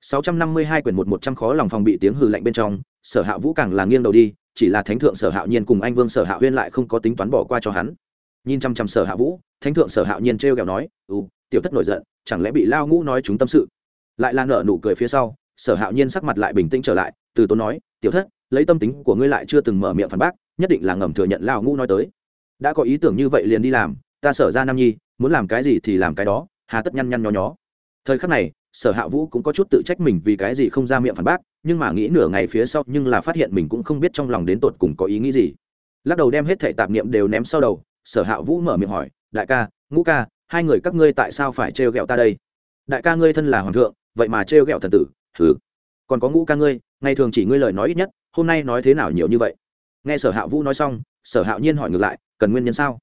652 quyển một một trăm khó lòng phòng bị tiếng hừ lạnh bên trong, Sở Hạ Vũ càng là nghiêng đầu đi, chỉ là Thánh thượng Sở Hạo Nhiên cùng anh Vương Sở Hạ Huyên lại không có tính toán bỏ qua cho hắn. Nhìn chăm chăm Sở Hạ Vũ, Thánh thượng Sở Hạo Nhiên trêu ghẹo nói, "Ừ, tiểu thất nổi giận, chẳng lẽ bị lao ngũ nói chúng tâm sự?" Lại là nở nụ cười phía sau, Sở Hạo Nhiên sắc mặt lại bình tĩnh trở lại, từ tốn nói, "Tiểu thất, lấy tâm tính của ngươi lại chưa từng mở miệng phản bác, nhất định là ngầm thừa nhận lao ngũ nói tới. Đã có ý tưởng như vậy liền đi làm, ta Sở ra Nam Nhi, muốn làm cái gì thì làm cái đó, hà tất nhăn nhăn nhó nhó." Thời khắc này, sở hạ vũ cũng có chút tự trách mình vì cái gì không ra miệng phản bác nhưng mà nghĩ nửa ngày phía sau nhưng là phát hiện mình cũng không biết trong lòng đến tột cùng có ý nghĩ gì. Lắc đầu đem hết thẻ tạp niệm đều ném sau đầu sở hạ vũ mở miệng hỏi đại ca ngũ ca hai người các ngươi tại sao phải trêu ghẹo ta đây? Đại ca ngươi thân là hoàng thượng vậy mà trêu ghẹo thần tử thứ còn có ngũ ca ngươi ngày thường chỉ ngươi lời nói ít nhất hôm nay nói thế nào nhiều như vậy? Nghe sở hạ vũ nói xong sở hạo nhiên hỏi ngược lại cần nguyên nhân sao?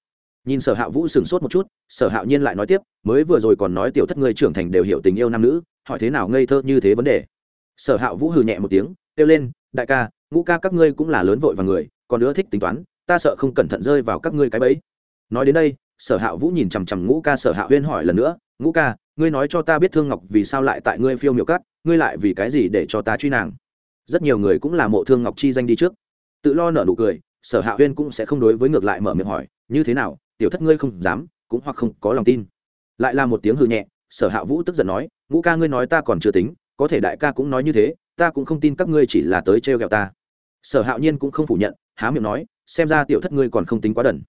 Nhìn sở hạ vũ sửng sốt một chút sở hạo nhiên lại nói tiếp mới vừa rồi còn nói tiểu thất ngươi trưởng thành đều hiểu tình yêu nam nữ, hỏi thế nào ngây thơ như thế vấn đề. Sở hạ vũ hừ nhẹ một tiếng, kêu lên, đại ca, ngũ ca các ngươi cũng là lớn vội và người, còn nữa thích tính toán, ta sợ không cẩn thận rơi vào các ngươi cái bẫy. Nói đến đây, sở hạ vũ nhìn chằm chằm ngũ ca, sở hạ huyên hỏi lần nữa, ngũ ca, ngươi nói cho ta biết thương ngọc vì sao lại tại ngươi phiêu miệu cắt ngươi lại vì cái gì để cho ta truy nàng? Rất nhiều người cũng là mộ thương ngọc chi danh đi trước. Tự lo nở nụ cười, sở hạ huyên cũng sẽ không đối với ngược lại mở miệng hỏi, như thế nào, tiểu thất ngươi không dám, cũng hoặc không có lòng tin lại là một tiếng hư nhẹ, sở hạ vũ tức giận nói, ngũ ca ngươi nói ta còn chưa tính, có thể đại ca cũng nói như thế, ta cũng không tin các ngươi chỉ là tới trêu ghẹo ta. Sở hạo nhiên cũng không phủ nhận, há miệng nói, xem ra tiểu thất ngươi còn không tính quá đần.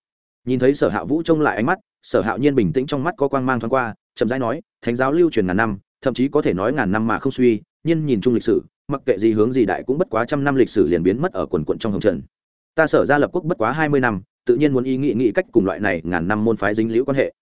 Nhìn thấy sở hạ vũ trông lại ánh mắt, sở hạo nhiên bình tĩnh trong mắt có quang mang thoáng qua, chậm rãi nói, thánh giáo lưu truyền ngàn năm, thậm chí có thể nói ngàn năm mà không suy nhiên nhìn chung lịch sử, mặc kệ gì hướng gì đại cũng bất quá trăm năm lịch sử liền biến mất ở quần quận trong hồng trần. Ta sở ra lập quốc bất quá hai mươi năm, tự nhiên muốn ý nghị nghị cách cùng loại này ngàn năm môn phái dính liễu quan hệ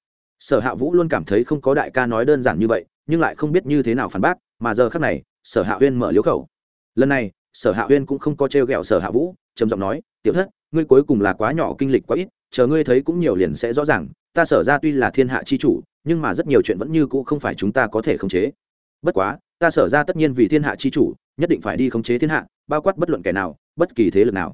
sở hạ vũ luôn cảm thấy không có đại ca nói đơn giản như vậy, nhưng lại không biết như thế nào phản bác, mà giờ khác này, sở hạ huyên mở liếu khẩu. Lần này, sở hạ huyên cũng không có t r e o g ẹ o sở hạ vũ, trầm giọng nói, tiểu thất, ngươi cuối cùng là quá nhỏ kinh lịch quá ít, chờ ngươi thấy cũng nhiều liền sẽ rõ ràng, ta sở ra tuy là thiên hạ c h i chủ, nhưng mà rất nhiều chuyện vẫn như cũ không phải chúng ta có thể khống chế. Bất quá, ta sở ra tất nhiên vì thiên hạ c h i chủ, nhất định phải đi khống chế thiên hạ, bao quát bất luận kẻ nào, bất kỳ thế lực nào.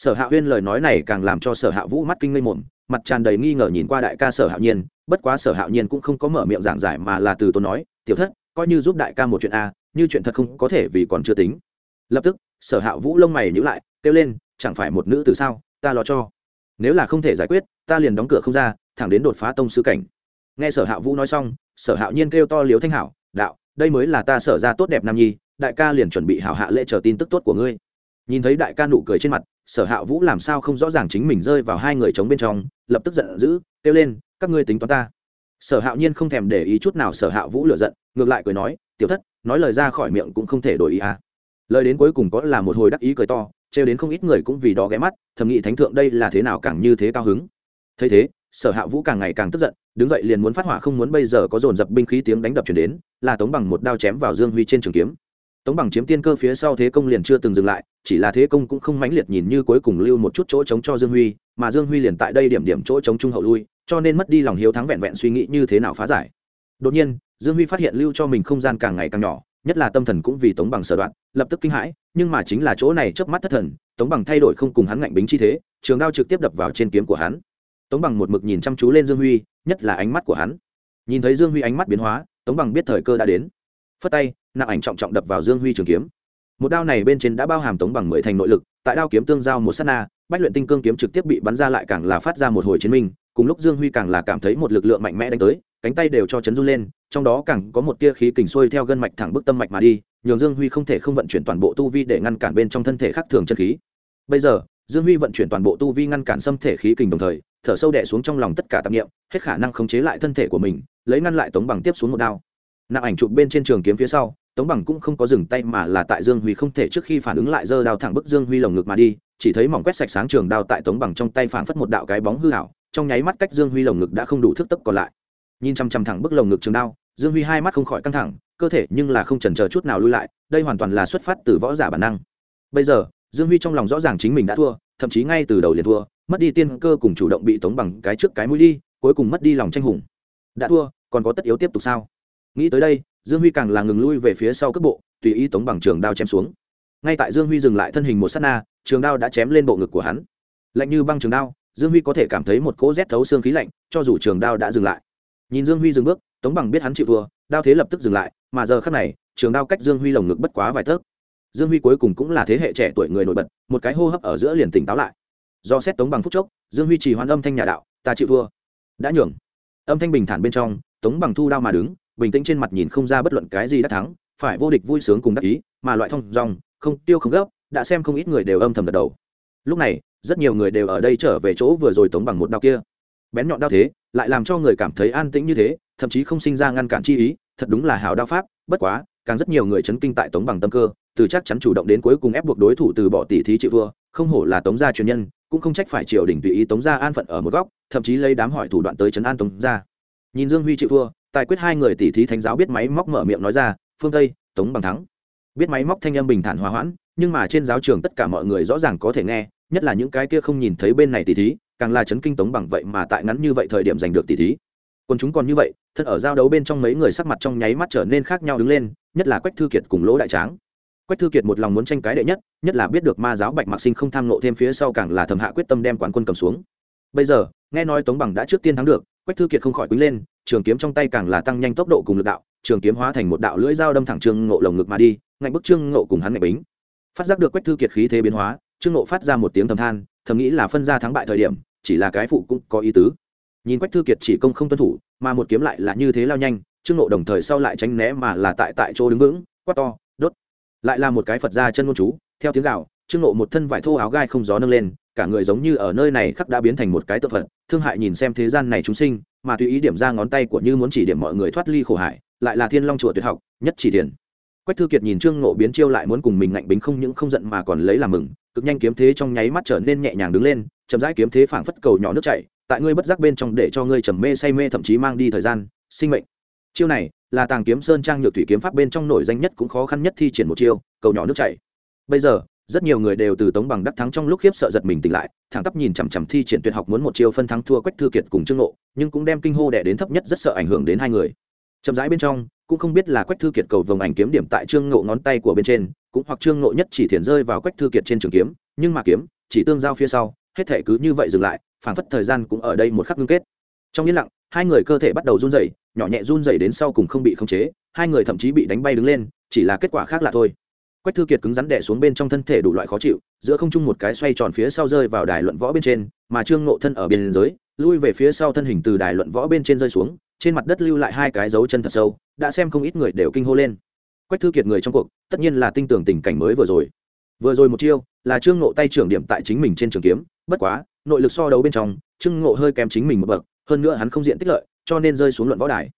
Sở hạ huyên lời nói này càng làm cho sở hạ vũ mắt kinh ngây mồm mặt tràn đầy nghi ngờ nhìn qua đại ca sở hạo nhiên, bất quá sở hạo nhiên cũng không có mở miệng giảng giải mà là từ tôi nói, tiểu thất, coi như giúp đại ca một chuyện a, như chuyện thật không có thể vì còn chưa tính. Lập tức, sở hạ vũ lông mày nhữ lại, kêu lên, chẳng phải một nữ từ sao, ta lo cho. Nếu là không thể giải quyết, ta liền đóng cửa không ra, thẳng đến đột phá tông sứ cảnh. Nghe sở hạ vũ nói xong, sở hạo nhiên kêu to liếu thanh hảo, đạo, đây mới là ta sở ra tốt đẹp nam nhi, đại ca liền chuẩn bị hảo hạ lễ chờ tin tức tốt của ngươi nhìn thấy đại ca nụ cười trên mặt, sở hạ vũ làm sao không rõ ràng chính mình rơi vào hai người chống bên trong, lập tức giận dữ, kêu lên, các ngươi tính toán ta. Sở hạo nhiên không thèm để ý chút nào sở hạ vũ lựa giận, ngược lại cười nói, tiểu thất, nói lời ra khỏi miệng cũng không thể đổi ý à. lời đến cuối cùng có là một hồi đắc ý cười to, trêu đến không ít người cũng vì đó ghé mắt, thầm nghĩ thánh thượng đây là thế nào càng như thế cao hứng. Thấy thế, sở hạ vũ càng ngày càng tức giận, đứng dậy liền muốn phát hỏa không muốn bây giờ có dồn dập binh khí tiếng đánh đập chuyển đến, là tống bằng một đao chém vào dương huy trên trường kiếm. Tống bằng chiếm tiên cơ phía sau thế công liền chưa từng dừng lại chỉ là thế công cũng không mãnh liệt nhìn như cuối cùng lưu một chút chỗ trống cho dương huy, mà dương huy liền tại đây điểm điểm chỗ trống trung hậu lui, cho nên mất đi lòng hiếu thắng vẹn vẹn suy nghĩ như thế nào phá giải. Đột nhiên, dương huy phát hiện lưu cho mình không gian càng ngày càng nhỏ, nhất là tâm thần cũng vì tống bằng sở đoạn, lập tức kinh hãi, nhưng mà chính là chỗ này chớp mắt thất thần, tống bằng thay đổi không cùng hắn ngạnh bính chi thế, trường đao trực tiếp đập vào trên kiếm của hắn. Tống bằng một mực nhìn chăm chú lên dương huy, nhất là ánh mắt của hắn. Nhìn thấy dương huy ánh mắt biến hóa, tống bằng biết thời cơ đã đến. Phất tay, nặng ảnh trọng trọng đập vào dương huy trường kiếm một đao này bên trên đã bao hàm tống bằng mười thành nội lực, tại đao kiếm tương giao một s á t na, bách luyện tinh cương kiếm trực tiếp bị bắn ra lại càng là phát ra một hồi chiến minh, cùng lúc dương huy càng là cảm thấy một lực lượng mạnh mẽ đánh tới, cánh tay đều cho chấn run lên, trong đó càng có một tia khí kình xuôi theo gân mạch thẳng bức tâm mạch mà đi, nhường dương huy không thể không vận chuyển toàn bộ tu vi để ngăn cản bên trong thân thể khác thường chân khí. Bây giờ, dương huy vận chuyển toàn bộ tu vi ngăn cản xâm thể khí kình đồng thời, thở sâu đẻ xuống trong lòng tất cả tạp nghiệm hết khả năng khống chế lại thân thể của mình, lấy ngăn lại tống bằng tiếp xuống một đao. Nặng ảnh chụp bên trên trường kiếm phía sau tống bằng cũng không có dừng tay mà là tại dương huy không thể trước khi phản ứng lại giơ đao thẳng bức dương huy lồng ngực mà đi, chỉ thấy mỏng quét sạch sáng trường đao tại tống bằng trong tay phảng phất một đạo cái bóng hư hảo trong nháy mắt cách dương huy lồng ngực đã không đủ thức tấp còn lại. Nhìn chằm chằm thẳng bức lồng ngực trường đao, dương huy hai mắt không khỏi căng thẳng, cơ thể nhưng là không chần chờ chút nào lui lại, đây hoàn toàn là xuất phát từ võ giả bản năng. Bây giờ, dương huy trong lòng rõ ràng chính mình đã thua, thậm chí ngay từ đầu liền thua, mất đi tiên cơ cùng chủ động bị tống bằng cái trước cái mũi đi, cuối cùng mất đi lòng tranh hùng. Đã thua, còn có tất yếu tiếp tục sao? Nghĩ tới đây dương huy càng là ngừng lui về phía sau cước bộ, tùy ý tống bằng trường đao chém xuống. Ngay tại dương huy dừng lại thân hình một s á t na, trường đao đã chém lên bộ ngực của hắn. Lạnh như băng trường đao, dương huy có thể cảm thấy một cỗ rét thấu xương khí lạnh, cho dù trường đao đã dừng lại. Nhìn dương huy dừng bước, tống bằng biết hắn chịu vừa đao thế lập tức dừng lại, mà giờ khắc này, trường đao cách dương huy lồng ngực bất quá vài tấc dương huy cuối cùng cũng là thế hệ trẻ tuổi người nổi bật, một cái hô hấp ở giữa liền tỉnh táo lại. Do xét tống bằng phúc chốc, dương huy chỉ hoan âm thanh nhà đạo, ta chịu thua. Đã nhường. Âm thanh bình thản bên trong, tống bằng thu đao mà đứng bình tĩnh trên mặt nhìn không ra bất luận cái gì đã thắng, phải vô địch vui sướng cùng đắc ý, mà loại thông dòng, không tiêu không gấp, đã xem không ít người đều âm thầm gật đầu. Lúc này, rất nhiều người đều ở đây trở về chỗ vừa rồi tống bằng một đao kia. Bén nhọn đao thế, lại làm cho người cảm thấy an tĩnh như thế, thậm chí không sinh ra ngăn cản chi ý, thật đúng là hào đao pháp, bất quá, càng rất nhiều người chấn kinh tại tống bằng tâm cơ, từ chắc chắn chủ động đến cuối cùng ép buộc đối thủ từ bỏ tỷ thí chịu vua, không hổ là tống gia truyền nhân, cũng không trách phải triều đình tùy ý tống gia an phận ở một góc, thậm chí lấy đám hỏi thủ đoạn tới chấn an tống gia. Nhìn dương huy chịu vua tài quyết hai người tỷ thí thánh giáo biết máy móc mở miệng nói ra, phương tây, tống bằng thắng. Biết máy móc thanh âm bình thản hòa hoãn, nhưng mà trên giáo trường tất cả mọi người rõ ràng có thể nghe, nhất là những cái kia không nhìn thấy bên này tỷ thí, càng là chấn kinh tống bằng vậy mà tại ngắn như vậy thời điểm giành được tỷ thí. Còn chúng còn như vậy, thân ở giao đấu bên trong mấy người sắc mặt trong nháy mắt trở nên khác nhau đứng lên, nhất là quách thư kiệt cùng lỗ đại tráng. Quách thư kiệt một lòng muốn tranh cái đệ nhất nhất là biết được ma giáo bạch mạc sinh không tham nộ thêm phía sau càng là thầm hạ quyết tâm đem quán quân cầm xuống. Bây giờ, nghe nói tống bằng đã trước tiên thắng được quách thư kiệt không khỏi quýnh lên, trường kiếm trong tay càng là tăng nhanh tốc độ cùng lực đạo, trường kiếm hóa thành một đạo lưỡi dao đâm thẳng trương ngộ lồng ngực mà đi, ngạnh bức trương ngộ cùng hắn ngạnh bính. Phát giác được quách thư kiệt khí thế biến hóa, trương ngộ phát ra một tiếng thầm than, thầm nghĩ là phân ra thắng bại thời điểm, chỉ là cái phụ cũng có ý tứ. Nhìn quách thư kiệt chỉ công không tuân thủ, mà một kiếm lại là như thế lao nhanh, trương nộ đồng thời sau lại tránh né mà là tại tại chỗ đứng vững, quát to, đốt! Lại là một cái phật ra chân ngôn chú, theo tiếng gạo trương nộ một thân vải thô áo gai không gió nâng lên, cả người giống như ở nơi này khắc đã biến thành một cái tự phật thương hại nhìn xem thế gian này chúng sinh, mà tùy ý điểm ra ngón tay của như muốn chỉ điểm mọi người thoát ly khổ hải lại là thiên long chùa tuyệt học, nhất chỉ thiền. Quách thư kiệt nhìn trương ngộ biến chiêu lại muốn cùng mình ngạnh bính không những không giận mà còn lấy làm mừng, cực nhanh kiếm thế trong nháy mắt trở nên nhẹ nhàng đứng lên, chậm rãi kiếm thế phảng phất cầu nhỏ nước chảy, tại ngươi bất giác bên trong để cho ngươi trầm mê say mê thậm chí mang đi thời gian, sinh mệnh. Chiêu này là tàng kiếm sơn trang nhược thủy kiếm pháp bên trong nổi danh nhất cũng khó khăn nhất thi triển một chiêu, cầu nhỏ nước chảy. Bây giờ rất nhiều người đều từ tống bằng đắc thắng trong lúc khiếp sợ giật mình tỉnh lại, thẳng tắp nhìn chằm chằm thi triển tuyệt học muốn một chiêu phân thắng thua quách thư kiệt cùng trương nộ nhưng cũng đem kinh hô đẻ đến thấp nhất rất sợ ảnh hưởng đến hai người. Chậm rãi bên trong, cũng không biết là quách thư kiệt cầu vồng ảnh kiếm điểm tại trương nộ ngón tay của bên trên, cũng hoặc trương nộ nhất chỉ thiền rơi vào quách thư kiệt trên trường kiếm, nhưng mà kiếm, chỉ tương giao phía sau, hết thể cứ như vậy dừng lại, phảng phất thời gian cũng ở đây một khắc ngưng kết. Trong yên lặng, hai người cơ thể bắt đầu run rẩy, nhỏ nhẹ run rẩy đến sau cùng không bị khống chế, hai người thậm chí bị đánh bay đứng lên, chỉ là kết quả khác lạ thôi quách thư kiệt cứng rắn đè xuống bên trong thân thể đủ loại khó chịu, giữa không trung một cái xoay tròn phía sau rơi vào đài luận võ bên trên, mà trương ngộ thân ở bên dưới, lui về phía sau thân hình từ đài luận võ bên trên rơi xuống, trên mặt đất lưu lại hai cái dấu chân thật sâu, đã xem không ít người đều kinh hô lên. Quách thư kiệt người trong cuộc, tất nhiên là tin tưởng tình cảnh mới vừa rồi. Vừa rồi một chiêu, là trương ngộ tay trưởng điểm tại chính mình trên trường kiếm, bất quá, nội lực so đấu bên trong, trương ngộ hơi kém chính mình một bậc, hơn nữa hắn không diện tích lợi, cho nên rơi xuống luận võ đài.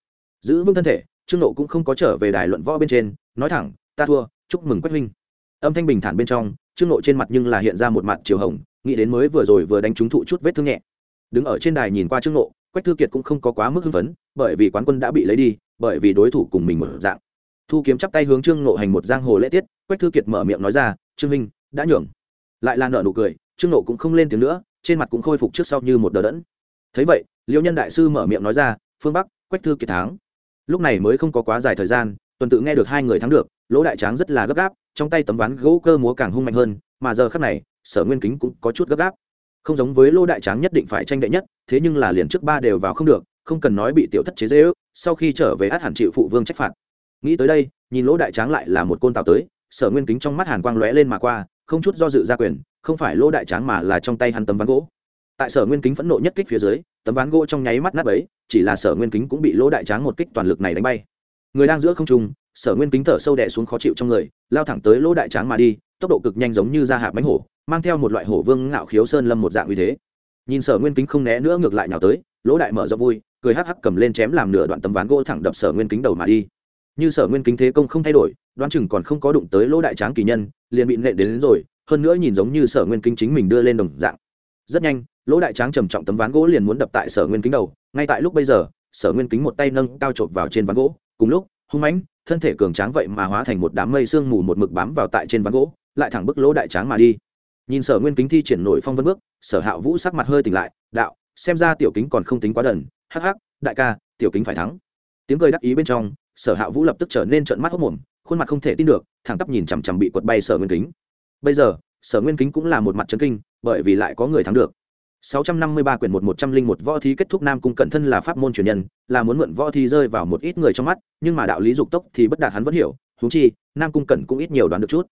Giữ vững thân thể, trương ngộ cũng không có trở về đài luận võ bên trên, nói thẳng, ta thua chúc mừng quách huynh. Âm thanh bình thản bên trong, trương nội trên mặt nhưng là hiện ra một mặt chiều hồng, nghĩ đến mới vừa rồi vừa đánh trúng thụ chút vết thương nhẹ. Đứng ở trên đài nhìn qua trương nội quách thư kiệt cũng không có quá mức hưng phấn, bởi vì quán quân đã bị lấy đi, bởi vì đối thủ cùng mình mở dạng. Thu kiếm chắp tay hướng trương nội hành một giang hồ lễ tiết, quách thư kiệt mở miệng nói ra, trương huynh, đã nhường. Lại là nợ nụ cười, trương nội cũng không lên tiếng nữa, trên mặt cũng khôi phục trước sau như một đờ đẫn. Thấy vậy, liêu nhân đại sư mở miệng nói ra, phương bắc, quách thư kiệt thắng. Lúc này mới không có quá dài thời gian tuần tự nghe được hai người thắng được, lỗ đại tráng rất là gấp gáp, trong tay tấm ván gỗ cơ múa càng hung mạnh hơn, mà giờ khắc này, sở nguyên kính cũng có chút gấp gáp. Không giống với lỗ đại tráng nhất định phải tranh đệ nhất, thế nhưng là liền trước ba đều vào không được, không cần nói bị tiểu thất chế dễ ước, sau khi trở về át hẳn chịu phụ vương trách phạt. Nghĩ tới đây, nhìn lỗ đại tráng lại là một côn tàu tới, sở nguyên kính trong mắt hàn quang lóe lên mà qua, không chút do dự ra quyền, không phải lỗ đại tráng mà là trong tay hắn tấm ván gỗ. Tại sở nguyên kính phẫn nộ nhất kích phía dưới, tấm ván gỗ trong nháy mắt nát ấy chỉ là sở nguyên kính cũng bị lỗ đại tráng một kích toàn lực này đánh bay người đang giữa không trung sở nguyên kính thở sâu đẻ xuống khó chịu trong người lao thẳng tới lỗ đại tráng mà đi tốc độ cực nhanh giống như ra hạ bánh hổ mang theo một loại hổ vương ngạo khiếu sơn lâm một dạng uy thế. Nhìn sở nguyên kính không né nữa ngược lại nào tới lỗ đại mở rộng vui cười hắc hắc cầm lên chém làm nửa đoạn tấm ván gỗ thẳng đập sở nguyên kính đầu mà đi. Như sở nguyên kính thế công không thay đổi đoán chừng còn không có đụng tới lỗ đại tráng kỳ nhân liền bị nện đến, đến rồi hơn nữa nhìn giống như sở nguyên kính chính mình đưa lên đồng dạng. Rất nhanh lỗ đại tráng trầm trọng tấm ván gỗ liền muốn đập tại sở nguyên kính đầu ngay tại lúc bây giờ sở nguyên kính một tay nâng cao chộp vào trên ván gỗ cùng lúc, hung mãnh, thân thể cường tráng vậy mà hóa thành một đám mây sương mù một mực bám vào tại trên ván gỗ, lại thẳng bức lỗ đại tráng mà đi. Nhìn sở nguyên kính thi triển nổi phong vân bước, sở hạ vũ sắc mặt hơi tỉnh lại, đạo, xem ra tiểu kính còn không tính quá đần, hắc hắc, đại ca, tiểu kính phải thắng. Tiếng cười đắc ý bên trong, sở hạ vũ lập tức trở nên trợn mắt hốc mồm, khuôn mặt không thể tin được, thẳng tắp nhìn chằm chằm bị quật bay sở nguyên kính. Bây giờ, sở nguyên kính cũng là một mặt trấn kinh, bởi vì lại có người thắng được. 653 quyển 1101 võ thí kết thúc Nam cung cận thân là pháp môn truyền nhân, là muốn mượn võ thí rơi vào một ít người trong mắt, nhưng mà đạo lý dục tốc thì bất đạt hắn vẫn hiểu, huống chi nam cung cẩn cũng ít nhiều đoán được chút.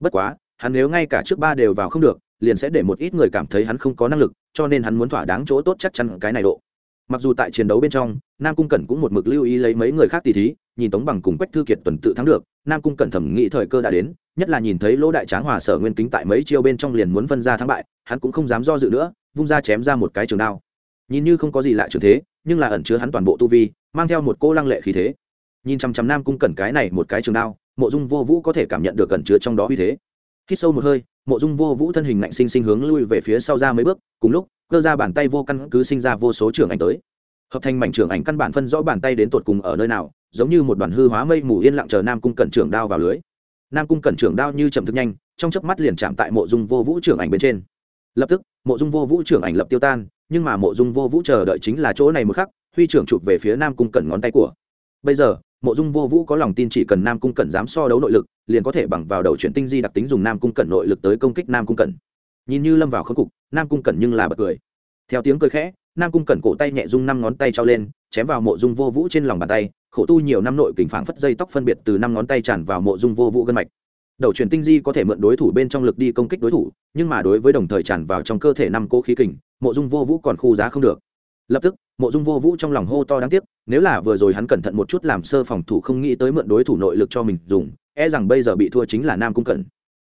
Bất quá hắn nếu ngay cả trước ba đều vào không được liền sẽ để một ít người cảm thấy hắn không có năng lực cho nên hắn muốn thỏa đáng chỗ tốt chắc chắn cái này độ. Mặc dù tại chiến đấu bên trong nam cung cẩn cũng một mực lưu ý lấy mấy người khác tỷ thí nhìn tống bằng cùng quách thư kiệt tuần tự thắng được nam cung cẩn thẩm nghĩ thời cơ đã đến nhất là nhìn thấy lỗ đại tráng hòa sở nguyên kính tại mấy chiêu bên trong liền muốn phân ra thắng bại hắn cũng không dám do dự nữa vung ra chém ra một cái trường đao. Nhìn như không có gì lạ trường thế, nhưng là ẩn chứa hắn toàn bộ tu vi, mang theo một cô lăng lệ khí thế. Nhìn chăm chăm nam cung cẩn cái này một cái trường đao, mộ dung vô vũ có thể cảm nhận được ẩn chứa trong đó uy thế. Hít sâu một hơi, mộ dung vô vũ thân hình ngạnh sinh sinh hướng lui về phía sau ra mấy bước, cùng lúc, cơ ra bàn tay vô căn cứ sinh ra vô số trường ảnh tới. Hợp thành mảnh trường ảnh căn bản phân rõ bàn tay đến tột cùng ở nơi nào, giống như một đoàn hư hóa mây mù yên lặng chờ nam cung cẩn trưởng đao vào lưới. Nam cung cẩn trưởng đao như chậm thức nhanh, trong chớp mắt liền chạm tại mộ dung vô vũ trưởng ảnh bên trên lập tức, mộ dung vô vũ trưởng ảnh lập tiêu tan, nhưng mà mộ dung vô vũ chờ đợi chính là chỗ này một khắc, huy trưởng chụp về phía nam cung cẩn ngón tay của. Bây giờ, mộ dung vô vũ có lòng tin chỉ cần nam cung cẩn dám so đấu nội lực, liền có thể bằng vào đầu chuyển tinh di đặc tính dùng nam cung cẩn nội lực tới công kích nam cung cẩn. Nhìn như lâm vào khớp cục, nam cung cẩn nhưng là bật cười. Theo tiếng cười khẽ, nam cung cẩn cổ tay nhẹ dung năm ngón tay trao lên, chém vào mộ dung vô vũ trên lòng bàn tay, khổ tu nhiều năm nội kình phảng phất dây tóc phân biệt từ năm ngón tay tràn vào mộ dung vô vũ gân mạch đầu truyền tinh di có thể mượn đối thủ bên trong lực đi công kích đối thủ, nhưng mà đối với đồng thời tràn vào trong cơ thể năm cỗ khí kình, mộ dung vô vũ còn khu giá không được. Lập tức, mộ dung vô vũ trong lòng hô to đáng tiếc, nếu là vừa rồi hắn cẩn thận một chút làm sơ phòng thủ không nghĩ tới mượn đối thủ nội lực cho mình dùng e rằng bây giờ bị thua chính là nam cung cẩn.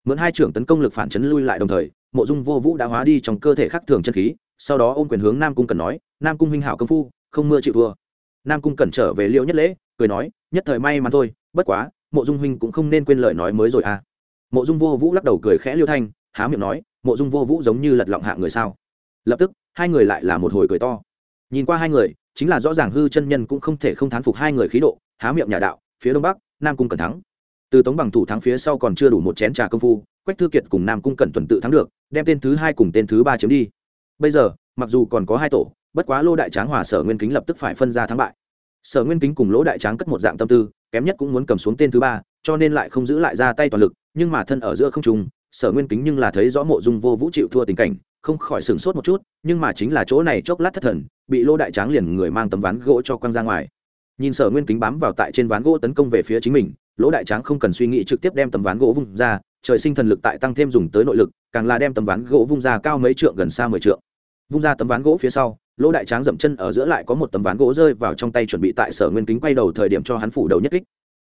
Mượn hai trưởng tấn công lực phản chấn lui lại đồng thời, mộ dung vô vũ đã hóa đi trong cơ thể khắc thường chân khí, sau đó ôm quyền hướng nam cung cẩn nói, nam cung huynh hảo công phu, không mưa chịu thua. Nam cung cẩn trở về liễu nhất lễ, cười nói, nhất thời may mắn thôi, bất quá mộ dung huynh cũng không nên quên lời nói mới rồi à. Mộ dung vô vũ lắc đầu cười khẽ liêu thanh, há miệng nói, mộ dung vô vũ giống như lật lọng hạ người sao. Lập tức, hai người lại là một hồi cười to. Nhìn qua hai người, chính là rõ ràng hư chân nhân cũng không thể không thán phục hai người khí độ, há miệng nhà đạo, phía đông bắc, nam cung cần thắng. Từ tống bằng thủ thắng phía sau còn chưa đủ một chén trà công phu, quách thư kiệt cùng nam cung cẩn tuần tự thắng được, đem tên thứ hai cùng tên thứ ba chiếm đi. Bây giờ, mặc dù còn có hai tổ, bất quá lô đại tráng hòa sở nguyên kính lập tức phải phân ra thắng bại. Sở nguyên kính cùng lỗ đại tráng cất một dạng tâm tư kém nhất cũng muốn cầm xuống tên thứ ba cho nên lại không giữ lại ra tay toàn lực nhưng mà thân ở giữa không trùng, sở nguyên kính nhưng là thấy rõ mộ dung vô vũ chịu thua tình cảnh không khỏi sửng sốt một chút nhưng mà chính là chỗ này chốc lát thất thần bị lô đại tráng liền người mang tấm ván gỗ cho quăng ra ngoài. Nhìn sở nguyên kính bám vào tại trên ván gỗ tấn công về phía chính mình lỗ đại tráng không cần suy nghĩ trực tiếp đem tấm ván gỗ vung ra trời sinh thần lực tại tăng thêm dùng tới nội lực càng là đem tấm ván gỗ vung ra cao mấy trượng gần xa mười trượng. Vung ra tấm ván gỗ phía sau lỗ đại tráng dậm chân ở giữa lại có một tấm ván gỗ rơi vào trong tay chuẩn bị tại sở nguyên kính quay đầu thời điểm cho hắn phủ đầu nhất kích.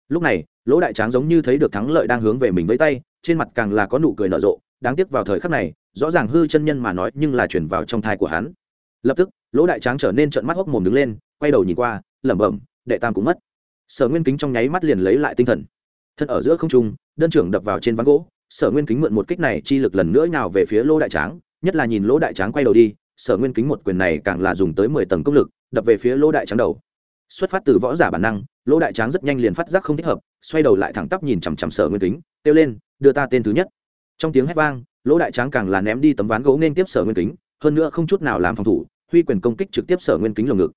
Lúc này, lỗ đại tráng giống như thấy được thắng lợi đang hướng về mình với tay, trên mặt càng là có nụ cười nở rộ, đáng tiếc vào thời khắc này, rõ ràng hư chân nhân mà nói nhưng là chuyển vào trong thai của hắn. Lập tức, lỗ đại tráng trở nên trận mắt hốc mồm đứng lên, quay đầu nhìn qua, lẩm bẩm, đệ tam cũng mất. Sở nguyên kính trong nháy mắt liền lấy lại tinh thần. Thân ở giữa không trung, đơn trưởng đập vào trên ván gỗ, sở nguyên kính mượn một kích này chi lực lần nữa nào về phía lỗ đại tráng, nhất là nhìn lỗ đại tráng quay đầu đi sở nguyên kính một quyền này càng là dùng tới mười tầng công lực, đập về phía lỗ đại tráng đầu. Xuất phát từ võ giả bản năng, lỗ đại tráng rất nhanh liền phát giác không thích hợp, xoay đầu lại thẳng tắp nhìn chằm chằm sở nguyên kính, kêu lên, đưa ta tên thứ nhất. Trong tiếng hét vang, lỗ đại tráng càng là ném đi tấm ván gỗ nên tiếp sở nguyên kính, hơn nữa không chút nào làm phòng thủ, huy quyền công kích trực tiếp sở nguyên kính lồng ngực.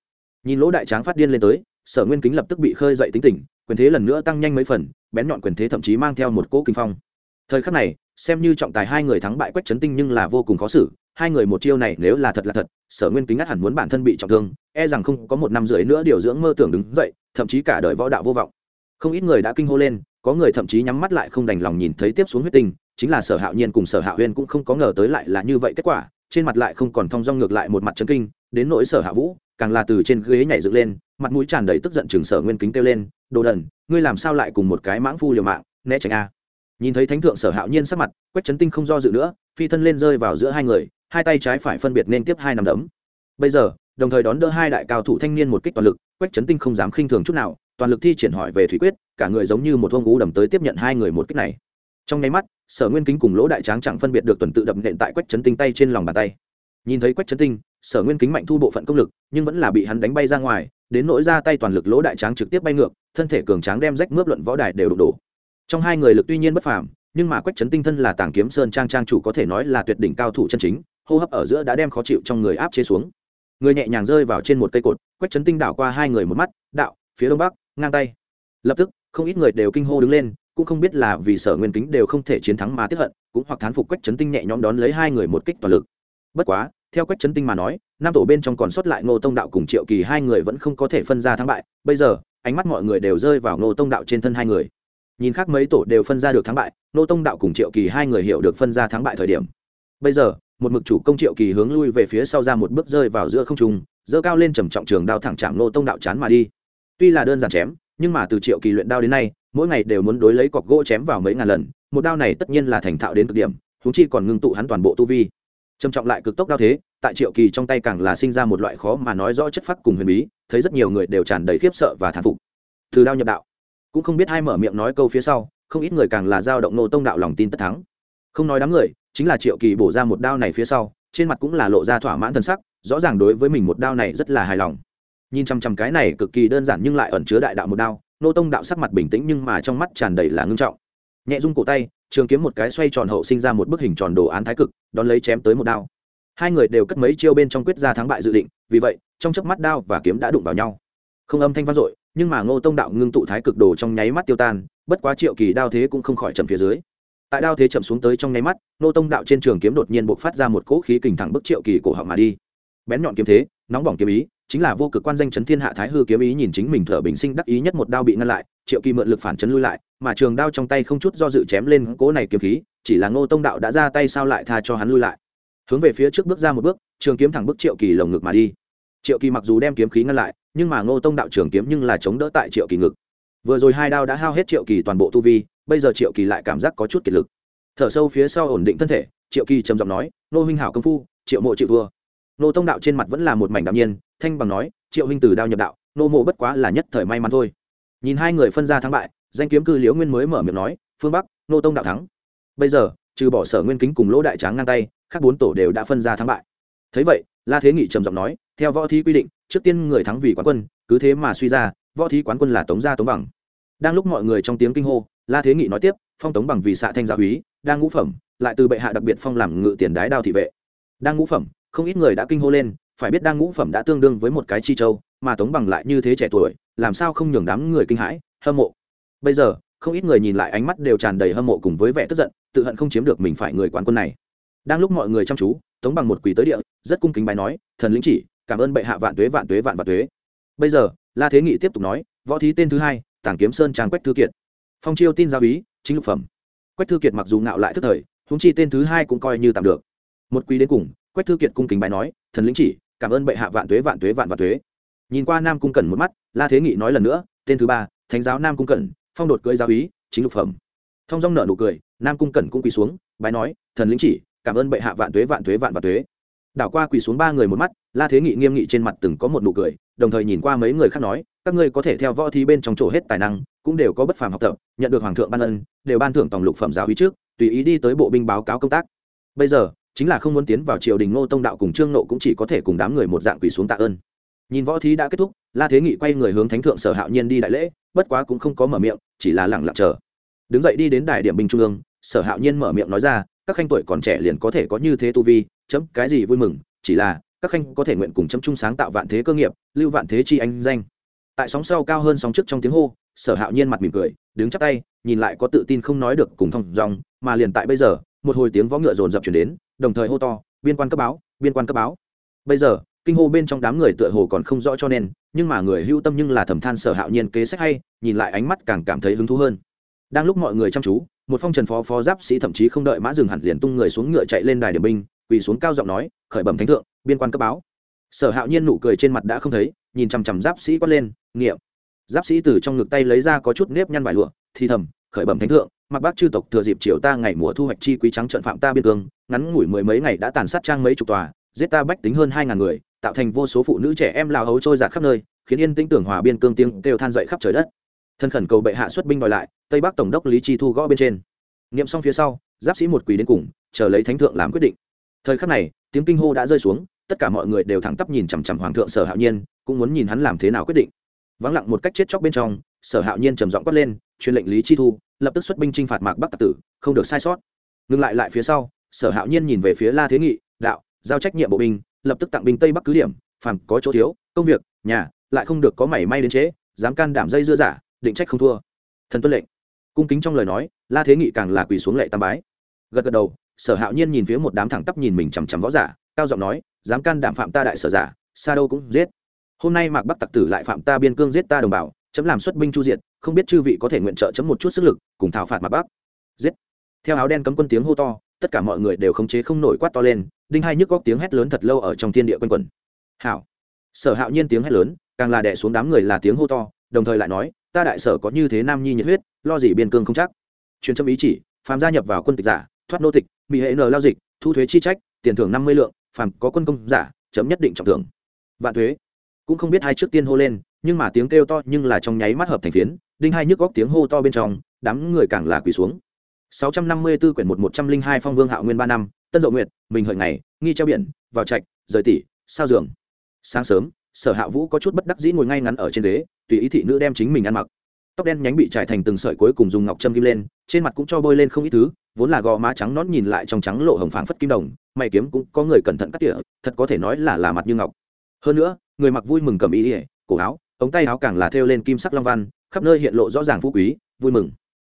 Nhìn lỗ đại tráng phát điên lên tới, sở nguyên kính lập tức bị khơi dậy tính tình, quyền thế lần nữa tăng nhanh mấy phần, bén nhọn quyền thế thậm chí mang theo một cỗ kinh phong. Thời khắc này, xem như trọng tài hai người thắng bại quách chấn tinh nhưng là vô cùng khó xử hai người một chiêu này nếu là thật là thật, sở nguyên kính ngắt hẳn muốn bản thân bị trọng thương e rằng không có một năm rưỡi nữa điều dưỡng mơ tưởng đứng dậy, thậm chí cả đời võ đạo vô vọng. Không ít người đã kinh hô lên, có người thậm chí nhắm mắt lại không đành lòng nhìn thấy tiếp xuống huyết tinh, chính là sở hạo nhiên cùng sở hạo huyên cũng không có ngờ tới lại là như vậy kết quả, trên mặt lại không còn thong dong ngược lại một mặt chân kinh, đến nỗi sở hạ vũ, càng là từ trên ghế nhảy dựng lên, mặt mũi tràn đầy tức giận chừng sở nguyên kính kêu lên, đồ đần, ngươi làm sao lại cùng một cái mãng phu liều mạng, né tránh a? Nhìn thấy thánh thượng sở hạo nhiên sắc mặt, quách trấn tinh không do dự nữa, phi thân lên rơi vào giữa hai người hai tay trái phải phân biệt nên tiếp hai nắm đấm. Bây giờ, đồng thời đón đỡ hai đại cao thủ thanh niên một kích toàn lực, quách trấn tinh không dám khinh thường chút nào, toàn lực thi triển hỏi về thủy quyết, cả người giống như một ông ú đầm tới tiếp nhận hai người một kích này. Trong nháy mắt, sở nguyên kính cùng lỗ đại tráng chẳng phân biệt được tuần tự đập nện tại quách trấn tinh tay trên lòng bàn tay. Nhìn thấy quách trấn tinh, sở nguyên kính mạnh thu bộ phận công lực, nhưng vẫn là bị hắn đánh bay ra ngoài, đến nỗi ra tay toàn lực lỗ đại tráng trực tiếp bay ngược, thân thể cường tráng đem rách mướp luận võ đài đều đụng đổ. Trong hai người lực tuy nhiên bất phàm, nhưng mà quách trấn tinh thân là tàng kiếm sơn trang trang chủ có thể nói là tuyệt đỉnh cao thủ chân chính hô hấp ở giữa đã đem khó chịu trong người áp chế xuống. Người nhẹ nhàng rơi vào trên một cây cột, quách trấn tinh đảo qua hai người một mắt, đạo, phía đông bắc, ngang tay. Lập tức, không ít người đều kinh hô đứng lên, cũng không biết là vì sở nguyên kính đều không thể chiến thắng mà tiếp hận, cũng hoặc thán phục quách trấn tinh nhẹ nhõm đón lấy hai người một kích toàn lực. Bất quá, theo quách trấn tinh mà nói nam tổ bên trong còn sót lại ngô tông đạo cùng triệu kỳ hai người vẫn không có thể phân ra thắng bại, bây giờ, ánh mắt mọi người đều rơi vào ngô tông đạo trên thân hai người. Nhìn khác mấy tổ đều phân ra được thắng bại, ngô tông đạo cùng triệu kỳ hai người hiểu được phân ra thắng bại thời điểm. Bây giờ một mực chủ công triệu kỳ hướng lui về phía sau ra một bước rơi vào giữa không trung dơ cao lên trầm trọng trường đao thẳng chạm nô tông đạo chán mà đi. Tuy là đơn giản chém, nhưng mà từ triệu kỳ luyện đao đến nay, mỗi ngày đều muốn đối lấy cọc gỗ chém vào mấy ngàn lần, một đao này tất nhiên là thành thạo đến cực điểm húng chi còn ngưng tụ hắn toàn bộ tu vi. Trầm trọng lại cực tốc đao thế, tại triệu kỳ trong tay càng là sinh ra một loại khó mà nói rõ chất phác cùng huyền bí, thấy rất nhiều người đều tràn đầy khiếp sợ và thán phục. Từ đao nhập đạo, cũng không biết hai mở miệng nói câu phía sau, không ít người càng là dao động nô tông đạo lòng tin tất thắng. Không nói đám người chính là triệu kỳ bổ ra một đao này phía sau, trên mặt cũng là lộ ra thỏa mãn thân sắc, rõ ràng đối với mình một đao này rất là hài lòng. Nhìn chăm chăm cái này cực kỳ đơn giản nhưng lại ẩn chứa đại đạo một đao, nô tông đạo sắc mặt bình tĩnh nhưng mà trong mắt tràn đầy là ngưng trọng. Nhẹ rung cổ tay, trường kiếm một cái xoay tròn hậu sinh ra một bức hình tròn đồ án thái cực, đón lấy chém tới một đao. Hai người đều cất mấy chiêu bên trong quyết ra thắng bại dự định, vì vậy, trong chớp mắt đao và kiếm đã đụng vào nhau. Không âm thanh vang dội, nhưng mà ngô tông đạo ngưng tụ thái cực đồ trong nháy mắt tiêu tan, bất quá triệu kỳ đao thế cũng không khỏi trầm phía dưới tại đao thế chậm xuống tới trong nháy mắt ngô tông đạo trên trường kiếm đột nhiên buộc phát ra một cỗ khí kình thẳng bức triệu kỳ cổ họng mà đi. Bén nhọn kiếm thế, nóng bỏng kiếm ý, chính là vô cực quan danh chấn thiên hạ thái hư kiếm ý nhìn chính mình thở bình sinh đắc ý nhất một đao bị ngăn lại, triệu kỳ mượn lực phản chấn lui lại, mà trường đao trong tay không chút do dự chém lên cỗ này kiếm khí, chỉ là ngô tông đạo đã ra tay sao lại tha cho hắn lui lại. Hướng về phía trước bước ra một bước, trường kiếm thẳng bức triệu kỳ lồng ngực mà đi. Triệu kỳ mặc dù đem kiếm khí ngăn lại, nhưng mà ngô tông đạo trường kiếm nhưng là chống đỡ tại triệu kỳ ngực. Vừa rồi hai đao đã hao hết triệu kỳ toàn bộ tu vi bây giờ triệu kỳ lại cảm giác có chút kiệt lực. Thở sâu phía sau ổn định thân thể, triệu kỳ trầm giọng nói, nô huynh hảo công phu, triệu mộ triệu vua nô tông đạo trên mặt vẫn là một mảnh đạm nhiên, thanh bằng nói, triệu huynh từ đao nhập đạo, nô mộ bất quá là nhất thời may mắn thôi. Nhìn hai người phân ra thắng bại, danh kiếm cư liễu nguyên mới mở miệng nói, phương bắc, nô tông đạo thắng. Bây giờ, trừ bỏ sở nguyên kính cùng lỗ đại tráng ngang tay các bốn tổ đều đã phân ra thắng bại. Thấy vậy, la thế nghị trầm giọng nói, theo võ thi quy định, trước tiên người thắng vì quán quân, cứ thế mà suy ra, võ thi quán quân là tống gia tống bằng. Đang lúc mọi người trong tiếng kinh hô la thế nghị nói tiếp, phong tống bằng vì xạ thanh giáo úy đang ngũ phẩm, lại từ bệ hạ đặc biệt phong làm ngự tiền đái đao thị vệ. Đang ngũ phẩm, không ít người đã kinh hô lên, phải biết đang ngũ phẩm đã tương đương với một cái chi châu, mà tống bằng lại như thế trẻ tuổi, làm sao không nhường đám người kinh hãi, hâm mộ. Bây giờ, không ít người nhìn lại ánh mắt đều tràn đầy hâm mộ cùng với vẻ tức giận, tự hận không chiếm được mình phải người quán quân này. Đang lúc mọi người chăm chú, tống bằng một quỳ tới địa, rất cung kính bài nói, thần lĩnh chỉ, cảm ơn bệ hạ vạn tuế vạn tuế vạn vạn tuế. Bây giờ, la thế nghị tiếp tục nói, võ thí tên thứ hai, tàng kiếm sơn trang quách thư kiệt phong chiêu tin giao ý, chính lục phẩm. Quách thư kiệt mặc dù ngạo lại thức thời húng chi tên thứ hai cũng coi như tạm được. Một quý đến cùng, quách thư kiệt cung kính bài nói, thần lĩnh chỉ, cảm ơn bệ hạ vạn tuế vạn tuế, vạn vạn tuế. Nhìn qua nam cung cẩn một mắt, la thế nghị nói lần nữa, tên thứ ba, thánh giáo nam cung cẩn, phong đột cưỡi giáo ý, chính lục phẩm. Thông dong nợ nụ cười, nam cung cẩn cũng quỳ xuống bài nói, thần lĩnh chỉ, cảm ơn bệ hạ vạn tuế vạn tuế, vạn vạn tuế. Đảo qua quỳ xuống ba người một mắt, la thế nghị nghiêm nghị trên mặt từng có một nụ cười, đồng thời nhìn qua mấy người khác nói các ngươi có thể theo võ thi bên trong chỗ hết tài năng, cũng đều có bất phàm học tập, nhận được hoàng thượng ban ân, đều ban thưởng tổng lục phẩm giáo hí trước, tùy ý đi tới bộ binh báo cáo công tác. Bây giờ, chính là không muốn tiến vào triều đình ngô tông đạo cùng trương nộ cũng chỉ có thể cùng đám người một dạng quỳ xuống tạ ơn. Nhìn võ thí đã kết thúc, la thế nghị quay người hướng thánh thượng sở hạo nhiên đi đại lễ, bất quá cũng không có mở miệng, chỉ là lẳng lặng chờ. Đứng dậy đi đến đài điểm binh trung ương, sở hạo nhiên mở miệng nói ra, các khanh tuổi còn trẻ liền có thể có như thế tu vi, chấm cái gì vui mừng, chỉ là các khanh có thể nguyện cùng chấm chung sáng tạo vạn thế cơ nghiệp, lưu vạn thế chi anh danh tại sóng sau cao hơn sóng trước trong tiếng hô, sở hạo nhiên mặt mỉm cười, đứng chắp tay, nhìn lại có tự tin không nói được cùng thông dòng mà liền tại bây giờ, một hồi tiếng võ ngựa rồn rập chuyển đến, đồng thời hô to, biên quan cấp báo, biên quan cấp báo. Bây giờ, kinh hô bên trong đám người tựa hồ còn không rõ cho nên, nhưng mà người hưu tâm nhưng là thầm than sở hạo nhiên kế sách hay, nhìn lại ánh mắt càng cảm thấy hứng thú hơn. Đang lúc mọi người chăm chú, một phong trần phó phó giáp sĩ thậm chí không đợi mã dừng hẳn liền tung người xuống ngựa chạy lên đài điểm binh, quỳ xuống cao giọng nói, khởi bẩm thánh thượng, biên quan cấp báo sở hạo nhiên nụ cười trên mặt đã không thấy, nhìn chằm chằm giáp sĩ quát lên, nghiệm. Giáp sĩ từ trong ngực tay lấy ra có chút nếp nhăn vải lụa, thì thầm, khởi bẩm thánh thượng mặc bác chư tộc thừa dịp chiều ta ngày mùa thu hoạch chi quý trắng trận phạm ta biên cương, ngắn ngủi mười mấy ngày đã tàn sát trang mấy chục tòa, giết ta bách tính hơn hai ngàn người, tạo thành vô số phụ nữ trẻ em lao hấu trôi giạt khắp nơi, khiến yên tĩnh tưởng hòa biên cương tiếng kêu than dậy khắp trời đất. Thân khẩn cầu bệ hạ xuất binh đòi lại, tây bắc tổng đốc lý chi thu gõ bên trên. Nghiệm xong phía sau, giáp sĩ một quỳ đến cùng, chờ lấy thánh thượng làm quyết định. Thời khắc này, tiếng kinh hô đã rơi xuống tất cả mọi người đều thẳng tắp nhìn chằm chằm hoàng thượng sở hạo nhiên, cũng muốn nhìn hắn làm thế nào quyết định. Vắng lặng một cách chết chóc bên trong, sở hạo nhiên trầm giọng quát lên, truyền lệnh lý chi thu, lập tức xuất binh t r i n h phạt mạc bắc tạc tử, không được sai sót. Ngừng lại lại phía sau, sở hạo nhiên nhìn về phía la thế nghị, đạo, giao trách nhiệm bộ binh, lập tức tặng binh tây bắc cứ điểm, phàm có chỗ thiếu, công việc, nhà, lại không được có mảy may đến chế, dám can đảm dây dưa giả, định trách không thua. Thần tuân lệnh. Cung kính trong lời nói, la thế nghị càng là quỳ xuống lệ tam bái. Gật gật đầu, sở hạo nhiên nhìn phía một đám thẳng tắp nhìn mình chằm chằm võ giả, cao giọng nói dám can đảm phạm ta đại sở giả xa đâu cũng giết. Hôm nay mạc bắc tặc tử lại phạm ta biên cương giết ta đồng bào, chấm làm xuất binh chu diệt, không biết chư vị có thể nguyện trợ chấm một chút sức lực, cùng thảo phạt mạc bắc. Giết. Theo áo đen cấm quân tiếng hô to, tất cả mọi người đều khống chế không nổi quát to lên, đinh hai nhức góc tiếng hét lớn thật lâu ở trong thiên địa quanh quẩn. Hảo. Sở hạo nhiên tiếng hét lớn, càng là đẻ xuống đám người là tiếng hô to, đồng thời lại nói, ta đại sở có như thế nam nhi nhiệt huyết, lo gì biên cương không chắc? Truyền châm ý chỉ, phàm gia nhập vào quân tịch giả, thoát nô tịch mỹ hệ n lao dịch, thu thuế chi trách, tiền thưởng năm mươi lượng phàm có quân công giả, chấm nhất định trọng thưởng. Vạn thuế. Cũng không biết hai trước tiên hô lên, nhưng mà tiếng kêu to nhưng là trong nháy mắt hợp thành phiến, đinh hai nhức góc tiếng hô to bên trong, đám người càng là quỳ xuống. 654 quyển 1102 phong vương hạo nguyên ba năm, tân dậu nguyệt, mình hợi ngày, nghi treo biển, vào trạch, rời tỷ sao giường. Sáng sớm, sở hạ vũ có chút bất đắc dĩ ngồi ngay ngắn ở trên ghế, tùy ý thị nữ đem chính mình ăn mặc tóc đen nhánh bị trải thành từng sợi cuối cùng dùng ngọc châm kim lên, trên mặt cũng cho bôi lên không ít thứ, vốn là gò má trắng nón nhìn lại trong trắng lộ hồng phảng phất kim đồng, mày kiếm cũng có người cẩn thận cắt tỉa, thật có thể nói là là mặt như ngọc. Hơn nữa, người mặc vui mừng cầm ý ỉa, cổ áo, ống tay áo càng là thêu lên kim sắc long văn, khắp nơi hiện lộ rõ ràng phú quý, vui mừng.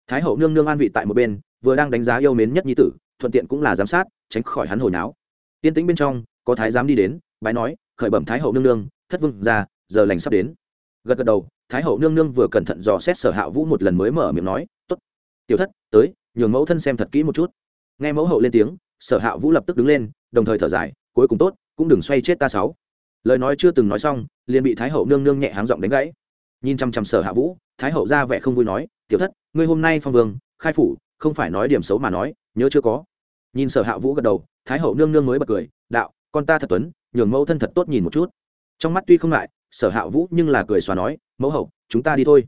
Thái hậu nương nương an vị tại một bên, vừa đang đánh giá yêu mến nhất nhi tử, thuận tiện cũng là giám sát, tránh khỏi hắn hồi náo. Yên tĩnh bên trong, có thái giám đi đến, bái nói, khởi bẩm thái hậu nương nương, thất vương ra, giờ lành sắp đến. Gật gật đầu thái hậu nương nương vừa cẩn thận dò xét sở hạ vũ một lần mới mở miệng nói t ố t tiểu thất, tới, nhường mẫu thân xem thật kỹ một chút. Nghe mẫu hậu lên tiếng, sở hạ vũ lập tức đứng lên, đồng thời thở dài, cuối cùng tốt, cũng đừng xoay chết ta sáu. Lời nói chưa từng nói xong, liền bị thái hậu nương nương nhẹ háng giọng đánh gãy. Nhìn chăm chăm sở hạ vũ, thái hậu ra vẻ không vui nói, tiểu thất, ngươi hôm nay phong vương, khai phủ, không phải nói điểm xấu mà nói, nhớ chưa có? Nhìn sở hạ vũ gật đầu, thái hậu nương nương mới bật cười, đạo, con ta thật tuấn, nhường mẫu thân thật tốt nhìn một chút. Trong mắt tuy không lại sở hạ vũ nhưng là cười xóa nói, mẫu hậu, chúng ta đi thôi.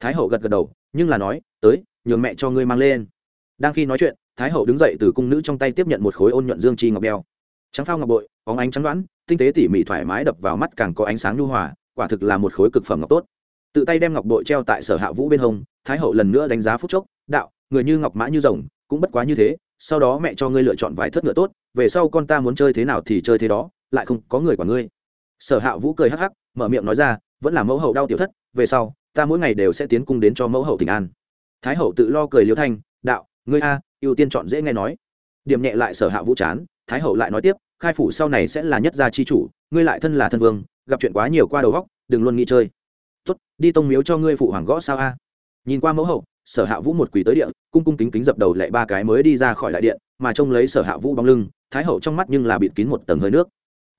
Thái hậu gật gật đầu, nhưng là nói, tới, nhường mẹ cho ngươi mang lên. Đang khi nói chuyện, thái hậu đứng dậy từ cung nữ trong tay tiếp nhận một khối ôn nhuận dương chi ngọc đeo trắng phao ngọc bội óng ánh trắng đoán, tinh tế tỉ mỉ thoải mái đập vào mắt càng có ánh sáng nhu hòa, quả thực là một khối cực phẩm ngọc tốt. Tự tay đem ngọc bội treo tại sở hạ vũ bên hông, thái hậu lần nữa đánh giá phúc chốc, đạo, người như ngọc mã như rồng, cũng bất quá như thế, sau đó mẹ cho ngươi lựa chọn vài thất ngựa tốt, về sau con ta muốn chơi thế nào thì chơi thế đó, lại không có người quản ngươi. Sở hạ vũ cười hắc hắc mở miệng nói ra, vẫn là mẫu hậu đau tiểu thất, về sau, ta mỗi ngày đều sẽ tiến cung đến cho mẫu hậu tỉnh an. Thái hậu tự lo cười liêu thanh, đạo, ngươi a, ưu tiên chọn dễ nghe nói. Điểm nhẹ lại sở hạ vũ chán, thái hậu lại nói tiếp, khai phủ sau này sẽ là nhất gia chi chủ, ngươi lại thân là thân vương, gặp chuyện quá nhiều qua đầu góc, đừng luôn nghĩ chơi. Tốt, đi tông miếu cho ngươi phụ hoàng gõ sao a? Nhìn qua mẫu hậu, sở hạ vũ một quỳ tới điện cung cung kính kính dập đầu lại ba cái mới đi ra khỏi đại điện, mà trông lấy sở hạ vũ bóng lưng, thái hậu trong mắt nhưng là bịt kín một tầng hơi nước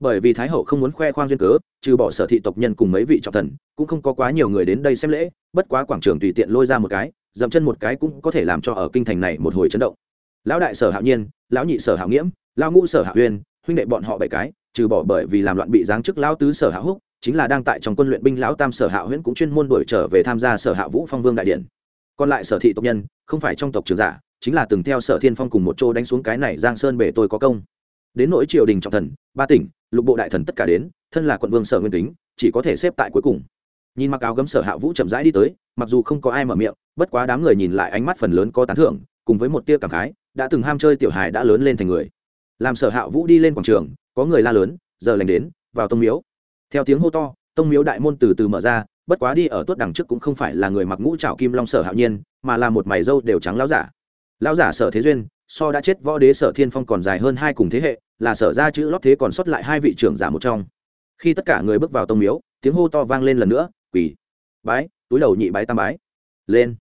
bởi vì thái hậu không muốn khoe khoang duyên cớ, trừ bỏ sở thị tộc nhân cùng mấy vị trọng thần, cũng không có quá nhiều người đến đây xem lễ, bất quá quảng trường tùy tiện lôi ra một cái, dậm chân một cái cũng có thể làm cho ở kinh thành này một hồi chấn động. Lão đại sở hạo nhiên, lão nhị sở hạo nghiễm, lão ngũ sở hạo huyên huynh đệ bọn họ bảy cái, trừ bỏ bởi vì làm loạn bị giáng chức lão tứ sở hạo húc, chính là đang tại trong quân luyện binh lão tam sở hạo huyễn cũng chuyên môn đuổi trở về tham gia sở hạ vũ phong vương đại điện. Còn lại sở thị tộc nhân, không phải trong tộc trường giả, chính là từng theo sở thiên phong cùng một chỗ đánh xuống cái này giang sơn bể tôi có công đến nỗi triều đình trọng thần, ba tỉnh, lục bộ đại thần tất cả đến, thân là quận vương sở nguyên tính chỉ có thể xếp tại cuối cùng. Nhìn mặc áo gấm sở hạ vũ chậm rãi đi tới, mặc dù không có ai mở miệng, bất quá đám người nhìn lại ánh mắt phần lớn có tán thưởng, cùng với một tia cảm khái, đã từng ham chơi tiểu hài đã lớn lên thành người. Làm sở hạ vũ đi lên quảng trường, có người la lớn, giờ lành đến, vào tông miếu. Theo tiếng hô to, tông miếu đại môn từ từ mở ra, bất quá đi ở tuốt đằng trước cũng không phải là người mặc ngũ trảo kim long sở hạo nhiên, mà là một mày dâu đều trắng lão giả. Lão giả sở thế duyên so đã chết võ đế sở thiên phong còn dài hơn hai cùng thế hệ, là sở ra chữ lót thế còn sót lại hai vị trưởng giả một trong. Khi tất cả người bước vào tông miếu, tiếng hô to vang lên lần nữa, quỳ, bái, túi đầu nhị bái tam bái. Lên.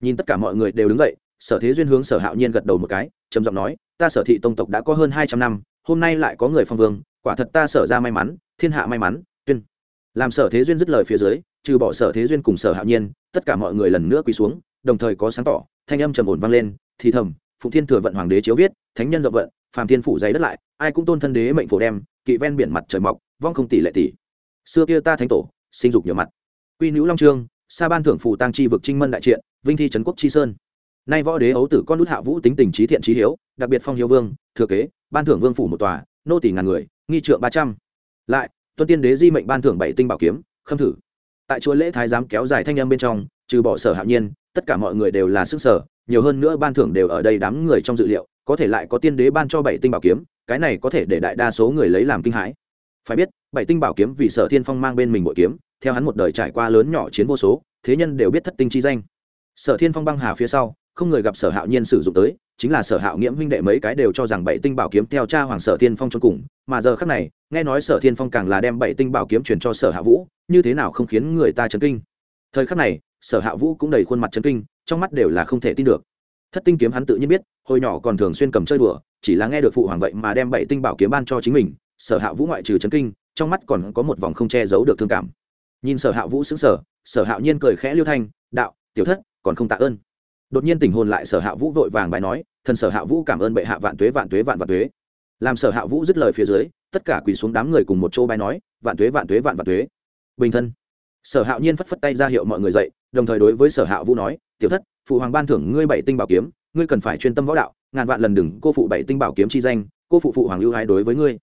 Nhìn tất cả mọi người đều đứng dậy, sở thế duyên hướng sở hạo nhiên gật đầu một cái, trầm giọng nói, ta sở thị tông tộc đã có hơn hai trăm năm, hôm nay lại có người phong vương, quả thật ta sở ra may mắn, thiên hạ may mắn, tuyên. Làm sở thế duyên dứt lời phía dưới, trừ bỏ sở thế duyên cùng sở hạo nhiên, tất cả mọi người lần nữa quỳ xuống, đồng thời có sáng tỏ, thanh âm trầm ổn vang lên, thì thầm phụng thiên thừa vận hoàng đế chiếu viết, thánh nhân rộng vận, phàm thiên phủ giấy đất lại, ai cũng tôn thân đế mệnh phổ đem, kỵ ven biển mặt trời mọc, vong không tỷ lệ tỷ. Xưa kia ta thánh tổ, sinh dục nhiều mặt. Quy nữ long trương, sa ban thưởng phủ tăng chi vực trinh mân đại triện, vinh thi trấn quốc chi sơn. Nay võ đế ấu tử con nút hạ vũ tính tình trí thiện trí hiếu, đặc biệt phong hiếu vương, thừa kế, ban thưởng vương phủ một tòa, nô tỷ ngàn người, nghi trượng ba trăm. Lại, tuân tiên đế di mệnh ban thưởng bảy tinh bảo kiếm, khâm thử. Tại chúa lễ thái giám kéo dài thanh âm bên trong, trừ bỏ sở hạo nhiên, tất cả mọi người đều là sức sở nhiều hơn nữa ban thưởng đều ở đây đám người trong dự liệu, có thể lại có tiên đế ban cho bảy tinh bảo kiếm, cái này có thể để đại đa số người lấy làm kinh hãi. Phải biết, bảy tinh bảo kiếm vì sở thiên phong mang bên mình bội kiếm, theo hắn một đời trải qua lớn nhỏ chiến vô số, thế nhân đều biết thất tinh chi danh. Sở thiên phong băng hà phía sau, không người gặp sở hạo nhiên sử dụng tới, chính là sở hạo nghiễm huynh đệ mấy cái đều cho rằng bảy tinh bảo kiếm theo cha hoàng sở thiên phong cho cùng, mà giờ khác này, nghe nói sở thiên phong càng là đem bảy tinh bảo kiếm truyền cho sở hạ vũ, như thế nào không khiến người ta chấn kinh. Thời khắc này, sở hạ vũ cũng đầy khuôn mặt chấn kinh trong mắt đều là không thể tin được. Thất tinh kiếm hắn tự nhiên biết, hồi nhỏ còn thường xuyên cầm chơi đùa, chỉ là nghe được phụ hoàng vậy mà đem bảy tinh bảo kiếm ban cho chính mình, sở hạ vũ ngoại trừ chấn kinh, trong mắt còn có một vòng không che giấu được thương cảm. Nhìn sở hạ vũ xứng sở sở hạo nhiên cười khẽ liêu thanh, đạo, tiểu thất, còn không tạ ơn. Đột nhiên tình hồn lại, sở hạ vũ vội vàng bài nói, thần sở hạ vũ cảm ơn bệ hạ vạn tuế vạn tuế, vạn vạn tuế. Làm sở hạ vũ dứt lời phía dưới, tất cả quỳ xuống đám người cùng một chỗ bài nói, vạn tuế vạn tuế, vạn vạn tuế. Bình thân. Sở hạo nhiên phất phất tay ra hiệu mọi người dậy, đồng thời đối với sở hạ vũ nói tiểu thất, phụ hoàng ban thưởng ngươi bảy tinh bảo kiếm, ngươi cần phải chuyên tâm võ đạo, ngàn vạn lần đừng cô phụ bảy tinh bảo kiếm chi danh, cô phụ phụ hoàng ưu ái đối với ngươi.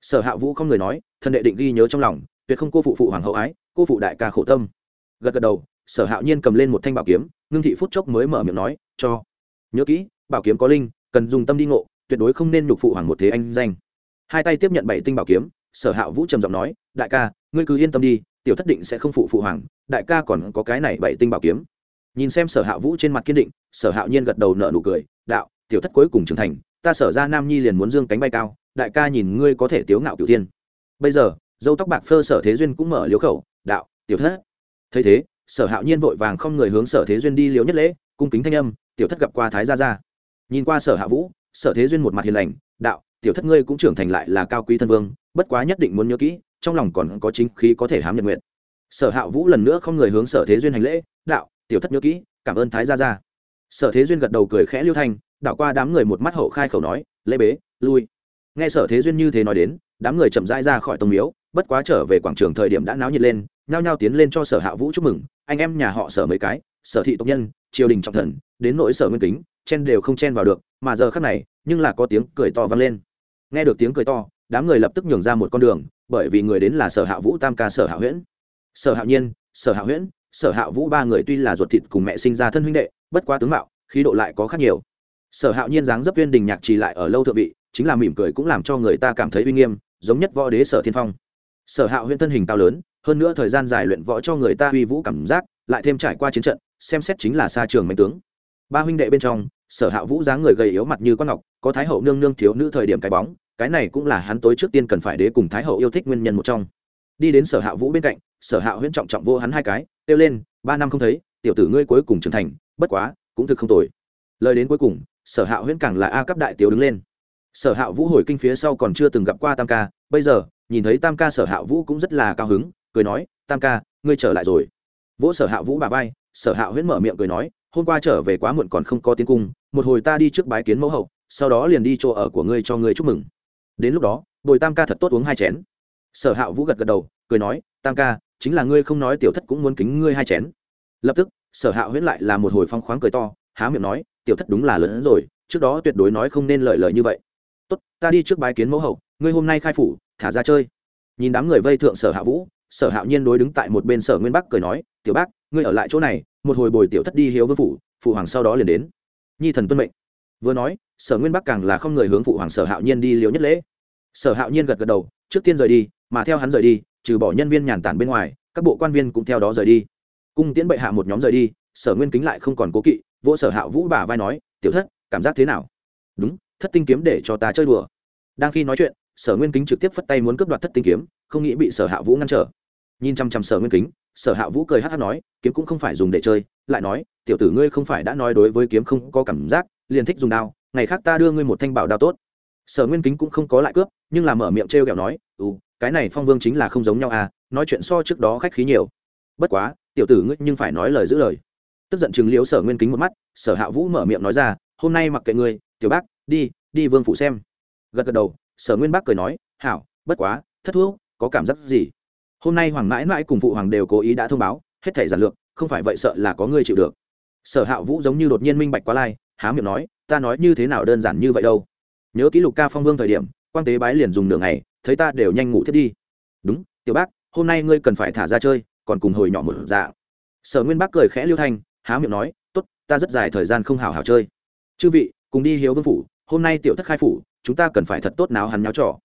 Sở hạ vũ không người nói thần đệ định ghi nhớ trong lòng, tuyệt không cô phụ phụ hoàng hậu ái, cô phụ đại ca khổ tâm. Gật gật đầu, sở hạo nhiên cầm lên một thanh bảo kiếm, ngưng thị phút chốc mới mở miệng nói, cho. Nhớ kỹ, bảo kiếm có linh, cần dùng tâm đi ngộ, tuyệt đối không nên nhục phụ hoàng một thế anh danh. Hai tay tiếp nhận bảy tinh bảo kiếm, sở hạ vũ trầm giọng nói, đại ca, ngươi cứ yên tâm đi, tiểu thất định sẽ không phụ phụ hoàng, đại ca còn có cái này bảy tinh bảo kiếm nhìn xem sở hạ vũ trên mặt kiên định, sở hạo nhiên gật đầu nợ nụ cười, đạo, tiểu thất cuối cùng trưởng thành, ta sở ra nam nhi liền muốn dương cánh bay cao, đại ca nhìn ngươi có thể tiếu ngạo cửu tiên bây giờ, dâu tóc bạc phơ sở thế duyên cũng mở liếu khẩu, đạo, tiểu thất. Thấy thế, sở hạo nhiên vội vàng không người hướng sở thế duyên đi liếu nhất lễ, cung kính thanh âm, tiểu thất gặp qua thái gia gia. Nhìn qua sở hạ vũ, sở thế duyên một mặt hiền lành, đạo, tiểu thất ngươi cũng trưởng thành lại là cao quý thân vương, bất quá nhất định muốn nhớ kỹ, trong lòng còn có chính khí có thể hám nhật nguyện. Sở hạ vũ lần nữa không người hướng sở thế duyên hành lễ, đạo tiểu thất nhớ kỹ, cảm ơn thái gia gia. Sở thế duyên gật đầu cười khẽ liêu thanh, đảo qua đám người một mắt hậu khai khẩu nói, lễ bế, lui. Nghe sở thế duyên như thế nói đến, đám người chậm rãi ra khỏi tông miếu, bất quá trở về quảng trường thời điểm đã náo nhiệt lên, nhao nhao tiến lên cho sở hạ vũ chúc mừng, anh em nhà họ sở mấy cái, sở thị tộc nhân, triều đình trọng thần, đến nỗi sở nguyên kính, chen đều không chen vào được, mà giờ khắc này, nhưng là có tiếng cười to vang lên. Nghe được tiếng cười to, đám người lập tức nhường ra một con đường, bởi vì người đến là sở hạ vũ tam ca sở hạ huyễn. Sở hạ nhiên, sở hạ huyễn sở hạ vũ ba người tuy là ruột thịt cùng mẹ sinh ra thân huynh đệ, bất quá tướng mạo, khí độ lại có khác nhiều. Sở Hạo nhiên dáng dấp viên đình nhạc trì lại ở lâu thượng vị, chính là mỉm cười cũng làm cho người ta cảm thấy uy nghiêm, giống nhất võ đế sở thiên phong. Sở Hạo huyễn thân hình cao lớn, hơn nữa thời gian dài luyện võ cho người ta uy vũ cảm giác, lại thêm trải qua chiến trận, xem xét chính là xa trường mạnh tướng. Ba huynh đệ bên trong, sở hạ vũ dáng người gầy yếu mặt như con ngọc, có thái hậu nương nương thiếu nữ thời điểm cái bóng, cái này cũng là hắn tối trước tiên cần phải đế cùng thái hậu yêu thích nguyên nhân một trong đi đến sở hạ vũ bên cạnh, sở hạ huyễn trọng trọng vô hắn hai cái, kêu lên, ba năm không thấy, tiểu tử ngươi cuối cùng trưởng thành, bất quá, cũng thực không tồi. Lời đến cuối cùng, sở hạ huyễn càng là a cấp đại tiểu đứng lên. Sở hạ vũ hồi kinh phía sau còn chưa từng gặp qua tam ca, bây giờ, nhìn thấy tam ca sở hạ vũ cũng rất là cao hứng, cười nói, tam ca, ngươi trở lại rồi. Vỗ sở hạ vũ bà vai, sở hạ huyễn mở miệng cười nói, hôm qua trở về quá muộn còn không có tiếng cung, một hồi ta đi trước bái kiến mẫu hậu, sau đó liền đi chỗ ở của ngươi cho ngươi chúc mừng. Đến lúc đó, bồi tam ca thật tốt uống hai chén sở hạ vũ gật gật đầu, cười nói, tam ca, chính là ngươi không nói tiểu thất cũng muốn kính ngươi hai chén. Lập tức, sở hạ huyễn lại là một hồi phong khoáng cười to, há miệng nói, tiểu thất đúng là lớn hơn rồi, trước đó tuyệt đối nói không nên lợi lời như vậy. Tốt, ta đi trước bái kiến mẫu hậu, ngươi hôm nay khai phủ, thả ra chơi. Nhìn đám người vây thượng sở hạ vũ, sở hạo nhiên đối đứng tại một bên sở nguyên bắc cười nói, tiểu bác, ngươi ở lại chỗ này, một hồi bồi tiểu thất đi hiếu vương phủ, phụ hoàng sau đó liền đến. Nhi thần tuân mệnh. Vừa nói, sở nguyên bắc càng là không người hướng phụ hoàng sở hạo nhiên đi liều nhất lễ. Sở hạo nhiên gật gật đầu, trước tiên rời đi mà theo hắn rời đi, trừ bỏ nhân viên nhàn tản bên ngoài, các bộ quan viên cũng theo đó rời đi. Cung tiễn bệ hạ một nhóm rời đi, sở nguyên kính lại không còn cố kỵ, vỗ sở hạ vũ bả vai nói, tiểu thất, cảm giác thế nào? Đúng, thất tinh kiếm để cho ta chơi đùa. Đang khi nói chuyện, sở nguyên kính trực tiếp phất tay muốn cướp đoạt thất tinh kiếm, không nghĩ bị sở hạ vũ ngăn trở. Nhìn chăm chăm sở nguyên kính, sở hạ vũ cười hát hát nói, kiếm cũng không phải dùng để chơi. Lại nói, tiểu tử ngươi không phải đã nói đối với kiếm không có cảm giác, liền thích dùng đao, ngày khác ta đưa ngươi một thanh bảo đao tốt. Sở nguyên kính cũng không có lại cướp, nhưng là mở miệng t r e o kẹo nói ừ cái này phong vương chính là không giống nhau à nói chuyện so trước đó khách khí nhiều. Bất quá, tiểu tử ngươi nhưng phải nói lời giữ lời. Tức giận chừng liếu sở nguyên kính một mắt, sở hạ vũ mở miệng nói ra, hôm nay mặc kệ ngươi, tiểu bác, đi đi vương phủ xem. Gật gật đầu, sở nguyên bác cười nói, hảo, bất quá, thất thuốc có cảm giác gì? Hôm nay hoàng mãi mãi cùng phụ hoàng đều cố ý đã thông báo, hết thể giản lược, không phải vậy sợ là có người chịu được. Sở hạ vũ giống như đột nhiên minh bạch quá lai, há miệng nói, ta nói như thế nào đơn giản như vậy đâu? Nhớ ký lục ca phong vương thời điểm quan tế bái liền dùng đường này thấy ta đều nhanh ngủ thiết đi. Đúng, tiểu bác, hôm nay ngươi cần phải thả ra chơi, còn cùng hồi nhỏ một dạ sở nguyên bác cười khẽ liêu thanh, há miệng nói, tốt, ta rất dài thời gian không hào hào chơi. Chư vị, cùng đi hiếu vương phủ, hôm nay tiểu thất khai phủ, chúng ta cần phải thật tốt nào hắn nháo trò.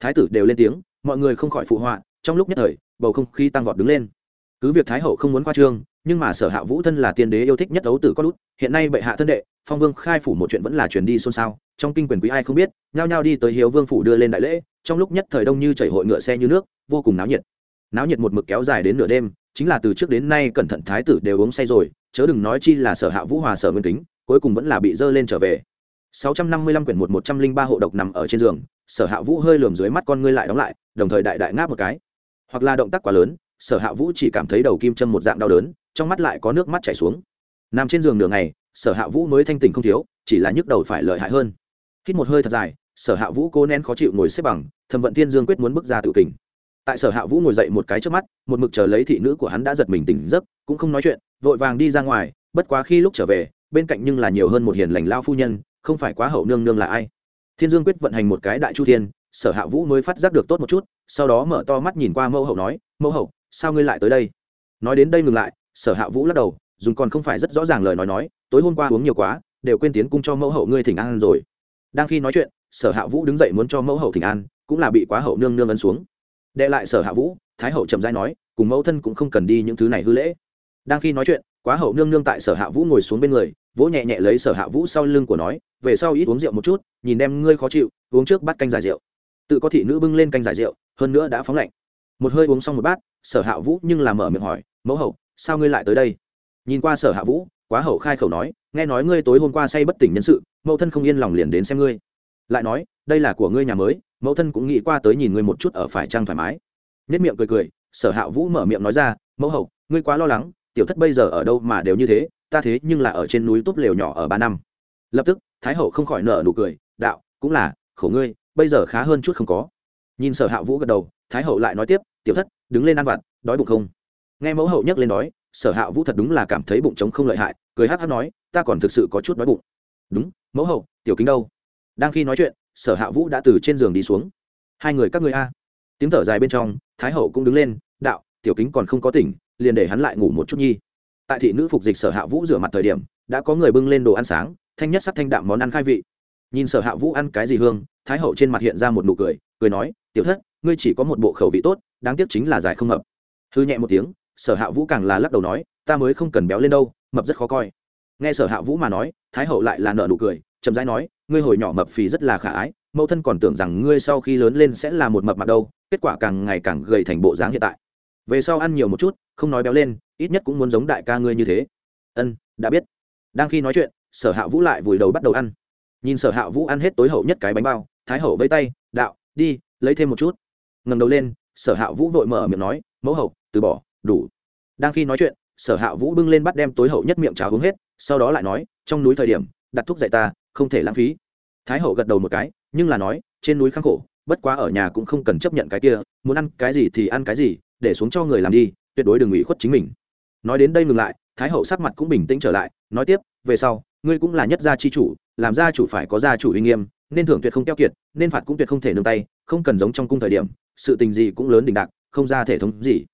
Thái tử đều lên tiếng, mọi người không khỏi phụ họa, trong lúc nhất thời, bầu không khí tăng vọt đứng lên. Cứ việc thái hậu không muốn khoa trương, nhưng mà sở hạ vũ thân là tiên đế yêu thích nhất ấu tử có lút hiện nay bệ hạ thân đệ, phong vương khai phủ một chuyện vẫn là chuyển đi xôn xao, trong kinh quyền quý ai không biết, nhao nhao đi tới hiếu vương phủ đưa lên đại lễ trong lúc nhất thời đông như chảy hội ngựa xe như nước, vô cùng náo nhiệt. Náo nhiệt một mực kéo dài đến nửa đêm, chính là từ trước đến nay cẩn thận thái tử đều uống say rồi, chớ đừng nói chi là sở hạ vũ hòa sở nguyên kính, cuối cùng vẫn là bị dơ lên trở về. 655 quyển một 103 hộ độc nằm ở trên giường, sở hạ vũ hơi lườm dưới mắt con ngươi lại đóng lại, đồng thời đại đại ngáp một cái. Hoặc là động tác quá lớn, sở hạ vũ chỉ cảm thấy đầu kim châm một dạng đau đớn, trong mắt lại có nước mắt chảy xuống. Nằm trên giường nửa ngày, sở hạ vũ mới thanh tỉnh không thiếu, chỉ là nhức đầu phải lợi hại hơn. Hít một hơi thật dài sở hạ vũ cố nén khó chịu ngồi xếp bằng, thẩm vận thiên dương quyết muốn bước ra tự kình. Tại sở hạ vũ ngồi dậy một cái trước mắt, một mực chờ lấy thị nữ của hắn đã giật mình tỉnh giấc, cũng không nói chuyện, vội vàng đi ra ngoài, bất quá khi lúc trở về, bên cạnh nhưng là nhiều hơn một hiền lành lao phu nhân, không phải quá hậu nương nương là ai. Thiên dương quyết vận hành một cái đại chu thiên, sở hạ vũ mới phát giác được tốt một chút, sau đó mở to mắt nhìn qua mẫu hậu nói, mẫu hậu, sao ngươi lại tới đây? Nói đến đây ngừng lại, sở hạ vũ lắc đầu, dùng còn không phải rất rõ ràng lời nói nói, tối hôm qua uống nhiều quá, đều quên tiến cung cho mẫu hậu ngươi thỉnh an rồi. Đang khi nói chuyện sở hạ vũ đứng dậy muốn cho mẫu hậu thỉnh an, cũng là bị quá hậu nương nương ấn xuống. Đệ lại sở hạ vũ, thái hậu chậm dai nói, cùng mẫu thân cũng không cần đi những thứ này hư lễ. Đang khi nói chuyện, quá hậu nương nương tại sở hạ vũ ngồi xuống bên người, vỗ nhẹ nhẹ lấy sở hạ vũ sau lưng của nói, về sau ít uống rượu một chút, nhìn đem ngươi khó chịu, uống trước bắt canh giải rượu. Tự có thị nữ bưng lên canh giải rượu, hơn nữa đã phóng lạnh. Một hơi uống xong một bát, sở hạ vũ nhưng làm mở miệng hỏi, mẫu hậu, sao ngươi lại tới đây? Nhìn qua sở hạ vũ, quá hậu khai khẩu nói, nghe nói ngươi tối hôm qua say bất tỉnh nhân sự, mẫu thân không yên lòng liền đến xem ngươi lại nói, đây là của ngươi nhà mới, mẫu thân cũng nghĩ qua tới nhìn ngươi một chút ở phải trăng thoải mái. Nhất miệng cười cười, sở hạ vũ mở miệng nói ra, mẫu hậu, ngươi quá lo lắng, tiểu thất bây giờ ở đâu mà đều như thế, ta thế nhưng là ở trên núi túp lều nhỏ ở ba năm. Lập tức, thái hậu không khỏi nở nụ cười, đạo, cũng là, khổ ngươi, bây giờ khá hơn chút không có. Nhìn sở hạ vũ gật đầu, thái hậu lại nói tiếp, tiểu thất, đứng lên ăn vặt, đói bụng không? Nghe mẫu hậu nhắc lên đói sở hạ vũ thật đúng là cảm thấy bụng trống không lợi hại, cười hát hát nói, ta còn thực sự có chút đói bụng. Đúng, mẫu hậu, tiểu kính đâu? Đang khi nói chuyện, sở hạ vũ đã từ trên giường đi xuống. Hai người các người a. Tiếng thở dài bên trong, thái hậu cũng đứng lên, đạo, tiểu kính còn không có tỉnh, liền để hắn lại ngủ một chút nhi. Tại thị nữ phục dịch sở hạ vũ rửa mặt thời điểm, đã có người bưng lên đồ ăn sáng, thanh nhất sắc thanh đạm món ăn khai vị. Nhìn sở hạ vũ ăn cái gì hương, thái hậu trên mặt hiện ra một nụ cười cười nói, tiểu thất, ngươi chỉ có một bộ khẩu vị tốt, đáng tiếc chính là dài không mập. Hư nhẹ một tiếng, sở hạ vũ càng là lắc đầu nói, ta mới không cần béo lên đâu, mập rất khó coi. Nghe sở hạ vũ mà nói, thái hậu lại là nợ nụ cười chậm rãi nói, ngươi hồi nhỏ mập phì rất là khả ái, mẫu thân còn tưởng rằng ngươi sau khi lớn lên sẽ là một mập mặt đâu, kết quả càng ngày càng gầy thành bộ dáng hiện tại. Về sau ăn nhiều một chút, không nói béo lên, ít nhất cũng muốn giống đại ca ngươi như thế. Ân, đã biết. Đang khi nói chuyện, sở hạ vũ lại vùi đầu bắt đầu ăn. Nhìn sở hạ vũ ăn hết tối hậu nhất cái bánh bao, thái hậu vây tay, đạo, đi, lấy thêm một chút. Ngầm đầu lên, sở hạ vũ vội mở miệng nói, mẫu hậu, từ bỏ, đủ. Đang khi nói chuyện, sở hạ vũ bưng lên bắt đem tối hậu nhất miệng cháo uống hết, sau đó lại nói, trong núi thời điểm, đặt thuốc dạy ta không thể lãng phí. Thái hậu gật đầu một cái, nhưng là nói, trên núi kháng khổ, bất quá ở nhà cũng không cần chấp nhận cái kia, muốn ăn cái gì thì ăn cái gì, để xuống cho người làm đi, tuyệt đối đừng ủy khuất chính mình. Nói đến đây ngừng lại, thái hậu sắc mặt cũng bình tĩnh trở lại, nói tiếp, về sau, ngươi cũng là nhất gia chi chủ, làm gia chủ phải có gia chủ uy nghiêm, nên thưởng tuyệt không keo kiệt, nên phạt cũng tuyệt không thể nương tay, không cần giống trong cung thời điểm, sự tình gì cũng lớn đình đạc, không ra thể thống gì.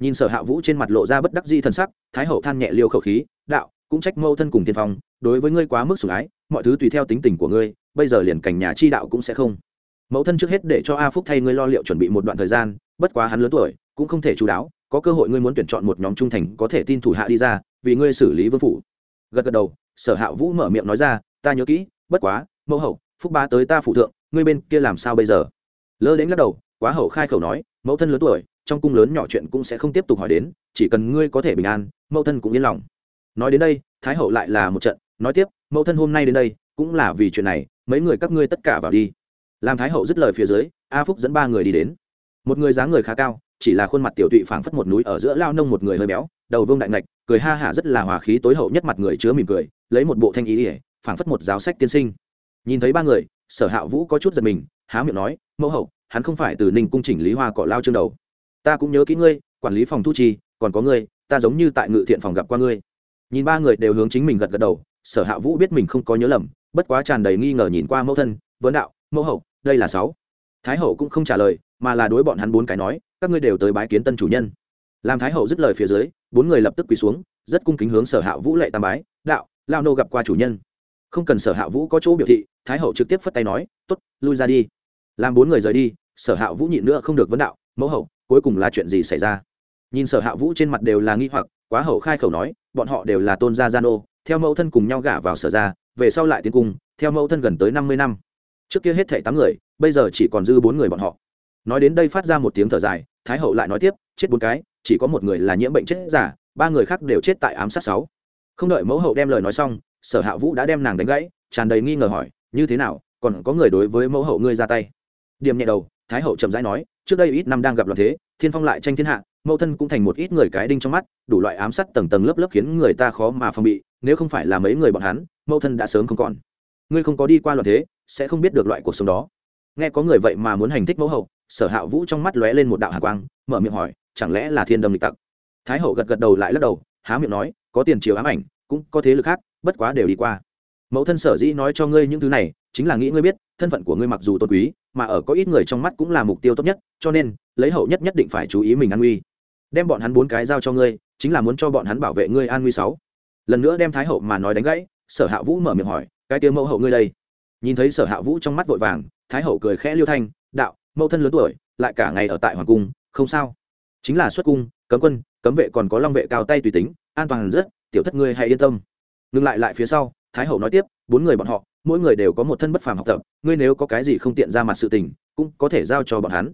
Nhìn sở hạ vũ trên mặt lộ ra bất đắc di thần sắc, thái hậu than nhẹ liêu khẩu khí, đạo, cũng trách mâu thân cùng tiên phong, đối với ngươi quá mức sủng ái mọi thứ tùy theo tính tình của ngươi, bây giờ liền cảnh nhà chi đạo cũng sẽ không. Mẫu thân trước hết để cho a phúc thay ngươi lo liệu chuẩn bị một đoạn thời gian, bất quá hắn lớn tuổi, cũng không thể chú đáo, có cơ hội ngươi muốn tuyển chọn một nhóm trung thành có thể tin thủ hạ đi ra, vì ngươi xử lý vương phủ. Gật gật đầu, sở hạ vũ mở miệng nói ra, ta nhớ kỹ, bất quá, mẫu hậu, phúc ba tới ta phụ thượng, ngươi bên kia làm sao bây giờ? Lơ đến lắc đầu, quá hậu khai khẩu nói, mẫu thân lớn tuổi, trong cung lớn nhỏ chuyện cũng sẽ không tiếp tục hỏi đến, chỉ cần ngươi có thể bình an, mẫu thân cũng yên lòng. Nói đến đây, thái hậu lại là một trận, nói tiếp mẫu thân hôm nay đến đây, cũng là vì chuyện này, mấy người các ngươi tất cả vào đi. Làm thái hậu dứt lời phía dưới, a phúc dẫn ba người đi đến. Một người dáng người khá cao, chỉ là khuôn mặt tiểu tụy phảng phất một núi ở giữa lao nông một người hơi béo, đầu vương đại ngạch, cười ha hả rất là hòa khí tối hậu nhất mặt người chứa mỉm cười, lấy một bộ thanh ý ỉa phảng phất một giáo sách tiên sinh. Nhìn thấy ba người, sở hạ vũ có chút giật mình, há miệng nói, mẫu hậu, hắn không phải từ ninh cung chỉnh lý hoa cọ lao trương đầu. Ta cũng nhớ kỹ ngươi, quản lý phòng thu trì còn có ngươi, ta giống như tại ngự thiện phòng gặp qua ngươi. Nhìn ba người đều hướng chính mình gật gật đầu sở hạ vũ biết mình không có nhớ lầm, bất quá tràn đầy nghi ngờ nhìn qua mẫu thân, vấn đạo, mẫu hậu, đây là sáu. Thái hậu cũng không trả lời, mà là đối bọn hắn bốn cái nói, các ngươi đều tới bái kiến tân chủ nhân. Làm thái hậu dứt lời phía dưới, bốn người lập tức quỳ xuống, rất cung kính hướng sở hạ vũ lệ tam bái, đạo, lao nô gặp qua chủ nhân. Không cần sở hạ vũ có chỗ biểu thị, thái hậu trực tiếp phất tay nói t ố t lui ra đi. Làm bốn người rời đi, sở hạ vũ nhịn nữa không được vấn đạo, mẫu hậu, cuối cùng là chuyện gì xảy ra? Nhìn sở hạ vũ trên mặt đều là nghi hoặc, quá hậu khai khẩu nói, bọn họ đều là tôn gia gia nô theo mẫu thân cùng nhau gả vào sở ra, về sau lại tiến cung, theo mẫu thân gần tới năm mươi năm. Trước kia hết thảy tám người, bây giờ chỉ còn dư bốn người bọn họ. Nói đến đây phát ra một tiếng thở dài, thái hậu lại nói tiếp, chết bốn cái, chỉ có một người là nhiễm bệnh chết giả, ba người khác đều chết tại ám sát sáu. Không đợi mẫu hậu đem lời nói xong, sở hạ vũ đã đem nàng đánh gãy, tràn đầy nghi ngờ hỏi, như thế nào, còn có người đối với mẫu hậu ngươi ra tay? Điểm nhẹ đầu thái hậu chậm rãi nói, trước đây ít năm đang gặp loạn thế, thiên phong lại tranh thiên hạ, mẫu thân cũng thành một ít người cái đinh trong mắt, đủ loại ám sát tầng tầng lớp lớp khiến người ta khó mà phòng bị, nếu không phải là mấy người bọn hắn, mẫu thân đã sớm không còn. Ngươi không có đi qua loạn thế, sẽ không biết được loại cuộc sống đó. Nghe có người vậy mà muốn hành thích mẫu hậu, sở hạ vũ trong mắt lóe lên một đạo hạ quang, mở miệng hỏi, chẳng lẽ là thiên đâm lịch tặc? Thái hậu gật gật đầu lại lắc đầu, há miệng nói, có tiền chiều ám ảnh, cũng có thế lực khác, bất quá đều đi qua mẫu thân sở dĩ nói cho ngươi những thứ này, chính là nghĩ ngươi biết, thân phận của ngươi mặc dù tôn quý, mà ở có ít người trong mắt cũng là mục tiêu tốt nhất, cho nên, lấy hậu nhất nhất định phải chú ý mình an nguy. Đem bọn hắn bốn cái giao cho ngươi, chính là muốn cho bọn hắn bảo vệ ngươi an nguy sáu. Lần nữa đem thái hậu mà nói đánh gãy, sở hạ vũ mở miệng hỏi, cái tiếng mẫu hậu ngươi đây? Nhìn thấy sở hạ vũ trong mắt vội vàng, thái hậu cười khẽ liêu thanh, đạo, mẫu thân lớn tuổi, lại cả ngày ở tại hoàng cung, không sao. Chính là xuất cung, cấm quân, cấm vệ còn có long vệ cao tay tùy tính, an toàn rất, tiểu thất ngươi hãy yên tâm. Ngừng lại lại phía sau thái hậu nói tiếp, bốn người bọn họ, mỗi người đều có một thân bất phàm học tập, ngươi nếu có cái gì không tiện ra mặt sự tình, cũng có thể giao cho bọn hắn.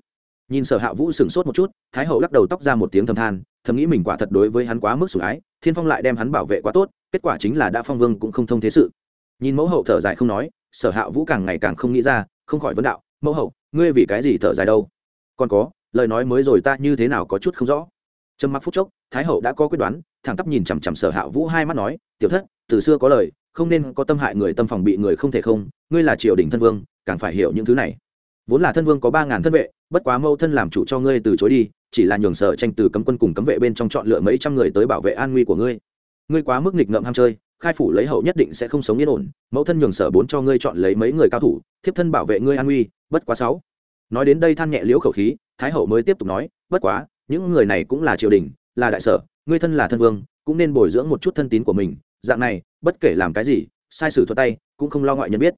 Nhìn sở hạ vũ sửng sốt một chút, thái hậu lắc đầu tóc ra một tiếng thầm than, thầm nghĩ mình quả thật đối với hắn quá mức sủng ái, thiên phong lại đem hắn bảo vệ quá tốt, kết quả chính là đã phong vương cũng không thông thế sự. Nhìn mẫu hậu thở dài không nói, sở hạ vũ càng ngày càng không nghĩ ra, không khỏi vấn đạo, mẫu hậu, ngươi vì cái gì thở dài đâu? Còn có, lời nói mới rồi ta như thế nào có chút không rõ. Trầm mặc phút chốc, thái hậu đã có quyết đoán, thẳng tắp nhìn chằm chằm sở hạ vũ hai mắt nói, tiểu thất, từ xưa có lời không nên có tâm hại người tâm phòng bị người không thể không, ngươi là triều đình thân vương, càng phải hiểu những thứ này. Vốn là thân vương có ba ngàn thân vệ, bất quá mâu thân làm chủ cho ngươi từ chối đi, chỉ là nhường sở tranh từ cấm quân cùng cấm vệ bên trong chọn lựa mấy trăm người tới bảo vệ an nguy của ngươi. Ngươi quá mức nghịch ngợm ham chơi, khai phủ lấy hậu nhất định sẽ không sống yên ổn, mẫu thân nhường sở bốn cho ngươi chọn lấy mấy người cao thủ, thiếp thân bảo vệ ngươi an nguy, bất quá sáu. Nói đến đây than nhẹ liễu khẩu khí, thái hậu mới tiếp tục nói, bất quá, những người này cũng là triều đình, là đại sở, ngươi thân là thân vương, cũng nên bồi dưỡng một chút thân tín của mình dạng này, bất kể làm cái gì, sai sử thuật tay, cũng không lo ngoại nhân biết.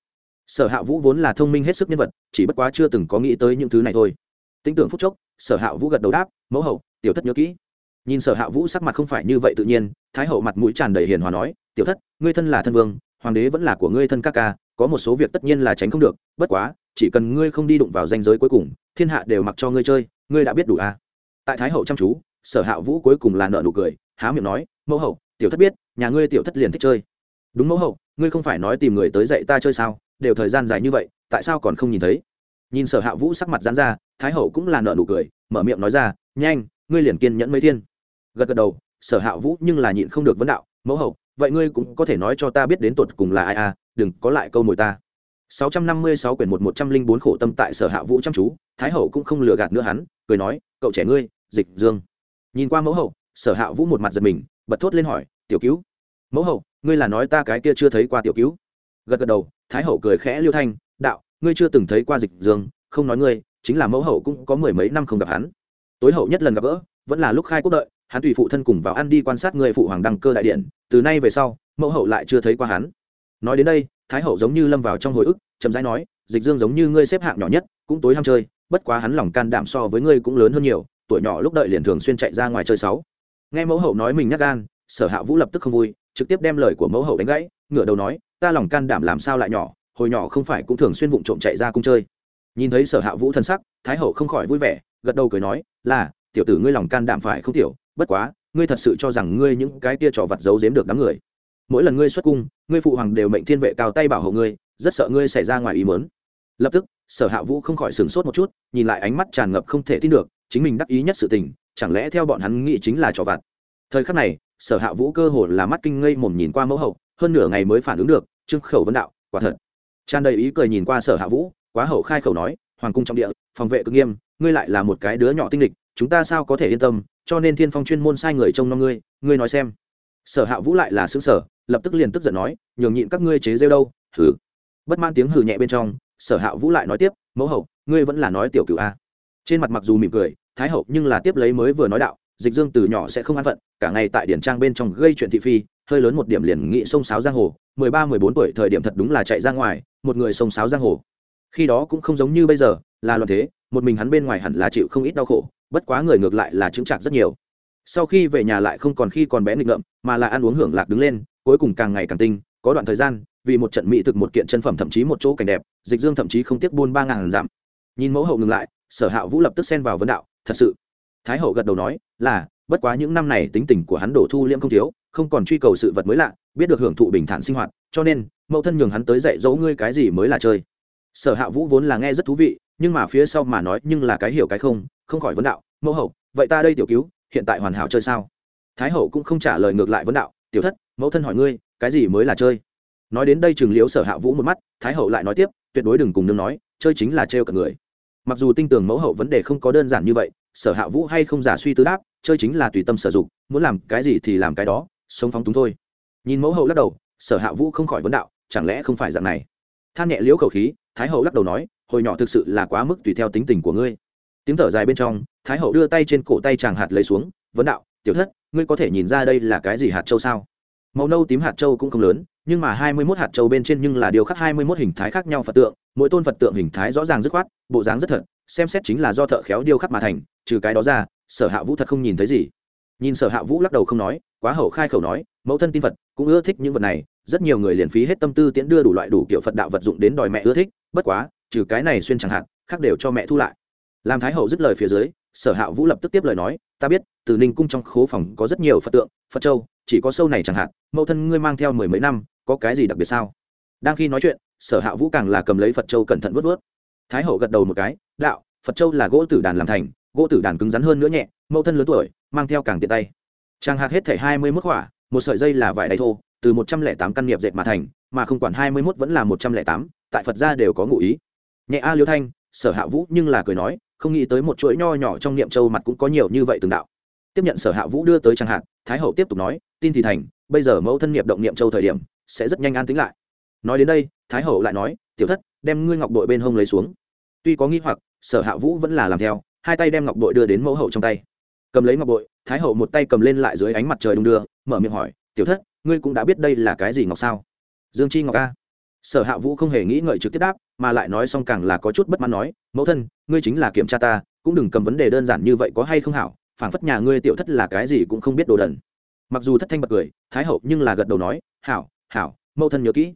Sở hạ vũ vốn là thông minh hết sức nhân vật, chỉ bất quá chưa từng có nghĩ tới những thứ này thôi. Tính tưởng phúc chốc, sở hạ vũ gật đầu đáp, mẫu hậu, tiểu thất nhớ kỹ. Nhìn sở hạ vũ sắc mặt không phải như vậy tự nhiên, thái hậu mặt mũi tràn đầy hiền hòa nói, tiểu thất, ngươi thân là thân vương, hoàng đế vẫn là của ngươi thân các ca, có một số việc tất nhiên là tránh không được, bất quá, chỉ cần ngươi không đi đụng vào danh giới cuối cùng, thiên hạ đều mặc cho ngươi chơi, ngươi đã biết đủ à. tại thái hậu chăm chú, sở hạ vũ cuối cùng là nợ nụ cười, há miệng nói, mẫu hậu, tiểu thất biết nhà ngươi tiểu thất liền thích chơi. Đúng mẫu hậu, ngươi không phải nói tìm người tới dạy ta chơi sao? Đều thời gian dài như vậy, tại sao còn không nhìn thấy? Nhìn sở hạ vũ sắc mặt dán ra, thái hậu cũng là nợ nụ cười, mở miệng nói ra, nhanh, ngươi liền kiên nhẫn mấy thiên. Gật gật đầu, sở hạ vũ nhưng là nhịn không được vấn đạo, mẫu hậu, vậy ngươi cũng có thể nói cho ta biết đến tột cùng là ai à đừng có lại câu mồi ta. 656 quyển 1104 khổ tâm tại sở hạ vũ chăm chú, thái hậu cũng không lừa gạt nữa hắn, cười nói, cậu trẻ ngươi, dịch dương. Nhìn qua mẫu hậu, sở hạ vũ một mặt giật mình, bật thốt lên hỏi tiểu cứu. Mẫu hậu, ngươi là nói ta cái kia chưa thấy qua tiểu cứu. Gật gật đầu, thái hậu cười khẽ liêu thanh, đạo, ngươi chưa từng thấy qua dịch dương, không nói ngươi, chính là mẫu hậu cũng có mười mấy năm không gặp hắn. Tối hậu nhất lần gặp gỡ, vẫn là lúc khai quốc đợi, hắn tùy phụ thân cùng vào ăn đi quan sát người phụ hoàng đăng cơ đại điện, từ nay về sau, mẫu hậu lại chưa thấy qua hắn. Nói đến đây, thái hậu giống như lâm vào trong hồi ức, chậm rãi nói, dịch dương giống như ngươi xếp hạng nhỏ nhất, cũng tối ham chơi, bất quá hắn lòng can đảm so với ngươi cũng lớn hơn nhiều, tuổi nhỏ lúc đợi liền thường xuyên chạy ra ngoài chơi sáu nghe mẫu hậu nói mình nhắc gan sở hạ vũ lập tức không vui, trực tiếp đem lời của mẫu hậu đánh gãy, ngửa đầu nói, ta lòng can đảm làm sao lại nhỏ, hồi nhỏ không phải cũng thường xuyên vụng trộm chạy ra cung chơi. Nhìn thấy sở hạ vũ thân sắc, thái hậu không khỏi vui vẻ, gật đầu cười nói, là, tiểu tử ngươi lòng can đảm phải không tiểu, bất quá, ngươi thật sự cho rằng ngươi những cái tia trò vặt giấu giếm được đám người. Mỗi lần ngươi xuất cung, ngươi phụ hoàng đều mệnh thiên vệ cao tay bảo hộ ngươi, rất sợ ngươi xảy ra ngoài ý mớn lập tức, sở hạ vũ không khỏi sửng sốt một chút, nhìn lại ánh mắt tràn ngập không thể tin được, chính mình đắc ý nhất sự tình, chẳng lẽ theo bọn hắn nghĩ chính là trò vặt. Thời khắc này sở hạ vũ cơ hồ là mắt kinh ngây mồm nhìn qua mẫu hậu, hơn nửa ngày mới phản ứng được, trương khẩu vấn đạo, quả thật. Tràn đầy ý cười nhìn qua sở hạ vũ, quá hậu khai khẩu nói, hoàng cung trọng địa, phòng vệ cực nghiêm, ngươi lại là một cái đứa nhỏ tinh lịch chúng ta sao có thể yên tâm, cho nên thiên phong chuyên môn sai người trông nom ngươi ngươi nói xem. Sở hạ vũ lại là xứ sở lập tức liền tức giận nói, nhường nhịn các ngươi chế rêu đâu hử bất man tiếng hử nhẹ bên trong, sở hạ vũ lại nói tiếp, mẫu hậu, ngươi vẫn là nói tiểu cựu a. Trên mặt mặc dù mỉm cười, thái hậu nhưng là tiếp lấy mới vừa nói đạo dịch dương từ nhỏ sẽ không an phận, cả ngày tại điển trang bên trong gây chuyện thị phi, hơi lớn một điểm liền nghị sông sáo giang hồ, mười ba, mười bốn tuổi thời điểm thật đúng là chạy ra ngoài, một người sông sáo giang hồ. Khi đó cũng không giống như bây giờ, là loạn thế, một mình hắn bên ngoài hẳn là chịu không ít đau khổ, bất quá người ngược lại là chứng chạc rất nhiều. Sau khi về nhà lại không còn khi còn bé nghịch ngợm, mà là ăn uống hưởng lạc đứng lên, cuối cùng càng ngày càng tinh, có đoạn thời gian, vì một trận mỹ thực một kiện chân phẩm thậm chí một chỗ cảnh đẹp, dịch dương thậm chí không tiếc buôn ba ngàn dặm nhìn mẫu hậu ngừng lại, sở hạ vũ lập tức xen vào vấn đạo, thật sự? Thái hậu gật đầu nói là, bất quá những năm này tính tình của hắn đổ thu liễm không thiếu, không còn truy cầu sự vật mới lạ, biết được hưởng thụ bình thản sinh hoạt, cho nên, mẫu thân nhường hắn tới dạy dỗ ngươi cái gì mới là chơi. Sở hạ vũ vốn là nghe rất thú vị, nhưng mà phía sau mà nói, nhưng là cái hiểu cái không không khỏi vấn đạo, mẫu hậu, vậy ta đây tiểu cứu, hiện tại hoàn hảo chơi sao? Thái hậu cũng không trả lời ngược lại vấn đạo, tiểu thất, mẫu thân hỏi ngươi, cái gì mới là chơi? Nói đến đây chừng liễu sở hạ vũ một mắt, thái hậu lại nói tiếp, tuyệt đối đừng cùng nương nói, chơi chính là trêu cả người. Mặc dù tinh tường mẫu hậu vấn đề không có đơn giản như vậy sở hạ vũ hay không giả suy tư đáp, chơi chính là tùy tâm sử dụng muốn làm cái gì thì làm cái đó, sống phóng túng thôi. Nhìn mẫu hậu lắc đầu, sở hạ vũ không khỏi vấn đạo, chẳng lẽ không phải dạng này? Than nhẹ liễu khẩu khí, thái hậu lắc đầu nói, hồi nhỏ thực sự là quá mức tùy theo tính tình của ngươi. Tiếng thở dài bên trong, thái hậu đưa tay trên cổ tay chàng hạt lấy xuống, vấn đạo, tiểu thất, ngươi có thể nhìn ra đây là cái gì hạt châu sao? Màu nâu tím hạt châu cũng không lớn, nhưng mà hai mươi 21 hạt châu bên trên nhưng là điều khắc hai mươi 21 hình thái khác nhau phật tượng, mỗi tôn phật tượng hình thái rõ ràng dứt khoát, bộ dáng rất thật xem xét chính là do thợ khéo điêu khắc mà thành, trừ cái đó ra, sở hạ vũ thật không nhìn thấy gì. Nhìn sở hạ vũ lắc đầu không nói, quá hậu khai khẩu nói, mẫu thân tin phật, cũng ưa thích những vật này, rất nhiều người liền phí hết tâm tư tiễn đưa đủ loại đủ kiểu phật đạo vật dụng đến đòi mẹ ưa thích, bất quá, trừ cái này xuyên chẳng hạn, khác đều cho mẹ thu lại. Làm thái hậu dứt lời phía dưới, sở hạ vũ lập tức tiếp lời nói, ta biết, từ ninh cung trong khố phòng có rất nhiều phật tượng, phật châu, chỉ có sâu này chẳng hạn, mẫu thân ngươi mang theo mười mấy năm, có cái gì đặc biệt sao? Đang khi nói chuyện, sở hạ vũ càng là cầm lấy phật châu cẩn thận vớt vớt thái hậu gật đầu một cái, đạo, phật châu là gỗ tử đàn làm thành, gỗ tử đàn cứng rắn hơn nữa nhẹ, mẫu thân lớn tuổi, mang theo càng tiện tay. Trang hạt hết thể hai mươi mức hỏa một sợi dây là vải đáy thô, từ một trăm lẻ tám căn nghiệp dệt mà thành, mà không quản hai mươi mốt vẫn là một trăm lẻ tám, tại phật gia đều có ngụ ý. Nhẹ a liêu thanh, sở hạ vũ nhưng là cười nói, không nghĩ tới một chuỗi nho nhỏ trong niệm châu mặt cũng có nhiều như vậy từng đạo. Tiếp nhận sở hạ vũ đưa tới trang hạt thái hậu tiếp tục nói, tin thì thành, bây giờ mẫu thân nghiệp động niệm châu thời điểm, sẽ rất nhanh an tính lại. Nói đến đây, thái hậu lại nói, tiểu thất, đem ngươi ngọc bội bên hông lấy xuống tuy có nghĩ hoặc, sở hạ vũ vẫn là làm theo, hai tay đem ngọc bội đưa đến mẫu hậu trong tay. Cầm lấy ngọc bội, thái hậu một tay cầm lên lại dưới ánh mặt trời đung đưa, mở miệng hỏi, tiểu thất, ngươi cũng đã biết đây là cái gì ngọc sao? Dương chi ngọc a. Sở hạ vũ không hề nghĩ ngợi trực tiếp đáp, mà lại nói xong càng là có chút bất mãn nói, mẫu thân, ngươi chính là kiểm tra ta, cũng đừng cầm vấn đề đơn giản như vậy có hay không hảo, phảng phất nhà ngươi tiểu thất là cái gì cũng không biết đồ đần. Mặc dù thất thanh bật cười, thái hậu nhưng là gật đầu nói, hảo hảo, mẫu thân nhớ kỹ.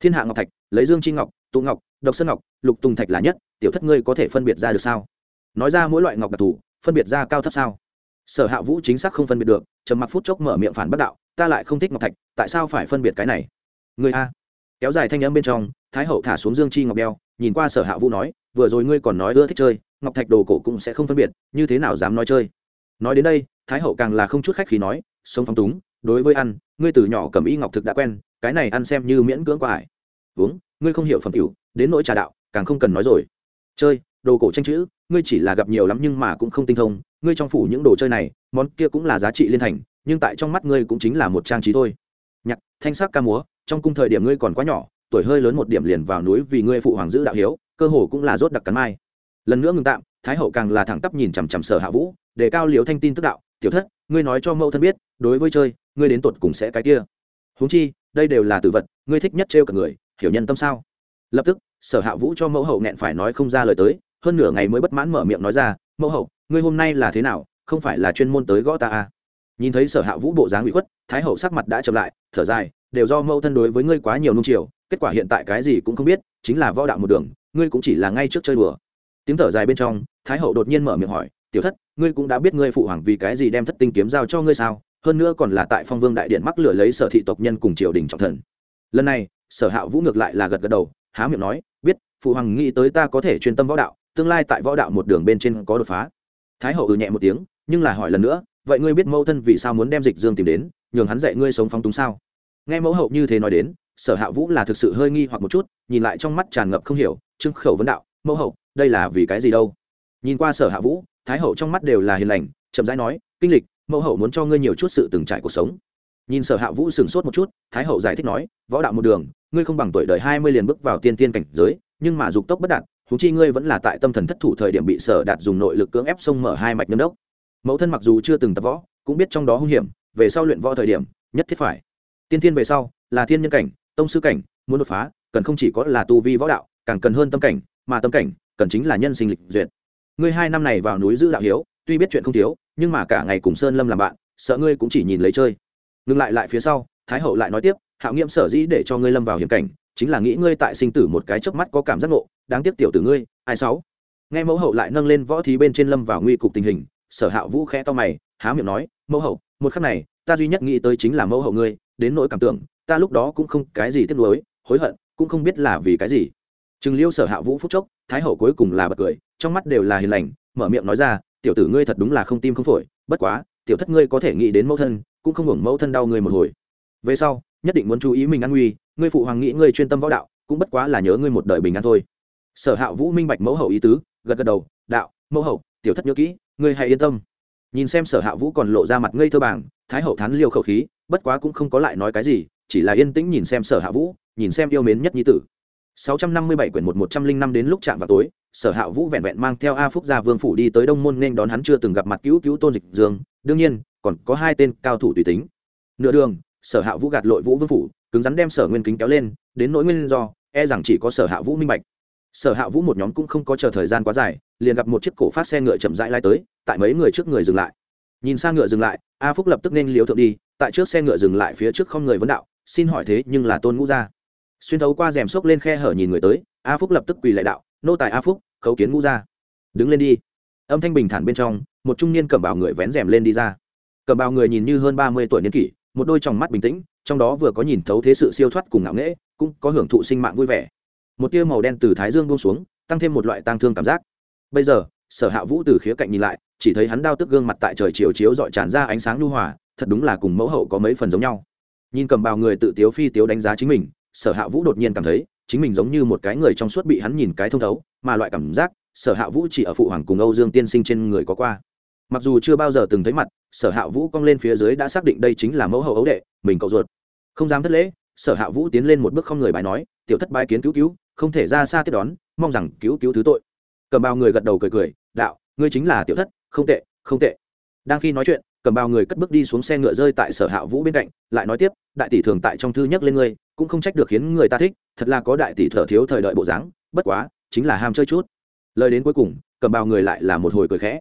Thiên hạ ngọc thạch, lấy dương chi ngọc tụ ngọc, độc sơn ngọc, lục tùng thạch là nhất, tiểu thất ngươi có thể phân biệt ra được sao? Nói ra mỗi loại ngọc đặc thù, phân biệt ra cao thấp sao? Sở hạ vũ chính xác không phân biệt được, trầm mặc phút chốc mở miệng phản bất đạo, ta lại không thích ngọc thạch, tại sao phải phân biệt cái này? Người a. Kéo dài thanh âm bên trong, thái hậu thả xuống dương chi ngọc đeo, nhìn qua sở hạ vũ nói, vừa rồi ngươi còn nói ưa thích chơi, ngọc thạch đồ cổ cũng sẽ không phân biệt, như thế nào dám nói chơi? Nói đến đây, thái hậu càng là không chút khách khi nói, sống phóng túng, đối với ăn, ngươi từ nhỏ cầm y ngọc thực đã quen, cái này ăn xem như miễn cưỡng quải uống ngươi không hiểu phẩm cửu đến nỗi trà đạo, càng không cần nói rồi. Chơi, đồ cổ tranh chữ, ngươi chỉ là gặp nhiều lắm nhưng mà cũng không tinh thông, ngươi trong phủ những đồ chơi này, món kia cũng là giá trị liên thành, nhưng tại trong mắt ngươi cũng chính là một trang trí thôi. Nhạc, thanh sắc ca múa, trong cung thời điểm ngươi còn quá nhỏ, tuổi hơi lớn một điểm liền vào núi vì ngươi phụ hoàng giữ đạo hiếu, cơ hồ cũng là rốt đặc cắn mai. Lần nữa ngừng tạm, thái hậu càng là thẳng tắp nhìn chằm chằm sở hạ vũ để cao liều thanh tin tức đạo, tiểu thất, ngươi nói cho mẫu thân biết, đối với chơi, ngươi đến tột cùng sẽ cái kia. Huống chi, đây đều là tử vật, ngươi thích nhất trêu cả người hiểu nhân tâm sao? Lập tức, sở hạ vũ cho mẫu hậu nghẹn phải nói không ra lời tới, hơn nửa ngày mới bất mãn mở miệng nói ra, mẫu hậu, ngươi hôm nay là thế nào? Không phải là chuyên môn tới gõ ta à. nhìn thấy sở hạ vũ bộ dáng bị khuất, thái hậu sắc mặt đã chậm lại, thở dài, đều do mẫu thân đối với ngươi quá nhiều nung chiều, kết quả hiện tại cái gì cũng không biết, chính là võ đạo một đường, ngươi cũng chỉ là ngay trước chơi đùa. Tiếng thở dài bên trong, thái hậu đột nhiên mở miệng hỏi, tiểu thất, ngươi cũng đã biết ngươi phụ hoàng vì cái gì đem thất tinh kiếm giao cho ngươi sao? Hơn nữa còn là tại phong vương đại điện mắc lửa lấy sở thị tộc nhân cùng triều đình trọng thần. Lần này sở hạ vũ ngược lại là gật gật đầu, há miệng nói, biết, phụ hoàng nghĩ tới ta có thể chuyên tâm võ đạo, tương lai tại võ đạo một đường bên trên có đột phá. Thái hậu ừ nhẹ một tiếng, nhưng là hỏi lần nữa, vậy ngươi biết mẫu thân vì sao muốn đem dịch dương tìm đến, nhường hắn dạy ngươi sống phóng túng sao? Nghe mẫu hậu như thế nói đến, sở hạ vũ là thực sự hơi nghi hoặc một chút, nhìn lại trong mắt tràn ngập không hiểu trưng khẩu vấn đạo, mẫu hậu, đây là vì cái gì đâu? Nhìn qua sở hạ vũ, thái hậu trong mắt đều là hiền lành, chậm rãi nói, kinh lịch, mẫu hậu muốn cho ngươi nhiều chút sự từng trải cuộc sống. Nhìn sở hạ vũ sửng sốt một chút, thái hậu giải thích nói, võ đạo một đường ngươi không bằng tuổi đời hai mươi liền bước vào tiên tiên cảnh giới, nhưng mà dục tốc bất đạt húng chi ngươi vẫn là tại tâm thần thất thủ thời điểm bị sở đạt dùng nội lực cưỡng ép sông mở hai mạch nhâm đốc. Mẫu thân mặc dù chưa từng tập võ, cũng biết trong đó hung hiểm, về sau luyện võ thời điểm, nhất thiết phải. Tiên tiên về sau, là thiên nhân cảnh, tông sư cảnh, muốn đột phá, cần không chỉ có là tu vi võ đạo, càng cần hơn tâm cảnh, mà tâm cảnh, cần chính là nhân sinh lịch duyệt. Ngươi hai năm này vào núi giữ đạo hiếu, tuy biết chuyện không thiếu, nhưng mà cả ngày cùng sơn lâm làm bạn, sợ ngươi cũng chỉ nhìn lấy chơi. Ngừng lại lại phía sau, thái hậu lại nói tiếp hạo nghiệm sở dĩ để cho ngươi lâm vào hiểm cảnh, chính là nghĩ ngươi tại sinh tử một cái chớp mắt có cảm giác ngộ, đáng tiếc tiểu tử ngươi, ai sáu? Nghe mẫu hậu lại nâng lên võ thí bên trên lâm vào nguy cục tình hình, sở hạ vũ khẽ to mày, há miệng nói, mẫu hậu, một khắc này, ta duy nhất nghĩ tới chính là mẫu hậu ngươi, đến nỗi cảm tưởng, ta lúc đó cũng không cái gì tiếc nuối, hối hận, cũng không biết là vì cái gì. Chừng liêu sở hạ vũ phúc chốc, thái hậu cuối cùng là bật cười, trong mắt đều là hiền lành, mở miệng nói ra, tiểu tử ngươi thật đúng là không tim không phổi, bất quá, tiểu thất ngươi có thể nghĩ đến mẫu thân, cũng không hưởng mẫu thân đau ngươi một hồi. Về sau nhất định muốn chú ý mình an nguy ngươi phụ hoàng nghĩ ngươi chuyên tâm võ đạo cũng bất quá là nhớ ngươi một đời bình an thôi. Sở hạ vũ minh bạch mẫu hậu ý tứ gật gật đầu đạo mẫu hậu tiểu thất nhớ kỹ ngươi hãy yên tâm. Nhìn xem sở hạ vũ còn lộ ra mặt ngây thơ bảng thái hậu thán liêu khẩu khí bất quá cũng không có lại nói cái gì chỉ là yên tĩnh nhìn xem sở hạ vũ nhìn xem yêu mến nhất nhi tử. 657 quyển 1105 đến lúc chạm vào tối, Sở Hạ Vũ vẹn vẹn mang theo A Phúc gia vương phủ đi tới Đông môn nên đón hắn chưa từng gặp mặt cứu cứu Tôn Dịch Dương, đương nhiên, còn có hai tên cao thủ tùy tính. Nửa đường, Sở Hạ Vũ gạt lội Vũ vương phủ, cứng rắn đem Sở Nguyên Kính kéo lên, đến nỗi nguyên do, e rằng chỉ có Sở Hạ Vũ minh bạch. Sở Hạ Vũ một nhóm cũng không có chờ thời gian quá dài, liền gặp một chiếc cổ phát xe ngựa chậm rãi lai tới, tại mấy người trước người dừng lại. Nhìn xa ngựa dừng lại, A Phúc lập tức nên liếu thượng đi, tại trước xe ngựa dừng lại phía trước không người vấn đạo, xin hỏi thế nhưng là Tôn Ngũ gia xuyên thấu qua rèm xốc lên khe hở nhìn người tới a phúc lập tức quỳ lại đạo nô tài a phúc khấu kiến ngũ gia. đứng lên đi âm thanh bình thản bên trong một trung niên cầm bào người vén rèm lên đi ra cầm bào người nhìn như hơn ba mươi tuổi niên kỷ một đôi tròng mắt bình tĩnh, trong đó vừa có nhìn thấu thế sự siêu thoát cùng ngạo nghễ, cũng có hưởng thụ sinh mạng vui vẻ. Một tia màu đen từ thái dương buông xuống, tăng thêm một loại tang thương cảm giác. Bây giờ, sở hạ vũ từ khía cạnh nhìn lại, chỉ thấy hắn đao tức gương mặt tại trời chiều chiếu dọi tràn ra ánh sáng nhu hòa, thật đúng là cùng mẫu hậu có mấy phần giống nhau. Nhìn cầm bào người tự tiếu phi tiếu đánh giá chính mình, sở hạ vũ đột nhiên cảm thấy, chính mình giống như một cái người trong suốt bị hắn nhìn cái thông thấu, mà loại cảm giác, sở hạ vũ chỉ ở phụ hoàng cùng âu dương tiên sinh trên người có qua mặc dù chưa bao giờ từng thấy mặt, sở hạ vũ cong lên phía dưới đã xác định đây chính là mẫu hậu ấu đệ, mình cậu ruột. Không dám thất lễ, sở hạ vũ tiến lên một bước không người bài nói, tiểu thất bái kiến cứu cứu, không thể ra xa tiếp đón, mong rằng cứu cứu thứ tội. Cầm bao người gật đầu cười cười, đạo, ngươi chính là tiểu thất, không tệ không tệ. Đang khi nói chuyện, cầm bao người cất bước đi xuống xe ngựa rơi tại sở hạ vũ bên cạnh, lại nói tiếp, đại tỷ thường tại trong thư nhắc lên ngươi, cũng không trách được khiến người ta thích, thật là có đại tỷ thở thiếu thời đợi bộ dáng, bất quá, chính là ham chơi chút. Lời đến cuối cùng, cầm bao người lại là một hồi cười khẽ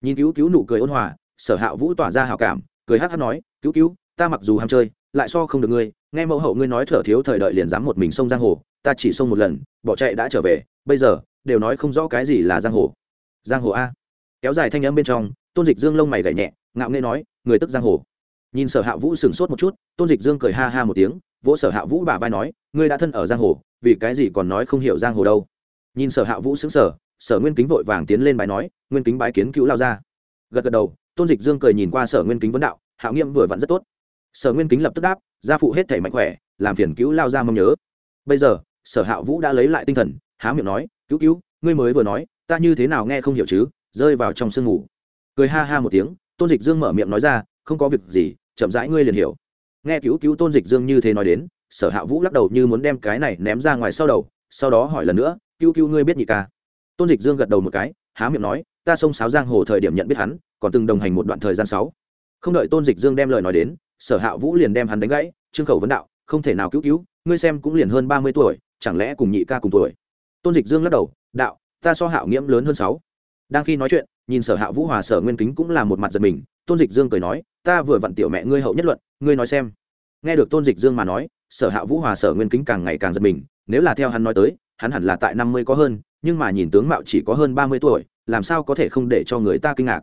nhìn cứu cứu nụ cười ôn hòa, sở hạ vũ tỏa ra hào cảm, cười hát hát nói, cứu cứu, ta mặc dù ham chơi, lại so không được ngươi, nghe mẫu hậu ngươi nói thở thiếu thời đợi liền dám một mình sông giang hồ, ta chỉ sông một lần, bỏ chạy đã trở về, bây giờ, đều nói không rõ cái gì là giang hồ. Giang hồ a? Kéo dài thanh âm bên trong, tôn dịch dương lông mày gảy nhẹ, ngạo nghê nói, người tức giang hồ. Nhìn sở hạ vũ sửng sốt một chút, tôn dịch dương cười ha ha một tiếng, vỗ sở hạ vũ bà vai nói, ngươi đã thân ở giang hồ, vì cái gì còn nói không hiểu giang hồ đâu? Nhìn sở hạ vũ xứng sở sở nguyên kính vội vàng tiến lên bài nói, nguyên kính bái kiến cứu lao ra gật gật đầu, tôn dịch dương cười nhìn qua sở nguyên kính vấn đạo, hạo nghiêm vừa vặn rất tốt. Sở nguyên kính lập tức đáp, gia phụ hết thể mạnh khỏe, làm phiền cứu lao ra mong nhớ. Bây giờ, sở hạ vũ đã lấy lại tinh thần, há miệng nói, cứu cứu, ngươi mới vừa nói, ta như thế nào nghe không hiểu chứ, rơi vào trong sương ngủ cười ha ha một tiếng, tôn dịch dương mở miệng nói ra, không có việc gì, chậm rãi ngươi liền hiểu. Nghe cứu cứu tôn dịch dương như thế nói đến, sở hạ vũ lắc đầu như muốn đem cái này ném ra ngoài sau đầu, sau đó hỏi lần nữa, cứu cứu ngươi biết nhị ca? Tôn dịch dương gật đầu một cái, há miệng nói, ta xông sáo giang hồ thời điểm nhận biết hắn, còn từng đồng hành một đoạn thời gian sáu. Không đợi tôn dịch dương đem lời nói đến, sở hạ vũ liền đem hắn đánh gãy, trương khẩu vấn đạo, không thể nào cứu cứu, ngươi xem cũng liền hơn ba mươi tuổi, chẳng lẽ cùng nhị ca cùng tuổi? Tôn dịch dương lắc đầu, đạo, ta so hạo nghiễm lớn hơn sáu. Đang khi nói chuyện, nhìn sở hạ vũ hòa sở nguyên kính cũng là một mặt giật mình, tôn dịch dương cười nói, ta vừa vặn tiểu mẹ ngươi hậu nhất luận, ngươi nói xem. Nghe được tôn dịch dương mà nói, sở hạ vũ hòa sở nguyên kính càng ngày càng giật mình, nếu là theo hắn nói tới, hắn hẳn là tại năm mươi có hơn nhưng mà nhìn tướng mạo chỉ có hơn ba mươi tuổi, làm sao có thể không để cho người ta kinh ngạc?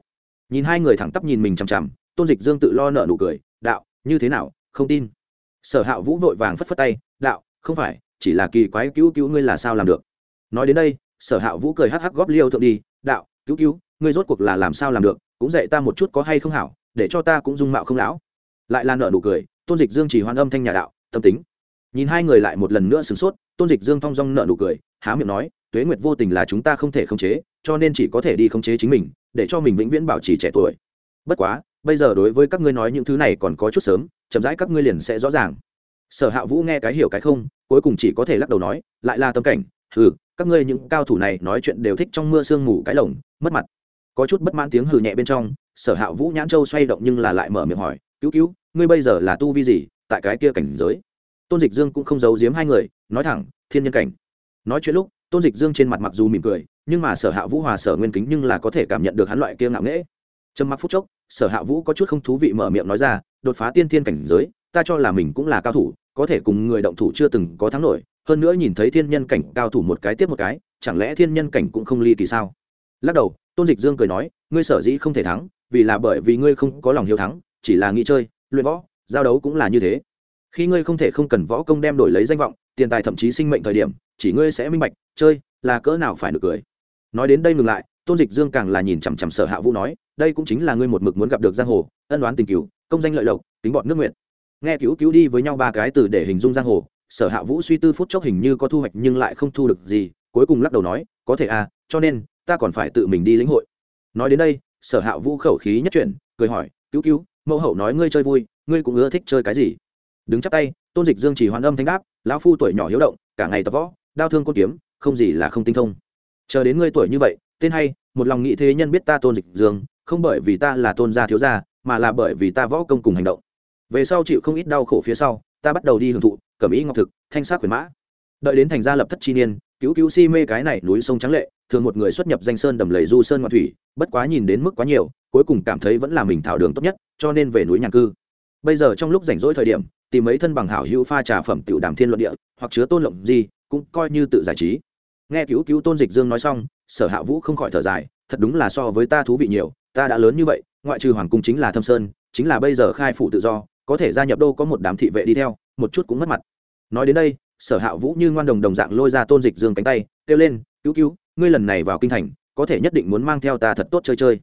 Nhìn hai người thẳng tắp nhìn mình chằm chằm, tôn dịch dương tự lo nợ nụ cười, đạo, như thế nào? Không tin. Sở hạ vũ vội vàng phất phất tay, đạo, không phải, chỉ là kỳ quái cứu cứu ngươi là sao làm được? Nói đến đây, sở hạ vũ cười hắc hắc góp liêu thượng đi, đạo, cứu cứu, ngươi rốt cuộc là làm sao làm được? Cũng dạy ta một chút có hay không hảo, để cho ta cũng dung mạo không lão. Lại là nợ nụ cười, tôn dịch dương chỉ hoan âm thanh nhà đạo, tâm tính. Nhìn hai người lại một lần nữa sửng sốt, tôn dịch dương thong dong nợ nụ cười, há miệng nói tuế nguyệt vô tình là chúng ta không thể khống chế, cho nên chỉ có thể đi khống chế chính mình, để cho mình vĩnh viễn bảo trì trẻ tuổi. Bất quá, bây giờ đối với các ngươi nói những thứ này còn có chút sớm, chậm rãi các ngươi liền sẽ rõ ràng. Sở hạ vũ nghe cái hiểu cái không, cuối cùng chỉ có thể lắc đầu nói, lại là tâm cảnh ừ các ngươi những cao thủ này nói chuyện đều thích trong mưa sương mù cái lồng, mất mặt. Có chút bất mãn tiếng hừ nhẹ bên trong, sở hạ vũ nhãn châu xoay động nhưng là lại mở miệng hỏi, cứu cứu, ngươi bây giờ là tu vi gì, tại cái kia cảnh giới? Tôn dịch dương cũng không giấu giếm hai người, nói thẳng, thiên nhân cảnh. Nói chuyện lúc tôn dịch dương trên mặt mặc dù mỉm cười, nhưng mà sở hạ vũ hòa sở nguyên kính nhưng là có thể cảm nhận được hắn loại kia ngạo nghễ. Trầm mặc phút chốc, sở hạ vũ có chút không thú vị mở miệng nói ra, đột phá tiên thiên cảnh giới, ta cho là mình cũng là cao thủ, có thể cùng người động thủ chưa từng có thắng nổi, hơn nữa nhìn thấy thiên nhân cảnh cao thủ một cái tiếp một cái, chẳng lẽ thiên nhân cảnh cũng không ly kỳ sao? Lắc đầu, tôn dịch dương cười nói, ngươi sở dĩ không thể thắng, vì là bởi vì ngươi không có lòng hiếu thắng, chỉ là nghĩ chơi, luyện võ, giao đấu cũng là như thế. Khi ngươi không thể không cần võ công đem đổi lấy danh vọng, tiền tài thậm chí sinh mệnh thời điểm chỉ ngươi sẽ minh bạch, chơi, là cỡ nào phải được cười. Nói đến đây ngừng lại, tôn dịch dương càng là nhìn chằm chằm sở hạ vũ nói, đây cũng chính là ngươi một mực muốn gặp được giang hồ, ân đoán tình cứu công danh lợi lộc tính bọn nước nguyện nghe cứu cứu đi với nhau ba cái từ để hình dung giang hồ, sở hạ vũ suy tư phút chốc hình như có thu hoạch nhưng lại không thu được gì, cuối cùng lắc đầu nói, có thể à cho nên, ta còn phải tự mình đi lĩnh hội. Nói đến đây, sở hạ vũ khẩu khí nhất chuyển, cười hỏi, cứu cứu, mẫu hậu nói ngươi chơi vui, ngươi cũng ưa thích chơi cái gì? Đứng chắp tay, tôn dịch dương chỉ hoàn âm thanh đáp, lão phu tuổi nhỏ hiếu động, cả ngày tập võ đao thương côn kiếm, không gì là không tinh thông. Chờ đến ngươi tuổi như vậy, tên hay, một lòng nghĩ thế nhân biết ta tôn dịch dương, không bởi vì ta là tôn gia thiếu gia, mà là bởi vì ta võ công cùng hành động. Về sau chịu không ít đau khổ phía sau, ta bắt đầu đi hưởng thụ, cẩm ý ngọc thực, thanh sát quyền mã. Đợi đến thành gia lập thất chi niên, cứu cứu si mê cái này núi sông trắng lệ, thường một người xuất nhập danh sơn đầm lầy du sơn ngoại thủy, bất quá nhìn đến mức quá nhiều, cuối cùng cảm thấy vẫn là mình thảo đường tốt nhất, cho nên về núi nhàn cư. Bây giờ trong lúc rảnh rỗi thời điểm, tìm mấy thân bằng hảo hữu pha trà phẩm tiểu đàm thiên luận địa, hoặc chứa tôn lộng gì cũng coi như tự giải trí. Nghe cứu cứu tôn dịch dương nói xong, sở hạ vũ không khỏi thở dài, thật đúng là so với ta thú vị nhiều, ta đã lớn như vậy, ngoại trừ hoàng cung chính là thâm sơn, chính là bây giờ khai phủ tự do, có thể gia nhập đâu có một đám thị vệ đi theo, một chút cũng mất mặt. Nói đến đây, sở hạ vũ như ngoan đồng đồng dạng lôi ra tôn dịch dương cánh tay, kêu lên, cứu cứu, ngươi lần này vào kinh thành, có thể nhất định muốn mang theo ta thật tốt chơi chơi.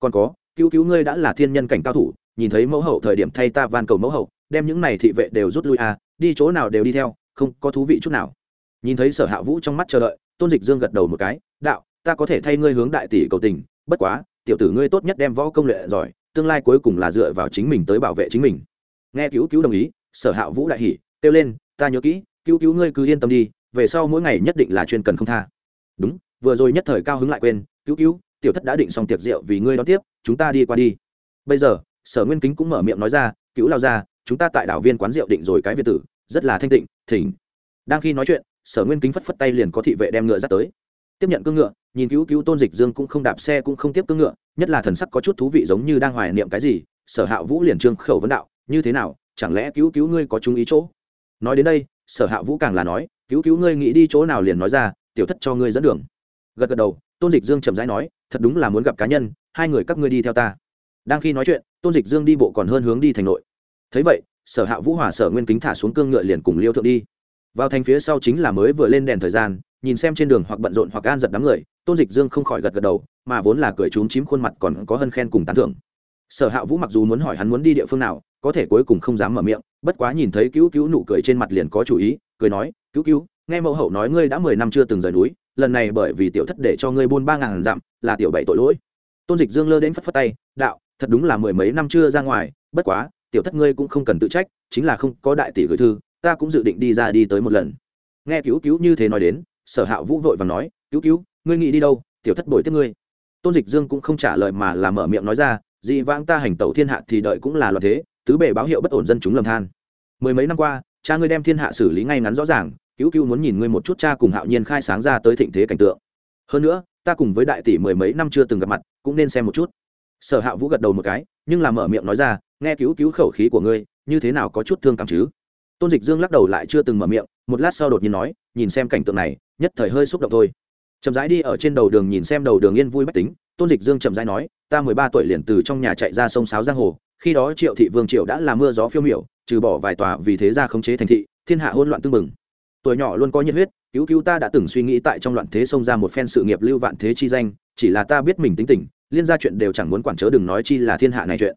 Còn có, cứu cứu ngươi đã là thiên nhân cảnh cao thủ, nhìn thấy mẫu hậu thời điểm thay ta van cầu mẫu hậu, đem những này thị vệ đều rút lui à đi chỗ nào đều đi theo, không có thú vị chút nào nhìn thấy sở hạ vũ trong mắt chờ đợi, tôn dịch dương gật đầu một cái, đạo, ta có thể thay ngươi hướng đại tỷ cầu tình, bất quá, tiểu tử ngươi tốt nhất đem võ công luyện giỏi, tương lai cuối cùng là dựa vào chính mình tới bảo vệ chính mình. Nghe cứu cứu đồng ý, sở hạ vũ đại hỉ, kêu lên, ta nhớ kỹ, cứu cứu ngươi cứ yên tâm đi, về sau mỗi ngày nhất định là chuyên cần không tha. Đúng, vừa rồi nhất thời cao hứng lại quên, cứu cứu, tiểu thất đã định xong tiệc rượu vì ngươi đón tiếp, chúng ta đi qua đi. Bây giờ, sở nguyên kính cũng mở miệng nói ra, cứu lao ra, chúng ta tại đảo viên quán rượu định rồi cái việt tử, rất là thanh tịnh, thỉnh. Đang khi nói chuyện sở nguyên kính phất phất tay liền có thị vệ đem ngựa dắt tới. Tiếp nhận cương ngựa, nhìn cứu cứu tôn dịch dương cũng không đạp xe cũng không tiếp cương ngựa, nhất là thần sắc có chút thú vị giống như đang hoài niệm cái gì, sở hạ vũ liền trương khẩu vấn đạo, như thế nào, chẳng lẽ cứu cứu ngươi có chú ý chỗ? Nói đến đây, sở hạ vũ càng là nói, cứu cứu ngươi nghĩ đi chỗ nào liền nói ra, tiểu thất cho ngươi dẫn đường. Gật gật đầu, tôn dịch dương chậm rãi nói, thật đúng là muốn gặp cá nhân, hai người các ngươi đi theo ta. Đang khi nói chuyện, tôn dịch dương đi bộ còn hơn hướng đi thành nội. Thấy vậy, sở hạ vũ hòa sở nguyên kính thả xuống cương ngựa liền cùng liêu thượng đi vào thành phía sau chính là mới vừa lên đèn thời gian, nhìn xem trên đường hoặc bận rộn hoặc an giật đám người, tôn dịch dương không khỏi gật gật đầu, mà vốn là cười trúng chím khuôn mặt còn có hân khen cùng tán thưởng. Sở hạ vũ mặc dù muốn hỏi hắn muốn đi địa phương nào, có thể cuối cùng không dám mở miệng, bất quá nhìn thấy cứu cứu nụ cười trên mặt liền có chủ ý, cười nói, cứu cứu, nghe mẫu hậu nói ngươi đã mười năm chưa từng rời núi, lần này bởi vì tiểu thất để cho ngươi buôn ba ngàn dặm, là tiểu bảy tội lỗi. Tôn dịch dương lơ đến phất phất tay, đạo, thật đúng là mười mấy năm chưa ra ngoài, bất quá, tiểu thất ngươi cũng không cần tự trách, chính là không có đại tỷ gửi thư ta cũng dự định đi ra đi tới một lần. Nghe cứu cứu như thế nói đến, sở hạ vũ vội và nói, cứu cứu, ngươi nghĩ đi đâu? Tiểu thất bồi tiếp ngươi. Tôn dịch dương cũng không trả lời mà là mở miệng nói ra, dị vãng ta hành tẩu thiên hạ thì đợi cũng là loạn thế, tứ bề báo hiệu bất ổn dân chúng lầm than. Mười mấy năm qua, cha ngươi đem thiên hạ xử lý ngay ngắn rõ ràng, cứu cứu muốn nhìn ngươi một chút cha cùng hạo nhiên khai sáng ra tới thịnh thế cảnh tượng. Hơn nữa, ta cùng với đại tỷ mười mấy năm chưa từng gặp mặt, cũng nên xem một chút. Sở hạ vũ gật đầu một cái, nhưng là mở miệng nói ra, nghe cứu cứu khẩu khí của ngươi, như thế nào có chút thương cảm chứ? Tôn dịch dương lắc đầu lại chưa từng mở miệng, một lát sau đột nhiên nói, nhìn xem cảnh tượng này, nhất thời hơi xúc động thôi. Chậm rãi đi ở trên đầu đường nhìn xem đầu đường yên vui bách tính, tôn dịch dương chậm rãi nói, ta mười ba tuổi liền từ trong nhà chạy ra sông sáo giang hồ, khi đó triệu thị vương triệu đã là mưa gió phiêu miểu, trừ bỏ vài tòa vì thế ra khống chế thành thị, thiên hạ hôn loạn tương mừng tuổi nhỏ luôn có nhiệt huyết, cứu cứu ta đã từng suy nghĩ tại trong loạn thế xông ra một phen sự nghiệp lưu vạn thế chi danh, chỉ là ta biết mình tính tình, liên ra chuyện đều chẳng muốn quản chớ đừng nói chi là thiên hạ này chuyện.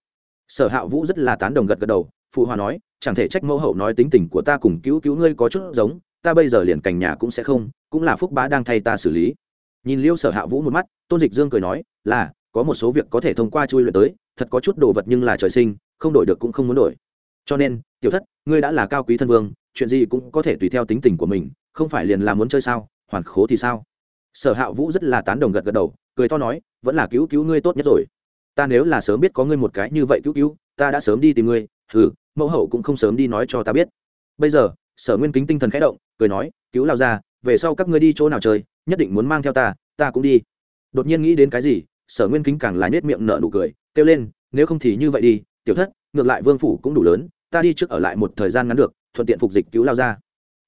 Sở hạ vũ rất là tán đồng gật gật đầu, phụ hòa nói chẳng thể trách mẫu hậu nói tính tình của ta cùng cứu cứu ngươi có chút giống, ta bây giờ liền cành nhà cũng sẽ không, cũng là phúc bá đang thay ta xử lý. Nhìn liêu sở hạ vũ một mắt, tôn dịch dương cười nói, là, có một số việc có thể thông qua chui luyện tới, thật có chút đồ vật nhưng là trời sinh, không đổi được cũng không muốn đổi. Cho nên, tiểu thất, ngươi đã là cao quý thân vương, chuyện gì cũng có thể tùy theo tính tình của mình, không phải liền là muốn chơi sao, hoàn khố thì sao? Sở hạ vũ rất là tán đồng gật gật đầu, cười to nói, vẫn là cứu cứu ngươi tốt nhất rồi. Ta nếu là sớm biết có ngươi một cái như vậy cứu cứu, ta đã sớm đi tìm ngươi ừ mẫu hậu cũng không sớm đi nói cho ta biết. Bây giờ, sở nguyên kính tinh thần khẽ động, cười nói, cứu lao ra về sau các ngươi đi chỗ nào chơi, nhất định muốn mang theo ta ta cũng đi. Đột nhiên nghĩ đến cái gì, sở nguyên kính càng là nhét miệng nở nụ cười, kêu lên, nếu không thì như vậy đi, tiểu thất, ngược lại vương phủ cũng đủ lớn, ta đi trước ở lại một thời gian ngắn được, thuận tiện phục dịch cứu lao ra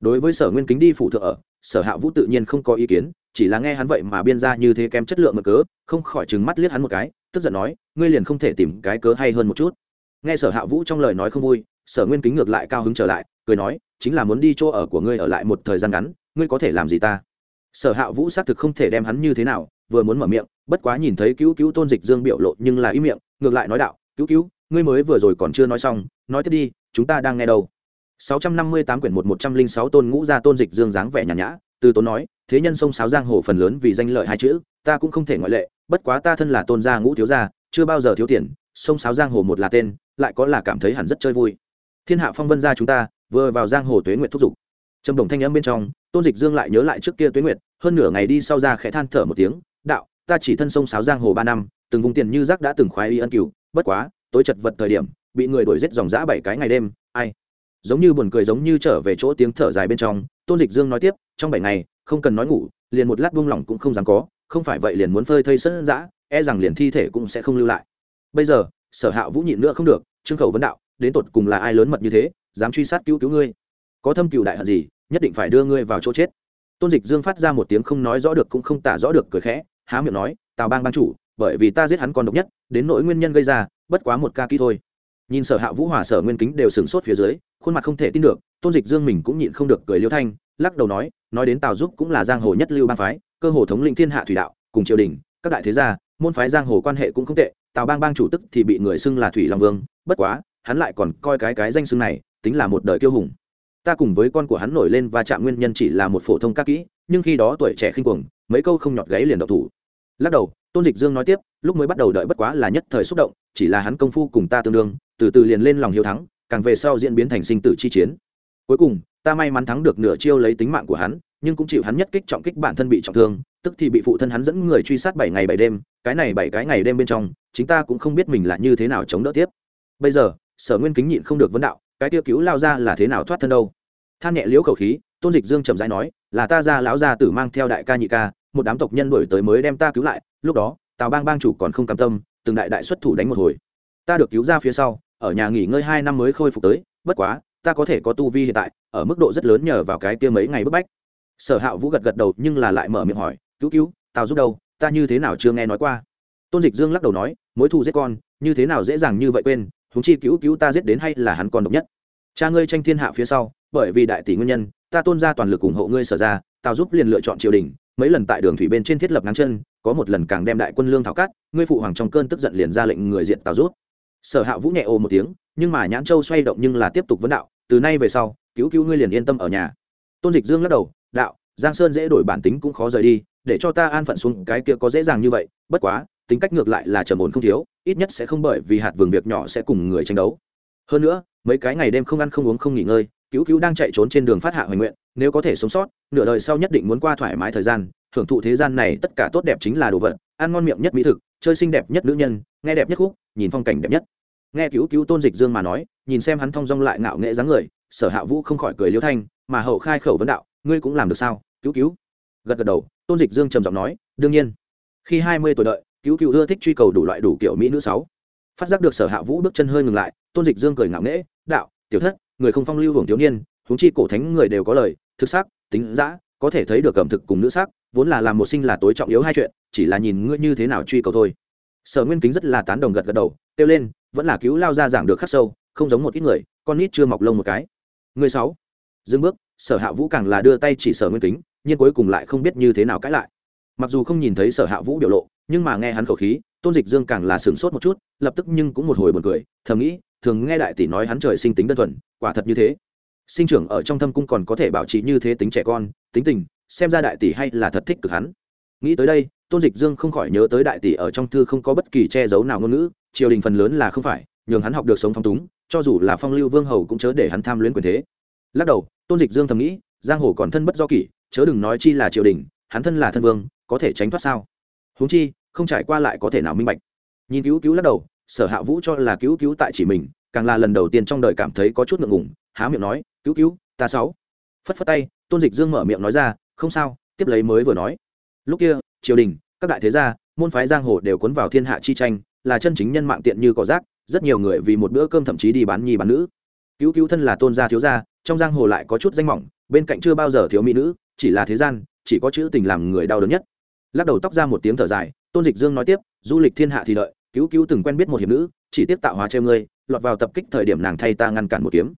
đối với sở nguyên kính đi phủ thượng ở, sở hạ vũ tự nhiên không có ý kiến, chỉ là nghe hắn vậy mà biên ra như thế kém chất lượng mà cớ, không khỏi trừng mắt liếc hắn một cái, tức giận nói, ngươi liền không thể tìm cái cớ hay hơn một chút nghe sở hạ vũ trong lời nói không vui, sở nguyên kính ngược lại cao hứng trở lại, cười nói, chính là muốn đi chỗ ở của ngươi ở lại một thời gian ngắn, ngươi có thể làm gì ta? Sở hạ vũ xác thực không thể đem hắn như thế nào, vừa muốn mở miệng, bất quá nhìn thấy cứu cứu tôn dịch dương biểu lộ nhưng là ý miệng, ngược lại nói đạo, cứu cứu, ngươi mới vừa rồi còn chưa nói xong, nói tiếp đi, chúng ta đang nghe đâu? 658 quyển 1106 tôn ngũ gia tôn dịch dương dáng vẻ nhàn nhã, từ tốn nói, thế nhân sông sáo giang hồ phần lớn vì danh lợi hai chữ, ta cũng không thể ngoại lệ, bất quá ta thân là tôn gia ngũ thiếu gia, chưa bao giờ thiếu tiền, sông sáo giang hồ một là tên lại có là cảm thấy hẳn rất chơi vui. Thiên hạ phong vân gia chúng ta, vừa vào giang hồ tuế nguyệt thúc giục. Trầm đồng thanh âm bên trong, tôn dịch dương lại nhớ lại trước kia tuế nguyệt, hơn nửa ngày đi sau ra khẽ than thở một tiếng, đạo, ta chỉ thân sông sáo giang hồ ba năm, từng vùng tiền như rác đã từng khoái y ân cửu, bất quá, tối chật vật thời điểm, bị người đuổi giết dòng dã bảy cái ngày đêm, ai? Giống như buồn cười giống như trở về chỗ tiếng thở dài bên trong, tôn dịch dương nói tiếp, trong bảy ngày, không cần nói ngủ, liền một lát buông lỏng cũng không dám có, không phải vậy liền muốn phơi thây sân dã e rằng liền thi thể cũng sẽ không lưu lại. Bây giờ, sở hạ vũ nhịn nữa không được trương khẩu vấn đạo, đến tột cùng là ai lớn mật như thế, dám truy sát cứu cứu ngươi? Có thâm cựu đại hận gì, nhất định phải đưa ngươi vào chỗ chết. Tôn dịch dương phát ra một tiếng không nói rõ được cũng không tả rõ được cười khẽ, há miệng nói, tào bang ban chủ, bởi vì ta giết hắn còn độc nhất, đến nỗi nguyên nhân gây ra, bất quá một ca kỹ thôi. Nhìn sở hạ vũ hòa sở nguyên kính đều sửng sốt phía dưới, khuôn mặt không thể tin được, tôn dịch dương mình cũng nhịn không được cười liêu thanh, lắc đầu nói nói đến tào giúp cũng là giang hồ nhất lưu bang phái, cơ hồ thống lĩnh thiên hạ thủy đạo, cùng triều đình, các đại thế gia, môn phái giang hồ quan hệ cũng không tệ, tào bang bang chủ tức thì bị người xưng là thủy long vương bất quá, hắn lại còn coi cái cái danh xưng này tính là một đời kiêu hùng. Ta cùng với con của hắn nổi lên và chạm nguyên nhân chỉ là một phổ thông các kỹ, nhưng khi đó tuổi trẻ khinh cuồng, mấy câu không nhọt gáy liền độc thủ. Lắc đầu, tôn dịch dương nói tiếp, lúc mới bắt đầu đợi bất quá là nhất thời xúc động, chỉ là hắn công phu cùng ta tương đương, từ từ liền lên lòng hiếu thắng, càng về sau diễn biến thành sinh tử chi chiến. Cuối cùng, ta may mắn thắng được nửa chiêu lấy tính mạng của hắn, nhưng cũng chịu hắn nhất kích trọng kích bản thân bị trọng thương, tức thì bị phụ thân hắn dẫn người truy sát bảy ngày bảy đêm, cái này bảy cái ngày đêm bên trong, chính ta cũng không biết mình là như thế nào chống đỡ tiếp bây giờ, sở nguyên kính nhịn không được vấn đạo, cái tiêu cứu lao ra là thế nào thoát thân đâu? Than nhẹ liễu khẩu khí, tôn dịch dương chậm rãi nói, là ta ra lão gia tử mang theo đại ca nhị ca, một đám tộc nhân đổi tới mới đem ta cứu lại, lúc đó, tào bang bang chủ còn không cam tâm, từng đại đại xuất thủ đánh một hồi. Ta được cứu ra phía sau, ở nhà nghỉ ngơi hai năm mới khôi phục tới, bất quá, ta có thể có tu vi hiện tại, ở mức độ rất lớn nhờ vào cái kia mấy ngày bức bách. Sở hạ vũ gật gật đầu, nhưng là lại mở miệng hỏi, cứu cứu, tào giúp đâu, ta như thế nào chưa nghe nói qua? Tôn dịch dương lắc đầu nói, mối thù giết con, như thế nào dễ dàng như vậy quên huống chi cứu cứu ta giết đến hay là hắn còn độc nhất. Cha ngươi tranh thiên hạ phía sau, bởi vì đại tỷ nguyên nhân, ta tôn ra toàn lực ủng hộ ngươi sở ra, tao giúp liền lựa chọn triều đình, mấy lần tại đường thủy bên trên thiết lập ngắn chân, có một lần càng đem đại quân lương thảo cát, ngươi phụ hoàng trong cơn tức giận liền ra lệnh người diện tào rút sở hạ vũ nhẹ ồ một tiếng, nhưng mà nhãn châu xoay động nhưng là tiếp tục vấn đạo, từ nay về sau, cứu cứu ngươi liền yên tâm ở nhà. Tôn dịch dương lắc đầu, đạo, giang sơn dễ đổi bản tính cũng khó rời đi, để cho ta an phận xuống cái kia có dễ dàng như vậy, bất quá tính cách ngược lại là trầm ổn không thiếu, ít nhất sẽ không bởi vì hạt vườn việc nhỏ sẽ cùng người tranh đấu. Hơn nữa, mấy cái ngày đêm không ăn không uống không nghỉ ngơi, cứu cứu đang chạy trốn trên đường phát hạ hoài nguyện, nếu có thể sống sót, nửa đời sau nhất định muốn qua thoải mái thời gian, hưởng thụ thế gian này tất cả tốt đẹp chính là đồ vật, ăn ngon miệng nhất mỹ thực, chơi xinh đẹp nhất nữ nhân, nghe đẹp nhất khúc, nhìn phong cảnh đẹp nhất. Nghe cứu cứu tôn dịch dương mà nói, nhìn xem hắn thong dong lại ngạo nghệ dáng người, sở hạ vũ không khỏi cười liêu thanh, mà hậu khai khẩu vấn đạo, ngươi cũng làm được sao, cứu cứu? Gật gật đầu, tôn dịch dương trầm giọng nói, đương nhiên. Khi hai mươi tuổi đợi cứu cứu ưa thích truy cầu đủ loại đủ kiểu mỹ nữ sáu. Phát giác được sở hạ vũ bước chân hơi ngừng lại, tôn dịch dương cười ngạo nghễ, đạo, tiểu thất, người không phong lưu hưởng thiếu niên, huống chi cổ thánh người đều có lời, thực sắc, tính giã có thể thấy được cẩm thực cùng nữ sắc, vốn là làm một sinh là tối trọng yếu hai chuyện, chỉ là nhìn ngươi như thế nào truy cầu thôi. Sở nguyên kính rất là tán đồng gật gật đầu, kêu lên, vẫn là cứu lao ra giảng được khắc sâu, không giống một ít người, con nít chưa mọc lông một cái. Người sáu. Dừng bước, sở hạ vũ càng là đưa tay chỉ sở nguyên kính, nhưng cuối cùng lại không biết như thế nào cãi lại. Mặc dù không nhìn thấy sở hạ vũ biểu lộ nhưng mà nghe hắn khẩu khí, tôn dịch dương càng là sửng sốt một chút, lập tức nhưng cũng một hồi buồn cười, thầm nghĩ, thường nghe đại tỷ nói hắn trời sinh tính đơn thuần, quả thật như thế. Sinh trưởng ở trong thâm cung còn có thể bảo trì như thế tính trẻ con, tính tình, xem ra đại tỷ hay là thật thích cực hắn. Nghĩ tới đây, tôn dịch dương không khỏi nhớ tới đại tỷ ở trong thư không có bất kỳ che giấu nào ngôn ngữ, triều đình phần lớn là không phải, nhường hắn học được sống phong túng, cho dù là phong lưu vương hầu cũng chớ để hắn tham luyến quyền thế. Lắc đầu, tôn dịch dương thầm nghĩ, giang hồ còn thân bất do kỷ, chớ đừng nói chi là triều đình, hắn thân là thân vương, có thể tránh thoát sao? Huống chi không trải qua lại có thể nào minh bạch. Nhìn cứu cứu lắc đầu, sở hạ vũ cho là cứu cứu tại chỉ mình, càng là lần đầu tiên trong đời cảm thấy có chút ngượng ngùng, há miệng nói, cứu cứu, ta sáu. Phất phất tay, tôn dịch dương mở miệng nói ra, không sao, tiếp lấy mới vừa nói. Lúc kia, triều đình, các đại thế gia, môn phái giang hồ đều cuốn vào thiên hạ chi tranh, là chân chính nhân mạng tiện như cỏ rác, rất nhiều người vì một bữa cơm thậm chí đi bán nhi bán nữ. Cứu cứu thân là tôn gia thiếu gia, trong giang hồ lại có chút danh mỏng, bên cạnh chưa bao giờ thiếu mỹ nữ, chỉ là thế gian, chỉ có chữ tình làm người đau đớn nhất. Lắc đầu tóc ra một tiếng thở dài tôn dịch dương nói tiếp, du lịch thiên hạ thì đợi, cứu cứu từng quen biết một hiệp nữ, chỉ tiếp tạo hóa treo ngươi, lọt vào tập kích thời điểm nàng thay ta ngăn cản một kiếm.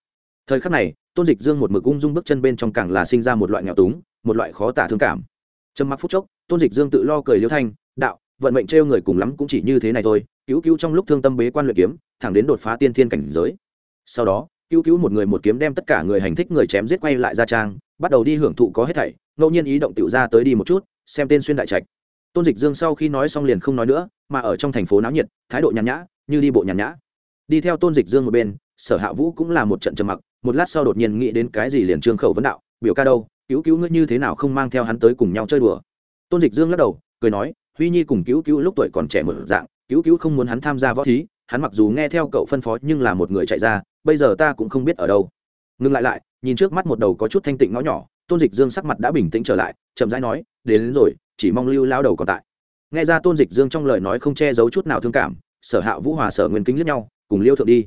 Thời khắc này, tôn dịch dương một mực ung dung bước chân bên trong càng là sinh ra một loại nghèo túng, một loại khó tả thương cảm. Trầm mặc phút chốc, tôn dịch dương tự lo cười liêu thanh, đạo, vận mệnh trêu người cùng lắm cũng chỉ như thế này thôi, cứu cứu trong lúc thương tâm bế quan luyện kiếm, thẳng đến đột phá tiên thiên cảnh giới. Sau đó, cứu cứu một người một kiếm đem tất cả người hành thích người chém giết quay lại ra trang, bắt đầu đi hưởng thụ có hết thảy, ngẫu nhiên ý động tiểu ra tới đi một chút, xem tên xuyên đại trạch tôn dịch dương sau khi nói xong liền không nói nữa, mà ở trong thành phố náo nhiệt, thái độ nhàn nhã, như đi bộ nhàn nhã. Đi theo tôn dịch dương một bên, sở hạ vũ cũng là một trận trầm mặc, một lát sau đột nhiên nghĩ đến cái gì liền trương khẩu vấn đạo, biểu ca đâu, cứu cứu ngươi như thế nào không mang theo hắn tới cùng nhau chơi đùa? Tôn dịch dương lắc đầu, cười nói, huy nhi cùng cứu cứu lúc tuổi còn trẻ một dạng, cứu cứu không muốn hắn tham gia võ thí, hắn mặc dù nghe theo cậu phân phó nhưng là một người chạy ra, bây giờ ta cũng không biết ở đâu. Ngừng lại lại, nhìn trước mắt một đầu có chút thanh tịnh ngõ nhỏ, tôn dịch dương sắc mặt đã bình tĩnh trở lại, chậm rãi nói đến, đến rồi chỉ mong lưu lao đầu còn tại. Nghe ra tôn dịch dương trong lời nói không che giấu chút nào thương cảm sở hạ vũ hòa sở nguyên kính lướt nhau cùng liêu thượng đi.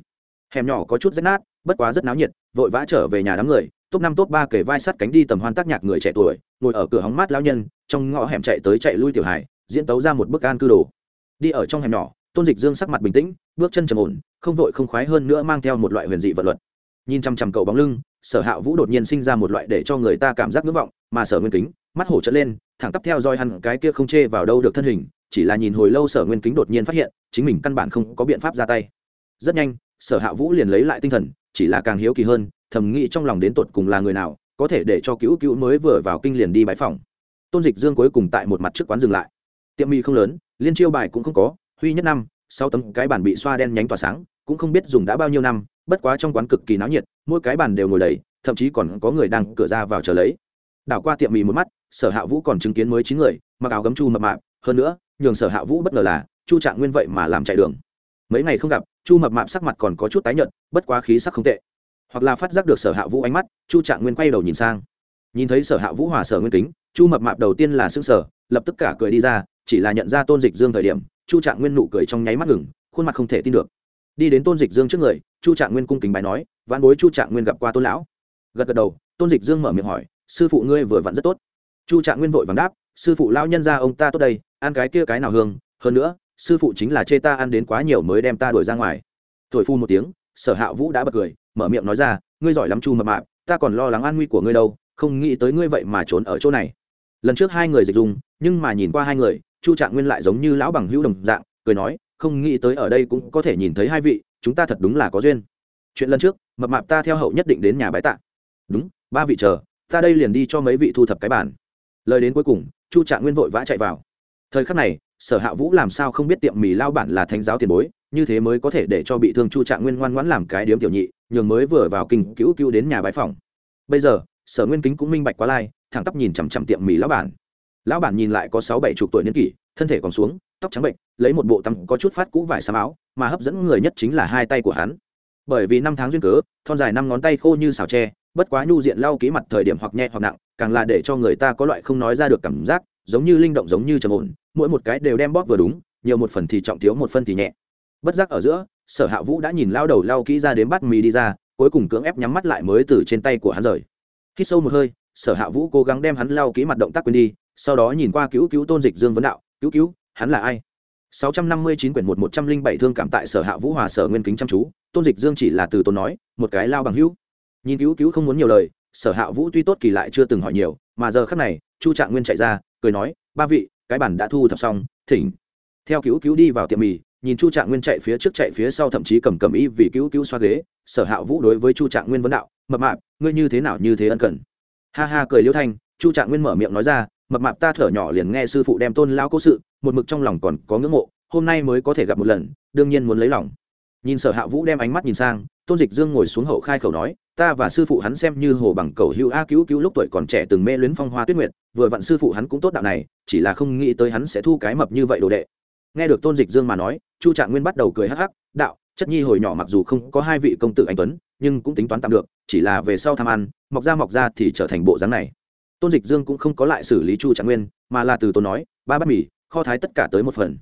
Hẻm nhỏ có chút rách nát bất quá rất náo nhiệt vội vã trở về nhà đám người top năm top ba kể vai sắt cánh đi tầm hoan tác nhạc người trẻ tuổi ngồi ở cửa hóng mát lao nhân trong ngõ hẻm chạy tới chạy lui tiểu hải diễn tấu ra một bức an cư đồ. Đi ở trong hẻm nhỏ tôn dịch dương sắc mặt bình tĩnh bước chân trầm ổn không vội không khoái hơn nữa mang theo một loại huyền dị vật luật. Nhìn chằm chằm cậu bóng lưng sở hạ vũ đột nhiên sinh ra một loại để cho người ta cảm giác ngưỡng vọng mà sở nguyên kính mắt hổ trở lên, thẳng tắp theo dõi hẳn cái kia không chê vào đâu được thân hình, chỉ là nhìn hồi lâu sở nguyên kính đột nhiên phát hiện, chính mình căn bản không có biện pháp ra tay. Rất nhanh, sở hạ vũ liền lấy lại tinh thần, chỉ là càng hiếu kỳ hơn, thầm nghĩ trong lòng đến tột cùng là người nào, có thể để cho cứu cứu mới vừa vào kinh liền đi bãi phòng tôn dịch dương cuối cùng tại một mặt trước quán dừng lại. Tiệm mì không lớn, liên chiêu bài cũng không có, huy nhất năm sau tấm cái bàn bị xoa đen nhánh tỏa sáng, cũng không biết dùng đã bao nhiêu năm, bất quá trong quán cực kỳ náo nhiệt, mỗi cái bàn đều ngồi đầy, thậm chí còn có người đang cửa ra vào chờ lấy đảo qua tiệm mì một mắt, sở hạ vũ còn chứng kiến mới chín người, mặc áo gấm chu mập mạp, hơn nữa, nhường sở hạ vũ bất ngờ là, chu trạng nguyên vậy mà làm chạy đường. Mấy ngày không gặp, chu mập mạp sắc mặt còn có chút tái nhợt, bất quá khí sắc không tệ. Hoặc là phát giác được sở hạ vũ ánh mắt, chu trạng nguyên quay đầu nhìn sang. Nhìn thấy sở hạ vũ hòa sở nguyên kính, chu mập mạp đầu tiên là xương sở lập tức cả cười đi ra, chỉ là nhận ra tôn dịch dương thời điểm, chu trạng nguyên nụ cười trong nháy mắt ngừng, khuôn mặt không thể tin được. Đi đến tôn dịch dương trước người, chu trạng nguyên cung kính bài nói, vãn bối chu trạng nguyên gặp qua tôn lão. Gật gật đầu, tôn dịch dương mở miệng hỏi sư phụ ngươi vừa vặn rất tốt. Chu trạng nguyên vội vàng đáp, sư phụ lao nhân ra ông ta tốt đây, ăn cái kia cái nào hương, hơn nữa, sư phụ chính là chê ta ăn đến quá nhiều mới đem ta đuổi ra ngoài. Thổi phu một tiếng, sở hạ vũ đã bật cười, mở miệng nói ra, ngươi giỏi lắm chu mập mạp, ta còn lo lắng an nguy của ngươi đâu, không nghĩ tới ngươi vậy mà trốn ở chỗ này. Lần trước hai người dịch dùng, nhưng mà nhìn qua hai người, chu trạng nguyên lại giống như lão bằng hữu đồng dạng, cười nói, không nghĩ tới ở đây cũng có thể nhìn thấy hai vị, chúng ta thật đúng là có duyên. Chuyện lần trước, mập mạp ta theo hậu nhất định đến nhà bái tạ. Đúng, ba vị chờ ta đây liền đi cho mấy vị thu thập cái bản lời đến cuối cùng, chu trạng nguyên vội vã chạy vào. Thời khắc này, sở hạ vũ làm sao không biết tiệm mì lao bản là thánh giáo tiền bối, như thế mới có thể để cho bị thương chu trạng nguyên ngoan ngoãn làm cái điếm tiểu nhị, nhường mới vừa vào kinh cứu cứu đến nhà bái phòng. Bây giờ, sở nguyên kính cũng minh bạch quá lai, thẳng tắp nhìn chằm chằm tiệm mì lão bản. Lão bản nhìn lại có sáu bảy chục tuổi niên kỷ, thân thể còn xuống, tóc trắng bệnh, lấy một bộ tắm có chút phát cũ vải xám áo, mà hấp dẫn người nhất chính là hai tay của hắn. Bởi vì năm tháng duyên cớ, thon dài năm ngón tay khô như xào tre bất quá nhu diện lau ký mặt thời điểm hoặc nhẹ hoặc nặng, càng là để cho người ta có loại không nói ra được cảm giác, giống như linh động giống như trầm ổn, mỗi một cái đều đem bóp vừa đúng, nhiều một phần thì trọng thiếu một phân thì nhẹ. Bất giác ở giữa, sở hạ vũ đã nhìn lao đầu lao kỹ ra đến bắt mì đi ra, cuối cùng cưỡng ép nhắm mắt lại mới từ trên tay của hắn rời. Khi sâu một hơi, sở hạ vũ cố gắng đem hắn lao kỹ mặt động tác quên đi, sau đó nhìn qua cứu cứu tôn dịch dương vấn đạo, cứu cứu, hắn là ai? 659 quyển một 107 thương cảm tại sở hạ vũ hòa sở nguyên kính chăm chú, tôn dịch dương chỉ là từ tôn nói, một cái lao bằng hữu nhìn cứu cứu không muốn nhiều lời, sở hạ vũ tuy tốt kỳ lại chưa từng hỏi nhiều, mà giờ khắc này, chu trạng nguyên chạy ra, cười nói, ba vị, cái bản đã thu thập xong, thỉnh. Theo cứu cứu đi vào tiệm mì, nhìn chu trạng nguyên chạy phía trước chạy phía sau thậm chí cầm cầm y vì cứu cứu xoa ghế, sở hạ vũ đối với chu trạng nguyên vấn đạo, mập mạp, ngươi như thế nào như thế ân cần? Ha ha cười liêu thanh, chu trạng nguyên mở miệng nói ra, mập mạp ta thở nhỏ liền nghe sư phụ đem tôn lao cố sự, một mực trong lòng còn có ngưỡng mộ, hôm nay mới có thể gặp một lần, đương nhiên muốn lấy lòng. Nhìn sở hạ vũ đem ánh mắt nhìn sang, tôn dịch dương ngồi xuống hậu khai khẩu nói ta và sư phụ hắn xem như hồ bằng cầu hữu a cứu cứu lúc tuổi còn trẻ từng mê luyến phong hoa tuyết nguyệt, vừa vặn sư phụ hắn cũng tốt đạo này, chỉ là không nghĩ tới hắn sẽ thu cái mập như vậy đồ đệ. Nghe được tôn dịch dương mà nói, chu trạng nguyên bắt đầu cười hắc hắc, đạo, chất nhi hồi nhỏ mặc dù không có hai vị công tử anh tuấn, nhưng cũng tính toán tạm được, chỉ là về sau tham ăn, mọc ra mọc ra thì trở thành bộ dáng này. Tôn dịch dương cũng không có lại xử lý chu trạng nguyên, mà là từ tôn nói, ba bát mì, kho thái tất cả tới một phần.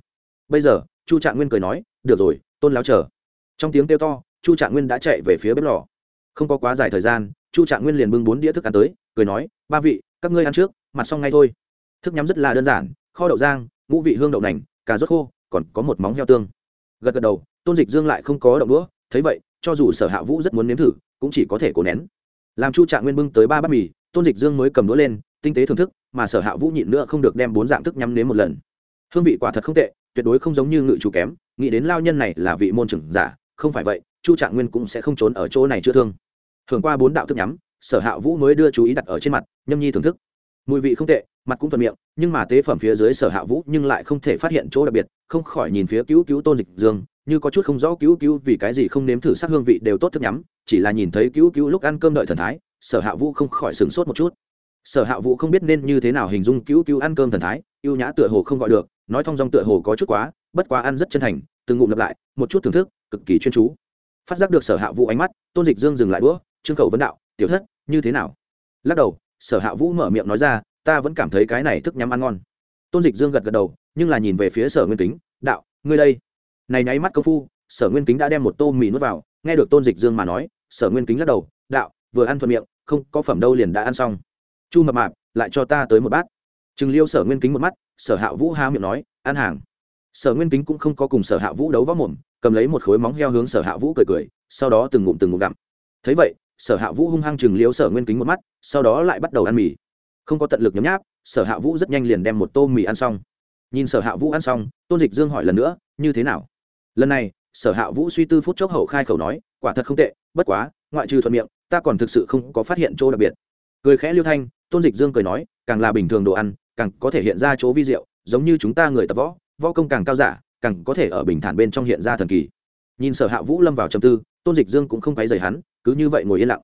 Bây giờ, chu trạng nguyên cười nói, được rồi, tôn láo chờ. Trong tiếng kêu to, chu trạng nguyên đã chạy về phía bếp lò không có quá dài thời gian, chu trạng nguyên liền bưng bốn đĩa thức ăn tới, cười nói, ba vị, các ngươi ăn trước, mặt xong ngay thôi. Thức nhắm rất là đơn giản, kho đậu giang ngũ vị hương đậu nành, cà rốt khô, còn có một móng heo tương. Gật gật đầu, tôn dịch dương lại không có động đũa, thấy vậy, cho dù sở hạ vũ rất muốn nếm thử, cũng chỉ có thể cố nén. Làm chu trạng nguyên bưng tới ba bát mì, tôn dịch dương mới cầm đũa lên, tinh tế thưởng thức, mà sở hạ vũ nhịn nữa không được đem bốn dạng thức nhắm nếm một lần. Hương vị quả thật không tệ, tuyệt đối không giống như ngự chủ kém, nghĩ đến lao nhân này là vị môn trưởng giả, không phải vậy, chu trạng nguyên cũng sẽ không trốn ở chỗ này chữa thương thường qua bốn đạo thức nhắm, sở hạ vũ mới đưa chú ý đặt ở trên mặt, nhâm nhi thưởng thức. Mùi vị không tệ, mặt cũng thuận miệng, nhưng mà tế phẩm phía dưới sở hạ vũ nhưng lại không thể phát hiện chỗ đặc biệt, không khỏi nhìn phía cứu cứu tôn dịch dương, như có chút không rõ cứu cứu vì cái gì không nếm thử sắc hương vị đều tốt thức nhắm, chỉ là nhìn thấy cứu cứu lúc ăn cơm đợi thần thái, sở hạ vũ không khỏi sửng sốt một chút. Sở hạ vũ không biết nên như thế nào hình dung cứu cứu ăn cơm thần thái y ê u nhã tựa hồ không gọi được, nói thong dong tựa hồ có chút quá, bất quá ăn rất chân thành, từng ngụm lặp lại, một chút thưởng thức, cực kỳ chuyên chú. Phát giác được sở hạ vũ ánh mắt, tôn dịch dương dừng lại đũa trương khẩu vấn đạo, tiểu thất, như thế nào? Lắc đầu, sở hạ vũ mở miệng nói ra, ta vẫn cảm thấy cái này thức nhắm ăn ngon. Tôn dịch dương gật gật đầu, nhưng là nhìn về phía sở nguyên kính, đạo, ngươi đây. Này nháy mắt công phu, sở nguyên kính đã đem một tô mì nuốt vào, nghe được tôn dịch dương mà nói, sở nguyên kính lắc đầu, đạo, vừa ăn thuận miệng, không có phẩm đâu liền đã ăn xong. Chu mập mạp, lại cho ta tới một bát. Chừng liêu sở nguyên kính một mắt, sở hạ vũ há miệng nói, ăn hàng. Sở nguyên kính cũng không có cùng sở hạ vũ đấu võ mồm, cầm lấy một khối móng heo hướng sở hạ vũ cười cười, sau đó từng ngụm từng ngụm gặm. Thấy vậy sở hạ vũ hung hăng chừng liếu sở nguyên kính một mắt, sau đó lại bắt đầu ăn mì. Không có tận lực nhấm nháp, sở hạ vũ rất nhanh liền đem một tô mì ăn xong. Nhìn sở hạ vũ ăn xong, tôn dịch dương hỏi lần nữa, như thế nào? Lần này, sở hạ vũ suy tư phút chốc hậu khai khẩu nói, quả thật không tệ, bất quá, ngoại trừ thuận miệng, ta còn thực sự không có phát hiện chỗ đặc biệt. Cười khẽ liêu thanh, tôn dịch dương cười nói, càng là bình thường đồ ăn, càng có thể hiện ra chỗ vi diệu, giống như chúng ta người tập võ võ công càng cao giả, càng có thể ở bình thản bên trong hiện ra thần kỳ. Nhìn sở hạ vũ lâm vào trầm tư, tôn dịch dương cũng không quấy dày hắn cứ như vậy ngồi yên lặng.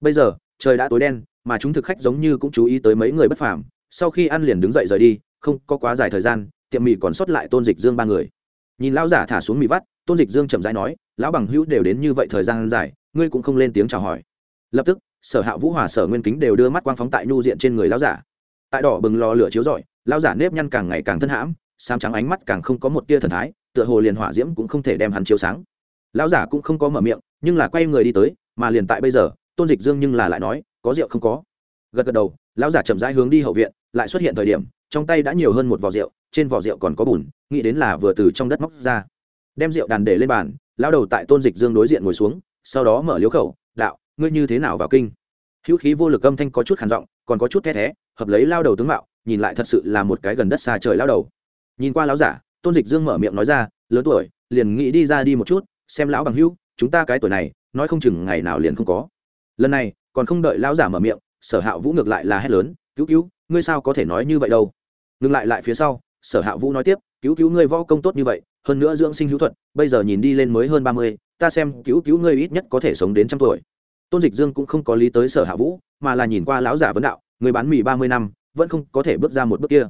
Bây giờ, trời đã tối đen, mà chúng thực khách giống như cũng chú ý tới mấy người bất phàm. Sau khi ăn liền đứng dậy rời đi, không có quá dài thời gian, tiệm mì còn sót lại tôn dịch dương ba người. Nhìn lão giả thả xuống mì vắt, tôn dịch dương chậm rãi nói, lão bằng hữu đều đến như vậy thời gian dài, ngươi cũng không lên tiếng chào hỏi. Lập tức, sở hạ vũ hòa, sở nguyên kính đều đưa mắt quang phóng tại nhu diện trên người lão giả. Tại đỏ bừng lò lửa chiếu rọi, lão giả nếp nhăn càng ngày càng thân hãm sam trắng ánh mắt càng không có một tia thần thái, tựa hồ liền hỏa diễm cũng không thể đem hắn chiếu sáng. Lão giả cũng không có mở miệng, nhưng là quay người đi tới mà liền tại bây giờ, tôn dịch dương nhưng là lại nói, có rượu không có. Gật gật đầu, lão giả chậm rãi hướng đi hậu viện, lại xuất hiện thời điểm, trong tay đã nhiều hơn một vỏ rượu, trên vỏ rượu còn có bùn, nghĩ đến là vừa từ trong đất móc ra. Đem rượu đàn để lên bàn lao đầu tại tôn dịch dương đối diện ngồi xuống, sau đó mở liếu khẩu, đạo, ngươi như thế nào vào kinh? Hữu khí vô lực âm thanh có chút khản giọng, còn có chút the thé, hợp lấy lao đầu tướng mạo, nhìn lại thật sự là một cái gần đất xa trời lao đầu. Nhìn qua lão giả, tôn dịch dương mở miệng nói ra, lớn tuổi, liền nghĩ đi ra đi một chút, xem lão bằng hữu, chúng ta cái tuổi này nói không chừng ngày nào liền không có. Lần này, còn không đợi lão giả mở miệng, sở hạ vũ ngược lại là hét lớn, cứu cứu, ngươi sao có thể nói như vậy đâu? Ngừng lại lại phía sau, sở hạ vũ nói tiếp, cứu cứu ngươi võ công tốt như vậy, hơn nữa dưỡng sinh hữu thuật, bây giờ nhìn đi lên mới hơn ba mươi, ta xem cứu cứu ngươi ít nhất có thể sống đến trăm tuổi. Tôn dịch dương cũng không có lý tới sở hạ vũ, mà là nhìn qua lão giả vấn đạo người bán mì ba mươi năm, vẫn không có thể bước ra một bước kia.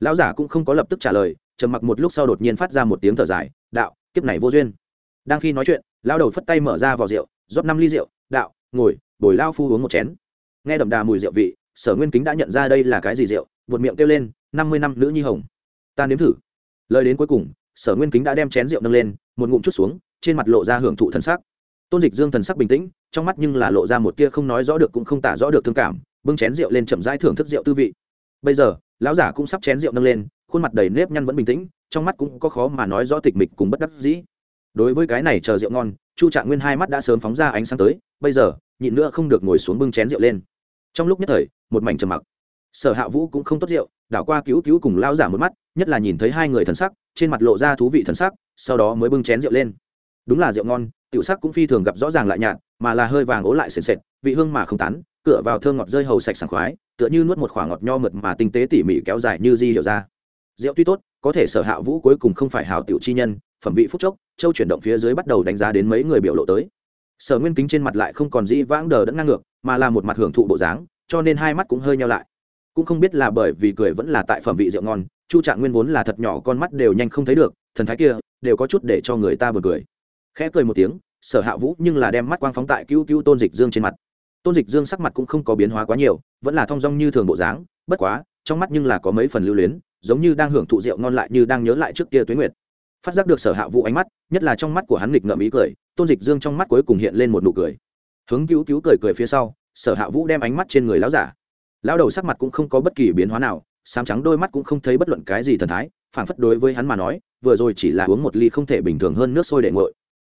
Lão giả cũng không có lập tức trả lời, trầm mặc một lúc sau đột nhiên phát ra một tiếng thở dài, đạo, kiếp này vô duyên. Đang khi nói chuyện lao đầu phất tay mở ra vào rượu, rót năm ly rượu, đạo, ngồi, bồi lao phu uống một chén. Nghe đậm đà mùi rượu vị, sở nguyên kính đã nhận ra đây là cái gì rượu vượt miệng kêu lên, năm mươi năm nữ nhi hồng. Ta nếm thử. Lời đến cuối cùng, sở nguyên kính đã đem chén rượu nâng lên, một ngụm chút xuống, trên mặt lộ ra hưởng thụ thần sắc. Tôn dịch dương thần sắc bình tĩnh, trong mắt nhưng là lộ ra một tia không nói rõ được cũng không tả rõ được thương cảm, bưng chén rượu lên chậm rãi thưởng thức rượu tư vị. Bây giờ, lão giả cũng sắp chén rượu nâng lên, khuôn mặt đầy nếp nhăn vẫn bình tĩnh, trong mắt cũng có khó mà nói rõ tịch mịch cùng bất đắc dĩ đối với cái này chờ rượu ngon, chu trạng nguyên hai mắt đã sớm phóng ra ánh sáng tới, bây giờ, nhịn nữa không được ngồi xuống bưng chén rượu lên. Trong lúc nhất thời, một mảnh trầm mặc. Sở hạ vũ cũng không tốt rượu, đảo qua cứu cứu cùng lao giả một mắt, nhất là nhìn thấy hai người thần sắc, trên mặt lộ ra thú vị thần sắc, sau đó mới bưng chén rượu lên. Đúng là rượu ngon, tiểu sắc cũng phi thường gặp rõ ràng lại nhạt, mà là hơi vàng ố lại sền sệt, vị hương mà không tán, cửa vào thơm ngọt rơi hầu sạch sảng khoái, tựa như nuốt một khoảng ngọt nho mượt mà tinh tế tỉ mỉ kéo dài như di hiểu ra. Rượu tuy tốt, có thể sở hạ vũ cuối cùng không phải hào tiểu chi nhân phẩm vị phúc chốc, châu chuyển động phía dưới bắt đầu đánh giá đến mấy người biểu lộ tới. Sở nguyên kính trên mặt lại không còn dĩ vãng đờ đẫn ngang ngược, mà là một mặt hưởng thụ bộ dáng, cho nên hai mắt cũng hơi nhau lại. Cũng không biết là bởi vì cười vẫn là tại phẩm vị rượu ngon, chu trạng nguyên vốn là thật nhỏ con mắt đều nhanh không thấy được, thần thái kia đều có chút để cho người ta bật cười. Khẽ cười một tiếng, sở hạ vũ nhưng là đem mắt quang phóng tại cứu cứu tôn dịch dương trên mặt. Tôn dịch dương sắc mặt cũng không có biến hóa quá nhiều, vẫn là thong dong như thường bộ dáng, bất quá, trong mắt nhưng là có mấy phần lưu luyến, giống như đang hưởng thụ rượu ngon lại như đang nhớ lại trước kia tuế nguyệt phát giác được sở hạ vũ ánh mắt, nhất là trong mắt của hắn nghịch ngợm ý cười, tôn dịch dương trong mắt cuối cùng hiện lên một nụ cười. Hướng cứu cứu cười cười phía sau, sở hạ vũ đem ánh mắt trên người lão giả. Lão đầu sắc mặt cũng không có bất kỳ biến hóa nào, sám trắng đôi mắt cũng không thấy bất luận cái gì thần thái, phản phất đối với hắn mà nói, vừa rồi chỉ là uống một ly không thể bình thường hơn nước sôi để nguội.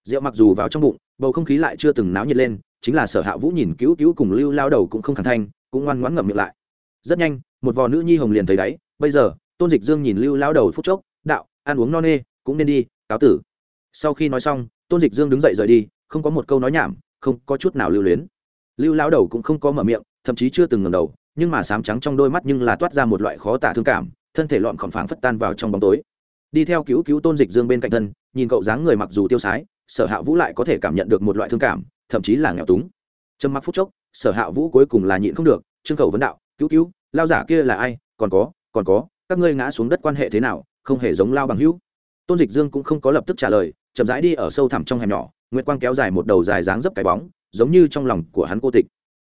Rượu mặc dù vào trong bụng, bầu không khí lại chưa từng náo nhiệt lên, chính là sở hạ vũ nhìn cứu cứu cùng lưu lao đầu cũng không khẳng thanh cũng ngoan ngoãn ngậm miệng lại. Rất nhanh, một vò nữ nhi hồng liền thấy đáy, bây giờ, tôn dịch dương nhìn lưu lao đầu phút chốc, đạo, ăn uống no nê cũng nên đi, cáo tử. Sau khi nói xong, tôn dịch dương đứng dậy rời đi, không có một câu nói nhảm, không có chút nào lưu luyến. Lưu lao đầu cũng không có mở miệng, thậm chí chưa từng ngầm đầu, nhưng mà sám trắng trong đôi mắt nhưng là toát ra một loại khó tả thương cảm, thân thể lọn khỏng phảng phất tan vào trong bóng tối. Đi theo cứu cứu tôn dịch dương bên cạnh thân, nhìn cậu dáng người mặc dù tiêu sái, sở hạ vũ lại có thể cảm nhận được một loại thương cảm, thậm chí là nghèo túng. Trầm mặc phút chốc, sở hạ vũ cuối cùng là nhịn không được, trương khẩu vấn đạo, cứu cứu, lao giả kia là ai? Còn có còn có, các ngươi ngã xuống đất quan hệ thế nào? Không hề giống lao bằng hữu tôn dịch dương cũng không có lập tức trả lời, chậm rãi đi ở sâu thẳm trong hẻm nhỏ, nguyệt quang kéo dài một đầu dài dáng dấp cái bóng, giống như trong lòng của hắn cô tịch.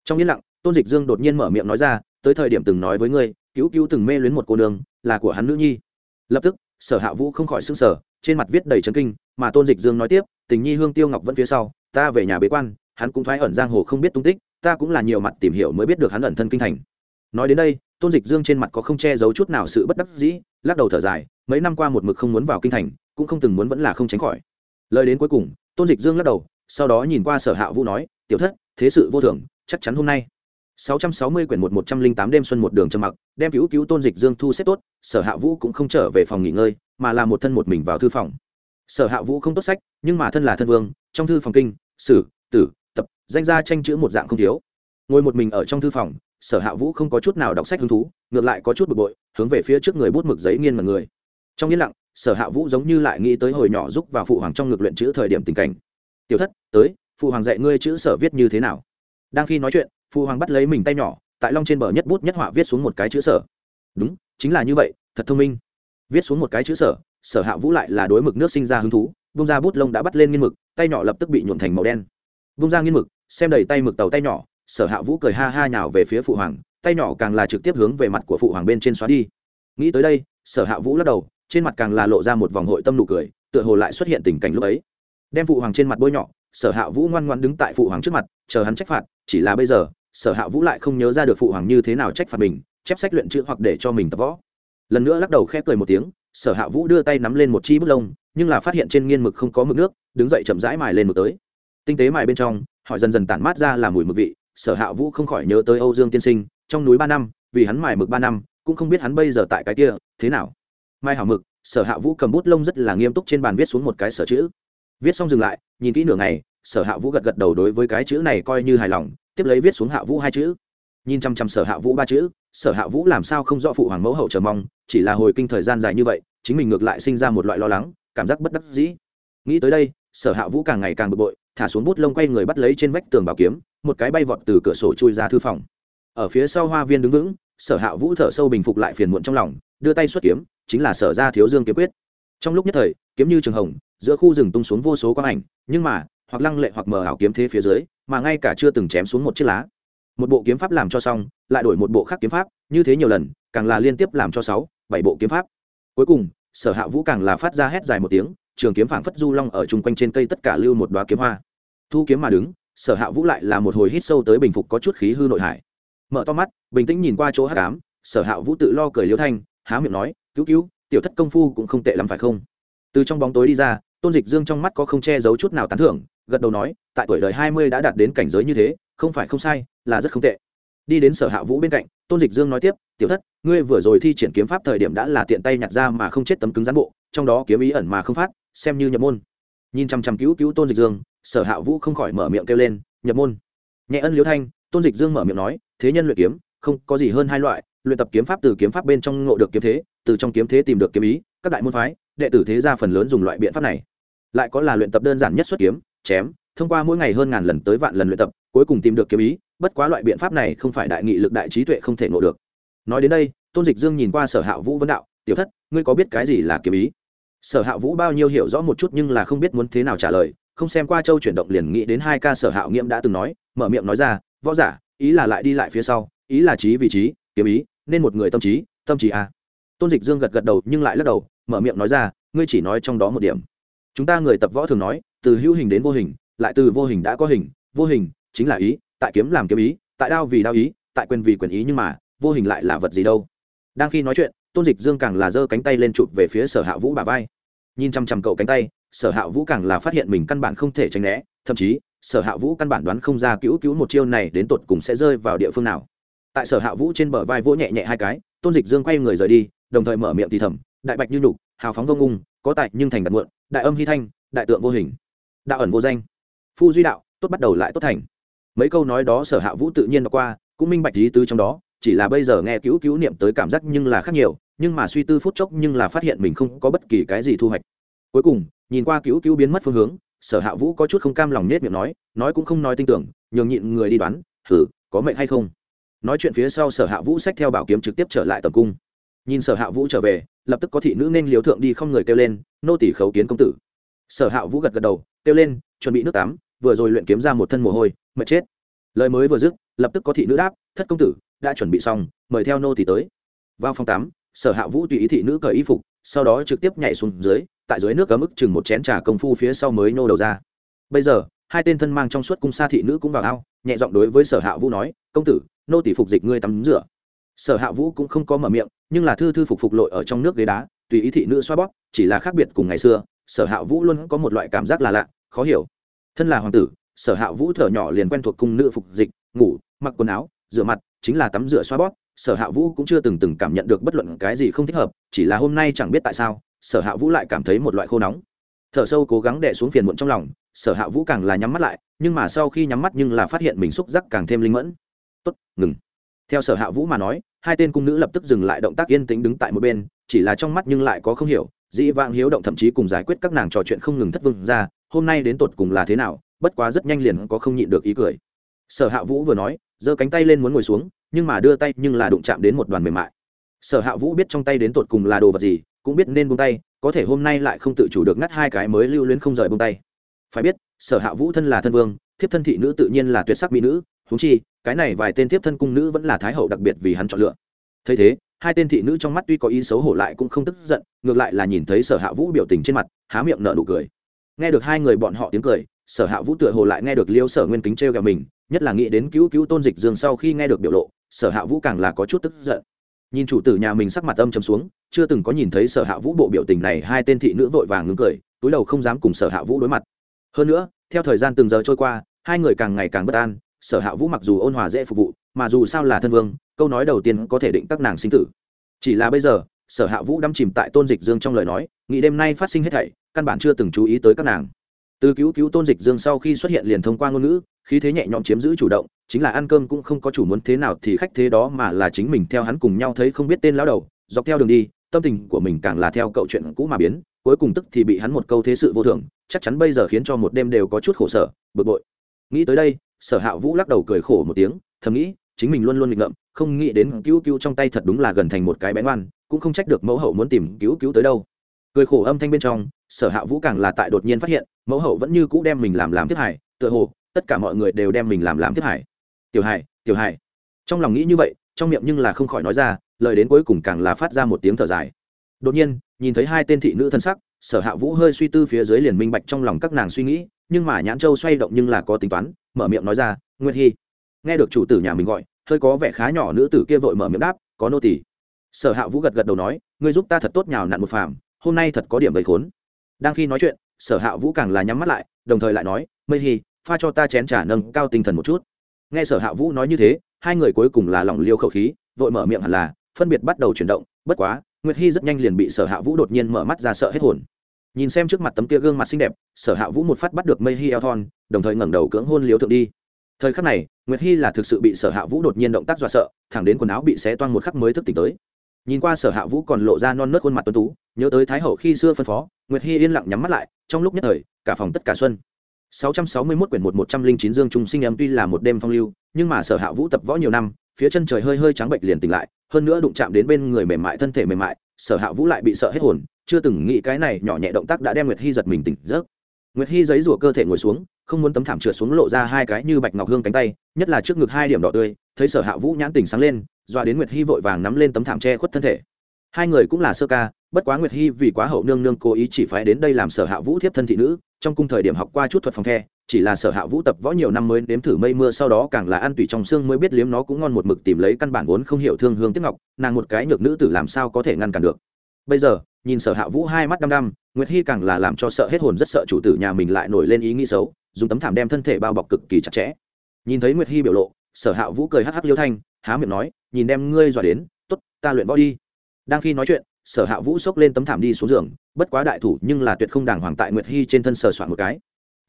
Trong yên lặng, tôn dịch dương đột nhiên mở miệng nói ra, tới thời điểm từng nói với ngươi, cứu cứu từng mê luyến một cô nương, là của hắn nữ nhi. Lập tức, sở hạ vũ không khỏi s ư n g sở trên mặt viết đầy trấn kinh, mà tôn dịch dương nói tiếp, tình nhi hương tiêu ngọc vẫn phía sau, ta về nhà bế quan, hắn cũng thoái ẩn giang hồ không biết tung tích, ta cũng là nhiều mặt tìm hiểu mới biết được hắn ẩn thân kinh thành. Nói đến đây, tôn dịch dương trên mặt có không che giấu chút nào sự bất đắc dĩ, lắc đầu thở dài mấy năm qua một mực không muốn vào kinh thành cũng không từng muốn vẫn là không tránh khỏi lời đến cuối cùng tôn dịch dương lắc đầu sau đó nhìn qua sở hạ vũ nói tiểu thất thế sự vô thường chắc chắn hôm nay 660 quyển một 108 đêm xuân một đường trầm mặc, đem cứu cứu Tôn Dịch Dương thu xếp tốt, Sở Hạ Vũ cũng không trở về phòng nghỉ ngơi, mà là một thân một mình vào thư phòng. Sở Hạ Vũ không tốt sách, nhưng mà thân là thân vương, trong thư phòng kinh, sử, tử, tập, danh gia tranh chữ một dạng không thiếu. Ngồi một mình ở trong thư phòng, Sở Hạ Vũ không có chút nào đọc sách hứng thú, ngược lại có chút bực bội, hướng về phía trước người bút mực giấy nghiên mà người. Trong yên lặng, Sở Hạ Vũ giống như lại nghĩ tới hồi nhỏ giúp vào phụ hoàng trong ngực luyện chữ thời điểm tình cảnh. Tiểu thất, tới, phụ hoàng dạy ngươi chữ sở viết như thế nào? Đang khi nói chuyện, phụ hoàng bắt lấy mình tay nhỏ tại long trên bờ nhất bút nhất họa viết xuống một cái chữ sở đúng chính là như vậy thật thông minh viết xuống một cái chữ sở sở hạ vũ lại là đối mực nước sinh ra hứng thú bung ra bút lông đã bắt lên nghiên mực tay nhỏ lập tức bị nhuộn thành màu đen bung ra nghiên mực xem đầy tay mực tàu tay nhỏ sở hạ vũ cười ha ha nhào về phía phụ hoàng tay nhỏ càng là trực tiếp hướng về mặt của phụ hoàng bên trên xóa đi nghĩ tới đây sở hạ vũ lắc đầu trên mặt càng là lộ ra một vòng hội tâm nụ cười, tựa hồ lại xuất hiện tình cảnh lúc ấy. Đem phụ hoàng trên mặt bôi nhọ, sở hạ vũ ngoan ngoan đứng tại phụ hoàng trước mặt, chờ hắn trách phạt, chỉ là bây giờ, sở hạ vũ lại không nhớ ra được phụ hoàng như thế nào trách phạt mình, chép sách luyện chữ hoặc để cho mình tập võ. Lần nữa lắc đầu khép cười một tiếng, sở hạ vũ đưa tay nắm lên một chi bút lông, nhưng là phát hiện trên nghiên mực không có mực nước, đứng dậy chậm rãi mài lên mực tới. Tinh tế mài bên trong họ dần dần tản mát ra là mùi mực vị, sở hạ vũ không khỏi nhớ tới âu dương tiên sinh, trong núi ba năm, vì hắn mài mực ba năm, cũng không biết hắn bây giờ tại cái kia, thế nào mai hảo mực, sở hạ vũ cầm bút lông rất là nghiêm túc trên bàn viết xuống một cái sở chữ. Viết xong dừng lại, nhìn kỹ nửa ngày, sở hạ vũ gật gật đầu đối với cái chữ này coi như hài lòng, tiếp lấy viết xuống hạ vũ hai chữ. Nhìn chăm chăm sở hạ vũ ba chữ, sở hạ vũ làm sao không rõ phụ hoàng mẫu hậu chờ mong, chỉ là hồi kinh thời gian dài như vậy, chính mình ngược lại sinh ra một loại lo lắng, cảm giác bất đắc dĩ. Nghĩ tới đây, sở hạ vũ càng ngày càng bực bội, thả xuống bút lông quay người bắt lấy trên vách tường bảo kiếm, một cái bay vọt từ cửa sổ chui ra thư phòng. Ở phía sau hoa viên đứng vững sở hạ vũ thở sâu bình phục lại phiền muộn trong lòng, đưa tay xuất kiếm, chính là sở ra thiếu dương kiếm quyết. Trong lúc nhất thời, kiếm như trường hồng, giữa khu rừng tung xuống vô số quang ảnh, nhưng mà, hoặc lăng lệ hoặc mờ ảo kiếm thế phía dưới, mà ngay cả chưa từng chém xuống một chiếc lá. Một bộ kiếm pháp làm cho xong, lại đổi một bộ khác kiếm pháp, như thế nhiều lần, càng là liên tiếp làm cho sáu, bảy bộ kiếm pháp. Cuối cùng, sở hạ vũ càng là phát ra hét dài một tiếng, trường kiếm phảng phất du long ở chung quanh trên cây tất cả lưu một đoá kiếm hoa. Thu kiếm mà đứng, sở hạ vũ lại là một hồi hít sâu tới bình phục có chút khí hư nội hải mở to mắt, bình tĩnh nhìn qua chỗ hát cám sở hạ vũ tự lo cười liêu thanh, há miệng nói, cứu cứu, tiểu thất công phu cũng không tệ lắm phải không? Từ trong bóng tối đi ra, tôn dịch dương trong mắt có không che giấu chút nào tán thưởng, gật đầu nói, tại tuổi đời hai mươi đã đạt đến cảnh giới như thế, không phải không sai, là rất không tệ. Đi đến sở hạ vũ bên cạnh, tôn dịch dương nói tiếp, tiểu thất, ngươi vừa rồi thi triển kiếm pháp thời điểm đã là tiện tay nhặt ra mà không chết tấm cứng gián bộ, trong đó kiếm ý ẩn mà không phát, xem như nhập môn. Nhìn chăm chăm cứu cứu tôn dịch dương, sở hạ vũ không khỏi mở miệng kêu lên, nhập môn. Nhẹ ân liễu thanh, tôn dịch dương mở miệng nói thế nhân luyện kiếm, không có gì hơn hai loại, luyện tập kiếm pháp từ kiếm pháp bên trong ngộ được kiếm thế, từ trong kiếm thế tìm được kiếm ý, các đại môn phái, đệ tử thế gia phần lớn dùng loại biện pháp này. Lại có là luyện tập đơn giản nhất xuất kiếm, chém, thông qua mỗi ngày hơn ngàn lần tới vạn lần luyện tập, cuối cùng tìm được kiếm ý, bất quá loại biện pháp này không phải đại nghị lực đại trí tuệ không thể ngộ được. Nói đến đây, tôn dịch dương nhìn qua sở hạ vũ vấn đạo, tiểu thất, ngươi có biết cái gì là kiếm ý? Sở hạ vũ bao nhiêu hiểu rõ một chút nhưng là không biết muốn thế nào trả lời, không xem qua châu chuyển động liền nghĩ đến hai ca sở hạo nghiễm đã từng nói, mở miệng nói ra, võ giả ý là lại đi lại phía sau, ý là trí vị trí, kiếm ý, nên một người tâm trí tâm trí à? tôn dịch dương gật gật đầu nhưng lại lắc đầu, mở miệng nói ra, ngươi chỉ nói trong đó một điểm. Chúng ta người tập võ thường nói, từ hữu hình đến vô hình, lại từ vô hình đã có hình, vô hình chính là ý, tại kiếm làm kiếm ý, tại đao vì đao ý, tại quyền vì quyền ý nhưng mà, vô hình lại là vật gì đâu. Đang khi nói chuyện, tôn dịch dương càng là giơ cánh tay lên chụp về phía sở hạ vũ bà vai. Nhìn chăm chăm cậu cánh tay, sở hạ vũ càng là phát hiện mình căn bản không thể tránh né, thậm chí sở hạ vũ căn bản đoán không ra cứu cứu một chiêu này đến tột cùng sẽ rơi vào địa phương nào. Tại sở hạ vũ trên bờ vai vỗ nhẹ nhẹ hai cái, tôn dịch dương quay người rời đi, đồng thời mở miệng thì thầm, đại bạch như nhục, hào phóng vô ngung có tại nhưng thành đặt muộn, đại âm hy thanh, đại tượng vô hình, đạo ẩn vô danh. Phu duy đạo, tốt bắt đầu lại tốt thành. Mấy câu nói đó sở hạ vũ tự nhiên qua, cũng minh bạch lý tứ trong đó, chỉ là bây giờ nghe cứu cứu niệm tới cảm giác nhưng là khác nhiều, nhưng mà suy tư phút chốc nhưng là phát hiện mình không có bất kỳ cái gì thu hoạch. Cuối cùng, nhìn qua cứu cứu biến mất phương hướng sở hạ vũ có chút không cam lòng nết miệng nói nói cũng không nói tin tưởng, nhường nhịn người đi đoán thử có mệnh hay không? Nói chuyện phía sau sở hạ vũ xách theo bảo kiếm trực tiếp trở lại tầm cung. Nhìn sở hạ vũ trở về, lập tức có thị nữ nên liều thượng đi không người kêu lên, nô tỷ khấu kiến công tử. Sở hạ vũ gật gật đầu, kêu lên, chuẩn bị nước tắm, vừa rồi luyện kiếm ra một thân mồ hôi, mệt chết. Lời mới vừa dứt, lập tức có thị nữ đáp, thất công tử, đã chuẩn bị xong, mời theo nô tỷ tới. Vào phòng tắm, sở hạ vũ tùy ý thị nữ cởi y phục, sau đó trực tiếp nhảy xuống dưới tại dưới nước cấm mức chừng một chén trà công phu phía sau mới nô đầu ra. Bây giờ, hai tên thân mang trong suốt cung xa thị nữ cũng vào ao, nhẹ giọng đối với sở hạ vũ nói, công tử, nô tỷ phục dịch ngươi tắm rửa. Sở hạ vũ cũng không có mở miệng, nhưng là thư thư phục phục lội ở trong nước ghế đá, tùy ý thị nữ xoa bóp, chỉ là khác biệt cùng ngày xưa, sở hạ vũ luôn có một loại cảm giác là lạ, khó hiểu. Thân là hoàng tử, sở hạ vũ thở nhỏ liền quen thuộc cung nữ phục dịch, ngủ, mặc quần áo, rửa mặt, chính là tắm rửa xoa bóp. Sở hạ vũ cũng chưa từng từng cảm nhận được bất luận cái gì không thích hợp, chỉ là hôm nay chẳng biết tại sao sở hạ vũ lại cảm thấy một loại khô nóng. Thở sâu cố gắng đẻ xuống phiền muộn trong lòng, sở hạ vũ càng là nhắm mắt lại, nhưng mà sau khi nhắm mắt nhưng là phát hiện mình xúc giác càng thêm linh mẫn. Tốt, ngừng. Theo sở hạ vũ mà nói, hai tên cung nữ lập tức dừng lại động tác yên tĩnh đứng tại một bên, chỉ là trong mắt nhưng lại có không hiểu, dĩ vãng hiếu động thậm chí cùng giải quyết các nàng trò chuyện không ngừng thất vương ra, hôm nay đến tột cùng là thế nào, bất quá rất nhanh liền có không nhịn được ý cười. Sở hạ vũ vừa nói, giơ cánh tay lên muốn ngồi xuống, nhưng mà đưa tay nhưng là đụng chạm đến một đoàn mềm mại. Sở hạ vũ biết trong tay đến tột cùng là đồ vật gì cũng biết nên buông tay, có thể hôm nay lại không tự chủ được ngắt hai cái mới lưu luyến không rời buông tay. Phải biết, sở hạ vũ thân là thân vương, thiếp thân thị nữ tự nhiên là tuyệt sắc mỹ nữ húng chi, cái này vài tên thiếp thân cung nữ vẫn là thái hậu đặc biệt vì hắn chọn lựa. Thấy thế, hai tên thị nữ trong mắt tuy có ý xấu hổ lại cũng không tức giận, ngược lại là nhìn thấy sở hạ vũ biểu tình trên mặt, há miệng nở nụ cười. Nghe được hai người bọn họ tiếng cười, sở hạ vũ tựa hồ lại nghe được liêu sở nguyên kính t r e o g mình, nhất là nghĩ đến cứu cứu tôn dịch dương sau khi nghe được biểu lộ, sở hạ vũ càng là có chút tức giận nhìn chủ tử nhà mình sắc mặt âm chấm xuống, chưa từng có nhìn thấy sở hạ vũ bộ biểu tình này, hai tên thị nữ vội vàng ngưng cười, túi đầu không dám cùng sở hạ vũ đối mặt. Hơn nữa, theo thời gian từng giờ trôi qua, hai người càng ngày càng bất an, sở hạ vũ mặc dù ôn hòa dễ phục vụ, mà dù sao là thân vương, câu nói đầu tiên có thể định các nàng sinh tử. Chỉ là bây giờ, sở hạ vũ đắm chìm tại tôn dịch dương trong lời nói, nghĩ đêm nay phát sinh hết thảy, căn bản chưa từng chú ý tới các nàng. Từ cứu cứu tôn dịch dương sau khi xuất hiện liền thông qua ngôn ngữ khí thế nhẹ nhõm chiếm giữ chủ động, chính là ăn cơm cũng không có chủ muốn thế nào thì khách thế đó mà là chính mình theo hắn cùng nhau thấy không biết tên lão đầu, dọc theo đường đi, tâm tình của mình càng là theo cậu chuyện cũ mà biến, cuối cùng tức thì bị hắn một câu thế sự vô thường, chắc chắn bây giờ khiến cho một đêm đều có chút khổ sở, bực bội. Nghĩ tới đây, sở hạ vũ lắc đầu cười khổ một tiếng, thầm nghĩ, chính mình luôn luôn nghịch ngợm, không nghĩ đến cứu cứu trong tay thật đúng là gần thành một cái bé ngoan, cũng không trách được mẫu hậu muốn tìm cứu cứu tới đâu. Cười khổ âm thanh bên trong, sở hạ vũ càng là tại đột nhiên phát hiện, mẫu hậu vẫn như cũ đem mình làm làm tiếp hải tựa hồ tất cả mọi người đều đem mình làm làm tiếp hải. Tiểu hải tiểu hải. Trong lòng nghĩ như vậy, trong miệng nhưng là không khỏi nói ra, lời đến cuối cùng càng là phát ra một tiếng thở dài. Đột nhiên, nhìn thấy hai tên thị nữ thân sắc, sở hạ vũ hơi suy tư phía dưới liền minh bạch trong lòng các nàng suy nghĩ, nhưng mà nhãn châu xoay động nhưng là có tính toán, mở miệng nói ra, nguyệt hy nghe được chủ tử nhà mình gọi, hơi có vẻ khá nhỏ nữ tử kia vội mở miệng đáp, có nô tỷ sở hạ vũ gật gật đầu nói, ngươi giúp ta thật tốt nhào nặn một phàm, hôm nay thật có điểm gây khốn. Đang khi nói chuyện, sở hạ vũ càng là nhắm mắt lại, đồng thời lại nói, mây hy pha cho ta chén trà nâng cao tinh thần một chút. Nghe sở hạ vũ nói như thế, hai người cuối cùng là lỏng liêu khẩu khí, vội mở miệng hẳn là, phân biệt bắt đầu chuyển động, bất quá, nguyệt hy rất nhanh liền bị sở hạ vũ đột nhiên mở mắt ra sợ hết hồn. Nhìn xem trước mặt tấm kia gương mặt xinh đẹp, sở hạ vũ một phát bắt được mây hy eo thon, đồng thời ngẩng đầu cưỡng hôn liếu thượng đi. Thời khắc này, nguyệt hy là thực sự bị sở hạ vũ đột nhiên động tác dọa sợ, thẳng đến quần áo bị xé toan một khắc mới thức tỉnh tới. Nhìn qua sở hạ vũ còn lộ ra non nớt khuôn mặt tuấn tú, nhớ tới thái hậu khi xưa phân phó, nguyệt hy yên lặng nhắm mắt lại, trong lúc nhất thời, cả phòng tất cả xuân. 661 quyển 1 109 dương trung sinh em tuy là một đêm phong lưu, nhưng mà sở hạ vũ tập võ nhiều năm, phía chân trời hơi hơi trắng bệnh liền tỉnh lại, hơn nữa đụng chạm đến bên người mềm mại thân thể mềm mại, sở hạ vũ lại bị sợ hết hồn, chưa từng nghĩ cái này nhỏ nhẹ động tác đã đem nguyệt Hi giật mình tỉnh giấc. Nguyệt Hi giấy rủa cơ thể ngồi xuống, không muốn tấm thảm trượt xuống lộ ra hai cái như bạch ngọc hương cánh tay, nhất là trước ngực hai điểm đỏ tươi, thấy sở hạ vũ nhãn tỉnh sáng lên, dọa đến nguyệt Hi vội vàng nắm lên tấm thảm che khuất thân thể. Hai người cũng là sơ ca bất quá nguyệt hy vì quá hậu nương nương cố ý chỉ phái đến đây làm sở hạ vũ thiếp thân thị nữ, trong cung thời điểm học qua chút thuật phòng the, chỉ là sở hạ vũ tập võ nhiều năm mới nếm thử mây mưa sau đó càng là ăn tùy trong xương mới biết liếm nó cũng ngon một mực tìm lấy căn bản vốn không hiểu thương hương tiếc ngọc, nàng một cái nhược nữ tử làm sao có thể ngăn cản được. Bây giờ, nhìn sở hạ vũ hai mắt đăm đăm, nguyệt hy càng là làm cho sợ hết hồn rất sợ chủ tử nhà mình lại nổi lên ý nghĩ xấu, dùng tấm thảm đem thân thể bao bọc cực kỳ chặt chẽ. Nhìn thấy nguyệt hy biểu lộ, sở hạ vũ cười hắc hắc liêu thanh, há miệng nói, nhìn đem ngươi dọa đến t ố t ta luyện võ đi. Đang khi nói chuyện sở hạ vũ xốc lên tấm thảm đi xuống giường, bất quá đại thủ nhưng là tuyệt không đàng hoàng tại nguyệt hy trên thân sờ soạn một cái.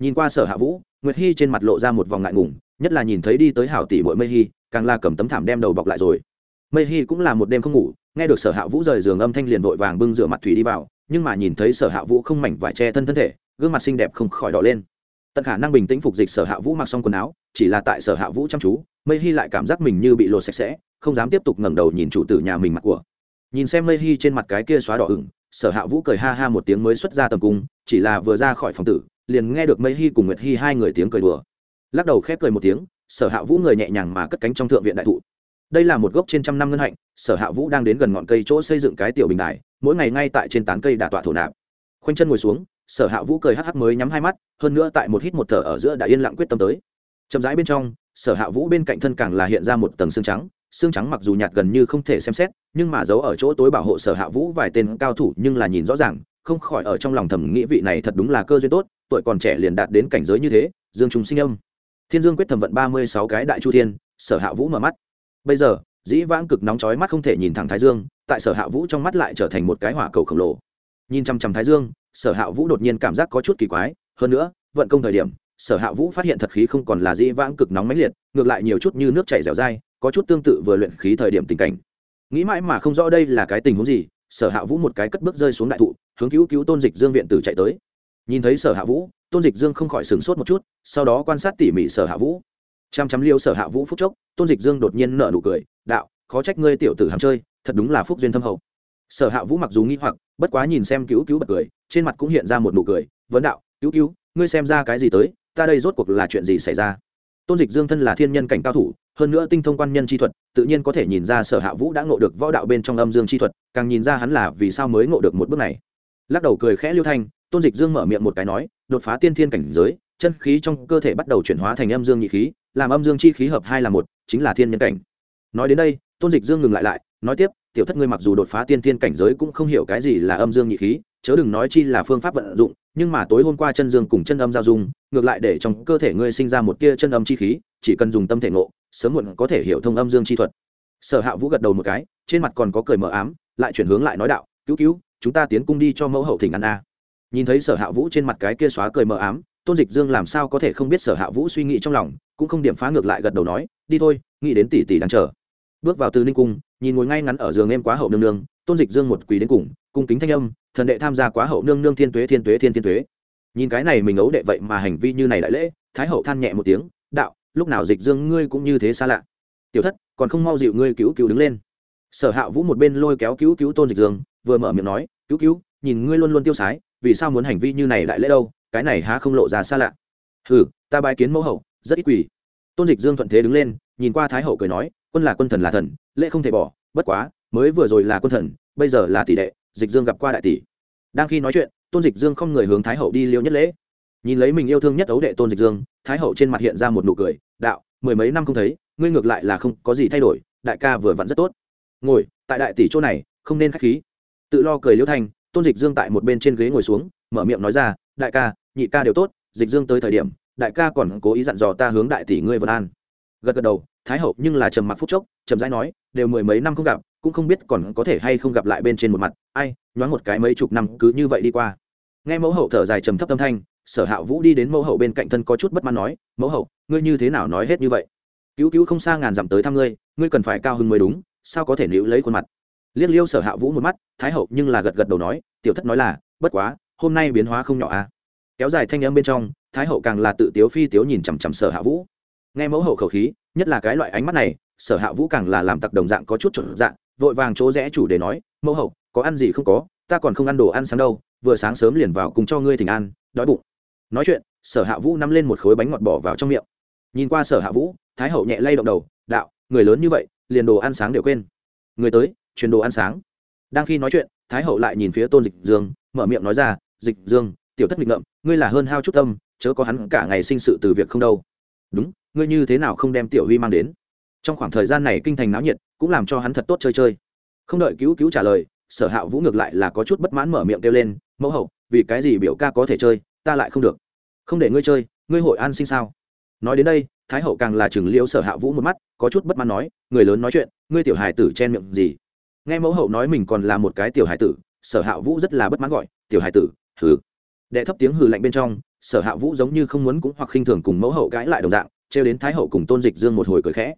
Nhìn qua sở hạ vũ, nguyệt hy trên mặt lộ ra một vòng ngại ngùng, nhất là nhìn thấy đi tới hảo tỷ bội mây hy càng là cầm tấm thảm đem đầu bọc lại rồi. Mây hy cũng là một đêm không ngủ, nghe được sở hạ vũ rời giường âm thanh liền vội vàng bưng rửa mặt thủy đi vào, nhưng mà nhìn thấy sở hạ vũ không mảnh vải che thân thân thể, gương mặt xinh đẹp không khỏi đỏ lên. Tận khả năng bình tĩnh phục dịch sở hạ vũ mặc xong quần áo, chỉ là tại sở hạ vũ chăm chú, mây hy lại cảm giác mình như bị lột sạch sẽ, không dám tiếp tục ngẩng đầu nhìn chủ tử nhà mình mặc của nhìn xem mây hy trên mặt cái kia xóa đỏ ửng, sở hạ vũ cười ha ha một tiếng mới xuất ra tầm cung, chỉ là vừa ra khỏi phòng tử, liền nghe được mây hy cùng nguyệt hy hai người tiếng cười đùa. Lắc đầu khép cười một tiếng, sở hạ vũ người nhẹ nhàng mà cất cánh trong thượng viện đại thụ. Đây là một gốc trên trăm năm ngân hạnh, sở hạ vũ đang đến gần ngọn cây chỗ xây dựng cái tiểu bình đài, mỗi ngày ngay tại trên tán cây đà tọa thổ nạp. Khoanh chân ngồi xuống, sở hạ vũ cười hắc hắc mới nhắm hai mắt, hơn nữa tại một hít một thở ở giữa đã yên lặng quyết tâm tới. Chậm rãi bên trong, sở hạ vũ bên cạnh thân càng là hiện ra một tầng xương trắng xương trắng mặc dù nhạt gần như không thể xem xét, nhưng mà giấu ở chỗ tối bảo hộ sở hạ vũ vài tên cao thủ nhưng là nhìn rõ ràng, không khỏi ở trong lòng thẩm nghĩ vị này thật đúng là cơ duyên tốt, tuổi còn trẻ liền đạt đến cảnh giới như thế, dương Trung sinh âm. Thiên dương quyết thẩm vận ba mươi sáu cái đại chu thiên, sở hạ vũ mở mắt. Bây giờ, dĩ vãng cực nóng chói mắt không thể nhìn thẳng thái dương, tại sở hạ vũ trong mắt lại trở thành một cái hỏa cầu khổng lồ. Nhìn chăm chăm thái dương, sở hạ vũ đột nhiên cảm giác có chút kỳ quái, hơn nữa, vận công thời điểm, sở hạ vũ phát hiện thật khí không còn là dĩ vãng cực nóng mãnh liệt, ngược lại nhiều chút như nước chảy dẻo dai có chút tương tự vừa luyện khí thời điểm tình cảnh. Nghĩ mãi mà không rõ đây là cái tình huống gì, sở hạ vũ một cái cất bước rơi xuống đại thụ, hướng cứu cứu tôn dịch dương viện tử chạy tới. Nhìn thấy sở hạ vũ, tôn dịch dương không khỏi sửng sốt một chút, sau đó quan sát tỉ mỉ sở hạ vũ. Chăm chăm liêu sở hạ vũ phúc chốc, tôn dịch dương đột nhiên nở nụ cười, đạo, khó trách ngươi tiểu tử hàm chơi, thật đúng là phúc duyên thâm hậu. Sở hạ vũ mặc dù nghĩ hoặc, bất quá nhìn xem cứu cứu bật cười, trên mặt cũng hiện ra một nụ cười, vấn đạo, cứu cứu, ngươi xem ra cái gì tới, ta đây rốt cuộc là chuyện gì xảy ra? Tôn dịch dương thân là thiên nhân cảnh cao thủ hơn nữa tinh thông quan nhân chi thuật, tự nhiên có thể nhìn ra sở hạ vũ đã ngộ được võ đạo bên trong âm dương chi thuật, càng nhìn ra hắn là vì sao mới ngộ được một bước này. Lắc đầu cười khẽ liêu thanh, tôn dịch dương mở miệng một cái nói, đột phá tiên thiên cảnh giới, chân khí trong cơ thể bắt đầu chuyển hóa thành âm dương nhị khí, làm âm dương chi khí hợp hai là một, chính là thiên nhân cảnh. Nói đến đây, tôn dịch dương ngừng lại lại, nói tiếp, tiểu thất ngươi mặc dù đột phá tiên thiên cảnh giới cũng không hiểu cái gì là âm dương nhị khí, chớ đừng nói chi là phương pháp vận dụng, nhưng mà tối hôm qua chân dương cùng chân âm giao dung, ngược lại để trong cơ thể ngươi sinh ra một tia chân âm chi khí, chỉ cần dùng tâm thể ngộ sớm muộn có thể hiểu thông âm dương chi thuật. Sở hạ vũ gật đầu một cái, trên mặt còn có cười mờ ám, lại chuyển hướng lại nói đạo, cứu cứu, chúng ta tiến cung đi cho mẫu hậu thỉnh ăn a. Nhìn thấy sở hạ vũ trên mặt cái kia xóa cười mờ ám, tôn dịch dương làm sao có thể không biết sở hạ vũ suy nghĩ trong lòng, cũng không điểm phá ngược lại gật đầu nói, đi thôi, nghĩ đến tỷ tỷ đang chờ. Bước vào từ ninh cung, nhìn ngồi ngay ngắn ở giường em quá hậu nương nương, tôn dịch dương một quỳ đến cùng, cung kính thanh âm, thần đệ tham gia quá hậu nương nương thiên tuế thiên tuế, thiên thiên tuế. Nhìn cái này mình ấu đệ vậy mà hành vi như này đại lễ, thái hậu than nhẹ một tiếng, đạo lúc nào dịch dương ngươi cũng như thế xa lạ. Tiểu thất, còn không mau dịu ngươi cứu cứu đứng lên. Sở hạ vũ một bên lôi kéo cứu cứu tôn dịch dương, vừa mở miệng nói, cứu cứu, nhìn ngươi luôn luôn tiêu sái, vì sao muốn hành vi như này lại lễ đâu, cái này há không lộ ra xa lạ. Hừ, ta bài kiến mẫu hậu, rất ít quỷ. Tôn dịch dương thuận thế đứng lên, nhìn qua thái hậu cười nói, quân là quân thần là thần, lễ không thể bỏ, bất quá, mới vừa rồi là quân thần, bây giờ là tỷ đệ, dịch dương gặp qua đại tỷ. Đang khi nói chuyện, tôn dịch dương không người hướng thái hậu đi liêu nhất lễ nhìn lấy mình yêu thương nhất ấu đệ tôn dịch dương, thái hậu trên mặt hiện ra một nụ cười, đạo, mười mấy năm không thấy, ngươi ngược lại là không có gì thay đổi, đại ca vừa vặn rất tốt. Ngồi, tại đại tỷ chỗ này, không nên k h á c h khí. Tự lo cười liễu thanh, tôn dịch dương tại một bên trên ghế ngồi xuống, mở miệng nói ra, đại ca, nhị ca đều tốt, dịch dương tới thời điểm, đại ca còn cố ý dặn dò ta hướng đại tỷ ngươi vân an. Gật gật đầu, thái hậu nhưng là trầm mặc phúc chốc trầm rãi nói, đều mười mấy năm không gặp, cũng không biết còn có thể hay không gặp lại bên trên một mặt, ai, nhoáng một cái mấy chục năm cứ như vậy đi qua. Nghe mẫu hậu thở dài trầm thấp tâm thanh sở hạ vũ đi đến mẫu hậu bên cạnh thân có chút bất mãn nói, mẫu hậu, ngươi như thế nào nói hết như vậy? Cứu cứu không xa ngàn dặm tới thăm ngươi ngươi cần phải cao hơn mới đúng, sao có thể níu lấy khuôn mặt? Liếc liêu sở hạ vũ một mắt, thái hậu nhưng là gật gật đầu nói, tiểu thất nói là, bất quá, hôm nay biến hóa không nhỏ à. Kéo dài thanh âm bên trong, thái hậu càng là tự tiếu phi tiếu nhìn chằm chằm sở hạ vũ. Nghe mẫu hậu khẩu khí, nhất là cái loại ánh mắt này, sở hạ vũ càng là làm tặc đồng dạng có chút chuẩn dạng, vội vàng chỗ rẽ chủ để nói, mẫu hậu, có ăn gì không có? Ta còn không ăn đồ ăn sáng đâu, vừa sáng sớm liền vào cùng cho ngươi thỉnh an, đói bụng nói chuyện, sở hạ vũ nắm lên một khối bánh ngọt bỏ vào trong miệng. Nhìn qua sở hạ vũ, thái hậu nhẹ lay động đầu, đạo, người lớn như vậy, liền đồ ăn sáng đều quên. Người tới, truyền đồ ăn sáng. Đang khi nói chuyện, thái hậu lại nhìn phía tôn dịch dương, mở miệng nói ra, dịch dương, tiểu thất nghịch ngợm, ngươi là hơn hao chút tâm, chớ có hắn cả ngày sinh sự từ việc không đâu. Đúng, ngươi như thế nào không đem tiểu huy mang đến? Trong khoảng thời gian này kinh thành náo nhiệt, cũng làm cho hắn thật tốt chơi chơi. Không đợi cứu cứu trả lời, sở hạ vũ ngược lại là có chút bất mãn mở miệng kêu lên, mẫu hậu, vì cái gì biểu ca có thể chơi ta lại không được. Không để ngươi chơi, ngươi hội an sinh sao? Nói đến đây, thái hậu càng là chừng liễu sở hạ vũ một mắt, có chút bất mãn nói, người lớn nói chuyện, ngươi tiểu hài tử chen miệng gì? Nghe mẫu hậu nói mình còn là một cái tiểu hài tử, sở hạ vũ rất là bất mãn gọi, tiểu hài tử, hừ. Đệ thấp tiếng hừ lạnh bên trong, sở hạ vũ giống như không muốn cũng hoặc khinh thường cùng mẫu hậu cãi lại đồng dạng, trêu đến thái hậu cùng tôn dịch dương một hồi cười khẽ.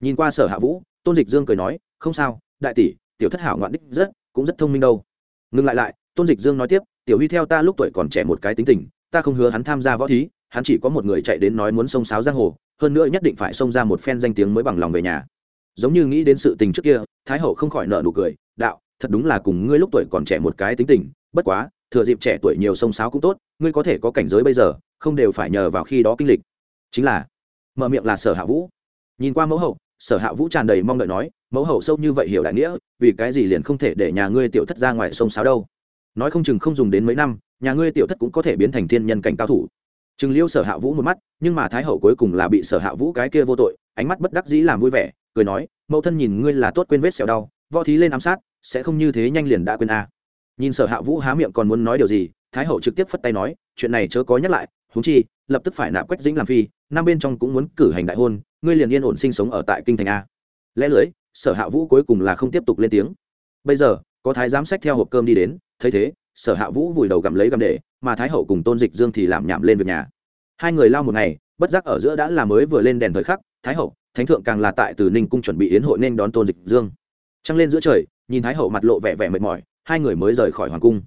Nhìn qua sở hạ vũ, tôn dịch dương cười nói, không sao, đại tỷ, tiểu thất hảo ngoạn đích rất, cũng rất thông minh đâu. Ngừng lại lại, tôn dịch dương nói tiếp tiểu huy theo ta lúc tuổi còn trẻ một cái tính tình, ta không hứa hắn tham gia võ thí, hắn chỉ có một người chạy đến nói muốn xông sáo giang hồ, hơn nữa nhất định phải xông ra một phen danh tiếng mới bằng lòng về nhà. Giống như nghĩ đến sự tình trước kia, thái hậu không khỏi nợ nụ cười, đạo, thật đúng là cùng ngươi lúc tuổi còn trẻ một cái tính tình, bất quá, thừa dịp trẻ tuổi nhiều sông sáo cũng tốt, ngươi có thể có cảnh giới bây giờ, không đều phải nhờ vào khi đó kinh lịch. Chính là, mở miệng là sở hạ vũ. Nhìn qua mẫu hậu, sở hạ vũ tràn đầy mong đợi nói, mẫu hậu sâu như vậy hiểu đại nghĩa, vì cái gì liền không thể để nhà ngươi tiểu thất ra ngoài sông sáo đâu? Nói không chừng không dùng đến mấy năm, nhà ngươi tiểu thất cũng có thể biến thành thiên nhân cảnh cao thủ. Chừng liêu sở hạ vũ một mắt, nhưng mà thái hậu cuối cùng là bị sở hạ vũ cái kia vô tội, ánh mắt bất đắc dĩ làm vui vẻ, cười nói, mẫu thân nhìn ngươi là tốt quên vết sẹo đau, võ thí lên ám sát, sẽ không như thế nhanh liền đã quên a. Nhìn sở hạ vũ há miệng còn muốn nói điều gì, thái hậu trực tiếp phất tay nói, chuyện này chớ có nhắc lại, huống chi, lập tức phải nạp quách dĩnh làm phi, năm bên trong cũng muốn cử hành đại hôn, ngươi liền yên ổn sinh sống ở tại kinh thành a. Lẽ lưới, sở hạ vũ cuối cùng là không tiếp tục lên tiếng. Bây giờ, có thái giám sách theo hộp cơm đi đến thấy thế, sở hạ vũ vùi đầu gặm lấy gặm để, mà thái hậu cùng tôn dịch dương thì làm nhảm lên việc nhà. Hai người lao một ngày, bất giác ở giữa đã là mới vừa lên đèn thời khắc, thái hậu, thánh thượng càng là tại từ ninh cung chuẩn bị yến hội nên đón tôn dịch dương. Trăng lên giữa trời, nhìn thái hậu mặt lộ vẻ vẻ mệt mỏi, hai người mới rời khỏi hoàng cung.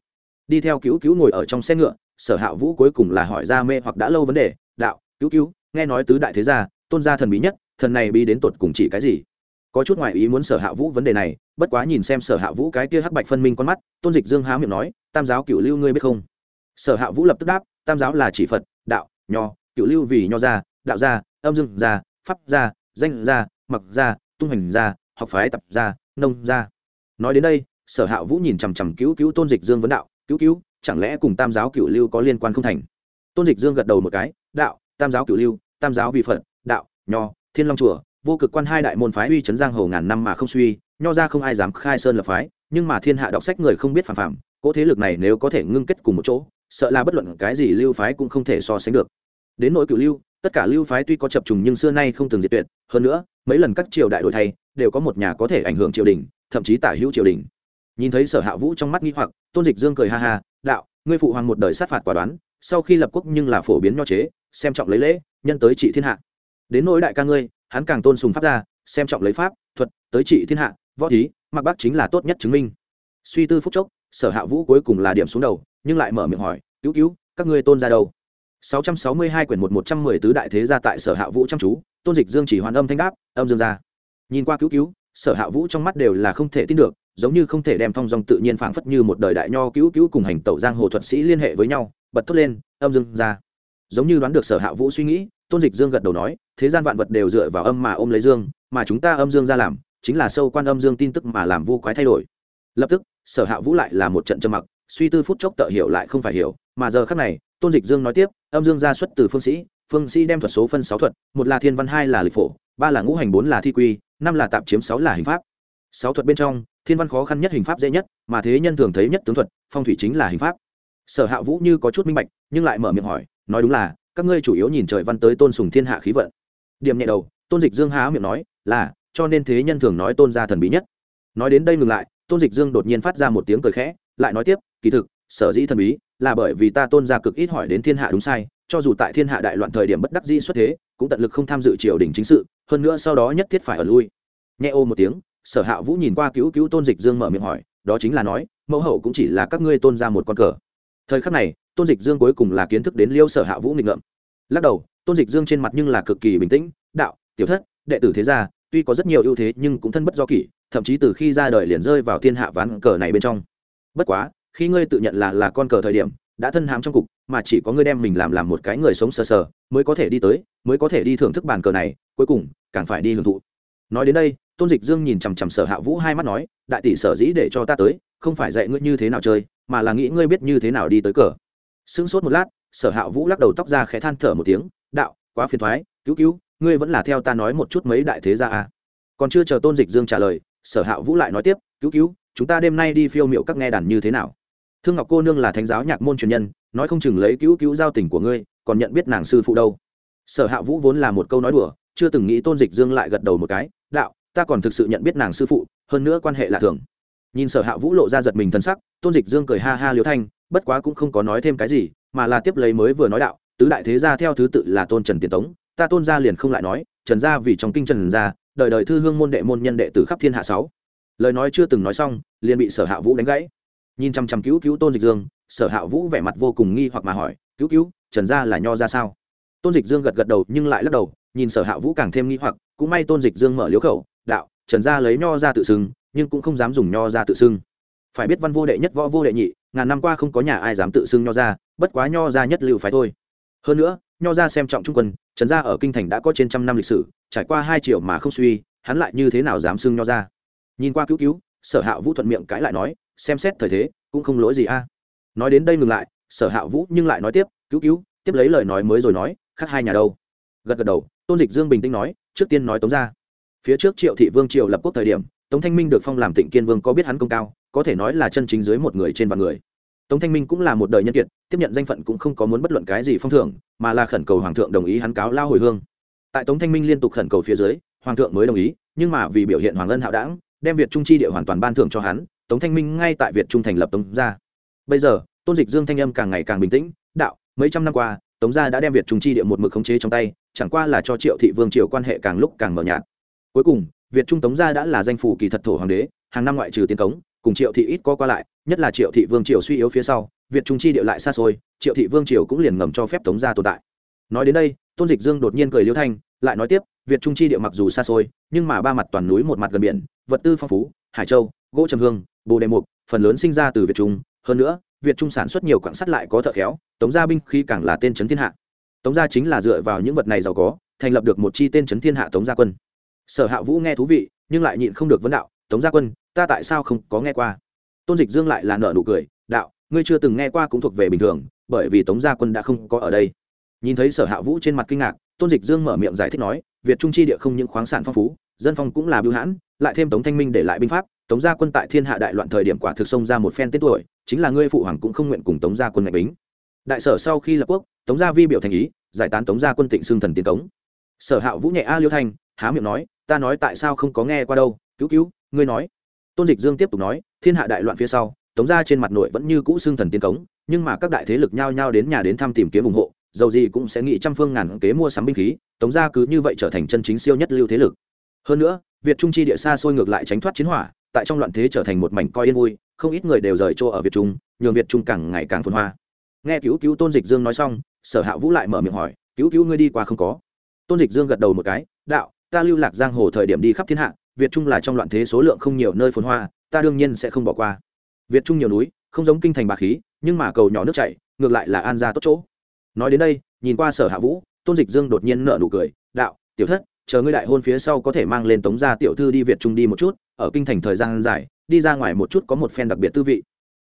Đi theo cứu cứu ngồi ở trong xe ngựa, sở hạ vũ cuối cùng là hỏi ra mê hoặc đã lâu vấn đề, đạo, cứu cứu, nghe nói tứ đại thế gia, tôn gia thần bí nhất, thần này bí đến tột cùng chỉ cái gì? Có chút ngoại ý muốn sở hạ vũ vấn đề này, bất quá nhìn xem sở hạ vũ cái kia hắc bạch phân minh con mắt, tôn dịch dương há miệng nói, tam giáo cựu lưu ngươi biết không? Sở hạ vũ lập tức đáp, tam giáo là chỉ phật, đạo, nho cựu lưu vì nho gia, đạo gia, âm dương gia, pháp gia, danh gia, mặc gia, tung hành gia, học phái tập gia, nông gia. Nói đến đây, sở hạ vũ nhìn chằm chằm cứu cứu tôn dịch dương vấn đạo, cứu cứu, chẳng lẽ cùng tam giáo cựu lưu có liên quan không thành? Tôn dịch dương gật đầu một cái, đạo, tam giáo cựu lưu, tam giáo vì phật, đạo, nho, thiên long chùa vô cực quan hai đại môn phái uy chấn giang hồ ngàn năm mà không suy, nho ra không ai dám khai sơn lập phái, nhưng mà thiên hạ đọc sách người không biết phản phạm cỗ thế lực này nếu có thể ngưng kết cùng một chỗ, sợ là bất luận cái gì lưu phái cũng không thể so sánh được. Đến nỗi cựu lưu, tất cả lưu phái tuy có chập trùng nhưng xưa nay không từng diệt tuyệt, hơn nữa, mấy lần các triều đại đổi thay, đều có một nhà có thể ảnh hưởng triều đình, thậm chí tả hữu triều đình. Nhìn thấy sở hạ vũ trong mắt nghi hoặc, tôn dịch dương cười ha ha, đạo, ngươi phụ hoàng một đời sát phạt quả đoán, sau khi lập quốc nhưng là phổ biến nho chế, xem trọng lấy lễ, nhân tới trị thiên hạ. Đến nỗi đại ca ngươi hắn càng tôn sùng pháp gia xem trọng lấy pháp thuật tới trị thiên hạ võ thí mặc bác chính là tốt nhất chứng minh suy tư phúc chốc sở hạ vũ cuối cùng là điểm xuống đầu nhưng lại mở miệng hỏi cứu cứu các ngươi tôn ra đâu 662 quyển 110 tứ đại thế gia tại Sở Hạ Vũ chăm chú, Tôn Dịch Dương chỉ hoàn âm thanh đáp, âm dương ra. Nhìn qua cứu cứu, Sở Hạ Vũ trong mắt đều là không thể tin được, giống như không thể đem thông dong tự nhiên phảng phất như một đời đại nho cứu cứu cùng hành tẩu giang hồ thuật sĩ liên hệ với nhau, bật thốt lên, âm dương ra. Giống như đoán được Sở Hạ Vũ suy nghĩ, Tôn Dịch Dương gật đầu nói, thế gian vạn vật đều dựa vào âm mà ôm lấy dương, mà chúng ta âm dương ra làm, chính là sâu quan âm dương tin tức mà làm vu quái thay đổi. Lập tức, Sở Hạ Vũ lại là một trận trầm mặc, suy tư phút chốc tợ hiểu lại không phải hiểu, mà giờ khắc này, tôn dịch dương nói tiếp âm dương ra xuất từ phương sĩ phương sĩ đem thuật số phân sáu thuật một là thiên văn hai là lịch phổ ba là ngũ hành bốn là thi quy năm là tạm chiếm sáu là hình pháp sáu thuật bên trong thiên văn khó khăn nhất hình pháp dễ nhất mà thế nhân thường thấy nhất tướng thuật phong thủy chính là hình pháp sở hạ vũ như có chút minh bạch nhưng lại mở miệng hỏi nói đúng là các ngươi chủ yếu nhìn trời văn tới tôn sùng thiên hạ khí vận. Điểm nhẹ đầu, tôn dịch dương há miệng nói, là, cho nên thế nhân thường nói tôn gia thần bí nhất. Nói đến đây ngừng lại, tôn dịch dương đột nhiên phát ra một tiếng cười khẽ, lại nói tiếp, kỳ thực, sở dĩ thần bí là bởi vì ta tôn gia cực ít hỏi đến thiên hạ đúng sai, cho dù tại thiên hạ đại loạn thời điểm bất đắc dĩ xuất thế, cũng tận lực không tham dự triều đình chính sự, hơn nữa sau đó nhất thiết phải ở lui. Nhẹ ô một tiếng, sở hạ vũ nhìn qua cứu cứu tôn dịch dương mở miệng hỏi, đó chính là nói, mẫu hậu cũng chỉ là các ngươi tôn ra một con cờ. Thời khắc này tôn dịch dương cuối cùng là kiến thức đến liêu sở hạ vũ nghịch ngợm. Lắc đầu, tôn dịch dương trên mặt nhưng là cực kỳ bình tĩnh, đạo, tiểu thất, đệ tử thế gia, tuy có rất nhiều ưu thế nhưng cũng thân bất do kỷ, thậm chí từ khi ra đời liền rơi vào thiên hạ ván cờ này bên trong. Bất quá, khi ngươi tự nhận là là con cờ thời điểm, đã thân hám trong cục, mà chỉ có ngươi đem mình làm làm một cái người sống sờ sờ, mới có thể đi tới, mới có thể đi thưởng thức bàn cờ này, cuối cùng, càng phải đi hưởng thụ. Nói đến đây, tôn dịch dương nhìn chằm chằm sở hạ vũ hai mắt nói, đại tỷ sở dĩ để cho ta tới, không phải dạy ngươi như thế nào chơi, mà là nghĩ ngươi biết như thế nào đi tới cờ sững sốt một lát, sở hạ vũ lắc đầu tóc ra khẽ than thở một tiếng, đạo, quá phiền thoái cứu cứu, ngươi vẫn là theo ta nói một chút mấy đại thế gia à. còn chưa chờ tôn dịch dương trả lời, sở hạ vũ lại nói tiếp, cứu cứu, chúng ta đêm nay đi phiêu miệu các nghe đàn như thế nào? Thương ngọc cô nương là thánh giáo nhạc môn truyền nhân, nói không chừng lấy cứu cứu giao tình của ngươi, còn nhận biết nàng sư phụ đâu. Sở hạ vũ vốn là một câu nói đùa, chưa từng nghĩ tôn dịch dương lại gật đầu một cái, đạo, ta còn thực sự nhận biết nàng sư phụ, hơn nữa quan hệ lạ thường. Nhìn sở hạ vũ lộ ra giật mình thân sắc, tôn dịch dương cười ha ha liếu thanh bất quá cũng không có nói thêm cái gì, mà là tiếp lấy mới vừa nói đạo, tứ đại thế gia theo thứ tự là tôn trần tiền tống, ta tôn gia liền không lại nói, trần gia vì trong kinh trần gia đời đời thư hương môn đệ môn nhân đệ tử khắp thiên hạ sáu. Lời nói chưa từng nói xong, liền bị sở hạ vũ đánh gãy. Nhìn chăm chăm cứu cứu tôn dịch dương, sở hạ vũ vẻ mặt vô cùng nghi hoặc mà hỏi, cứu cứu, trần gia là nho ra sao? Tôn dịch dương gật gật đầu nhưng lại lắc đầu, nhìn sở hạ vũ càng thêm nghi hoặc, cũng may tôn dịch dương mở liếu khẩu, đạo, trần gia lấy nho ra tự xưng, nhưng cũng không dám dùng nho ra tự xưng. Phải biết văn vô đệ nhất, võ vô đệ nhị ngàn năm qua không có nhà ai dám tự xưng nho ra bất quá nho ra nhất lưu phái thôi. Hơn nữa, nho ra xem trọng trung quân, trần gia ở kinh thành đã có trên trăm năm lịch sử, trải qua hai triệu mà không suy, hắn lại như thế nào dám xưng nho ra nhìn qua cứu cứu, sở hạ vũ thuận miệng cãi lại nói, xem xét thời thế, cũng không lỗi gì a. Nói đến đây ngừng lại, sở hạ vũ nhưng lại nói tiếp, cứu cứu, tiếp lấy lời nói mới rồi nói, khác hai nhà đâu? Gật gật đầu, tôn dịch dương bình tĩnh nói, trước tiên nói tống ra phía trước triệu thị vương triều lập quốc thời điểm, tống thanh minh được phong làm tịnh kiên vương có biết hắn công cao có thể nói là chân chính dưới một người trên vạn người. Tống thanh minh cũng là một đời nhân kiệt, tiếp nhận danh phận cũng không có muốn bất luận cái gì phong thưởng, mà là khẩn cầu hoàng thượng đồng ý hắn cáo lao hồi hương. Tại tống thanh minh liên tục khẩn cầu phía dưới, hoàng thượng mới đồng ý, nhưng mà vì biểu hiện hoàng ân hạo đảng, đem việt trung chi địa hoàn toàn ban thưởng cho hắn, tống thanh minh ngay tại việt trung thành lập tống gia. Bây giờ, tôn dịch dương thanh âm càng ngày càng bình tĩnh, đạo, mấy trăm năm qua, tống gia đã đem việt trung chi địa một mực khống chế trong tay, chẳng qua là cho triệu thị vương triều quan hệ càng lúc càng mờ nhạt. Cuối cùng, việt trung tống gia đã là danh phủ kỳ thật thổ hoàng đế, hàng năm ngoại trừ tiến cống cùng triệu thị ít có qua lại, nhất là triệu thị vương triều suy yếu phía sau, việt trung chi địa lại xa xôi, triệu thị vương triều cũng liền ngầm cho phép tống gia tồn tại. Nói đến đây, tôn dịch dương đột nhiên cười liêu thanh, lại nói tiếp, việt trung chi địa mặc dù xa xôi, nhưng mà ba mặt toàn núi một mặt gần biển, vật tư phong phú, hải châu, gỗ trầm hương, bồ đề mục, phần lớn sinh ra từ việt trung. Hơn nữa, việt trung sản xuất nhiều quảng sắt lại có thợ khéo, tống gia binh khi càng là tên trấn thiên hạ. Tống gia chính là dựa vào những vật này giàu có, thành lập được một chi tên trấn thiên hạ tống gia quân. Sở hạ vũ nghe thú vị, nhưng lại nhịn không được vấn đạo tống gia quân, ta tại sao không có nghe qua? Tôn dịch dương lại là nợ nụ cười, đạo, ngươi chưa từng nghe qua cũng thuộc về bình thường, bởi vì tống gia quân đã không có ở đây. Nhìn thấy sở hạ vũ trên mặt kinh ngạc, tôn dịch dương mở miệng giải thích nói, việt trung chi địa không những khoáng sản phong phú, dân phong cũng là bưu hãn, lại thêm tống thanh minh để lại binh pháp, tống gia quân tại thiên hạ đại loạn thời điểm quả thực xông ra một phen tên tuổi, chính là ngươi phụ hoàng cũng không nguyện cùng tống gia quân ngạch bính. Đại sở sau khi lập quốc, tống gia vi biểu thành ý, giải tán tống gia quân tịnh xương thần tiến cống. Sở hạ vũ nhẹ a liêu thanh, há miệng nói, ta nói tại sao không có nghe qua đâu, cứu cứu ngươi nói. Tôn dịch dương tiếp tục nói, thiên hạ đại loạn phía sau, tống gia trên mặt nội vẫn như cũ xưng thần tiến cống, nhưng mà các đại thế lực nhao nhao đến nhà đến thăm tìm kiếm ủng hộ, dầu gì cũng sẽ nghĩ trăm phương ngàn kế mua sắm binh khí, tống gia cứ như vậy trở thành chân chính siêu nhất lưu thế lực. Hơn nữa, việt trung chi địa xa xôi ngược lại tránh thoát chiến hỏa, tại trong loạn thế trở thành một mảnh coi yên vui, không ít người đều rời chỗ ở việt trung, nhường việt trung càng ngày càng phồn hoa. Nghe cứu cứu tôn dịch dương nói xong, sở hạ vũ lại mở miệng hỏi, cứu cứu ngươi đi qua không có? Tôn dịch dương gật đầu một cái, đạo, ta lưu lạc giang hồ thời điểm đi khắp thiên hạ việt trung là trong loạn thế số lượng không nhiều nơi phồn hoa, ta đương nhiên sẽ không bỏ qua. Việt trung nhiều núi, không giống kinh thành bà khí, nhưng mà cầu nhỏ nước chảy, ngược lại là an ra tốt chỗ. Nói đến đây, nhìn qua sở hạ vũ, tôn dịch dương đột nhiên nợ nụ cười, đạo, tiểu thất, chờ ngươi đại hôn phía sau có thể mang lên tống gia tiểu thư đi việt trung đi một chút, ở kinh thành thời gian dài, đi ra ngoài một chút có một phen đặc biệt tư vị.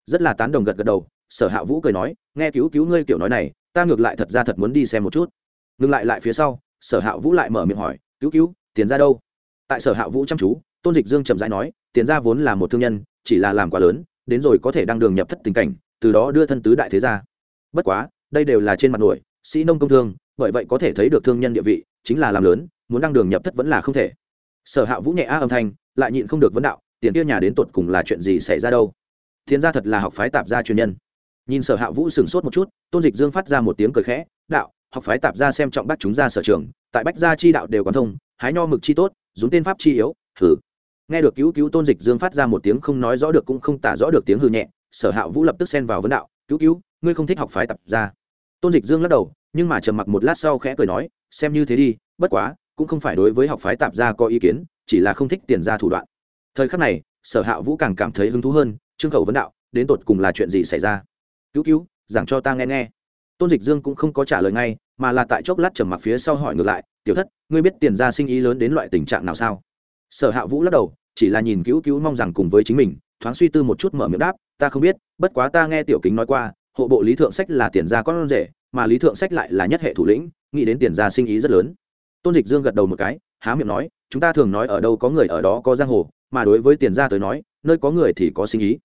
Rất là tán đồng gật gật đầu, sở hạ vũ cười nói, nghe cứu cứu ngươi kiểu nói này, ta ngược lại thật ra thật muốn đi xem một chút. Ngừng lại lại phía sau, sở hạ vũ lại mở miệng hỏi, cứu cứu, tiền ra đâu? Tại sở hạ vũ chăm chú, tôn dịch dương chậm rãi nói, tiền ra vốn là một thương nhân, chỉ là làm quá lớn, đến rồi có thể đăng đường nhập thất tình cảnh, từ đó đưa thân tứ đại thế gia. Bất quá, đây đều là trên mặt nổi, sĩ nông công thương, bởi vậy có thể thấy được thương nhân địa vị, chính là làm lớn, muốn đăng đường nhập thất vẫn là không thể. Sở hạ vũ nhẹ a âm thanh, lại nhịn không được vấn đạo, tiền kia nhà đến tột cùng là chuyện gì xảy ra đâu? Thiên gia thật là học phái tạp gia truyền nhân. Nhìn sở hạ vũ sửng sốt một chút, tôn dịch dương phát ra một tiếng cười khẽ, đạo, học phái tạp gia xem trọng bắt chúng ra sở trường, tại bách gia chi đạo đều còn thông, hái nho mực chi tốt dùng tên pháp chi yếu hử nghe được cứu cứu tôn dịch dương phát ra một tiếng không nói rõ được cũng không tả rõ được tiếng hư nhẹ, sở hạ vũ lập tức xen vào vấn đạo, cứu cứu, ngươi không thích học phái tạp gia. Tôn dịch dương lắc đầu, nhưng mà trầm mặc một lát sau khẽ cười nói, xem như thế đi, bất quá, cũng không phải đối với học phái tạp gia có ý kiến, chỉ là không thích tiền ra thủ đoạn. Thời khắc này, sở hạ vũ càng cảm thấy hứng thú hơn, trương khẩu vấn đạo, đến tột cùng là chuyện gì xảy ra? Cứu cứu, giảng cho ta nghe nghe tôn dịch dương cũng không có trả lời ngay, mà là tại chốc lát trầm mặc phía sau hỏi ngược lại, tiểu thất, ngươi biết tiền ra sinh ý lớn đến loại tình trạng nào sao? Sở hạ vũ lắc đầu, chỉ là nhìn cứu cứu mong rằng cùng với chính mình, thoáng suy tư một chút mở miệng đáp, ta không biết, bất quá ta nghe tiểu kính nói qua, hộ bộ lý thượng sách là tiền gia con rể, mà lý thượng sách lại là nhất hệ thủ lĩnh, nghĩ đến tiền gia sinh ý rất lớn. Tôn dịch dương gật đầu một cái, há miệng nói, chúng ta thường nói ở đâu có người ở đó có giang hồ, mà đối với tiền gia tới nói, nơi có người thì có sinh ý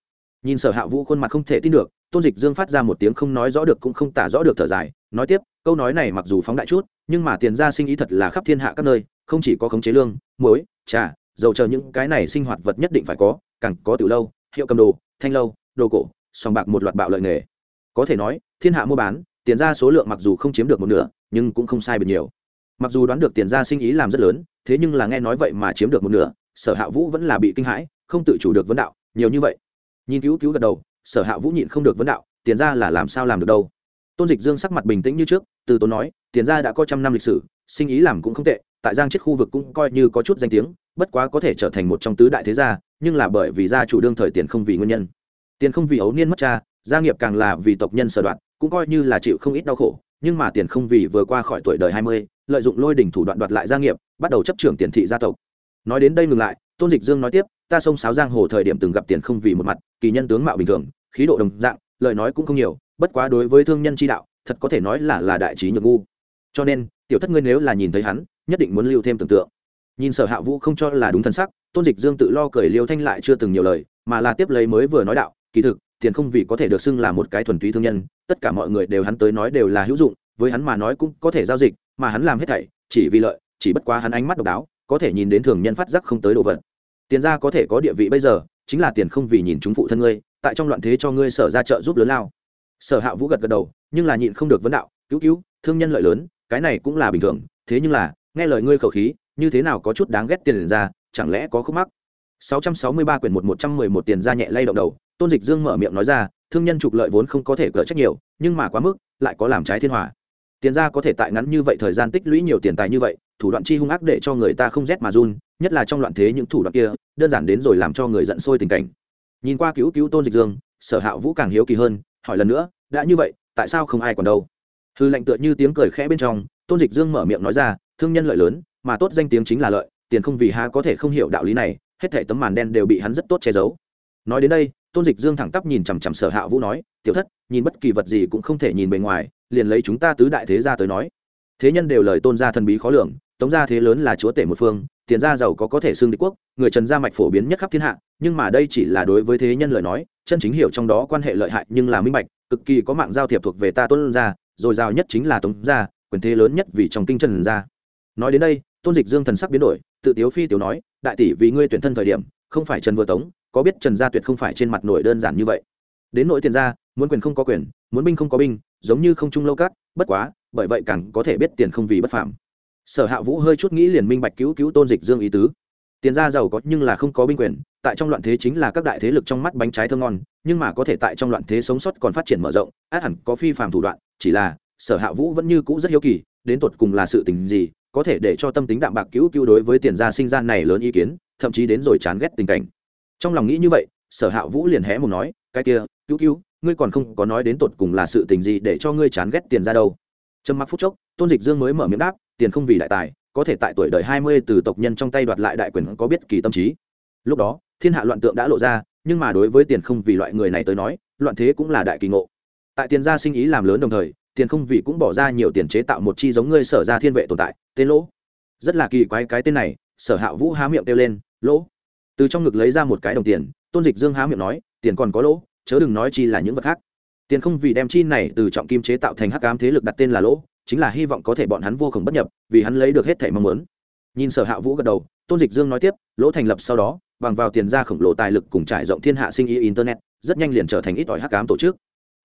nhìn sở hạ vũ khuôn mặt không thể tin được, tôn dịch dương phát ra một tiếng không nói rõ được cũng không tả rõ được thở dài, nói tiếp, câu nói này mặc dù phóng đại chút, nhưng mà tiền ra sinh ý thật là khắp thiên hạ các nơi, không chỉ có khống chế lương, muối, trà, dầu chờ những cái này sinh hoạt vật nhất định phải có, càng có từ lâu, hiệu cầm đồ, thanh lâu, đồ cổ, sòng bạc một loạt bạo lợi nghề. Có thể nói, thiên hạ mua bán, tiền ra số lượng mặc dù không chiếm được một nửa, nhưng cũng không sai biệt nhiều. Mặc dù đoán được tiền ra sinh ý làm rất lớn, thế nhưng là nghe nói vậy mà chiếm được một nửa, sở hạ vũ vẫn là bị kinh hãi, không tự chủ được vấn đạo, nhiều như vậy nhìn cứu cứu gật đầu, sở hạ vũ nhịn không được vấn đạo, tiền ra là làm sao làm được đâu? Tôn dịch dương sắc mặt bình tĩnh như trước, từ tốn nói, tiền ra đã có trăm năm lịch sử, sinh ý làm cũng không tệ, tại giang chết khu vực cũng coi như có chút danh tiếng, bất quá có thể trở thành một trong tứ đại thế gia, nhưng là bởi vì gia chủ đương thời tiền không vì nguyên nhân. Tiền không vì ấu niên mất cha, gia nghiệp càng là vì tộc nhân sở đoạn, cũng coi như là chịu không ít đau khổ, nhưng mà tiền không vì vừa qua khỏi tuổi đời hai mươi, lợi dụng lôi đỉnh thủ đoạn đoạt lại gia nghiệp, bắt đầu chấp trưởng tiền thị gia tộc. Nói đến đây ngừng lại tôn dịch dương nói tiếp, ta sông sáo giang hồ thời điểm từng gặp tiền không vì một mặt, kỳ nhân tướng mạo bình thường, khí độ đồng dạng, lời nói cũng không nhiều, bất quá đối với thương nhân chi đạo, thật có thể nói là là đại trí nhược ngu. Cho nên, tiểu thất ngươi nếu là nhìn thấy hắn, nhất định muốn lưu thêm tưởng tượng. Nhìn sở hạ vũ không cho là đúng thân sắc, tôn dịch dương tự lo cười liêu thanh lại chưa từng nhiều lời, mà là tiếp lấy mới vừa nói đạo, kỳ thực, tiền không vì có thể được xưng là một cái thuần túy thương nhân, tất cả mọi người đều hắn tới nói đều là hữu dụng, với hắn mà nói cũng có thể giao dịch, mà hắn làm hết thảy, chỉ vì lợi, chỉ bất quá hắn ánh mắt độc đáo, có thể nhìn đến thường nhân phát giác không tới đồ vật tiền ra có thể có địa vị bây giờ, chính là tiền không vì nhìn chúng phụ thân ngươi, tại trong loạn thế cho ngươi sở ra trợ giúp lớn lao. Sở hạ vũ gật gật đầu, nhưng là nhịn không được vấn đạo, cứu cứu, thương nhân lợi lớn, cái này cũng là bình thường, thế nhưng là, nghe lời ngươi khẩu khí, như thế nào có chút đáng ghét tiền ra chẳng lẽ có khúc mắc? 663 quyển 1111 tiền ra nhẹ lay động đầu, tôn dịch dương mở miệng nói ra, thương nhân trục lợi vốn không có thể cỡ trách nhiều, nhưng mà quá mức, lại có làm trái thiên hòa. Tiền ra có thể tại ngắn như vậy thời gian tích lũy nhiều tiền tài như vậy, thủ đoạn chi hung ác để cho người ta không rét mà run nhất là trong loạn thế những thủ đoạn kia, đơn giản đến rồi làm cho người giận sôi tình cảnh. Nhìn qua cứu cứu tôn dịch dương, sở hạ vũ càng hiếu kỳ hơn, hỏi lần nữa, đã như vậy, tại sao không ai còn đâu? Hư lệnh tựa như tiếng cười khẽ bên trong, tôn dịch dương mở miệng nói ra, thương nhân lợi lớn, mà tốt danh tiếng chính là lợi, tiền không vì ha có thể không hiểu đạo lý này, hết thể tấm màn đen đều bị hắn rất tốt che giấu. Nói đến đây, tôn dịch dương thẳng tắp nhìn chằm chằm sở hạ vũ nói, tiểu thất, nhìn bất kỳ vật gì cũng không thể nhìn bề ngoài, liền lấy chúng ta tứ đại thế gia tới nói. Thế nhân đều lời tôn gia thần bí khó lường, tống gia thế lớn là chúa tể một phương tiền gia giàu có có thể xưng đế quốc, người trần gia mạch phổ biến nhất khắp thiên hạ, nhưng mà đây chỉ là đối với thế nhân lời nói, chân chính hiểu trong đó quan hệ lợi hại nhưng là minh bạch, cực kỳ có mạng giao thiệp thuộc về ta tôn gia, rồi giàu nhất chính là tống gia, quyền thế lớn nhất vì trong kinh trần gia. Nói đến đây, tôn dịch dương thần sắc biến đổi, tự tiếu phi tiểu nói, đại tỷ, vì ngươi tuyển thân thời điểm, không phải trần vừa tống, có biết trần gia tuyệt không phải trên mặt nổi đơn giản như vậy. Đến nội tiền gia, muốn quyền không có quyền, muốn binh không có binh, giống như không trung lâu cát bất quá, bởi vậy càng có thể biết tiền không vì bất phạm sở hạ vũ hơi chút nghĩ liền minh bạch cứu cứu tôn dịch dương ý tứ. Tiền gia giàu có nhưng là không có binh quyền, tại trong loạn thế chính là các đại thế lực trong mắt bánh trái thơ ngon, nhưng mà có thể tại trong loạn thế sống sót còn phát triển mở rộng, át hẳn có phi phạm thủ đoạn, chỉ là, sở hạ vũ vẫn như cũ rất hiếu kỳ, đến tột cùng là sự tình gì, có thể để cho tâm tính đạm bạc cứu cứu đối với tiền gia sinh ra này lớn ý kiến, thậm chí đến rồi chán ghét tình cảnh. Trong lòng nghĩ như vậy, sở hạ vũ liền hé một nói, cái kia, cứu cứu, ngươi còn không có nói đến tột cùng là sự tình gì để cho ngươi chán ghét tiền ra đâu. Trầm mặc phút chốc, tôn dịch dương mới mở miệng đáp tiền không vì đại tài, có thể tại tuổi đời hai mươi từ tộc nhân trong tay đoạt lại đại quyền có biết kỳ tâm trí. Lúc đó, thiên hạ loạn tượng đã lộ ra, nhưng mà đối với tiền không vì loại người này tới nói, loạn thế cũng là đại kỳ ngộ. Tại tiền gia sinh ý làm lớn đồng thời, tiền không vì cũng bỏ ra nhiều tiền chế tạo một chi giống ngươi sở ra thiên vệ tồn tại, tên lỗ. Rất là kỳ quái cái tên này, sở hạ vũ há miệng kêu lên, lỗ. Từ trong ngực lấy ra một cái đồng tiền, tôn dịch dương há miệng nói, tiền còn có lỗ, chớ đừng nói chi là những vật khác. Tiền không vì đem chi này từ trọng kim chế tạo thành hắc ám thế lực đặt tên là lỗ chính là hy vọng có thể bọn hắn vô cùng bất nhập, vì hắn lấy được hết thẻ mong muốn. Nhìn sở hạ vũ gật đầu, tôn dịch dương nói tiếp, lỗ thành lập sau đó, bằng vào tiền ra khổng lồ tài lực cùng trải rộng thiên hạ sinh ý internet, rất nhanh liền trở thành ít ỏi hắc ám tổ chức.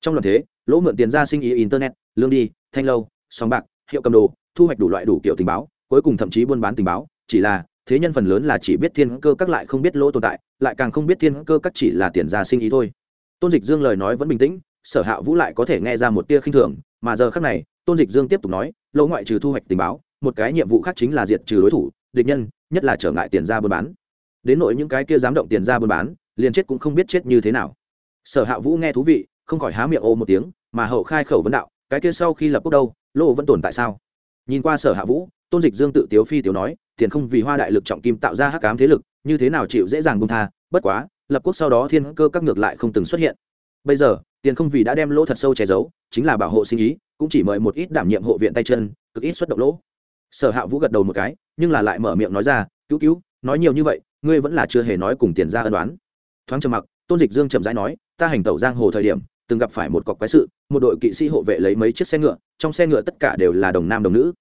Trong lần thế, lỗ mượn tiền ra sinh ý internet, lương đi, thanh lâu, song bạc, hiệu cầm đồ, thu hoạch đủ loại đủ kiểu tình báo, cuối cùng thậm chí buôn bán tình báo, chỉ là, thế nhân phần lớn là chỉ biết thiên cơ các lại không biết lỗ tồn tại, lại càng không biết thiên cơ các chỉ là tiền ra sinh ý thôi. Tôn dịch dương lời nói vẫn bình tĩnh, sở hạ vũ lại có thể nghe ra một tia khinh thường, mà giờ khác này tôn dịch dương tiếp tục nói, lỗ ngoại trừ thu hoạch tình báo, một cái nhiệm vụ khác chính là diệt trừ đối thủ, địch nhân, nhất là trở ngại tiền ra buôn bán. Đến nội những cái kia dám động tiền ra buôn bán, liền chết cũng không biết chết như thế nào. Sở hạ vũ nghe thú vị, không khỏi há miệng ô một tiếng, mà hậu khai khẩu vấn đạo, cái kia sau khi lập quốc đâu, lỗ vẫn tồn tại sao? Nhìn qua sở hạ vũ, tôn dịch dương tự tiếu phi tiểu nói, tiền không vì hoa đại lực trọng kim tạo ra hắc cám thế lực, như thế nào chịu dễ dàng bông tha, bất quá, lập quốc sau đó thiên cơ các ngược lại không từng xuất hiện. Bây giờ tiền không vì đã đem lỗ thật sâu che giấu, chính là bảo hộ sinh ý, cũng chỉ mời một ít đảm nhiệm hộ viện tay chân, cực ít xuất động lỗ. Sở hạ vũ gật đầu một cái, nhưng là lại mở miệng nói ra, cứu cứu, nói nhiều như vậy, ngươi vẫn là chưa hề nói cùng tiền ra ân đoán thoáng trầm mặc, tôn dịch dương chậm rãi nói, ta hành tẩu giang hồ thời điểm, từng gặp phải một cọc quái sự, một đội kỵ sĩ hộ vệ lấy mấy chiếc xe ngựa, trong xe ngựa tất cả đều là đồng nam đồng nữ.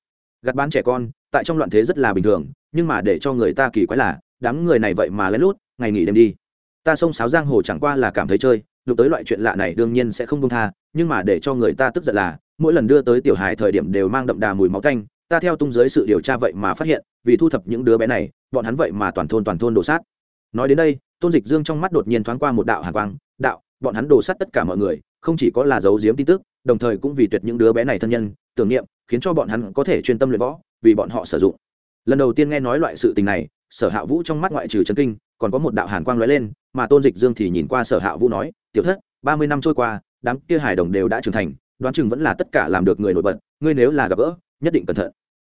Gặt bán trẻ con, tại trong loạn thế rất là bình thường, nhưng mà để cho người ta kỳ quái là, đám người này vậy mà lén lút, ngày nghỉ đêm đi. Ta xông sáo giang hồ chẳng qua là cảm thấy chơi đụng tới loại chuyện lạ này đương nhiên sẽ không công tha, nhưng mà để cho người ta tức giận là, mỗi lần đưa tới tiểu hài thời điểm đều mang đậm đà mùi máu canh ta theo tung dưới sự điều tra vậy mà phát hiện, vì thu thập những đứa bé này, bọn hắn vậy mà toàn thôn toàn thôn đổ sát. Nói đến đây, tôn dịch dương trong mắt đột nhiên thoáng qua một đạo hàn quang, đạo, bọn hắn đổ sát tất cả mọi người, không chỉ có là giấu giếm tin tức, đồng thời cũng vì tuyệt những đứa bé này thân nhân, tưởng niệm, khiến cho bọn hắn có thể chuyên tâm luyện võ, vì bọn họ sử dụng. Lần đầu tiên nghe nói loại sự tình này, sở hạ vũ trong mắt ngoại trừ chấn kinh, còn có một đạo hàn quang lóe lên, mà tôn dịch dương thì nhìn qua sở hạ vũ nói tiểu thất, ba mươi năm trôi qua, đám kia hải đồng đều đã trưởng thành, đoán chừng vẫn là tất cả làm được người nổi bật, ngươi nếu là gặp gỡ, nhất định cẩn thận.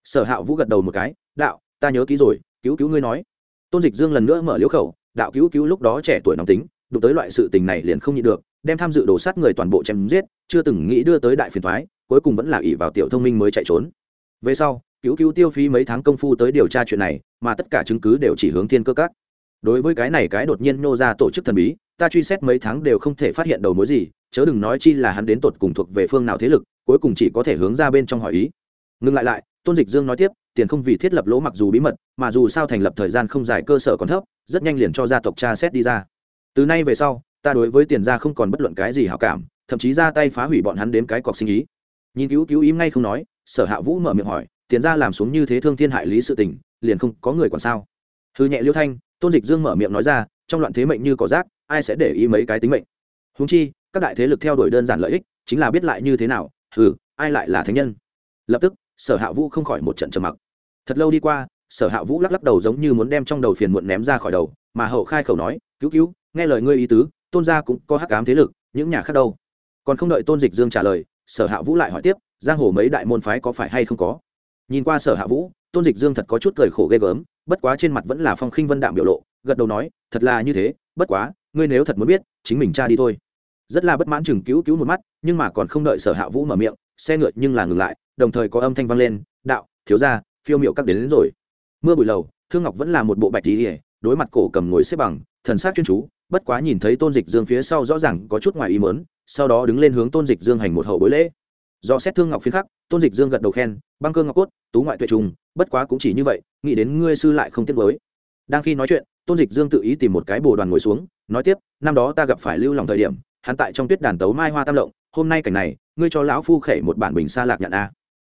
Sở hạ vũ gật đầu một cái, đạo, ta nhớ kỹ rồi, cứu cứu ngươi nói. Tôn dịch dương lần nữa mở liễu khẩu, đạo cứu cứu lúc đó trẻ tuổi nóng tính, đụng tới loại sự tình này liền không nhịn được, đem tham dự đồ sát người toàn bộ chém giết, chưa từng nghĩ đưa tới đại phiền thoái cuối cùng vẫn là ỷ vào tiểu thông minh mới chạy trốn. Về sau, cứu cứu tiêu phí mấy tháng công phu tới điều tra chuyện này, mà tất cả chứng cứ đều chỉ hướng thiên cơ các đối với cái này cái đột nhiên nô ra tổ chức thần bí, ta truy xét mấy tháng đều không thể phát hiện đầu mối gì, chớ đừng nói chi là hắn đến tột cùng thuộc về phương nào thế lực, cuối cùng chỉ có thể hướng ra bên trong hỏi ý. Ngừng lại lại, tôn dịch dương nói tiếp, tiền không vì thiết lập lỗ mặc dù bí mật, mà dù sao thành lập thời gian không dài cơ sở còn thấp, rất nhanh liền cho gia tộc cha xét đi ra. Từ nay về sau, ta đối với tiền gia không còn bất luận cái gì hảo cảm, thậm chí ra tay phá hủy bọn hắn đến cái cọc sinh ý. Nhìn cứu cứu im ngay không nói, sở hạ vũ mở miệng hỏi, tiền gia làm xuống như thế thương thiên hại lý sự tình, liền không có người còn sao? Hư nhẹ liêu thanh tôn dịch dương mở miệng nói ra, trong loạn thế mệnh như có rác, ai sẽ để ý mấy cái tính mệnh? Húng chi, các đại thế lực theo đuổi đơn giản lợi ích, chính là biết lại như thế nào ừ ai lại là thánh nhân? Lập tức, sở hạ vũ không khỏi một trận trầm mặc. Thật lâu đi qua, sở hạ vũ lắc lắc đầu giống như muốn đem trong đầu phiền muộn ném ra khỏi đầu, mà hậu khai khẩu nói, cứu cứu, nghe lời ngươi ý tứ, tôn gia cũng có hắc ám thế lực, những nhà khác đâu? Còn không đợi tôn dịch dương trả lời, sở hạ vũ lại hỏi tiếp, giang hồ mấy đại môn phái có phải hay không có? Nhìn qua sở hạ vũ, tôn dịch dương thật có chút cười khổ ghê gớm bất quá trên mặt vẫn là phong khinh vân đạm biểu lộ gật đầu nói thật là như thế bất quá ngươi nếu thật muốn biết chính mình cha đi thôi. Rất là bất mãn chừng cứu cứu một mắt nhưng mà còn không đợi sở hạ vũ mở miệng xe ngựa nhưng là ngừng lại đồng thời có âm thanh vang lên đạo thiếu gia phiêu miệu các đến, đến rồi. Mưa bụi lầu thương ngọc vẫn là một bộ bạch tí ỉa đối mặt cổ cầm ngồi xếp bằng thần sắc chuyên chú bất quá nhìn thấy tôn dịch dương phía sau rõ ràng có chút ngoài ý mớn sau đó đứng lên hướng tôn dịch dương hành một hậu bối lễ do xét thương ngọc phiến khắc, tôn dịch dương gật đầu khen, băng cơ ngọc cốt, tú ngoại tuệ trùng, bất quá cũng chỉ như vậy, nghĩ đến ngươi sư lại không tiếc với đang khi nói chuyện, tôn dịch dương tự ý tìm một cái bồ đoàn ngồi xuống, nói tiếp, năm đó ta gặp phải lưu lòng thời điểm, hắn tại trong tuyết đàn tấu mai hoa tam lộng, hôm nay cảnh này, ngươi cho lão phu khể một bản bình xa lạc nhận a.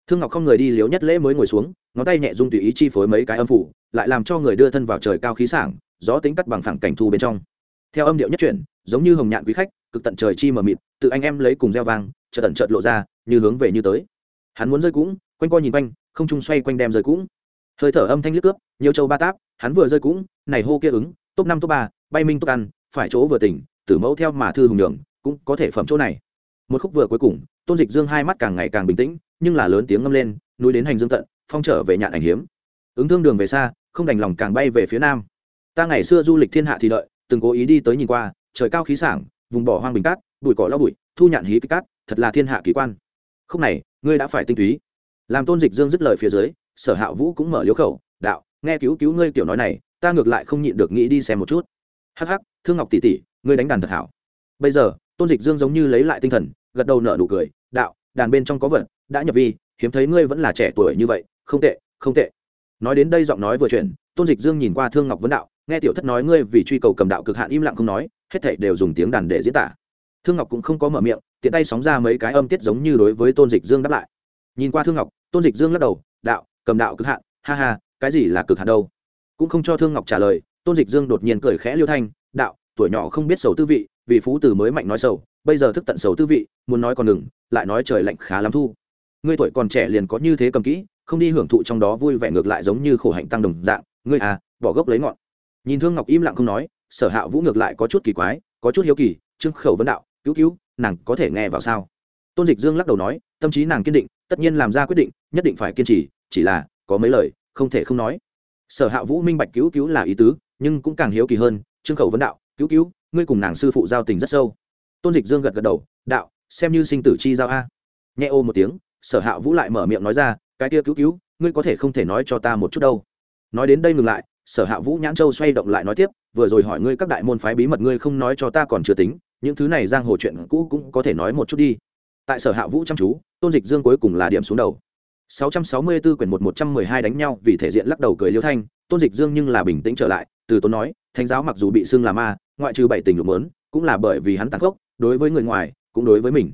Thương ngọc không người đi liếu nhất lễ mới ngồi xuống, ngón tay nhẹ dung tùy ý chi phối mấy cái âm phủ, lại làm cho người đưa thân vào trời cao khí sảng, gió tính cắt bằng phẳng cảnh thu bên trong. Theo âm điệu nhất chuyển, giống như hồng nhạn quý khách, cực tận trời chi mờ mịt, tự anh em lấy cùng gieo vang chợt tận chợt lộ ra, như hướng về như tới. Hắn muốn rơi cũng, quanh co nhìn quanh, không trung xoay quanh đem rơi cũng. Hơi thở âm thanh liếc cướp, nhiều châu ba táp, hắn vừa rơi cũng, này hô kia ứng, top năm, top ba, bay minh, top ăn, phải chỗ vừa tỉnh, tử mẫu theo mà thư hùng đường cũng có thể phẩm chỗ này. Một khúc vừa cuối cùng, tôn dịch dương hai mắt càng ngày càng bình tĩnh, nhưng là lớn tiếng ngâm lên, núi đến hành dương tận, phong trở về nhạn ảnh hiếm. Ứng thương đường về xa, không đành lòng càng bay về phía nam. Ta ngày xưa du lịch thiên hạ thì đợi, từng cố ý đi tới nhìn qua, trời cao khí sảng, vùng bỏ hoang bình cát, bụi cỏ lau bụi, thu nhạn hí kích cát thật là thiên hạ kỳ quan. Khúc này, ngươi đã phải tinh túy. Làm tôn dịch dương dứt lời phía dưới, sở hạ vũ cũng mở liếu khẩu, đạo, nghe cứu cứu ngươi kiểu nói này, ta ngược lại không nhịn được nghĩ đi xem một chút. Hắc hắc, thương ngọc tỷ tỷ, ngươi đánh đàn thật hảo. Bây giờ, tôn dịch dương giống như lấy lại tinh thần, gật đầu nở nụ cười, đạo, đàn bên trong có vật, đã nhập vi, hiếm thấy ngươi vẫn là trẻ tuổi như vậy, không tệ không tệ. Nói đến đây giọng nói vừa chuyển, tôn dịch dương nhìn qua thương ngọc vấn đạo, nghe tiểu thất nói ngươi vì truy cầu cầm đạo cực hạn im lặng không nói, hết thảy đều dùng tiếng đàn để diễn tả thương ngọc cũng không có mở miệng tiện tay sóng ra mấy cái âm tiết giống như đối với tôn dịch dương đáp lại. Nhìn qua thương ngọc tôn dịch dương lắc đầu đạo cầm đạo cực hạn ha ha cái gì là cực hạn đâu? Cũng không cho thương ngọc trả lời tôn dịch dương đột nhiên cười khẽ liêu thanh đạo tuổi nhỏ không biết sầu tư vị vì phú từ mới mạnh nói sầu bây giờ thức tận sầu tư vị muốn nói còn ngừng, lại nói trời lạnh khá lắm thu. Ngươi tuổi còn trẻ liền có như thế cầm kỹ không đi hưởng thụ trong đó vui vẻ ngược lại giống như khổ hạnh tăng đồng dạng ngươi à bỏ gốc lấy ngọn. Nhìn thương ngọc im lặng không nói sở hạ vũ ngược lại có chút kỳ quái có chút hiếu kỳ trương khẩu vấn đạo cứu cứu, nàng có thể nghe vào sao? Tôn dịch dương lắc đầu nói, tâm trí nàng kiên định, tất nhiên làm ra quyết định, nhất định phải kiên trì, chỉ là, có mấy lời, không thể không nói. Sở hạ vũ minh bạch cứu cứu là ý tứ, nhưng cũng càng hiếu kỳ hơn, trương khẩu vấn đạo, cứu cứu, ngươi cùng nàng sư phụ giao tình rất sâu. Tôn dịch dương gật gật đầu, đạo, xem như sinh tử chi giao a. Nhẹ ô một tiếng, sở hạ vũ lại mở miệng nói ra, cái kia cứu cứu, ngươi có thể không thể nói cho ta một chút đâu. Nói đến đây ngừng lại, sở hạ vũ nhãn châu xoay động lại nói tiếp, vừa rồi hỏi ngươi các đại môn phái bí mật ngươi không nói cho ta còn chưa tính những thứ này giang hồ chuyện cũ cũng có thể nói một chút đi. Tại sở hạ vũ chăm chú, tôn dịch dương cuối cùng là điểm xuống đầu. 664 quyển 1112 đánh nhau vì thể diện lắc đầu cười liêu thanh, tôn dịch dương nhưng là bình tĩnh trở lại, từ tôn nói, thánh giáo mặc dù bị xưng là ma, ngoại trừ bảy tình lục mớn, cũng là bởi vì hắn tàn khốc, đối với người ngoài, cũng đối với mình.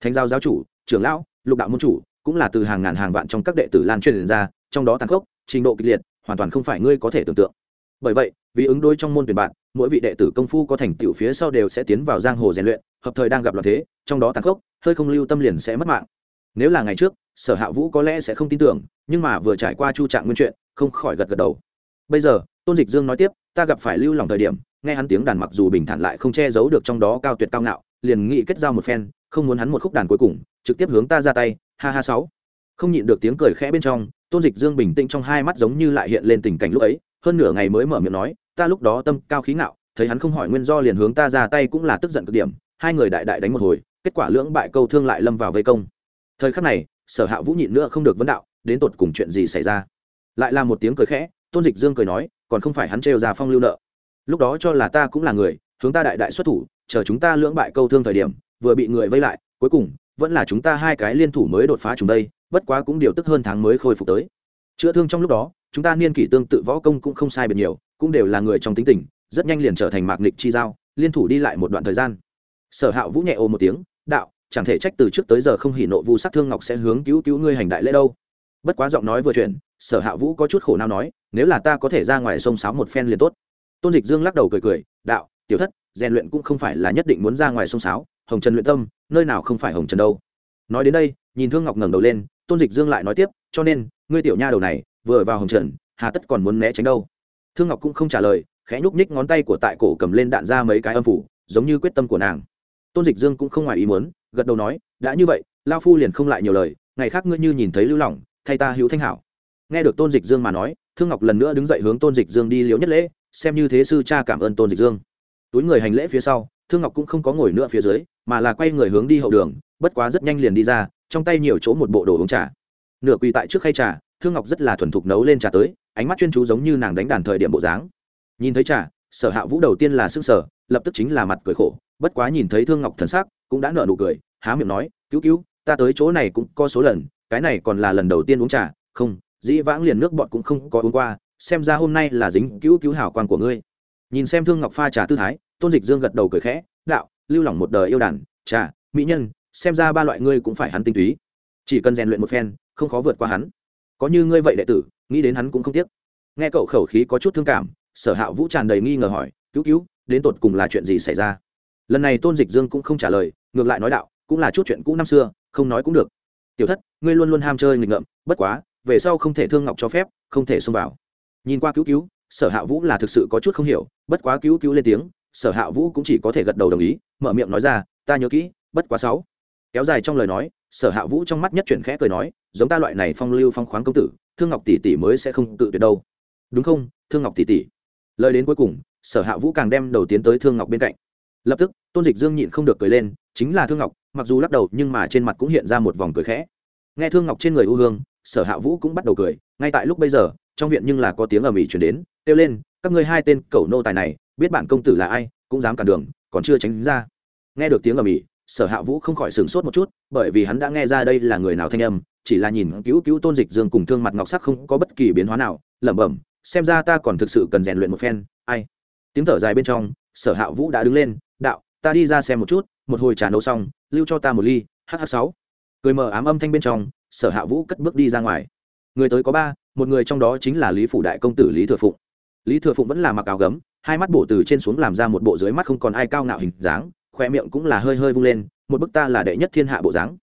Thánh giáo giáo chủ, trưởng lão, lục đạo môn chủ, cũng là từ hàng ngàn hàng vạn trong các đệ tử lan truyền ra, trong đó tàn khốc, trình độ kịch liệt, hoàn toàn không phải ngươi có thể tưởng tượng. Bởi vậy, vì ứng đối trong môn tuyển bạn mỗi vị đệ tử công phu có thành tựu phía sau đều sẽ tiến vào giang hồ rèn luyện, hợp thời đang gặp loạn thế, trong đó tàn khốc, hơi không lưu tâm liền sẽ mất mạng. Nếu là ngày trước, sở hạ vũ có lẽ sẽ không tin tưởng, nhưng mà vừa trải qua chu trạng nguyên chuyện, không khỏi gật gật đầu. Bây giờ, tôn dịch dương nói tiếp, ta gặp phải lưu lòng thời điểm, nghe hắn tiếng đàn mặc dù bình thản lại không che giấu được trong đó cao tuyệt cao ngạo, liền nghị kết giao một phen, không muốn hắn một khúc đàn cuối cùng, trực tiếp hướng ta ra tay, ha ha sáu. Không nhịn được tiếng cười khẽ bên trong, tôn dịch dương bình tĩnh trong hai mắt giống như lại hiện lên tình cảnh lúc ấy hơn nửa ngày mới mở miệng nói, ta lúc đó tâm cao khí ngạo, thấy hắn không hỏi nguyên do liền hướng ta ra tay cũng là tức giận cực điểm, hai người đại đại đánh một hồi, kết quả lưỡng bại câu thương lại lâm vào vây công. Thời khắc này, sở hạ vũ nhịn nữa không được vấn đạo, đến tột cùng chuyện gì xảy ra? Lại là một tiếng cười khẽ, tôn dịch dương cười nói, còn không phải hắn trêu ra phong lưu nợ. Lúc đó cho là ta cũng là người, hướng ta đại đại xuất thủ, chờ chúng ta lưỡng bại câu thương thời điểm, vừa bị người vây lại, cuối cùng, vẫn là chúng ta hai cái liên thủ mới đột phá chúng đây, bất quá cũng điều tức hơn tháng mới khôi phục tới. Chữa thương trong lúc đó chúng ta niên kỷ tương tự võ công cũng không sai biệt nhiều, cũng đều là người trong tính tình, rất nhanh liền trở thành mạc nịch chi giao, liên thủ đi lại một đoạn thời gian. Sở hạ vũ nhẹ ô một tiếng, đạo, chẳng thể trách từ trước tới giờ không hỉ nộ vu sát thương ngọc sẽ hướng cứu cứu ngươi hành đại lễ đâu. Bất quá giọng nói vừa chuyển, sở hạ vũ có chút khổ nào nói, nếu là ta có thể ra ngoài sông sáo một phen liền tốt. Tôn dịch dương lắc đầu cười cười, đạo, tiểu thất, rèn luyện cũng không phải là nhất định muốn ra ngoài sông sáo, hồng trần luyện tâm, nơi nào không phải hồng trần đâu. Nói đến đây, nhìn thương ngọc ngẩng đầu lên, tôn dịch dương lại nói tiếp, cho nên, ngươi tiểu nha đầu này vừa vào hồng trần, hà tất còn muốn né tránh đâu. Thương ngọc cũng không trả lời, khẽ nhúc nhích ngón tay của tại cổ cầm lên đạn ra mấy cái âm phủ, giống như quyết tâm của nàng. Tôn dịch dương cũng không ngoài ý muốn, gật đầu nói, đã như vậy lao phu liền không lại nhiều lời, ngày khác ngươi như nhìn thấy lưu lỏng, thay ta hữu thanh hảo. Nghe được tôn dịch dương mà nói, thương ngọc lần nữa đứng dậy hướng tôn dịch dương đi liễu nhất lễ, xem như thế sư cha cảm ơn tôn dịch dương. Túi người hành lễ phía sau, thương ngọc cũng không có ngồi nữa phía dưới, mà là quay người hướng đi hậu đường, bất quá rất nhanh liền đi ra, trong tay nhiều chỗ một bộ đồ uống trà. Nửa quỳ tại trước khay trà thương ngọc rất là thuần thục nấu lên trà tới, ánh mắt chuyên chú giống như nàng đánh đàn thời điểm bộ dáng. Nhìn thấy trà, sở hạ vũ đầu tiên là s ư n g sở lập tức chính là mặt cười khổ, bất quá nhìn thấy thương ngọc thần sắc, cũng đã nợ nụ cười, há miệng nói, cứu cứu, ta tới chỗ này cũng có số lần, cái này còn là lần đầu tiên uống trà, không, dĩ vãng liền nước bọt cũng không có uống qua, xem ra hôm nay là dính cứu cứu hảo quan của ngươi. Nhìn xem thương ngọc pha trà tư thái, tôn dịch dương gật đầu cười khẽ, đạo, lưu lỏng một đời yêu đàn, trà, mỹ nhân, xem ra ba loại ngươi cũng phải hắn tinh túy. Chỉ cần rèn luyện một phen, không khó vượt qua hắn có như ngươi vậy đệ tử, nghĩ đến hắn cũng không tiếc. Nghe cậu khẩu khí có chút thương cảm, sở hạ vũ tràn đầy nghi ngờ hỏi, cứu cứu, đến tột cùng là chuyện gì xảy ra? Lần này tôn dịch dương cũng không trả lời, ngược lại nói đạo, cũng là chút chuyện cũ năm xưa, không nói cũng được. Tiểu thất, ngươi luôn luôn ham chơi nghịch ngợm, bất quá, về sau không thể thương ngọc cho phép, không thể xông vào. Nhìn qua cứu cứu, sở hạ vũ là thực sự có chút không hiểu, bất quá cứu cứu lên tiếng, sở hạ vũ cũng chỉ có thể gật đầu đồng ý, mở miệng nói ra, ta nhớ kỹ, bất quá sáu. Kéo dài trong lời nói sở hạ vũ trong mắt nhất chuyển khẽ cười nói, giống ta loại này phong lưu phong khoáng công tử, thương ngọc tỷ tỷ mới sẽ không tự tuyệt đâu. Đúng không, thương ngọc tỷ tỷ? Lời đến cuối cùng, sở hạ vũ càng đem đầu tiến tới thương ngọc bên cạnh. Lập tức, tôn dịch dương nhịn không được cười lên, chính là thương ngọc, mặc dù lắc đầu nhưng mà trên mặt cũng hiện ra một vòng cười khẽ. Nghe thương ngọc trên người u hương, sở hạ vũ cũng bắt đầu cười, ngay tại lúc bây giờ, trong viện nhưng là có tiếng ầm ĩ chuyển đến, kêu lên, các ngươi hai tên cẩu nô tài này, biết bạn công tử là ai, cũng dám cản đường, còn chưa tránh ra. Nghe được tiếng ầm ĩ sở hạ vũ không khỏi sửng sốt một chút, bởi vì hắn đã nghe ra đây là người nào thanh âm, chỉ là nhìn cứu cứu tôn dịch dương cùng thương mặt ngọc sắc không có bất kỳ biến hóa nào, lẩm bẩm, xem ra ta còn thực sự cần rèn luyện một phen, ai? Tiếng thở dài bên trong, sở hạ vũ đã đứng lên, đạo, ta đi ra xem một chút, một hồi trà nấu xong, lưu cho ta một ly hh sáu. Cười mờ ám âm thanh bên trong, sở hạ vũ cất bước đi ra ngoài. Người tới có ba, một người trong đó chính là lý phủ đại công tử lý thừa phụng. Lý thừa phụng vẫn là mặc áo gấm, hai mắt bổ từ trên xuống làm ra một bộ dưới mắt không còn ai cao ngạo hình dáng khoe miệng cũng là hơi hơi vung lên, một bức ta là đệ nhất thiên hạ bộ dáng.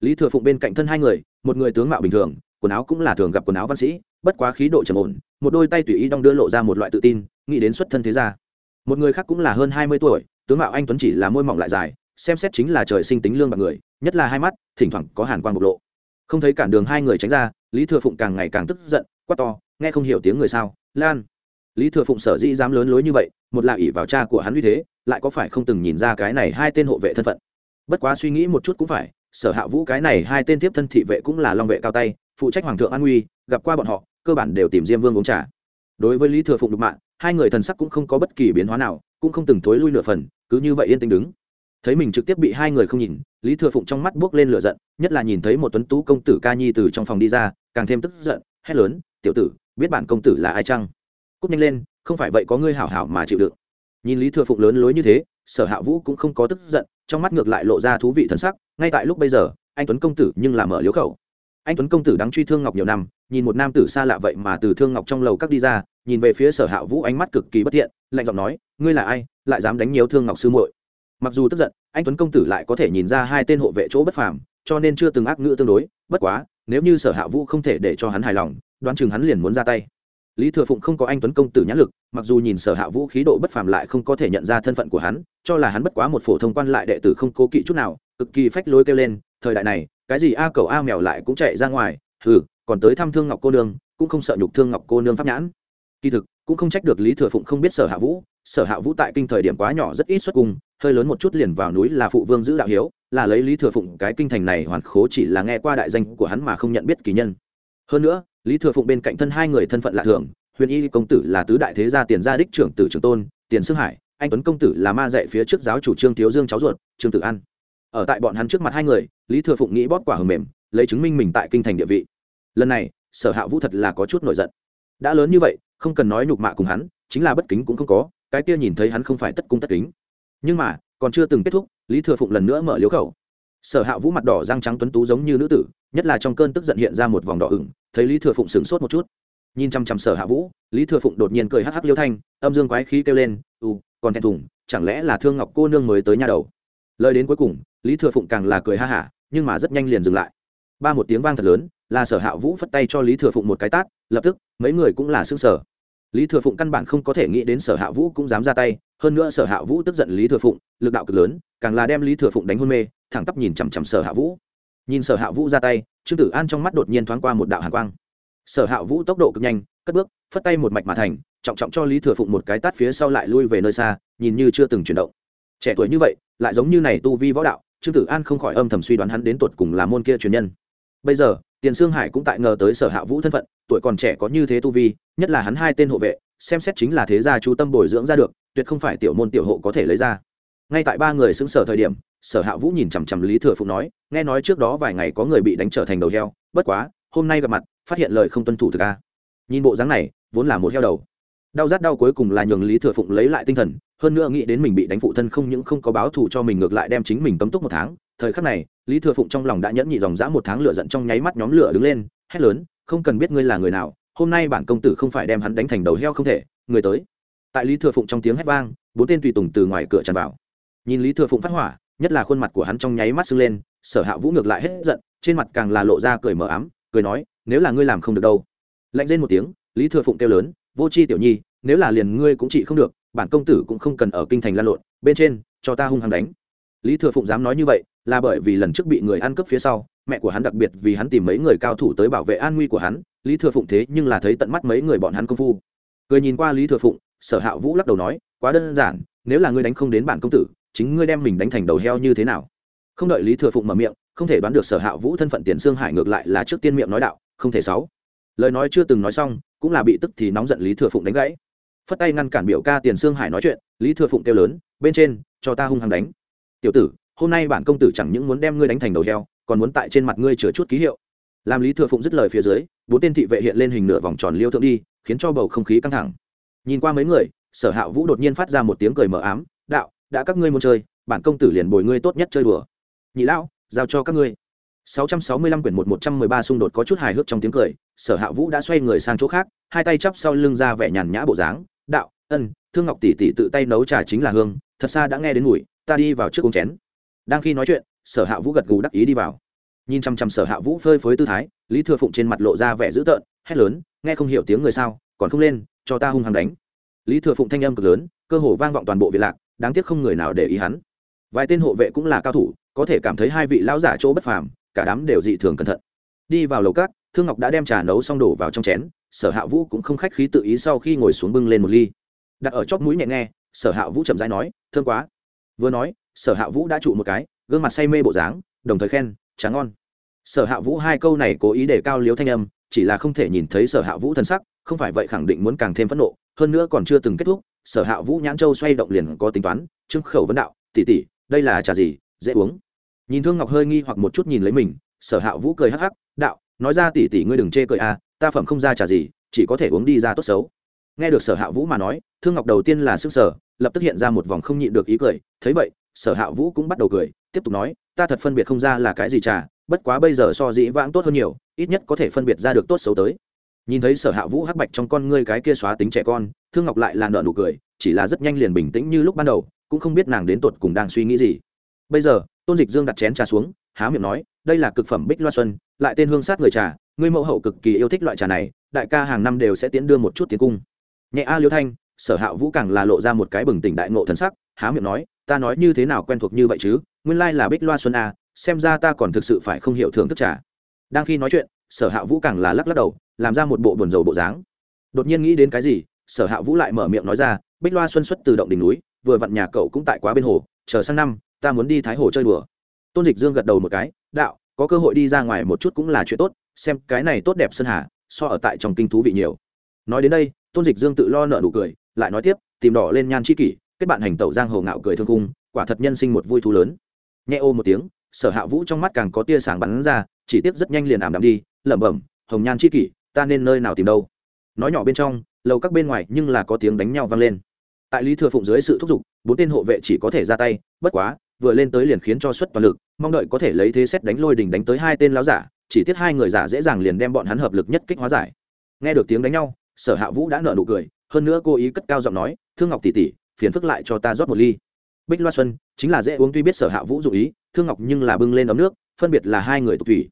Lý thừa phụng bên cạnh thân hai người, một người tướng mạo bình thường, quần áo cũng là thường gặp quần áo văn sĩ, bất quá khí độ trầm ổn, một đôi tay tùy ý đong đưa lộ ra một loại tự tin, nghĩ đến xuất thân thế gia. Một người khác cũng là hơn hai mươi tuổi, tướng mạo anh tuấn chỉ là môi mỏng lại dài, xem xét chính là trời sinh tính lương bạc người, nhất là hai mắt, thỉnh thoảng có hàn quang bộc lộ. Không thấy cản đường hai người tránh ra, lý thừa phụng càng ngày càng tức giận, quát to, nghe không hiểu tiếng người sao, lan. Lý thừa phụng sở dĩ dám lớn lối như vậy, một là ỷ vào cha của hắn uy thế lại có phải không từng nhìn ra cái này hai tên hộ vệ thân phận? Bất quá suy nghĩ một chút cũng phải, sở hạ vũ cái này hai tên tiếp thân thị vệ cũng là long vệ cao tay, phụ trách hoàng thượng an nguy, gặp qua bọn họ, cơ bản đều tìm diêm vương uống trà. Đối với lý thừa phụng đục mạng, hai người thần sắc cũng không có bất kỳ biến hóa nào, cũng không từng thối lui nửa phần, cứ như vậy yên tĩnh đứng. Thấy mình trực tiếp bị hai người không nhìn, lý thừa phụng trong mắt buốc lên lửa giận, nhất là nhìn thấy một tuấn tú công tử ca nhi từ trong phòng đi ra, càng thêm tức giận, hét lớn, tiểu tử, biết bản công tử là ai chăng? Cúp nhanh lên, không phải vậy có ngươi hảo hảo mà chịu đựng nhìn lý thừa phụng lớn lối như thế, sở hạ vũ cũng không có tức giận, trong mắt ngược lại lộ ra thú vị thần sắc, ngay tại lúc bây giờ, anh tuấn công tử nhưng làm mở liếu khẩu. Anh tuấn công tử đáng truy thương ngọc nhiều năm, nhìn một nam tử xa lạ vậy mà từ thương ngọc trong lầu các đi ra, nhìn về phía sở hạ vũ ánh mắt cực kỳ bất thiện, lạnh giọng nói, ngươi là ai, lại dám đánh nhiều thương ngọc sư muội? Mặc dù tức giận, anh tuấn công tử lại có thể nhìn ra hai tên hộ vệ chỗ bất phàm, cho nên chưa từng ác ngữ tương đối, bất quá, nếu như sở hạ vũ không thể để cho hắn hài lòng, đoán chừng hắn liền muốn ra tay lý thừa phụng không có anh tuấn công tử nhãn lực, mặc dù nhìn sở hạ vũ khí độ bất phàm lại không có thể nhận ra thân phận của hắn, cho là hắn bất quá một phổ thông quan lại đệ tử không cố kỵ chút nào, cực kỳ phách lối kêu lên, thời đại này, cái gì a cầu a mèo lại cũng chạy ra ngoài, hừ, còn tới thăm thương ngọc cô nương, cũng không sợ nhục thương ngọc cô nương pháp nhãn. Kỳ thực, cũng không trách được lý thừa phụng không biết sở hạ vũ, sở hạ vũ tại kinh thời điểm quá nhỏ rất ít xuất cung, hơi lớn một chút liền vào núi là phụ vương giữ đạo hiếu, là lấy lý thừa phụng cái kinh thành này hoàn khố chỉ là nghe qua đại danh của hắn mà không nhận biết kỳ nhân. Hơn nữa lý thừa phụng bên cạnh thân hai người thân phận lạ thường, huyền y công tử là tứ đại thế gia tiền gia đích trưởng tử trường tôn, tiền sương hải, anh tuấn công tử là ma dạy phía trước giáo chủ trương thiếu dương cháu ruột, trương tử an. Ở tại bọn hắn trước mặt hai người, lý thừa phụng nghĩ bóp quả hầm mềm, lấy chứng minh mình tại kinh thành địa vị. Lần này, sở hạ vũ thật là có chút nổi giận. Đã lớn như vậy, không cần nói nhục mạ cùng hắn, chính là bất kính cũng không có, cái kia nhìn thấy hắn không phải tất cung tất kính. Nhưng mà, còn chưa từng kết thúc, lý thừa phụng lần nữa mở liếu khẩu sở hạ vũ mặt đỏ răng trắng tuấn tú giống như nữ tử, nhất là trong cơn tức giận hiện ra một vòng đỏ ửng, thấy lý thừa phụng sửng sốt một chút. Nhìn chăm chăm sở hạ vũ, lý thừa phụng đột nhiên cười hắc hắc liêu thanh, âm dương quái khí kêu lên, u, còn thẹn thùng, chẳng lẽ là thương ngọc cô nương mới tới nhà đầu? Lời đến cuối cùng, lý thừa phụng càng là cười ha hả, nhưng mà rất nhanh liền dừng lại. Ba một tiếng vang thật lớn, là sở hạ vũ phất tay cho lý thừa phụng một cái tát, lập tức, mấy người cũng là xương sở lý thừa phụng căn bản không có thể nghĩ đến sở hạ vũ cũng dám ra tay, hơn nữa sở hạ vũ tức giận lý thừa phụng, lực đạo cực lớn, càng là đem lý thừa phụng đánh hôn mê thẳng tắp nhìn chằm chằm sở hạ vũ. Nhìn sở hạ vũ ra tay, trương tử an trong mắt đột nhiên thoáng qua một đạo hàn quang. Sở hạ vũ tốc độ cực nhanh, cất bước, phất tay một mạch mà thành, trọng trọng cho lý thừa phụng một cái tát phía sau lại lui về nơi xa, nhìn như chưa từng chuyển động. Trẻ tuổi như vậy, lại giống như này tu vi võ đạo, trương tử an không khỏi âm thầm suy đoán hắn đến tột cùng là môn kia truyền nhân. Bây giờ, tiền sương hải cũng tại ngờ tới sở hạ vũ thân phận, tuổi còn trẻ có như thế tu vi, nhất là hắn hai tên hộ vệ, xem xét chính là thế gia chú tâm bồi dưỡng ra được, tuyệt không phải tiểu môn tiểu hộ có thể lấy ra. Ngay tại ba người xứng sở thời điểm sở hạ vũ nhìn chằm chằm lý thừa phụng nói, nghe nói trước đó vài ngày có người bị đánh trở thành đầu heo, bất quá, hôm nay gặp mặt, phát hiện lời không tuân thủ thực a. Nhìn bộ dáng này, vốn là một heo đầu. Đau rát đau cuối cùng là nhường lý thừa phụng lấy lại tinh thần, hơn nữa nghĩ đến mình bị đánh phụ thân không những không có báo thù cho mình ngược lại đem chính mình cấm túc một tháng, thời khắc này, lý thừa phụng trong lòng đã nhẫn nhị dòng dã một tháng lửa giận trong nháy mắt nhóm lửa đứng lên, hét lớn, không cần biết ngươi là người nào, hôm nay bản công tử không phải đem hắn đánh thành đầu heo không thể, người tới. Tại lý thừa phụng trong tiếng hét vang, bốn tên tùy tùng từ ngoài cửa tràn vào. Nhìn lý thừa phụng phát hỏa nhất là khuôn mặt của hắn trong nháy mắt sưng lên, sở hạ vũ ngược lại hết giận, trên mặt càng là lộ ra cười mờ ám, cười nói, nếu là ngươi làm không được đâu. Lạnh lên một tiếng, lý thừa phụng kêu lớn, vô c h i tiểu nhi, nếu là liền ngươi cũng trị không được, bản công tử cũng không cần ở kinh thành lan lộn, bên trên, cho ta hung hăng đánh. Lý thừa phụng dám nói như vậy, là bởi vì lần trước bị người ăn cướp phía sau, mẹ của hắn đặc biệt vì hắn tìm mấy người cao thủ tới bảo vệ an nguy của hắn, lý thừa phụng thế nhưng là thấy tận mắt mấy người bọn hắn công phu. Cười nhìn qua lý thừa phụng, sở hạ vũ lắc đầu nói, quá đơn giản, nếu là ngươi đánh không đến bản công tử chính ngươi đem mình đánh thành đầu heo như thế nào? Không đợi lý thừa phụng mở miệng, không thể đoán được sở hạ vũ thân phận tiền sương hải ngược lại là trước tiên miệng nói đạo, không thể sáu. Lời nói chưa từng nói xong, cũng là bị tức thì nóng giận lý thừa phụng đánh gãy. Phất tay ngăn cản biểu ca tiền sương hải nói chuyện, lý thừa phụng kêu lớn, bên trên, cho ta hung hăng đánh. Tiểu tử, hôm nay bản công tử chẳng những muốn đem ngươi đánh thành đầu heo, còn muốn tại trên mặt ngươi chứa chút ký hiệu. Làm lý thừa phụng dứt lời phía dưới, bốn tên thị vệ hiện lên hình nửa vòng tròn liêu thượng đi, khiến cho bầu không khí căng thẳng. Nhìn qua mấy người, sở hạ vũ đột nhiên phát ra một tiếng cười mờ ám, đạo đã các ngươi muốn chơi bản công tử liền bồi ngươi tốt nhất chơi đùa nhị lão giao cho các ngươi 665 quyển 1113 xung đột có chút hài hước trong tiếng cười, Sở Hạ Vũ đã xoay người sang chỗ khác, hai tay chắp sau lưng ra vẻ nhàn nhã bộ dáng, "Đạo, ân, Thương Ngọc tỷ tỷ tự tay nấu trà chính là hương, thật xa đã nghe đến mùi, ta đi vào trước uống chén." Đang khi nói chuyện, Sở Hạ Vũ gật gù đắc ý đi vào. Nhìn chăm chăm Sở Hạ Vũ phơi phới tư thái, Lý Thừa Phụng trên mặt lộ ra vẻ dữ tợn, hét lớn, nghe không hiểu tiếng người sao, còn không lên, cho ta hung hăng đánh. Lý Thừa Phụng thanh âm cực lớn, cơ hồ vang vọng toàn bộ viện lạc, đáng tiếc không người nào để ý hắn. Vài tên hộ vệ cũng là cao thủ, có thể cảm thấy hai vị lão giả chỗ bất phàm, cả đám đều dị thường cẩn thận. Đi vào lầu cát thương ngọc đã đem trà nấu xong đổ vào trong chén sở hạ vũ cũng không khách khí tự ý sau khi ngồi xuống bưng lên một ly. Đặt ở chóp mũi nhẹ nghe sở hạ vũ chậm rãi nói thơm quá. Vừa nói sở hạ vũ đã trụ một cái gương mặt say mê bộ dáng đồng thời khen tráng ngon. Sở hạ vũ hai câu này cố ý để cao liếu thanh âm chỉ là không thể nhìn thấy sở hạ vũ thân sắc không phải vậy khẳng định muốn càng thêm phẫn nộ hơn nữa còn chưa từng kết thúc sở hạ vũ nhãn châu xoay động liền có tính toán trưng khẩu vấn đạo tỉ tỉ đây là trà gì dễ uống. Nhìn thương ngọc hơi nghi hoặc một chút nhìn lấy mình sở hạ vũ cười hắc hắc đạo nói ra tỉ tỉ ngươi đừng chê cười a à, ta phẩm không ra trà gì chỉ có thể uống đi ra tốt xấu. Nghe được sở hạ vũ mà nói thương ngọc đầu tiên là sức sở lập tức hiện ra một vòng không nhịn được ý cười thấy vậy sở hạ vũ cũng bắt đầu cười tiếp tục nói ta thật phân biệt không ra là cái gì trà bất quá bây giờ so dĩ vãng tốt hơn nhiều ít nhất có thể phân biệt ra được tốt xấu tới nhìn thấy sở hạ vũ hắc bạch trong con ngươi cái kia xóa tính trẻ con, thương ngọc lại là nợ nụ cười, chỉ là rất nhanh liền bình tĩnh như lúc ban đầu, cũng không biết nàng đến tột cùng đang suy nghĩ gì. Bây giờ, tôn dịch dương đặt chén trà xuống, há miệng nói, đây là cực phẩm bích loa xuân, lại tên hương sát người trà ngươi mẫu hậu cực kỳ yêu thích loại trà này, đại ca hàng năm đều sẽ tiến đưa một chút tiến cung. Nhẹ a liêu thanh, sở hạ vũ càng là lộ ra một cái bừng tỉnh đại ngộ thần sắc, há miệng nói, ta nói như thế nào quen thuộc như vậy chứ, nguyên lai là bích loa xuân a xem ra ta còn thực sự phải không hiểu thưởng thức trà. Đang khi nói chuyện, sở hạ vũ càng là lắc lắc đầu làm ra một bộ buồn rầu bộ dáng. Đột nhiên nghĩ đến cái gì, sở hạ vũ lại mở miệng nói ra, bích loa xuân xuất từ động đỉnh núi, vừa vặn nhà cậu cũng tại quá bên hồ, chờ sang năm, ta muốn đi thái hồ chơi đùa. Tôn dịch dương gật đầu một cái, đạo, có cơ hội đi ra ngoài một chút cũng là chuyện tốt, xem cái này tốt đẹp sơn hà, so ở tại trong kinh thú vị nhiều. Nói đến đây, tôn dịch dương tự lo nợ nụ cười, lại nói tiếp, tìm đỏ lên nhan c kỷ, kết bạn hành tẩu giang hồ ngạo cười thương cung quả thật nhân sinh một vui thú lớn. Nghe ô một tiếng, sở hạ vũ trong mắt càng có tia sáng bắn ra, chỉ tiếp rất nhanh liền ảm đạm đi, lẩm bẩm, hồng nhan c kỷ ta nên nơi nào tìm đâu? Nói nhỏ bên trong, lầu các bên ngoài nhưng là có tiếng đánh nhau vang lên. Tại lý thừa phụng dưới sự thúc giục, bốn tên hộ vệ chỉ có thể ra tay, bất quá, vừa lên tới liền khiến cho suất toàn lực, mong đợi có thể lấy thế xét đánh lôi đình đánh tới hai tên láo giả, chỉ tiếc hai người giả dễ dàng liền đem bọn hắn hợp lực nhất kích hóa giải. Nghe được tiếng đánh nhau, sở hạ vũ đã nợ nụ cười, hơn nữa cô ý cất cao giọng nói, thương ngọc tỷ tỷ, phiền phức lại cho ta rót một ly. Bích loa xuân, chính là dễ uống tuy biết sở hạ vũ dụ ý, thương ngọc nhưng là bưng lên ấm nước, phân biệt là hai người tục thủy.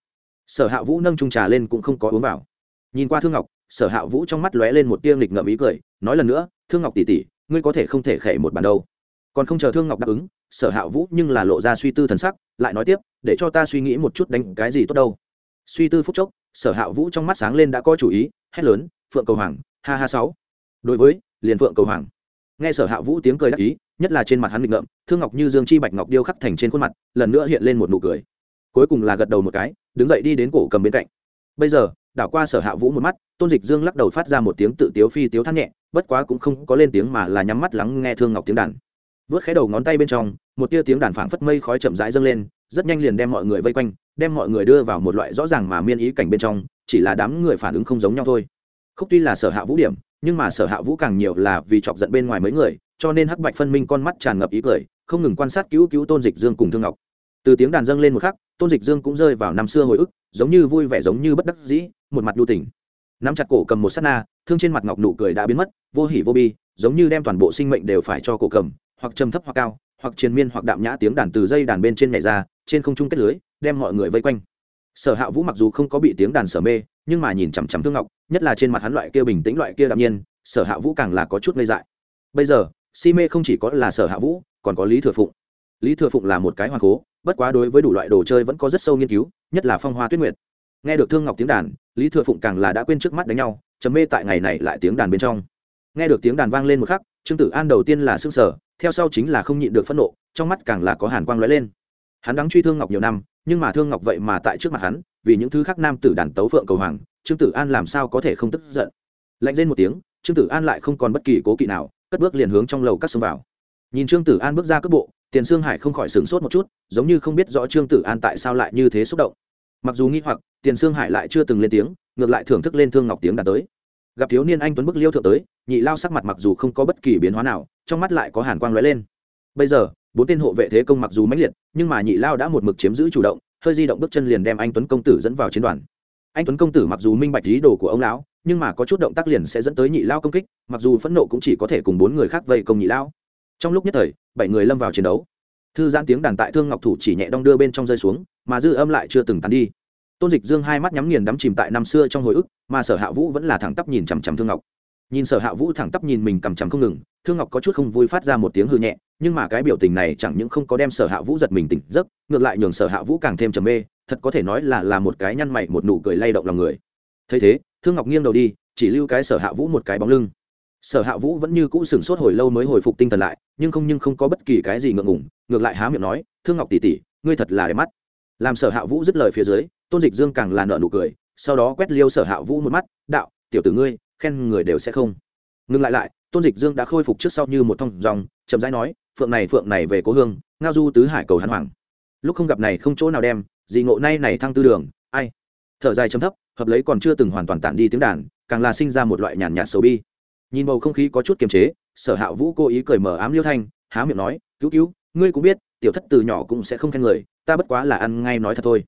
Sở hạ vũ nâng trung trà lên cũng không có uống vào nhìn qua thương ngọc, sở hạ vũ trong mắt lóe lên một tia lịch ngợm ý cười, nói lần nữa, thương ngọc tỷ tỷ, ngươi có thể không thể khệ một bàn đâu. Còn không chờ thương ngọc đáp ứng, sở hạ vũ nhưng là lộ ra suy tư thần sắc, lại nói tiếp, để cho ta suy nghĩ một chút đánh cái gì tốt đâu. Suy tư phúc chốc, sở hạ vũ trong mắt sáng lên đã có chủ ý, hét lớn, phượng cầu hoàng, ha ha sáu. Đối với, liền phượng cầu hoàng. Nghe sở hạ vũ tiếng cười đắc ý, nhất là trên mặt hắn nghịch ngợm, thương ngọc như dương chi bạch ngọc điêu khắc thành trên khuôn mặt, lần nữa hiện lên một nụ cười. Cuối cùng là gật đầu một cái, đứng dậy đi đến cổ cầm bên cạnh. Bây giờ đảo qua sở hạ vũ một mắt, tôn dịch dương lắc đầu phát ra một tiếng tự tiếu phi tiếu thắt nhẹ, bất quá cũng không có lên tiếng mà là nhắm mắt lắng nghe thương ngọc tiếng đàn. Vớt khé đầu ngón tay bên trong, một tia tiếng đàn phảng phất mây khói chậm rãi dâng lên, rất nhanh liền đem mọi người vây quanh, đem mọi người đưa vào một loại rõ ràng mà miên ý cảnh bên trong, chỉ là đám người phản ứng không giống nhau thôi. Khúc tuy là sở hạ vũ điểm, nhưng mà sở hạ vũ càng nhiều là vì chọc giận bên ngoài mấy người, cho nên hắc bạch phân minh con mắt tràn ngập ý cười, không ngừng quan sát cứu cứu tôn dịch dương cùng thương ngọc từ tiếng đàn dâng lên một khắc, tôn dịch dương cũng rơi vào năm xưa hồi ức, giống như vui vẻ giống như bất đắc dĩ, một mặt đu tỉnh nắm chặt cổ cầm một s á t na, thương trên mặt ngọc nụ cười đã biến mất, vô hỉ vô bi, giống như đem toàn bộ sinh mệnh đều phải cho cổ cầm, hoặc trầm thấp hoặc cao, hoặc triền miên hoặc đạm nhã tiếng đàn từ dây đàn bên trên nhảy ra, trên không trung kết lưới, đem mọi người vây quanh. Sở hạ vũ mặc dù không có bị tiếng đàn sở mê, nhưng mà nhìn chằm chằm thương ngọc, nhất là trên mặt hắn loại kia bình tĩnh loại kia đạm nhiên, sở hạ vũ càng là có chút ngây dại. Bây giờ, si mê không chỉ có là sở hạ vũ, còn có lý thừa phụng lý thừa phụng là một cái hoàng cố bất quá đối với đủ loại đồ chơi vẫn có rất sâu nghiên cứu, nhất là phong hoa tuyết nguyệt. Nghe được thương ngọc tiếng đàn, lý thừa phụng càng là đã quên trước mắt đánh nhau chấm mê tại ngày này lại tiếng đàn bên trong. Nghe được tiếng đàn vang lên một khắc, trương tử an đầu tiên là s ư ơ n g sở theo sau chính là không nhịn được phẫn nộ, trong mắt càng là có hàn quang lóe lên. Hắn đắng truy thương ngọc nhiều năm, nhưng mà thương ngọc vậy mà tại trước mặt hắn, vì những thứ khác nam tử đàn tấu phượng cầu hoàng, trương tử an làm sao có thể không tức giận. Lạnh lên một tiếng, trương tử an lại không còn bất kỳ cố kỵ nào, cất bước liền hướng trong lầu cắt xông vào. Nhìn trương tử an bước ra cất bộ tiền sương hải không khỏi sửng sốt một chút, giống như không biết rõ trương tử an tại sao lại như thế xúc động. Mặc dù nghi hoặc, tiền sương hải lại chưa từng lên tiếng, ngược lại thưởng thức lên thương ngọc tiếng đạt tới. Gặp thiếu niên anh tuấn bức liêu thượng tới, nhị lao sắc mặt mặc dù không có bất kỳ biến hóa nào, trong mắt lại có hàn quang lóe lên. Bây giờ, bốn tên hộ vệ thế công mặc dù mãnh liệt, nhưng mà nhị lao đã một mực chiếm giữ chủ động, hơi di động bước chân liền đem anh tuấn công tử dẫn vào chiến đoàn. Anh tuấn công tử mặc dù minh bạch ý đồ của ông lão, nhưng mà có chút động tác liền sẽ dẫn tới nhị lao công kích, mặc dù phẫn nộ cũng chỉ có thể cùng bốn người khác vây công nhị lao trong lúc nhất thời, bảy người lâm vào chiến đấu. Thư giãn tiếng đàn tại thương ngọc thủ chỉ nhẹ đong đưa bên trong rơi xuống, mà dư âm lại chưa từng tắn đi. Tôn dịch dương hai mắt nhắm nghiền đắm chìm tại năm xưa trong hồi ức, mà sở hạ vũ vẫn là thẳng tắp nhìn chằm chằm thương ngọc. Nhìn sở hạ vũ thẳng tắp nhìn mình cằm chằm không ngừng, thương ngọc có chút không vui phát ra một tiếng hư nhẹ, nhưng mà cái biểu tình này chẳng những không có đem sở hạ vũ giật mình tỉnh giấc, ngược lại nhường sở hạ vũ càng thêm trầm mê, thật có thể nói là là một cái nhăn mày, một nụ cười lay động lòng người. Thấy thế, thương ngọc nghiêng đầu đi, chỉ lưu cái sở hạ vũ một cái bóng lưng sở hạ vũ vẫn như cũ sửng sốt hồi lâu mới hồi phục tinh thần lại, nhưng không nhưng không có bất kỳ cái gì ngượng ngủng ngược lại há miệng nói, thương ngọc tỷ tỷ, ngươi thật là đẹp mắt. Làm sở hạ vũ dứt lời phía dưới, tôn dịch dương càng là nợ nụ cười, sau đó quét liêu sở hạ vũ một mắt, đạo, tiểu tử ngươi, khen người đều sẽ không. Ngừng lại lại, tôn dịch dương đã khôi phục trước sau như một thong dòng, chậm rãi nói, phượng này phượng này về cố hương, ngao du tứ hải cầu hắn hoàng. Lúc không gặp này không chỗ nào đem dị ngộ nay này thăng tư đường, ai? Thở dài chấm thấp, hợp lấy còn chưa từng hoàn toàn tản đi tiếng đàn, càng là sinh ra một loại nhàn nhạt xấu bi nhìn bầu không khí có chút kiềm chế, sở hạ vũ cố ý cười mở ám liêu thanh, há miệng nói, cứu cứu, ngươi cũng biết, tiểu thất từ nhỏ cũng sẽ không khen người, ta bất quá là ăn ngay nói thật thôi.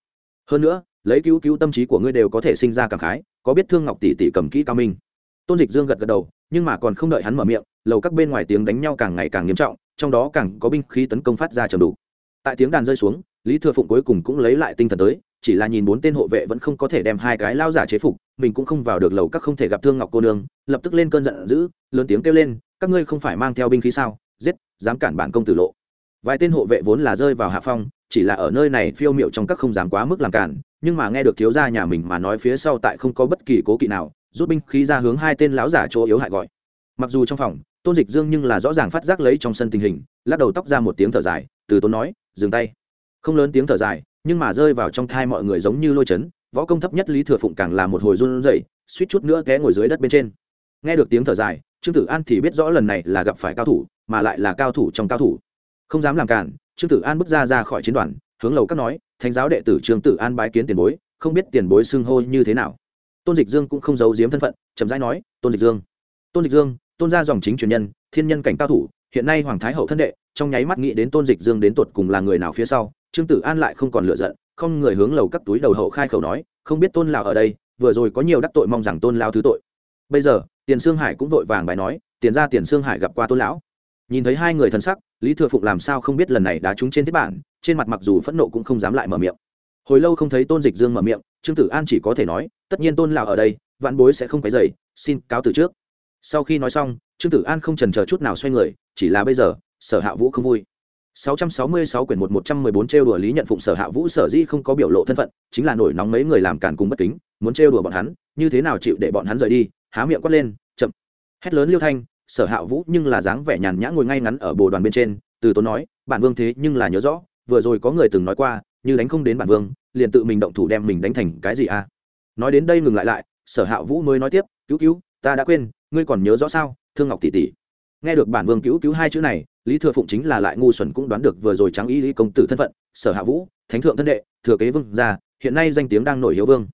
Hơn nữa, lấy cứu cứu tâm trí của ngươi đều có thể sinh ra cảm khái, có biết thương ngọc tỷ tỷ cầm kỹ cao minh. Tôn dịch dương gật gật đầu, nhưng mà còn không đợi hắn mở miệng, lầu các bên ngoài tiếng đánh nhau càng ngày càng nghiêm trọng, trong đó càng có binh khí tấn công phát ra trầm đủ tại tiếng đàn rơi xuống, lý thừa phụng cuối cùng cũng lấy lại tinh thần tới chỉ là nhìn bốn tên hộ vệ vẫn không có thể đem hai cái lao giả chế phục, mình cũng không vào được lầu các không thể gặp thương ngọc cô nương, lập tức lên cơn giận dữ, lớn tiếng kêu lên, các ngươi không phải mang theo binh khí sao? Giết, dám cản bản công tử lộ. Vài tên hộ vệ vốn là rơi vào hạ phong, chỉ là ở nơi này phiêu miệu trong các không dám quá mức làm cản, nhưng mà nghe được thiếu gia nhà mình mà nói phía sau tại không có bất kỳ cố kỵ nào, rút binh khí ra hướng hai tên lão giả chỗ yếu hại gọi. Mặc dù trong phòng, tôn dịch dương nhưng là rõ ràng phát giác lấy trong sân tình hình, lắc đầu tóc ra một tiếng thở dài, từ tốn nói, dừng tay. Không lớn tiếng thở dài nhưng mà rơi vào trong thai mọi người giống như lôi chấn, võ công thấp nhất lý thừa phụng càng là một hồi run rẩy, suýt chút nữa té ngồi dưới đất bên trên. Nghe được tiếng thở dài, trương tử an thì biết rõ lần này là gặp phải cao thủ, mà lại là cao thủ trong cao thủ. Không dám làm cản, trương tử an bước ra ra khỏi chiến đoàn, hướng lầu các nói, thánh giáo đệ tử trương tử an bái kiến tiền bối, không biết tiền bối xưng hô như thế nào. Tôn dịch dương cũng không giấu giếm thân phận, chậm rãi nói, tôn dịch dương. Tôn dịch dương, tôn gia dòng chính truyền nhân, thiên nhân cảnh cao thủ, hiện nay hoàng thái hậu thân đệ, trong nháy mắt nghĩ đến tôn dịch dương đến tột cùng là người nào phía sau trương tử an lại không còn lựa giận không người hướng lầu các túi đầu hậu khai khẩu nói không biết tôn lào ở đây vừa rồi có nhiều đắc tội mong rằng tôn lao thứ tội. Bây giờ tiền sương hải cũng vội vàng bài nói tiền ra tiền sương hải gặp qua tôn lão. Nhìn thấy hai người thân sắc lý thừa phụng làm sao không biết lần này đá trúng trên thiết bản trên mặt mặc dù phẫn nộ cũng không dám lại mở miệng. Hồi lâu không thấy tôn dịch dương mở miệng trương tử an chỉ có thể nói tất nhiên tôn lào ở đây vạn bối sẽ không phải dày, xin cáo từ trước. Sau khi nói xong trương tử an không trần chờ chút nào xoay người chỉ là bây giờ sở hạ vũ không vui. 666 quyển 1114 trêu đùa Lý Nhận Phụng Sở Hạ Vũ sở dĩ không có biểu lộ thân phận, chính là nổi nóng mấy người làm cản cùng bất kính, muốn trêu đùa bọn hắn, như thế nào chịu để bọn hắn rời đi, há miệng quát lên, chậm. Hét lớn Liêu Thanh, Sở Hạ Vũ nhưng là dáng vẻ nhàn nhã ngồi ngay ngắn ở bồ đoàn bên trên, từ tốn nói, bản vương thế nhưng là nhớ rõ, vừa rồi có người từng nói qua, như đánh không đến bản vương, liền tự mình động thủ đem mình đánh thành cái gì a? À? Nói đến đây ngừng lại lại, Sở Hạ Vũ mới nói tiếp, cứu cứu, ta đã quên, ngươi còn nhớ rõ sao? Thương Ngọc tỷ tỷ. Nghe được bản vương cứu cứu hai chữ này, lý thừa phụng chính là lại ngu xuẩn cũng đoán được vừa rồi trắng y lý công tử thân phận sở hạ vũ thánh thượng thân đệ thừa kế vương gia hiện nay danh tiếng đang nổi hiếu vương.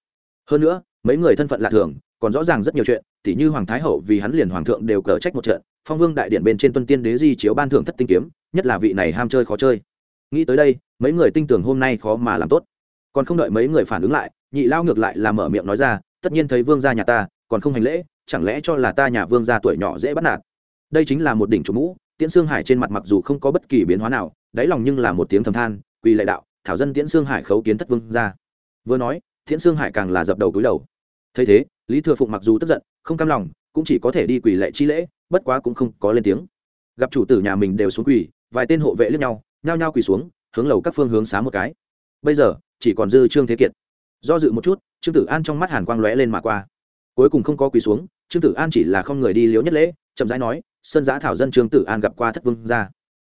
Hơn nữa mấy người thân phận lạ thường còn rõ ràng rất nhiều chuyện tỉ như hoàng thái hậu vì hắn liền hoàng thượng đều cờ trách một trận phong vương đại điện bên trên tuân tiên đế di chiếu ban thưởng thất tinh kiếm nhất là vị này ham chơi khó chơi. Nghĩ tới đây mấy người tinh tưởng hôm nay khó mà làm tốt. Còn không đợi mấy người phản ứng lại nhị lao ngược lại là mở miệng nói ra tất nhiên thấy vương gia nhà ta còn không hành lễ chẳng lẽ cho là ta nhà vương gia tuổi nhỏ dễ bắt nạt? Đây chính là một đỉnh chủ mũ, tiễn sương hải trên mặt mặc dù không có bất kỳ biến hóa nào, đáy lòng nhưng là một tiếng thầm than, quỳ lệ đạo, thảo dân tiễn sương hải khấu kiến thất vương ra. Vừa nói, tiễn sương hải càng là dập đầu cúi đầu. Thấy thế, lý thừa phụng mặc dù tức giận, không cam lòng, cũng chỉ có thể đi quỳ lệ chi lễ, bất quá cũng không có lên tiếng. Gặp chủ tử nhà mình đều xuống quỳ, vài tên hộ vệ lướt nhau, nhao nhao quỳ xuống, hướng lầu các phương hướng xá một cái. Bây giờ, chỉ còn dư trương thế kiệt. Do dự một chút, trương tử an trong mắt hàn quang lóe lên mà qua. Cuối cùng không có quỳ xuống, trương tử an chỉ là không người đi liếu nhất lễ, chậm rãi nói sơn giã thảo dân trương tử an gặp qua thất vương gia.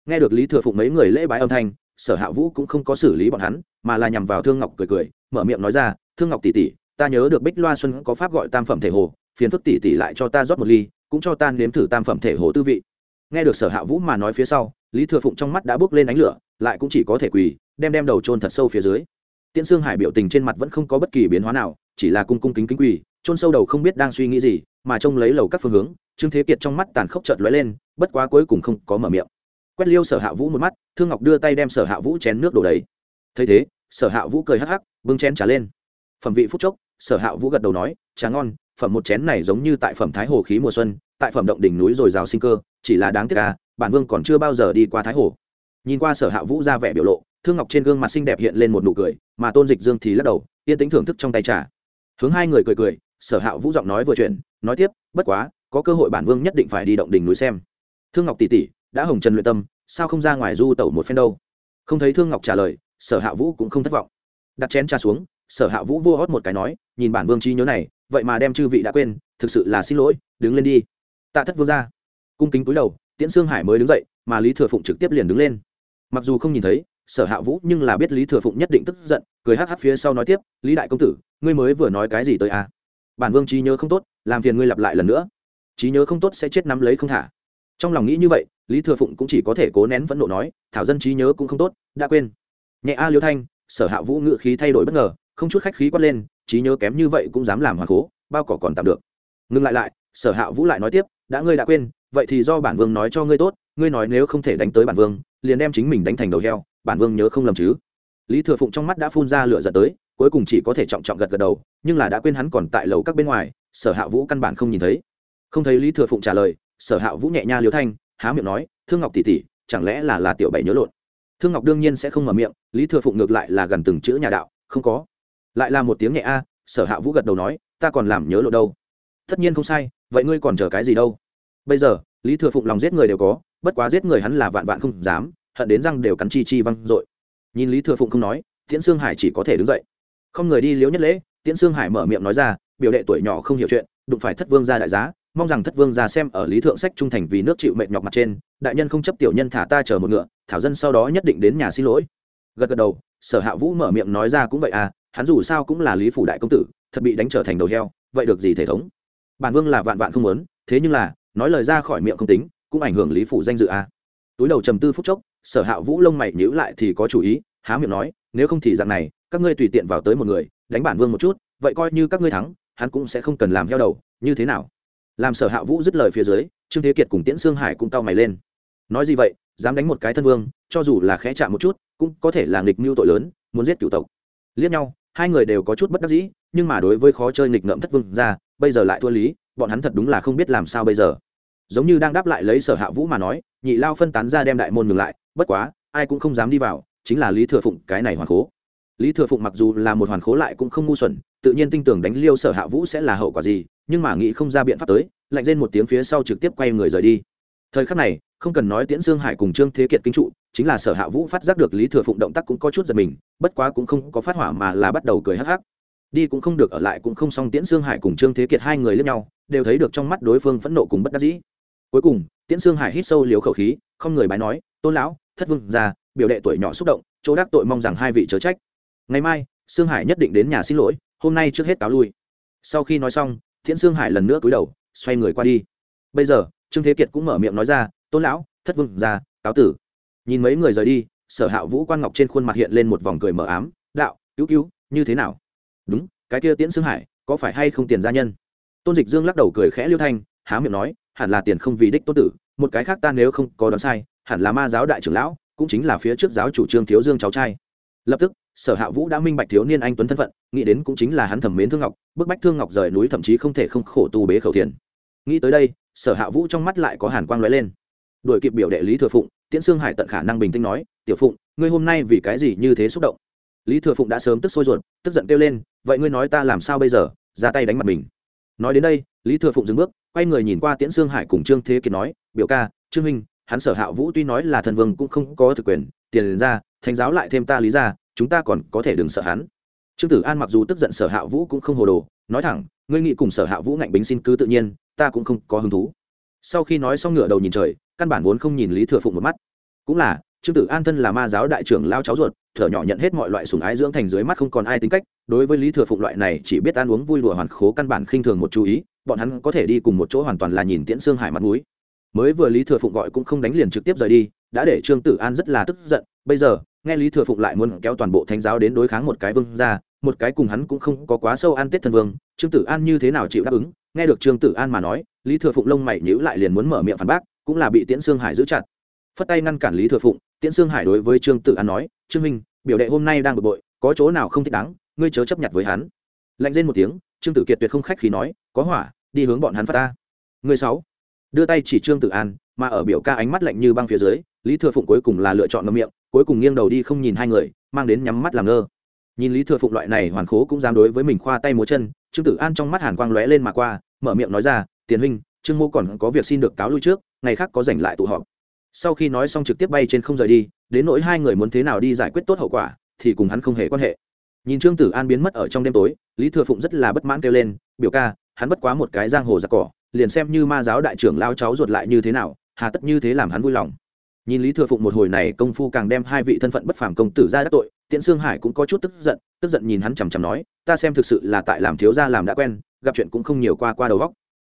Nghe được lý thừa phụng mấy người lễ bái âm thanh, sở hạ vũ cũng không có xử lý bọn hắn, mà là nhằm vào thương ngọc cười cười, mở miệng nói ra, thương ngọc tỷ tỷ, ta nhớ được bích loa xuân có pháp gọi tam phẩm thể hồ, phiền phức tỷ tỷ lại cho ta rót một ly, cũng cho ta nếm thử tam phẩm thể hồ tư vị. Nghe được sở hạ vũ mà nói phía sau, lý thừa phụng trong mắt đã bước lên ánh lửa, lại cũng chỉ có thể quỳ, đem đem đầu trôn thật sâu phía dưới. Tiễn sương hải biểu tình trên mặt vẫn không có bất kỳ biến hóa nào, chỉ là cung cung kính kính quỳ trôn sâu đầu không biết đang suy nghĩ gì mà trông lấy lầu các phương hướng, trương thế kiệt trong mắt tàn khốc trợn lóe lên, bất quá cuối cùng không có mở miệng. Quét liêu sở hạ vũ một mắt, thương ngọc đưa tay đem sở hạ vũ chén nước đổ đầy. Thấy thế, sở hạ vũ cười hắc hắc, bưng chén trả lên. Phẩm vị phúc chốc, sở hạ vũ gật đầu nói, trà ngon, phẩm một chén này giống như tại phẩm thái hồ khí mùa xuân, tại phẩm động đỉnh núi rồi rào sinh cơ, chỉ là đáng tiếc à bản vương còn chưa bao giờ đi qua thái hồ. Nhìn qua sở hạ vũ ra vẻ biểu lộ, thương ngọc trên gương mặt xinh đẹp hiện lên một nụ cười, mà tôn dịch dương thì lắc đầu, yên tĩnh thưởng thức trong tay trà. Hướng hai người cười cười sở hạ vũ giọng nói vừa chuyện nói tiếp, bất quá, có cơ hội bản vương nhất định phải đi động đỉnh núi xem. Thương ngọc tỷ tỷ, đã hồng trần luyện tâm, sao không ra ngoài du tẩu một phen đâu? Không thấy thương ngọc trả lời, sở hạ vũ cũng không thất vọng. Đặt chén trà xuống, sở hạ vũ vô hót một cái nói, nhìn bản vương trí nhớ này, vậy mà đem chư vị đã quên, thực sự là xin lỗi, đứng lên đi. Tạ thất vương ra, cung kính cúi đầu, tiễn sương hải mới đứng dậy, mà lý thừa phụng trực tiếp liền đứng lên. Mặc dù không nhìn thấy, sở hạ vũ nhưng là biết lý thừa phụng nhất định tức giận, cười hắc hắc phía sau nói tiếp, lý đại công tử, ngươi mới vừa nói cái gì tới à? Bản vương trí nhớ không tốt, làm phiền ngươi lặp lại lần nữa. Trí nhớ không tốt sẽ chết nắm lấy không thả. Trong lòng nghĩ như vậy, lý thừa phụng cũng chỉ có thể cố nén phẫn nộ nói, thảo dân trí nhớ cũng không tốt, đã quên. Nhẹ a liêu thanh, sở hạ vũ ngự khí thay đổi bất ngờ, không chút khách khí quát lên, trí nhớ kém như vậy cũng dám làm hoàng cố, bao cỏ còn tạm được. Ngừng lại lại, sở hạ vũ lại nói tiếp, đã ngươi đã quên, vậy thì do bản vương nói cho ngươi tốt, ngươi nói nếu không thể đánh tới bản vương, liền đem chính mình đánh thành đầu heo, bản vương nhớ không lầm chứ? Lý thừa phụng trong mắt đã phun ra lửa giận tới cuối cùng chỉ có thể trọng trọng gật gật đầu, nhưng là đã quên hắn còn tại lầu các bên ngoài, sở hạ vũ căn bản không nhìn thấy. Không thấy lý thừa phụng trả lời, sở hạ vũ nhẹ nha liếu thanh, há miệng nói, thương ngọc tỷ tỷ, chẳng lẽ là là tiểu bảy nhớ lộn? Thương ngọc đương nhiên sẽ không mở miệng, lý thừa phụng ngược lại là gần từng chữ nhà đạo, không có. Lại là một tiếng nhẹ a, sở hạ vũ gật đầu nói, ta còn làm nhớ lộn đâu. Tất nhiên không sai, vậy ngươi còn chờ cái gì đâu? Bây giờ, lý thừa phụng lòng giết người đều có, bất quá giết người hắn là vạn vạn không dám, hận đến răng đều cắn chi chi văng dội. Nhìn lý thừa phụng không nói, tiễn sương hải chỉ có thể đứng dậy không người đi liếu nhất lễ, tiễn sương hải mở miệng nói ra, biểu đệ tuổi nhỏ không hiểu chuyện, đụng phải thất vương gia đại giá, mong rằng thất vương gia xem ở lý thượng sách trung thành vì nước chịu mệnh nhọc mặt trên, đại nhân không chấp tiểu nhân thả ta chờ một ngựa, thảo dân sau đó nhất định đến nhà xin lỗi gật gật đầu, sở hạ vũ mở miệng nói ra cũng vậy à hắn dù sao cũng là lý phủ đại công tử, thật bị đánh trở thành đầu heo, vậy được gì thể thống bản vương là vạn vạn không muốn, thế nhưng là, nói lời ra khỏi miệng không tính, cũng ảnh hưởng lý phủ danh dự à. túi đầu trầm tư phút chốc, sở hạ vũ lông mày nhíu lại thì có chủ ý, há miệng nói nếu không thì dạng này, các ngươi tùy tiện vào tới một người, đánh bản vương một chút, vậy coi như các ngươi thắng, hắn cũng sẽ không cần làm heo đầu, như thế nào? Làm sở hạ vũ dứt lời phía dưới, trương thế kiệt cùng tiễn sương hải cũng cau mày lên. Nói gì vậy, dám đánh một cái thân vương, cho dù là khẽ chạm một chút, cũng có thể là nghịch mưu tội lớn, muốn giết cựu tộc. Liếc nhau, hai người đều có chút bất đắc dĩ, nhưng mà đối với khó chơi nghịch ngợm thất vương ra, bây giờ lại thua lý, bọn hắn thật đúng là không biết làm sao bây giờ. Giống như đang đáp lại lấy sở hạ vũ mà nói, nhị lao phân tán ra đem đại môn ngừng lại, bất quá, ai cũng không dám đi vào chính là lý thừa phụng, cái này hoàn khố. Lý thừa phụng mặc dù là một hoàn khố lại cũng không ngu xuẩn, tự nhiên tin tưởng đánh liêu sở hạ vũ sẽ là hậu quả gì, nhưng mà nghĩ không ra biện pháp tới, lạnh lên một tiếng phía sau trực tiếp quay người rời đi. Thời khắc này, không cần nói tiễn dương hải cùng trương thế kiệt kinh trụ, chính là sở hạ vũ phát giác được lý thừa phụng động tác cũng có chút giật mình, bất quá cũng không có phát hỏa mà là bắt đầu cười hắc hắc. Đi cũng không được, ở lại cũng không xong, tiễn dương hải cùng trương thế kiệt hai người lẫn nhau, đều thấy được trong mắt đối phương phẫn nộ cùng bất đắc dĩ. Cuối cùng, tiễn dương hải hít sâu liều khẩu khí, không người bái nói, tôn lão, thất vương già biểu đệ tuổi nhỏ xúc động, chỗ đắc tội mong rằng hai vị chớ trách. Ngày mai, sương hải nhất định đến nhà xin lỗi, hôm nay trước hết cáo lui. Sau khi nói xong, thiện sương hải lần nữa cúi đầu, xoay người qua đi. Bây giờ, trương thế kiệt cũng mở miệng nói ra, tôn lão, thất vương ra cáo tử. Nhìn mấy người rời đi, sở hạ vũ quan ngọc trên khuôn mặt hiện lên một vòng cười mờ ám, đạo, cứu cứu, như thế nào? Đúng, cái kia tiễn sương hải, có phải hay không tiền gia nhân? Tôn dịch dương lắc đầu cười khẽ liêu thanh, há miệng nói, hẳn là tiền không vì đích tôn tử, một cái khác ta nếu không có đoán sai, hẳn là ma giáo đại trưởng lão cũng chính là phía trước giáo chủ trương thiếu dương cháu trai. Lập tức, sở hạ vũ đã minh bạch thiếu niên anh tuấn thân phận, nghĩ đến cũng chính là hắn thẩm mến thương ngọc, bức bách thương ngọc rời núi thậm chí không thể không khổ tu bế khẩu thiền nghĩ tới đây, sở hạ vũ trong mắt lại có hàn quang lóe lên. Đuổi kịp biểu đệ lý thừa phụng, tiễn sương hải tận khả năng bình tĩnh nói, tiểu phụng, ngươi hôm nay vì cái gì như thế xúc động? Lý thừa phụng đã sớm tức sôi ruột, tức giận kêu lên, vậy ngươi nói ta làm sao bây giờ? Ra tay đánh mặt mình. Nói đến đây, lý thừa phụng dừng bước, quay người nhìn qua tiễn sương hải cùng trương thế kiệt nói, biểu ca, trương minh hắn sở hạ vũ tuy nói là thần vương cũng không có thực quyền, tiền ra, thánh giáo lại thêm ta lý ra, chúng ta còn có thể đừng sợ hắn. Trương tử an mặc dù tức giận sở hạ vũ cũng không hồ đồ, nói thẳng, ngươi nghĩ cùng sở hạ vũ ngạnh bính xin cứ tự nhiên, ta cũng không có hứng thú. Sau khi nói xong ngửa đầu nhìn trời, căn bản vốn không nhìn lý thừa phụng một mắt. Cũng là, trương tử an thân là ma giáo đại trưởng lao cháu ruột, thở nhỏ nhận hết mọi loại sùng ái dưỡng thành dưới mắt không còn ai tính cách, đối với lý thừa phụng loại này chỉ biết ăn uống vui đùa hoàn khố căn bản khinh thường một chú ý, bọn hắn có thể đi cùng một chỗ hoàn toàn là nhìn tiễn xương hải mặt mũi mới vừa lý thừa phụng gọi cũng không đánh liền trực tiếp rời đi, đã để trương tử an rất là tức giận. Bây giờ, nghe lý thừa phụng lại muốn kéo toàn bộ thánh giáo đến đối kháng một cái vương ra một cái cùng hắn cũng không có quá sâu an tết thân vương, trương tử an như thế nào chịu đáp ứng? Nghe được trương tử an mà nói, lý thừa phụng lông mày nhữ lại liền muốn mở miệng phản bác, cũng là bị tiễn sương hải giữ chặt. Phất tay ngăn cản lý thừa phụng, tiễn sương hải đối với trương tử an nói, trương minh biểu đệ hôm nay đang bực bội, có chỗ nào không thích đáng, ngươi chớ chấp nhận với hắn. Lạnh lên một tiếng, trương tử kiệt tuyệt không khách khí nói, có hỏa, đi hướng bọn hắn phát ta. Người sáu đưa tay chỉ trương tử an, mà ở biểu ca ánh mắt lạnh như băng phía dưới, lý thừa phụng cuối cùng là lựa chọn ngâm miệng, cuối cùng nghiêng đầu đi không nhìn hai người, mang đến nhắm mắt làm ngơ. Nhìn lý thừa phụng loại này hoàn khố cũng dám đối với mình khoa tay múa chân, trương tử an trong mắt hàn quang lóe lên mà qua, mở miệng nói ra, tiền huynh, trương mô còn có việc xin được cáo lui trước, ngày khác có giành lại tụ họp. Sau khi nói xong trực tiếp bay trên không rời đi, đến nỗi hai người muốn thế nào đi giải quyết tốt hậu quả, thì cùng hắn không hề quan hệ. Nhìn trương tử an biến mất ở trong đêm tối, lý thừa phụng rất là bất mãn kêu lên, biểu ca, hắn bất quá một cái giang hồ giặc cỏ liền xem như ma giáo đại trưởng lao cháu ruột lại như thế nào, hà tất như thế làm hắn vui lòng. Nhìn lý thừa phụng một hồi này, công phu càng đem hai vị thân phận bất phàm công tử ra đắc tội, tiễn sương hải cũng có chút tức giận tức giận nhìn hắn chằm chằm nói, ta xem thực sự là tại làm thiếu gia làm đã quen, gặp chuyện cũng không nhiều qua qua đầu góc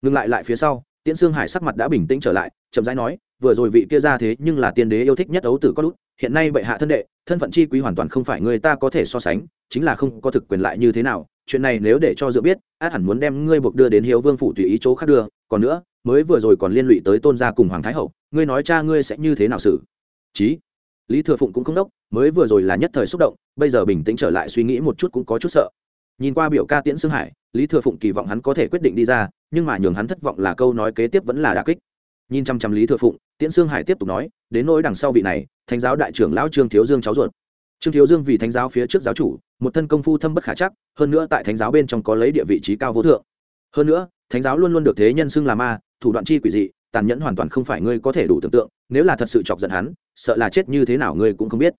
ngừng lại lại phía sau, tiễn sương hải sắc mặt đã bình tĩnh trở lại, chậm rãi nói, vừa rồi vị kia ra thế nhưng là tiên đế yêu thích nhất ấu tử có lút, hiện nay bệ hạ thân đệ, thân phận chi quý hoàn toàn không phải người ta có thể so sánh, chính là không có thực quyền lại như thế nào chuyện này nếu để cho dựa biết, át hẳn muốn đem ngươi buộc đưa đến hiếu vương phủ tùy ý chỗ khác đưa, còn nữa, mới vừa rồi còn liên lụy tới tôn gia cùng hoàng thái hậu, ngươi nói cha ngươi sẽ như thế nào xử? Chí. Lý thừa phụng cũng không đốc, mới vừa rồi là nhất thời xúc động, bây giờ bình tĩnh trở lại suy nghĩ một chút cũng có chút sợ. Nhìn qua biểu ca tiễn xương hải, lý thừa phụng kỳ vọng hắn có thể quyết định đi ra, nhưng mà nhường hắn thất vọng là câu nói kế tiếp vẫn là đà kích. Nhìn chăm chăm lý thừa phụng, tiễn xương hải tiếp tục nói, đến nỗi đằng sau vị này, thánh giáo đại trưởng lão trương thiếu dương cháu ruột. Trương thiếu dương vì thánh giáo phía trước giáo chủ một thân công phu thâm bất khả chắc, hơn nữa tại thánh giáo bên trong có lấy địa vị trí cao vô thượng. Hơn nữa, thánh giáo luôn luôn được thế nhân xưng là ma, thủ đoạn chi quỷ dị, tàn nhẫn hoàn toàn không phải ngươi có thể đủ tưởng tượng, nếu là thật sự chọc giận hắn, sợ là chết như thế nào ngươi cũng không biết.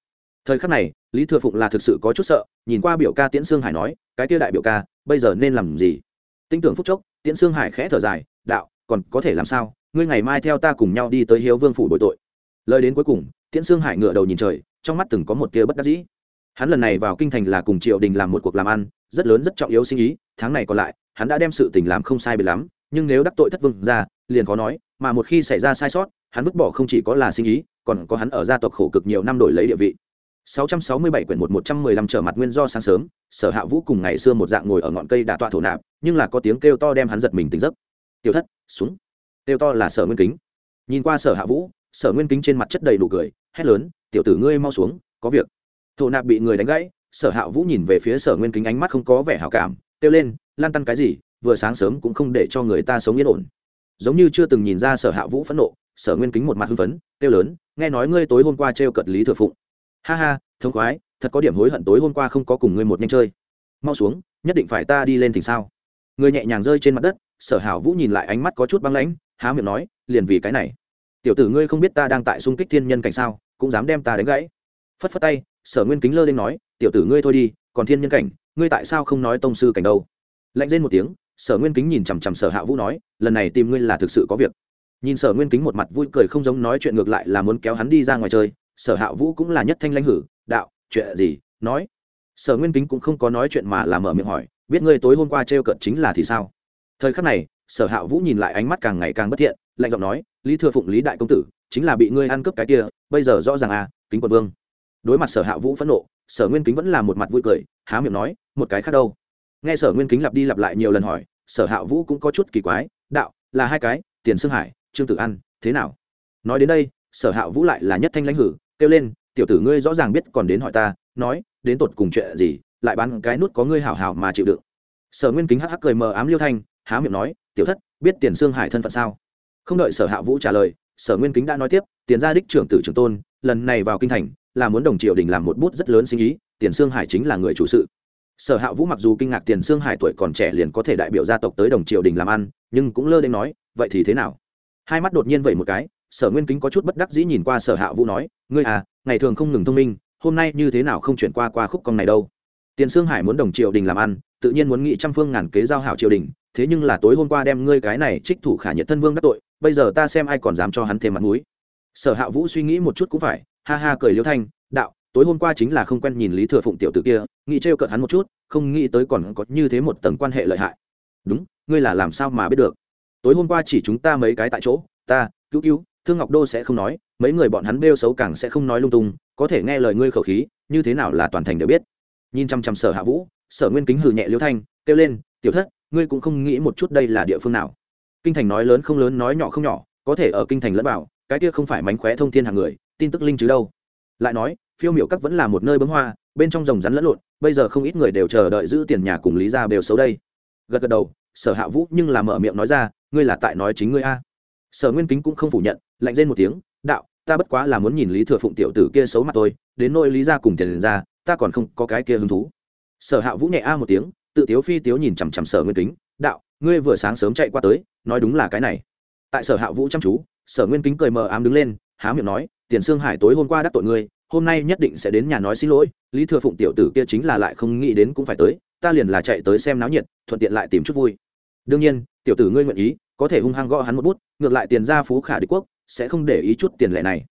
Thời khắc này, lý thừa phụng là thực sự có chút sợ, nhìn qua biểu ca tiễn sương hải nói, cái kia đại biểu ca, bây giờ nên làm gì? Tinh tưởng phúc chốc, tiễn sương hải khẽ thở dài, đạo, còn có thể làm sao? Ngươi ngày mai theo ta cùng nhau đi tới hiếu vương phủ bội tội. Lời đến cuối cùng, tiễn sương hải ngựa đầu nhìn trời, trong mắt từng có một tia bất đắc dĩ hắn lần này vào kinh thành là cùng triều đình làm một cuộc làm ăn rất lớn rất trọng yếu sinh ý tháng này còn lại hắn đã đem sự tình làm không sai biệt lắm nhưng nếu đắc tội thất vương ra liền khó nói mà một khi xảy ra sai sót hắn vứt bỏ không chỉ có là sinh ý còn có hắn ở gia tộc khổ cực nhiều năm đổi lấy địa vị 667 quyển 1 115 trở mặt nguyên do sáng sớm, Sở Hạ Vũ cùng ngày xưa một dạng ngồi ở ngọn cây đã tọa thổ nạp, nhưng là có tiếng kêu to đem hắn giật mình tỉnh giấc. Tiểu thất, xuống. Kêu to là Sở Nguyên Kính. Nhìn qua Sở Hạ Vũ, Sở Nguyên Kính trên mặt chất đầy đủ cười, hét lớn, "Tiểu tử ngươi mau xuống, có việc." Thổ nạp bị người đánh gãy, Sở Hạ Vũ nhìn về phía Sở Nguyên Kính ánh mắt không có vẻ hảo cảm, kêu lên, "Lan tăn cái gì, vừa sáng sớm cũng không để cho người ta sống yên ổn." Giống như chưa từng nhìn ra Sở Hạ Vũ phẫn nộ, Sở Nguyên Kính một mặt hưng phấn, kêu lớn, "Nghe nói ngươi tối hôm qua trêu cợt Lý Thừa Phụng." ha ha thông khoái thật có điểm hối hận tối hôm qua không có cùng ngươi một nhanh chơi. Mau xuống nhất định phải ta đi lên thỉnh sao? Người nhẹ nhàng rơi trên mặt đất sở hảo vũ nhìn lại ánh mắt có chút băng lãnh há miệng nói liền vì cái này. Tiểu tử ngươi không biết ta đang tại xung kích thiên nhân cảnh sao cũng dám đem ta đánh gãy. Phất phất tay sở nguyên kính lơ lên nói, tiểu tử ngươi thôi đi, còn thiên nhân cảnh, ngươi tại sao không nói tông sư cảnh đâu? Lạnh lên một tiếng, sở nguyên kính nhìn chằm chằm sở hạ vũ nói, lần này tìm ngươi là thực sự có việc. Nhìn sở nguyên kính một mặt vui cười không giống nói chuyện ngược lại là muốn kéo hắn đi ra ngoài chơi, sở hạ vũ cũng là nhất thanh lãnh hử, đạo, chuyện gì? Nói. Sở nguyên kính cũng không có nói chuyện mà là mở miệng hỏi, biết ngươi tối hôm qua t r e o chính là thì sao? Thời khắc này, sở hạ vũ nhìn lại ánh mắt càng ngày càng bất thiện, lạnh giọng nói, lý thừa phụng, lý đại công tử, chính là bị ngươi ăn cướp cái kia, bây giờ rõ ràng à kính quận vương đối mặt sở hạ vũ phẫn nộ, sở nguyên kính vẫn là một mặt vui cười, há miệng nói, một cái khác đâu? Nghe sở nguyên kính lặp đi lặp lại nhiều lần hỏi, sở hạ vũ cũng có chút kỳ quái, đạo, là hai cái, tiền xương hải, trương tử ăn thế nào? Nói đến đây, sở hạ vũ lại là nhất thanh lãnh hử, kêu lên, tiểu tử ngươi rõ ràng biết còn đến hỏi ta, nói, đến tột cùng chuyện gì, lại bán cái nút có ngươi hảo hảo mà chịu đựng. Sở nguyên kính hắc hắc cười mờ ám liêu thanh, há miệng nói, tiểu thất, biết tiền sương hải thân phận sao? Không đợi sở hạ vũ trả lời, sở nguyên kính đã nói tiếp, tiền gia đích trưởng tử trưởng tôn, lần này vào kinh thành là muốn đồng triều đình làm một bút rất lớn sinh ý, tiền sương hải chính là người chủ sự. Sở hạ vũ mặc dù kinh ngạc tiền sương hải tuổi còn trẻ liền có thể đại biểu gia tộc tới đồng triều đình làm ăn, nhưng cũng lơ đến nói, vậy thì thế nào? Hai mắt đột nhiên vậy một cái, sở nguyên kính có chút bất đắc dĩ nhìn qua sở hạ vũ nói, ngươi à ngày thường không ngừng thông minh, hôm nay như thế nào không chuyển qua qua khúc con này đâu? Tiền sương hải muốn đồng triều đình làm ăn, tự nhiên muốn nghị trăm phương ngàn kế giao hảo triều đình, thế nhưng là tối hôm qua đem ngươi cái này trích thủ khả nhiệt thân vương đắc tội, bây giờ ta xem ai còn dám cho hắn thêm mặt mũi. Sở hạ vũ suy nghĩ một chút cũng phải ha ha cười liêu thanh, đạo, tối hôm qua chính là không quen nhìn lý thừa phụng tiểu t ử kia, nghĩ trêu cợt hắn một chút, không nghĩ tới còn có như thế một tầng quan hệ lợi hại. Đúng, ngươi là làm sao mà biết được? Tối hôm qua chỉ chúng ta mấy cái tại chỗ, ta, cứu cứu, thương ngọc đô sẽ không nói, mấy người bọn hắn bêu xấu càng sẽ không nói lung tung, có thể nghe lời ngươi khẩu khí, như thế nào là toàn thành đều biết. Nhìn chăm chăm sở hạ vũ, sở nguyên kính hừ nhẹ liêu thanh, kêu lên, tiểu thất, ngươi cũng không nghĩ một chút đây là địa phương nào? Kinh thành nói lớn không lớn, nói nhỏ không nhỏ, có thể ở kinh thành lẫn bảo cái kia không phải mánh khóe thông thiên hàng người tin tức linh chứ đâu? Lại nói, phiêu miểu các vẫn là một nơi bấm hoa, bên trong rồng rắn lẫn lộn, bây giờ không ít người đều chờ đợi giữ tiền nhà cùng lý ra bều xấu đây. Gật gật đầu, sở hạ vũ nhưng là mở miệng nói ra, ngươi là tại nói chính ngươi a. Sở nguyên kính cũng không phủ nhận, lạnh rên một tiếng, đạo, ta bất quá là muốn nhìn lý thừa phụng tiểu tử kia xấu mặt tôi đến nỗi lý ra cùng tiền ra, ta còn không có cái kia hứng thú. Sở hạ vũ nhẹ a một tiếng, tự tiếu phi tiếu nhìn chằm chằm sở nguyên kính, đạo, ngươi vừa sáng sớm chạy qua tới, nói đúng là cái này. Tại sở hạ vũ chăm chú, sở nguyên kính cười mờ ám đứng lên, há miệng nói tiền sương hải tối hôm qua đắc tội ngươi, hôm nay nhất định sẽ đến nhà nói xin lỗi, lý thừa phụng tiểu tử kia chính là lại không nghĩ đến cũng phải tới, ta liền là chạy tới xem náo nhiệt, thuận tiện lại tìm chút vui. Đương nhiên, tiểu tử ngươi nguyện ý, có thể hung hăng gõ hắn một bút, ngược lại tiền ra phú khả đế quốc, sẽ không để ý chút tiền lệ này.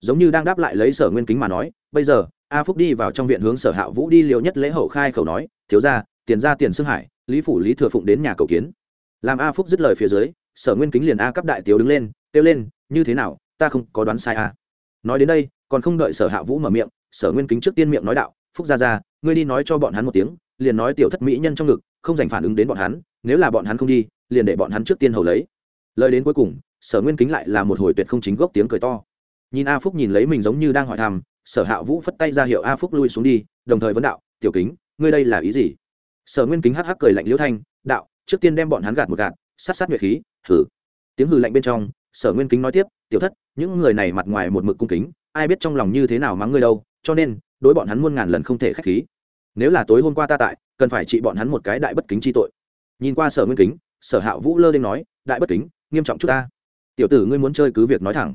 Giống như đang đáp lại lấy sở nguyên kính mà nói, bây giờ, a phúc đi vào trong viện hướng sở hạ vũ đi liệu nhất lễ hậu khai khẩu nói, thiếu ra tiền ra tiền xương hải, lý phủ lý thừa phụng đến nhà cầu kiến. Làm a phúc dứt lời phía dưới, sở nguyên kính liền a cấp đại tiếu đứng lên, kêu lên, như thế nào, ta không có đoán sai a nói đến đây còn không đợi sở hạ vũ mở miệng sở nguyên kính trước tiên miệng nói đạo phúc gia gia, ngươi đi nói cho bọn hắn một tiếng liền nói tiểu thất mỹ nhân trong ngực không dành phản ứng đến bọn hắn nếu là bọn hắn không đi liền để bọn hắn trước tiên hầu lấy. Lời đến cuối cùng sở nguyên kính lại là một hồi tuyệt không chính gốc tiếng cười to. Nhìn a phúc nhìn lấy mình giống như đang hỏi thăm sở hạ vũ phất tay ra hiệu a phúc lui xuống đi đồng thời vấn đạo tiểu kính ngươi đây là ý gì? Sở nguyên kính hắc hắc cười lạnh liễu thanh đạo trước tiên đem bọn hắn gạt một gạt sát sát nhuệ khí hử tiếng hừ lạnh bên trong sở nguyên kính nói tiếp tiểu thất, những người này mặt ngoài một mực cung kính, ai biết trong lòng như thế nào mắng ngươi đâu, cho nên, đối bọn hắn muôn ngàn lần không thể k h á c h khí. Nếu là tối hôm qua ta tại, cần phải trị bọn hắn một cái đại bất kính chi tội. Nhìn qua sở nguyên kính, sở hạ vũ lơ lên nói, đại bất kính, nghiêm trọng chút ta. Tiểu tử ngươi muốn chơi cứ việc nói thẳng.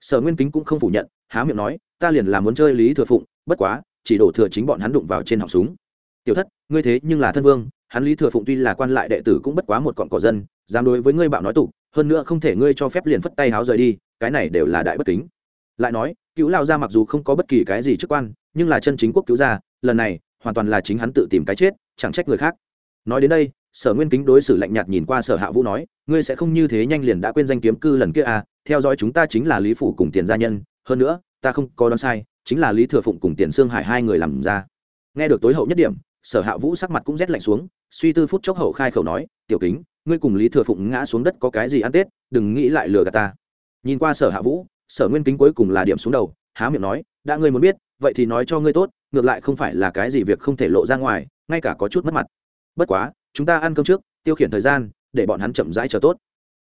Sở nguyên kính cũng không phủ nhận, há miệng nói, ta liền là muốn chơi lý thừa phụng, bất quá, chỉ đổ thừa chính bọn hắn đụng vào trên họng súng. Tiểu thất, ngươi thế nhưng là thân vương, hắn lý thừa phụng tuy là quan lại đệ tử cũng bất quá một cọn cỏ dân, dám đối với ngươi bạo nói tục hơn nữa không thể ngươi cho phép liền phất tay háo rời đi cái này đều là đại bất kính. Lại nói cứu lao gia mặc dù không có bất kỳ cái gì chức quan, nhưng là chân chính quốc cứu gia, lần này, hoàn toàn là chính hắn tự tìm cái chết, chẳng trách người khác. Nói đến đây, sở nguyên kính đối xử lạnh nhạt nhìn qua sở hạ vũ nói, ngươi sẽ không như thế nhanh liền đã quên danh kiếm cư lần kia à theo dõi chúng ta chính là lý phủ cùng tiền gia nhân, hơn nữa, ta không có đoán sai, chính là lý thừa phụng cùng tiền sương hải hai người làm ra. Nghe được tối hậu nhất điểm, sở hạ vũ sắc mặt cũng rét lạnh xuống, suy tư phút chốc hậu khai khẩu nói, tiểu kính, ngươi cùng lý thừa phụng ngã xuống đất có cái gì ăn tết, đừng nghĩ lại lừa gạt ta nhìn qua sở hạ vũ, sở nguyên kính cuối cùng là điểm xuống đầu, há miệng nói, đã ngươi muốn biết, vậy thì nói cho ngươi tốt, ngược lại không phải là cái gì việc không thể lộ ra ngoài, ngay cả có chút mất mặt. Bất quá, chúng ta ăn cơm trước, tiêu khiển thời gian, để bọn hắn chậm rãi chờ tốt.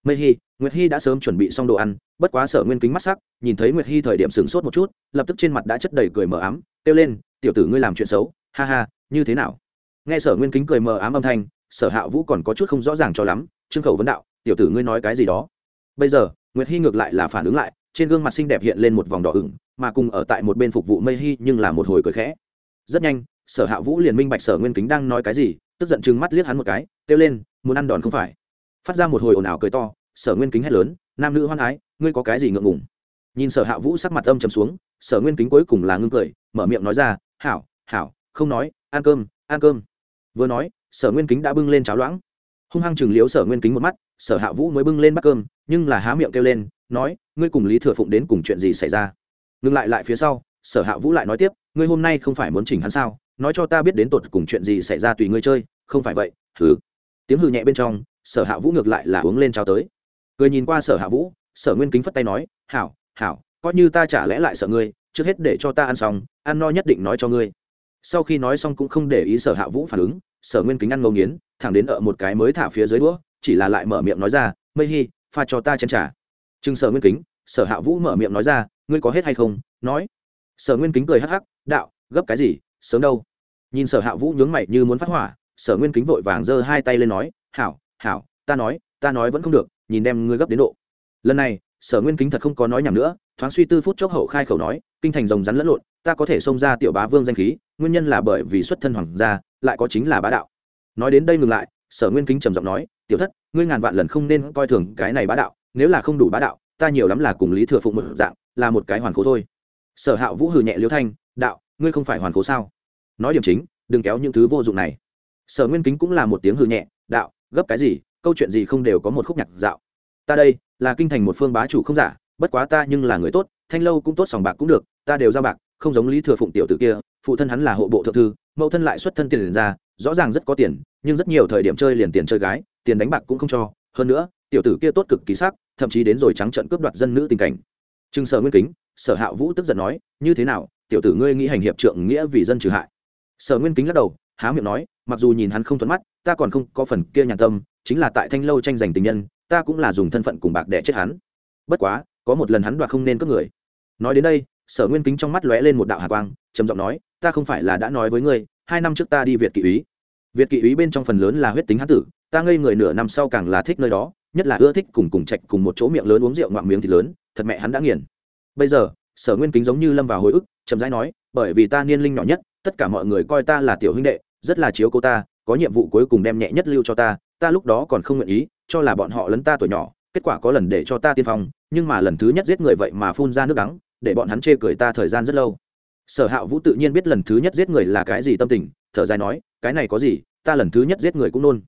Mây hy nguyệt hy đã sớm chuẩn bị xong đồ ăn, bất quá sở nguyên kính mắt sắc, nhìn thấy nguyệt hy thời điểm sửng sốt một chút, lập tức trên mặt đã chất đầy cười mờ ám, kêu lên, tiểu tử ngươi làm chuyện xấu, ha ha, như thế nào? Nghe sở nguyên kính cười mờ ám âm thanh, sở hạ vũ còn có chút không rõ ràng cho lắm, trương khẩu vấn đạo, tiểu tử ngươi nói cái gì đó? Bây giờ nguyệt hy ngược lại là phản ứng lại, trên gương mặt xinh đẹp hiện lên một vòng đỏ ửng, mà cùng ở tại một bên phục vụ mây hy nhưng là một hồi cười khẽ. Rất nhanh, sở hạ vũ liền minh bạch sở nguyên kính đang nói cái gì, tức giận chừng mắt liếc hắn một cái, kêu lên, muốn ăn đòn không phải? Phát ra một hồi ồn ào cười to, sở nguyên kính hét lớn, nam nữ hoan ái, ngươi có cái gì ngượng ngùng? Nhìn sở hạ vũ sắc mặt âm chầm xuống, sở nguyên kính cuối cùng là ngưng cười, mở miệng nói ra, hảo hảo, không nói, ăn cơm ăn cơm. Vừa nói, sở nguyên kính đã bưng lên cháo loãng. Hung hăng chừng liếu sở nguyên kính một mắt, sở hạ vũ mới bưng lên bát cơm nhưng là há miệng kêu lên, nói, ngươi cùng lý thừa phụng đến cùng chuyện gì xảy ra? Ngừng lại lại phía sau, sở hạ vũ lại nói tiếp, ngươi hôm nay không phải muốn chỉnh hắn sao? Nói cho ta biết đến tột cùng chuyện gì xảy ra tùy ngươi chơi, không phải vậy, hừ. Tiếng hừ nhẹ bên trong, sở hạ vũ ngược lại là uống lên trao tới. Cười nhìn qua sở hạ vũ, sở nguyên kính phất tay nói, hảo hảo, coi như ta chả lẽ lại sợ ngươi, trước hết để cho ta ăn xong, ăn no nhất định nói cho ngươi. Sau khi nói xong cũng không để ý sở hạ vũ phản ứng, sở nguyên kính ăn ngấu nghiến, thẳng đến ở một cái mới thả phía dưới đũa, chỉ là lại mở miệng nói ra, mây hi pha cho ta chén trà. chừng sở nguyên kính, sở hạ vũ mở miệng nói ra, ngươi có hết hay không? Nói. Sở nguyên kính cười hắc hắc, đạo, gấp cái gì? Sớm đâu. Nhìn sở hạ vũ nhướng mày như muốn phát hỏa, sở nguyên kính vội vàng giơ hai tay lên nói, hảo hảo, ta nói ta nói vẫn không được, nhìn đem ngươi gấp đến độ. Lần này, sở nguyên kính thật không có nói nhầm nữa, thoáng suy tư phút chốc hậu khai khẩu nói, kinh thành rồng rắn lẫn lộn, ta có thể xông ra tiểu bá vương danh khí, nguyên nhân là bởi vì xuất thân hoàng gia, lại có chính là bá đạo. Nói đến đây ngừng lại, sở nguyên kính trầm giọng nói, tiểu thất ngươi ngàn vạn lần không nên coi thường cái này bá đạo, nếu là không đủ bá đạo, ta nhiều lắm là cùng lý thừa phụng một dạng, là một cái hoàn cố thôi. Sở hạ vũ hừ nhẹ liêu thanh, đạo, ngươi không phải hoàn cố sao? Nói điểm chính, đừng kéo những thứ vô dụng này. Sở nguyên kính cũng là một tiếng hừ nhẹ, đạo, gấp cái gì, câu chuyện gì không đều có một khúc nhạc dạo. Ta đây, là kinh thành một phương bá chủ không giả, bất quá ta nhưng là người tốt, thanh lâu cũng tốt, sòng bạc cũng được, ta đều giao bạc, không giống lý thừa phụng tiểu tử kia, phụ thân hắn là hộ bộ thượng thư, mẫu thân lại xuất thân tiền ra, rõ ràng rất có tiền, nhưng rất nhiều thời điểm chơi liền tiền chơi gái tiền đánh bạc cũng không cho. Hơn nữa, tiểu tử kia tốt cực kỳ sắc, thậm chí đến rồi trắng trận cướp đoạt dân nữ tình cảnh. Trừng sở nguyên kính, sở hạ vũ tức giận nói, như thế nào, tiểu tử ngươi nghĩ hành hiệp trượng nghĩa vì dân trừ hại? Sở nguyên kính lắc đầu, há miệng nói, mặc dù nhìn hắn không thuận mắt, ta còn không có phần kia nhàn tâm, chính là tại thanh lâu tranh giành tình nhân, ta cũng là dùng thân phận cùng bạc để chết hắn. Bất quá, có một lần hắn đoạt không nên cướp người. Nói đến đây, sở nguyên kính trong mắt lóe lên một đạo hạ quang, trầm giọng nói, ta không phải là đã nói với ngươi, hai năm trước ta đi việt kỵ úy. Việt kỵ úy bên trong phần lớn là huyết tính hán tử ta ngây người nửa năm sau càng là thích nơi đó, nhất là ưa thích cùng cùng trạch cùng một chỗ miệng lớn uống rượu ngoạm miếng thì lớn, thật mẹ hắn đã nghiền. Bây giờ, sở nguyên kính giống như lâm vào hồi ức, chậm rãi nói, bởi vì ta niên linh nhỏ nhất, tất cả mọi người coi ta là tiểu huynh đệ, rất là chiếu cô ta, có nhiệm vụ cuối cùng đem nhẹ nhất lưu cho ta ta lúc đó còn không nguyện ý, cho là bọn họ lấn ta tuổi nhỏ, kết quả có lần để cho ta tiên phong, nhưng mà lần thứ nhất giết người vậy mà phun ra nước đắng, để bọn hắn chê cười ta thời gian rất lâu. Sở hạ vũ tự nhiên biết lần thứ nhất giết người là cái gì tâm tình, thở dài nói, cái này có gì, ta lần thứ nhất giết người cũng nôn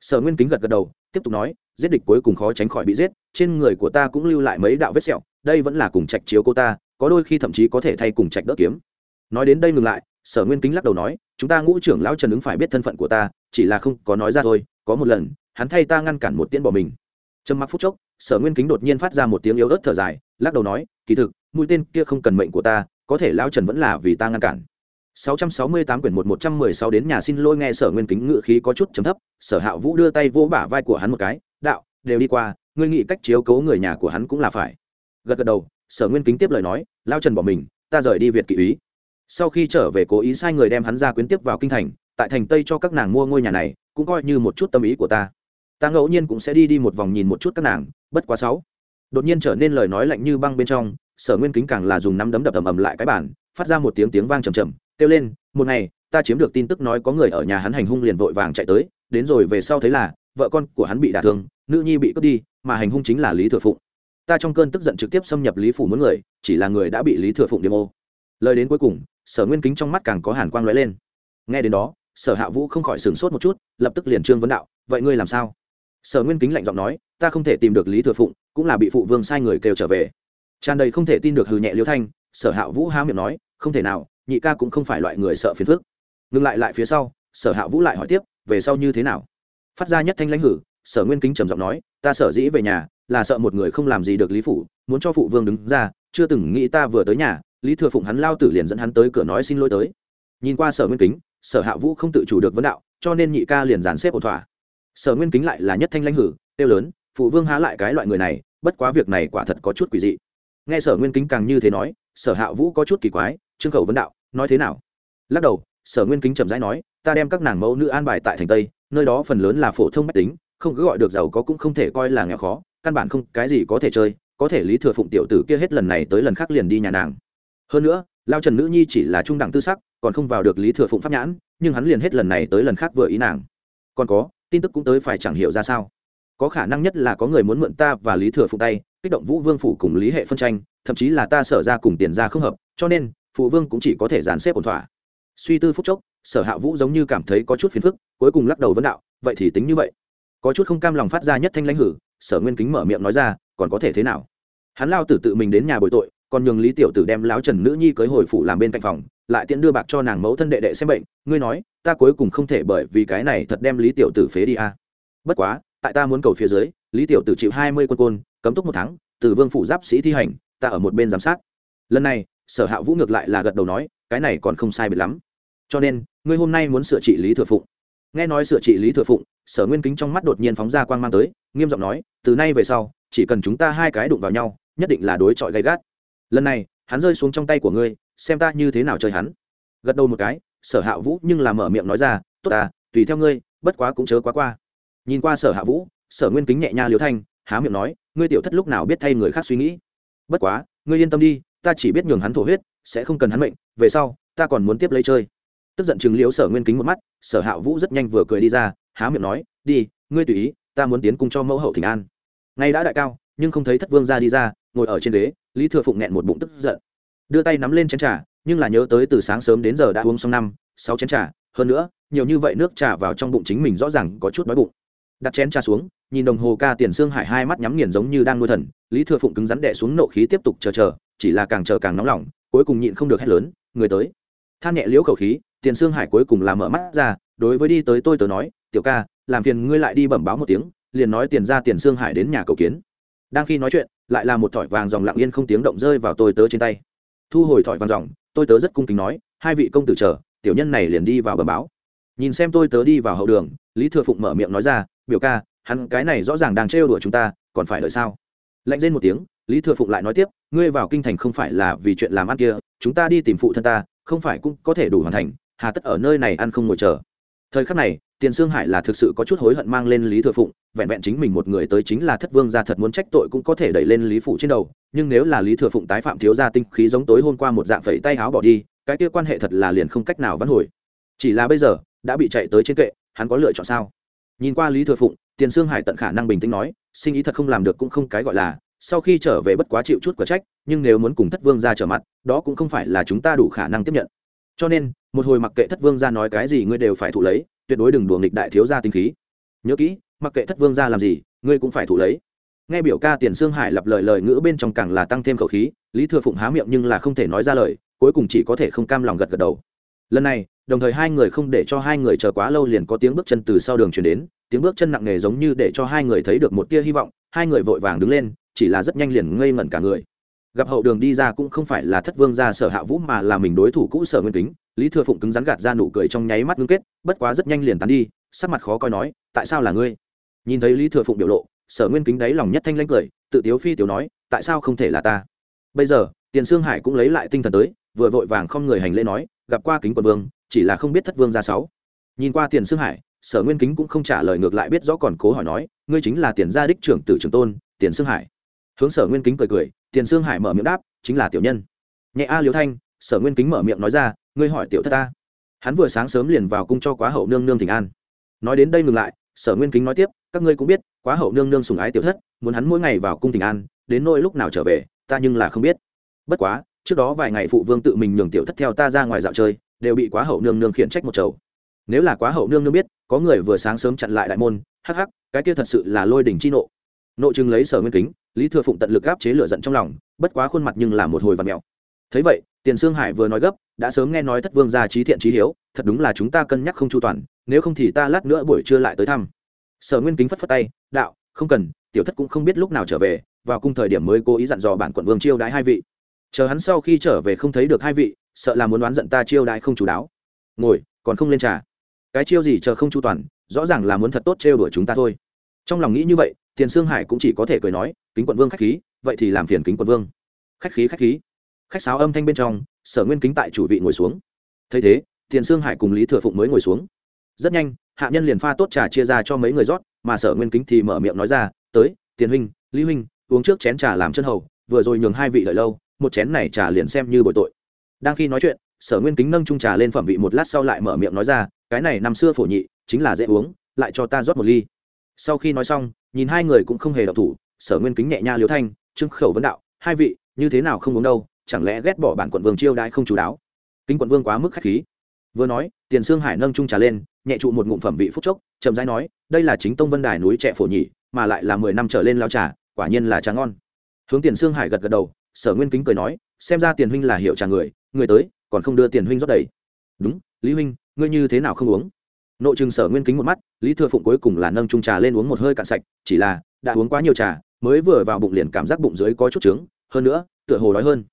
sở nguyên kính gật gật đầu, tiếp tục nói, giết địch cuối cùng khó tránh khỏi bị giết, trên người của ta cũng lưu lại mấy đạo vết sẹo, đây vẫn là cùng trạch chiếu cô ta, có đôi khi thậm chí có thể thay cùng trạch đỡ kiếm. Nói đến đây ngừng lại, sở nguyên kính lắc đầu nói, chúng ta ngũ trưởng lão trần ứng phải biết thân phận của ta, chỉ là không có nói ra thôi, có một lần, hắn thay ta ngăn cản một tiễn bỏ mình. Trầm mặc phút chốc, sở nguyên kính đột nhiên phát ra một tiếng yếu ớt thở dài, lắc đầu nói, kỳ thực, mũi tên kia không cần mệnh của ta, có thể lão trần vẫn là vì ta ngăn cản. 668 quyển 1 116 đến nhà xin lỗi nghe Sở Nguyên Kính ngữ khí có chút trầm thấp, Sở Hạo Vũ đưa tay vỗ bả vai của hắn một cái, "Đạo, đều đi qua, ngươi nghĩ cách chiếu cố người nhà của hắn cũng là phải." Gật gật đầu, Sở Nguyên Kính tiếp lời nói, "Lão Trần bỏ mình, ta rời đi Việt Kỵ ý." Sau khi trở về cố ý sai người đem hắn ra quyến tiếp vào kinh thành, tại thành Tây cho các nàng mua ngôi nhà này, cũng coi như một chút tâm ý của ta. Ta ngẫu nhiên cũng sẽ đi đi một vòng nhìn một chút các nàng, bất quá sáu. Đột nhiên trở nên lời nói lạnh như băng bên trong, Sở Nguyên Kính càng là dùng nắm đấm đập ầm ầm lại cái bàn, phát ra một tiếng tiếng vang trầm trầm, kêu lên một ngày ta chiếm được tin tức nói có người ở nhà hắn hành hung liền vội vàng chạy tới đến rồi về sau thấy là vợ con của hắn bị đả thương nữ nhi bị cướp đi mà hành hung chính là lý thừa phụng. Ta trong cơn tức giận trực tiếp xâm nhập lý phủ muốn người chỉ là người đã bị lý thừa phụng điểm ô. Lời đến cuối cùng sở nguyên kính trong mắt càng có hàn quang lóe lên. Nghe đến đó sở hạ vũ không khỏi sửng sốt một chút lập tức liền trương vấn đạo vậy ngươi làm sao? Sở nguyên kính lạnh giọng nói ta không thể tìm được lý thừa phụng cũng là bị phụ vương sai người kêu trở về. Tràn đầy không thể tin được hừ nhẹ liêu thanh sở hạ vũ há miệng nói không thể nào, nhị ca cũng không phải loại người sợ phiền phức. Ngừng lại lại phía sau, sở hạ vũ lại hỏi tiếp, về sau như thế nào? Phát ra nhất thanh lãnh hử, sở nguyên kính trầm giọng nói, ta sở dĩ về nhà, là sợ một người không làm gì được lý phủ, muốn cho phụ vương đứng ra, chưa từng nghĩ ta vừa tới nhà, lý thừa phụng hắn lao tử liền dẫn hắn tới cửa nói xin lỗi tới. Nhìn qua sở nguyên kính, sở hạ vũ không tự chủ được vấn đạo, cho nên nhị ca liền dàn xếp ổn thỏa. Sở nguyên kính lại là nhất thanh lãnh hử tiêu lớn, phụ vương há lại cái loại người này, bất quá việc này quả thật có chút quỷ dị. Nghe sở nguyên kính càng như thế nói, sở hạ vũ có chút kỳ quái trương khẩu vấn đạo, nói thế nào? Lắc đầu, sở nguyên kính trầm rãi nói, ta đem các nàng mẫu nữ an bài tại thành tây, nơi đó phần lớn là phổ thông mách tính, không cứ gọi được giàu có cũng không thể coi là nghèo khó, căn bản không cái gì có thể chơi, có thể lý thừa phụng tiểu tử kia hết lần này tới lần khác liền đi nhà nàng. Hơn nữa, lao trần nữ nhi chỉ là trung đẳng tư sắc, còn không vào được lý thừa phụng pháp nhãn, nhưng hắn liền hết lần này tới lần khác vừa ý nàng. Còn có, tin tức cũng tới phải chẳng hiểu ra sao. Có khả năng nhất là có người muốn mượn ta và lý thừa phụng tay, kích động vũ vương phủ cùng lý hệ phân tranh, thậm chí là ta sở ra cùng tiền ra không hợp, cho nên phụ vương cũng chỉ có thể dàn xếp ổn thỏa. Suy tư phúc chốc, sở hạ vũ giống như cảm thấy có chút phiền phức, cuối cùng lắc đầu vấn đạo, vậy thì tính như vậy. Có chút không cam lòng phát ra nhất thanh lãnh hử, sở nguyên kính mở miệng nói ra, còn có thể thế nào? Hắn lao tử tự mình đến nhà bồi tội, còn nhường lý tiểu tử đem láo trần nữ nhi cưới hồi phủ làm bên cạnh phòng, lại tiện đưa bạc cho nàng mẫu thân đệ đệ xem bệnh. Ngươi nói, ta cuối cùng không thể bởi vì cái này thật đem lý tiểu tử phế đi a à. bất quá, tại ta muốn cầu phía dưới, lý tiểu tử chịu hai mươi quân côn, cấm túc một tháng, từ vương phủ giáp sĩ thi hành, ta ở một bên giám sát. Lần này sở hạ vũ ngược lại là gật đầu nói, cái này còn không sai biệt lắm. Cho nên, ngươi hôm nay muốn sửa trị lý thừa phụng. Nghe nói sửa trị lý thừa phụng, sở nguyên kính trong mắt đột nhiên phóng ra quang mang tới, nghiêm giọng nói, từ nay về sau, chỉ cần chúng ta hai cái đụng vào nhau, nhất định là đối chọi gay gắt. Lần này, hắn rơi xuống trong tay của ngươi, xem ta như thế nào chơi hắn. Gật đầu một cái, sở hạ vũ nhưng là mở miệng nói ra, tốt ta, tùy theo ngươi, bất quá cũng chớ quá qua. Nhìn qua sở hạ vũ, sở nguyên kính nhẹ nha liều thanh, há miệng nói, ngươi tiểu thất lúc nào biết thay người khác suy nghĩ. Bất quá, ngươi yên tâm đi ta chỉ biết nhường hắn thổ huyết, sẽ không cần hắn mệnh, về sau, ta còn muốn tiếp lấy chơi. Tức giận chứng liếu sở nguyên kính một mắt, sở hạ vũ rất nhanh vừa cười đi ra, há miệng nói, đi, ngươi tùy ý, ta muốn tiến cung cho mẫu hậu thỉnh an. Ngay đã đại cao, nhưng không thấy thất vương ra đi ra, ngồi ở trên ghế, lý thừa phụng nghẹn một bụng tức giận. Đưa tay nắm lên chén trà, nhưng là nhớ tới từ sáng sớm đến giờ đã uống xong năm, sáu chén trà. Hơn nữa, nhiều như vậy nước trà vào trong bụng chính mình rõ ràng có chút đói bụng. Đặt chén trà xuống nhìn đồng hồ ca tiền xương hải hai mắt nhắm nghiền giống như đang nuôi thần, lý thừa phụng cứng rắn đẻ xuống nộ khí tiếp tục chờ chờ, chỉ là càng chờ càng nóng lòng, cuối cùng nhịn không được hét lớn, người tới! Than nhẹ liễu khẩu khí, tiền xương hải cuối cùng là mở mắt ra, đối với đi tới tôi tớ nói, tiểu ca, làm phiền ngươi lại đi bẩm báo một tiếng, liền nói tiền ra tiền xương hải đến nhà cầu kiến. Đang khi nói chuyện, lại là một thỏi vàng dòng lặng yên không tiếng động rơi vào tôi tớ trên tay. Thu hồi thỏi vàng dòng, tôi tớ rất cung kính nói, hai vị công tử chờ, tiểu nhân này liền đi vào bẩm báo. Nhìn xem tôi tớ đi vào hậu đường, lý thừa phụng mở miệng nói ra, biểu ca hắn cái này rõ ràng đang trêu đùa chúng ta, còn phải đợi sao? Lạnh lên một tiếng, lý thừa phụng lại nói tiếp, ngươi vào kinh thành không phải là vì chuyện làm ăn kia, chúng ta đi tìm phụ thân ta, không phải cũng có thể đủ hoàn thành, hà tất ở nơi này ăn không ngồi chờ. Thời khắc này, tiền sương hải là thực sự có chút hối hận mang lên lý thừa phụng, vẹn vẹn chính mình một người tới chính là thất vương gia thật muốn trách tội cũng có thể đẩy lên lý phụ trên đầu, nhưng nếu là lý thừa phụng tái phạm thiếu gia tinh khí giống tối hôm qua một dạng phẩy tay háo bỏ đi, cái kia quan hệ thật là liền không cách nào vãn hồi. Chỉ là bây giờ, đã bị chạy tới trên kệ, hắn có lựa chọn sao? Nhìn qua lý thừa phụng tiền sương hải tận khả năng bình tĩnh nói, sinh ý thật không làm được cũng không cái gọi là, sau khi trở về bất quá chịu chút của trách, nhưng nếu muốn cùng thất vương ra trở mặt, đó cũng không phải là chúng ta đủ khả năng tiếp nhận. Cho nên, một hồi mặc kệ thất vương ra nói cái gì ngươi đều phải thụ lấy, tuyệt đối đừng đùa nghịch đại thiếu gia tinh khí. Nhớ kỹ, mặc kệ thất vương ra làm gì, ngươi cũng phải thụ lấy. Nghe biểu ca tiền sương hải lặp lời lời ngữ bên trong càng là tăng thêm khẩu khí, lý thừa phụng há miệng nhưng là không thể nói ra lời, cuối cùng chỉ có thể không cam lòng gật gật đầu. Lần này đồng thời hai người không để cho hai người chờ quá lâu liền có tiếng bước chân từ sau đường chuyển đến, tiếng bước chân nặng nề giống như để cho hai người thấy được một tia hy vọng, hai người vội vàng đứng lên, chỉ là rất nhanh liền ngây ngẩn cả người. Gặp hậu đường đi ra cũng không phải là thất vương gia sở hạ vũ mà là mình đối thủ cũ sở nguyên kính, lý thừa phụng cứng rắn gạt ra nụ cười trong nháy mắt ngưng kết, bất quá rất nhanh liền tán đi, sắc mặt khó coi nói, tại sao là ngươi? Nhìn thấy lý thừa phụng biểu lộ, sở nguyên kính đáy lòng nhất thanh lãnh cười, tự tiếu phi tiểu nói, tại sao không thể là ta? Bây giờ, tiền sương hải cũng lấy lại tinh thần tới, vừa vội vàng không người hành lễ nói, gặp qua kính quận vương chỉ là không biết thất vương ra sáu. Nhìn qua tiền sương hải, sở nguyên kính cũng không trả lời ngược lại biết rõ còn cố hỏi nói, ngươi chính là tiền gia đích trưởng tử trưởng tôn, tiền sương hải. Hướng sở nguyên kính cười cười, tiền sương hải mở miệng đáp, chính là tiểu nhân. Nhẹ a liễu thanh, sở nguyên kính mở miệng nói ra, ngươi hỏi tiểu thất ta. Hắn vừa sáng sớm liền vào cung cho quá hậu nương nương thỉnh an. Nói đến đây ngừng lại, sở nguyên kính nói tiếp, các ngươi cũng biết, quá hậu nương nương sùng ái tiểu thất, muốn hắn mỗi ngày vào cung thỉnh an, đến nỗi lúc nào trở về, ta nhưng là không biết. Bất quá, trước đó vài ngày phụ vương tự mình nhường tiểu thất theo ta ra ngoài dạo chơi đều bị quá hậu nương nương khiển trách một chầu. Nếu là quá hậu nương nương biết, có người vừa sáng sớm chặn lại đại môn, hắc hắc, cái kia thật sự là lôi đỉnh chi nộ. Nội chừng lấy sở nguyên kính, lý thừa phụng tận lực áp chế lửa giận trong lòng, bất quá khuôn mặt nhưng là một hồi và mẹo. Thấy vậy, tiền sương hải vừa nói gấp, đã sớm nghe nói thất vương gia trí thiện trí hiếu, thật đúng là chúng ta cân nhắc không chu toàn, nếu không thì ta lát nữa buổi trưa lại tới thăm. Sở nguyên kính phất phất tay, đạo, không cần, tiểu thất cũng không biết lúc nào trở về, vào cung thời điểm mới cố ý dặn dò bản quận vương chiêu đãi hai vị. Chờ hắn sau khi trở về không thấy được hai vị sợ là muốn đoán giận ta chiêu đãi không chú đáo. Ngồi, còn không lên trà. Cái chiêu gì chờ không chu toàn, rõ ràng là muốn thật tốt trêu đuổi chúng ta thôi. Trong lòng nghĩ như vậy, tiền sương hải cũng chỉ có thể cười nói, kính quận vương khách khí, vậy thì làm phiền kính quận vương. Khách khí khách khí. Khách sáo âm thanh bên trong, sở nguyên kính tại chủ vị ngồi xuống. Thấy thế, tiền sương hải cùng lý thừa phụng mới ngồi xuống. Rất nhanh, hạ nhân liền pha tốt trà chia ra cho mấy người rót, mà sở nguyên kính thì mở miệng nói ra, tới, tiền huynh, lý huynh, uống trước chén trà làm chân hầu, vừa rồi nhường hai vị đợi lâu, một chén này trà liền xem như bội tội đang khi nói chuyện, sở nguyên kính nâng trung trà lên phẩm vị một lát sau lại mở miệng nói ra, cái này năm xưa phổ nhị, chính là dễ uống, lại cho ta rót một ly. Sau khi nói xong, nhìn hai người cũng không hề đọc thủ, sở nguyên kính nhẹ nha liếu thanh trưng khẩu vấn đạo, hai vị, như thế nào không uống đâu, chẳng lẽ ghét bỏ bản quận vương chiêu đãi không chú đáo? Kính quận vương quá mức khách khí. Vừa nói, tiền sương hải nâng trung trà lên, nhẹ trụ một ngụm phẩm vị phúc chốc, chậm rãi nói, đây là chính tông vân đài núi trẻ phổ nhị, mà lại là mười năm trở lên lao trà, quả nhiên là trà ngon. Hướng tiền sương hải gật gật đầu, sở nguyên kính cười nói, xem ra tiền huynh là hiệu trà người người tới, còn không đưa tiền huynh rót đầy. Đúng, lý huynh, ngươi như thế nào không uống? Nội trừng sở nguyên kính một mắt, lý thừa phụng cuối cùng là nâng trung trà lên uống một hơi cạn sạch, chỉ là, đã uống quá nhiều trà, mới vừa vào bụng liền cảm giác bụng dưới có chút trướng, hơn nữa, tựa hồ đói hơn.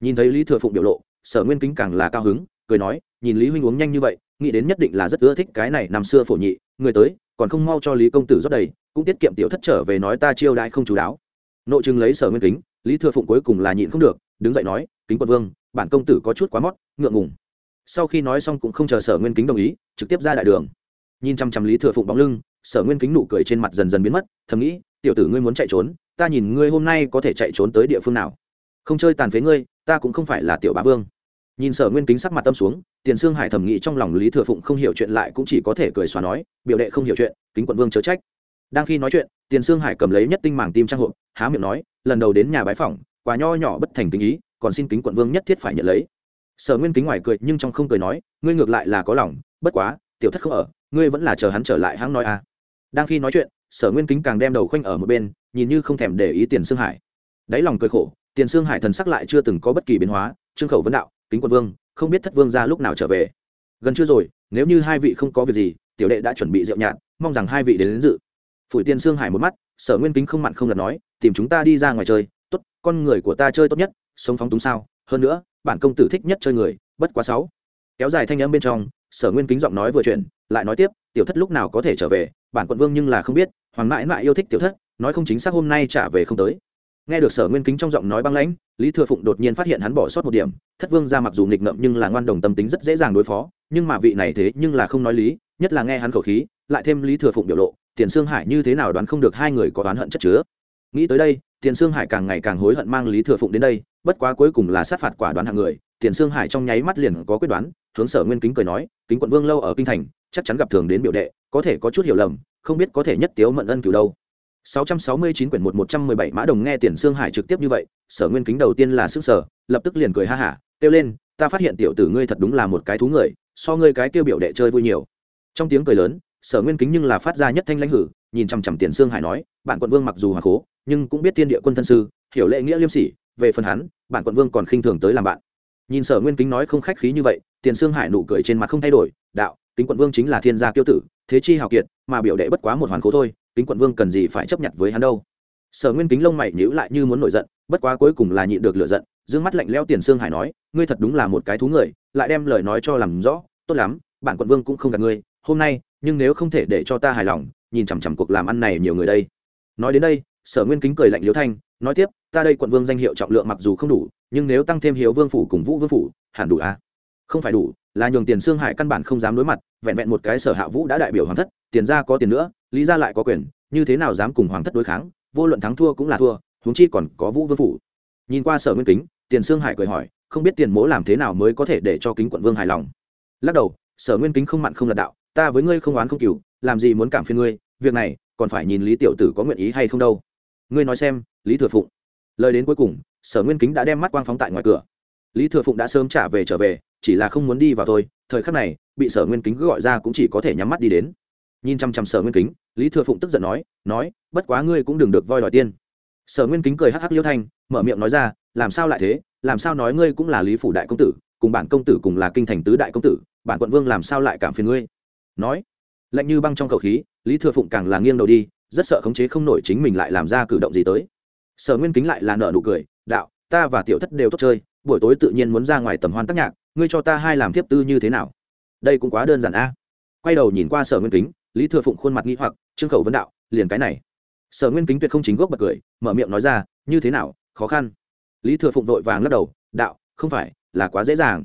Nhìn thấy lý thừa phụng biểu lộ, sở nguyên kính càng là cao hứng, cười nói, nhìn lý huynh uống nhanh như vậy, nghĩ đến nhất định là rất ưa thích cái này năm xưa phổ nhị, người tới, còn không mau cho lý công tử rót đầy, cũng tiết kiệm tiểu thất trở về nói ta chiêu đãi không chú đáo. Nội trừng lấy sở nguyên kính, lý thừa phụng cuối cùng là nhịn không được, đứng dậy nói kính quận vương, bản công tử có chút quá mót, ngượng ngùng. Sau khi nói xong cũng không chờ sở nguyên kính đồng ý, trực tiếp ra đại đường. Nhìn chăm chăm lý thừa phụng bóng lưng, sở nguyên kính nụ cười trên mặt dần dần biến mất, thầm nghĩ, tiểu tử ngươi muốn chạy trốn, ta nhìn ngươi hôm nay có thể chạy trốn tới địa phương nào. Không chơi tàn phế ngươi, ta cũng không phải là tiểu bá vương. Nhìn sở nguyên kính sắc mặt tâm xuống, tiền sương hải thầm nghĩ trong lòng lý thừa phụng không hiểu chuyện lại cũng chỉ có thể cười xóa nói, biểu đệ không hiểu chuyện, kính quận vương chớ trách. Đang khi nói chuyện, tiền sương hải cầm lấy nhất tinh màng tim trang hộp, há miệng nói, lần đầu đến nhà bái phỏng, quà nho nhỏ bất thành tình ý còn xin kính quận vương nhất thiết phải nhận lấy. Sở nguyên kính ngoài cười nhưng trong không cười nói ngươi ngược lại là có lòng bất quá tiểu thất không ở ngươi vẫn là chờ hắn trở lại hãng nói à. Đang khi nói chuyện sở nguyên kính càng đem đầu khoanh ở một bên nhìn như không thèm để ý tiền sương hải. Đáy lòng cười khổ tiền sương hải thần sắc lại chưa từng có bất kỳ biến hóa trương khẩu vấn đạo kính quận vương không biết thất vương ra lúc nào trở về. Gần chưa rồi nếu như hai vị không có việc gì tiểu đệ đã chuẩn bị rượu nhạt mong rằng hai vị đến, đến dự. Phủi tiền sương hải một mắt sở nguyên kính không mặn không lật nói tìm chúng ta đi ra ngoài chơi tốt con người của ta chơi tốt nhất sống phóng túng sao? Hơn nữa bản công tử thích nhất chơi người bất quá sáu. Kéo dài thanh âm bên trong sở nguyên kính giọng nói vừa chuyển, lại nói tiếp tiểu thất lúc nào có thể trở về bản quận vương nhưng là không biết hoàng mãi mãi yêu thích tiểu thất nói không chính xác hôm nay trả về không tới. Nghe được sở nguyên kính trong giọng nói băng lãnh lý thừa phụng đột nhiên phát hiện hắn bỏ sót một điểm thất vương ra mặc dù nghịch ngợm nhưng là ngoan đồng tâm tính rất dễ dàng đối phó nhưng mà vị này thế nhưng là không nói lý nhất là nghe hắn khẩu khí lại thêm lý thừa phụng biểu lộ tiền sương hải như thế nào đoán không được hai người có đoán hận chất chứa. Nghĩ tới đây tiền sương hải càng ngày càng hối hận mang lý thừa phụng đến đây bất quá cuối cùng là sát phạt quả đoán hạng người, tiền sương hải trong nháy mắt liền có quyết đoán, hướng sở nguyên kính cười nói, kính quận vương lâu ở kinh thành, chắc chắn gặp thường đến biểu đệ, có thể có chút hiểu lầm, không biết có thể nhất tiếu mận ân cửu đâu. 669 quyển 1117 mã đồng nghe tiền Sương hải trực tiếp như vậy, sở nguyên kính đầu tiên là sức sở lập tức liền cười ha hả, kêu lên, ta phát hiện tiểu tử ngươi thật đúng là một cái thú người, so ngươi cái tiêu biểu đệ chơi vui nhiều. Trong tiếng cười lớn, sở nguyên kính nhưng là phát ra nhất thanh lãnh hử, nhìn chằm chằm tiền Sương hải nói bạn quận vương mặc dù hòa khố nhưng cũng biết thiên địa quân thân sư, hiểu lệ nghĩa liêm sỉ về phần hắn bạn quận vương còn khinh thường tới làm bạn. Nhìn sở nguyên kính nói không khách khí như vậy, tiền xương hải nụ cười trên mặt không thay đổi, đạo, kính quận vương chính là thiên gia kiêu tử, thế chi hào kiệt, mà biểu đệ bất quá một hoàn cố thôi, kính quận vương cần gì phải chấp nhận với hắn đâu. Sở nguyên kính lông mày nhíu lại như muốn nổi giận, bất quá cuối cùng là nhịn được lựa giận d mắt lạnh leo tiền xương hải nói, ngươi thật đúng là một cái thú người, lại đem lời nói cho làm rõ, tốt lắm, bản quận vương cũng không gặp ngươi, hôm nay, nhưng nếu không thể để cho ta hài lòng, nhìn chằm chằm cuộc làm ăn này nhiều người đây. Nói đến đây, sở nguyên kính cười lạnh liếu thanh nói tiếp, ta đây quận vương danh hiệu trọng lượng mặc dù không đủ, nhưng nếu tăng thêm hiếu vương phủ cùng vũ vương phủ, hẳn đủ à? không phải đủ, là nhường tiền xương hải căn bản không dám đối mặt, vẹn vẹn một cái sở hạ vũ đã đại biểu hoàng thất, tiền ra có tiền nữa, lý ra lại có quyền, như thế nào dám cùng hoàng thất đối kháng, vô luận thắng thua cũng là thua, huống chi còn có vũ vương phủ. Nhìn qua sở nguyên kính, tiền xương hải cười hỏi, không biết tiền mỗ làm thế nào mới có thể để cho kính quận vương hài lòng? Lắc đầu, sở nguyên kính không mặn không lật đạo, ta với ngươi không oán không cừu, làm gì muốn cảm phiền ngươi, việc này, còn phải nhìn lý tiểu tử có nguyện ý hay không đâu ngươi nói xem, lý thừa phụng. Lời đến cuối cùng, sở nguyên kính đã đem mắt quang phóng tại ngoài cửa. Lý thừa phụng đã sớm trả về trở về, chỉ là không muốn đi vào thôi, thời khắc này, bị sở nguyên kính gọi ra cũng chỉ có thể nhắm mắt đi đến. Nhìn chăm chăm sở nguyên kính, lý thừa phụng tức giận nói nói, bất quá ngươi cũng đừng được voi đòi tiên sở nguyên kính cười hắc hắc liêu thanh, mở miệng nói ra, làm sao lại thế? Làm sao nói ngươi cũng là lý phủ đại công tử, cùng bản công tử cùng là kinh thành tứ đại công tử, bản quận vương làm sao lại cảm phiền ngươi? Nói, lạnh như băng trong khẩu khí, lý thừa phụng càng là nghiêng đầu đi rất sợ khống chế không nổi chính mình lại làm ra cử động gì tới. Sở nguyên kính lại là nợ nụ cười, đạo, ta và tiểu thất đều tốt chơi, buổi tối tự nhiên muốn ra ngoài tầm hoan tác nhạc, ngươi cho ta hai làm tiếp tư như thế nào? Đây cũng quá đơn giản a. Quay đầu nhìn qua sở nguyên kính, lý thừa phụng khuôn mặt nghi hoặc, trương khẩu vấn đạo, liền cái này. Sở nguyên kính tuyệt không chính gốc bật cười, mở miệng nói ra, như thế nào, khó khăn? Lý thừa phụng vội vàng lắc đầu, đạo, không phải, là quá dễ dàng.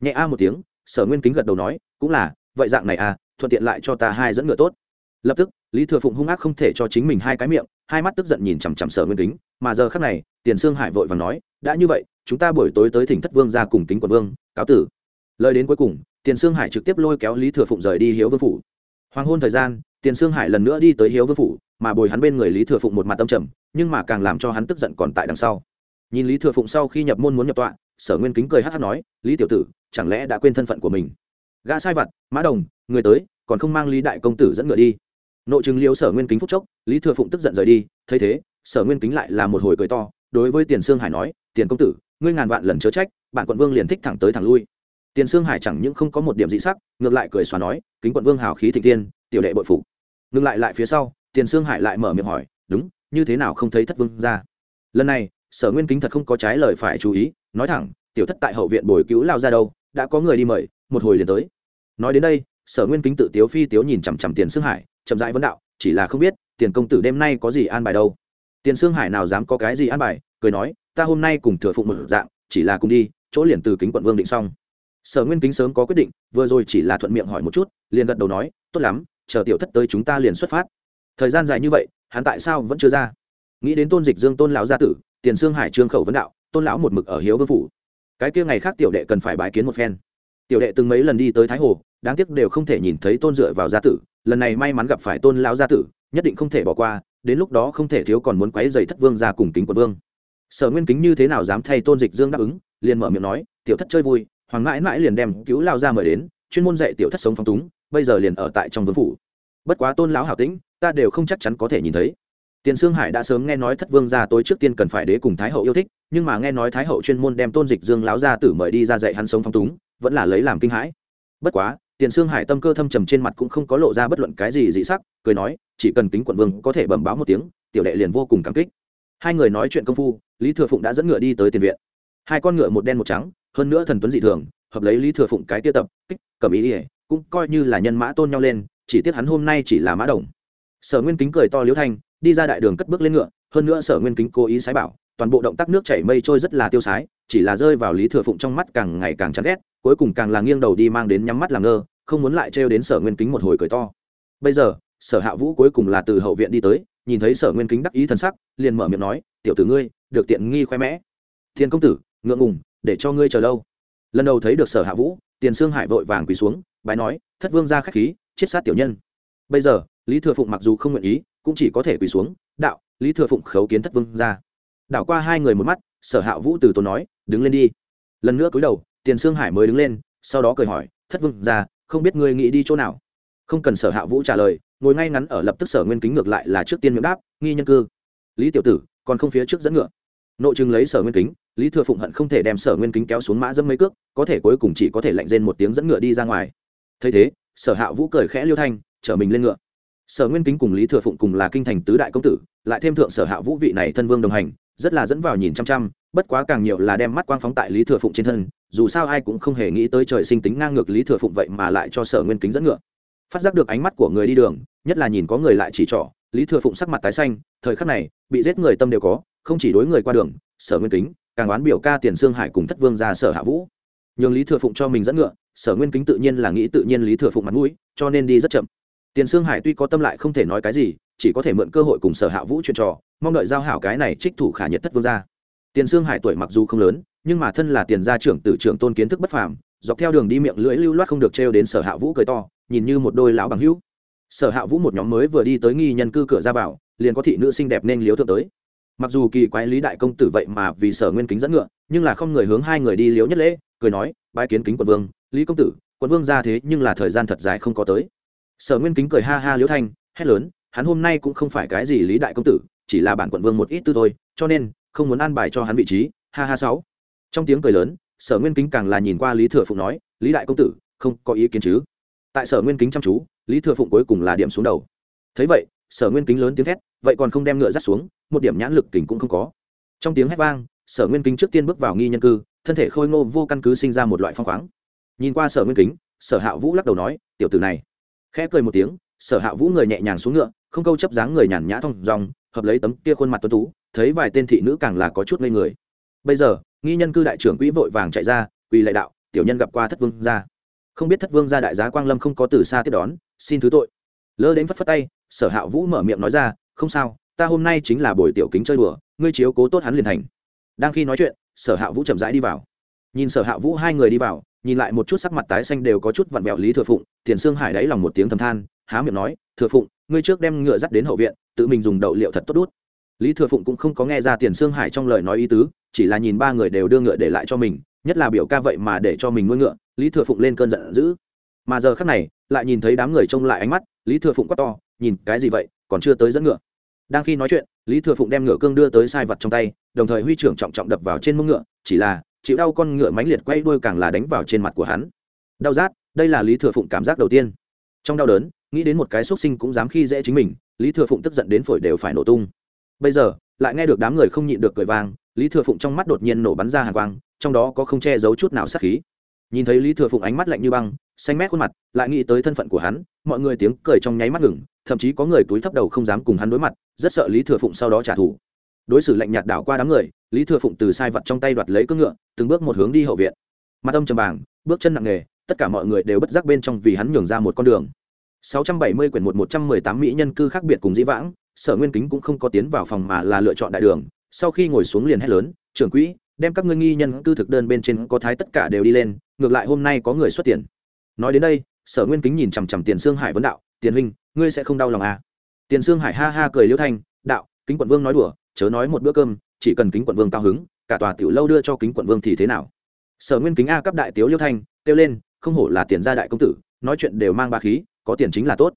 Nhẹ a một tiếng, sở nguyên kính gật đầu nói, cũng là, vậy dạng này à thuận tiện lại cho ta hai dẫn ngựa tốt. Lập tức lý thừa phụng hung ác không thể cho chính mình hai cái miệng, hai mắt tức giận nhìn chằm chằm sở nguyên kính, mà giờ khác này, tiền sương hải vội và nói, đã như vậy, chúng ta buổi tối tới thỉnh thất vương ra cùng kính quận vương, cáo tử. Lời đến cuối cùng, tiền sương hải trực tiếp lôi kéo lý thừa phụng rời đi hiếu vương phủ. Hoàng hôn thời gian, tiền sương hải lần nữa đi tới hiếu vương phủ, mà bồi hắn bên người lý thừa phụng một mặt tâm trầm, nhưng mà càng làm cho hắn tức giận còn tại đằng sau. Nhìn lý thừa phụng sau khi nhập môn muốn nhập tọa, sở nguyên kính cười hát hát nói, lý tiểu tử, chẳng lẽ đã quên thân phận của mình? Gã sai vặt, mã đồng, người tới, còn không mang lý đại công tử dẫn ngựa đi nội chứng liêu sở nguyên kính phúc chốc, lý thừa phụng tức giận rời đi, thấy thế, sở nguyên kính lại là một hồi cười to, đối với tiền sương hải nói, tiền công tử, ngươi ngàn vạn lần chớ trách bản quận vương liền thích thẳng tới thẳng lui. Tiền sương hải chẳng những không có một điểm dị sắc, ngược lại cười xóa nói, kính quận vương hào khí thịnh tiên tiểu đệ bội phục. Ngừng lại lại phía sau, tiền sương hải lại mở miệng hỏi, đúng, như thế nào không thấy thất vương ra? Lần này, sở nguyên kính thật không có trái lời phải chú ý, nói thẳng, tiểu thất tại hậu viện bồi cứu lao ra đâu, đã có người đi mời, một hồi liền tới. Nói đến đây sở nguyên kính tự tiếu phi tiếu nhìn chằm chằm tiền sương hải, chậm rãi vấn đạo, chỉ là không biết, tiền công tử đêm nay có gì an bài đâu. Tiền sương hải nào dám có cái gì an bài, cười nói, ta hôm nay cùng thừa phụng một dạng, chỉ là cùng đi, chỗ liền từ kính quận vương định xong. Sở nguyên kính sớm có quyết định, vừa rồi chỉ là thuận miệng hỏi một chút, liền gật đầu nói, tốt lắm, chờ tiểu thất tới chúng ta liền xuất phát. Thời gian dài như vậy, hắn tại sao vẫn chưa ra? Nghĩ đến tôn dịch dương tôn lão gia tử, tiền sương hải trương khẩu vấn đạo, tôn lão một mực ở hiếu vương phủ. Cái kia ngày khác tiểu đệ cần phải bái kiến một phen tiểu đệ từng mấy lần đi tới thái hồ, đáng tiếc đều không thể nhìn thấy tôn dựa vào gia tử, lần này may mắn gặp phải tôn lão gia tử, nhất định không thể bỏ qua, đến lúc đó không thể thiếu còn muốn quấy dày thất vương ra cùng kính quận vương. Sở nguyên kính như thế nào dám thay tôn dịch dương đáp ứng, liền mở miệng nói, tiểu thất chơi vui, hoàng mãi mãi liền đem cứu lao ra mời đến, chuyên môn dạy tiểu thất sống phong túng, bây giờ liền ở tại trong vương phủ. Bất quá tôn lão hảo tĩnh, ta đều không chắc chắn có thể nhìn thấy. Tiền sương hải đã sớm nghe nói thất vương gia tối trước tiên cần phải đế cùng thái hậu yêu thích, nhưng mà nghe nói thái hậu chuyên môn đem tôn dịch dương lão ra tử mời đi ra dạy hắn sống phong túng vẫn là lấy làm kinh hãi. Bất quá, tiền sương hải tâm cơ thâm trầm trên mặt cũng không có lộ ra bất luận cái gì dị sắc, cười nói, chỉ cần kính quận vương có thể bẩm báo một tiếng, tiểu đệ liền vô cùng cảm kích. Hai người nói chuyện công phu, lý thừa phụng đã dẫn ngựa đi tới tiền viện. Hai con ngựa một đen một trắng, hơn nữa thần tuấn dị thường, hợp lấy lý thừa phụng cái tiêu tập, kích, cầm ý ỉa cũng coi như là nhân mã tôn nhau lên, chỉ tiếc hắn hôm nay chỉ là mã đồng. Sở nguyên kính cười to liễu thanh, đi ra đại đường cất bước lên ngựa, hơn nữa sở nguyên kính cố ý sái bảo, toàn bộ động tác nước chảy mây trôi rất là tiêu sái, chỉ là rơi vào lý thừa phụng trong mắt càng ngày càng chán ghét cuối cùng càng là nghiêng đầu đi mang đến nhắm mắt làm ngơ, không muốn lại trêu đến sở nguyên kính một hồi cười to. Bây giờ, sở hạ vũ cuối cùng là từ hậu viện đi tới, nhìn thấy sở nguyên kính đắc ý t sắc, liền mở miệng nói, tiểu tử ngươi, được tiện nghi khoe mẽ. Thiên công tử, ngượng ngùng, để cho ngươi chờ lâu. Lần đầu thấy được sở hạ vũ, tiền sương hải vội vàng quỳ xuống, bái nói, thất vương ra k h á c h khí chiết sát tiểu nhân. Bây giờ, lý thừa phụng mặc dù không nguyện ý, cũng chỉ có thể quỳ xuống, đạo, lý thừa phụng khấu kiến thất vương ra. Đảo qua hai người một mắt, sở hạ vũ từ tốn nói, đứng lên đi. Lần nữa cúi đầu tiền sương hải mới đứng lên, sau đó cười hỏi, thất vương ra không biết ngươi nghĩ đi chỗ nào? Không cần sở hạ vũ trả lời, ngồi ngay ngắn ở lập tức sở nguyên kính ngược lại là trước tiên miệng đáp, nghi nhân cư. Lý tiểu tử, còn không phía trước dẫn ngựa. Nội chừng lấy sở nguyên kính, lý thừa phụng hận không thể đem sở nguyên kính kéo xuống mã dâm mấy cước, có thể cuối cùng chỉ có thể lạnh rên một tiếng dẫn ngựa đi ra ngoài. Thấy thế, sở hạ vũ cười khẽ liêu thanh, chở mình lên ngựa. Sở nguyên kính cùng lý thừa phụng cùng là kinh thành tứ đại công tử, lại thêm thượng sở hạ vũ vị này thân vương đồng hành, rất là dẫn vào nhìn chăm chăm, bất quá càng nhiều là đem mắt quang phóng tại lý thừa phụng trên thân dù sao ai cũng không hề nghĩ tới trời sinh tính ngang ngược lý thừa phụng vậy mà lại cho sở nguyên kính dẫn ngựa. Phát giác được ánh mắt của người đi đường, nhất là nhìn có người lại chỉ trỏ, lý thừa phụng sắc mặt tái xanh, thời khắc này, bị giết người tâm đều có, không chỉ đối người qua đường, sở nguyên kính, càng oán biểu ca tiền sương hải cùng thất vương ra sở hạ vũ. Nhường lý thừa phụng cho mình dẫn ngựa, sở nguyên kính tự nhiên là nghĩ tự nhiên lý thừa phụng mặt mũi, cho nên đi rất chậm. Tiền sương hải tuy có tâm lại không thể nói cái gì, chỉ có thể mượn cơ hội cùng sở hạ vũ chuyện trò, mong đợi giao hảo cái này trích thủ khả nhật thất vương ra tiền sương hải tuổi mặc dù không lớn, nhưng mà thân là tiền gia trưởng tử trưởng tôn kiến thức bất phàm, dọc theo đường đi miệng lưỡi lưu loát không được trêu đến sở hạ vũ cười to, nhìn như một đôi lão bằng hữu. Sở hạ vũ một nhóm mới vừa đi tới nghi nhân cư cửa ra vào, liền có thị nữ xinh đẹp nên liếu thượng tới. Mặc dù kỳ quái lý đại công tử vậy mà vì sở nguyên kính dẫn ngựa, nhưng là không người hướng hai người đi liếu nhất lễ, cười nói, bái kiến kính quận vương, lý công tử, quận vương ra thế nhưng là thời gian thật dài không có tới. Sở nguyên kính cười ha ha liếu thanh, hét lớn, hắn hôm nay cũng không phải cái gì lý đại công tử, chỉ là bản quận vương một ít tư thôi, cho nên không muốn an bài cho hắn vị trí, ha ha sáu. Trong tiếng cười lớn, sở nguyên kính càng là nhìn qua lý thừa phụng nói, lý đại công tử, không có ý kiến chứ? Tại sở nguyên kính chăm chú, lý thừa phụng cuối cùng là điểm xuống đầu. Thấy vậy, sở nguyên kính lớn tiếng thét, vậy còn không đem ngựa dắt xuống, một điểm nhãn lực kình cũng không có. Trong tiếng hét vang, sở nguyên kính trước tiên bước vào nghi nhân cư, thân thể khôi ngô vô căn cứ sinh ra một loại phong khoáng. Nhìn qua sở nguyên kính, sở hạ vũ lắc đầu nói, tiểu tử này. Khẽ cười một tiếng, sở hạ vũ người nhẹ nhàng xuống ngựa, không câu chấp dáng người nhàn nhã thong dòng hợp lấy tấm kia khuôn mặt tuấn tú thấy vài tên thị nữ càng là có chút ngây người. Bây giờ, nghi nhân cư đại trưởng quỹ vội vàng chạy ra, quỳ lệ đạo, tiểu nhân gặp qua thất vương gia. Không biết thất vương gia đại giá quang lâm không có từ xa tiếp đón, xin thứ tội. Lơ đến phất phất tay, sở hạ vũ mở miệng nói ra, không sao, ta hôm nay chính là buổi tiểu kính chơi đùa, ngươi chiếu cố tốt hắn liền thành. Đang khi nói chuyện, sở hạ vũ chậm rãi đi vào. Nhìn sở hạ vũ hai người đi vào, nhìn lại một chút sắc mặt tái xanh đều có chút vặn vẹo lý thừa phụng, tiền sương hải đáy lòng một tiếng thầm than, há miệng nói, thừa phụng, ngươi trước đem ngựa dắt đến hậu viện, tự mình dùng đậu liệu thật tốt đút lý thừa phụng cũng không có nghe ra tiền sương hải trong lời nói ý tứ, chỉ là nhìn ba người đều đưa ngựa để lại cho mình, nhất là biểu ca vậy mà để cho mình nuôi ngựa, lý thừa phụng lên cơn giận dữ. Mà giờ khắc này, lại nhìn thấy đám người trông lại ánh mắt, lý thừa phụng quát to, nhìn, cái gì vậy? Còn chưa tới dẫn ngựa. Đang khi nói chuyện, lý thừa phụng đem ngựa cương đưa tới sai vật trong tay, đồng thời huy trưởng trọng trọng đập vào trên mông ngựa, chỉ là, chịu đau con ngựa mãnh liệt quay đuôi càng là đánh vào trên mặt của hắn. Đau rát, đây là lý thừa phụng cảm giác đầu tiên. Trong đau đớn, nghĩ đến một cái xuất sinh cũng dám khi dễ chính mình, lý thừa phụng tức giận đến phổi đều phải nổ tung bây giờ, lại nghe được đám người không nhịn được cười vang, lý thừa phụng trong mắt đột nhiên nổ bắn ra hàng quang, trong đó có không che giấu chút nào sát khí. Nhìn thấy lý thừa phụng ánh mắt lạnh như băng, xanh mét khuôn mặt, lại nghĩ tới thân phận của hắn, mọi người tiếng cười trong nháy mắt ngừng, thậm chí có người túi thấp đầu không dám cùng hắn đối mặt, rất sợ lý thừa phụng sau đó trả thù. Đối xử lạnh nhạt đảo qua đám người, lý thừa phụng từ sai vật trong tay đoạt lấy cưỡng ngựa, từng bước một hướng đi hậu viện. Mặt ông trầm bảng bước chân nặng nề, tất cả mọi người đều bất giác bên trong vì hắn nhường ra một con đường. 670 quyển 118 mỹ nhân cư khác biệt cùng dĩ vãng sở nguyên kính cũng không có tiến vào phòng mà là lựa chọn đại đường, sau khi ngồi xuống liền hét lớn, trưởng quỹ, đem các ngươi nghi nhân cư thực đơn bên trên có thái tất cả đều đi lên, ngược lại hôm nay có người xuất tiền. Nói đến đây, sở nguyên kính nhìn chằm chằm tiền sương hải vấn đạo, tiền huynh, ngươi sẽ không đau lòng à? Tiền sương hải ha ha cười liêu thanh, đạo, kính quận vương nói đùa, chớ nói một bữa cơm, chỉ cần kính quận vương cao hứng, cả tòa tiểu lâu đưa cho kính quận vương thì thế nào? Sở nguyên kính a cấp đại tiếu liêu thanh, kêu lên, không hổ là tiền gia đại công tử, nói chuyện đều mang ba khí, có tiền chính là tốt.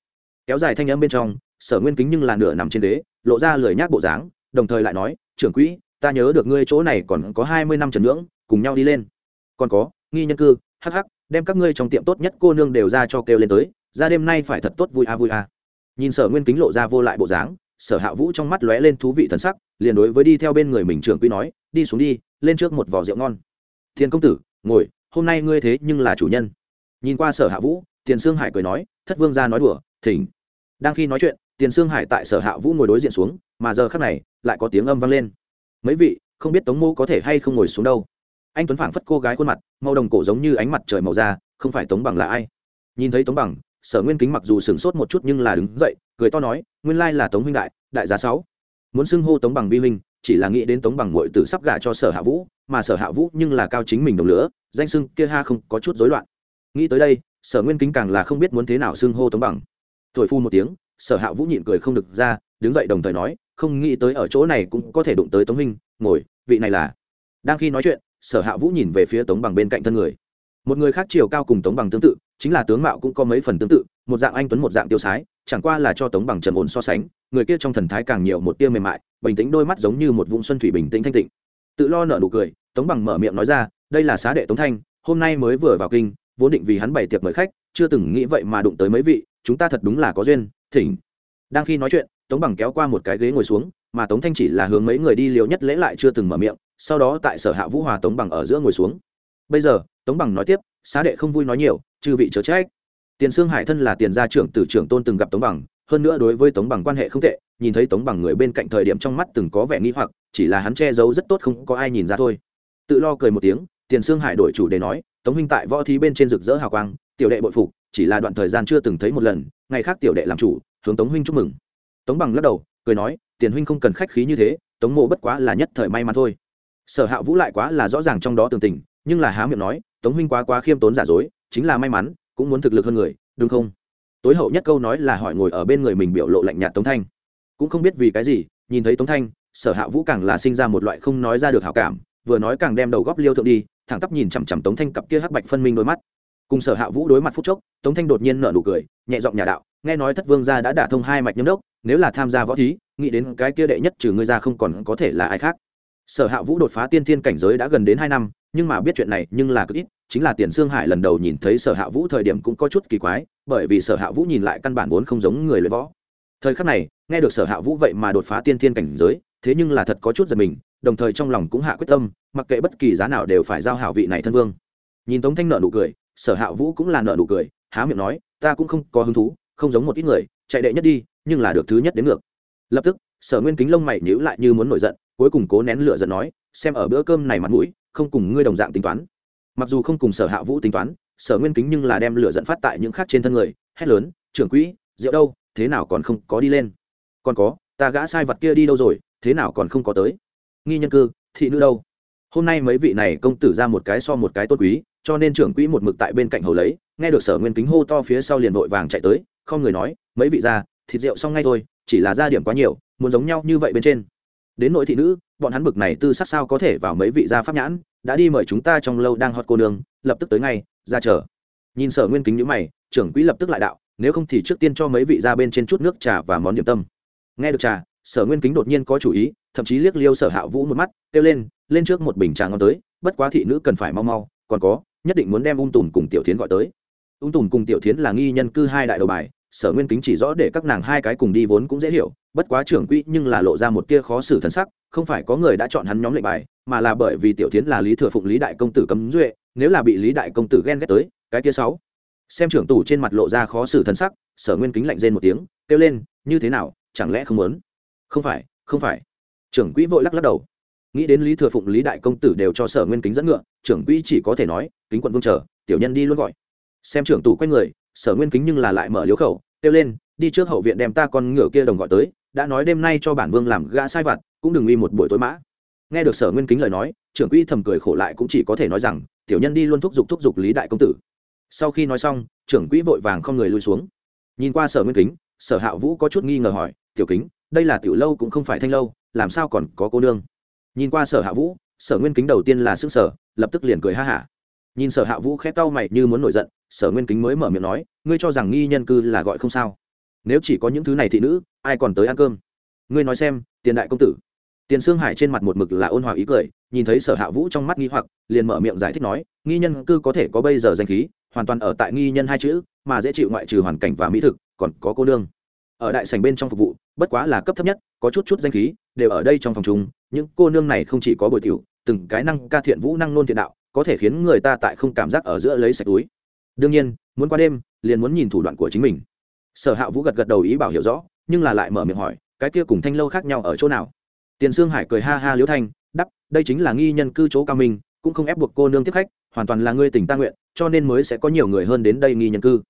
Kéo dài thanh âm bên trong sở nguyên kính nhưng là nửa nằm trên đế lộ ra lười nhác bộ dáng, đồng thời lại nói, trưởng quỹ, ta nhớ được ngươi chỗ này còn có hai mươi năm trần nhưỡng cùng nhau đi lên. Còn có, nghi nhân cư, hắc hắc, đem các ngươi trong tiệm tốt nhất cô nương đều ra cho kêu lên tới, ra đêm nay phải thật tốt vui a vui a. Nhìn sở nguyên kính lộ ra vô lại bộ dáng, sở hạ vũ trong mắt lóe lên thú vị thần sắc, liền đối với đi theo bên người mình trưởng quỹ nói, đi xuống đi, lên trước một vò rượu ngon. Thiên công tử, ngồi, hôm nay ngươi thế nhưng là chủ nhân. Nhìn qua sở hạ vũ, tiền sương hải cười nói, thất vương ra nói đùa, thỉnh. Đang khi nói chuyện tiền sương hải tại sở hạ vũ ngồi đối diện xuống, mà giờ khác này, lại có tiếng âm vang lên. Mấy vị, không biết tống mô có thể hay không ngồi xuống đâu? Anh tuấn phảng phất cô gái khuôn mặt, màu đồng cổ giống như ánh mặt trời màu da, không phải tống bằng là ai? Nhìn thấy tống bằng, sở nguyên kính mặc dù sửng sốt một chút nhưng là đứng dậy, cười to nói, nguyên lai là tống huynh đại đại giá sáu. Muốn xưng hô tống bằng bi huynh, chỉ là nghĩ đến tống bằng muội tử sắp gả cho sở hạ vũ, mà sở hạ vũ nhưng là cao chính mình đồng lửa, danh xưng kia ha không có chút rối loạn. Nghĩ tới đây, sở nguyên kính càng là không biết muốn thế nào xưng hô tống bằng. Thổi phu một tiếng sở hạ vũ nhịn cười không được ra, đứng dậy đồng thời nói, không nghĩ tới ở chỗ này cũng có thể đụng tới tống minh ngồi, vị này là. Đang khi nói chuyện, sở hạ vũ nhìn về phía tống bằng bên cạnh thân người. Một người khác chiều cao cùng tống bằng tương tự, chính là tướng mạo cũng có mấy phần tương tự, một dạng anh tuấn một dạng tiêu sái, chẳng qua là cho tống bằng trần ổn so sánh, người kia trong thần thái càng nhiều một tia mềm mại, bình tĩnh đôi mắt giống như một vũng xuân thủy bình tĩnh thanh tịnh. Tự lo nở nụ cười, tống bằng mở miệng nói ra, đây là xá đệ tống thanh, hôm nay mới vừa vào kinh, vốn định vì hắn bày tiệc mời khách, chưa từng nghĩ vậy mà đụng tới mấy vị, chúng ta thật đúng là có duyên thỉnh. Đang khi nói chuyện, tống bằng kéo qua một cái ghế ngồi xuống, mà tống thanh chỉ là hướng mấy người đi liều nhất lễ lại chưa từng mở miệng, sau đó tại sở hạ vũ hòa tống bằng ở giữa ngồi xuống. Bây giờ, tống bằng nói tiếp, xá đệ không vui nói nhiều, chư vị chớ trách. Tiền sương hải thân là tiền gia trưởng tử trưởng tôn từng gặp tống bằng, hơn nữa đối với tống bằng quan hệ không tệ, nhìn thấy tống bằng người bên cạnh thời điểm trong mắt từng có vẻ nghi hoặc, chỉ là hắn che giấu rất tốt không có ai nhìn ra thôi. Tự lo cười một tiếng, tiền sương hải đổi chủ đề nói, tống huynh tại võ thí bên trên rực rỡ hào quang, tiểu đệ bội phục chỉ là đoạn thời gian chưa từng thấy một lần, ngày khác tiểu đệ làm chủ, hướng tống huynh chúc mừng. Tống bằng lắc đầu, cười nói, tiền huynh không cần khách khí như thế, tống mộ bất quá là nhất thời may mắn thôi. Sở hạ vũ lại quá là rõ ràng trong đó tường tình, nhưng là há miệng nói, tống huynh quá quá khiêm tốn giả dối, chính là may mắn, cũng muốn thực lực hơn người, đúng không? Tối hậu nhất câu nói là hỏi ngồi ở bên người mình biểu lộ lạnh nhạt tống thanh. Cũng không biết vì cái gì, nhìn thấy tống thanh, sở hạ vũ càng là sinh ra một loại không nói ra được hảo cảm, vừa nói càng đem đầu góp liêu thượng đi, thẳng tắp nhìn chằm chằm tống thanh cặp kia hắc bạch phân minh đôi mắt cùng sở hạ vũ đối mặt phút chốc, tống thanh đột nhiên nở nụ cười, nhẹ giọng nhà đạo, nghe nói thất vương gia đã đả thông hai mạch nhâm đốc, nếu là tham gia võ thí, nghĩ đến cái kia đệ nhất trừ ngươi ra không còn có thể là ai khác. Sở hạ vũ đột phá tiên thiên cảnh giới đã gần đến hai năm, nhưng mà biết chuyện này nhưng là cực ít, chính là tiền sương hải lần đầu nhìn thấy sở hạ vũ thời điểm cũng có chút kỳ quái, bởi vì sở hạ vũ nhìn lại căn bản vốn không giống người luyện võ. Thời khắc này, nghe được sở hạ vũ vậy mà đột phá tiên thiên cảnh giới, thế nhưng là thật có chút giật mình, đồng thời trong lòng cũng hạ quyết tâm, mặc kệ bất kỳ giá nào đều phải giao hảo vị này thân vương. Nhìn tống thanh nợ nụ cười sở hạ vũ cũng là nợ nụ cười, há miệng nói, ta cũng không có hứng thú, không giống một ít người, chạy đệ nhất đi, nhưng là được thứ nhất đến ngược. Lập tức, sở nguyên kính lông mày nhíu lại như muốn nổi giận, cuối cùng cố nén lửa giận nói, xem ở bữa cơm này mặt mũi, không cùng ngươi đồng dạng tính toán. Mặc dù không cùng sở hạ vũ tính toán, sở nguyên kính nhưng là đem lửa giận phát tại những khác trên thân người, hét lớn, trưởng quỹ, rượu đâu, thế nào còn không có đi lên? Còn có, ta gã sai vật kia đi đâu rồi, thế nào còn không có tới? Nghi nhân cư, thị nữ đâu? Hôm nay mấy vị này công tử ra một cái so một cái tốt quý cho nên trưởng quỹ một mực tại bên cạnh hầu lấy, nghe được sở nguyên kính hô to phía sau liền vội vàng chạy tới, không người nói, mấy vị ra thịt rượu xong ngay thôi, chỉ là ra điểm quá nhiều, muốn giống nhau như vậy bên trên. Đến nội thị nữ, bọn hắn bực này tư sắc sao có thể vào mấy vị gia pháp nhãn, đã đi mời chúng ta trong lâu đang hot cô nương, lập tức tới ngay, ra chờ. Nhìn sở nguyên kính nhữ mày, trưởng quỹ lập tức lại đạo, nếu không thì trước tiên cho mấy vị ra bên trên chút nước trà và món điểm tâm. Nghe được trà, sở nguyên kính đột nhiên có chủ ý, thậm chí liếc liêu sở hạ vũ một mắt, kêu lên lên trước một bình trà ngon tới, bất quá thị nữ cần phải mau mau, còn có nhất định muốn đem ung tùm cùng tiểu tiến gọi tới. Ung tùm cùng tiểu tiến là nghi nhân cư hai đại đầu bài, sở nguyên kính chỉ rõ để các nàng hai cái cùng đi vốn cũng dễ hiểu, bất quá trưởng quỹ nhưng là lộ ra một tia khó xử thân sắc, không phải có người đã chọn hắn nhóm lệnh bài, mà là bởi vì tiểu tiến là lý thừa phụng lý đại công tử cấm duệ, nếu là bị lý đại công tử ghen ghét tới, cái tia sáu. Xem trưởng tù trên mặt lộ ra khó xử thân sắc, sở nguyên kính lạnh rên một tiếng, kêu lên, như thế nào, chẳng lẽ không muốn? Không phải không phải. Trưởng quỹ vội lắc lắc đầu. Nghĩ đến lý thừa phụng lý đại công tử đều cho sở nguyên kính dẫn ngựa, trưởng quỹ chỉ có thể nói kính quận vương chờ, tiểu nhân đi luôn gọi. Xem trưởng tù quay người, sở nguyên kính nhưng là lại mở liếu khẩu, kêu lên, đi trước hậu viện đem ta con ngựa kia đồng gọi tới, đã nói đêm nay cho bản vương làm gã sai vặt, cũng đừng uy một buổi tối mã. Nghe được sở nguyên kính lời nói, trưởng quỹ thầm cười khổ lại cũng chỉ có thể nói rằng, tiểu nhân đi luôn thúc giục thúc giục lý đại công tử. Sau khi nói xong, trưởng quỹ vội vàng không người lui xuống. Nhìn qua sở nguyên kính, sở hạ vũ có chút nghi ngờ hỏi, tiểu kính, đây là tiểu lâu cũng không phải thanh lâu, làm sao còn có cô nương? Nhìn qua sở hạ vũ, sở nguyên kính đầu tiên là sức sở lập tức liền cười ha hả nhìn sở hạ vũ khẽ tao mày như muốn nổi giận, sở nguyên kính mới mở miệng nói, ngươi cho rằng nghi nhân cư là gọi không sao? Nếu chỉ có những thứ này thị nữ, ai còn tới ăn cơm? Ngươi nói xem, tiền đại công tử. Tiền sương hải trên mặt một mực là ôn hòa ý cười, nhìn thấy sở hạ vũ trong mắt nghi hoặc, liền mở miệng giải thích nói, nghi nhân cư có thể có bây giờ danh khí, hoàn toàn ở tại nghi nhân hai chữ, mà dễ chịu ngoại trừ hoàn cảnh và mỹ thực, còn có cô nương. Ở đại sành bên trong phục vụ, bất quá là cấp thấp nhất, có chút chút danh khí, đều ở đây trong phòng chúng những cô nương này không chỉ có bồi tiểu, từng cái năng ca thiện vũ năng nôn thiện đạo có thể khiến người ta tại không cảm giác ở giữa lấy sạch túi. Đương nhiên, muốn qua đêm, liền muốn nhìn thủ đoạn của chính mình. Sở hạ vũ gật gật đầu ý bảo hiểu rõ, nhưng là lại mở miệng hỏi, cái kia cùng thanh lâu khác nhau ở chỗ nào? Tiền sương hải cười ha ha liễu thanh, đắp, đây chính là nghi nhân cư chỗ cao minh, cũng không ép buộc cô nương tiếp khách, hoàn toàn là ngươi tình ta nguyện, cho nên mới sẽ có nhiều người hơn đến đây nghi nhân cư.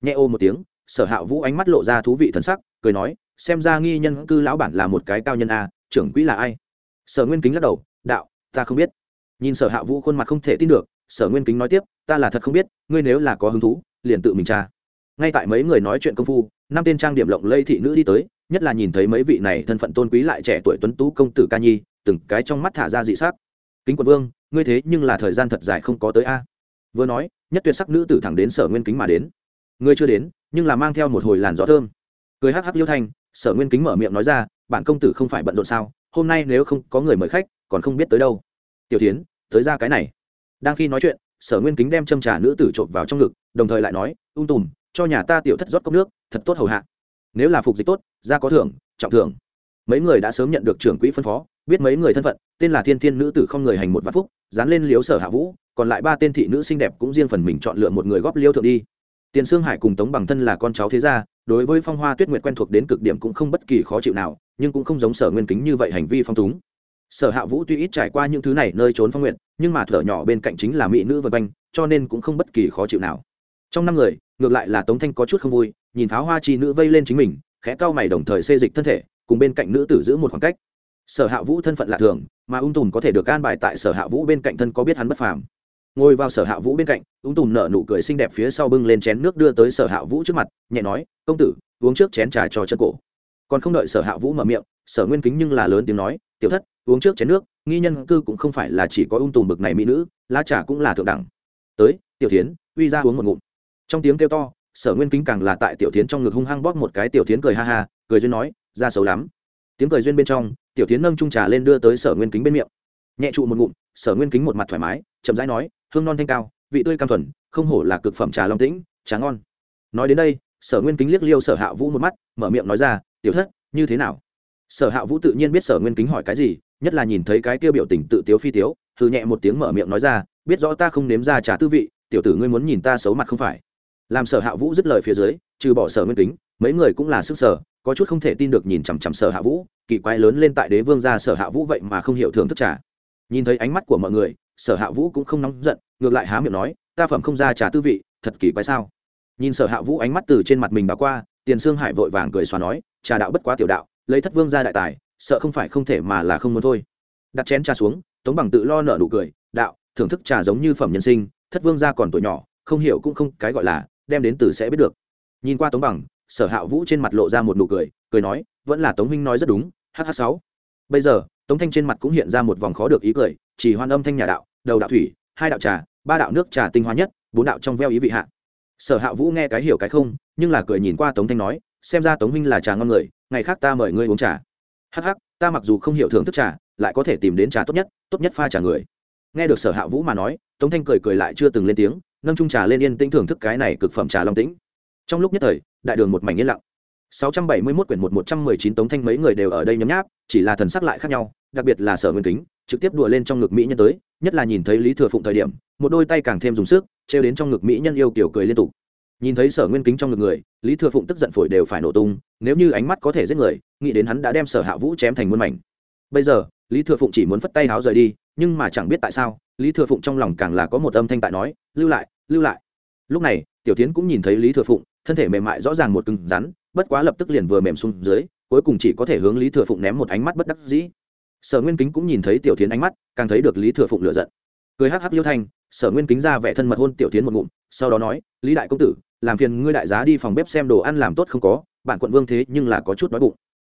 Nhẹ ô một tiếng, sở hạ vũ ánh mắt lộ ra thú vị thần sắc, cười nói, xem ra nghi nhân cư lão bản là một cái cao nhân a, trưởng quỹ là ai? Sở nguyên kính lắc đầu, đạo, ta không biết nhìn sở hạ vũ khuôn mặt không thể tin được, sở nguyên kính nói tiếp, ta là thật không biết, ngươi nếu là có hứng thú, liền tự mình tra. Ngay tại mấy người nói chuyện công phu, năm tên trang điểm lộng lây thị nữ đi tới, nhất là nhìn thấy mấy vị này thân phận tôn quý lại trẻ tuổi tuấn tú công tử ca nhi, từng cái trong mắt thả ra dị sắc. Kính quận vương, ngươi thế nhưng là thời gian thật dài không có tới a. Vừa nói, nhất tuyệt sắc nữ tử thẳng đến sở nguyên kính mà đến. Ngươi chưa đến, nhưng là mang theo một hồi làn gió thơm. Cười hắc hắc liêu thanh, sở nguyên kính mở miệng nói ra, bản công tử không phải bận rộn sao, hôm nay nếu không có người mời khách, còn không biết tới đâu. Tiểu tiến tới ra cái này. Đang khi nói chuyện, sở nguyên kính đem châm trà nữ tử trộm vào trong ngực, đồng thời lại nói, ung tùm, cho nhà ta tiểu thất rót cốc nước, thật tốt hầu hạ. Nếu là phục dịch tốt ra có thưởng, trọng thưởng. Mấy người đã sớm nhận được trưởng quỹ phân phó, biết mấy người thân phận, tên là thiên thiên nữ tử không người hành một vạn phúc, dán lên liếu sở hạ vũ, còn lại ba tên thị nữ xinh đẹp cũng riêng phần mình chọn lựa một người góp liêu thượng đi. Tiền sương hải cùng tống bằng thân là con cháu thế gia, đối với phong hoa tuyết nguyệt quen thuộc đến cực điểm cũng không bất kỳ khó chịu nào, nhưng cũng không giống sở nguyên kính như vậy hành vi phong túng sở hạ vũ tuy ít trải qua những thứ này nơi trốn phong nguyện, nhưng mà thở nhỏ bên cạnh chính là mỹ nữ vân quanh, cho nên cũng không bất kỳ khó chịu nào. Trong năm người, ngược lại là tống thanh có chút không vui, nhìn pháo hoa chi nữ vây lên chính mình, khẽ cau mày đồng thời xê dịch thân thể, cùng bên cạnh nữ tử giữ một khoảng cách. Sở hạ vũ thân phận lạ thường, mà ung tùm có thể được can bài tại sở hạ vũ bên cạnh thân có biết hắn bất phàm. Ngồi vào sở hạ vũ bên cạnh, ung tùm nở nụ cười xinh đẹp phía sau bưng lên chén nước đưa tới sở hạ vũ trước mặt, nhẹ nói, công tử, uống trước chén trà cho chân cổ còn không đợi sở hạ vũ mở miệng, sở nguyên kính nhưng là lớn tiếng nói, tiểu thất, uống trước chén nước, nghi nhân cư cũng không phải là chỉ có ung tùm bực này mỹ nữ, lá trà cũng là thượng đẳng. Tới, tiểu tiến uy ra uống một ngụm. Trong tiếng kêu to, sở nguyên kính càng là tại tiểu tiến trong ngực hung hăng bóp một cái tiểu tiến cười ha ha, cười duyên nói, ra xấu lắm. Tiếng cười duyên bên trong, tiểu tiến nâng trung trà lên đưa tới sở nguyên kính bên miệng. Nhẹ trụ một ngụm, sở nguyên kính một mặt thoải mái, chậm rãi nói, hương non thanh cao, vị tươi cam thuần, không hổ là cực phẩm trà long tĩnh, trà ngon. Nói đến đây, sở nguyên kính liếc liêu sở hạ vũ một mắt, mở miệng nói ra tiểu thất, như thế nào? Sở hạ vũ tự nhiên biết sở nguyên kính hỏi cái gì, nhất là nhìn thấy cái kia biểu tình tự tiếu phi tiếu thử nhẹ một tiếng mở miệng nói ra, biết rõ ta không nếm ra trà tư vị, tiểu tử ngươi muốn nhìn ta xấu mặt không phải. Làm sở hạ vũ dứt lời phía dưới, trừ bỏ sở nguyên kính, mấy người cũng là sức sở, có chút không thể tin được nhìn chằm chằm sở hạ vũ, kỳ quái lớn lên tại đế vương gia sở hạ vũ vậy mà không hiểu thưởng thức trà. Nhìn thấy ánh mắt của mọi người, sở hạ vũ cũng không nóng giận, ngược lại há miệng nói, ta phẩm không ra trà tư vị, thật kỳ quái sao? Nhìn sở hạ vũ ánh mắt từ trên mặt mình bà qua tiền sương hải vội vàng cười xóa nói, trà đạo bất quá tiểu đạo, lấy thất vương ra đại tài, sợ không phải không thể mà là không muốn thôi. Đặt chén trà xuống, tống bằng tự lo nợ nụ cười, đạo, thưởng thức trà giống như phẩm nhân sinh, thất vương gia còn tuổi nhỏ, không hiểu cũng không cái gọi là, đem đến từ sẽ biết được. Nhìn qua tống bằng, sở hạ vũ trên mặt lộ ra một nụ cười cười nói, vẫn là tống huynh nói rất đúng hh sáu. Bây giờ, tống thanh trên mặt cũng hiện ra một vòng khó được ý cười, chỉ hoan âm thanh nhà đạo, đầu đạo thủy, hai đạo trà, ba đạo nước trà tinh hoa nhất, bốn đạo trong veo ý vị hạ sở hạ vũ nghe cái hiểu cái không, nhưng là cười nhìn qua tống thanh nói, xem ra tống huynh là trà ngon người, ngày khác ta mời ngươi uống trà. Hh ta mặc dù không hiểu thưởng thức trà, lại có thể tìm đến trà tốt nhất tốt nhất pha trà người. Nghe được sở hạ vũ mà nói, tống thanh cười cười lại chưa từng lên tiếng, nâng trung trà lên yên tĩnh thưởng thức cái này cực phẩm trà long tĩnh. Trong lúc nhất thời, đại đường một mảnh yên lặng. 671 quyển 1119 tống thanh mấy người đều ở đây nhấm nháp, chỉ là thần sắc lại khác nhau, đặc biệt là sở nguyên kính trực tiếp đùa lên trong ngực mỹ nhân tới, nhất là nhìn thấy lý thừa phụng thời điểm, một đôi tay càng thêm dùng sức treo đến trong ngực mỹ nhân yêu kiểu cười liên tục. Nhìn thấy sở nguyên kính trong ngực người, lý thừa phụng tức giận phổi đều phải nổ tung, nếu như ánh mắt có thể giết người, nghĩ đến hắn đã đem sở hạ vũ chém thành muôn mảnh. Bây giờ, lý thừa phụng chỉ muốn phất tay háo rời đi, nhưng mà chẳng biết tại sao, lý thừa phụng trong lòng càng là có một âm thanh tại nói, lưu lại lưu lại. Lúc này, tiểu tiến cũng nhìn thấy lý thừa phụng, thân thể mềm mại rõ ràng một cứng rắn, bất quá lập tức liền vừa mềm xuống dưới, cuối cùng chỉ có thể hướng lý thừa phụng ném một ánh mắt bất đắc dĩ sở nguyên kính cũng nhìn thấy tiểu tiến ánh mắt, càng thấy được lý thừa phụng lựa giận. Cười hắc hắc liêu thanh, sở nguyên kính ra vẻ thân mật hôn tiểu tiến một ngụm, sau đó nói, lý đại công tử, làm phiền ngươi đại giá đi phòng bếp xem đồ ăn làm tốt không có bạn quận vương thế nhưng là có chút đói bụng.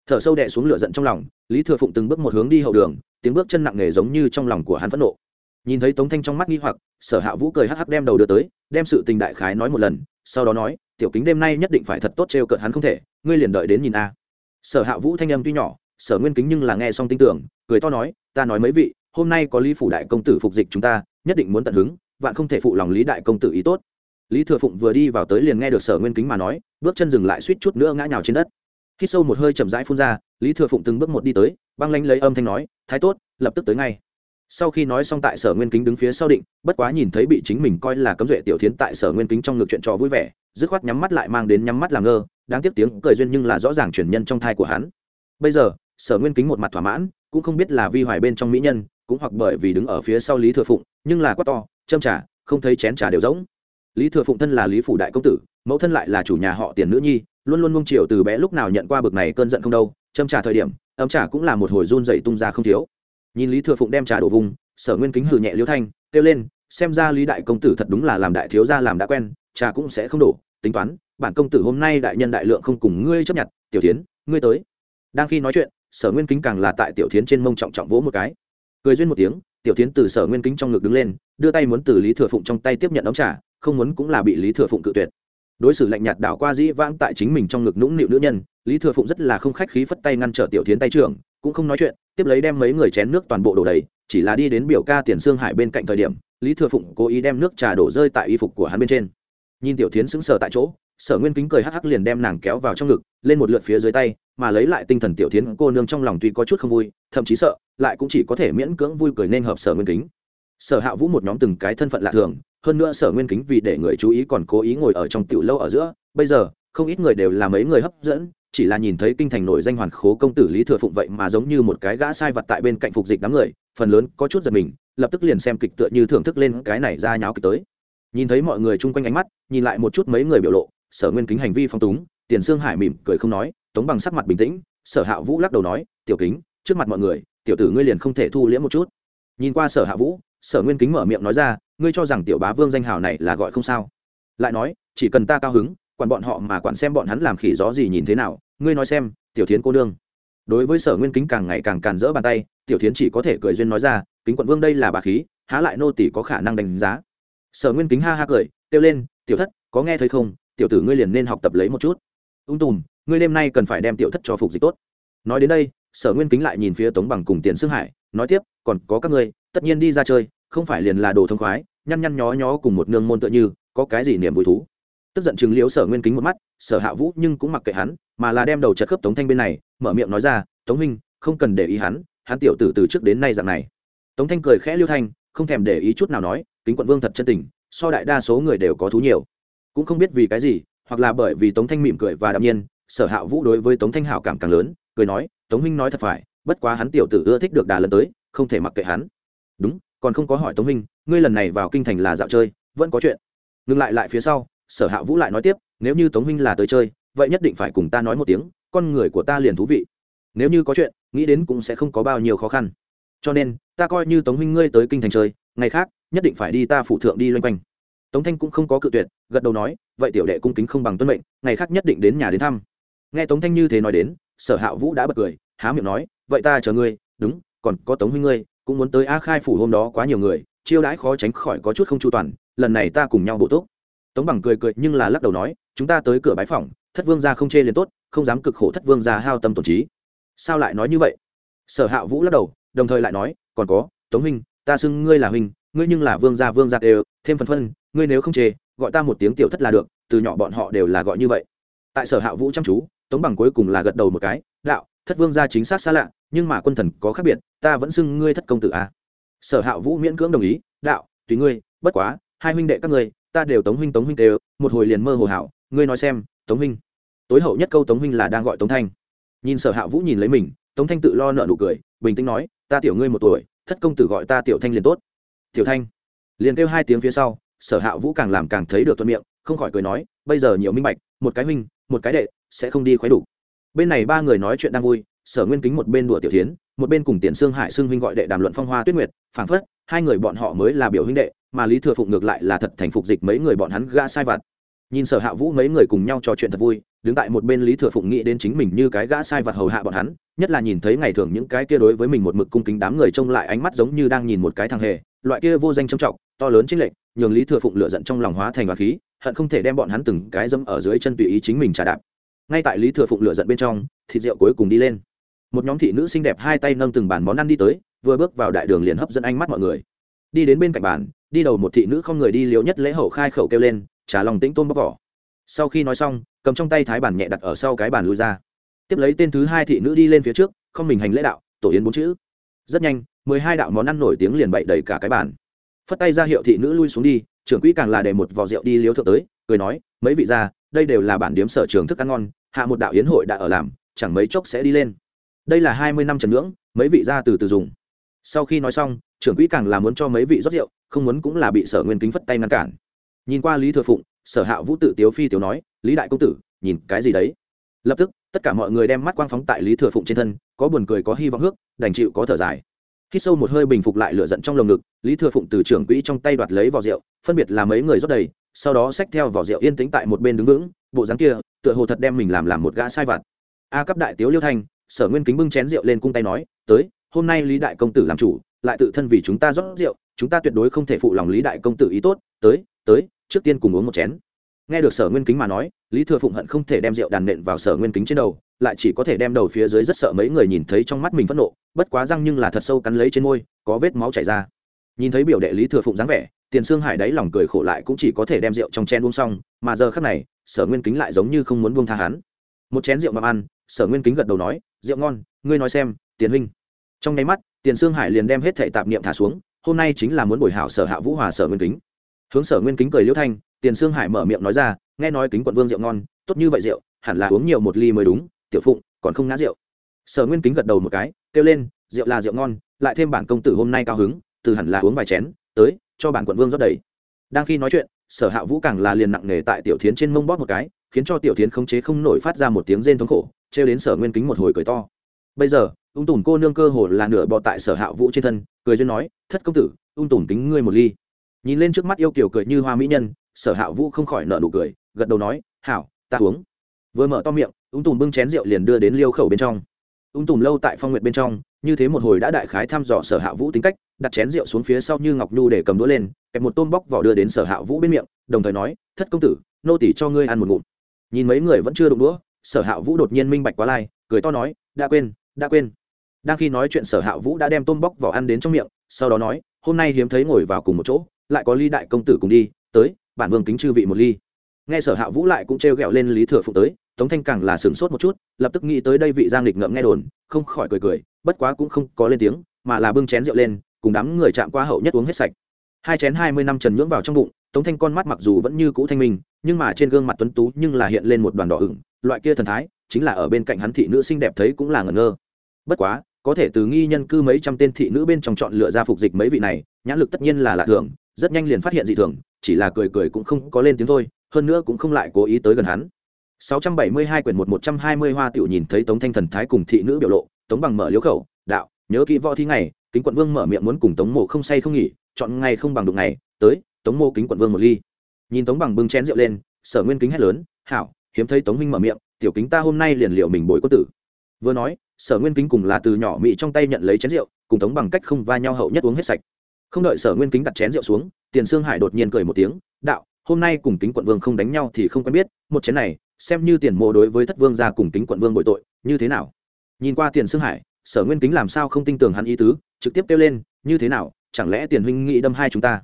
Thở sâu đè xuống lửa giận trong lòng, lý thừa phụng từng bước một hướng đi hậu đường, tiếng bước chân nặng nề giống như trong lòng của hắn phẫn nộ. Nhìn thấy tống thanh trong mắt nghi hoặc, sở hạ vũ cười hắc hắc đem đầu đưa tới, đem sự tình đại khái nói một lần, sau đó nói, tiểu kính đêm nay nhất định phải thật tốt trêu cợt hắn không thể, ngươi liền đợi đến nhìn a. Sở hạ vũ thanh âm tuy nhỏ sở nguyên kính nhưng là nghe xong tin tưởng, cười to nói, ta nói mấy vị, hôm nay có lý phủ đại công tử phục dịch chúng ta, nhất định muốn tận hứng, vạn không thể phụ lòng lý đại công tử ý tốt. Lý thừa phụng vừa đi vào tới liền nghe được sở nguyên kính mà nói, bước chân dừng lại suýt chút nữa ngã nhào trên đất. Khi sâu một hơi chậm rãi phun ra, lý thừa phụng từng bước một đi tới, băng lanh lấy âm thanh nói, thái tốt, lập tức tới ngay. Sau khi nói xong tại sở nguyên kính đứng phía sau định, bất quá nhìn thấy bị chính mình coi là cấm duệ tiểu thiến tại sở nguyên kính trong ngực chuyện trò vui vẻ, dứt khoát nhắm mắt lại mang đến nhắm mắt làm ngơ, đáng tiếc tiếng cười duyên nhưng là rõ ràng truyền nhân trong thai của hắn. Bây giờ sở nguyên kính một mặt thỏa mãn, cũng không biết là vi hoài bên trong mỹ nhân, cũng hoặc bởi vì đứng ở phía sau lý thừa phụng, nhưng là quát to, châm trả không thấy chén trà đều giống lý thừa phụng thân là lý phủ đại công tử, mẫu thân lại là chủ nhà họ tiền nữ nhi, luôn luôn mông triều từ bé lúc nào nhận qua bực này cơn giận không đâu, châm trà thời điểm, ấm trà cũng là một hồi run dậy tung ra không thiếu. Nhìn lý thừa phụng đem trà đổ vùng, sở nguyên kính hử nhẹ liêu thanh, kêu lên, xem ra lý đại công tử thật đúng là làm đại thiếu gia làm đã quen, trà cũng sẽ không đổ, tính toán, bản công tử hôm nay đại nhân đại lượng không cùng ngươi chấp nhận, tiểu tiến ngươi tới. Đang khi nói chuyện sở nguyên kính càng là tại tiểu tiến h trên mông trọng trọng vỗ một cái. Cười duyên một tiếng, tiểu tiến h từ sở nguyên kính trong ngực đứng lên, đưa tay muốn từ lý thừa phụng trong tay tiếp nhận ống trả không muốn cũng là bị lý thừa phụng cự tuyệt. Đối xử lạnh nhạt đảo qua dĩ vãng tại chính mình trong ngực nũng nịu nữ nhân, lý thừa phụng rất là không khách khí phất tay ngăn trở tiểu tiến h tay trưởng, cũng không nói chuyện, tiếp lấy đem mấy người chén nước toàn bộ đổ đầy, chỉ là đi đến biểu ca tiền sương hải bên cạnh thời điểm, lý thừa phụng cố ý đem nước trà đổ rơi tại y phục của hắn bên trên. Nhìn tiểu tiến h sững sờ tại chỗ sở nguyên kính cười hắc hắc liền đem nàng kéo vào trong ngực, lên một lượt phía dưới tay, mà lấy lại tinh thần tiểu tiến cô nương trong lòng tuy có chút không vui, thậm chí sợ, lại cũng chỉ có thể miễn cưỡng vui cười nên hợp sở nguyên kính. Sở hạ vũ một nhóm từng cái thân phận lạ thường, hơn nữa sở nguyên kính vì để người chú ý còn cố ý ngồi ở trong tiểu lâu ở giữa, bây giờ, không ít người đều là mấy người hấp dẫn, chỉ là nhìn thấy kinh thành nổi danh hoàn khố công tử lý thừa phụng vậy mà giống như một cái gã sai vật tại bên cạnh phục dịch đám người, phần lớn có chút giật mình, lập tức liền xem kịch tựa như thưởng thức lên cái này ra nháo kịch tới. Nhìn thấy mọi người chung quanh ánh mắt, nhìn lại một chút mấy người biểu lộ sở nguyên kính hành vi phong túng, tiền sương hải mỉm cười không nói, tống bằng sắc mặt bình tĩnh, sở hạ vũ lắc đầu nói, tiểu kính, trước mặt mọi người, tiểu tử ngươi liền không thể thu liễm một chút. Nhìn qua sở hạ vũ, sở nguyên kính mở miệng nói ra, ngươi cho rằng tiểu bá vương danh hào này là gọi không sao? Lại nói, chỉ cần ta cao hứng, quản bọn họ mà quản xem bọn hắn làm khỉ gió gì nhìn thế nào, ngươi nói xem, tiểu thiến cô nương. Đối với sở nguyên kính càng ngày càng càn rỡ bàn tay, tiểu thiến chỉ có thể cười duyên nói ra, kính quận vương đây là bà khí, há lại nô tỷ có khả năng đánh giá. Sở nguyên kính ha ha cười, kêu lên, tiểu thất, có nghe thấy không? Tiểu tử ngươi liền nên học tập lấy một chút. Ung tùm, ngươi đêm nay cần phải đem tiểu thất cho phục dịch tốt. Nói đến đây, sở nguyên kính lại nhìn phía tống bằng cùng tiền xương hải, nói tiếp, còn có các ngươi, tất nhiên đi ra chơi, không phải liền là đồ thông khoái, nhăn nhăn nhó nhó cùng một nương môn tựa như, có cái gì niềm vui thú. Tức giận chừng liếu sở nguyên kính một mắt, sở hạ vũ nhưng cũng mặc kệ hắn, mà là đem đầu chật khớp tống thanh bên này, mở miệng nói ra, tống minh không cần để ý hắn hắn tiểu tử từ trước đến nay dạng này. Tống thanh cười khẽ liêu thanh, không thèm để ý chút nào nói, kính quận vương thật chân tình, so đại đa số người đều có thú nhiều cũng không biết vì cái gì, hoặc là bởi vì tống thanh mỉm cười và đạm nhiên, sở hạ vũ đối với tống thanh hảo cảm càng lớn, cười nói, tống minh nói thật phải, bất quá hắn tiểu tử ưa thích được đà lần tới, không thể mặc kệ hắn. Đúng, còn không có hỏi tống minh ngươi lần này vào kinh thành là dạo chơi, vẫn có chuyện. Ngừng lại lại phía sau, sở hạ vũ lại nói tiếp, nếu như tống minh là tới chơi, vậy nhất định phải cùng ta nói một tiếng, con người của ta liền thú vị. Nếu như có chuyện, nghĩ đến cũng sẽ không có bao nhiêu khó khăn. Cho nên, ta coi như tống minh ngươi tới kinh thành chơi, ngày khác, nhất định phải đi ta phụ thượng đi loanh quanh tống thanh cũng không có cự tuyệt, gật đầu nói, vậy tiểu đệ cung kính không bằng tuân mệnh, ngày khác nhất định đến nhà đến thăm. Nghe tống thanh như thế nói đến, sở hạ vũ đã bật cười, há miệng nói, vậy ta chờ ngươi, đúng, còn có tống huynh ngươi, cũng muốn tới a khai phủ hôm đó quá nhiều người, chiêu đãi khó tránh khỏi có chút không chu toàn, lần này ta cùng nhau bộ tốt tống bằng cười cười nhưng là lắc đầu nói, chúng ta tới cửa bái phòng thất vương gia không chê liền tốt, không dám cực khổ thất vương gia hao tâm tổn trí. Sao lại nói như vậy? Sở hạ vũ lắc đầu, đồng thời lại nói, còn có, tống huynh, ta xưng ngươi là huynh, ngươi nhưng là vương gia vương gia đều, thêm phần phân ngươi nếu không chê, gọi ta một tiếng tiểu thất là được, từ nhỏ bọn họ đều là gọi như vậy. Tại sở hạ vũ chăm chú, tống bằng cuối cùng là gật đầu một cái, đạo, thất vương gia chính xác xa lạ, nhưng mà quân thần có khác biệt, ta vẫn xưng ngươi thất công tử à. sở hạ vũ miễn cưỡng đồng ý, đạo, tùy ngươi, bất quá, hai huynh đệ các ngươi, ta đều tống huynh tống huynh đều, một hồi liền mơ hồ hảo, ngươi nói xem, tống huynh. Tối hậu nhất câu tống huynh là đang gọi tống thanh. Nhìn sở hạ vũ nhìn lấy mình, tống thanh tự lo nợ nụ cười, bình tĩnh nói, ta tiểu ngươi một tuổi, thất công tử gọi ta tiểu thanh liền tốt. Tiểu thanh? Liền kêu hai tiếng phía sau sở hạ vũ càng làm càng thấy được thuận miệng, không khỏi cười nói, bây giờ nhiều minh bạch, một cái huynh, một cái đệ, sẽ không đi khoái đủ. Bên này ba người nói chuyện đang vui, sở nguyên kính một bên đùa tiểu tiến một bên cùng tiền sương hải xương huynh gọi đệ đàm luận phong hoa tuyết nguyệt, phảng phất, hai người bọn họ mới là biểu huynh đệ, mà lý thừa phụng ngược lại là thật thành phục dịch mấy người bọn hắn gã sai vặt. Nhìn sở hạ vũ mấy người cùng nhau trò chuyện thật vui, đứng tại một bên lý thừa phụng nghĩ đến chính mình như cái gã sai vặt hầu hạ bọn hắn, nhất là nhìn thấy ngày thường những cái kia đối với mình một mực cung kính đám người trông lại ánh mắt giống như đang nhìn một cái thằng hề loại kia vô danh trầm trọng, to lớn chính lệnh nhường lý thừa phụng lựa giận trong lòng hóa thành hỏa khí, hận không thể đem bọn hắn từng cái dẫm ở dưới chân tùy ý chính mình trả đạp. Ngay tại lý thừa phụng lựa giận bên trong, thịt rượu cuối cùng đi lên. Một nhóm thị nữ xinh đẹp hai tay nâng từng bàn món ăn đi tới, vừa bước vào đại đường liền hấp dẫn ánh mắt mọi người. Đi đến bên cạnh bàn, đi đầu một thị nữ không người đi liều nhất lễ hậu khai khẩu kêu lên trả lòng tĩnh tôn bóc vỏ. Sau khi nói xong, cầm trong tay thái bản nhẹ đặt ở sau cái bàn lui ra. Tiếp lấy tên thứ hai thị nữ đi lên phía trước, không mình hành lễ đạo, tổ yến bốn chữ. Rất nhanh mười hai đạo món ăn nổi tiếng liền bậy đầy cả cái bàn. Phất tay ra hiệu thị nữ lui xuống đi, trưởng quỹ càng là để một vò rượu đi liếu thượng tới, cười nói, mấy vị gia, đây đều là bản điếm sở trường thức ăn ngon, hạ một đạo yến hội đã ở làm, chẳng mấy chốc sẽ đi lên. Đây là hai mươi năm trần ngưỡng, mấy vị gia từ từ dùng. Sau khi nói xong, trưởng quỹ càng là muốn cho mấy vị rót rượu, không muốn cũng là bị sở nguyên kính phất tay ngăn cản. Nhìn qua lý thừa phụng, sở hạ vũ tự tiếu phi tiểu nói, lý đại công tử, nhìn cái gì đấy? Lập tức, tất cả mọi người đem mắt quang phóng tại lý thừa phụng trên thân, có buồn cười có hy vọng hước, đành chịu có thở dài khi sâu một hơi bình phục lại lửa giận trong lồng ngực, lý thừa phụng từ trưởng quỹ trong tay đoạt lấy vỏ rượu, phân biệt là mấy người rót đầy, sau đó xách theo vỏ rượu yên tĩnh tại một bên đứng vững, bộ dáng kia, tựa hồ thật đem mình làm làm một gã sai vặt. A cấp đại tiếu liêu thanh, sở nguyên kính bưng chén rượu lên cung tay nói, tới, hôm nay lý đại công tử làm chủ, lại tự thân vì chúng ta rót rượu, chúng ta tuyệt đối không thể phụ lòng lý đại công tử ý tốt. Tới tới, trước tiên cùng uống một chén nghe được sở nguyên kính mà nói, lý thừa phụng hận không thể đem rượu đàn nện vào sở nguyên kính trên đầu, lại chỉ có thể đem đầu phía dưới rất sợ mấy người nhìn thấy trong mắt mình phẫn nộ, bất quá răng nhưng là thật sâu cắn lấy trên môi, có vết máu chảy ra. Nhìn thấy biểu đệ lý thừa phụng dáng vẻ, tiền sương hải đáy lòng cười khổ lại cũng chỉ có thể đem rượu trong chen uống xong, mà giờ khắc này, sở nguyên kính lại giống như không muốn buông tha hắn. Một chén rượu mà ăn, sở nguyên kính gật đầu nói, rượu ngon, ngươi nói xem, tiền huynh. Trong nháy mắt, tiền sương hải liền đem hết thệ tạp niệm thả xuống, hôm nay chính là muốn bồi hảo sở hạ vũ hòa sở nguyên kính. Hướng sở nguyên kính cười liễu thanh tiền sương hải mở miệng nói ra, nghe nói kính quận vương rượu ngon, tốt như vậy rượu, hẳn là uống nhiều một ly mới đúng, tiểu phụng, còn không ngã rượu. Sở nguyên kính gật đầu một cái, kêu lên, rượu là rượu ngon, lại thêm bản công tử hôm nay cao hứng, từ hẳn là uống vài chén, tới, cho bản quận vương rót đầy. Đang khi nói chuyện, sở hạ vũ càng là liền nặng nề tại tiểu thiến trên mông bóp một cái, khiến cho tiểu thiến khống chế không nổi phát ra một tiếng rên thống khổ, trêu đến sở nguyên kính một hồi cười to. Bây giờ, ung tùm cô nương cơ hồ là nửa bọ tại sở hạ vũ trên thân, cười duyên nói, thất công tử, ung tùm kính ngươi một ly. Nhìn lên trước mắt yêu kiểu cười như hoa mỹ nhân sở hạ vũ không khỏi nợ nụ cười, gật đầu nói, hảo, ta uống. Vừa mở to miệng ung tùm bưng chén rượu liền đưa đến liêu khẩu bên trong. Ung tùm lâu tại phong nguyện bên trong, như thế một hồi đã đại khái thăm dò sở hạ vũ tính cách, đặt chén rượu xuống phía sau như ngọc nhu để cầm đũa lên, kẹp một tôm bóc vỏ đưa đến sở hạ vũ bên miệng, đồng thời nói, thất công tử, nô tỷ cho ngươi ăn một ngụm. Nhìn mấy người vẫn chưa đụng đũa, sở hạ vũ đột nhiên minh bạch quá lai, cười to nói, đã quên đã quên. Đang khi nói chuyện sở hạ vũ đã đem tôm bóc vỏ ăn đến trong miệng, sau đó nói, hôm nay hiếm thấy ngồi vào cùng một chỗ, lại có ly đại công tử cùng đi tới, bản vương kính chư vị một ly. Nghe sở hạ vũ lại cũng trêu ghẹo lên lý thừa phụng tới, tống thanh càng là sửng sốt một chút, lập tức nghĩ tới đây vị giang lịch ngậm nghe đồn, không khỏi cười cười, bất quá cũng không có lên tiếng, mà là bưng chén rượu lên, cùng đám người chạm qua hậu nhất uống hết sạch. Hai chén hai mươi năm trần nhưỡng vào trong bụng, tống thanh con mắt mặc dù vẫn như cũ thanh minh, nhưng mà trên gương mặt tuấn tú nhưng là hiện lên một đoàn đỏ ửng, loại kia thần thái, chính là ở bên cạnh hắn thị nữ xinh đẹp thấy cũng là ngẩn ngơ. Bất quá, có thể từ nghi nhân cư mấy trăm tên thị nữ bên trong chọn lựa ra phục dịch mấy vị này, nhãn lực tất nhiên là lạ thường, rất nhanh liền phát hiện dị thường chỉ là cười cười cũng không có lên tiếng thôi hơn nữa cũng không lại cố ý tới gần hắn 672 quyển 1 120 hoa tiểu nhìn thấy Tống Thanh thần thái cùng thị nữ biểu lộ, Tống Bằng mở liếu khẩu, đạo, nhớ kỹ võ thi ngày, Kính Quận Vương mở miệng muốn cùng Tống Mộ không say không nghỉ, chọn ngày không bằng đụng ngày, tới, Tống Mộ Kính Quận Vương một ly. Nhìn Tống Bằng bưng chén rượu lên, Sở Nguyên kính hét lớn, "Hảo, hiếm thấy Tống huynh mở miệng, tiểu kính ta hôm nay liền liệu mình bồi có tử." Vừa nói, Sở Nguyên kính cùng là từ nhỏ mị trong tay nhận lấy chén rượu, cùng Tống Bằng cách không va nhau hậu nhất uống hết sạch. Không đợi Sở Nguyên kính đặt chén rượu xuống, Tiền Sương Hải đột nhiên cười một tiếng, "Đạo, hôm nay cùng Kính Quận Vương không đánh nhau thì không quen biết, một chén này, xem như tiền mộ đối với thất vương gia cùng kính quận vương bội tội như thế nào? Nhìn qua tiền Sương hải sở nguyên kính làm sao không tin tưởng hắn ý tứ trực tiếp kêu lên như thế nào chẳng lẽ tiền huynh nghĩ đâm hai chúng ta?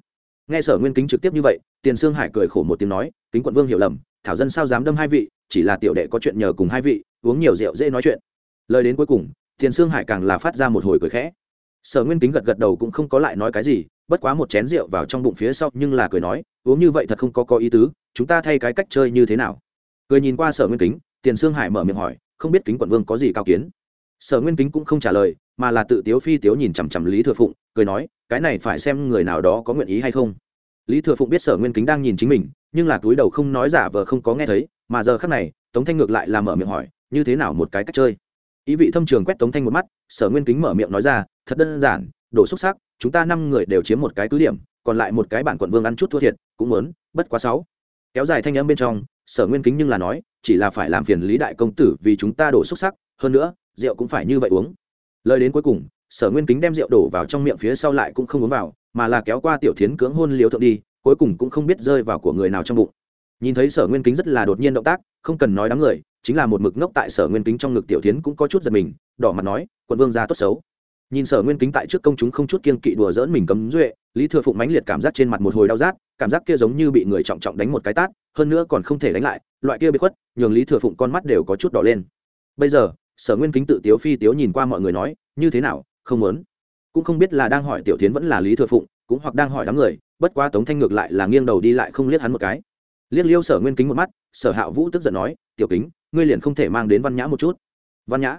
Nghe sở nguyên kính trực tiếp như vậy tiền Sương hải cười khổ một tiếng nói kính quận vương hiểu lầm thảo dân sao dám đâm hai vị chỉ là tiểu đệ có chuyện nhờ cùng hai vị uống nhiều rượu dễ nói chuyện. Lời đến cuối cùng tiền Sương hải càng là phát ra một hồi cười khẽ sở nguyên kính gật gật đầu cũng không có lại nói cái gì, bất quá một chén rượu vào trong bụng phía sau nhưng là cười nói, uống như vậy thật không có có ý tứ, chúng ta thay cái cách chơi như thế nào? Cười nhìn qua sở nguyên kính, tiền sương hải mở miệng hỏi, không biết kính quận vương có gì cao kiến? Sở nguyên kính cũng không trả lời, mà là tự tiếu phi tiếu nhìn chằm chằm lý thừa phụng, cười nói, cái này phải xem người nào đó có nguyện ý hay không. Lý thừa phụng biết sở nguyên kính đang nhìn chính mình, nhưng là túi đầu không nói giả vờ không có nghe thấy, mà giờ khác này, tống thanh ngược lại là mở miệng hỏi, như thế nào một cái cách chơi? Ý vị thâm trường quét tống thanh một mắt, sở nguyên kính mở miệng nói ra, thật đơn giản đổ xúc xác chúng ta năm người đều chiếm một cái cứ điểm, còn lại một cái bản quận vương ăn chút thua thiệt, cũng muốn, bất quá sáu. Kéo dài thanh âm bên trong, sở nguyên kính nhưng là nói, chỉ là phải làm phiền lý đại công tử vì chúng ta đổ xúc sắc, hơn nữa, rượu cũng phải như vậy uống. Lời đến cuối cùng, sở nguyên kính đem rượu đổ vào trong miệng phía sau lại cũng không uống vào, mà là kéo qua tiểu thiến cưỡng hôn liều thượng đi, cuối cùng cũng không biết rơi vào của người nào trong bụng. Nhìn thấy sở nguyên kính rất là đột nhiên động tác, không cần nói đám người chính là một mực ngốc tại sở nguyên kính trong ngực tiểu thiến cũng có chút giật mình, đỏ mặt nói, quận vương ra tốt xấu. Nhìn sở nguyên kính tại trước công chúng không chút kiên kỵ đùa dỡn mình cấm duệ, lý thừa phụng mãnh liệt cảm giác trên mặt một hồi đau rát, cảm giác kia giống như bị người trọng trọng đánh một cái tát, hơn nữa còn không thể đánh lại, loại kia bị khuất, nhường lý thừa phụng con mắt đều có chút đỏ lên. Bây giờ, sở nguyên kính tự tiếu phi tiếu nhìn qua mọi người nói, như thế nào, không muốn? Cũng không biết là đang hỏi tiểu tiến vẫn là lý thừa phụng, cũng hoặc đang hỏi đám người, bất quá tống thanh ngược lại là nghiêng đầu đi lại không liếc hắn một cái. Liếc liêu sở nguyên kính một mắt, sở hạ vũ tức giận nói, tiểu kính ngươi liền không thể mang đến văn nhã một chút. Văn nhã?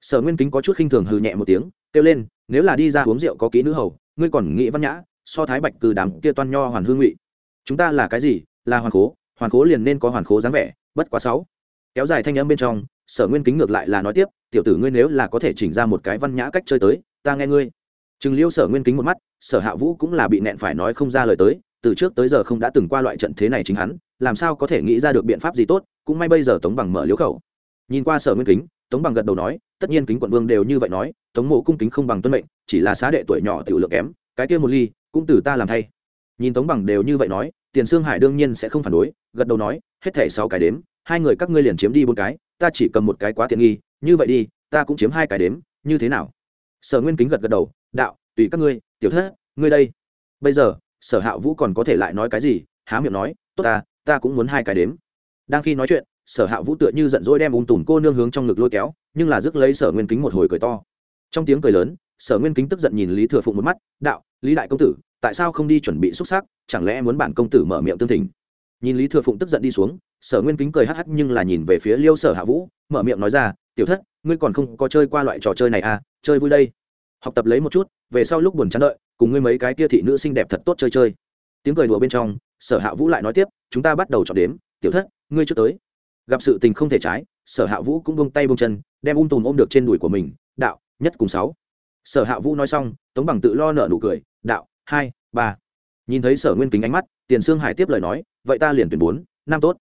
Sở nguyên kính có chút khinh thường hừ nhẹ một tiếng, kêu lên, nếu là đi ra uống rượu có ký nữ hầu, ngươi còn nghĩ văn nhã, so thái bạch từ đám kia toan nho hoàn hương ngụy. Chúng ta là cái gì? Là hoàn cố hoàn cố liền nên có hoàn cố dáng vẻ, bất quá sáu. Kéo dài thanh âm bên trong, sở nguyên kính ngược lại là nói tiếp, tiểu tử ngươi nếu là có thể chỉnh ra một cái văn nhã cách chơi tới, ta nghe ngươi. Chừng liêu sở nguyên kính một mắt, sở hạ vũ cũng là bị nẹn phải nói không ra lời tới, từ trước tới giờ không đã từng qua loại trận thế này chính hắn làm sao có thể nghĩ ra được biện pháp gì tốt, cũng may bây giờ tống bằng mở liếu khẩu. Nhìn qua sở nguyên kính, tống bằng gật đầu nói, tất nhiên kính quận vương đều như vậy nói, tống mộ cung kính không bằng tuân mệnh, chỉ là xá đệ tuổi nhỏ tiểu lượng kém, cái kia một ly, cũng từ ta làm thay. Nhìn tống bằng đều như vậy nói, tiền sương hải đương nhiên sẽ không phản đối, gật đầu nói, hết thảy sáu cái đếm, hai người các ngươi liền chiếm đi bốn cái, ta chỉ cầm một cái quá tiện nghi, như vậy đi, ta cũng chiếm hai cái đếm, như thế nào? Sở nguyên kính gật gật đầu, đạo, tùy các ngươi, tiểu thất, ngươi đây. Bây giờ, sở hạ vũ còn có thể lại nói cái gì? Há miệng nói, tốt ta ta cũng muốn hai cái đếm. Đang khi nói chuyện, sở hạ vũ tựa như giận dỗi đem ung tùm cô nương hướng trong ngực lôi kéo, nhưng là rước lấy sở nguyên kính một hồi cười to. Trong tiếng cười lớn, sở nguyên kính tức giận nhìn lý thừa phụng một mắt, đạo, lý đại công tử, tại sao không đi chuẩn bị xúc xác chẳng lẽ muốn bản công tử mở miệng tương thỉnh? Nhìn lý thừa phụng tức giận đi xuống, sở nguyên kính cười hắc hắc nhưng là nhìn về phía liêu sở hạ vũ, mở miệng nói ra, tiểu thất, ngươi còn không có chơi qua loại trò chơi này à chơi vui đây. Học tập lấy một chút, về sau lúc buồn chán đợi, cùng ngươi mấy cái kia thị nữ xinh đẹp thật tốt chơi chơi. Tiếng cười đùa bên trong, sở hạ vũ lại nói tiếp chúng ta bắt đầu chọn đếm, tiểu thất, ngươi chưa tới. Gặp sự tình không thể trái, sở hạ vũ cũng bông tay bông chân, đem ung tùm ôm được trên đùi của mình, đạo, nhất cùng sáu. Sở hạ vũ nói xong, tống bằng tự lo nợ nụ cười, đạo, hai, ba. Nhìn thấy sở nguyên kính ánh mắt, tiền sương hải tiếp lời nói, vậy ta liền tuyển bốn, năm tốt.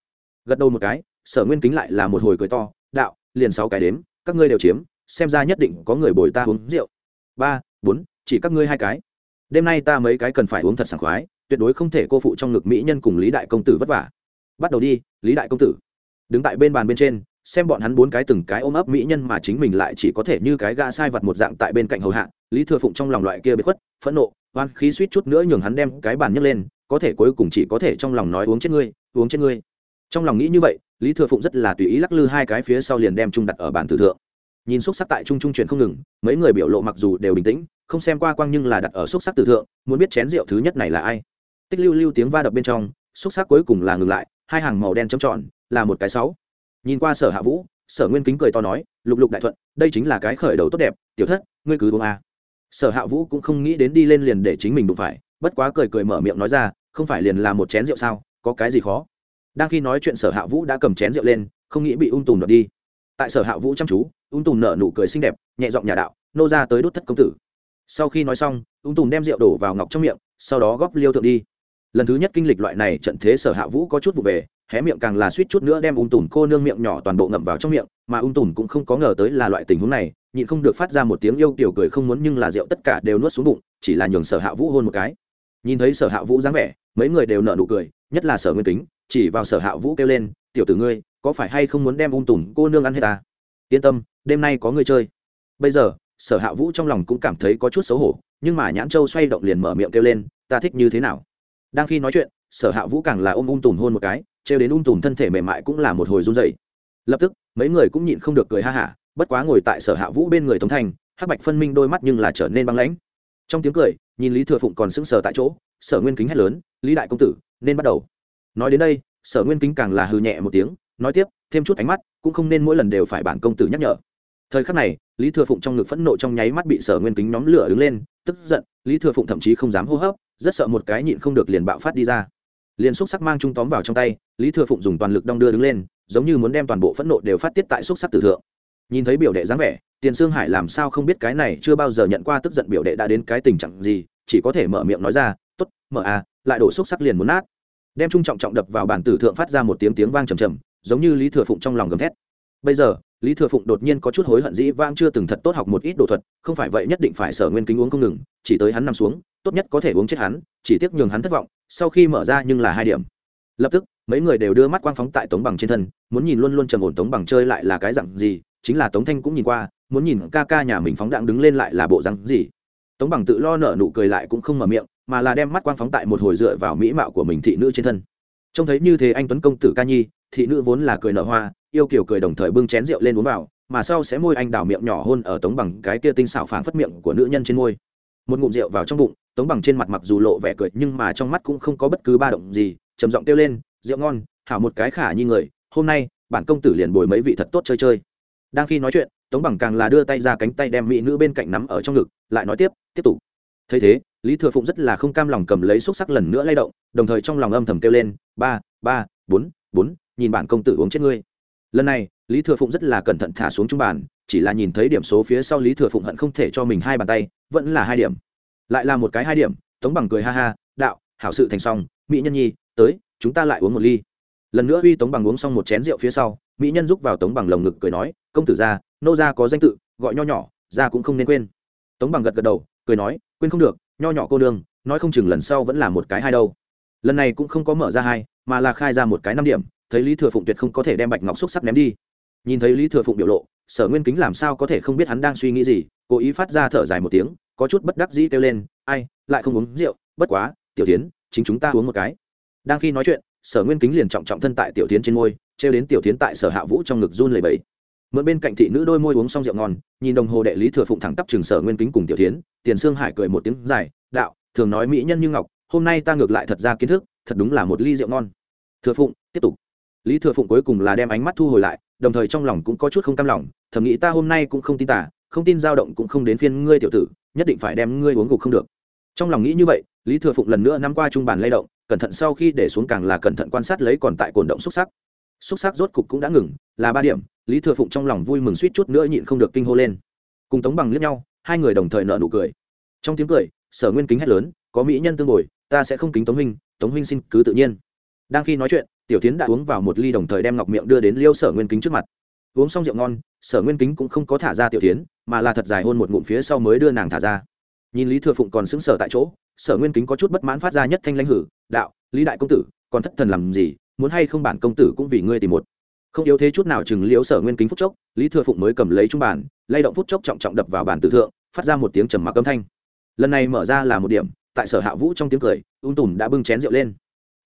Gật đầu một cái, sở nguyên kính lại là một hồi cười to, đạo, liền sáu cái đếm, các ngươi đều chiếm, xem ra nhất định có người bồi ta uống rượu. Ba, bốn, chỉ các ngươi hai cái. Đêm nay ta mấy cái cần phải uống thật sảng khoái tuyệt đối không thể cô phụ trong ngực mỹ nhân cùng lý đại công tử vất vả. Bắt đầu đi, lý đại công tử. Đứng tại bên bàn bên trên, xem bọn hắn bốn cái từng cái ôm ấp mỹ nhân mà chính mình lại chỉ có thể như cái ga sai vật một dạng tại bên cạnh hầu hạ, lý thừa phụng trong lòng loại kia bị khuất, phẫn nộ hoan khí suýt chút nữa nhường hắn đem cái bàn nhấc lên, có thể cuối cùng chỉ có thể trong lòng nói uống chết ngươi, uống chết ngươi. Trong lòng nghĩ như vậy, lý thừa phụng rất là tùy ý lắc lư hai cái phía sau liền đem trung đặt ở bàn tử thượng. Nhìn xúc sắc tại trung trung chuyển không ngừng, mấy người biểu lộ mặc dù đều bình tĩnh, không xem qua quang nhưng là đặt ở xúc sắc tử thượng, muốn biết chén rượu thứ nhất này là ai tích lưu lưu tiếng va đập bên trong, xúc sắc cuối cùng là ngừng lại, hai hàng màu đen trống tròn, là một cái sáu. Nhìn qua sở hạ vũ, sở nguyên kính cười to nói, lục lục đại thuận, đây chính là cái khởi đầu tốt đẹp, tiểu thất, ngươi cứ uống a. Sở hạ vũ cũng không nghĩ đến đi lên liền để chính mình đụng phải, bất quá cười cười mở miệng nói ra, không phải liền là một chén rượu sao, có cái gì khó? Đang khi nói chuyện sở hạ vũ đã cầm chén rượu lên, không nghĩ bị ung tùm đập đi. Tại sở hạ vũ chăm chú, ung tùm nở nụ cười xinh đẹp, nhẹ giọng nhà đạo, nô ra tới đốt thất công tử. Sau khi nói xong, ung tùm đem rượu đổ vào ngọc trong miệng, sau đó góp liêu thượng đi lần thứ nhất kinh lịch loại này trận thế sở hạ vũ có chút vụ về, hé miệng càng là suýt chút nữa đem ung tùm cô nương miệng nhỏ toàn bộ ngậm vào trong miệng, mà ung tùm cũng không có ngờ tới là loại tình huống này, nhịn không được phát ra một tiếng yêu kiểu cười không muốn nhưng là rượu tất cả đều nuốt xuống bụng, chỉ là nhường sở hạ vũ hôn một cái. Nhìn thấy sở hạ vũ dáng vẻ, mấy người đều nợ nụ cười, nhất là sở nguyên tính chỉ vào sở hạ vũ kêu lên, tiểu tử ngươi, có phải hay không muốn đem ung tùm cô nương ăn hết ta? Yên tâm, đêm nay có người chơi. Bây giờ, sở hạ vũ trong lòng cũng cảm thấy có chút xấu hổ, nhưng mà nhãn châu xoay động liền mở miệng kêu lên, ta thích như thế nào? Đang khi nói chuyện, sở hạ vũ càng là ôm ung tùm hôn một cái, trêu đến ung tùm thân thể mềm mại cũng là một hồi run dậy lập tức, mấy người cũng nhịn không được cười ha hả, bất quá ngồi tại sở hạ vũ bên người tống thành hắc bạch phân minh đôi mắt nhưng là trở nên băng lãnh. Trong tiếng cười, nhìn lý thừa phụng còn sững sờ tại chỗ, sở nguyên kính hét lớn, lý đại công tử, nên bắt đầu. Nói đến đây, sở nguyên kính càng là hư nhẹ một tiếng, nói tiếp, thêm chút ánh mắt, cũng không nên mỗi lần đều phải bản công tử nhắc nhở. Thời khắc này, lý thừa phụng trong ngực phẫn nộ trong nháy mắt bị sở nguyên kính nhóm lửa đứng lên, tức giận, lý thừa phụng thậm chí không dám hô hấp rất sợ một cái nhịn không được liền bạo phát đi ra. Liền xúc sắc mang trung tóm vào trong tay, lý thừa phụng dùng toàn lực đong đưa đứng lên, giống như muốn đem toàn bộ phẫn nộ đều phát tiết tại xúc sắc tử thượng. Nhìn thấy biểu đệ dáng vẻ, tiền sương hải làm sao không biết cái này chưa bao giờ nhận qua tức giận biểu đệ đã đến cái tình trạng gì, chỉ có thể mở miệng nói ra t ố t mở à lại đổ xúc sắc liền muốn nát. Đem trung trọng trọng đập vào bản tử thượng phát ra một tiếng tiếng vang trầm trầm, giống như lý thừa phụng trong lòng gầm thét bây giờ, lý thừa phụng đột nhiên có chút hối hận dĩ vang chưa từng thật tốt học một ít đồ thuật, không phải vậy nhất định phải sở nguyên kính uống không ngừng, chỉ tới hắn nằm xuống, tốt nhất có thể uống chết hắn, chỉ tiếc nhường hắn thất vọng, sau khi mở ra nhưng là hai điểm. Lập tức, mấy người đều đưa mắt quang phóng tại tống bằng trên thân, muốn nhìn luôn luôn trầm ổn tống bằng chơi lại là cái dặn gì, chính là tống thanh cũng nhìn qua, muốn nhìn ca ca nhà mình phóng đạn đứng lên lại là bộ rắn gì. Tống bằng tự lo nở nụ cười lại cũng không mở miệng, mà là đem mắt quang phóng tại một hồi dựa vào mỹ mạo của mình thị nữ trên thân. Trông thấy như thế anh tuấn công tử ca nhi, thị nữ vốn là cười nở hoa yêu kiểu cười đồng thời bưng chén rượu lên uống vào, mà sau sẽ môi anh đào miệng nhỏ hôn ở tống bằng cái kia tinh xảo phảng phất miệng của nữ nhân trên môi. Một ngụm rượu vào trong bụng, tống bằng trên mặt mặc dù lộ vẻ cười nhưng mà trong mắt cũng không có bất cứ ba động gì, trầm giọng kêu lên, rượu ngon, hảo một cái khả như người, hôm nay, bản công tử liền bồi mấy vị thật tốt chơi chơi. Đang khi nói chuyện, tống bằng càng là đưa tay ra cánh tay đem mỹ nữ bên cạnh nắm ở trong ngực, lại nói tiếp tiếp tục. Thấy thế, lý thừa phụng rất là không cam lòng cầm lấy xúc sắc lần nữa lay động, đồng thời trong lòng âm thầm kêu lên, ba ba, bốn bốn, nhìn bản công tử uống chết ngươi lần này, lý thừa phụng rất là cẩn thận thả xuống trung bàn, chỉ là nhìn thấy điểm số phía sau lý thừa phụng hận không thể cho mình hai bàn tay, vẫn là hai điểm. Lại là một cái hai điểm, tống bằng cười ha ha, đạo, hảo sự thành xong, mỹ nhân nhi, tới, chúng ta lại uống một ly. Lần nữa uy tống bằng uống xong một chén rượu phía sau, mỹ nhân rúc vào tống bằng lồng ngực cười nói, công tử gia, nô gia có danh tự, gọi nho nhỏ, gia cũng không nên quên. Tống bằng gật gật đầu, cười nói, quên không được, nho nhỏ cô nương, nói không chừng lần sau vẫn là một cái hai đâu. Lần này cũng không có mở ra hai mà là khai ra một cái năm điểm, thấy lý thừa phụng tuyệt không có thể đem bạch ngọc xúc sắc ném đi. Nhìn thấy lý thừa phụng biểu lộ, sở nguyên kính làm sao có thể không biết hắn đang suy nghĩ gì, cố ý phát ra thở dài một tiếng, có chút bất đắc dĩ kêu lên, ai, lại không uống rượu, bất quá, tiểu tiến, chính chúng ta uống một cái. Đang khi nói chuyện, sở nguyên kính liền trọng trọng thân tại tiểu tiến trên môi, trêu đến tiểu tiến tại sở hạ vũ trong ngực run lầy bẫy mượn bên cạnh thị nữ đôi môi uống xong rượu ngon, nhìn đồng hồ đệ lý thừa phụng thẳng tắp trường sở nguyên kính cùng tiểu tiến, tiền sương hải cười một tiếng dài, đạo, thường nói mỹ nhân như ngọc, hôm nay ta ngược lại thật ra kiến thức, thật đúng là một ly rượu ngon thừa phụng, tiếp tục. Lý thừa phụng cuối cùng là đem ánh mắt thu hồi lại, đồng thời trong lòng cũng có chút không cam lòng, thầm nghĩ ta hôm nay cũng không tin tả không tin dao động cũng không đến phiên ngươi tiểu tử, nhất định phải đem ngươi uống gục không được. Trong lòng nghĩ như vậy, lý thừa phụng lần nữa năm qua trung bàn lay động, cẩn thận sau khi để xuống càng là cẩn thận quan sát lấy còn tại cổn động xúc sắc. Xúc sắc rốt cục cũng đã ngừng, là ba điểm, lý thừa phụng trong lòng vui mừng suýt chút nữa nhịn không được kinh hô lên. Cùng tống bằng liếc nhau, hai người đồng thời nợ nụ cười. Trong tiếng cười, sở nguyên kính hét lớn, có mỹ nhân tương bồi, ta sẽ không kính tống huynh tống huynh xin cứ tự nhiên đang khi nói chuyện, tiểu tiến đã uống vào một ly đồng thời đem ngọc miệng đưa đến liêu sở nguyên kính trước mặt. Uống xong rượu ngon, sở nguyên kính cũng không có thả ra tiểu tiến mà là thật dài hôn một ngụm phía sau mới đưa nàng thả ra. Nhìn lý thừa phụng còn sững sờ tại chỗ, sở nguyên kính có chút bất mãn phát ra nhất thanh lãnh hử, đạo, lý đại công tử, còn thất thần làm gì? Muốn hay không bản công tử cũng vì ngươi tìm một. Không yếu thế chút nào chừng liễu sở nguyên kính phúc chốc, lý thừa phụng mới cầm lấy trung bản lay động phút chốc trọng trọng đập vào bản tử thượng, phát ra một tiếng trầm mặc âm thanh. Lần này mở ra là một điểm, tại sở hạ vũ trong tiếng cười, ung tùm đã bưng chén rượu lên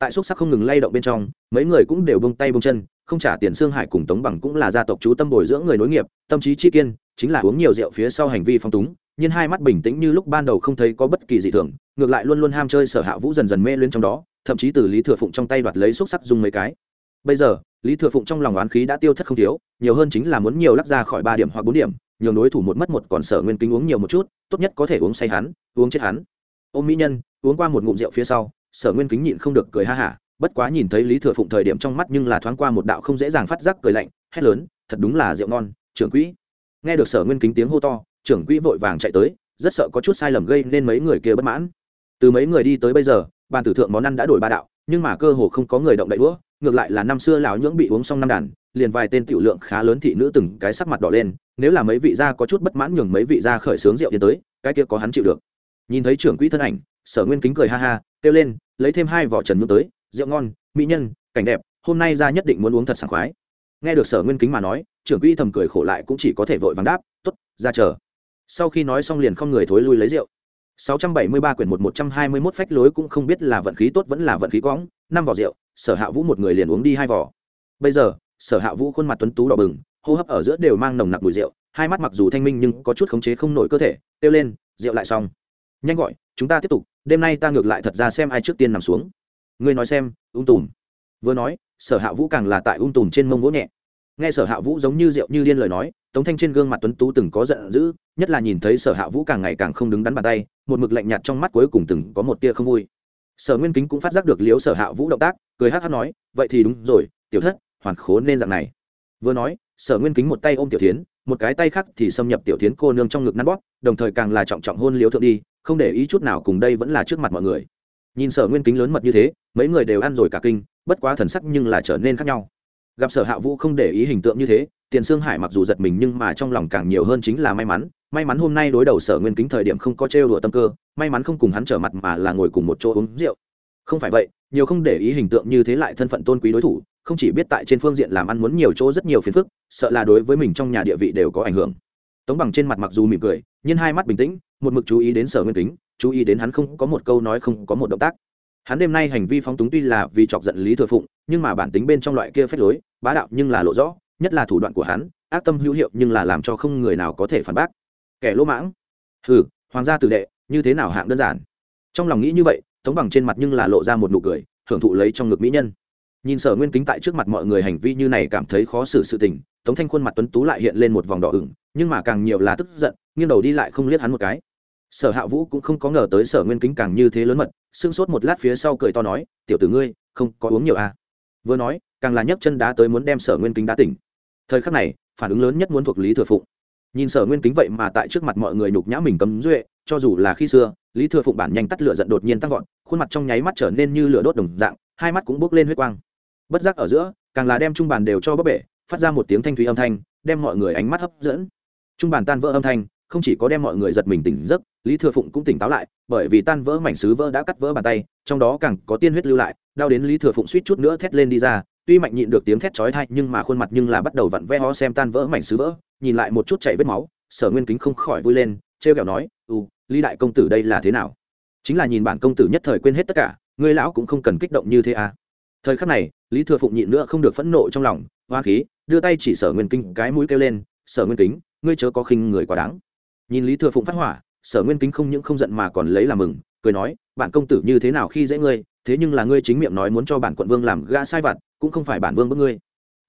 tại xúc sắc không ngừng lay động bên trong, mấy người cũng đều bông tay bông chân, không trả tiền xương hải cùng tống bằng cũng là gia tộc chú tâm bồi dưỡng người nối nghiệp, tâm trí chi kiên, chính là uống nhiều rượu phía sau hành vi phong túng, nhưng hai mắt bình tĩnh như lúc ban đầu không thấy có bất kỳ gì thường, ngược lại luôn luôn ham chơi sở hạ vũ dần dần mê lên trong đó, thậm chí từ lý thừa phụng trong tay đoạt lấy xúc sắc dùng mấy cái. Bây giờ, lý thừa phụng trong lòng oán khí đã tiêu thất không thiếu, nhiều hơn chính là muốn nhiều lắc ra khỏi ba điểm hoặc bốn điểm, nhường đối thủ một mất một còn sở nguyên kính uống nhiều một chút, tốt nhất có thể uống say hắn, uống chết hắn. Ôm mỹ nhân, uống qua một ngụm rượu phía sau sở nguyên kính nhịn không được cười ha hả, bất quá nhìn thấy lý thừa phụng thời điểm trong mắt nhưng là thoáng qua một đạo không dễ dàng phát giác cười lạnh, hét lớn, thật đúng là rượu ngon, trưởng quỹ. Nghe được sở nguyên kính tiếng hô to, trưởng quỹ vội vàng chạy tới, rất sợ có chút sai lầm gây nên mấy người kia bất mãn. Từ mấy người đi tới bây giờ, bàn tử thượng món ăn đã đổi ba đạo, nhưng mà cơ hồ không có người động đậy đũa, ngược lại là năm xưa lão nhưỡng bị uống xong năm đàn, liền vài tên tiểu lượng khá lớn thị nữ từng cái sắc mặt đỏ lên, nếu là mấy vị gia có chút bất mãn nhường mấy vị gia khởi sướng rượu tiến tới, cái kia có hắn chịu được. Nhìn thấy trưởng quỹ thân ảnh, sở nguyên kính cười ha ha, kêu lên lấy thêm hai vỏ trần nhung tới rượu ngon mỹ nhân cảnh đẹp hôm nay ra nhất định muốn uống thật sảng khoái nghe được sở nguyên kính mà nói trưởng quỹ thầm cười khổ lại cũng chỉ có thể vội vàng đáp t ố t ra chờ sau khi nói xong liền không người thối lui lấy rượu 673 quyển 1 121 phách lối cũng không biết là vận khí tốt vẫn là vận khí quõng, năm vỏ rượu, Sở Hạ Vũ một người liền uống đi hai vỏ. Bây giờ, Sở Hạ Vũ khuôn mặt tuấn tú đỏ bừng, hô hấp ở giữa đều mang nồng nặc mùi rượu, hai mắt mặc dù thanh minh nhưng có chút khống chế không nổi cơ thể, kêu lên, rượu lại xong. Nhanh gọi, chúng ta tiếp tục, đêm nay ta ngược lại thật ra xem ai trước tiên nằm xuống. Ngươi nói xem, ung tùm. Vừa nói, Sở Hạ Vũ càng là tại ung tùm trên mông vỗ nhẹ. Nghe Sở Hạ Vũ giống như rượu như điên lời nói, Tống Thanh trên gương mặt tuấn tú từng có giận dữ, nhất là nhìn thấy Sở Hạ Vũ càng ngày càng không đứng đắn bàn tay, một mực lạnh nhạt trong mắt cuối cùng từng có một tia không vui sở nguyên kính cũng phát giác được liếu sở hạ vũ động tác cười hát hát nói vậy thì đúng rồi tiểu thất hoàn khố nên dạng này vừa nói sở nguyên kính một tay ôm tiểu tiến một cái tay khác thì xâm nhập tiểu tiến cô nương trong ngực nắn bóp, đồng thời càng là trọng trọng hôn liếu thượng đi, không để ý chút nào cùng đây vẫn là trước mặt mọi người. Nhìn sở nguyên kính lớn mật như thế, mấy người đều ăn rồi cả kinh, bất quá thần sắc nhưng là trở nên khác nhau. Gặp sở hạ vũ không để ý hình tượng như thế, tiền sương hải mặc dù giật mình nhưng mà trong lòng càng nhiều hơn chính là may mắn may mắn hôm nay đối đầu sở nguyên kính thời điểm không có trêu đùa tâm cơ, may mắn không cùng hắn trở mặt mà là ngồi cùng một chỗ uống rượu. Không phải vậy, nhiều không để ý hình tượng như thế lại thân phận tôn quý đối thủ không chỉ biết tại trên phương diện làm ăn muốn nhiều chỗ rất nhiều phiền phức, sợ là đối với mình trong nhà địa vị đều có ảnh hưởng. Tống bằng trên mặt mặc dù mỉm cười, nhưng hai mắt bình tĩnh, một mực chú ý đến sở nguyên kính, chú ý đến hắn không có một câu nói không có một động tác. Hắn đêm nay hành vi phóng túng tuy là vì chọc giận lý thừa phụng, nhưng mà bản tính bên trong loại kia phép lối, bá đạo nhưng là lộ rõ, nhất là thủ đoạn của hắn, ác tâm hữu hiệu nhưng là làm cho không người nào có thể phản bác. Kẻ lỗ mãng. Hừ, hoàng gia tử đệ, như thế nào hạng đơn giản? Trong lòng nghĩ như vậy, tống bằng trên mặt nhưng là lộ ra một nụ cười, hưởng thụ lấy trong ngực mỹ nhân nhìn sở nguyên kính tại trước mặt mọi người hành vi như này cảm thấy khó xử sự tình, tống thanh khuôn mặt tuấn tú lại hiện lên một vòng đỏ ửng, nhưng mà càng nhiều là tức giận, nghiêng đầu đi lại không liếc hắn một cái. Sở hạ vũ cũng không có ngờ tới sở nguyên kính càng như thế lớn mật sưng sốt một lát phía sau cười to nói, tiểu tử ngươi, không có uống nhiều à. vừa nói, càng là nhấc chân đá tới muốn đem sở nguyên kính đá tỉnh. Thời khắc này, phản ứng lớn nhất muốn thuộc lý thừa phụng. Nhìn sở nguyên kính vậy mà tại trước mặt mọi người nhục nhã mình cấm duệ, cho dù là khi xưa, lý thừa phụng bản nhanh tắt lửa giận đột nhiên tăng vọt, khuôn mặt trong nháy mắt trở nên như lửa đốt đồng dạng, hai mắt cũng bốc lên huyết quang bất giác ở giữa, càng là đem trung bàn đều cho bấp bể, phát ra một tiếng thanh thúy âm thanh, đem mọi người ánh mắt hấp dẫn. Trung bàn tan vỡ âm thanh, không chỉ có đem mọi người giật mình tỉnh giấc, lý thừa phụng cũng tỉnh táo lại, bởi vì tan vỡ mảnh sứ vỡ đã cắt vỡ bàn tay, trong đó càng có tiên huyết lưu lại, đau đến lý thừa phụng suýt chút nữa thét lên đi ra, tuy mạnh nhịn được tiếng thét chói tai, nhưng mà khuôn mặt nhưng là bắt đầu vặn ve ho xem tan vỡ mảnh sứ vỡ, nhìn lại một chút chảy vết máu, sở nguyên kính không khỏi vui lên, trêu kẹo nói ừ lý đại công tử đây là thế nào? Chính là nhìn bản công tử nhất thời quên hết tất cả người lão cũng không cần kích động như thế à. Thời khắc này lý thừa phụng nhịn nữa không được phẫn nộ trong lòng, hoa khí, đưa tay chỉ sở nguyên kinh cái mũi kêu lên, sở nguyên kính, ngươi chớ có khinh người quá đáng. Nhìn lý thừa phụng phát hỏa, sở nguyên kính không những không giận mà còn lấy làm mừng, cười nói, bản công tử như thế nào khi dễ ngươi, thế nhưng là ngươi chính miệng nói muốn cho bản quận vương làm gã sai vặt, cũng không phải bản vương bức ngươi.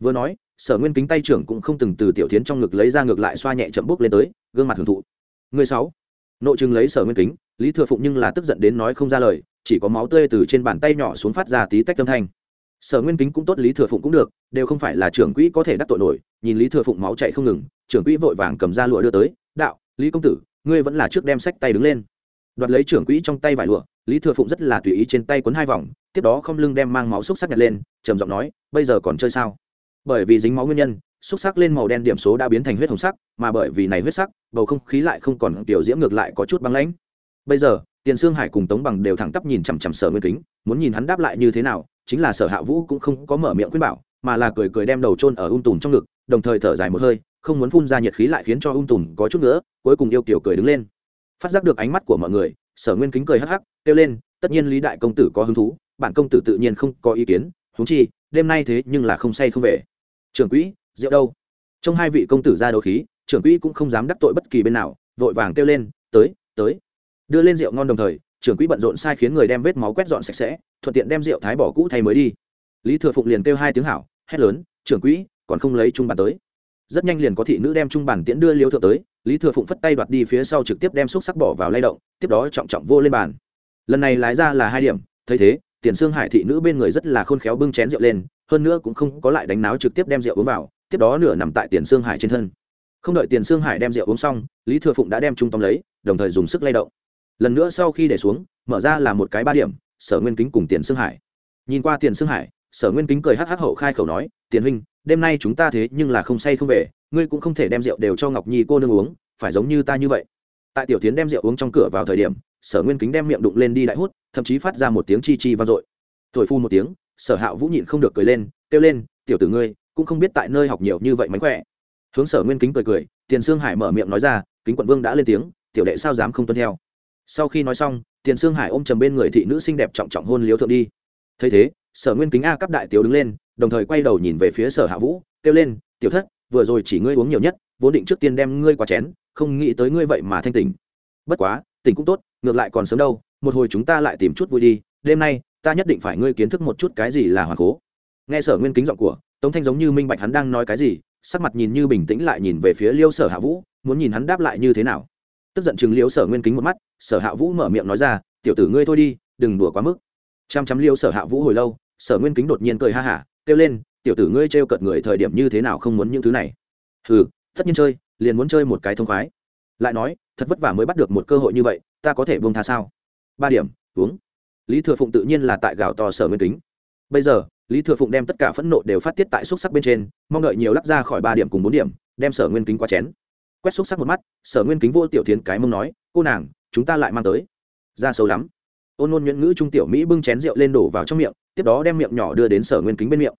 Vừa nói, sở nguyên kính tay trưởng cũng không từng từ tiểu tiến trong ngực lấy ra ngược lại xoa nhẹ chậm bốc lên tới, gương mặt hưởng thụ. Người sáu. Nội chừng lấy sở nguyên kính, lý thừa phụng nhưng là tức giận đến nói không ra lời, chỉ có máu tươi từ trên bàn tay nhỏ xuống phát ra tí tách âm thanh sở nguyên kính cũng tốt, lý thừa phụng cũng được, đều không phải là trưởng quỹ có thể đắc tội nổi, nhìn lý thừa phụng máu chạy không ngừng, trưởng quỹ vội vàng cầm ra lụa đưa tới, đạo, lý công tử, ngươi vẫn là trước đem sách tay đứng lên. Đoạt lấy trưởng quỹ trong tay vải lụa, lý thừa phụng rất là tùy ý trên tay quấn hai vòng, tiếp đó không lưng đem mang máu xúc sắc nhặt lên, trầm giọng nói, bây giờ còn chơi sao? Bởi vì dính máu nguyên nhân, xúc sắc lên màu đen điểm số đã biến thành huyết hồng sắc, mà bởi vì này huyết sắc, bầu không khí lại không còn tiểu diễm ngược lại có chút băng lãnh. Bây giờ, tiền sương hải cùng tống bằng đều thẳng tắp nhìn chằm chằm sở nguyên kính, muốn nhìn hắn đáp lại như thế nào chính là sở hạ vũ cũng không có mở miệng khuyên bảo, mà là cười cười đem đầu chôn ở ung tùm trong ngực, đồng thời thở dài một hơi, không muốn phun ra nhiệt khí lại khiến cho ung tùm có chút nữa, cuối cùng yêu kiểu cười đứng lên. Phát giác được ánh mắt của mọi người, sở nguyên kính cười hắc hắc, kêu lên, tất nhiên lý đại công tử có hứng thú, bản công tử tự nhiên không có ý kiến húng chi, đêm nay thế nhưng là không say không về. Trưởng quỹ, rượu đâu? Trong hai vị công tử ra đấu khí, trưởng quỹ cũng không dám đắc tội bất kỳ bên nào, vội vàng kêu lên, tới tới. Đưa lên rượu ngon đồng thời trưởng quỹ bận rộn sai khiến người đem vết máu quét dọn sạch sẽ, thuận tiện đem rượu thái bỏ cũ thay mới đi. Lý thừa phụng liền kêu hai tiếng hảo, hét lớn, trưởng quỹ, còn không lấy trung bàn tới. Rất nhanh liền có thị nữ đem trung bàn tiễn đưa liêu thượng tới, lý thừa phụng phất tay đoạt đi phía sau trực tiếp đem xúc sắc bỏ vào lay động, tiếp đó trọng trọng vô lên bàn. Lần này lái ra là hai điểm, thấy thế, tiền sương hải thị nữ bên người rất là khôn khéo bưng chén rượu lên, hơn nữa cũng không có lại đánh náo trực tiếp đem rượu uống vào, tiếp đó nửa nằm tại tiền sương hải trên thân. Không đợi tiền sương hải đem rượu uống xong, lý thừa phụng đã đem trung tâm lấy, đồng thời dùng sức lay động lần nữa sau khi để xuống, mở ra là một cái ba điểm, sở nguyên kính cùng tiền sương hải. Nhìn qua tiền sương hải, sở nguyên kính cười hắc hắc hậu khai khẩu nói, tiền huynh, đêm nay chúng ta thế nhưng là không say không về, ngươi cũng không thể đem rượu đều cho ngọc nhi cô nương uống, phải giống như ta như vậy. Tại tiểu tiến đem rượu uống trong cửa vào thời điểm, sở nguyên kính đem miệng đụng lên đi đại hút, thậm chí phát ra một tiếng chi chi vang dội. Thổi phu một tiếng, sở hạ vũ nhịn không được cười lên, kêu lên, tiểu tử ngươi, cũng không biết tại nơi học nhiều như vậy mánh khỏe. Hướng sở nguyên kính cười cười, tiền sương hải mở miệng nói ra, kính quận vương đã lên tiếng, tiểu đệ sao dám không tuân theo? Sau khi nói xong, tiền sương hải ôm chầm bên người thị nữ xinh đẹp trọng trọng hôn liếu thượng đi. Thấy thế, sở nguyên kính a cấp đại tiểu đứng lên, đồng thời quay đầu nhìn về phía sở hạ vũ, kêu lên, tiểu thất, vừa rồi chỉ ngươi uống nhiều nhất, vốn định trước tiên đem ngươi qua chén, không nghĩ tới ngươi vậy mà thanh tỉnh. Bất quá, tỉnh cũng tốt, ngược lại còn sớm đâu, một hồi chúng ta lại tìm chút vui đi, đêm nay, ta nhất định phải ngươi kiến thức một chút cái gì là hoàng cố. Nghe sở nguyên kính giọng của, tống thanh giống như minh bạch hắn đang nói cái gì, sắc mặt nhìn như bình tĩnh lại nhìn về phía liêu sở hạ vũ, muốn nhìn hắn đáp lại như thế nào. Tức giận chừng liêu sở nguyên kính một mắt sở hạ vũ mở miệng nói ra, tiểu tử ngươi thôi đi, đừng đùa quá mức. Chăm chăm liêu sở hạ vũ hồi lâu, sở nguyên kính đột nhiên cười ha hả, kêu lên, tiểu tử ngươi trêu cợt người thời điểm như thế nào không muốn những thứ này? Hừ, tất nhiên chơi, liền muốn chơi một cái thông khoái. Lại nói, thật vất vả mới bắt được một cơ hội như vậy, ta có thể buông tha sao? Ba điểm, uống. Lý thừa phụng tự nhiên là tại gạo to sở nguyên kính. Bây giờ, lý thừa phụng đem tất cả phẫn nộ đều phát tiết tại xúc sắc bên trên, mong đợi nhiều lắc ra khỏi ba điểm cùng bốn điểm, đem sở nguyên kính qua chén. Quét xúc sắc một mắt, sở nguyên kính vô tiểu tiến cái mông nói, cô nàng chúng ta lại mang tới. Ra sâu lắm. Ôn nôn nhuyễn ngữ trung tiểu mỹ bưng chén rượu lên đổ vào trong miệng, tiếp đó đem miệng nhỏ đưa đến sở nguyên kính bên miệng.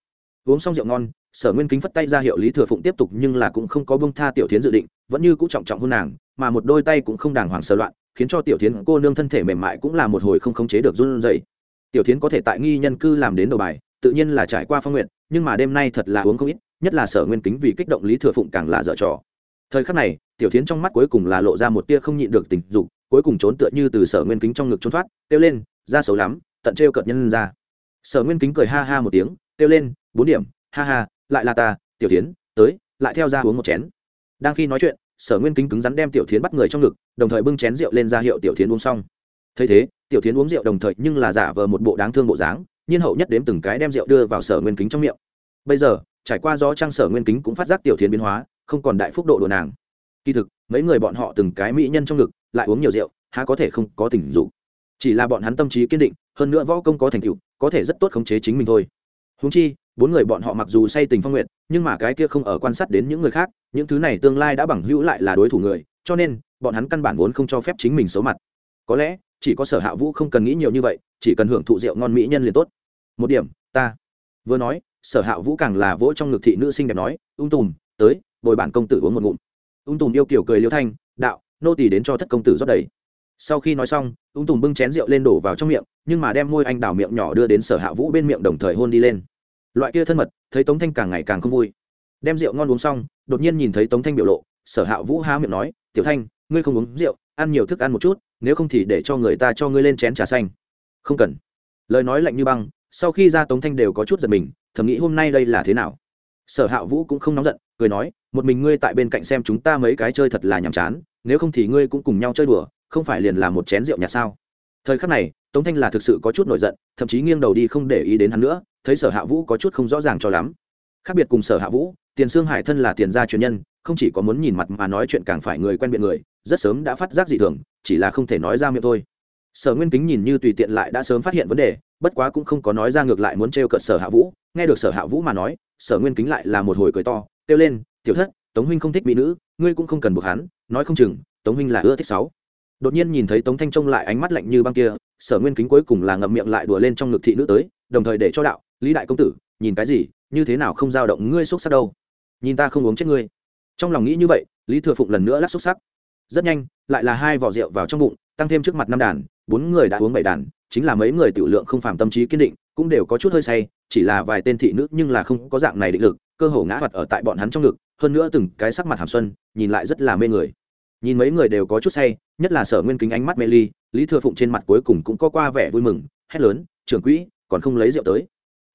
Uống xong rượu ngon, sở nguyên kính phất tay ra hiệu lý thừa phụng tiếp tục nhưng là cũng không có bông tha tiểu tiến dự định, vẫn như cũng trọng trọng hôn nàng, mà một đôi tay cũng không đàng hoàng sờ loạn, khiến cho tiểu tiến cô nương thân thể mềm mại cũng là một hồi không khống chế được run dậy tiểu tiến có thể tại nghi nhân cư làm đến đầu bài, tự nhiên là trải qua phong nguyện, nhưng mà đêm nay thật là uống không ít, nhất là sở nguyên kính vì kích động lý thừa phụng càng là dở trò. Thời khắc này, tiểu tiến trong mắt cuối cùng là lộ ra một tia không nhịn được tình dục cuối cùng trốn tựa như từ sở nguyên kính trong ngực trốn thoát, kêu lên, ra xấu lắm, tận trêu cợt nhân ra. Sở nguyên kính cười ha ha một tiếng, kêu lên, bốn điểm, ha ha, lại là ta, tiểu tiến tới, lại theo ra uống một chén. Đang khi nói chuyện, sở nguyên kính cứng rắn đem tiểu tiến bắt người trong ngực, đồng thời bưng chén rượu lên ra hiệu tiểu tiến uống xong. Thấy thế, tiểu tiến uống rượu đồng thời nhưng là giả vờ một bộ đáng thương bộ dáng, nhiên hậu nhất đếm từng cái đem rượu đưa vào sở nguyên kính trong miệng. Bây giờ, trải qua gió trang sở nguyên kính cũng phát giác tiểu tiến biến hóa, không còn đại phúc độ đồ nàng. Kỳ thực, mấy người bọn họ từng cái mỹ nhân trong ngực lại uống nhiều rượu, há có thể không có tình dục. Chỉ là bọn hắn tâm trí kiên định, hơn nữa võ công có thành tựu, có thể rất tốt khống chế chính mình thôi. Húng chi, bốn người bọn họ mặc dù say tình phong nguyện, nhưng mà cái kia không ở quan sát đến những người khác, những thứ này tương lai đã bằng hữu lại là đối thủ người, cho nên, bọn hắn căn bản vốn không cho phép chính mình xấu mặt. Có lẽ, chỉ có sở hạ vũ không cần nghĩ nhiều như vậy, chỉ cần hưởng thụ rượu ngon mỹ nhân liền tốt. Một điểm, ta vừa nói, sở hạ vũ càng là vỗ trong ngực thị nữ sinh đẹp nói, ung tùm, tới, bồi bản công tử uống một ngụm. Ung tùm yêu kiểu cười liêu thanh, đạo nô tỳ đến cho thất công tử rót đầy. Sau khi nói xong, ung tùm bưng chén rượu lên đổ vào trong miệng, nhưng mà đem môi anh đào miệng nhỏ đưa đến sở hạ vũ bên miệng đồng thời hôn đi lên. Loại kia thân mật, thấy tống thanh càng ngày càng không vui. Đem rượu ngon uống xong, đột nhiên nhìn thấy tống thanh biểu lộ, sở hạ vũ há miệng nói, tiểu thanh, ngươi không uống rượu, ăn nhiều thức ăn một chút, nếu không thì để cho người ta cho ngươi lên chén trà xanh. Không cần. Lời nói lạnh như băng, sau khi ra tống thanh đều có chút giật mình, thầm nghĩ hôm nay đây là thế nào. Sở hạ vũ cũng không nóng giận, cười nói, một mình ngươi tại bên cạnh xem chúng ta mấy cái chơi thật là nhàm chán nếu không thì ngươi cũng cùng nhau chơi đùa, không phải liền là một chén rượu nhạt sao? Thời khắc này, tống thanh là thực sự có chút nổi giận, thậm chí nghiêng đầu đi không để ý đến hắn nữa, thấy sở hạ vũ có chút không rõ ràng cho lắm. Khác biệt cùng sở hạ vũ, tiền sương hải thân là tiền gia truyền nhân, không chỉ có muốn nhìn mặt mà nói chuyện càng phải người quen biện người, rất sớm đã phát giác dị thường, chỉ là không thể nói ra miệng thôi. Sở nguyên kính nhìn như tùy tiện lại đã sớm phát hiện vấn đề, bất quá cũng không có nói ra ngược lại muốn trêu cợt sở hạ vũ, nghe được sở hạ vũ mà nói, sở nguyên kính lại là một hồi cười to, kêu lên, tiểu thất, tống huynh không thích mỹ nữ ngươi cũng không cần buộc hắn, nói không chừng, tống huynh là ưa thích sáu. Đột nhiên nhìn thấy tống thanh trông lại ánh mắt lạnh như băng kia, sở nguyên kính cuối cùng là ngậm miệng lại đùa lên trong ngực thị nữ tới, đồng thời để cho đạo, lý đại công tử, nhìn cái gì, như thế nào không dao động ngươi xúc sắc đâu? Nhìn ta không uống chết ngươi. Trong lòng nghĩ như vậy, lý thừa phụng lần nữa lắc xúc sắc. Rất nhanh, lại là hai vỏ rượu vào trong bụng, tăng thêm trước mặt năm đàn, bốn người đã uống bảy đàn chính là mấy người tiểu lượng không phàm tâm trí kiên định, cũng đều có chút hơi say, chỉ là vài tên thị nữ nhưng là không có dạng này định lực, cơ hồ ngã hoạt ở tại bọn hắn trong ngực, hơn nữa từng cái sắc mặt hàm xuân, nhìn lại rất là mê người. Nhìn mấy người đều có chút say, nhất là sở nguyên kính ánh mắt mê ly, lý thừa phụng trên mặt cuối cùng cũng có qua vẻ vui mừng, hét lớn, trưởng quỹ, còn không lấy rượu tới.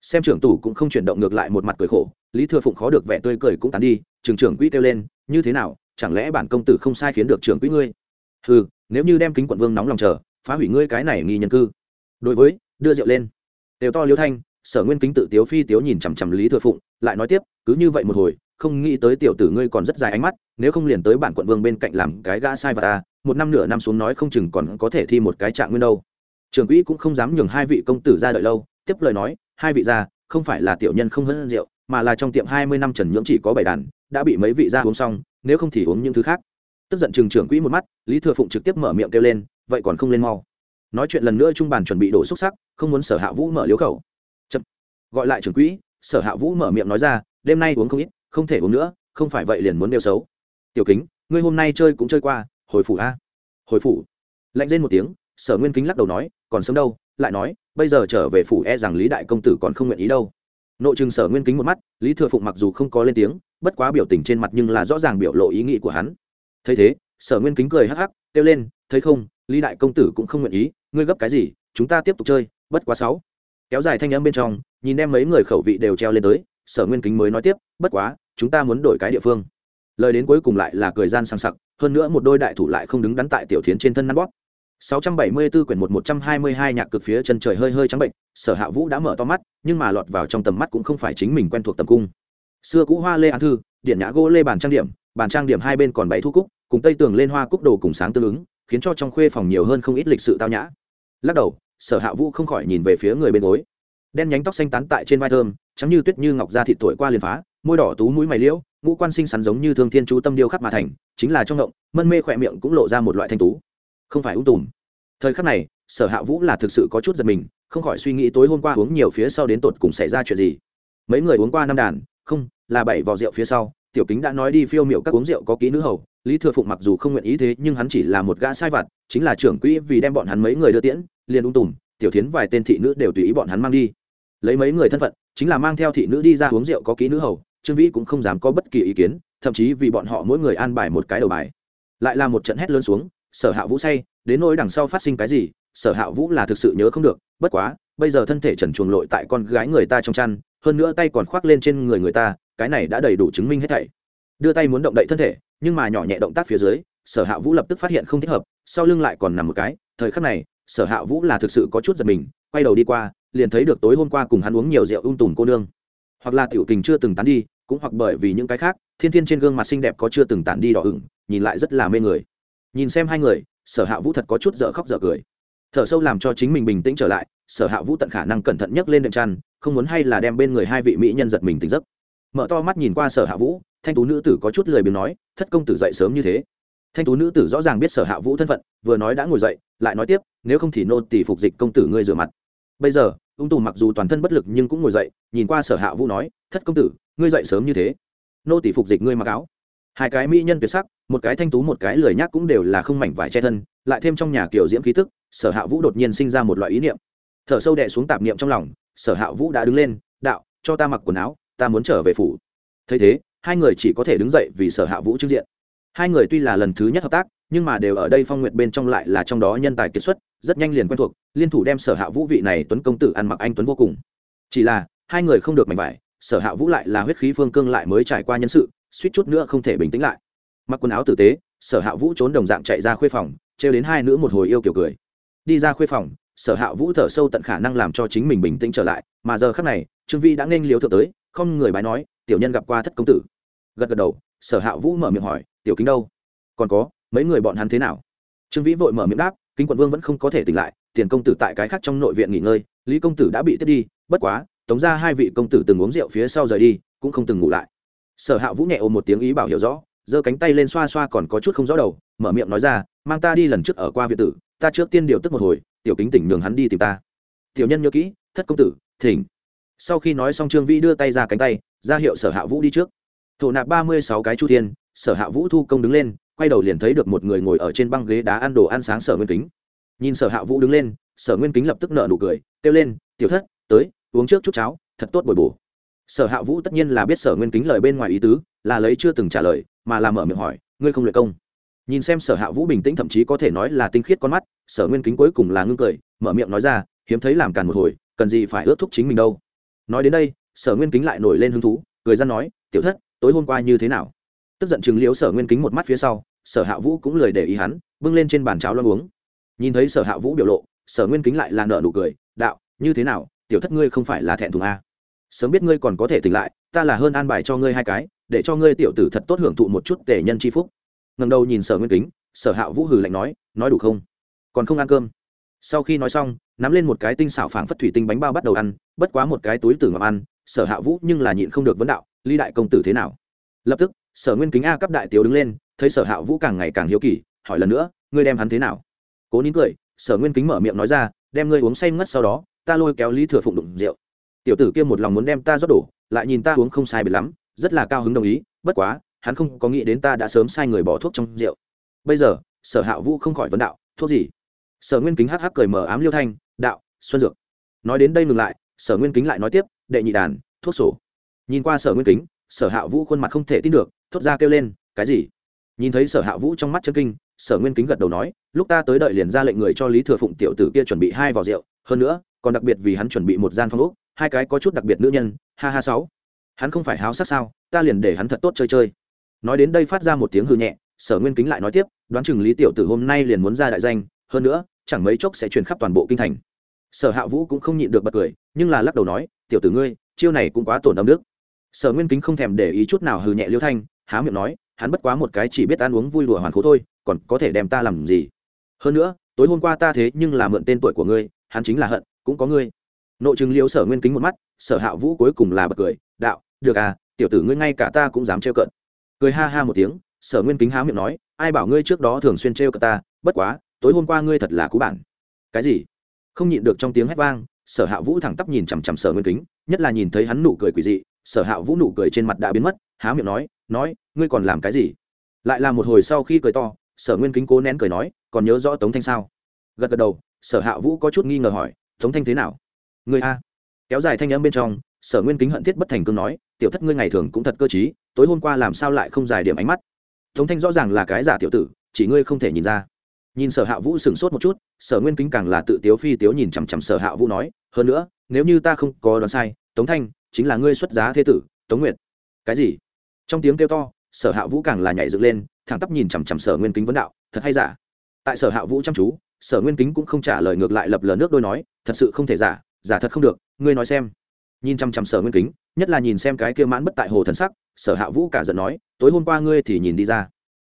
Xem trưởng tủ cũng không chuyển động ngược lại một mặt cười khổ, lý thừa phụng khó được vẻ tươi cười cũng tán đi, trưởng trưởng quỹ kêu lên, như thế nào, chẳng lẽ bản công tử không sai khiến được trưởng quỹ ngươi? Ừ nếu như đem kính quận vương nóng lòng chờ, phá hủy ngươi cái này nghi nhân cư đối với, đưa rượu lên. Đều to liêu thanh, sở nguyên kính tự tiếu phi tiếu nhìn chằm chằm lý thừa phụng, lại nói tiếp, cứ như vậy một hồi, không nghĩ tới tiểu tử ngươi còn rất dài ánh mắt, nếu không liền tới bản quận vương bên cạnh làm cái gã sai và ta, một năm nửa năm xuống nói không chừng còn có thể thi một cái trạng nguyên đâu. Trường quỹ cũng không dám nhường hai vị công tử ra đợi lâu, tiếp lời nói, hai vị ra, không phải là tiểu nhân không hơn rượu, mà là trong tiệm hai mươi năm trần nhưỡng chỉ có bảy đàn, đã bị mấy vị ra uống xong, nếu không thì uống những thứ khác. Tức giận trường trưởng quỹ một mắt, lý thừa phụng trực tiếp mở miệng kêu lên, vậy còn không lên mau nói chuyện lần nữa trung bàn chuẩn bị đổ xúc sắc, không muốn sở hạ vũ mở liếu khẩu. Chậm. gọi lại trưởng quỹ, sở hạ vũ mở miệng nói ra, đêm nay uống không ít, không thể uống nữa, không phải vậy liền muốn nêu xấu. Tiểu kính, ngươi hôm nay chơi cũng chơi qua, hồi phủ a? Hồi phủ. Lạnh lên một tiếng, sở nguyên kính lắc đầu nói, còn sớm đâu, lại nói, bây giờ trở về phủ e rằng lý đại công tử còn không nguyện ý đâu. Nội chừng sở nguyên kính một mắt, lý thừa phụng mặc dù không có lên tiếng, bất quá biểu tình trên mặt nhưng là rõ ràng biểu lộ ý nghĩ của hắn. Thấy thế, sở nguyên kính cười hắc hắc, kêu lên, thấy không, lý đại công tử cũng không nguyện ý ngươi gấp cái gì chúng ta tiếp tục chơi bất quá sáu. Kéo dài thanh âm bên trong nhìn em mấy người khẩu vị đều treo lên tới sở nguyên kính mới nói tiếp bất quá chúng ta muốn đổi cái địa phương. Lời đến cuối cùng lại là cười gian sang sặc hơn nữa một đôi đại thủ lại không đứng đắn tại tiểu thiến trên thân nắn bóp. 674 quyển 1 122 nhạc cực phía chân trời hơi hơi trắng bệnh, Sở Hạ Vũ đã mở to mắt, nhưng mà lọt vào trong tầm mắt cũng không phải chính mình quen thuộc tầm cung. Xưa cũ hoa lê án thư, điện nhã gỗ lê bàn trang điểm, bàn trang điểm hai bên còn bảy thu cúc, cùng tây tường lên hoa cúc đồ cùng sáng tương ứng, khiến cho trong khuê phòng nhiều hơn không ít lịch sự tao nhã. Lắc đầu, Sở Hạ Vũ không khỏi nhìn về phía người bên gối. Đen nhánh tóc xanh tán tại trên vai thơm, trắng như tuyết như ngọc da thịt tuổi qua liền phá, môi đỏ tú mũi mày liễu, ngũ quan sinh sắn giống như thương thiên chú tâm điêu khắc mà thành, chính là trong động, mân mê khỏe miệng cũng lộ ra một loại thanh tú. Không phải ung tùm thời khắc này sở hạ vũ là thực sự có chút giật mình không khỏi suy nghĩ tối hôm qua uống nhiều phía sau đến tột cùng xảy ra chuyện gì mấy người uống qua năm đàn không là bảy vò rượu phía sau tiểu kính đã nói đi phiêu miệu các uống rượu có ký nữ hầu lý thừa phụng mặc dù không nguyện ý thế, nhưng hắn chỉ là một gã sai vặt, chính là trưởng quỹ vì đem bọn hắn mấy người đưa tiễn, liền ung tùm, tiểu tiến vài tên thị nữ đều tùy ý bọn hắn mang đi. Lấy mấy người thân phận, chính là mang theo thị nữ đi ra uống rượu có ký nữ hầu, trương vĩ cũng không dám có bất kỳ ý kiến, thậm chí vì bọn họ mỗi người an bài một cái đầu bài. Lại là một trận hét lớn xuống, sở hạ vũ say, đến nỗi đằng sau phát sinh cái gì, sở hạ vũ là thực sự nhớ không được, bất quá, bây giờ thân thể trần chuồng lội tại con gái người ta trong chăn, hơn nữa tay còn khoác lên trên người người ta, cái này đã đầy đủ chứng minh hết thảy đưa tay muốn động đậy thân thể, nhưng mà nhỏ nhẹ động tác phía dưới, sở hạ vũ lập tức phát hiện không thích hợp, sau lưng lại còn nằm một cái, thời khắc này, sở hạ vũ là thực sự có chút giật mình, quay đầu đi qua, liền thấy được tối hôm qua cùng hắn uống nhiều rượu ung tùm cô nương. Hoặc là tiểu tình chưa từng tán đi, cũng hoặc bởi vì những cái khác, thiên thiên trên gương mặt xinh đẹp có chưa từng tản đi đỏ ửng, nhìn lại rất là mê người. Nhìn xem hai người, sở hạ vũ thật có chút dở khóc dở cười. Thở sâu làm cho chính mình bình tĩnh trở lại, sở hạ vũ tận khả năng cẩn thận nhấc lên đệm chăn, không muốn hay là đem bên người hai vị mỹ nhân giật mình tỉnh giấc mở to mắt nhìn qua sở hạ vũ, thanh tú nữ tử có chút lười biếng nói, thất công tử dậy sớm như thế. Thanh tú nữ tử rõ ràng biết sở hạ vũ thân phận, vừa nói đã ngồi dậy, lại nói tiếp, nếu không thì nô tỷ phục dịch công tử ngươi rửa mặt. Bây giờ, ung tù mặc dù toàn thân bất lực nhưng cũng ngồi dậy, nhìn qua sở hạ vũ nói, thất công tử, ngươi dậy sớm như thế. Nô tỷ phục dịch ngươi mặc áo. Hai cái mỹ nhân tuyệt sắc, một cái thanh tú một cái lười nhác cũng đều là không mảnh vải che thân, lại thêm trong nhà kiểu diễm khí tức, sở hạ vũ đột nhiên sinh ra một loại ý niệm. Thở sâu đè xuống tạp niệm trong lòng, sở hạ vũ đã đứng lên, đạo, cho ta mặc quần áo ta muốn trở về phủ. Thấy thế, hai người chỉ có thể đứng dậy vì sở hạ vũ trước diện. Hai người tuy là lần thứ nhất hợp tác, nhưng mà đều ở đây phong nguyện bên trong lại là trong đó nhân tài kiệt xuất, rất nhanh liền quen thuộc, liên thủ đem sở hạ vũ vị này tuấn công tử ăn mặc anh tuấn vô cùng. Chỉ là, hai người không được mạnh vải, sở hạ vũ lại là huyết khí phương cương lại mới trải qua nhân sự, suýt chút nữa không thể bình tĩnh lại. Mặc quần áo tử tế, sở hạ vũ trốn đồng dạng chạy ra khuê phòng, trêu đến hai nữ một hồi yêu kiểu cười. Đi ra khuê phòng sở hạ vũ thở sâu tận khả năng làm cho chính mình bình tĩnh trở lại, mà giờ khắc này, trương vi đã nên liếu thượng tới, không người bái nói, tiểu nhân gặp qua thất công tử. Gật gật đầu, sở hạ vũ mở miệng hỏi, tiểu kính đâu? Còn có, mấy người bọn hắn thế nào? Trương vĩ vội mở miệng đáp, kính quận vương vẫn không có thể tỉnh lại, tiền công tử tại cái khác trong nội viện nghỉ ngơi, lý công tử đã bị tiếp đi, bất quá, tống ra hai vị công tử từng uống rượu phía sau rời đi, cũng không từng ngủ lại. Sở hạ vũ nhẹ ôm một tiếng ý bảo hiểu rõ giơ cánh tay lên xoa xoa còn có chút không rõ đầu, mở miệng nói ra, mang ta đi lần trước ở qua viện tử, ta trước tiên điều tức một hồi, tiểu kính tỉnh nhường hắn đi tìm ta. Tiểu nhân nhớ kỹ, thất công tử, thỉnh. Sau khi nói xong trương vĩ đưa tay ra cánh tay, ra hiệu sở hạ vũ đi trước. Thổ nạp ba mươi sáu cái chu thiên, sở hạ vũ thu công đứng lên, quay đầu liền thấy được một người ngồi ở trên băng ghế đá ăn đồ ăn sáng sở nguyên kính. Nhìn sở hạ vũ đứng lên, sở nguyên kính lập tức nợ nụ cười, kêu lên, tiểu thất, tới, uống trước chút cháo, thật tốt bồi bổ. Sở hạ vũ tất nhiên là biết sở nguyên kính lời bên ngoài ý tứ, là lấy chưa từng trả lời mà làm mở miệng hỏi, ngươi không luyện công? Nhìn xem sở hạ vũ bình tĩnh thậm chí có thể nói là tinh khiết con mắt, sở nguyên kính cuối cùng là ngưng cười, mở miệng nói ra, hiếm thấy làm càn một hồi, cần gì phải ước thúc chính mình đâu. Nói đến đây, sở nguyên kính lại nổi lên hứng thú, cười ra nói, tiểu thất, tối hôm qua như thế nào? Tức giận chừng liếu sở nguyên kính một mắt phía sau, sở hạ vũ cũng lời để ý hắn, bưng lên trên bàn cháo lo uống. Nhìn thấy sở hạ vũ biểu lộ, sở nguyên kính lại là nợ nụ cười, đạo, như thế nào? Tiểu thất ngươi không phải là thẹn thùng a sớm biết ngươi còn có thể tỉnh lại, ta là hơn an bài cho ngươi hai cái, để cho ngươi tiểu tử thật tốt hưởng thụ một chút tể nhân c h i phúc. Ngần đầu nhìn sở nguyên kính, sở hạ vũ hử lạnh nói nói đủ không? Còn không ăn cơm? Sau khi nói xong, nắm lên một cái tinh xảo phảng phất thủy tinh bánh bao bắt đầu ăn, bất quá một cái túi tử ngọc ăn, sở hạ vũ nhưng là nhịn không được vấn đạo ly đại công tử thế nào? Lập tức, sở nguyên kính a cấp đại tiểu đứng lên, thấy sở hạ vũ càng ngày càng hiếu kỳ, hỏi lần nữa, ngươi đem hắn thế nào? Cố nín cười, sở nguyên kính mở miệng nói ra, đem ngươi uống say ngất sau đó, ta lôi kéo lý thừa phụng đụng rượu tiểu tử kia một lòng muốn đem ta rót đổ, lại nhìn ta uống không sai biệt lắm, rất là cao hứng đồng ý, bất quá, hắn không có nghĩ đến ta đã sớm sai người bỏ thuốc trong rượu. Bây giờ, sở hạ vũ không khỏi vấn đạo, thuốc gì? Sở nguyên kính hắc hắc cười mở ám liêu thanh, đạo, xuân dược. Nói đến đây ngừng lại, sở nguyên kính lại nói tiếp, đệ nhị đàn, thuốc sổ. Nhìn qua sở nguyên kính, sở hạ vũ khuôn mặt không thể tin được, thốt ra kêu lên, cái gì? Nhìn thấy sở hạ vũ trong mắt chân kinh, sở nguyên kính gật đầu nói, lúc ta tới đợi liền ra lệnh người cho lý thừa phụng tiểu tử kia chuẩn bị hai vỏ rượu, hơn nữa, còn đặc biệt vì hắn chuẩn bị một gian phong úc hai cái có chút đặc biệt nữ nhân, ha ha sáu. Hắn không phải háo sắc sao, ta liền để hắn thật tốt chơi chơi. Nói đến đây phát ra một tiếng hư nhẹ, sở nguyên kính lại nói tiếp, đoán chừng lý tiểu tử hôm nay liền muốn ra đại danh, hơn nữa, chẳng mấy chốc sẽ truyền khắp toàn bộ kinh thành. Sở hạ vũ cũng không nhịn được bật cười, nhưng là lắc đầu nói, tiểu tử ngươi, chiêu này cũng quá tổn âm đức. Sở nguyên kính không thèm để ý chút nào hư nhẹ liêu thanh, há miệng nói, hắn bất quá một cái chỉ biết ăn uống vui đùa hoàn khố thôi, còn có thể đem ta làm gì? Hơn nữa, tối hôm qua ta thế nhưng là mượn tên tuổi của ngươi, hắn chính là hận, cũng có ngươi nội chứng liêu sở nguyên kính một mắt, sở hạ vũ cuối cùng là bật cười, đạo, được à tiểu tử ngươi ngay cả ta cũng dám trêu cận cười ha ha một tiếng, sở nguyên kính há miệng nói, ai bảo ngươi trước đó thường xuyên trêu cận ta, bất quá, tối hôm qua ngươi thật là cú bản. Cái gì? Không nhịn được trong tiếng hét vang, sở hạ vũ thẳng tắp nhìn chằm chằm sở nguyên kính, nhất là nhìn thấy hắn nụ cười quỳ dị, sở hạ vũ nụ cười trên mặt đã biến mất, há miệng nói nói, ngươi còn làm cái gì? Lại là một hồi sau khi cười to, sở nguyên kính cố nén cười nói, còn nhớ rõ tống thanh sao? Gật gật đầu, sở hạ vũ có chút nghi ngờ hỏi, tống thanh thế nào? Người a. Kéo dài thanh âm bên trong, sở nguyên kính hận thiết bất thành cương nói, tiểu thất ngươi ngày thường cũng thật cơ t tối hôm qua làm sao lại không dài điểm ánh mắt? Tống thanh rõ ràng là cái giả tiểu tử, chỉ ngươi không thể nhìn ra. Nhìn sở hạ vũ sửng sốt một chút, sở nguyên kính càng là tự tiếu phi tiếu nhìn chằm chằm sở hạ vũ nói, hơn nữa, nếu như ta không có đoán sai, tống thanh chính là ngươi xuất giá thế tử, tống nguyệt. Cái gì? Trong tiếng kêu to, sở hạ vũ càng là nhảy dựng lên, thẳng tắp nhìn chằm chằm sở nguyên kính vấn đạo, thật hay giả? Tại sở hạ vũ chăm chú, sở nguyên kính cũng không trả lời ngược lại lập lờ nước đôi nói, thật sự không thể giả giả thật không được, ngươi nói xem. Nhìn chăm chăm sở nguyên kính, nhất là nhìn xem cái kia mãn bất tại hồ thần sắc, sở hạ vũ cả giận nói, tối hôm qua ngươi thì nhìn đi ra.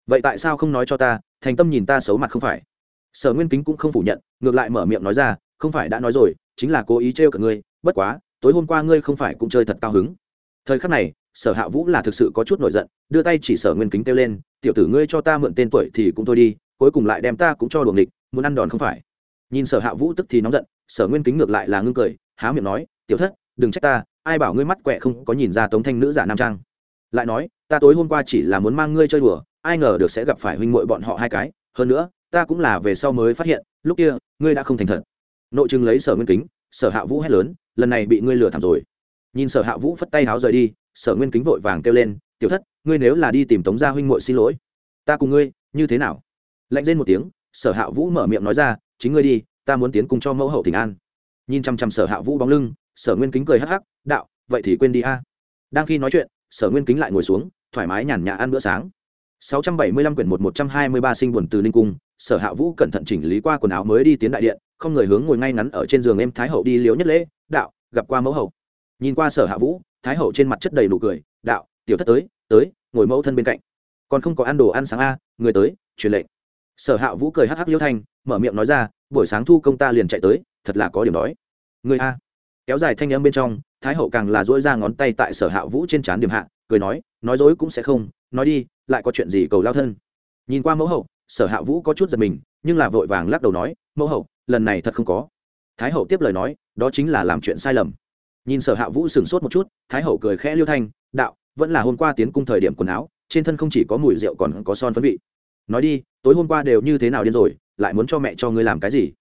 Vậy tại sao không nói cho ta, thành tâm nhìn ta xấu mặt không phải? Sở nguyên kính cũng không phủ nhận, ngược lại mở miệng nói ra, không phải đã nói rồi, chính là cố ý trêu cả ngươi, bất quá, tối hôm qua ngươi không phải cũng chơi thật cao hứng. Thời khắc này, sở hạ vũ là thực sự có chút nổi giận, đưa tay chỉ sở nguyên kính kêu lên, tiểu tử ngươi cho ta mượn tên tuổi thì cũng thôi đi, cuối cùng lại đem ta cũng cho đuồng địch muốn ăn đòn không phải? Nhìn sở hạ vũ tức thì nóng giận, sở nguyên kính ngược lại là ngưng cười, há miệng nói, tiểu thất, đừng trách ta, ai bảo ngươi mắt quẹ không có nhìn ra tống thanh nữ giả nam trang. Lại nói, ta tối hôm qua chỉ là muốn mang ngươi chơi đùa, ai ngờ được sẽ gặp phải huynh muội bọn họ hai cái, hơn nữa, ta cũng là về sau mới phát hiện, lúc kia, ngươi đã không thành thật. Nội chừng lấy sở nguyên kính, sở hạ vũ hét lớn, lần này bị ngươi lừa thảm rồi. Nhìn sở hạ vũ phất tay háo rời đi, sở nguyên kính vội vàng kêu lên, tiểu thất, ngươi nếu là đi tìm tống gia huynh muội xin lỗi, ta cùng ngươi, như thế nào? Lạnh lên một tiếng, sở hạ vũ mở miệng nói ra chính ngươi đi ta muốn tiến cùng cho mẫu hậu thỉnh an nhìn chăm chăm sở hạ vũ bóng lưng sở nguyên kính cười hắc hắc đạo vậy thì quên đi a đang khi nói chuyện sở nguyên kính lại ngồi xuống thoải mái nhàn nhã ăn bữa sáng 675 quyển 1 123 sinh buồn từ Ninh cung, Sở Hạ Vũ cẩn thận chỉnh lý qua quần áo mới đi tiến đại điện, không người hướng ngồi ngay ngắn ở trên giường em thái hậu đi liếu nhất lễ, đạo, gặp qua mẫu hậu. Nhìn qua Sở Hạ Vũ, thái hậu trên mặt chất đầy nụ cười, đạo, tiểu thất tới, tới, ngồi mẫu thân bên cạnh. Còn không có ăn đồ ăn sáng a, người tới, truyền lệnh. Sở Hạ Vũ cười hắc hắc liêu thanh, mở miệng nói ra, buổi sáng thu công ta liền chạy tới, thật là có điểm đói. Người a. Kéo dài thanh âm bên trong, thái hậu càng là duỗi ra ngón tay tại Sở Hạ Vũ trên trán điểm hạ, cười nói, nói dối cũng sẽ không, nói đi, lại có chuyện gì cầu lao thân nhìn qua mẫu hậu sở hạ vũ có chút giật mình nhưng là vội vàng lắc đầu nói mẫu hậu lần này thật không có thái hậu tiếp lời nói đó chính là làm chuyện sai lầm nhìn sở hạ vũ sửng sốt một chút thái hậu cười khẽ liêu thanh đạo vẫn là hôm qua tiến cung thời điểm quần áo trên thân không chỉ có mùi rượu còn có son phấn vị nói đi, tối hôm qua đều như thế nào điên rồi, lại muốn cho mẹ cho ngươi làm cái gì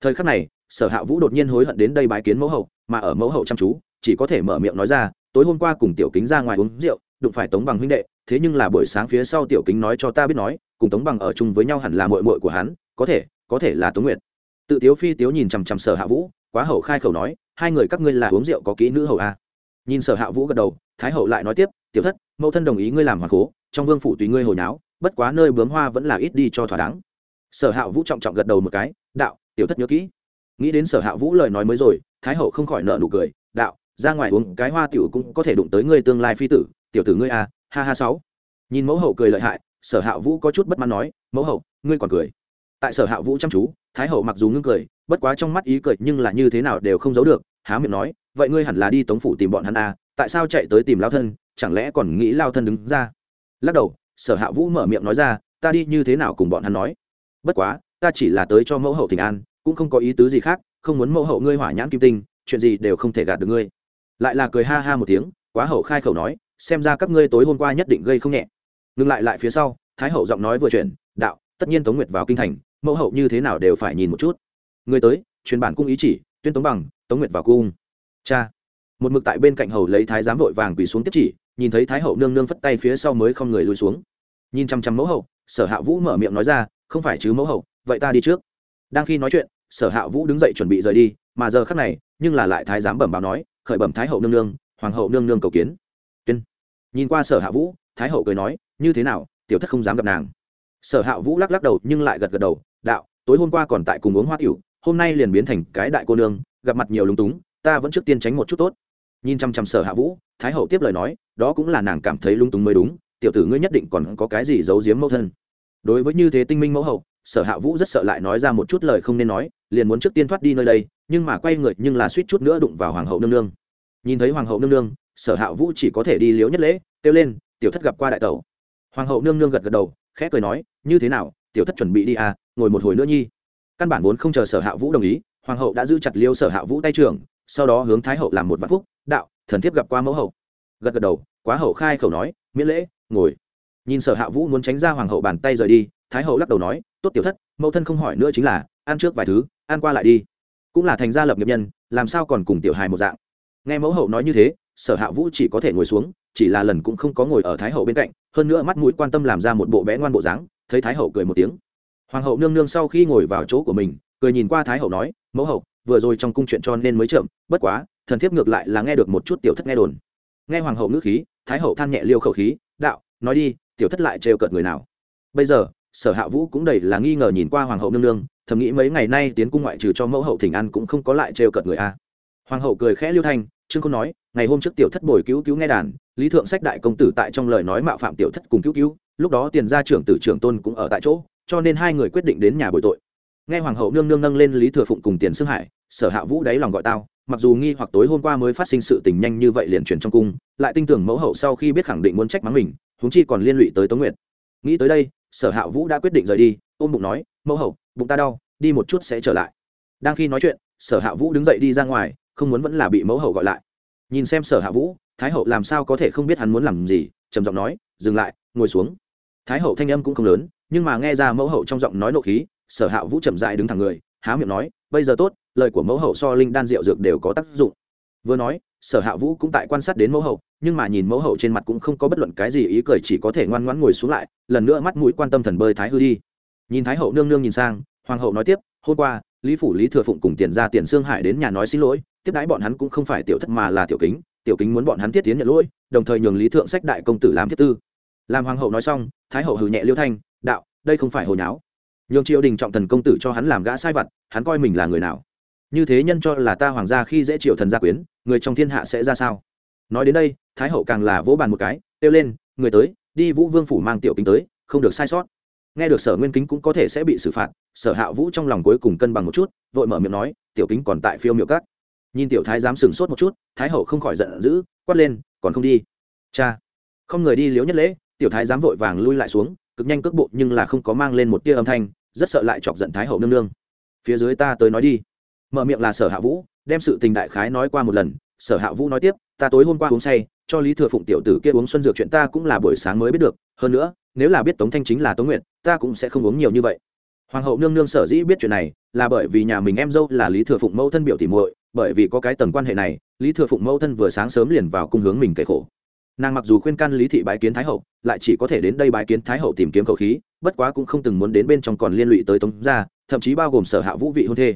thời khắc này, sở hạ vũ đột nhiên hối hận đến đây bái kiến mẫu hậu, mà ở mẫu hậu chăm chú, chỉ có thể mở miệng nói ra, tối hôm qua cùng tiểu kính ra ngoài uống rượu, đụng phải tống bằng huynh đệ, thế nhưng là buổi sáng phía sau tiểu kính nói cho ta biết nói, cùng tống bằng ở chung với nhau hẳn là mội mội của hắn, có thể có thể là tống nguyệt tự tiếu phi tiếu nhìn chằm chằm sở hạ vũ, quá hậu khai khẩu nói, hai người các ngươi là uống rượu có kỹ nữ hậu à. nhìn sở hạ vũ gật đầu, thái hậu lại nói tiếp, tiểu thất, mẫu thân đồng ý ngươi làm hoàng cố, trong vương phủ tùy ngươi hồi nháo bất quá nơi bướm hoa vẫn là ít đi cho thỏa đáng. Sở hạ vũ trọng trọng gật đầu một cái, đạo, tiểu thất nhớ kỹ. Nghĩ đến sở hạ vũ lời nói mới rồi, thái hậu không khỏi nợ nụ cười, đạo, ra ngoài uống cái hoa tiểu cũng có thể đụng tới ngươi tương lai phi tử, tiểu tử ngươi à ha ha sáu. Nhìn mẫu hậu cười lợi hại, sở hạ vũ có chút bất mãn nói, mẫu hậu, ngươi còn cười. Tại sở hạ vũ chăm chú, thái hậu mặc dù ngưng cười, bất quá trong mắt ý cười nhưng là như thế nào đều không giấu được, há miệng nói, vậy ngươi hẳn là đi tống phủ tìm bọn hắn à tại sao chạy tới tìm lao thân, chẳng lẽ còn nghĩ lao thân đứng ra? Lắc đầu sở hạ vũ mở miệng nói ra, ta đi như thế nào cùng bọn hắn nói? Bất quá, ta chỉ là tới cho mẫu hậu tình an, cũng không có ý tứ gì khác, không muốn mẫu hậu ngươi hỏa nhãn kim tinh, chuyện gì đều không thể gạt được ngươi. Lại là cười ha ha một tiếng, quá hậu khai khẩu nói, xem ra các ngươi tối hôm qua nhất định gây không nhẹ. Ngừng lại lại phía sau, thái hậu giọng nói vừa chuyển, đạo, tất nhiên tống nguyệt vào kinh thành, mẫu hậu như thế nào đều phải nhìn một chút. Người tới, truyền bản cung ý chỉ, tuyên tống bằng, tống nguyệt vào cung. Cha. Một mực tại bên cạnh hầu lấy thái giám vội vàng quỳ xuống tiếp chỉ nhìn thấy thái hậu nương nương phất tay phía sau mới không người lùi xuống. Nhìn chăm chăm mẫu hậu, sở hạ vũ mở miệng nói ra, không phải chứ mẫu hậu, vậy ta đi trước. Đang khi nói chuyện, sở hạ vũ đứng dậy chuẩn bị rời đi, mà giờ khắc này, nhưng là lại thái giám bẩm báo nói, khởi bẩm thái hậu nương nương, hoàng hậu nương nương cầu kiến. Tuyên. Nhìn qua sở hạ vũ, thái hậu cười nói, như thế nào, tiểu thất không dám gặp nàng. Sở hạ vũ lắc lắc đầu, nhưng lại gật gật đầu, đạo, tối hôm qua còn tại cùng uống hoa tiểu, hôm nay liền biến thành cái đại cô nương, gặp mặt nhiều lúng túng, ta vẫn trước tiên tránh một chút tốt nhìn chăm chăm sở hạ vũ, thái hậu tiếp lời nói, đó cũng là nàng cảm thấy lung túng mới đúng, tiểu tử ngươi nhất định còn có cái gì giấu giếm mẫu thân. Đối với như thế tinh minh mẫu hậu, sở hạ vũ rất sợ lại nói ra một chút lời không nên nói, liền muốn trước tiên thoát đi nơi đây, nhưng mà quay người nhưng là suýt chút nữa đụng vào hoàng hậu nương nương. Nhìn thấy hoàng hậu nương nương, sở hạ vũ chỉ có thể đi liếu nhất lễ, kêu lên, tiểu thất gặp qua đại tẩu. Hoàng hậu nương nương gật gật đầu, khẽ cười nói, như thế nào, tiểu thất chuẩn bị đi à ngồi một hồi nữa nhi. Căn bản vốn không chờ sở hạ vũ đồng ý, hoàng hậu đã giữ chặt liêu sở hạ vũ tay trưởng sau đó hướng thái hậu làm một vạn phúc, đạo, thần thiếp gặp qua mẫu hậu. Gật gật đầu, quá hậu khai khẩu nói, miễn lễ, ngồi. Nhìn sở hạ vũ muốn tránh ra hoàng hậu bàn tay rời đi, thái hậu lắc đầu nói, tốt tiểu thất, mẫu thân không hỏi nữa chính là, ăn trước vài thứ, ăn qua lại đi. Cũng là thành gia lập nghiệp nhân, làm sao còn cùng tiểu hài một dạng. Nghe mẫu hậu nói như thế, sở hạ vũ chỉ có thể ngồi xuống, chỉ là lần cũng không có ngồi ở thái hậu bên cạnh, hơn nữa mắt mũi quan tâm làm ra một bộ bé ngoan bộ dáng, thấy thái hậu cười một tiếng. Hoàng hậu nương nương sau khi ngồi vào chỗ của mình, cười nhìn qua thái hậu nói, mẫu hậu vừa rồi trong cung chuyện cho nên mới chậm, bất quá, thần thiếp ngược lại là nghe được một chút tiểu thất nghe đồn. Nghe hoàng hậu ngữ khí, thái hậu than nhẹ liêu khẩu khí, đạo, nói đi, tiểu thất lại trêu cợt người nào? Bây giờ, sở hạ vũ cũng đầy là nghi ngờ nhìn qua hoàng hậu nương nương, thầm nghĩ mấy ngày nay tiến cung ngoại trừ cho mẫu hậu thỉnh ăn cũng không có lại trêu cợt người a. Hoàng hậu cười khẽ liêu thanh, trương không nói, ngày hôm trước tiểu thất bồi cứu cứu nghe đàn, lý thượng sách đại công tử tại trong lời nói mạo phạm tiểu thất cùng cứu cứu, lúc đó tiền gia trưởng tử trưởng tôn cũng ở tại chỗ, cho nên hai người quyết định đến nhà bồi tội nghe hoàng hậu nương nương nâng lên lý thừa phụng cùng tiền xương hải, sở hạ vũ đáy lòng gọi tao, mặc dù nghi hoặc tối hôm qua mới phát sinh sự tình nhanh như vậy liền chuyển trong cung, lại tin tưởng mẫu hậu sau khi biết khẳng định muốn trách mắng mình húng chi còn liên lụy tới tống nguyệt. Nghĩ tới đây, sở hạ vũ đã quyết định rời đi, ôm bụng nói, mẫu hậu, bụng ta đau, đi một chút sẽ trở lại. Đang khi nói chuyện, sở hạ vũ đứng dậy đi ra ngoài, không muốn vẫn là bị mẫu hậu gọi lại. Nhìn xem sở hạ vũ, thái hậu làm sao có thể không biết hắn muốn làm gì, trầm giọng nói, dừng lại, ngồi xuống. Thái hậu thanh âm cũng không lớn, nhưng mà nghe ra mẫu hậu trong giọng nói nộ khí sở hạ vũ chậm dại đứng thẳng người, há miệng nói, bây giờ tốt, lời của mẫu hậu so linh đan rượu dược đều có tác dụng. Vừa nói, sở hạ vũ cũng tại quan sát đến mẫu hậu, nhưng mà nhìn mẫu hậu trên mặt cũng không có bất luận cái gì ý cười, chỉ có thể ngoan ngoãn ngồi xuống lại, lần nữa mắt mũi quan tâm thần bơi thái hư đi. Nhìn thái hậu nương nương nhìn sang, hoàng hậu nói tiếp, hôm qua, lý phủ lý thừa phụng cùng tiền ra tiền xương hải đến nhà nói xin lỗi, tiếp đãi bọn hắn cũng không phải tiểu thất mà là tiểu kính tiểu kính muốn bọn hắn thiết tiến nhận lỗi, đồng thời nhường lý thượng sách đại công tử làm thiết tư. Làm hoàng hậu nói xong, thái hậu hừ nhẹ liêu thanh, đạo, đây không phải hồi nháo nhường triều đình trọng thần công tử cho hắn làm gã sai vặt, hắn coi mình là người nào? Như thế nhân cho là ta hoàng gia khi dễ triệu thần gia quyến, người trong thiên hạ sẽ ra sao? Nói đến đây, thái hậu càng là vỗ bàn một cái, kêu lên, người tới, đi vũ vương phủ mang tiểu kính tới, không được sai sót. Nghe được sở nguyên kính cũng có thể sẽ bị xử phạt, sở hạ vũ trong lòng cuối cùng cân bằng một chút, vội mở miệng nói, tiểu kính còn tại phiêu miệu cắt nhìn tiểu thái dám sừng sốt một chút, thái hậu không khỏi giận dữ, quát lên, còn không đi? Cha. Không người đi liếu nhất lễ, tiểu thái dám vội vàng lui lại xuống cực nhanh cước bộ nhưng là không có mang lên một tia âm thanh, rất sợ lại chọc giận thái hậu nương nương. Phía dưới ta tới nói đi. Mở miệng là sở hạ vũ, đem sự tình đại khái nói qua một lần. Sở hạ vũ nói tiếp, ta tối hôm qua uống say, cho lý thừa phụng tiểu tử kia uống xuân dược chuyện ta cũng là buổi sáng mới biết được. Hơn nữa, nếu là biết tống thanh chính là tống nguyện ta cũng sẽ không uống nhiều như vậy. Hoàng hậu nương nương sở dĩ biết chuyện này, là bởi vì nhà mình em dâu là lý thừa phụng mẫu thân biểu tỉ muội, bởi vì có cái tầng quan hệ này, lý thừa phụng mẫu thân vừa sáng sớm liền vào cung hướng mình kể khổ nàng mặc dù khuyên can lý thị bái kiến thái hậu, lại chỉ có thể đến đây bái kiến thái hậu tìm kiếm khẩu khí, bất quá cũng không từng muốn đến bên trong còn liên lụy tới tống gia, thậm chí bao gồm sở hạ vũ vị hôn thê.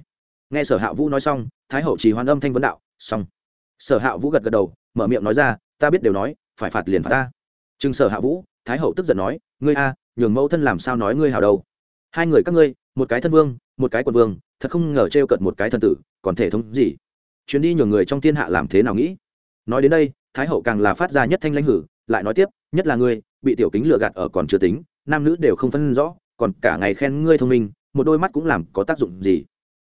Nghe sở hạ vũ nói xong, thái hậu chỉ hoàn âm thanh vấn đạo, xong. Sở hạ vũ gật gật đầu, mở miệng nói ra, ta biết đều nói, phải phạt liền phạt ta. Chừng sở hạ vũ, thái hậu tức giận nói, ngươi a, nhường mẫu thân làm sao nói ngươi hào đầu hai người các ngươi, một cái thân vương, một cái quận vương, thật không ngờ t cận một cái thần tử, còn thể thống gì? Chuyến đi nhường người trong thiên hạ làm thế nào nghĩ? Nói đến đây thái hậu càng là phát ra nhất thanh lãnh hử, lại nói tiếp, nhất là ngươi, bị tiểu kính lừa gạt ở còn chưa tính, nam nữ đều không phân rõ, còn cả ngày khen ngươi thông minh, một đôi mắt cũng làm có tác dụng gì.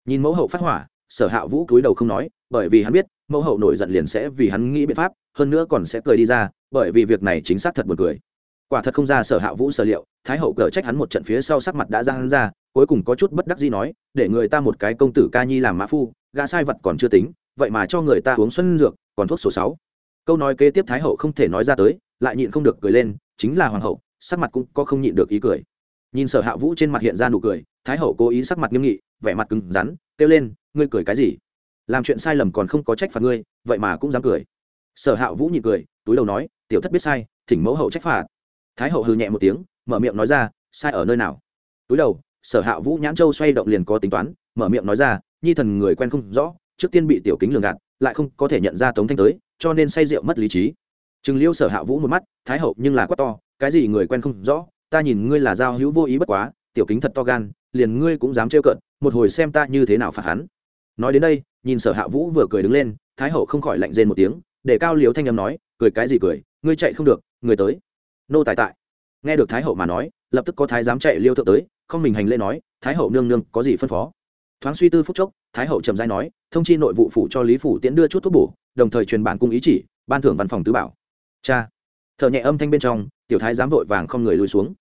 Nhìn mẫu hậu phát hỏa, sở hạ vũ cúi đầu không nói, bởi vì hắn biết, mẫu hậu nổi giận liền sẽ vì hắn nghĩ biện pháp, hơn nữa còn sẽ cười đi ra, bởi vì việc này chính xác thật buồn cười. Quả thật không ra sở hạ vũ sở liệu, thái hậu cờ trách hắn một trận phía sau sắc mặt đã ra hắn ra, cuối cùng có chút bất đắc gì nói, để người ta một cái công tử ca nhi làm mã phu, gã sai vật còn chưa tính, vậy mà cho người ta uống xuân dược, còn thuốc số sáu câu nói kế tiếp thái hậu không thể nói ra tới, lại nhịn không được cười lên, chính là hoàng hậu, sắc mặt cũng có không nhịn được ý cười. Nhìn sở hạ vũ trên mặt hiện ra nụ cười, thái hậu cố ý sắc mặt nghiêm nghị, vẻ mặt cứng rắn, kêu lên, ngươi cười cái gì? Làm chuyện sai lầm còn không có trách phạt ngươi, vậy mà cũng dám cười. Sở hạ vũ nhịn cười, túi đầu nói, tiểu thất biết sai, thỉnh mẫu hậu trách phạt. Thái hậu hừ nhẹ một tiếng, mở miệng nói ra, sai ở nơi nào? Túi đầu, sở hạ vũ nhãn châu xoay động liền có tính toán, mở miệng nói ra, nhi thần người quen không rõ, trước tiên bị tiểu kính lường gạt, lại không có thể nhận ra tống thanh tới cho nên say rượu mất lý trí. Chừng liêu sở hạ vũ một mắt, thái hậu nhưng là quá to, cái gì người quen không rõ, ta nhìn ngươi là giao hữu vô ý bất quá, tiểu kính thật to gan, liền ngươi cũng dám trêu cợt, một hồi xem ta như thế nào phạt hắn. Nói đến đây, nhìn sở hạ vũ vừa cười đứng lên, thái hậu không khỏi lạnh rên một tiếng, để cao liều thanh âm nói, cười cái gì cười, ngươi chạy không được, người tới. Nô tài tại. Nghe được thái hậu mà nói, lập tức có thái dám chạy liêu thượng tới, không mình hành lễ nói, thái hậu nương nương có gì phân phó? Thoáng suy tư phúc chốc, thái hậu trầm giai nói, thông chi nội vụ phủ cho lý phủ tiễn đưa chút thuốc bổ, đồng thời truyền bản cung ý chỉ, ban thưởng văn phòng tứ bảo. Cha thợ nhẹ âm thanh bên trong, tiểu thái dám vội vàng không người lùi xuống.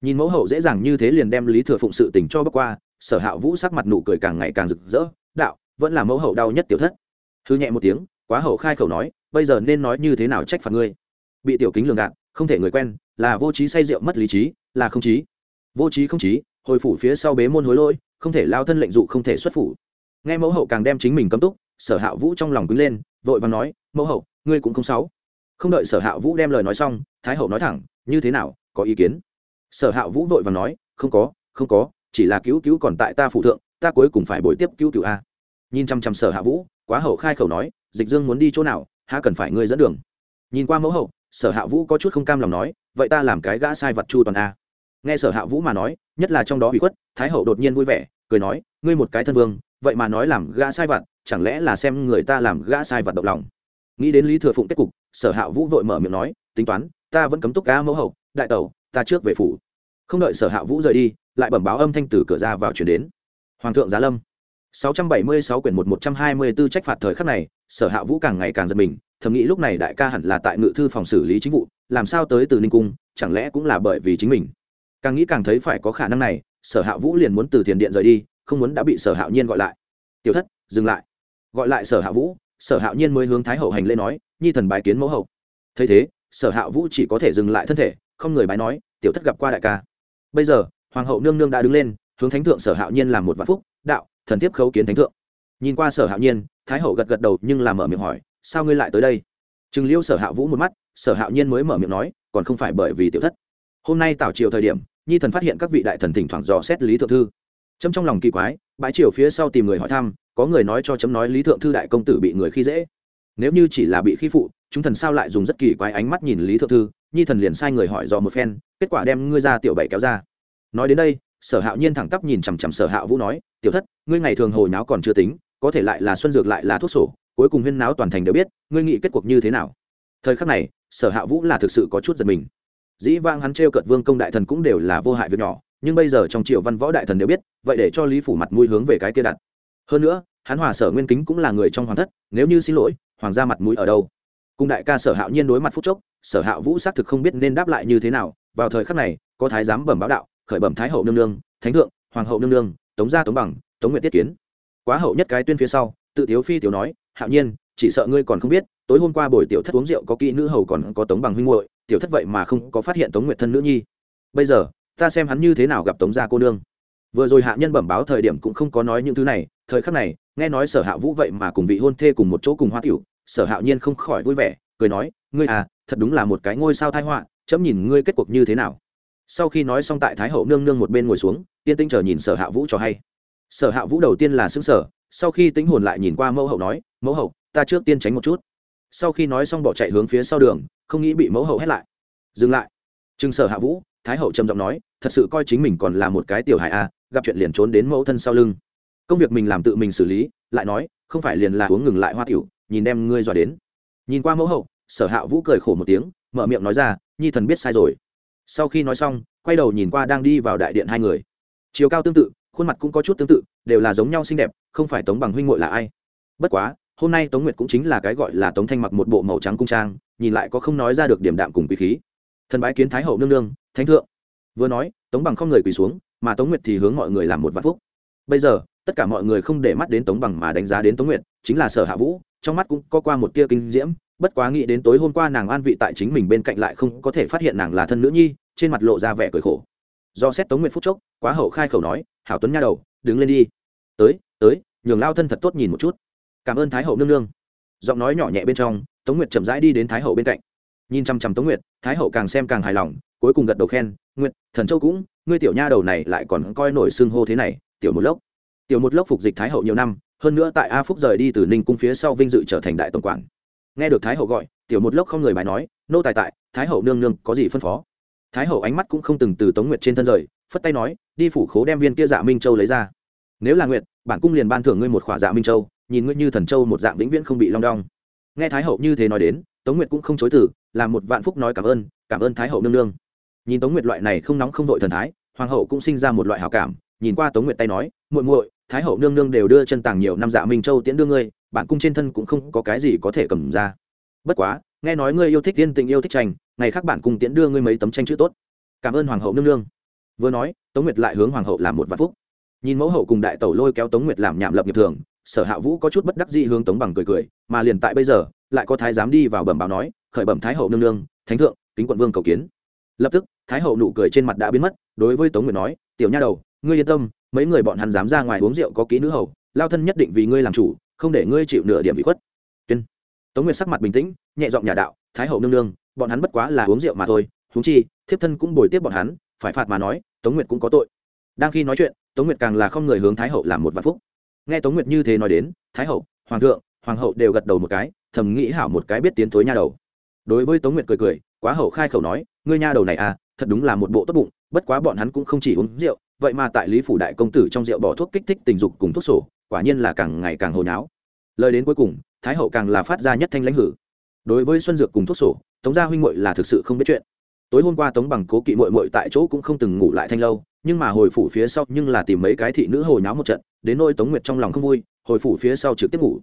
Nhìn mẫu hậu dễ dàng như thế liền đem lý thừa phụng sự tình cho bắc qua, sở hạ vũ sắc mặt nụ cười càng ngày càng rực rỡ, đạo, vẫn là mẫu hậu đau nhất tiểu thất. Hư nhẹ một tiếng, quá hậu khai khẩu nói, bây giờ nên nói như thế nào trách phạt ngươi? Bị tiểu kính lường gạt, không thể người quen, là vô trí say rượu mất lý trí, là không trí. Vô trí không trí, hồi phủ phía sau bế môn hối lỗi không thể lao thân lệnh dụ không thể xuất phủ. Nghe mẫu hậu càng đem chính mình cấm túc, sở hạ vũ trong lòng quýnh lên, vội và nói, mẫu hậu, ngươi cũng không sáu không đợi sở hạ vũ đem lời nói xong, thái hậu nói thẳng, như thế nào, có ý kiến? Sở hạ vũ vội và nói, không có không có, chỉ là cứu cứu còn tại ta phụ thượng, ta cuối cùng phải bồi tiếp cứu cứu a. Nhìn chăm chăm sở hạ vũ, quá hậu khai khẩu nói, dịch dương muốn đi chỗ nào, há cần phải ngươi dẫn đường. Nhìn qua mẫu hậu, sở hạ vũ có chút không cam lòng nói, vậy ta làm cái gã sai vật chu toàn a nghe sở hạ vũ mà nói nhất là trong đó bị khuất thái hậu đột nhiên vui vẻ cười nói ngươi một cái thân vương vậy mà nói làm gã sai vặt, chẳng lẽ là xem người ta làm gã sai vặt động lòng? Nghĩ đến lý thừa phụng kết cục sở hạ vũ vội mở miệng nói tính toán ta vẫn cấm túc cá mẫu hậu đại tẩu ta trước về phủ. Không đợi sở hạ vũ rời đi lại bẩm báo âm thanh từ cửa ra vào chuyển đến. Hoàng thượng giá lâm. 676 quyển 1124 trách phạt thời khắc này, Sở Hạ Vũ càng ngày càng giật mình, thầm nghĩ lúc này đại ca hẳn là tại ngự thư phòng xử lý chính vụ, làm sao tới từ Ninh cung, chẳng lẽ cũng là bởi vì chính mình. Càng nghĩ càng thấy phải có khả năng này, Sở Hạ Vũ liền muốn từ thiền điện rời đi, không muốn đã bị Sở Hạo Nhiên gọi lại. "Tiểu thất, dừng lại." Gọi lại Sở Hạ Vũ, Sở Hạo Nhiên mới hướng Thái hậu hành lễ nói, "Nhi thần bái kiến mẫu hậu." Thấy thế, Sở Hạ Vũ chỉ có thể dừng lại thân thể, không người bái nói, "Tiểu thất gặp qua đại ca." Bây giờ, hoàng hậu nương nương đã đứng lên, hướng thánh thượng Sở Hạo Nhiên làm một vạn phúc, đạo, thần tiếp khấu kiến thánh thượng nhìn qua sở hạo nhiên thái hậu gật gật đầu nhưng làm mở miệng hỏi sao ngươi lại tới đây chừng liêu sở hạ vũ một mắt sở hạo nhiên mới mở miệng nói còn không phải bởi vì tiểu thất hôm nay tảo triều thời điểm, nhi thần phát hiện các vị đại thần thỉnh thoảng dò xét lý thượng thư. Chấm trong lòng kỳ quái, bãi triều phía sau tìm người hỏi thăm, có người nói cho chấm nói lý thượng thư đại công tử bị người khi dễ. Nếu như chỉ là bị khi phụ, chúng thần sao lại dùng rất kỳ quái ánh mắt nhìn lý thượng thư? Nhi thần liền sai người hỏi dò một phen, kết quả đem ngươi ra tiểu bảy kéo ra. Nói đến đây, sở hạo nhiên thẳng tắp nhìn chằm chằm sở Hạo vũ nói, tiểu thất, ngươi ngày thường hồi náo còn chưa tính, có thể lại là xuân dược lại là thuốc sổ, cuối cùng huyên náo toàn thành đều biết, ngươi nghĩ kết cuộc như thế nào? Thời khắc này, sở hạ vũ là thực sự có chút giật mình dĩ vang hắn t r e o cợt vương công đại thần cũng đều là vô hại việc nhỏ, nhưng bây giờ trong triều văn võ đại thần đều biết, vậy để cho lý phủ mặt mũi hướng về cái kia đặt. Hơn nữa, hắn hòa sở nguyên kính cũng là người trong hoàng thất, nếu như xin lỗi, hoàng gia mặt mũi ở đâu? Cùng đại ca sở hạo nhiên đối mặt phúc chốc, sở hạo vũ xác thực không biết nên đáp lại như thế nào, vào thời khắc này, có thái giám bẩm báo đạo, khởi bẩm thái hậu nương nương, thánh thượng, hoàng hậu nương nương, tống gia tống bằng, tống nguyện tiết kiến. Quá hậu nhất cái tuyên phía sau, tự thiếu phi tiểu nói, hạo nhiên, chỉ sợ ngươi còn không biết tối hôm qua buổi tiểu thất uống rượu có kỹ nữ hầu còn có tống bằng huynh muội, tiểu thất vậy mà không có phát hiện tống nguyệt thân nữ nhi. Bây giờ, ta xem hắn như thế nào gặp tống gia cô nương. Vừa rồi hạ nhân bẩm báo thời điểm cũng không có nói những thứ này, thời khắc này, nghe nói sở hạ vũ vậy mà cùng vị hôn thê cùng một chỗ cùng hoa tiểu, sở hạo nhiên không khỏi vui vẻ, cười nói, ngươi à thật đúng là một cái ngôi sao thai họa, chấm nhìn ngươi kết cuộc như thế nào. Sau khi nói xong tại thái hậu nương nương một bên ngồi xuống tiên tinh chờ nhìn sở hạ vũ cho hay. Sở hạ vũ đầu tiên là xứng sở sau khi tính hồn lại nhìn qua mẫu hậu nói, mẫu hậu, ta trước tiên tránh một chút sau khi nói xong bỏ chạy hướng phía sau đường, không nghĩ bị mẫu hậu hét lại. Dừng lại. Chừng sở hạ vũ, thái hậu trầm giọng nói, thật sự coi chính mình còn là một cái tiểu hại a, gặp chuyện liền trốn đến mẫu thân sau lưng. Công việc mình làm tự mình xử lý, lại nói, không phải liền là uống ngừng lại hoa tiểu, nhìn đem ngươi dọa đến. Nhìn qua mẫu hậu, sở hạ vũ cười khổ một tiếng, mở miệng nói ra, nhi thần biết sai rồi. Sau khi nói xong, quay đầu nhìn qua đang đi vào đại điện hai người. Chiều cao tương tự, khuôn mặt cũng có chút tương tự, đều là giống nhau xinh đẹp, không phải tống bằng huynh ngội là ai. Bất quá hôm nay tống nguyệt cũng chính là cái gọi là tống thanh mặc một bộ màu trắng cung trang, nhìn lại có không nói ra được điểm đạm cùng quý khí. Thần bái kiến thái hậu nương nương, thánh thượng. Vừa nói, tống bằng không người quỳ xuống, mà tống nguyệt thì hướng mọi người làm một vạn phúc. Bây giờ, tất cả mọi người không để mắt đến tống bằng mà đánh giá đến tống nguyệt, chính là sở hạ vũ, trong mắt cũng có qua một tia kinh diễm, bất quá nghĩ đến tối hôm qua nàng an vị tại chính mình bên cạnh lại không có thể phát hiện nàng là thân nữ nhi, trên mặt lộ ra vẻ cười khổ. Do xét tống nguyệt phúc chốc, quá hậu khai khẩu nói, hảo tuấn nha đầu, đứng lên đi. Tới tới, nhường lao thân thật tốt nhìn một chút cảm ơn thái hậu nương nương giọng nói nhỏ nhẹ bên trong tống nguyệt chậm rãi đi đến thái hậu bên cạnh nhìn chăm chăm tống nguyệt thái hậu càng xem càng hài lòng cuối cùng gật đầu khen nguyệt thần châu cũng ngươi tiểu nha đầu này lại còn coi nổi xương hô thế này tiểu một lốc tiểu một lốc phục dịch thái hậu nhiều năm hơn nữa tại a phúc rời đi từ ninh cung phía sau vinh dự trở thành đại tổng quản nghe được thái hậu gọi tiểu một lốc không người bài nói nô tài tại thái hậu nương nương có gì phân phó thái hậu ánh mắt cũng không từng từ tống nguyệt trên thân rời phất tay nói đi phủ khố đem viên kia dạ minh châu lấy ra nếu là nguyệt, bản cung liền ban thưởng ngươi một khỏa dạ minh châu nhìn ngươi như thần châu một dạng vĩnh viễn không bị long đong. Nghe thái hậu như thế nói đến, tống nguyệt cũng không chối từ làm một vạn phúc nói cảm ơn cảm ơn thái hậu nương nương. Nhìn tống nguyệt loại này không nóng không vội thần thái, hoàng hậu cũng sinh ra một loại hảo cảm, nhìn qua tống nguyệt tay nói, muội muội, thái hậu nương nương đều đưa chân tàng nhiều năm dạ minh châu tiễn đưa ngươi bản cung trên thân cũng không có cái gì có thể cầm ra. Bất quá, nghe nói ngươi yêu thích tiên tình yêu thích tranh, ngày khác bản cung tiễn đưa ngươi mấy tấm tranh chữ tốt. Cảm ơn hoàng hậu nương nương. Vừa nói, tống nguyệt lại hướng hoàng hậu làm một vạn phúc. Nhìn mẫu hậu cùng đại tẩu lôi kéo tống nguyệt làm nhảm lập nghiệp thường sở hạ vũ có chút bất đắc dĩ hướng tống bằng cười cười, mà liền tại bây giờ, lại có thái giám đi vào bẩm báo nói, khởi bẩm thái hậu nương nương, thánh thượng, kính quận vương cầu kiến. Lập tức, thái hậu nụ cười trên mặt đã biến mất, đối với tống nguyệt nói, tiểu nha đầu, ngươi yên tâm, mấy người bọn hắn dám ra ngoài uống rượu có ký nữ hầu, lao thân nhất định vì ngươi làm chủ, không để ngươi chịu nửa điểm bị khuất. Tuyên. Tống nguyệt sắc mặt bình tĩnh, nhẹ giọng nhà đạo, thái hậu nương nương, bọn hắn bất quá là uống rượu mà thôi, huống chi, thiếp thân cũng bồi tiếp bọn hắn, phải phạt mà nói, tống nguyệt cũng có tội. Đang khi nói chuyện, tống nguyệt càng là không người hướng thái hậu làm một vạn phúc nghe tống nguyệt như thế nói đến, thái hậu, hoàng thượng, hoàng hậu đều gật đầu một cái, thầm nghĩ hảo một cái biết tiến thối nha đầu. Đối với tống nguyệt cười cười, quá hậu khai khẩu nói, ngươi nha đầu này à thật đúng là một bộ tốt bụng, bất quá bọn hắn cũng không chỉ uống rượu, vậy mà tại lý phủ đại công tử trong rượu bỏ thuốc kích thích tình dục cùng thuốc sổ, quả nhiên là càng ngày càng hồi nháo. Lời đến cuối cùng, thái hậu càng là phát ra nhất thanh lãnh hử. Đối với xuân dược cùng thuốc sổ, tống gia huynh muội là thực sự không biết chuyện. Tối hôm qua tống bằng cố kỵ muội muội tại chỗ cũng không từng ngủ lại thanh lâu, nhưng mà hồi phủ phía sau nhưng là tìm mấy cái thị nữ hồi nháo một trận đến nỗi tống nguyệt trong lòng không vui, hồi phủ phía sau trực tiếp ngủ.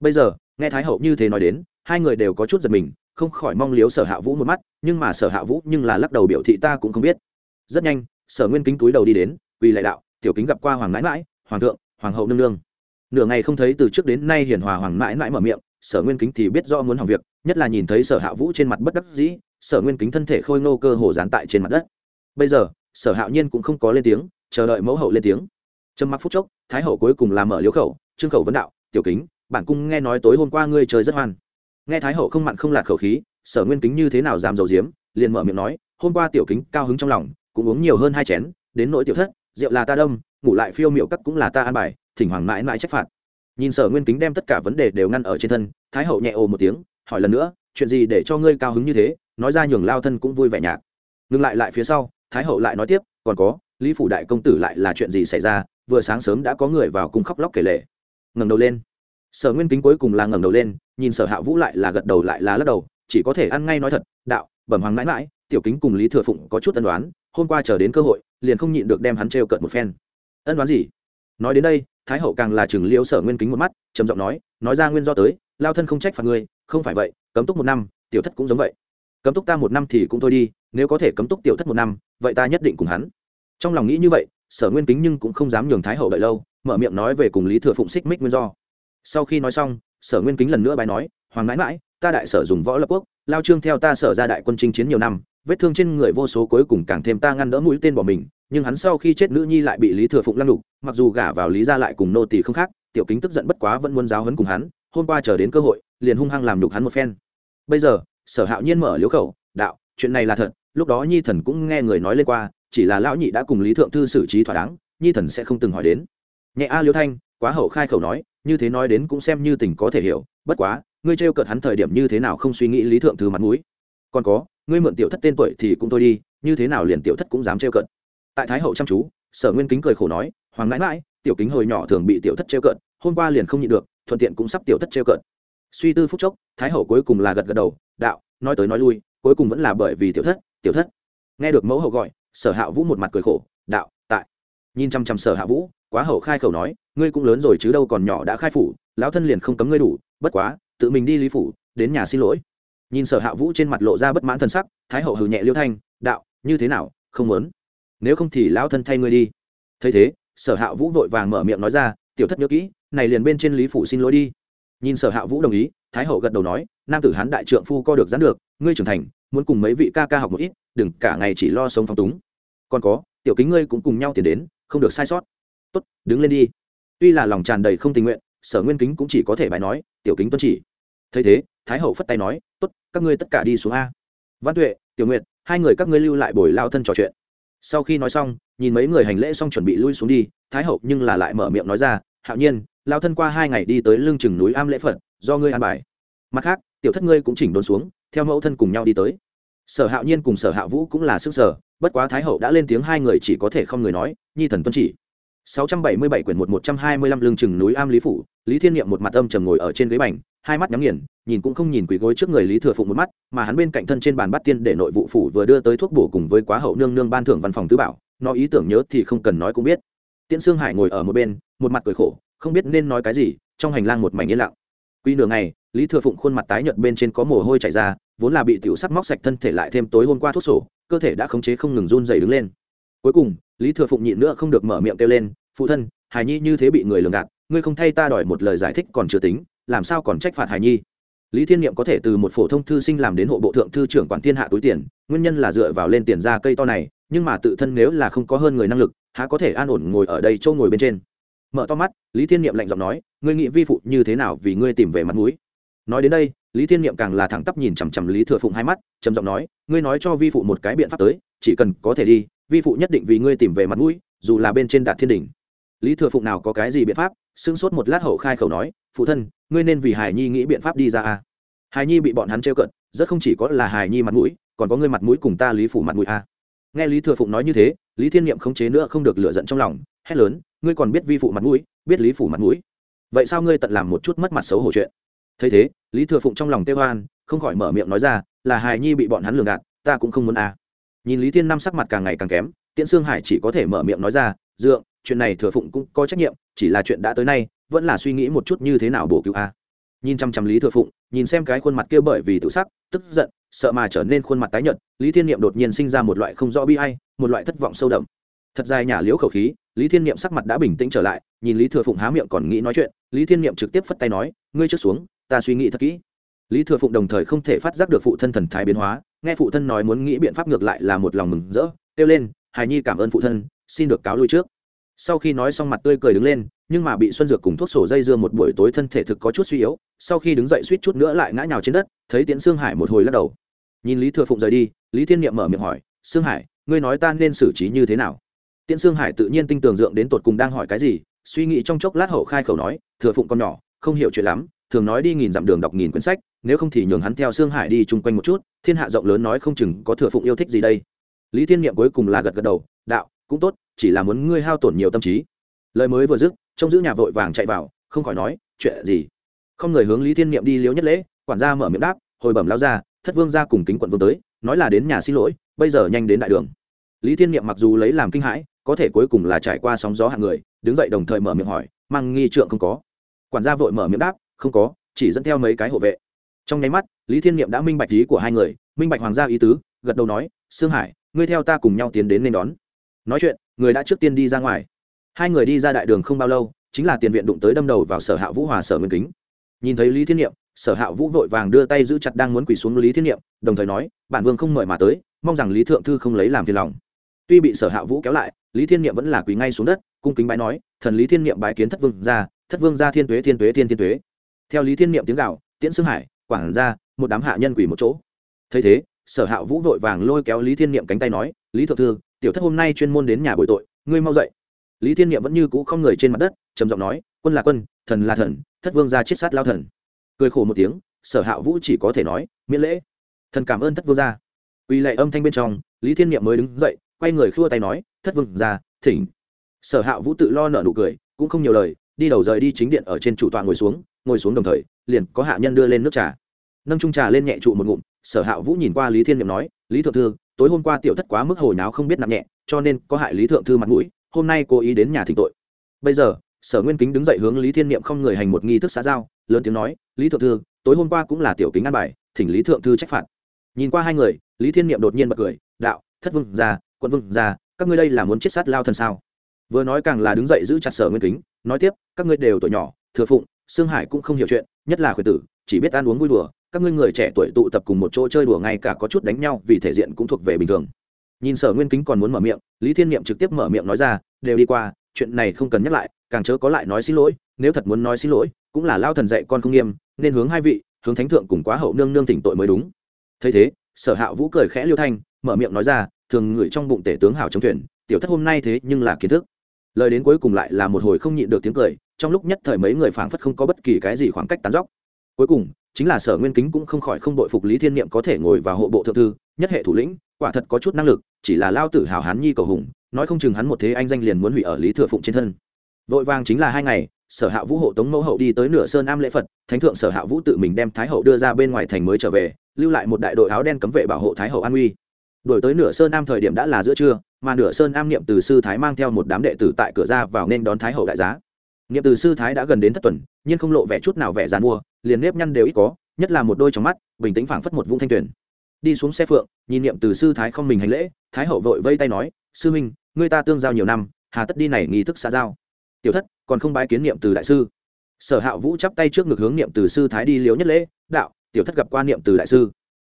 Bây giờ, nghe thái hậu như thế nói đến, hai người đều có chút giật mình, không khỏi mong liếu sở hạ vũ một mắt, nhưng mà sở hạ vũ nhưng là lắc đầu biểu thị ta cũng không biết. Rất nhanh, sở nguyên kính túi đầu đi đến vì lại đạo, tiểu kính gặp qua hoàng mãi mãi, hoàng thượng, hoàng hậu nương nương. Nửa ngày không thấy từ trước đến nay hiền hòa hoàng mãi mãi mở miệng, sở nguyên kính thì biết do muốn hỏng việc, nhất là nhìn thấy sở hạ vũ trên mặt bất đắc dĩ, sở nguyên kính thân thể khôi ngô cơ hồ dán tại trên mặt đất. Bây giờ, sở hạo nhiên cũng không có lên tiếng, chờ đợi mẫu hậu lên tiếng trầm mặc phút chốc, thái hậu cuối cùng làm mở liếu khẩu, trương khẩu vấn đạo, tiểu kính, bản cung nghe nói tối hôm qua ngươi trời rất hoan. Nghe thái hậu không mặn không lạc khẩu khí, sở nguyên kính như thế nào dám dầu diếm, liền mở miệng nói, hôm qua tiểu kính cao hứng trong lòng, cũng uống nhiều hơn hai chén, đến nỗi tiểu thất, rượu là ta đông ngủ lại phiêu miệu cắt cũng là ta an bài, thỉnh hoàng mãi mãi trách phạt. Nhìn sở nguyên kính đem tất cả vấn đề đều ngăn ở trên thân, thái hậu nhẹ ồ một tiếng, hỏi lần nữa, chuyện gì để cho ngươi cao hứng như thế? Nói ra nhường lao thân cũng vui vẻ nhạt. Ngừng lại lại phía sau, thái hậu lại nói tiếp, còn có lý phủ đại công tử lại là chuyện gì xảy ra? Vừa sáng sớm đã có người vào cùng khóc lóc kể lệ ngẩng đầu lên. Sở nguyên kính cuối cùng là ngẩng đầu lên, nhìn sở hạ vũ lại là gật đầu lại là lắc đầu, chỉ có thể ăn ngay nói thật, đạo, bẩm hoàng mãi mãi, tiểu kính cùng lý thừa phụng có chút ân đoán hôm qua chờ đến cơ hội, liền không nhịn được đem hắn trêu cợt một phen. Ân đoán gì? Nói đến đây, thái hậu càng là chừng liễu sở nguyên kính một mắt, trầm giọng nói nói ra nguyên do tới, lao thân không trách phạt ngươi, không phải vậy, cấm túc một năm, tiểu thất cũng giống vậy. Cấm túc ta một năm thì cũng thôi đi, nếu có thể cấm túc tiểu thất một năm, vậy ta nhất định cùng hắn trong lòng nghĩ như vậy, sở nguyên kính nhưng cũng không dám nhường thái hậu đợi lâu, mở miệng nói về cùng lý thừa phụng xích mích nguyên do. Sau khi nói xong, sở nguyên kính lần nữa bài nói, hoàng mãi mãi ta đại sở dùng võ lập quốc, lao trương theo ta sở ra đại quân chinh chiến nhiều năm, vết thương trên người vô số cuối cùng càng thêm ta ngăn đỡ mũi tên bỏ mình, nhưng hắn sau khi chết nữ nhi lại bị lý thừa phụng lăng đục mặc dù gả vào lý ra lại cùng nô tỳ không khác, tiểu kính tức giận bất quá vẫn muốn giáo hấn cùng hắn, hôm qua chờ đến cơ hội, liền hung hăng làm đục hắn một phen. Bây giờ, sở hạo nhiên mở liếu khẩu, đạo, chuyện này là thật. Lúc đó nhi thần cũng nghe người nói lên qua chỉ là lão nhị đã cùng lý thượng thư xử trí thỏa đáng, nhi thần sẽ không từng hỏi đến. Nhẹ a liêu thanh, quá hậu khai khẩu nói, như thế nói đến cũng xem như tình có thể hiểu, bất quá, ngươi trêu cợt hắn thời điểm như thế nào không suy nghĩ lý thượng thư mặt mũi. Còn có, ngươi mượn tiểu thất tên tuổi thì cũng thôi đi, như thế nào liền tiểu thất cũng dám trêu cợt. Tại thái hậu chăm chú, sở nguyên kính cười khổ nói, hoàng mãi mãi tiểu kính hồi nhỏ thường bị tiểu thất trêu cợt, hôm qua liền không nhịn được, thuận tiện cũng sắp tiểu thất trêu cợt. Suy tư phúc chốc, thái hậu cuối cùng là gật gật đầu, đạo, nói tới nói lui, cuối cùng vẫn là bởi vì tiểu thất tiểu thất. Nghe được mẫu hậu gọi sở hạ vũ một mặt cười khổ, đạo, tại. Nhìn chăm chăm sở hạ vũ, quá hậu khai khẩu nói, ngươi cũng lớn rồi chứ đâu còn nhỏ đã khai phủ, lão thân liền không cấm ngươi đủ, bất quá, tự mình đi lý phủ, đến nhà xin lỗi. Nhìn sở hạ vũ trên mặt lộ ra bất mãn thân sắc, thái hậu hừ nhẹ liêu thanh, đạo, như thế nào, không muốn. Nếu không thì lão thân thay ngươi đi. Thấy thế, sở hạ vũ vội vàng mở miệng nói ra, tiểu thất nhớ kỹ, này liền bên trên lý phủ xin lỗi đi. Nhìn sở hạ vũ đồng ý, thái hậu gật đầu nói, nam tử hán đại trượng phu co được dán được, ngươi trưởng thành, muốn cùng mấy vị ca ca học một ít, đừng cả ngày chỉ lo sống phong túng còn có, tiểu kính ngươi cũng cùng nhau tiến đến, không được sai sót. Tốt, đứng lên đi. Tuy là lòng tràn đầy không tình nguyện, sở nguyên kính cũng chỉ có thể bài nói, tiểu kính tuân chỉ. Thấy thế, thái hậu phất tay nói, tốt, các ngươi tất cả đi xuống a. Văn tuệ, tiểu nguyệt, hai người các ngươi lưu lại bồi lao thân trò chuyện. Sau khi nói xong, nhìn mấy người hành lễ xong chuẩn bị lui xuống đi, thái hậu nhưng là lại mở miệng nói ra, hạo nhiên, lao thân qua hai ngày đi tới lưng chừng núi am lễ phật, do ngươi an bài. Mặt khác, tiểu thất ngươi cũng chỉnh đốn xuống, theo mẫu thân cùng nhau đi tới sở hạo nhiên cùng sở hạ vũ cũng là sức sở, bất quá thái hậu đã lên tiếng hai người chỉ có thể không người nói, nhi thần tuân chỉ. 677 quyển 1 125 lưng chừng núi am lý phủ, lý thiên niệm một mặt âm trầm ngồi ở trên ghế bành, hai mắt nhắm nghiền, nhìn cũng không nhìn quỳ gối trước người lý thừa phụng một mắt, mà hắn bên cạnh thân trên bàn bắt tiên để nội vụ phủ vừa đưa tới thuốc bổ cùng với quá hậu nương nương ban thưởng văn phòng tứ bảo, nó ý tưởng nhớ thì không cần nói cũng biết. Tiễn sương hải ngồi ở một bên, một mặt cười khổ, không biết nên nói cái gì, trong hành lang một mảnh yên lặng. Quy nửa ngày, lý thừa phụng khuôn mặt tái nhợt bên trên có mồ hôi chảy ra vốn là bị tiểu sắc móc sạch thân thể lại thêm tối hôm qua thuốc sổ, cơ thể đã khống chế không ngừng run dày đứng lên. Cuối cùng, lý thừa phụng nhịn nữa không được mở miệng kêu lên, phụ thân hài nhi như thế bị người lường gạt, ngươi không thay ta đòi một lời giải thích còn chưa tính, làm sao còn trách phạt hài nhi? Lý thiên niệm có thể từ một phổ thông thư sinh làm đến hộ bộ thượng thư trưởng quản thiên hạ túi tiền, nguyên nhân là dựa vào lên tiền ra cây to này, nhưng mà tự thân nếu là không có hơn người năng lực, há có thể an ổn ngồi ở đây chỗ ngồi bên trên? Mở to mắt, lý thiên niệm lạnh giọng nói, ngươi nghĩ vi phụ như thế nào vì ngươi tìm về mặt mũi? Nói đến đây lý thiên niệm càng là thẳng tắp nhìn chằm chằm lý thừa phụng hai mắt, trầm giọng nói, ngươi nói cho vi phụ một cái biện pháp tới, chỉ cần có thể đi, vi phụ nhất định vì ngươi tìm về mặt mũi, dù là bên trên đạt thiên đỉnh. Lý thừa phụng nào có cái gì biện pháp, sững sốt một lát hậu khai khẩu nói, phụ thân, ngươi nên vì hải nhi nghĩ biện pháp đi ra a hải nhi bị bọn hắn trêu cận rất không chỉ có là hải nhi mặt mũi, còn có ngươi mặt mũi cùng ta lý phủ mặt mũi a nghe lý thừa phụng nói như thế, lý thiên niệm khống chế nữa không được lựa giận trong lòng, hét lớn, ngươi còn biết vi phụ mặt mũi, biết lý phủ mặt mũi. Vậy sao ngươi tận làm một chút mất mặt xấu hổ chuyện? Thấy thế lý thừa phụng trong lòng tê hoan không khỏi mở miệng nói ra là hài nhi bị bọn hắn lường gạt ta cũng không muốn à. nhìn lý thiên năm sắc mặt càng ngày càng kém tiễn sương hải chỉ có thể mở miệng nói ra dượng chuyện này thừa phụng cũng có trách nhiệm chỉ là chuyện đã tới nay vẫn là suy nghĩ một chút như thế nào bổ cứu a nhìn chăm chăm lý thừa phụng nhìn xem cái khuôn mặt kia bởi vì tự sắc tức giận sợ mà trở nên khuôn mặt tái nhợt lý thiên niệm đột nhiên sinh ra một loại không rõ bi ai, một loại thất vọng sâu đậm thật dài nhả liễu khẩu khí lý thiên niệm sắc mặt đã bình tĩnh trở lại nhìn lý thừa phụng há miệng còn nghĩ nói chuyện lý thiên niệm trực tiếp phất tay nói ngươi trước xuống ta suy nghĩ thật kỹ. Lý thừa phụng đồng thời không thể phát giác được phụ thân thần thái biến hóa, nghe phụ thân nói muốn nghĩ biện pháp ngược lại là một lòng mừng rỡ, kêu lên hài nhi cảm ơn phụ thân, xin được cáo lui trước. Sau khi nói xong mặt tươi cười đứng lên, nhưng mà bị xuân dược cùng thuốc sổ dây dưa một buổi tối thân thể thực có chút suy yếu, sau khi đứng dậy suýt chút nữa lại ngã nhào trên đất, thấy tiễn sương hải một hồi lắc đầu. Nhìn lý thừa phụng rời đi, lý thiên niệm mở miệng hỏi, sương hải, ngươi nói ta nên xử trí như thế nào? Tiễn sương hải tự nhiên tinh tường dượng đến tột cùng đang hỏi cái gì, suy nghĩ trong chốc lát hậu khai khẩu nói, thừa phụng con nhỏ, không hiểu chuyện lắm thường nói đi nghìn dặm đường đọc nghìn quyển sách, nếu không thì nhường hắn theo sương hải đi chung quanh một chút, thiên hạ rộng lớn nói không chừng có thừa phụng yêu thích gì đây. Lý thiên niệm cuối cùng là gật gật đầu, đạo, cũng tốt, chỉ là muốn ngươi hao tổn nhiều tâm trí. Lời mới vừa dứt, trông giữ nhà vội vàng chạy vào, không khỏi nói, chuyện gì? Không người hướng lý thiên niệm đi liếu nhất lễ, quản gia mở miệng đáp, hồi bẩm lao ra thất vương ra cùng kính quận vương tới, nói là đến nhà xin lỗi, bây giờ nhanh đến đại đường. Lý thiên niệm mặc dù lấy làm kinh hãi, có thể cuối cùng là trải qua sóng gió hạng người, đứng dậy đồng thời mở miệng hỏi, mang nghi trượng không có? Quản gia vội mở miệng đáp không có, chỉ dẫn theo mấy cái hộ vệ. Trong nháy mắt, lý thiên niệm đã minh bạch ý của hai người, minh bạch hoàng gia ý tứ, gật đầu nói, sương hải, ngươi theo ta cùng nhau tiến đến nên đón. Nói chuyện, người đã trước tiên đi ra ngoài. Hai người đi ra đại đường không bao lâu, chính là tiền viện đụng tới đâm đầu vào sở hạ vũ hòa sở nguyên kính. Nhìn thấy lý thiên niệm, sở hạ vũ vội vàng đưa tay giữ chặt đang muốn quỳ xuống lý thiên niệm, đồng thời nói, bản vương không mời mà tới, mong rằng lý thượng thư không lấy làm phiền lòng. Tuy bị sở hạ vũ kéo lại, lý thiên niệm vẫn là quỳ ngay xuống đất, cung kính bái nói, thần lý thiên niệm bái kiến thất vương ra thất vương ra thiên tuế thiên tuế thiên thiên tuế theo lý thiên niệm tiếng gạo tiễn xương hải, quảng ra một đám hạ nhân quỳ một chỗ. Thấy thế, sở hạ vũ vội vàng lôi kéo lý thiên niệm cánh tay nói, lý thượng thư, tiểu thất hôm nay chuyên môn đến nhà bồi tội, ngươi mau dậy. Lý thiên niệm vẫn như cũ không người trên mặt đất, trầm giọng nói, quân là quân, thần là thần, thất vương ra chết sát lao thần. Cười khổ một tiếng, sở hạ vũ chỉ có thể nói, miễn lễ. Thần cảm ơn thất vương gia. Uy lệ âm thanh bên trong, lý thiên niệm mới đứng dậy, quay người khua tay nói, thất vương gia, thỉnh. Sở hạ vũ tự lo nở nụ cười, cũng không nhiều lời, đi đầu rời đi chính điện ở trên chủ tọa ngồi xuống ngồi xuống đồng thời, liền có hạ nhân đưa lên nước trà. Nâng trung trà lên nhẹ trụ một ngụm, sở hạ vũ nhìn qua lý thiên niệm nói, lý thượng thư, tối hôm qua tiểu thất quá mức hồi náo không biết nặng nhẹ, cho nên có hại lý thượng thư mặt mũi, hôm nay cố ý đến nhà thỉnh tội. Bây giờ, sở nguyên kính đứng dậy hướng lý thiên niệm không người hành một nghi thức xã giao, lớn tiếng nói, lý thượng thư, tối hôm qua cũng là tiểu kính ăn bài, thỉnh lý thượng thư trách phạt. Nhìn qua hai người, lý thiên niệm đột nhiên bật cười, đạo, thất vương gia, quận vương gia, các ngươi đây là muốn chết sát lao thần sao? Vừa nói càng là đứng dậy giữ chặt sở nguyên kính, nói tiếp, các ngươi đều tuổi nhỏ, thừa phụng sương hải cũng không hiểu chuyện, nhất là khuyển tử, chỉ biết ăn uống vui đùa, các ngươi người trẻ tuổi tụ tập cùng một chỗ chơi đùa ngay cả có chút đánh nhau vì thể diện cũng thuộc về bình thường. Nhìn sở nguyên kính còn muốn mở miệng, lý thiên niệm trực tiếp mở miệng nói ra, đều đi qua, chuyện này không cần nhắc lại, càng chớ có lại nói xin lỗi, nếu thật muốn nói xin lỗi, cũng là lao thần dạy con không nghiêm, nên hướng hai vị, hướng thánh thượng cùng quá hậu nương nương tỉnh tội mới đúng. Thấy thế, sở hạ vũ cười khẽ liêu thanh, mở miệng nói ra, thường ngửi trong bụng tể tướng hảo chống thuyền, tiểu thất hôm nay thế nhưng là kiến thức. Lời đến cuối cùng lại là một hồi không nhịn được tiếng cười trong lúc nhất thời mấy người phảng phất không có bất kỳ cái gì khoảng cách tán dóc. Cuối cùng, chính là sở nguyên kính cũng không khỏi không đội phục lý thiên niệm có thể ngồi vào hộ bộ thượng thư, nhất hệ thủ lĩnh, quả thật có chút năng lực, chỉ là lao tử hào hán nhi cầu hùng, nói không chừng hắn một thế anh danh liền muốn hủy ở lý thừa phụng trên thân. Vội vàng chính là hai ngày, sở hạ vũ hộ tống mẫu hậu đi tới nửa sơn am lễ phật, thánh thượng sở hạ vũ tự mình đem thái hậu đưa ra bên ngoài thành mới trở về, lưu lại một đại đội áo đen cấm vệ bảo hộ thái hậu an uy. Đổi tới nửa sơn am thời điểm đã là giữa trưa, mà nửa sơn am niệm từ sư thái mang theo một đám đệ tử tại cửa ra vào nên đón thái hậu đại giá niệm từ sư thái đã gần đến thất tuần, nhưng không lộ vẻ chút nào vẻ dàn mua, liền nếp nhăn đều ít có, nhất là một đôi trong mắt, bình tĩnh phảng phất một vũng thanh tuyển đi xuống xe phượng, nhìn niệm từ sư thái không mình hành lễ, thái hậu vội vây tay nói, sư huynh người ta tương giao nhiều năm, hà tất đi này nghi thức xã giao. Tiểu thất, còn không bái kiến niệm từ đại sư. Sở hạ vũ chắp tay trước ngực hướng niệm từ sư thái đi liếu nhất lễ, đạo, tiểu thất gặp qua niệm từ đại sư.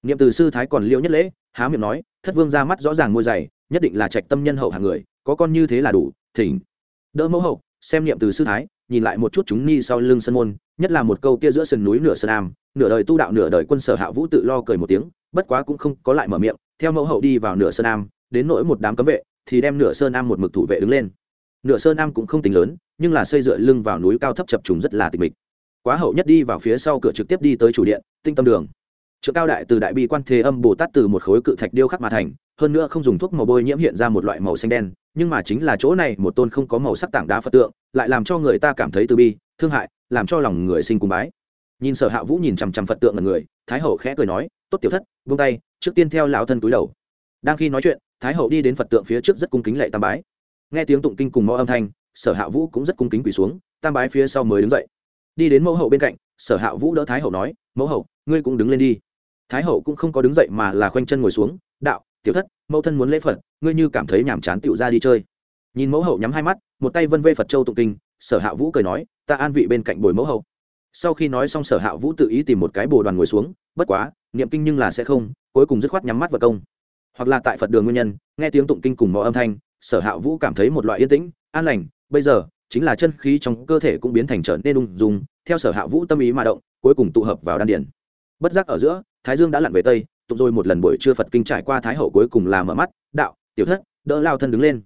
Niệm từ sư thái còn liễu nhất lễ, há miệng nói, thất vương ra mắt rõ ràng môi dày, nhất định là trạch tâm nhân hậu hàng người, có con như thế là đủ, thỉnh. Đỡ mẫu hậu xem niệm từ sư thái, nhìn lại một chút chúng ni sau lưng sân môn, nhất là một câu kia giữa sườn núi nửa sơn nam nửa đời tu đạo nửa đời quân sở hạ vũ tự lo cười một tiếng, bất quá cũng không có lại mở miệng, theo mẫu hậu đi vào nửa sơn nam đến nỗi một đám cấm vệ, thì đem nửa sơn nam một mực thủ vệ đứng lên. Nửa sơn nam cũng không tính lớn, nhưng là xây dựa lưng vào núi cao thấp chập trùng rất là tịch mịch. Quá hậu nhất đi vào phía sau cửa trực tiếp đi tới chủ điện, tinh tâm đường. Chợ cao đại từ đại bi quan thế âm bồ tát từ một khối cự thạch điêu khắc mà thành, hơn nữa không dùng thuốc màu bôi nhiễm hiện ra một loại màu xanh đen nhưng mà chính là chỗ này một tôn không có màu sắc tảng đá phật tượng, lại làm cho người ta cảm thấy từ bi, thương hại, làm cho lòng người sinh cung bái. Nhìn sở hạ vũ nhìn chằm chằm phật tượng là người, thái hậu khẽ cười nói, tốt tiểu thất vung tay, trước tiên theo lão thân túi đầu. Đang khi nói chuyện, thái hậu đi đến phật tượng phía trước rất cung kính lệ tam bái. Nghe tiếng tụng kinh cùng mõ âm thanh, sở hạ vũ cũng rất cung kính quỳ xuống, tam bái phía sau mới đứng dậy. Đi đến mẫu hậu bên cạnh, sở hạ vũ đỡ thái hậu nói, mẫu hậu, ngươi cũng đứng lên đi. Thái hậu cũng không có đứng dậy mà là khoanh chân ngồi xuống, đạo tiểu thất, mẫu thân muốn lễ phật, ngươi như cảm thấy nhàm chán tựu ra đi chơi. Nhìn mẫu hậu nhắm hai mắt, một tay vân vê phật châu tụng kinh, sở hạ vũ cười nói, ta an vị bên cạnh bồi mẫu hậu. Sau khi nói xong sở hạ vũ tự ý tìm một cái bồ đoàn ngồi xuống, bất quá, niệm kinh nhưng là sẽ không, cuối cùng dứt khoát nhắm mắt vật công. Hoặc là tại phật đường nguyên nhân, nghe tiếng tụng kinh cùng mọi âm thanh, sở hạ vũ cảm thấy một loại yên tĩnh, an lành, bây giờ, chính là chân khí trong cơ thể cũng biến thành trở nên ung dung, theo sở hạ vũ tâm ý mà động, cuối cùng tụ hợp vào đan điển bất giác ở giữa, thái dương đã lặn về tây tụng rồi một lần buổi trưa phật kinh trải qua thái hậu cuối cùng là mở mắt, đạo, tiểu thất, đỡ lao thân đứng lên.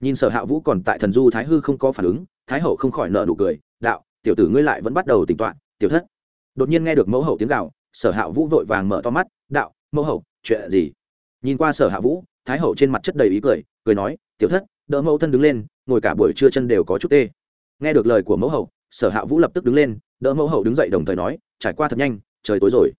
Nhìn sở hạ vũ còn tại thần du thái hư không có phản ứng, thái hậu không khỏi nợ nụ cười, đạo, tiểu tử ngươi lại vẫn bắt đầu tỉnh toạn tiểu thất. Đột nhiên nghe được mẫu hậu tiếng gạo sở hạ vũ vội vàng mở to mắt, đạo, mẫu hậu, chuyện gì? Nhìn qua sở hạ vũ, thái hậu trên mặt chất đầy ý cười cười nói, tiểu thất, đỡ mẫu thân đứng lên, ngồi cả buổi trưa chân đều có chút tê. Nghe được lời của mẫu hậu, sở hạ vũ lập tức đứng lên, đỡ mẫu hậu đứng dậy đồng thời nói, trải qua thật nhanh, trời tối rồi.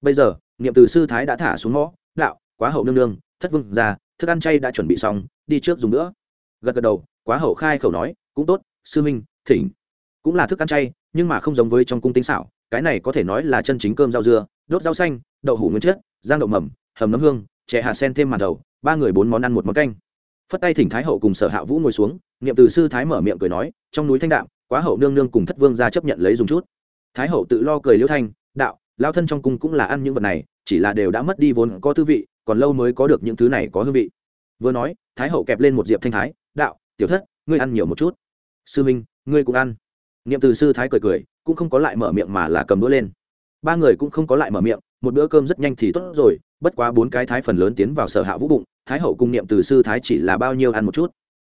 Bây giờ niệm từ sư thái đã thả xuống mõ đạo quá hậu nương nương thất vương ra thức ăn chay đã chuẩn bị xong đi trước dùng nữa. Gật gật đầu quá hậu khai khẩu nói cũng tốt sư minh thỉnh. Cũng là thức ăn chay nhưng mà không giống với trong cung tinh xảo cái này có thể nói là chân chính cơm rau dưa đốt rau xanh đậu hủ nguyên chất giang đậu mầm hầm nấm hương chè hạt sen thêm màn đầu ba người bốn món ăn một món canh. Phất tay thỉnh thái hậu cùng sở hạ vũ ngồi xuống niệm từ sư thái mở miệng cười nói trong núi thanh đạo, quá hậu nương nương cùng thất vương ra chấp nhận lấy dùng chút. Thái hậu tự lo cười liễu thanh đạo lao thân trong cung cũng là ăn những vật này, chỉ là đều đã mất đi vốn có tư vị, còn lâu mới có được những thứ này có hương vị. Vừa nói, thái hậu kẹp lên một diệp thanh thái, đạo, tiểu thất, ngươi ăn nhiều một chút. Sư minh, ngươi cũng ăn. Niệm từ sư thái cười cười, cũng không có lại mở miệng mà là cầm đũa lên. Ba người cũng không có lại mở miệng, một bữa cơm rất nhanh thì tốt rồi, bất quá bốn cái thái phần lớn tiến vào sở hạ vũ bụng, thái hậu cung niệm từ sư thái chỉ là bao nhiêu ăn một chút.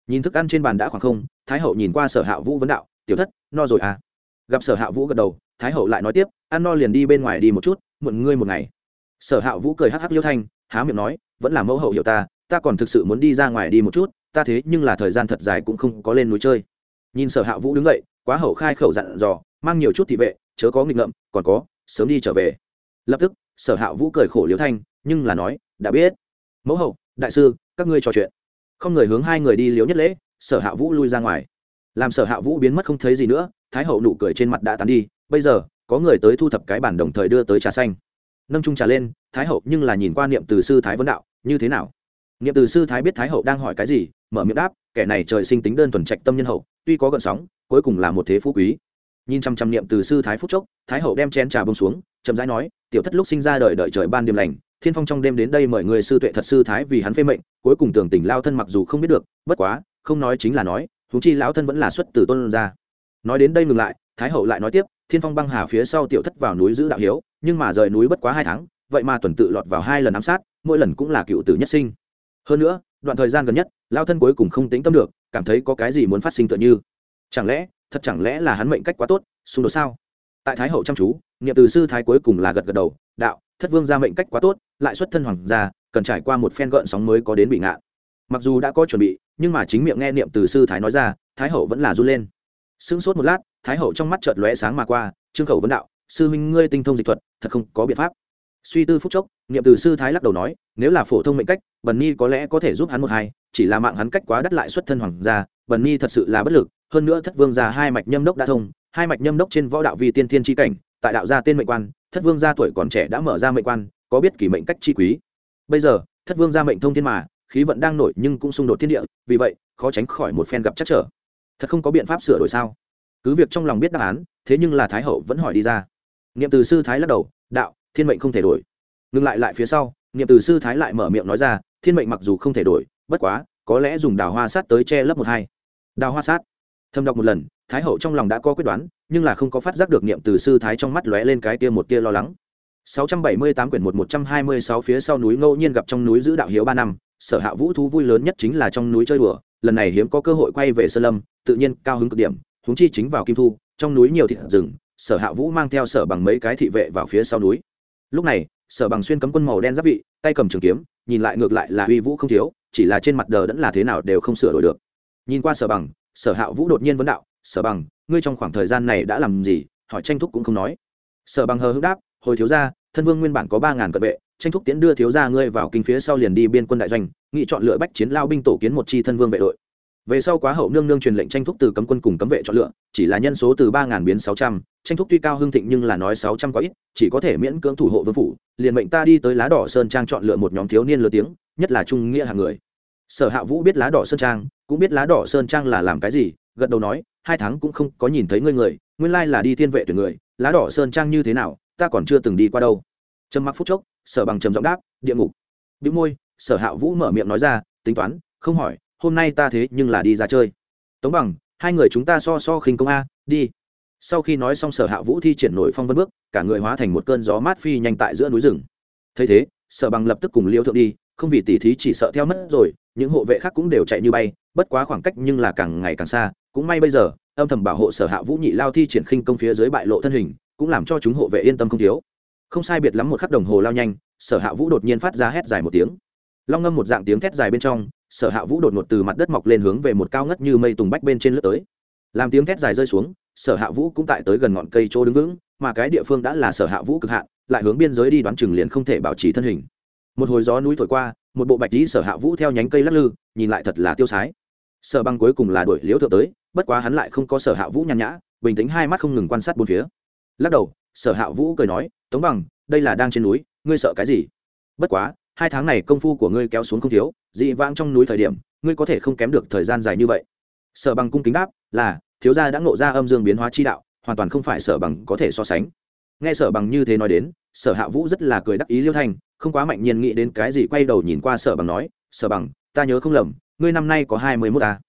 Nhìn thức ăn trên bàn đã khoảng không, thái hậu nhìn qua sở hạ vũ vấn đạo, tiểu thất, no rồi à? Gặp sở hạ vũ gật đầu, thái hậu lại nói tiếp, ăn no liền đi bên ngoài đi một chút, muộn ngươi một ngày. Sở hạ vũ cười hắc hắc liêu thanh, há miệng nói, vẫn là mẫu hậu hiểu ta ta còn thực sự muốn đi ra ngoài đi một chút, ta thế nhưng là thời gian thật dài cũng không có lên núi chơi. Nhìn sở hạ vũ đứng dậy, quá hậu khai khẩu dặn dò, mang nhiều chút thị vệ, chớ có nghịch ngợm, còn có, sớm đi trở về. Lập tức, sở hạ vũ cười khổ liêu thanh, nhưng là nói, đã biết. Mẫu hậu, đại sư, các ngươi trò chuyện. Không người hướng hai người đi liếu nhất lễ, sở hạ vũ lui ra ngoài làm sở hạ vũ biến mất không thấy gì nữa, thái hậu nụ cười trên mặt đã tán đi, bây giờ, có người tới thu thập cái bản đồng thời đưa tới trà xanh. Nâng trung trà lên, thái hậu nhưng là nhìn qua niệm từ sư thái vấn đạo, như thế nào? Niệm từ sư thái biết thái hậu đang hỏi cái gì, mở miệng đáp, kẻ này trời sinh tính đơn thuần trạch tâm nhân hậu, tuy có gợn sóng, cuối cùng là một thế phú quý. Nhìn chăm chăm niệm từ sư thái phúc chốc, thái hậu đem chén trà bông xuống, chậm rãi nói, tiểu thất lúc sinh ra đời đợi trời ban đêm lành, thiên phong trong đêm đến đây mời người sư tuệ thật sư thái vì hắn phê mệnh, cuối cùng tưởng tỉnh lao thân mặc dù không biết được, bất quá, không nói chính là nói huống chi lão thân vẫn là xuất từ tôn ra nói đến đây ngừng lại, thái hậu lại nói tiếp, thiên phong băng hà phía sau tiểu thất vào núi giữ đạo hiếu, nhưng mà rời núi bất quá hai tháng, vậy mà tuần tự lọt vào hai lần ám sát, mỗi lần cũng là cựu tử nhất sinh. Hơn nữa, đoạn thời gian gần nhất lao thân cuối cùng không tính tâm được, cảm thấy có cái gì muốn phát sinh tựa như. Chẳng lẽ, thật chẳng lẽ là hắn mệnh cách quá tốt, xung đột sao? Tại thái hậu chăm chú nghiệm từ sư thái cuối cùng là gật gật đầu, đạo, thất vương ra mệnh cách quá tốt, lại xuất thân hoàng gia, cần trải qua một phen gợn sóng mới có đến bị ngạn mặc dù đã có chuẩn bị nhưng mà chính miệng nghe niệm từ sư thái nói ra, thái hậu vẫn là run lên. Sững sốt một lát, thái hậu trong mắt chợt lóe sáng mà qua, trương khẩu vấn đạo, sư huynh ngươi tinh thông dịch thuật, thật không có biện pháp. Suy tư phúc chốc, niệm từ sư thái lắc đầu nói, nếu là phổ thông mệnh cách, bần ni có lẽ có thể giúp hắn một hai, chỉ là mạng hắn cách quá đắt lại xuất thân hoàng gia, bần ni thật sự là bất lực, hơn nữa thất vương gia hai mạch nhâm đốc đã thông, hai mạch nhâm đốc trên võ đạo vi tiên thiên tri cảnh, tại đạo gia tên mệnh quan, thất vương gia tuổi còn trẻ đã mở ra mệnh quan, có biết kỷ mệnh cách chi quý. Bây giờ, thất vương gia mệnh thông thiên mà khí vận đang nổi nhưng cũng xung đột thiên địa vì vậy khó tránh khỏi một phen gặp chắc trở. Thật không có biện pháp sửa đổi sao? Cứ việc trong lòng biết đáp án thế nhưng là thái hậu vẫn hỏi đi ra. Niệm từ sư thái lắc đầu đạo thiên mệnh không thể đổi. Ngừng lại lại phía sau niệm từ sư thái lại mở miệng nói ra thiên mệnh mặc dù không thể đổi bất quá có lẽ dùng đào hoa sát tới che lấp một hai. Đào hoa sát. Thâm đọc một lần thái hậu trong lòng đã có quyết đoán nhưng là không có phát giác được niệm từ sư thái trong mắt lóe lên cái tia một tia lo lắng. 678 quyển 1 126 phía sau núi ngẫu nhiên gặp trong núi giữ đạo hiếu 3 năm, sở hạ vũ thú vui lớn nhất chính là trong núi chơi đùa, lần này hiếm có cơ hội quay về sơn lâm, tự nhiên cao hứng cực điểm, húng chi chính vào kim thu, trong núi nhiều thịt rừng, sở hạ vũ mang theo sở bằng mấy cái thị vệ vào phía sau núi. Lúc này, sở bằng xuyên cấm quân màu đen giáp vị, tay cầm trường kiếm, nhìn lại ngược lại là uy vũ không thiếu, chỉ là trên mặt đờ đẫn là thế nào đều không sửa đổi được. Nhìn qua sở bằng, sở hạ vũ đột nhiên vấn đạo, sở bằng, ngươi trong khoảng thời gian này đã làm gì? hỏi tranh thúc cũng không nói. Sở bằng hờ hững đáp, hồi thiếu gia thân vương nguyên bản có ba ngàn cận vệ tranh thúc tiễn đưa thiếu gia ngươi vào kinh phía sau liền đi biên quân đại doanh, nghị chọn lựa bách chiến lao binh tổ kiến một chi thân vương vệ đội. Về sau quá hậu nương nương truyền lệnh tranh thúc từ cấm quân cùng cấm vệ chọn lựa, chỉ là nhân số từ ba ngàn biến sáu trăm, tranh thúc tuy cao hưng thịnh nhưng là nói sáu trăm có ít, chỉ có thể miễn cưỡng thủ hộ vương phủ, liền mệnh ta đi tới lá đỏ sơn trang chọn lựa một nhóm thiếu niên lừa tiếng, nhất là trung nghĩa hàng người. Sở hạ vũ biết lá đỏ sơn trang, cũng biết lá đỏ sơn trang là làm cái gì, gật đầu nói, hai tháng cũng không có nhìn thấy ngươi người, nguyên lai là đi thiên vệ tuyển người, lá đỏ sơn trang như thế nào, ta còn chưa từng đi qua đâu. Trầm mặc phút chốc sở bằng trầm giọng đáp, địa ngục. Bị môi, sở hạ vũ mở miệng nói ra, tính toán, không hỏi, hôm nay ta thế nhưng là đi ra chơi. Tống bằng, hai người chúng ta so so khinh công a, đi. Sau khi nói xong sở hạ vũ thi triển nổi phong vân bước, cả người hóa thành một cơn gió mát phi nhanh tại giữa núi rừng. Thấy thế, sở bằng lập tức cùng liêu thượng đi, không vì tỉ thí chỉ sợ theo mất rồi, những hộ vệ khác cũng đều chạy như bay, bất quá khoảng cách nhưng là càng ngày càng xa, cũng may bây giờ, âm thầm bảo hộ sở hạ vũ nhị lao thi triển khinh công phía dưới bại lộ thân hình, cũng làm cho chúng hộ vệ yên tâm không thiếu không sai biệt lắm một khắc đồng hồ lao nhanh, sở hạ vũ đột nhiên phát ra hét dài một tiếng. Long ngâm một dạng tiếng thét dài bên trong, sở hạ vũ đột ngột từ mặt đất mọc lên hướng về một cao ngất như mây tùng bách bên trên lướt tới. Làm tiếng thét dài rơi xuống, sở hạ vũ cũng tại tới gần ngọn cây chỗ đứng vững, mà cái địa phương đã là sở hạ vũ cực hạn, lại hướng biên giới đi đoán chừng liền không thể bảo trì thân hình. Một hồi gió núi thổi qua, một bộ bạch lý sở hạ vũ theo nhánh cây lắc lư, nhìn lại thật là tiêu sái. Sở băng cuối cùng là đuổi liễu thượng tới, bất quá hắn lại không có sở hạ vũ nhàn nhã, bình tĩnh hai mắt không ngừng quan sát bốn phía. Lắc đầu sở hạ vũ cười nói, tống bằng, đây là đang trên núi, ngươi sợ cái gì? Bất quá, hai tháng này công phu của ngươi kéo xuống không thiếu, dị vãng trong núi thời điểm, ngươi có thể không kém được thời gian dài như vậy. Sở bằng cung kính đáp, là, thiếu gia đã ngộ ra âm dương biến hóa chi đạo, hoàn toàn không phải sở bằng có thể so sánh. Nghe sở bằng như thế nói đến, sở hạ vũ rất là cười đắc ý liêu thanh, không quá mạnh nhiên nghĩ đến cái gì quay đầu nhìn qua sở bằng nói, sở bằng, ta nhớ không lầm, ngươi năm nay có hai mươi mốt ta.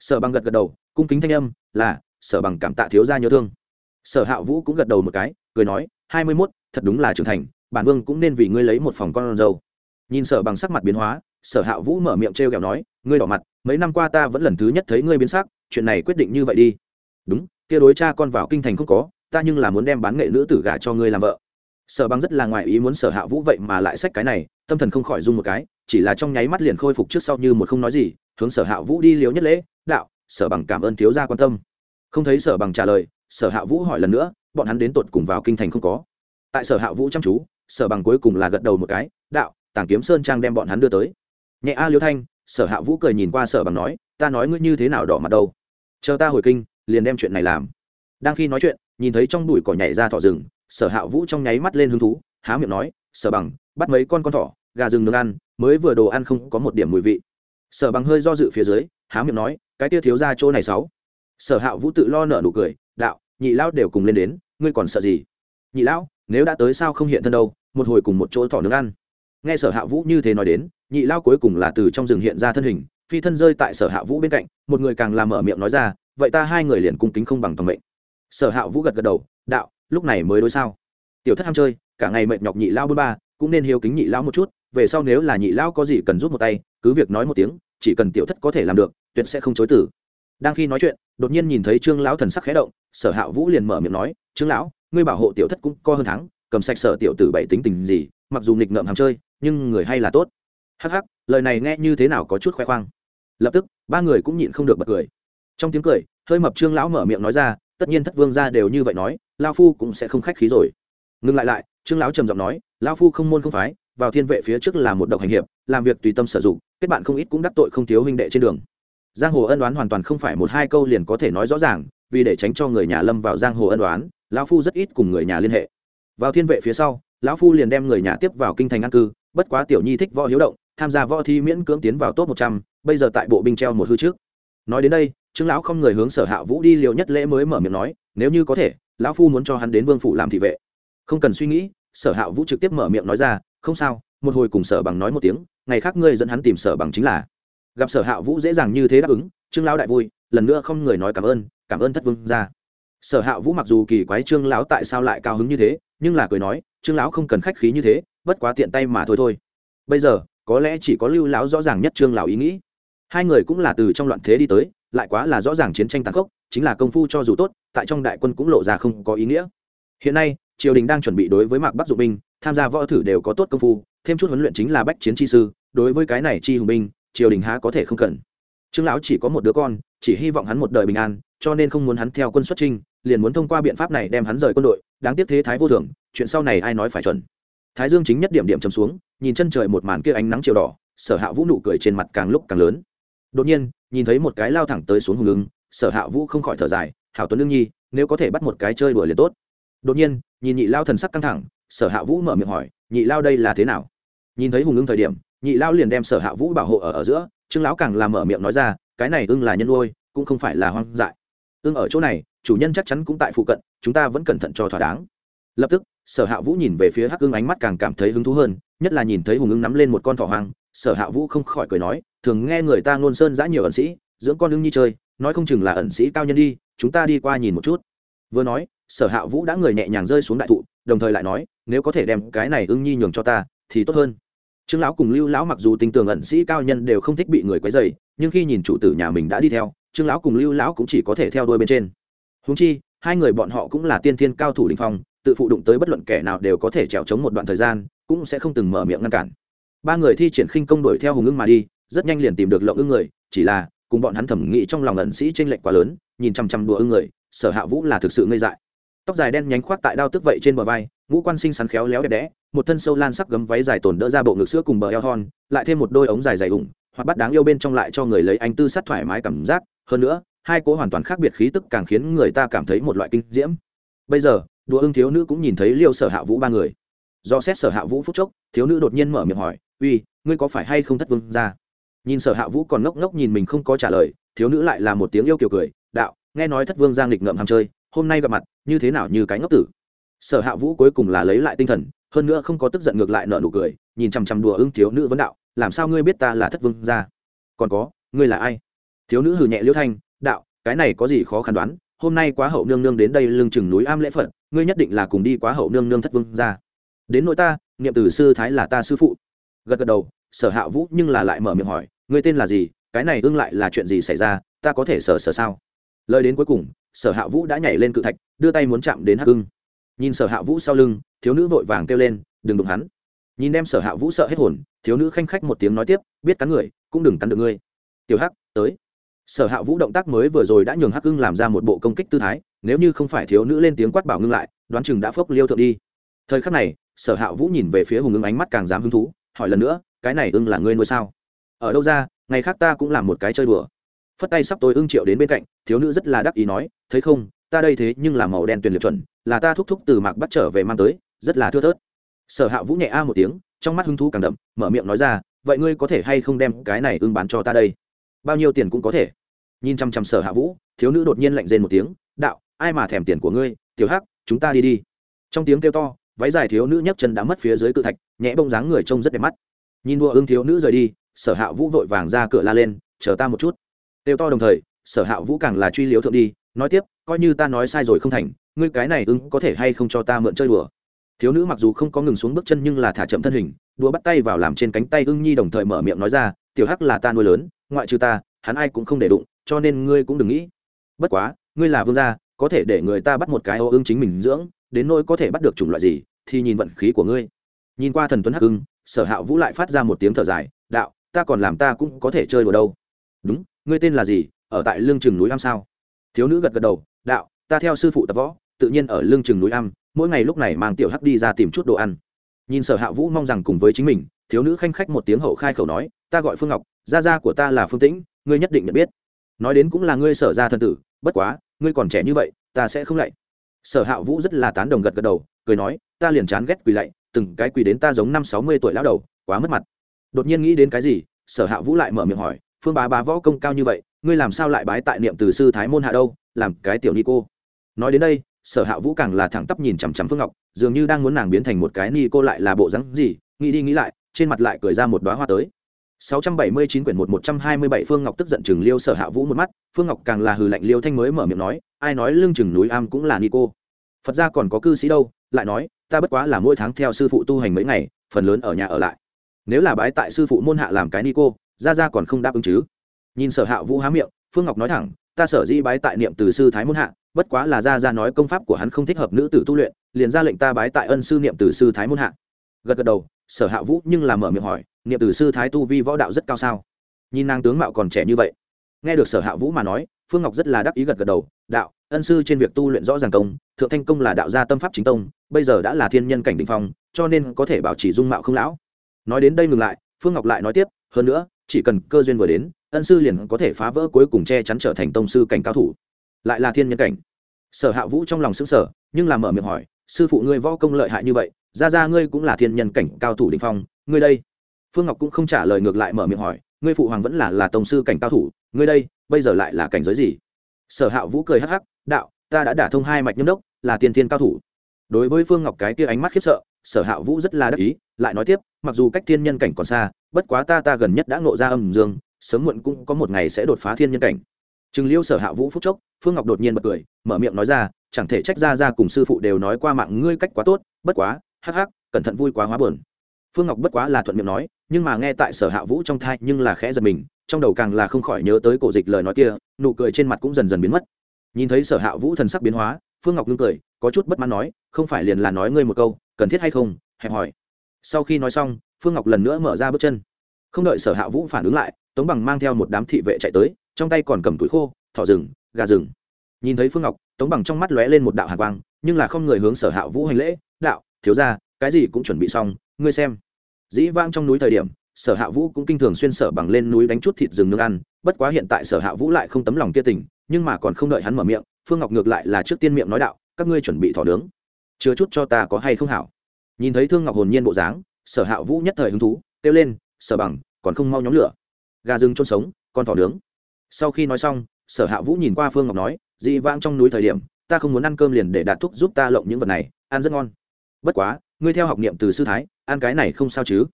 Sở bằng gật gật đầu, cung kính thanh âm, là, sở bằng cảm tạ thiếu gia nhớ thương. Sở hạ vũ cũng gật đầu một cái cười nói, hai mươi mốt, thật đúng là trưởng thành, bản vương cũng nên vì ngươi lấy một phòng con dâu. Nhìn sở bằng sắc mặt biến hóa, sở hạ vũ mở miệng t r e o kẹo nói, ngươi đỏ mặt, mấy năm qua ta vẫn lần thứ nhất thấy ngươi biến sắc, chuyện này quyết định như vậy đi. Đúng, kia đối cha con vào kinh thành không có, ta nhưng là muốn đem bán nghệ nữ tử gả cho ngươi làm vợ. Sở bằng rất là ngoài ý muốn sở hạ vũ vậy mà lại sách cái này, tâm thần không khỏi dung một cái, chỉ là trong nháy mắt liền khôi phục trước sau như một không nói gì, hướng sở hạ vũ đi liếu nhất lễ, đạo, sở bằng cảm ơn thiếu gia quan tâm. Không thấy sở bằng trả lời, sở hạ vũ hỏi lần nữa bọn hắn đến tột cùng vào kinh thành không có. Tại sở hạ vũ chăm chú, sở bằng cuối cùng là gật đầu một cái, đạo, tàng kiếm sơn trang đem bọn hắn đưa tới. Nhẹ a liêu thanh, sở hạ vũ cười nhìn qua sở bằng nói, ta nói ngươi như thế nào đỏ mặt đâu? Chờ ta hồi kinh, liền đem chuyện này làm. Đang khi nói chuyện, nhìn thấy trong bụi cỏ nhảy ra thỏ rừng, sở hạ vũ trong nháy mắt lên hứng thú, há miệng nói, sở bằng, bắt mấy con con thỏ, gà rừng nướng ăn, mới vừa đồ ăn không có một điểm mùi vị. Sở bằng hơi do dự phía dưới, há miệng nói, cái tia thiếu ra chỗ này sáu. Sở hạ vũ tự lo nở nụ cười nhị lão đều cùng lên đến, ngươi còn sợ gì? Nhị lão, nếu đã tới sao không hiện thân đâu, một hồi cùng một chỗ thỏ nướng ăn. Nghe sở hạ vũ như thế nói đến, nhị lao cuối cùng là từ trong rừng hiện ra thân hình, phi thân rơi tại sở hạ vũ bên cạnh, một người càng làm mở miệng nói ra, vậy ta hai người liền cung kính không bằng tầm mệnh. Sở hạ vũ gật gật đầu, đạo, lúc này mới đối sao? Tiểu thất ham chơi, cả ngày mệt nhọc nhị lao bôn ba, cũng nên hiếu kính nhị lao một chút, về sau nếu là nhị lao có gì cần rút một tay, cứ việc nói một tiếng, chỉ cần tiểu thất có thể làm được, tuyệt sẽ không chối tử đang khi nói chuyện, đột nhiên nhìn thấy trương lão thần sắc khẽ động sở hạ vũ liền mở miệng nói, trương lão, ngươi bảo hộ tiểu thất cũng co hơn thắng, cầm sạch sở tiểu tử bảy tính tình gì, mặc dù nghịch ngợm ham chơi, nhưng người hay là tốt. Hắc hắc, lời này nghe như thế nào có chút khoe khoang. Lập tức, ba người cũng nhịn không được bật cười. Trong tiếng cười, hơi mập trương lão mở miệng nói ra, tất nhiên thất vương ra đều như vậy nói lao phu cũng sẽ không khách khí rồi. Ngừng lại lại, trương lão trầm giọng nói lao phu không môn không phái, vào thiên vệ phía trước là một độc hành hiệp, làm việc tùy tâm sử dụng, kết bạn không ít cũng đắc tội không thiếu huynh đệ trên đường. Giang hồ ân đoán hoàn toàn không phải một hai câu liền có thể nói rõ ràng vì để tránh cho người nhà lâm vào giang hồ ân đoán lão phu rất ít cùng người nhà liên hệ. Vào thiên vệ phía sau, lão phu liền đem người nhà tiếp vào kinh thành an cư, bất quá tiểu nhi thích võ hiếu động, tham gia võ thi miễn cưỡng tiến vào top một trăm, bây giờ tại bộ binh treo một hư trước. Nói đến đây, trương lão không người hướng sở hạ vũ đi liều nhất lễ mới mở miệng nói, nếu như có thể, lão phu muốn cho hắn đến vương phủ làm thị vệ. Không cần suy nghĩ, sở hạ vũ trực tiếp mở miệng nói ra, không sao, một hồi cùng sở bằng nói một tiếng, ngày khác ngươi dẫn hắn tìm sở bằng chính là. Gặp sở hạ vũ dễ dàng như thế đáp ứng, trương lão đại vui lần nữa không người nói cảm ơn cảm ơn thất vương ra sở hạ vũ mặc dù kỳ quái trương lão tại sao lại cao hứng như thế, nhưng là cười nói, trương lão không cần khách khí như thế, bất quá tiện tay mà thôi thôi. Bây giờ, có lẽ chỉ có lưu lão rõ ràng nhất trương lão ý nghĩ. Hai người cũng là từ trong loạn thế đi tới, lại quá là rõ ràng chiến tranh tàn khốc, chính là công phu cho dù tốt, tại trong đại quân cũng lộ ra không có ý nghĩa. Hiện nay, triều đình đang chuẩn bị đối với mạc bắc dụng binh, tham gia võ thử đều có tốt công phu, thêm chút huấn luyện chính là bách chiến chi sư, đối với cái này chi hùng binh, triều đình há có thể không cần trương lão chỉ có một đứa con chỉ hy vọng hắn một đời bình an cho nên không muốn hắn theo quân xuất trinh liền muốn thông qua biện pháp này đem hắn rời quân đội. Đáng tiếc thế thái vô thường chuyện sau này ai nói phải chuẩn. Thái dương chính nhất điểm điểm chầm xuống nhìn chân trời một màn kia ánh nắng chiều đỏ sở hạ vũ nụ cười trên mặt càng lúc càng lớn. Đột nhiên nhìn thấy một cái lao thẳng tới xuống hùng lưng, sở hạ vũ không khỏi thở dài hảo tuấn Lương nhi nếu có thể bắt một cái chơi đuổi liền tốt. Đột nhiên nhìn nhị lao thần sắc căng thẳng sở hạ vũ mở miệng hỏi nhị lao đây là thế nào? Nhìn thấy hùng lưng thời điểm nhị lao liền đem sở hạ vũ bảo hộ ở ở giữa trương lão càng làm mở miệng nói ra, cái này ưng là nhân nuôi, cũng không phải là hoang dại. Ưng ở chỗ này, chủ nhân chắc chắn cũng tại phụ cận, chúng ta vẫn cẩn thận cho thỏa đáng. Lập tức, sở hạ vũ nhìn về phía hắc ưng ánh mắt càng cảm thấy hứng thú hơn, nhất là nhìn thấy hùng ưng nắm lên một con thỏ hoang, sở hạ vũ không khỏi cười nói, thường nghe người ta ngôn sơn giã nhiều ẩn sĩ, dưỡng con ưng nhi chơi, nói không chừng là ẩn sĩ cao nhân đi, chúng ta đi qua nhìn một chút. Vừa nói, sở hạ vũ đã người nhẹ nhàng rơi xuống đại thụ, đồng thời lại nói, nếu có thể đem cái này ưng nhi nhường cho ta, thì tốt hơn trương lão cùng lưu lão mặc dù tình tường ẩn sĩ cao nhân đều không thích bị người quấy dày nhưng khi nhìn chủ tử nhà mình đã đi theo, trương lão cùng lưu lão cũng chỉ có thể theo đuôi bên trên. Húng chi, hai người bọn họ cũng là tiên thiên cao thủ đình phong, tự phụ đụng tới bất luận kẻ nào đều có thể trèo trống một đoạn thời gian, cũng sẽ không từng mở miệng ngăn cản. Ba người thi triển khinh công đuổi theo hùng ưng mà đi, rất nhanh liền tìm được lộng ưng người, chỉ là, cùng bọn hắn thẩm nghĩ trong lòng ẩn sĩ trên lệnh quá lớn, nhìn chăm chăm đùa ưng người, sở hạ vũ là thực sự ngây dại. Tóc dài đen nhánh khoác tại đao tức vậy trên bờ vai, ngũ quan sinh sắn khéo léo đẹp đẽ một thân sâu lan sắc gấm váy dài tồn đỡ ra bộ ngực sữa cùng bờ eo thon, lại thêm một đôi ống dài dày ủng hoặc bắt đáng yêu bên trong lại cho người lấy anh tư sát thoải mái cảm giác. Hơn nữa, hai cố hoàn toàn khác biệt khí tức càng khiến người ta cảm thấy một loại kinh diễm. Bây giờ, đùa ưng thiếu nữ cũng nhìn thấy liêu sở hạ vũ ba người. Do xét sở hạ vũ phúc chốc, thiếu nữ đột nhiên mở miệng hỏi, uy, ngươi có phải hay không thất vương ra nhìn sở hạ vũ còn ngốc ngốc nhìn mình không có trả lời, thiếu nữ lại là một tiếng yêu kiều cười, đạo, nghe nói thất vương giang nghịch ngợm ham chơi, hôm nay gặp mặt, như thế nào như cái ngốc tử? Sở hạ vũ cuối cùng là lấy lại tinh thần hơn nữa không có tức giận ngược lại nợ nụ cười, nhìn chằm chằm đùa ưng thiếu nữ vấn đạo, làm sao ngươi biết ta là thất vương gia? Còn có, ngươi là ai? Thiếu nữ hừ nhẹ liễu thanh, đạo, cái này có gì khó khăn đoán, hôm nay quá hậu nương nương đến đây lưng chừng núi am lễ phật, ngươi nhất định là cùng đi quá hậu nương nương thất vương gia. Đến nỗi ta, niệm từ sư thái là ta sư phụ. Gật gật đầu, sở hạ vũ nhưng là lại mở miệng hỏi, ngươi tên là gì? Cái này ưng lại là chuyện gì xảy ra? Ta có thể sở sở sao? Lời đến cuối cùng, sở hạ vũ đã nhảy lên cự thạch, đưa tay muốn chạm đến hắc ưng. Nhìn sở hạ vũ sau lưng thiếu nữ vội vàng kêu lên, đừng đụng hắn. Nhìn đem sở hạ vũ sợ hết hồn, thiếu nữ khanh khách một tiếng nói tiếp, biết cắn người, cũng đừng cắn được ngươi. Tiểu hắc, tới. Sở hạ vũ động tác mới vừa rồi đã nhường hắc ưng làm ra một bộ công kích tư thái, nếu như không phải thiếu nữ lên tiếng quát bảo ngưng lại, đoán chừng đã phốc liêu thượng đi. Thời khắc này, sở hạ vũ nhìn về phía hùng ưng ánh mắt càng dám hứng thú, hỏi lần nữa, cái này ưng là ngươi nuôi sao? Ở đâu ra, ngày khác ta cũng làm một cái chơi đùa. Phất tay sắp tôi ưng triệu đến bên cạnh, thiếu nữ rất là đắc ý nói, thấy không, ta đây thế nhưng là màu đen tuyển liệt chuẩn, là ta thúc thúc từ mạc bắt trở về mang tới rất là thưa thớt. Sở hạ vũ nhẹ a một tiếng, trong mắt hứng thú càng đậm, mở miệng nói ra, vậy ngươi có thể hay không đem cái này ưng bán cho ta đây? Bao nhiêu tiền cũng có thể. Nhìn chăm chăm sở hạ vũ, thiếu nữ đột nhiên lạnh rên một tiếng, đạo, ai mà thèm tiền của ngươi? Tiểu hắc, chúng ta đi đi. Trong tiếng kêu to, váy dài thiếu nữ nhấc chân đã mất phía dưới cự thạch, nhẹ bông dáng người trông rất đẹp mắt. Nhìn đua ưng thiếu nữ rời đi, sở hạ vũ vội vàng ra cửa la lên, chờ ta một chút. Kêu to đồng thời, sở hạ vũ càng là truy liếu thượng đi, nói tiếp, coi như ta nói sai rồi không thành, ngươi cái này ưng có thể hay không cho ta mượn chơi đùa? Thiếu nữ mặc dù không có ngừng xuống bước chân nhưng là thả chậm thân hình đùa bắt tay vào làm trên cánh tay ưng nhi đồng thời mở miệng nói ra, tiểu hắc là ta nuôi lớn, ngoại trừ ta, hắn ai cũng không để đụng, cho nên ngươi cũng đừng nghĩ. Bất quá, ngươi là vương gia, có thể để người ta bắt một cái ô ưng chính mình dưỡng, đến nỗi có thể bắt được chủng loại gì, thì nhìn vận khí của ngươi. Nhìn qua thần tuấn hắc ưng, sở hạ vũ lại phát ra một tiếng thở dài, đạo, ta còn làm ta cũng có thể chơi đùa đâu. Đúng, ngươi tên là gì, ở tại lương chừng núi am sao? Thiếu nữ gật gật đầu, đạo, ta theo sư phụ tập võ, tự nhiên ở lương chừng núi am mỗi ngày lúc này mang tiểu hắc đi ra tìm chút đồ ăn. Nhìn sở hạ vũ mong rằng cùng với chính mình, thiếu nữ khanh khách một tiếng hậu khai khẩu nói, ta gọi phương ngọc, gia gia của ta là phương tĩnh, ngươi nhất định nhận biết. Nói đến cũng là ngươi sở gia thân tử, bất quá, ngươi còn trẻ như vậy, ta sẽ không lạy. Sở hạ vũ rất là tán đồng gật gật đầu, cười nói, ta liền chán ghét quỳ lạy, từng cái quỳ đến ta giống năm sáu mươi tuổi lão đầu, quá mất mặt. Đột nhiên nghĩ đến cái gì, sở hạ vũ lại mở miệng hỏi, phương bá bá võ công cao như vậy, ngươi làm sao lại bái tại niệm từ sư thái môn hạ đâu, làm cái tiểu ni cô? Nói đến đây sở hạ vũ càng là thẳng tắp nhìn chằm chằm phương ngọc dường như đang muốn nàng biến thành một cái ni cô lại là bộ rắn gì nghĩ đi nghĩ lại trên mặt lại cười ra một đoá hoa tới 679 quyển 1 127 Phương Ngọc tức giận chừng Liêu Sở Hạ Vũ một mắt, Phương Ngọc càng là hừ lạnh Liêu Thanh mới mở miệng nói, ai nói lưng chừng núi am cũng là ni cô. Phật gia còn có cư sĩ đâu, lại nói, ta bất quá là mỗi tháng theo sư phụ tu hành mấy ngày, phần lớn ở nhà ở lại. Nếu là bái tại sư phụ môn hạ làm cái ni cô, gia gia còn không đáp ứng chứ? Nhìn Sở Hạ Vũ há miệng, Phương Ngọc nói thẳng, ta sở dĩ bái tại niệm từ sư thái môn hạ, bất quá là gia gia nói công pháp của hắn không thích hợp nữ tử tu luyện, liền ra lệnh ta bái tại ân sư niệm từ sư thái môn hạ. Gật gật đầu, Sở Hạ Vũ nhưng là mở miệng hỏi, niệm từ sư thái tu vi võ đạo rất cao sao? Nhìn nàng tướng mạo còn trẻ như vậy. Nghe được sở hạ vũ mà nói phương ngọc rất là đắc ý gật gật đầu đạo ân sư trên việc tu luyện rõ ràng công thượng thanh công là đạo gia tâm pháp chính tông bây giờ đã là thiên nhân cảnh định phong cho nên có thể bảo trì dung mạo không lão. Nói đến đây ngừng lại phương ngọc lại nói tiếp hơn nữa chỉ cần cơ duyên vừa đến ân sư liền có thể phá vỡ cuối cùng che chắn trở thành tông sư cảnh cao thủ lại là thiên nhân cảnh. Sở hạ vũ trong lòng xứng sở nhưng làm mở miệng hỏi, sư phụ ngươi võ công lợi hại như vậy, ra ra ngươi cũng là thiên nhân cảnh cao thủ đình phong, ngươi đây? Phương ngọc cũng không trả lời ngược lại mở miệng hỏi, ngươi phụ hoàng vẫn là là tổng sư cảnh cao thủ, ngươi đây, bây giờ lại là cảnh giới gì? Sở hạ vũ cười hắc hắc, đạo, ta đã đả thông hai mạch nhâm đốc, là tiên thiên cao thủ. Đối với phương ngọc cái kia ánh mắt khiếp sợ, sở hạ vũ rất là đắc ý, lại nói tiếp, mặc dù cách thiên nhân cảnh còn xa, bất quá ta ta gần nhất đã ngộ ra âm dương, sớm muộn cũng có một ngày sẽ đột phá thiên nhân cảnh chừng liêu sở hạ vũ phúc chốc, phương ngọc đột nhiên bật cười, mở miệng nói ra, chẳng thể trách ra ra cùng sư phụ đều nói qua mạng ngươi cách quá tốt, bất quá, hắc hắc, cẩn thận vui quá hóa buồn. Phương ngọc bất quá là thuận miệng nói, nhưng mà nghe tại sở hạ vũ trong thai nhưng là khẽ giật mình, trong đầu càng là không khỏi nhớ tới cổ dịch lời nói kia, nụ cười trên mặt cũng dần dần biến mất. Nhìn thấy sở hạ vũ thần sắc biến hóa, phương ngọc ngưng cười, có chút bất mãn nói, không phải liền là nói ngươi một câu, cần thiết hay không? hẹp hỏi. Sau khi nói xong, phương ngọc lần nữa mở ra bước chân. Không đợi sở hạ vũ phản ứng lại, tống bằng mang theo một đám thị vệ chạy tới trong tay còn cầm túi khô, thỏ rừng, gà rừng. Nhìn thấy phương ngọc, tống bằng trong mắt lóe lên một đạo hạ quang, nhưng là không người hướng sở hạ vũ hành lễ, đạo, thiếu ra cái gì cũng chuẩn bị xong, ngươi xem. Dĩ vang trong núi thời điểm, sở hạ vũ cũng kinh thường xuyên sở bằng lên núi đánh chút thịt rừng nương ăn, bất quá hiện tại sở hạ vũ lại không tấm lòng kia tình nhưng mà còn không đợi hắn mở miệng, phương ngọc ngược lại là trước tiên miệng nói đạo, các ngươi chuẩn bị thỏ nướng, chứa chút cho ta có hay không hảo? Nhìn thấy thương ngọc hồn nhiên bộ dáng, sở hạ vũ nhất thời hứng thú, kêu lên, sở bằng, còn không mau nhóm lửa. Gà rừng trôn sống, con thỏ nướng sau khi nói xong, sở hạ vũ nhìn qua phương ngọc nói dị vãng trong núi thời điểm, ta không muốn ăn cơm liền để đạt thúc giúp ta lộng những vật này, ăn rất ngon. Bất quá, ngươi theo học niệm từ sư thái, ăn cái này không sao chứ?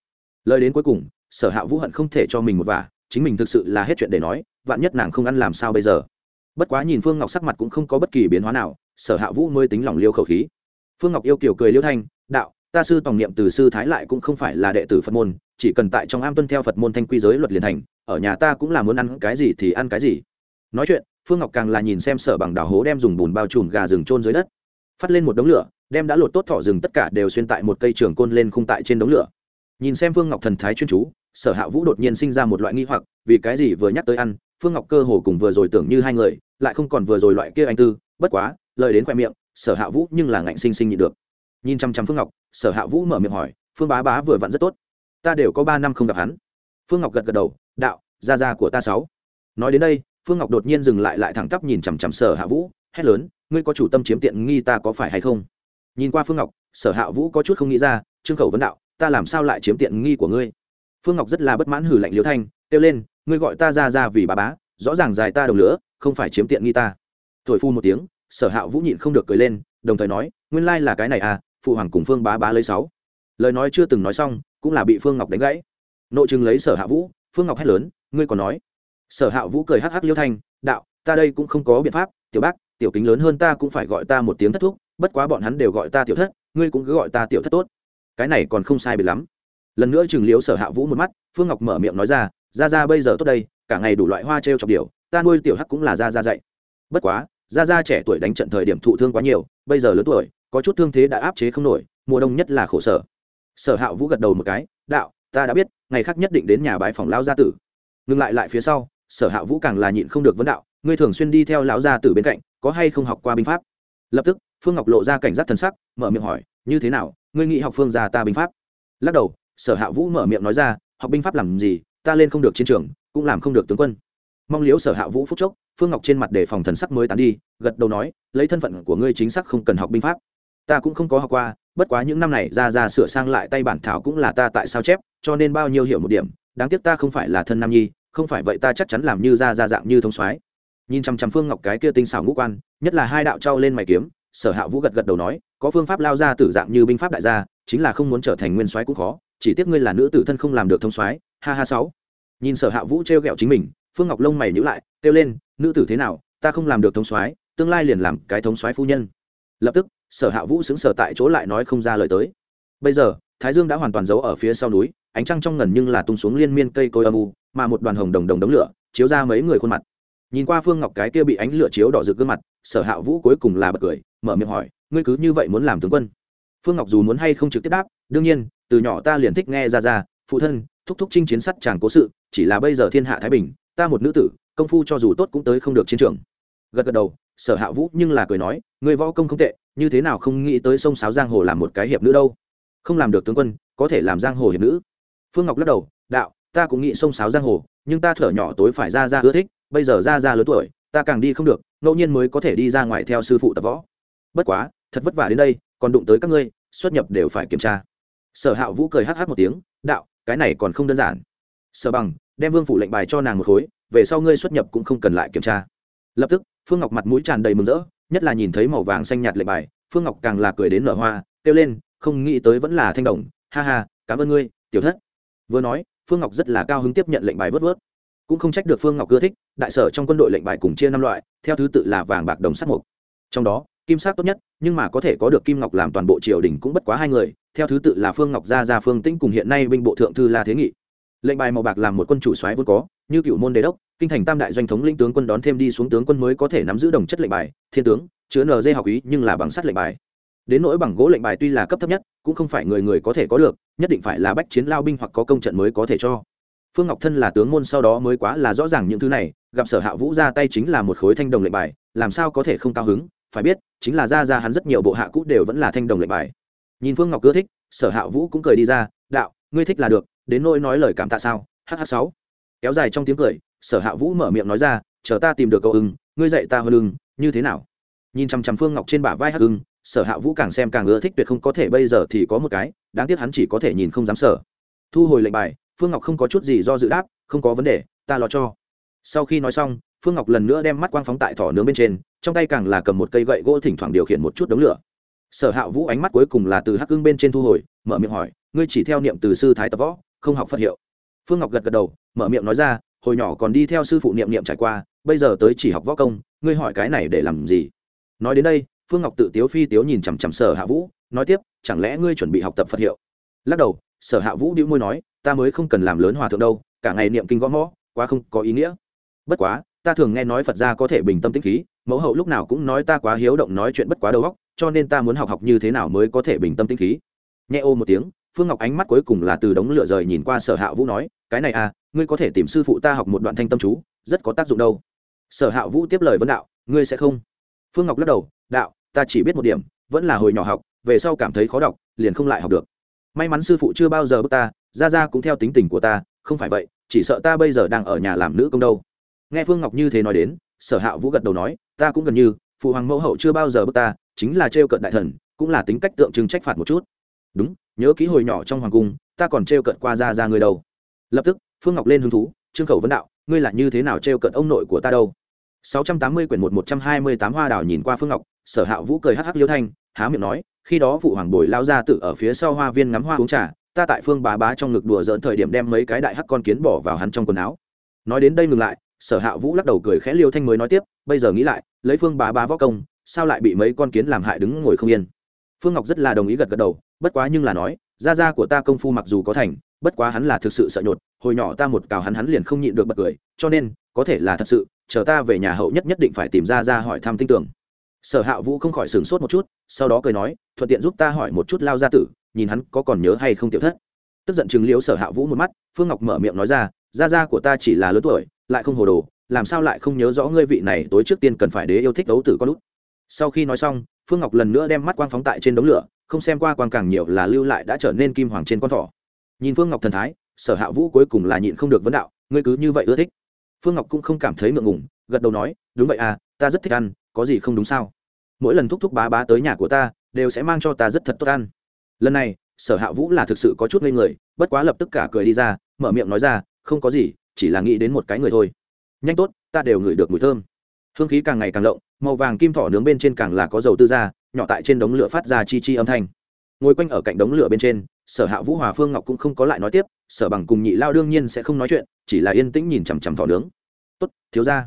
Lời đến cuối cùng, sở hạ vũ hận không thể cho mình một vả, chính mình thực sự là hết chuyện để nói, vạn nhất nàng không ăn làm sao bây giờ? Bất quá nhìn phương ngọc sắc mặt cũng không có bất kỳ biến hóa nào, sở hạ vũ mới tính lòng liêu khẩu khí. Phương ngọc yêu kiểu cười liêu thanh, đạo ta sư tòng niệm từ sư thái lại cũng không phải là đệ tử phật môn, chỉ cần tại trong am tuân theo phật môn thanh quy giới luật liền thành, ở nhà ta cũng là muốn ăn cái gì thì ăn cái gì. Nói chuyện, phương ngọc càng là nhìn xem sở bằng đào hố đem dùng bùn bao trùm gà rừng trôn dưới đất. Phát lên một đống lửa, đem đã lột tốt thỏ rừng tất cả đều xuyên tại một cây trường côn lên khung tại trên đống lửa. Nhìn xem phương ngọc thần thái chuyên chú, sở hạ vũ đột nhiên sinh ra một loại nghi hoặc, vì cái gì vừa nhắc tới ăn, phương ngọc cơ hồ cùng vừa rồi tưởng như hai người, lại không còn vừa rồi loại kia anh tư, bất quá, lời đến khoe miệng, sở hạ vũ nhưng là ngạnh sinh sinh nhịn được nhìn chăm chăm phương ngọc, sở hạ vũ mở miệng hỏi, phương bá bá vừa vặn rất tốt. Ta đều có ba năm không gặp hắn. Phương ngọc gật gật đầu, đạo, gia gia của ta sáu. Nói đến đây, phương ngọc đột nhiên dừng lại lại thẳng tắp nhìn chằm chằm sở hạ vũ, hét lớn, ngươi có chủ tâm chiếm tiện nghi ta có phải hay không? Nhìn qua phương ngọc, sở hạ vũ có chút không nghĩ ra, trương khẩu vấn đạo, ta làm sao lại chiếm tiện nghi của ngươi? Phương ngọc rất là bất mãn hử lạnh liễu thanh, kêu lên, ngươi gọi ta ra ra vì bà bá, rõ ràng dài ta đồng lửa, không phải chiếm tiện nghi ta. Thổi phu một tiếng, sở hạ vũ nhịn không được cười lên, đồng thời nói, nguyên lai là cái này à phụ hoàng cùng phương bá bá lấy sáu. Lời nói chưa từng nói xong, cũng là bị phương ngọc đánh gãy. Nội chừng lấy sở hạ vũ, phương ngọc hét lớn, ngươi còn nói? Sở hạ vũ cười hắc hắc liêu thanh, đạo, ta đây cũng không có biện pháp, tiểu bác, tiểu kính lớn hơn ta cũng phải gọi ta một tiếng thất thúc, bất quá bọn hắn đều gọi ta tiểu thất, ngươi cũng cứ gọi ta tiểu thất tốt. Cái này còn không sai biệt lắm. Lần nữa chừng liếu sở hạ vũ một mắt, phương ngọc mở miệng nói ra ra ra bây giờ tốt đây, cả ngày đủ loại hoa trêu chọc điều ta nuôi tiểu hắc cũng là ra ra dạy. Bất quá, ra ra trẻ tuổi đánh trận thời điểm thụ thương quá nhiều, bây giờ lớn tuổi có chút thương thế đã áp chế không nổi, mùa đông nhất là khổ sở. Sở hạ vũ gật đầu một cái, đạo, ta đã biết, ngày khác nhất định đến nhà bãi phòng lão gia tử. Ngừng lại lại phía sau, sở hạ vũ càng là nhịn không được vấn đạo, ngươi thường xuyên đi theo lão gia tử bên cạnh, có hay không học qua binh pháp? Lập tức, phương ngọc lộ ra cảnh giác thần sắc, mở miệng hỏi, như thế nào, ngươi nghĩ học phương gia ta binh pháp? Lắc đầu, sở hạ vũ mở miệng nói ra, học binh pháp làm gì, ta lên không được chiến trường, cũng làm không được tướng quân. Mong liếu sở hạ vũ phúc chốc, phương ngọc trên mặt đề phòng thần sắc mới tán đi, gật đầu nói, lấy thân phận của ngươi chính xác không cần học binh pháp ta cũng không có học qua, bất quá những năm này ra ra sửa sang lại tay bản thảo cũng là ta tại sao chép, cho nên bao nhiêu hiểu một điểm. Đáng tiếc ta không phải là thân nam nhi, không phải vậy ta chắc chắn làm như ra ra dạng như thông soái. Nhìn chằm chằm phương ngọc cái kia tinh xảo ngũ quan, nhất là hai đạo trao lên mày kiếm, sở hạ vũ gật gật đầu nói, có phương pháp lao ra tử dạng như binh pháp đại gia, chính là không muốn trở thành nguyên soái cũng khó, chỉ tiếc ngươi là nữ tử thân không làm được thông soái, ha ha sáu. Nhìn sở hạ vũ trêu ghẹo chính mình, phương ngọc lông mày nhíu lại, kêu lên, nữ tử thế nào, ta không làm được thông soái, tương lai liền làm cái thống soái phu nhân. Lập tức sở hạ vũ xứng sở tại chỗ lại nói không ra lời tới. Bây giờ, thái dương đã hoàn toàn giấu ở phía sau núi, ánh trăng trong ngần nhưng là tung xuống liên miên cây cối âm u, mà một đoàn hồng đồng đồng đống lửa chiếu ra mấy người khuôn mặt. Nhìn qua phương ngọc cái kia bị ánh lửa chiếu đỏ rực gương mặt, sở hạ vũ cuối cùng là bật cười, mở miệng hỏi, ngươi cứ như vậy muốn làm tướng quân? Phương ngọc dù muốn hay không trực tiếp đáp, đương nhiên, từ nhỏ ta liền thích nghe ra ra, phụ thân, thúc thúc chinh chiến sắt chàng cố sự, chỉ là bây giờ thiên hạ thái bình, ta một nữ tử, công phu cho dù tốt cũng tới không được chiến trường. Gật gật đầu sở hạ vũ nhưng là cười nói người võ công không tệ, như thế nào không nghĩ tới sông sáo giang hồ làm một cái hiệp nữ đâu? Không làm được tướng quân, có thể làm giang hồ hiệp nữ. Phương ngọc lắc đầu, đạo, ta cũng nghĩ sông sáo giang hồ, nhưng ta thở nhỏ tối phải ra ra ưa thích, bây giờ ra ra lớn tuổi, ta càng đi không được, ngẫu nhiên mới có thể đi ra ngoài theo sư phụ tập võ. Bất quá, thật vất vả đến đây, còn đụng tới các ngươi, xuất nhập đều phải kiểm tra. Sở hạ vũ cười hh một tiếng, đạo, cái này còn không đơn giản. Sở bằng, đem vương phủ lệnh bài cho nàng một khối, về sau ngươi xuất nhập cũng không cần lại kiểm tra. Lập tức phương ngọc mặt mũi tràn đầy mừng rỡ, nhất là nhìn thấy màu vàng xanh nhạt lệnh bài, phương ngọc càng là cười đến nở hoa, kêu lên, không nghĩ tới vẫn là thanh đồng, ha ha, cảm ơn ngươi, tiểu thất. Vừa nói, phương ngọc rất là cao hứng tiếp nhận lệnh bài vớt vớt. Cũng không trách được phương ngọc ưa thích, đại sở trong quân đội lệnh bài cùng chia năm loại, theo thứ tự là vàng, bạc, đồng, sắt mục trong đó, kim sắc tốt nhất, nhưng mà có thể có được kim, ngọc làm toàn bộ triều đình cũng bất quá hai người, theo thứ tự là phương ngọc, gia gia, phương tĩnh cùng hiện nay binh bộ thượng thư la thế nghị lệnh bài màu bạc làm một quân chủ soái vốn có, như cựu môn đế đốc, kinh thành tam đại doanh thống lĩnh tướng quân đón thêm đi xuống tướng quân mới có thể nắm giữ đồng chất lệnh bài, thiên tướng, chứa dây học ý nhưng là bằng sắt lệnh bài. Đến nỗi bằng gỗ lệnh bài tuy là cấp thấp nhất, cũng không phải người người có thể có được, nhất định phải là bách chiến lao binh hoặc có công trận mới có thể cho. Phương ngọc thân là tướng môn sau đó mới quá là rõ ràng những thứ này, gặp sở hạ vũ ra tay chính là một khối thanh đồng lệnh bài, làm sao có thể không cao hứng, phải biết, chính là ra ra hắn rất nhiều bộ hạ cũ đều vẫn là thanh đồng lệnh bài. Nhìn phương ngọc ưa thích, sở hạ vũ cũng cười đi ra, đạo, ngươi thích là được đến nỗi nói lời cảm tạ sao? Hh sáu. Kéo dài trong tiếng cười, sở hạ vũ mở miệng nói ra, chờ ta tìm được cậu ưng, ngươi dạy ta hơn ưng, như thế nào? Nhìn chằm chằm phương ngọc trên bả vai hắc ưng, sở hạ vũ càng xem càng ưa thích, tuyệt không có thể, bây giờ thì có một cái, đáng tiếc hắn chỉ có thể nhìn không dám sở. Thu hồi lệnh bài, phương ngọc không có chút gì do dự đáp, không có vấn đề, ta lo cho. Sau khi nói xong, phương ngọc lần nữa đem mắt quang phóng tại thỏ nướng bên trên, trong tay càng là cầm một cây gậy gỗ thỉnh thoảng điều khiển một chút đống lửa. Sở hạ vũ ánh mắt cuối cùng là từ hắc ưng bên trên thu hồi, mở miệng hỏi, ngươi chỉ theo niệm từ sư thái tập võ không học phật hiệu. Phương ngọc gật gật đầu, mở miệng nói ra, hồi nhỏ còn đi theo sư phụ niệm niệm trải qua, bây giờ tới chỉ học võ công, ngươi hỏi cái này để làm gì? Nói đến đây, phương ngọc tự tiếu phi tiếu nhìn chằm chằm sở hạ vũ, nói tiếp, chẳng lẽ ngươi chuẩn bị học tập phật hiệu? Lắc đầu, sở hạ vũ đĩu môi nói, ta mới không cần làm lớn hòa thượng đâu, cả ngày niệm kinh gõ mõ, quá không có ý nghĩa. Bất quá, ta thường nghe nói phật gia có thể bình tâm tĩnh khí, mẫu hậu lúc nào cũng nói ta quá hiếu động nói chuyện bất quá đầu óc, cho nên ta muốn học học như thế nào mới có thể bình tâm tĩnh khí. Nhẹ ô một tiếng phương ngọc ánh mắt cuối cùng là từ đống lửa rời nhìn qua sở hạ vũ nói, cái này à ngươi có thể tìm sư phụ ta học một đoạn thanh tâm chú, rất có tác dụng đâu. Sở hạ vũ tiếp lời vấn đạo, ngươi sẽ không? Phương ngọc lắc đầu, đạo, ta chỉ biết một điểm, vẫn là hồi nhỏ học, về sau cảm thấy khó đọc, liền không lại học được. May mắn sư phụ chưa bao giờ bước ta ra ra cũng theo tính tình của ta, không phải vậy, chỉ sợ ta bây giờ đang ở nhà làm nữ công đâu. Nghe phương ngọc như thế nói đến, sở hạ vũ gật đầu nói, ta cũng gần như, phụ hoàng mẫu hậu chưa bao giờ bước ta, chính là trêu cận đại thần, cũng là tính cách tượng trưng trách phạt một chút đúng, nhớ ký hồi nhỏ trong hoàng cung, ta còn trêu cận qua ra ra người đâu. Lập tức, phương ngọc lên hứng thú, trương khẩu vấn đạo, ngươi là như thế nào trêu cận ông nội của ta đâu? 680 quyển 1 128 hoa đào nhìn qua phương ngọc, sở hạ vũ cười hắc hắc liêu thanh, há miệng nói, khi đó phụ hoàng bồi lao ra tự ở phía sau hoa viên ngắm hoa uống trà, ta tại phương bá bá trong ngực đùa dỡn thời điểm đem mấy cái đại hắc con kiến bỏ vào hắn trong quần áo. Nói đến đây ngừng lại, sở hạ vũ lắc đầu cười khẽ liêu thanh mới nói tiếp, bây giờ nghĩ lại, lấy phương bá bá võ công, sao lại bị mấy con kiến làm hại đứng ngồi không yên? Phương ngọc rất là đồng ý gật gật đầu bất quá nhưng là nói, gia gia của ta công phu mặc dù có thành, bất quá hắn là thực sự sợ nhột, hồi nhỏ ta một cào hắn hắn liền không nhịn được bật cười, cho nên, có thể là thật sự, chờ ta về nhà hậu nhất nhất định phải tìm ra ra hỏi thăm tin tưởng. Sở hạ vũ không khỏi sửng sốt một chút, sau đó cười nói, thuận tiện giúp ta hỏi một chút lao gia tử, nhìn hắn có còn nhớ hay không tiểu thất. Tức giận chứng liếu sở hạ vũ một mắt, phương ngọc mở miệng nói ra, gia gia của ta chỉ là lớn tuổi, lại không hồ đồ, làm sao lại không nhớ rõ ngươi vị này tối trước tiên cần phải đế yêu thích đấu tử con út. Sau khi nói xong, phương ngọc lần nữa đem mắt quang phóng tại trên đống lửa không xem qua quang càng nhiều là lưu lại đã trở nên kim hoàng trên con thỏ. Nhìn phương ngọc thần thái, sở hạ vũ cuối cùng là nhịn không được vấn đạo, ngươi cứ như vậy ưa thích. Phương ngọc cũng không cảm thấy ngượng ngùng, gật đầu nói, đúng vậy à ta rất thích ăn, có gì không đúng sao? Mỗi lần thúc thúc bá bá tới nhà của ta, đều sẽ mang cho ta rất thật tốt ăn. Lần này, sở hạ vũ là thực sự có chút ngây người, bất quá lập tức cả cười đi ra, mở miệng nói ra, không có gì, chỉ là nghĩ đến một cái người thôi. Nhanh tốt, ta đều ngửi được mùi thơm. Hương khí càng ngày càng lộng, màu vàng kim thỏ nướng bên trên càng là có dầu tư ra nhỏ tại trên đống lửa phát ra chi chi âm thanh. Ngồi quanh ở cạnh đống lửa bên trên, sở hạ vũ hòa phương ngọc cũng không có lại nói tiếp, sở bằng cùng nhị lao đương nhiên sẽ không nói chuyện, chỉ là yên tĩnh nhìn chằm chằm thỏ nướng. Tốt, thiếu ra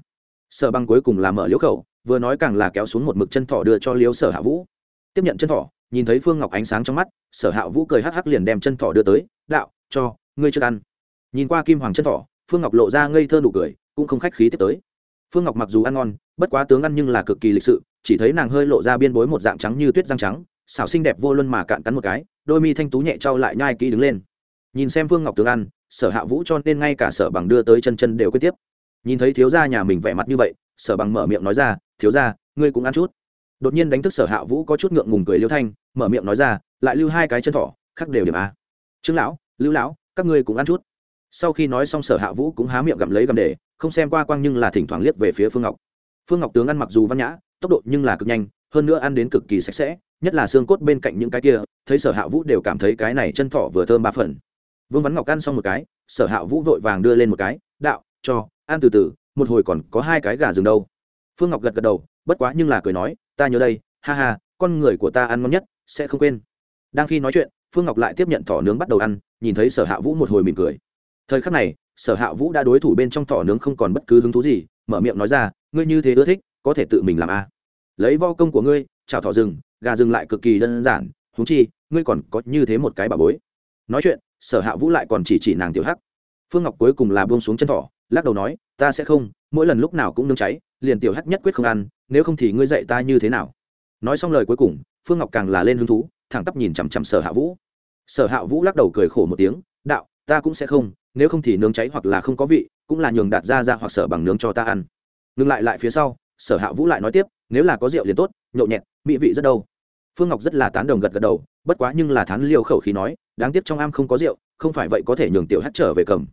sở bằng cuối cùng là mở liễu khẩu, vừa nói càng là kéo xuống một mực chân thỏ đưa cho liễu sở hạ vũ. Tiếp nhận chân thỏ, nhìn thấy phương ngọc ánh sáng trong mắt, sở hạ vũ cười hắc hắc liền đem chân thỏ đưa tới, đạo, cho, ngươi chưa ăn. Nhìn qua kim hoàng chân thỏ, phương ngọc lộ ra ngây thơ nụ cười, cũng không khách khí tiếp tới phương ngọc mặc dù ăn ngon, bất quá tướng ăn nhưng là cực kỳ lịch sự, chỉ thấy nàng hơi lộ ra biên bối một dạng trắng như tuyết răng trắng, xảo xinh đẹp vô luân mà cạn cắn một cái, đôi mi thanh tú nhẹ trao lại nhai kỹ đứng lên. Nhìn xem phương ngọc tướng ăn, sở hạ vũ cho nên ngay cả sở bằng đưa tới chân chân đều quyết tiếp. Nhìn thấy thiếu gia nhà mình vẻ mặt như vậy, sở bằng mở miệng nói ra, thiếu gia, ngươi cũng ăn chút. Đột nhiên đánh thức sở hạ vũ có chút ngượng ngùng cười liêu thanh, mở miệng nói ra, lại lưu hai cái chân thỏ khắc đều điểm a. Trương lão, lưu lão, các ngươi cũng ăn chút. Sau khi nói xong sở hạ vũ cũng há miệng gặm lấy gặm để không xem qua quang nhưng là thỉnh thoảng liếc về phía phương ngọc phương ngọc tướng ăn mặc dù văn nhã tốc độ nhưng là cực nhanh hơn nữa ăn đến cực kỳ sạch sẽ nhất là xương cốt bên cạnh những cái kia thấy sở hạ vũ đều cảm thấy cái này chân thỏ vừa thơm ba phần vương văn ngọc ăn xong một cái sở hạ vũ vội vàng đưa lên một cái đạo cho ăn từ từ một hồi còn có hai cái gà rừng đâu phương ngọc gật gật đầu bất quá nhưng là cười nói ta nhớ đây ha ha con người của ta ăn ngon nhất sẽ không quên đang khi nói chuyện phương ngọc lại tiếp nhận thỏ nướng bắt đầu ăn nhìn thấy sở hạ vũ một hồi mỉm cười thời khắc này sở hạ vũ đã đối thủ bên trong thỏ nướng không còn bất cứ hứng thú gì, mở miệng nói ra, ngươi như thế ưa thích, có thể tự mình làm a à. lấy vo công của ngươi, chào thỏ rừng, gà rừng lại cực kỳ đơn giản húng chi, ngươi còn có như thế một cái bà bối. Nói chuyện, sở hạ vũ lại còn chỉ chỉ nàng tiểu hắc. Phương ngọc cuối cùng là buông xuống chân thỏ, lắc đầu nói, ta sẽ không, mỗi lần lúc nào cũng nương cháy, liền tiểu hắc nhất quyết không ăn, nếu không thì ngươi dạy ta như thế nào? Nói xong lời cuối cùng, phương ngọc càng là lên hứng thú, thẳng tắp nhìn chằm chằm sở hạ vũ. Sở hạ vũ lắc đầu cười khổ một tiếng, đạo, ta cũng sẽ không nếu không thì nướng cháy hoặc là không có vị, cũng là nhường đạt ra ra hoặc sở bằng nướng cho ta ăn. Ngừng lại lại phía sau, sở hạ vũ lại nói tiếp, nếu là có rượu liền tốt, nhậu nhẹt, mỹ vị rất đâu. Phương ngọc rất là tán đồng gật gật đầu, bất quá nhưng là thán liêu khẩu khí nói, đáng tiếc trong am không có rượu, không phải vậy có thể nhường tiểu hát trở về cầm.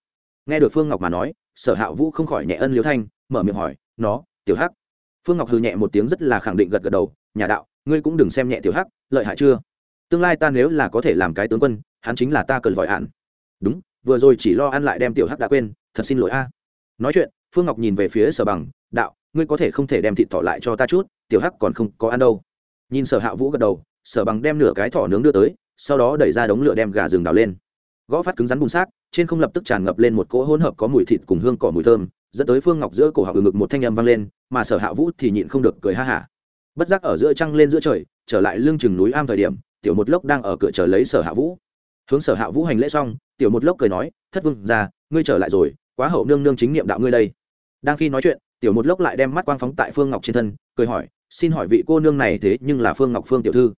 Nghe được phương ngọc mà nói, sở hạ vũ không khỏi nhẹ ân liêu thanh, mở miệng hỏi, nó, tiểu hắc? Phương ngọc hừ nhẹ một tiếng rất là khẳng định gật gật đầu, nhà đạo, ngươi cũng đừng xem nhẹ tiểu hắc, lợi hại chưa? Tương lai ta nếu là có thể làm cái tướng quân, hắn chính là ta cần vội hạn. Đúng vừa rồi chỉ lo ăn lại đem tiểu hắc đã quên, thật xin lỗi a. Nói chuyện, phương ngọc nhìn về phía sở bằng, đạo, ngươi có thể không thể đem thịt thỏ lại cho ta chút, tiểu hắc còn không có ăn đâu. Nhìn sở hạ vũ gật đầu, sở bằng đem nửa cái thỏ nướng đưa tới, sau đó đẩy ra đống lửa đem gà rừng đào lên. Gõ phát cứng rắn bùn xác, trên không lập tức tràn ngập lên một cỗ hỗn hợp có mùi thịt cùng hương cỏ mùi thơm, dẫn tới phương ngọc giữa cổ họng ừ ngực một thanh âm vang lên, mà sở hạ vũ thì nhịn không được cười ha hả. Bất giác ở giữa trăng lên giữa trời, trở lại lưng chừng núi am thời điểm, tiểu một lốc đang ở cửa chờ lấy sở hạ vũ. Hướng sở hạ vũ hành lễ xong tiểu một lốc cười nói, thất vương ra ngươi trở lại rồi, quá hậu nương nương chính niệm đạo ngươi đây. Đang khi nói chuyện, tiểu một lốc lại đem mắt quang phóng tại phương ngọc trên thân, cười hỏi, xin hỏi vị cô nương này thế nhưng là phương ngọc phương tiểu thư?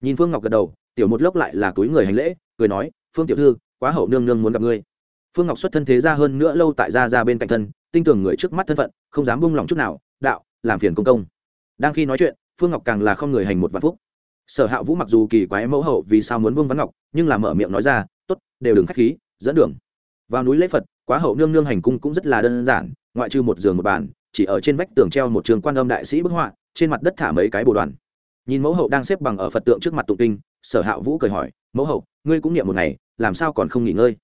Nhìn phương ngọc gật đầu, tiểu một lốc lại là túi người hành lễ, cười nói, phương tiểu thư, quá hậu nương nương muốn gặp ngươi. Phương ngọc xuất thân thế ra hơn nữa lâu tại gia ra bên cạnh thân tin tưởng người trước mắt thân phận, không dám buông lòng chút nào, đạo, làm phiền công công. Đang khi nói chuyện, phương ngọc càng là không người hành một vạn phúc. Sở hạ vũ mặc dù kỳ quái mẫu hậu vì sao muốn vương văn ngọc, nhưng là mở miệng nói ra đều đừng khách khí, dẫn đường. Vào núi lễ phật, quá hậu nương nương hành cung cũng rất là đơn giản, ngoại trừ một giường một bàn, chỉ ở trên vách tường treo một trường quan âm đại sĩ bức họa, trên mặt đất thả mấy cái bồ đoàn. Nhìn mẫu hậu đang xếp bằng ở phật tượng trước mặt tụng kinh, sở hạ vũ cười hỏi, mẫu hậu, ngươi cũng niệm một ngày, làm sao còn không nghỉ ngơi?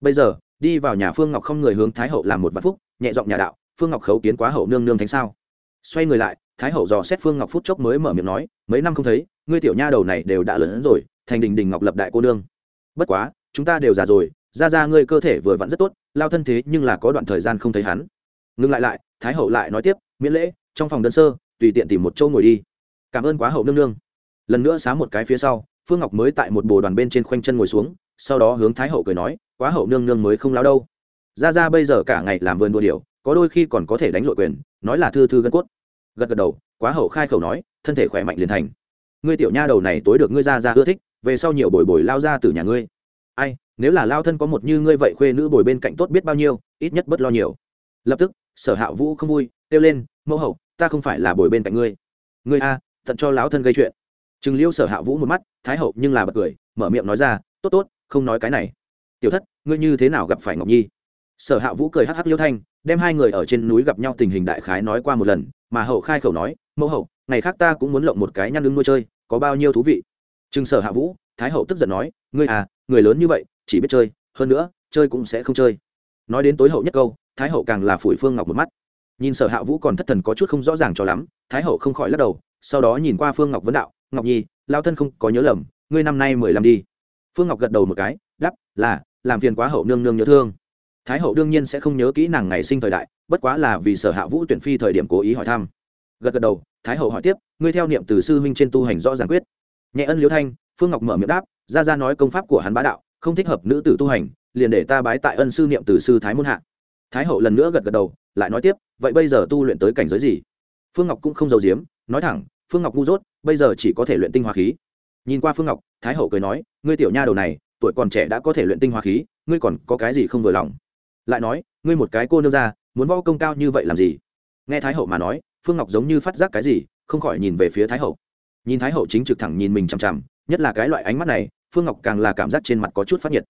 Bây giờ, đi vào nhà phương ngọc không người hướng thái hậu làm một vạn phúc, nhẹ giọng nhà đạo, phương ngọc khấu kiến quá hậu nương nương thánh sao? Xoay người lại, thái hậu dò xét phương ngọc phút chốc mới mở miệng nói, mấy năm không thấy, ngươi tiểu nha đầu này đều đã lớn rồi, thành đình đình ngọc lập đại cô nương. Bất quá chúng ta đều già rồi, ra ra ngươi cơ thể vừa vặn rất tốt, lao thân thế nhưng là có đoạn thời gian không thấy hắn. Ngừng lại lại, thái hậu lại nói tiếp, miễn lễ, trong phòng đơn sơ, tùy tiện tìm một chỗ ngồi đi. Cảm ơn quá hậu nương nương. Lần nữa xá một cái phía sau, phương ngọc mới tại một bồ đoàn bên trên khoanh chân ngồi xuống, sau đó hướng thái hậu cười nói, quá hậu nương nương mới không lao đâu. Ra ra bây giờ cả ngày làm vườn đua điều có đôi khi còn có thể đánh lội quyền, nói là thư thư gân cốt. Gật gật đầu, quá hậu khai khẩu nói, thân thể khỏe mạnh liền thành. Ngươi tiểu nha đầu này tối được ngươi ra ra ưa thích, về sau nhiều bồi bồi lao ra từ nhà ngươi ai, nếu là lao thân có một như ngươi vậy khuê nữ bồi bên cạnh tốt biết bao nhiêu, ít nhất bất lo nhiều. Lập tức, sở hạ vũ không vui, kêu lên, mẫu hậu, ta không phải là bồi bên cạnh ngươi. Ngươi a tận cho lão thân gây chuyện. Chừng liêu sở hạ vũ một mắt, thái hậu nhưng là bật cười, mở miệng nói ra, tốt tốt, không nói cái này. Tiểu thất, ngươi như thế nào gặp phải ngọc nhi? Sở hạ vũ cười hắc hắc liêu thanh, đem hai người ở trên núi gặp nhau tình hình đại khái nói qua một lần, mà hậu khai khẩu nói, mẫu hậu, ngày khác ta cũng muốn lộng một cái nhăn lưng nuôi chơi, có bao nhiêu thú vị? Chừng sở hạ vũ, thái hậu tức giận nói, ngươi à người lớn như vậy, chỉ biết chơi, hơn nữa, chơi cũng sẽ không chơi. Nói đến tối hậu nhất câu, thái hậu càng là phủi phương ngọc một mắt. Nhìn sở hạ vũ còn thất thần có chút không rõ ràng cho lắm, thái hậu không khỏi lắc đầu, sau đó nhìn qua phương ngọc vấn đạo, ngọc nhi lao thân không có nhớ lầm, ngươi năm nay mười lăm đi. Phương ngọc gật đầu một cái đắp là, làm phiền quá hậu nương nương nhớ thương. Thái hậu đương nhiên sẽ không nhớ kỹ nàng ngày sinh thời đại, bất quá là vì sở hạ vũ tuyển phi thời điểm cố ý hỏi thăm. Gật gật đầu, thái hậu hỏi tiếp, ngươi theo niệm từ sư huynh trên tu hành rõ ràng quyết. Nhẹ ân liễu thanh, phương ngọc mở miệng đáp Gia Gia nói công pháp của hắn bá đạo không thích hợp nữ tử tu hành liền để ta bái tại ân sư niệm từ sư thái môn hạ. Thái hậu lần nữa gật gật đầu lại nói tiếp vậy bây giờ tu luyện tới cảnh giới gì? Phương ngọc cũng không giàu giếm, nói thẳng phương ngọc ngu dốt bây giờ chỉ có thể luyện tinh hoa khí. Nhìn qua phương ngọc thái hậu cười nói ngươi tiểu nha đầu này tuổi còn trẻ đã có thể luyện tinh hoa khí ngươi còn có cái gì không vừa lòng? Lại nói ngươi một cái cô nương ra muốn võ công cao như vậy làm gì? Nghe thái hậu mà nói phương ngọc giống như phát giác cái gì không khỏi nhìn về phía thái hậu. Nhìn thái hậu chính trực thẳng nhìn mình chằm chằm nhất là cái loại ánh mắt này phương ngọc càng là cảm giác trên mặt có chút phát nhiệt.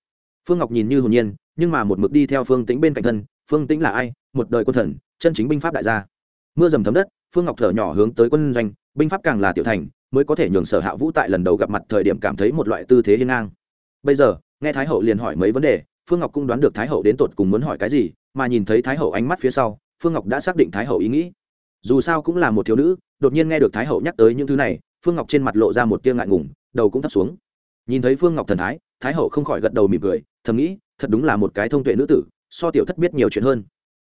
Phương ngọc nhìn như hồn nhiên, nhưng mà một mực đi theo phương tĩnh bên cạnh thân, phương tĩnh là ai? Một đời quân thần, chân chính binh pháp đại gia. Mưa dầm thấm đất, phương ngọc thở nhỏ hướng tới quân doanh, binh pháp càng là tiểu thành, mới có thể nhường sở hạ vũ tại lần đầu gặp mặt thời điểm cảm thấy một loại tư thế hiên ngang. Bây giờ, nghe thái hậu liền hỏi mấy vấn đề, phương ngọc cũng đoán được thái hậu đến tột cùng muốn hỏi cái gì, mà nhìn thấy thái hậu ánh mắt phía sau, phương ngọc đã xác định thái hậu ý nghĩ. Dù sao cũng là một thiếu nữ, đột nhiên nghe được thái hậu nhắc tới những thứ này, phương ngọc trên mặt lộ ra một tia ngại ngùng, đầu cũng thấp xuống nhìn thấy phương ngọc thần thái thái hậu không khỏi gật đầu mỉm cười, thầm nghĩ, thật đúng là một cái thông tuệ nữ tử, so tiểu thất biết nhiều chuyện hơn.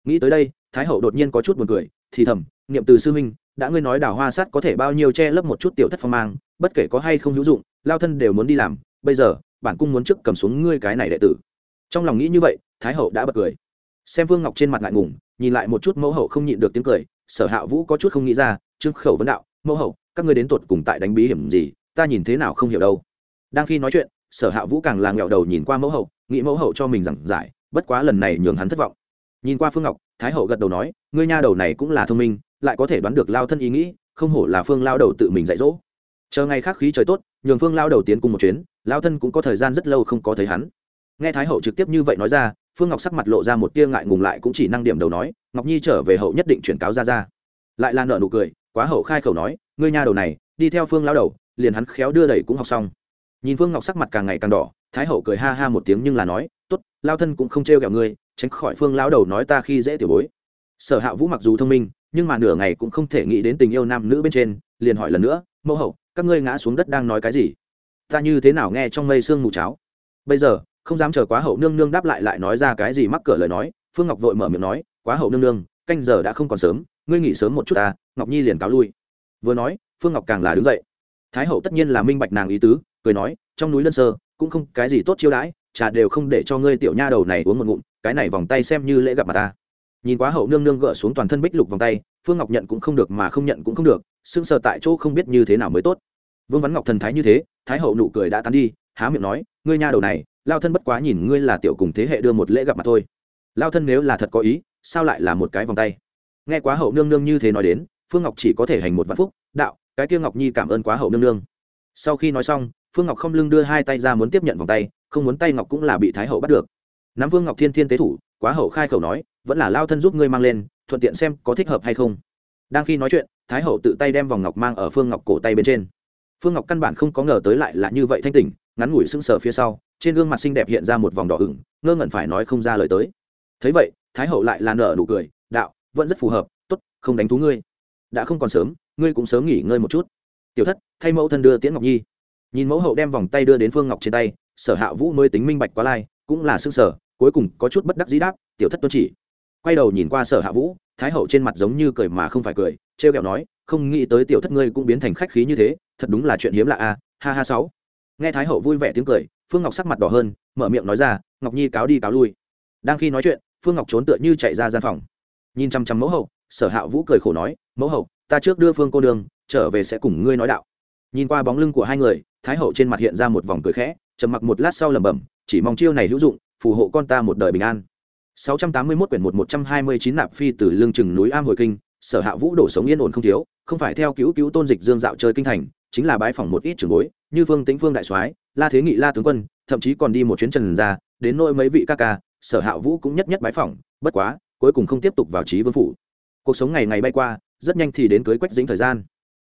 Nghĩ tới đây, thái hậu đột nhiên có chút buồn cười, thì thầm, niệm từ sư huynh, đã ngươi nói đào hoa sát có thể bao nhiêu che lấp một chút tiểu thất phong mang, bất kể có hay không hữu dụng, lao thân đều muốn đi làm, bây giờ, bản cung muốn trước cầm xuống ngươi cái này đệ tử. Trong lòng nghĩ như vậy, thái hậu đã bật cười. Xem vương ngọc trên mặt ngại ngùng, nhìn lại một chút mẫu hậu không nhịn được tiếng cười, sở hạ vũ có chút không nghĩ ra, trương khẩu vấn đạo, mẫu hậu, các ngươi đến tột cùng tại đánh bí hiểm gì, ta nhìn thế nào không hiểu đâu đang khi nói chuyện, sở hạ vũ càng là nghẹo đầu nhìn qua mẫu hậu, nghĩ mẫu hậu cho mình giảng giải, bất quá lần này nhường hắn thất vọng. Nhìn qua phương ngọc, thái hậu gật đầu nói, ngươi nha đầu này cũng là thông minh, lại có thể đoán được lao thân ý nghĩ, không hổ là phương lao đầu tự mình dạy dỗ. Chờ ngày khác khí trời tốt, nhường phương lao đầu tiến cùng một chuyến, lao thân cũng có thời gian rất lâu không có thấy hắn. Nghe thái hậu trực tiếp như vậy nói ra, phương ngọc sắc mặt lộ ra một tia ngại ngùng lại cũng chỉ năng điểm đầu nói, ngọc nhi trở về hậu nhất định chuyển cáo ra ra. Lại là nợ nụ cười, quá hậu khai khẩu nói, ngươi nha đầu này, đi theo phương lao đầu, liền hắn khéo đưa đẩy cũng học xong nhìn phương ngọc sắc mặt càng ngày càng đỏ, thái hậu cười ha ha một tiếng nhưng là nói, tốt, lao thân cũng không trêu ghẹo ngươi, tránh khỏi phương lao đầu nói ta khi dễ tiểu bối. Sở hạ vũ mặc dù thông minh, nhưng mà nửa ngày cũng không thể nghĩ đến tình yêu nam nữ bên trên, liền hỏi lần nữa, mẫu hậu, các ngươi ngã xuống đất đang nói cái gì? Ta như thế nào nghe trong mây sương mù cháo? Bây giờ, không dám chờ quá hậu nương nương đáp lại lại nói ra cái gì mắc cỡ lời nói, phương ngọc vội mở miệng nói, quá hậu nương nương, canh giờ đã không còn sớm, ngươi nghỉ sớm một chút ta, ngọc nhi liền cáo lui. Vừa nói, phương ngọc càng là đứng dậy. Thái hậu tất nhiên là minh bạch nàng ý tứ cười nói, trong núi lân sơ, cũng không cái gì tốt chiêu đãi, trà đều không để cho ngươi tiểu nha đầu này uống một ngụm, cái này vòng tay xem như lễ gặp mà ta. Nhìn quá hậu nương nương gỡ xuống toàn thân bích lục vòng tay, phương ngọc nhận cũng không được mà không nhận cũng không được sưng sờ tại chỗ không biết như thế nào mới tốt. Vương văn ngọc thần thái như thế, thái hậu nụ cười đã tán đi, há miệng nói, ngươi nha đầu này, lao thân bất quá nhìn ngươi là tiểu cùng thế hệ đưa một lễ gặp mặt thôi. Lao thân nếu là thật có ý, sao lại là một cái vòng tay? Nghe quá hậu nương nương như thế nói đến, phương ngọc chỉ có thể hành một vạn phúc, đạo, cái kia ngọc nhi cảm ơn quá hậu nương nương. Sau khi nói xong phương ngọc không lưng đưa hai tay ra muốn tiếp nhận vòng tay, không muốn tay ngọc cũng là bị thái hậu bắt được. Nắm phương ngọc thiên thiên tế thủ, quá hậu khai khẩu nói, vẫn là lao thân giúp ngươi mang lên, thuận tiện xem có thích hợp hay không. Đang khi nói chuyện, thái hậu tự tay đem vòng ngọc mang ở phương ngọc cổ tay bên trên. Phương ngọc căn bản không có ngờ tới lại là như vậy thanh tỉnh, ngắn ngủi sững sờ phía sau, trên gương mặt xinh đẹp hiện ra một vòng đỏ ửng, ngơ ngẩn phải nói không ra lời tới. Thấy vậy, thái hậu lại là nở nụ cười, đạo, vẫn rất phù hợp, tốt, không đánh thú ngươi. Đã không còn sớm, ngươi cũng sớm nghỉ ngơi một chút. Tiểu thất, thay mẫu thân đưa tiễn ngọc nhi nhìn mẫu hậu đem vòng tay đưa đến phương ngọc trên tay, sở hạ vũ mới tính minh bạch quá lai, cũng là xương sở cuối cùng có chút bất đắc dĩ đáp, tiểu thất tuân chỉ. Quay đầu nhìn qua sở hạ vũ, thái hậu trên mặt giống như cười mà không phải cười, trêu kẹo nói, không nghĩ tới tiểu thất ngươi cũng biến thành khách khí như thế, thật đúng là chuyện hiếm lạ a, ha ha sáu. Nghe thái hậu vui vẻ tiếng cười, phương ngọc sắc mặt đỏ hơn, mở miệng nói ra, ngọc nhi cáo đi cáo lui. Đang khi nói chuyện, phương ngọc trốn tựa như chạy ra gian phòng. Nhìn chăm chăm mẫu hậu, sở hạ vũ cười khổ nói, mẫu hậu, ta trước đưa phương cô đường trở về sẽ cùng ngươi nói đạo. Nhìn qua bóng lưng của hai người thái hậu trên mặt hiện ra một vòng cười khẽ, trầm mặc một lát sau lẩm bẩm, chỉ mong chiêu này hữu dụng, phù hộ con ta một đời bình an. 681 quyển 1129 nạp phi từ lương chừng núi am hồi kinh, sở hạ vũ đổ sống yên ổn không thiếu, không phải theo cứu cứu tôn dịch dương dạo chơi kinh thành, chính là bái phỏng một ít trường bối, như vương tĩnh phương đại soái, la thế nghị la tướng quân, thậm chí còn đi một chuyến trần ra đến nỗi mấy vị ca ca, sở hạ vũ cũng nhất nhất bái phỏng, bất quá, cuối cùng không tiếp tục vào trí vương phủ. Cuộc sống ngày ngày bay qua, rất nhanh thì đến cưới quách dính thời gian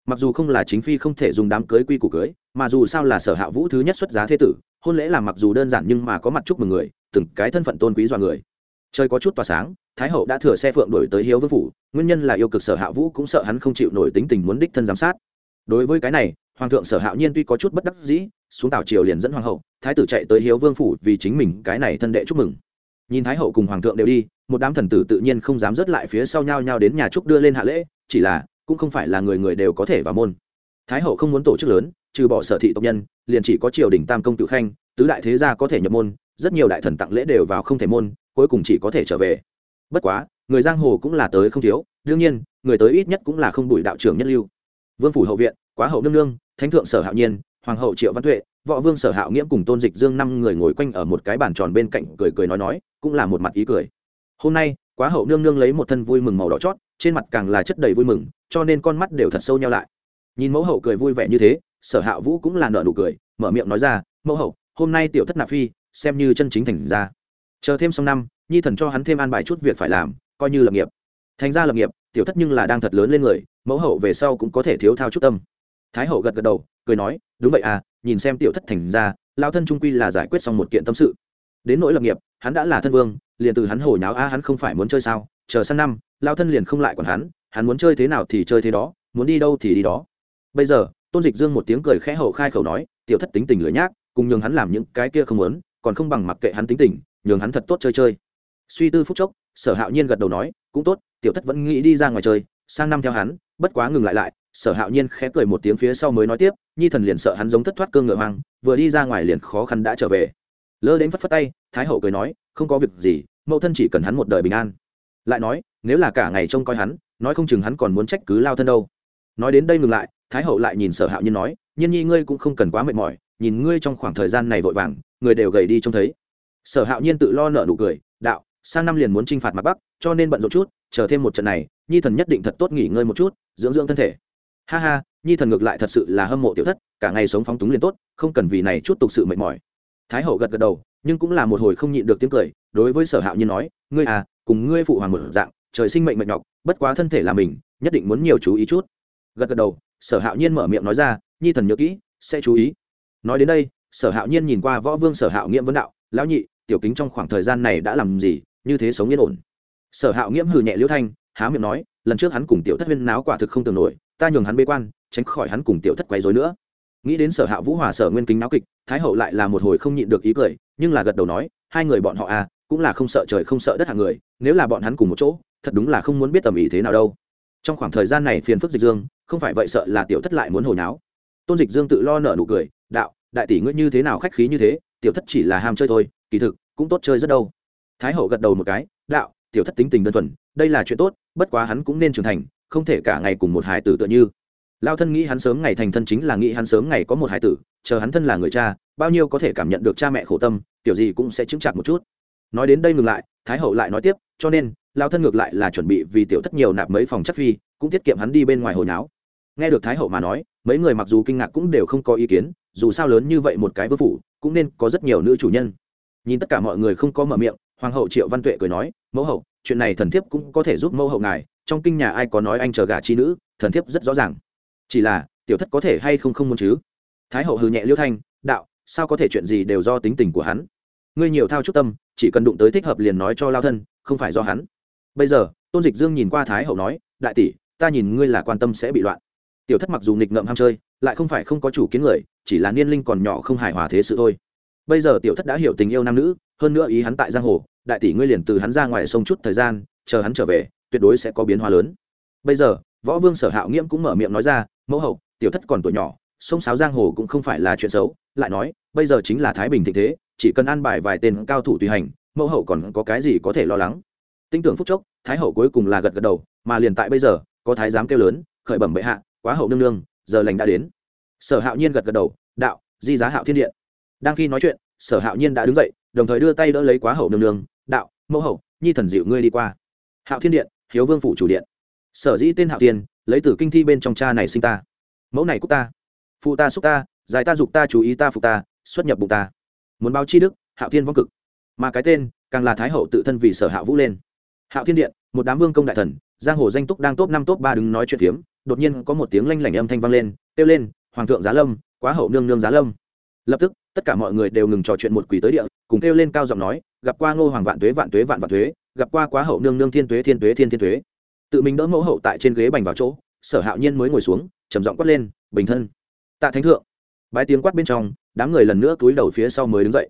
mặc dù không là chính phi không thể dùng đám cưới quy củ cưới, mà dù sao là sở hạ vũ thứ nhất xuất giá thế tử, hôn lễ làm mặc dù đơn giản nhưng mà có mặt chúc mừng người, từng cái thân phận tôn quý dọa người. Trời có chút tỏa sáng, thái hậu đã thừa xe phượng đổi tới hiếu vương phủ, nguyên nhân là yêu cực sở hạ vũ cũng sợ hắn không chịu nổi tính tình muốn đích thân giám sát. Đối với cái này, hoàng thượng sở hạo nhiên tuy có chút bất đắc dĩ, xuống tảo triều liền dẫn hoàng hậu, thái tử chạy tới hiếu vương phủ vì chính mình cái này thân đệ chúc mừng. Nhìn thái hậu cùng hoàng thượng đều đi, một đám thần tử tự nhiên không dám rớt lại phía sau nhau nhau đến nhà trúc đưa lên hạ lễ, chỉ là cũng không phải là người người đều có thể vào môn. Thái hậu không muốn tổ chức lớn, trừ bỏ sở thị tộc nhân, liền chỉ có triều đình tam công tự khanh, tứ đại thế gia có thể nhập môn, rất nhiều đại thần tặng lễ đều vào không thể môn, cuối cùng chỉ có thể trở về. Bất quá, người giang hồ cũng là tới không thiếu, đương nhiên, người tới ít nhất cũng là không bụi đạo trưởng nhất lưu. Vương phủ hậu viện, quá hậu nương nương, thánh thượng sở hạo nhiên, hoàng hậu triệu văn tuệ, võ vương sở hạo nghiễm cùng tôn dịch dương năm người ngồi quanh ở một cái bàn tròn bên cạnh cười cười nói nói, cũng là một mặt ý cười. Hôm nay, quá hậu nương nương lấy một thân vui mừng màu đỏ chót, trên mặt càng là chất đầy vui mừng cho nên con mắt đều thật sâu nhau lại. Nhìn mẫu hậu cười vui vẻ như thế, sở hạ vũ cũng là nợ nụ cười, mở miệng nói ra, mẫu hậu, hôm nay tiểu thất nạp phi, xem như chân chính thành ra chờ thêm xong năm, nhi thần cho hắn thêm an bài chút việc phải làm, coi như lập nghiệp. Thành ra lập nghiệp, tiểu thất nhưng là đang thật lớn lên người, mẫu hậu về sau cũng có thể thiếu thao chút tâm. Thái hậu gật gật đầu, cười nói, đúng vậy à nhìn xem tiểu thất thành ra lao thân trung quy là giải quyết xong một kiện tâm sự. Đến nỗi lập nghiệp, hắn đã là thân vương, liền từ hắn hồi nháo a, hắn không phải muốn chơi sao, chờ sang năm lao thân liền không lại còn hắn hắn muốn chơi thế nào thì chơi thế đó, muốn đi đâu thì đi đó. Bây giờ, tôn dịch dương một tiếng cười khẽ hậu khai khẩu nói, tiểu thất tính tình lưỡi nhác, cùng nhường hắn làm những cái kia không muốn, còn không bằng mặc kệ hắn tính tình, nhường hắn thật tốt chơi chơi. Suy tư phúc chốc, sở hạo nhiên gật đầu nói, cũng tốt, tiểu thất vẫn nghĩ đi ra ngoài chơi, sang năm theo hắn, bất quá ngừng lại lại. Sở hạo nhiên khẽ cười một tiếng phía sau mới nói tiếp, nhi thần liền sợ hắn giống thất thoát cương ngựa hoang, vừa đi ra ngoài liền khó khăn đã trở về. Lơ đến phất phất tay, thái hậu cười nói, không có việc gì, mẫu thân chỉ cần hắn một đời bình an. Lại nói, nếu là cả ngày trông coi hắn nói không chừng hắn còn muốn trách cứ lao thân đâu. Nói đến đây ngừng lại, thái hậu lại nhìn sở hạo nhiên nói, nhiên nhi ngươi cũng không cần quá mệt mỏi, nhìn ngươi trong khoảng thời gian này vội vàng, người đều gầy đi trông thấy. Sở hạo nhiên tự lo nợ nụ cười, đạo, sang năm liền muốn t r i n h phạt mặt bắc, cho nên bận rộn chút, chờ thêm một trận này, nhi thần nhất định thật tốt nghỉ ngơi một chút, dưỡng dưỡng thân thể. Ha ha, nhi thần ngược lại thật sự là hâm mộ tiểu thất, cả ngày sống phóng túng liền tốt, không cần vì này chút tục sự mệt mỏi. Thái hậu gật gật đầu, nhưng cũng là một hồi không nhịn được tiếng cười, đối với sở hạo nhiên nói, ngươi à cùng ngươi phụ hoàng một dạng, trời sinh mệnh mệnh nhọc bất quá thân thể là mình, nhất định muốn nhiều chú ý chút. Gật gật đầu, sở hạo nhiên mở miệng nói ra, nhi thần nhớ kỹ, sẽ chú ý. Nói đến đây, sở hạo nhiên nhìn qua võ vương sở hạo nghiễm vấn đạo, lão nhị, tiểu kính trong khoảng thời gian này đã làm gì, như thế sống yên ổn? Sở hạo nghiễm hừ nhẹ liễu thanh, há miệng nói, lần trước hắn cùng tiểu thất huyên náo quả thực không tưởng nổi, ta nhường hắn bế quan, tránh khỏi hắn cùng tiểu thất quấy dối nữa. Nghĩ đến sở hạ vũ hòa sở nguyên kính náo kịch, thái hậu lại là một hồi không nhịn được ý cười, nhưng là gật đầu nói, hai người bọn họ à cũng là không sợ trời không sợ đất hạng người, nếu là bọn hắn cùng một chỗ thật đúng là không muốn biết tầm ý thế nào đâu. Trong khoảng thời gian này phiền phức dịch dương, không phải vậy sợ là tiểu thất lại muốn hồi náo. Tôn dịch dương tự lo nở nụ cười, đạo, đại tỷ ngươi như thế nào khách khí như thế, tiểu thất chỉ là ham chơi thôi, kỳ thực, cũng tốt chơi rất đâu. Thái hậu gật đầu một cái, đạo, tiểu thất tính tình đơn thuần, đây là chuyện tốt, bất quá hắn cũng nên trưởng thành, không thể cả ngày cùng một hải tử tựa như. Lao thân nghĩ hắn sớm ngày thành thân chính là nghĩ hắn sớm ngày có một hải tử, chờ hắn thân là người cha, bao nhiêu có thể cảm nhận được cha mẹ khổ tâm, tiểu gì cũng sẽ chứng chặt một chút. Nói đến đây ngừng lại, thái hậu lại nói tiếp, cho nên lao thân ngược lại là chuẩn bị vì tiểu thất nhiều nạp mấy phòng chất phi, cũng tiết kiệm hắn đi bên ngoài hồi náo nghe được thái hậu mà nói, mấy người mặc dù kinh ngạc cũng đều không có ý kiến, dù sao lớn như vậy một cái vương phủ, cũng nên có rất nhiều nữ chủ nhân. Nhìn tất cả mọi người không có mở miệng, hoàng hậu triệu văn tuệ cười nói, mẫu hậu, chuyện này thần thiếp cũng có thể giúp mẫu hậu ngài, trong kinh nhà ai có nói anh chờ gà chi nữ, thần thiếp rất rõ ràng. Chỉ là, tiểu thất có thể hay không không muốn chứ? Thái hậu hừ nhẹ liêu thanh, đạo, sao có thể chuyện gì đều do tính tình của hắn? Ngươi nhiều thao chút tâm, chỉ cần đụng tới thích hợp liền nói cho lao thân, không phải do hắn bây giờ, tôn dịch dương nhìn qua thái hậu nói, đại tỷ, ta nhìn ngươi là quan tâm sẽ bị loạn. Tiểu thất mặc dù nghịch ngợm ham chơi, lại không phải không có chủ kiến người, chỉ là niên linh còn nhỏ không hài hòa thế sự thôi. Bây giờ tiểu thất đã hiểu tình yêu nam nữ, hơn nữa ý hắn tại giang hồ, đại tỷ ngươi liền từ hắn ra ngoài sông chút thời gian, chờ hắn trở về, tuyệt đối sẽ có biến hóa lớn. Bây giờ, võ vương sở hạo nghiễm cũng mở miệng nói ra, mẫu hậu, tiểu thất còn tuổi nhỏ, sông sáo giang hồ cũng không phải là chuyện xấu. Lại nói, bây giờ chính là thái bình thịnh thế, chỉ cần an bài vài tên cao thủ tùy hành, mẫu hậu còn có cái gì có thể lo lắng? Tin tưởng phúc chốc thái hậu cuối cùng là gật gật đầu, mà liền tại bây giờ, có thái giám kêu lớn, khởi bẩm bệ hạ, quá hậu nương nương, giờ lành đã đến. Sở hạo nhiên gật gật đầu, đạo, di giá hạo thiên điện. Đang khi nói chuyện, sở hạo nhiên đã đứng dậy, đồng thời đưa tay đỡ lấy quá hậu nương nương, đạo, mẫu hậu, nhi thần dịu ngươi đi qua. Hạo thiên điện, hiếu vương phủ chủ điện. Sở dĩ tên hạo tiên lấy từ kinh thi bên trong cha này sinh ta. Mẫu này cúc ta. Phụ ta xúc ta giải ta dục ta, chú ý ta, phục ta, xuất nhập bụng ta. Muốn báo chi đức, hạo thiên vong cực. Mà cái tên, càng là thái hậu tự thân vì sở hạo vũ lên hạo thiên điện, một đám vương công đại thần, giang hồ danh túc đang top năm, top ba đứng nói chuyện phiếm, đột nhiên có một tiếng lanh lảnh âm thanh vang lên, kêu lên, hoàng thượng giá lâm, quá hậu nương nương giá lâm. Lập tức, tất cả mọi người đều ngừng trò chuyện một quỷ tới địa, cùng kêu lên cao giọng nói, gặp qua ngô hoàng vạn tuế vạn tuế, vạn vạn tuế, gặp qua quá hậu nương nương thiên tuế thiên tuế, thiên thiên tuế. Tự mình đỡ mẫu hậu tại trên ghế bành vào chỗ, sở hạo nhiên mới ngồi xuống, trầm giọng quát lên, bình thân. Tạ thánh thượng. Bái tiếng quát bên trong, đám người lần nữa túi đầu phía sau mới đứng dậy.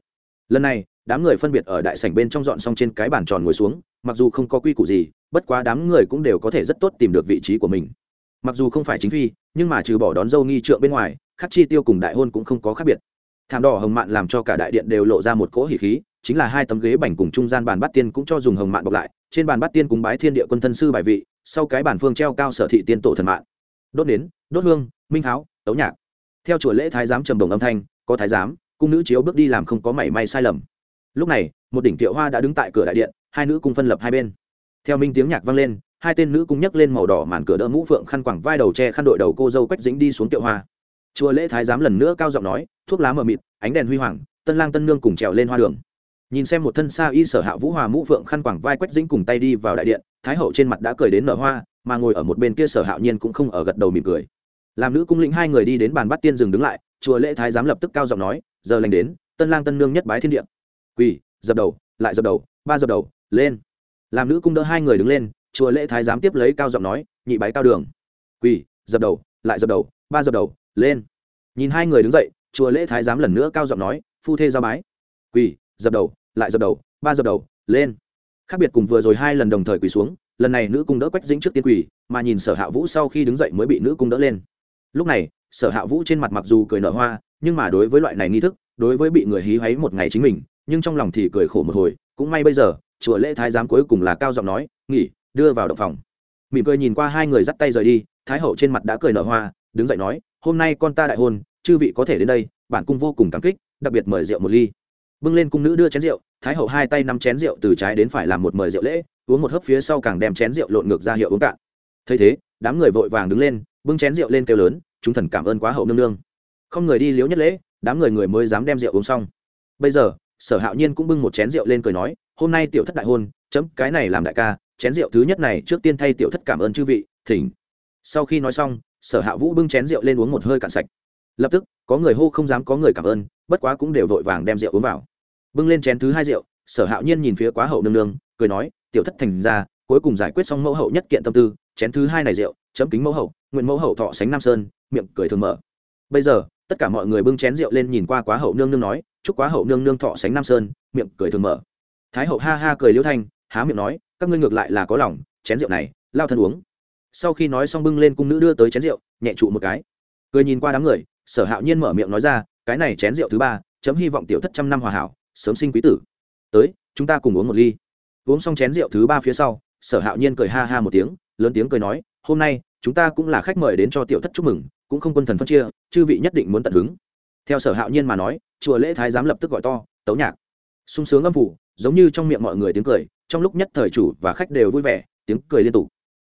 Lần này đám người phân biệt ở đại sảnh bên trong dọn xong trên cái bàn tròn ngồi xuống, mặc dù không có quy củ gì, bất quá đám người cũng đều có thể rất tốt tìm được vị trí của mình. Mặc dù không phải chính phi, nhưng mà trừ bỏ đón dâu nghi trượng bên ngoài, khắc chi tiêu cùng đại hôn cũng không có khác biệt. Thảm đỏ hồng mạn làm cho cả đại điện đều lộ ra một cỗ hỉ khí, chính là hai tấm ghế bành cùng trung gian bàn bát tiên cũng cho dùng hồng mạn bọc lại, trên bàn bát tiên cúng bái thiên địa quân thân sư bài vị, sau cái bàn phương treo cao sở thị tiên tổ thần mạn. đốt nến, đốt hương, minh tháo tấu nhạc. Theo chùa lễ thái giám trầm đồng âm thanh, có thái giám, cung nữ chiếu bước đi làm không có mảy may sai lầm lúc này, một đỉnh tiệu hoa đã đứng tại cửa đại điện, hai nữ cung phân lập hai bên. Theo minh tiếng nhạc vang lên, hai tên nữ cung nhấc lên màu đỏ màn cửa đỡ mũ phượng khăn quẳng vai đầu tre khăn đội đầu cô dâu quách dính đi xuống tiệu hoa. Chùa lễ thái giám lần nữa cao giọng nói, thuốc lá mờ mịt, ánh đèn huy hoàng, tân lang tân nương cùng trèo lên hoa đường. Nhìn xem một thân xa y sở hạ vũ hòa mũ phượng khăn quẳng vai quách dĩnh cùng tay đi vào đại điện, thái hậu trên mặt đã cười đến nở hoa, mà ngồi ở một bên kia sở hạo nhiên cũng không ở gật đầu mỉm cười. Làm nữ cung lĩnh hai người đi đến bàn bắt tiên dừng đứng lại, chùa lễ thái giám lập tức cao giọng nói, giờ lành đến, tân lang tân nương nhất bái thiên địa quỳ, dập đầu, lại dập đầu, ba dập đầu, lên. Làm nữ cung đỡ hai người đứng lên, chùa lễ thái giám tiếp lấy cao giọng nói, nhị bái cao đường. Quỳ, dập đầu, lại dập đầu, ba dập đầu, lên. Nhìn hai người đứng dậy, chùa lễ thái giám lần nữa cao giọng nói, phu thê giao bái. Quỳ, dập đầu, lại dập đầu, ba dập đầu, lên. Khác biệt cùng vừa rồi hai lần đồng thời quỳ xuống, lần này nữ cung đỡ quách dính trước tiên quỳ, mà nhìn sở hạ vũ sau khi đứng dậy mới bị nữ cung đỡ lên. Lúc này, sở hạ vũ trên mặt mặc dù cười nở hoa, nhưng mà đối với loại này nghi thức, đối với bị người hí hoáy một ngày chính mình nhưng trong lòng thì cười khổ một hồi, cũng may bây giờ, chùa lễ thái giám cuối cùng là cao giọng nói, nghỉ, đưa vào động phòng. Mỉm cười nhìn qua hai người dắt tay rời đi, thái hậu trên mặt đã cười nở hoa, đứng dậy nói, hôm nay con ta đại hôn, chư vị có thể đến đây, bản cung vô cùng cảm kích, đặc biệt mời rượu một ly. Bưng lên cung nữ đưa chén rượu, thái hậu hai tay nắm chén rượu từ trái đến phải làm một mời rượu lễ, uống một hớp phía sau càng đem chén rượu lộn ngược ra hiệu uống cạn. Thấy thế, đám người vội vàng đứng lên, bưng chén rượu lên kêu lớn, chúng thần cảm ơn quá hậu nương nương. Không người đi liếu nhất lễ, đám người người mới dám đem rượu uống xong. Bây giờ sở hạo nhiên cũng bưng một chén rượu lên cười nói, hôm nay tiểu thất đại hôn, chấm, cái này làm đại ca, chén rượu thứ nhất này trước tiên thay tiểu thất cảm ơn chư vị, thỉnh. Sau khi nói xong, sở hạ vũ bưng chén rượu lên uống một hơi cạn sạch. Lập tức, có người hô không dám có người cảm ơn, bất quá cũng đều vội vàng đem rượu uống vào. Bưng lên chén thứ hai rượu, sở hạo nhiên nhìn phía quá hậu nương nương, cười nói, tiểu thất thành ra, cuối cùng giải quyết xong mẫu hậu nhất kiện tâm tư, chén thứ hai này rượu, chấm kính mẫu hậu, nguyện mẫu hậu thọ sánh nam sơn, miệng cười thường mở. Bây giờ, tất cả mọi người bưng chén rượu lên nhìn qua quá hậu nương nương nói chúc quá hậu nương nương thọ sánh nam sơn, miệng cười thường mở. Thái hậu ha ha cười liễu thanh, há miệng nói, các ngươi ngược lại là có lòng, chén rượu này, lao thân uống. Sau khi nói xong bưng lên cung nữ đưa tới chén rượu, nhẹ trụ một cái. Cười nhìn qua đám người, sở hạo nhiên mở miệng nói ra, cái này chén rượu thứ ba, chấm hy vọng tiểu thất trăm năm hòa hảo, sớm sinh quý tử. Tới, chúng ta cùng uống một ly. Uống xong chén rượu thứ ba phía sau, sở hạo nhiên cười ha ha một tiếng, lớn tiếng cười nói, hôm nay, chúng ta cũng là khách mời đến cho tiểu thất chúc mừng, cũng không quân thần phân chia, chư vị nhất định muốn tận hứng. Theo sở hạo nhiên mà nói chùa lễ thái giám lập tức gọi to, tấu nhạc. Sung sướng âm phủ, giống như trong miệng mọi người tiếng cười, trong lúc nhất thời chủ và khách đều vui vẻ, tiếng cười liên tục.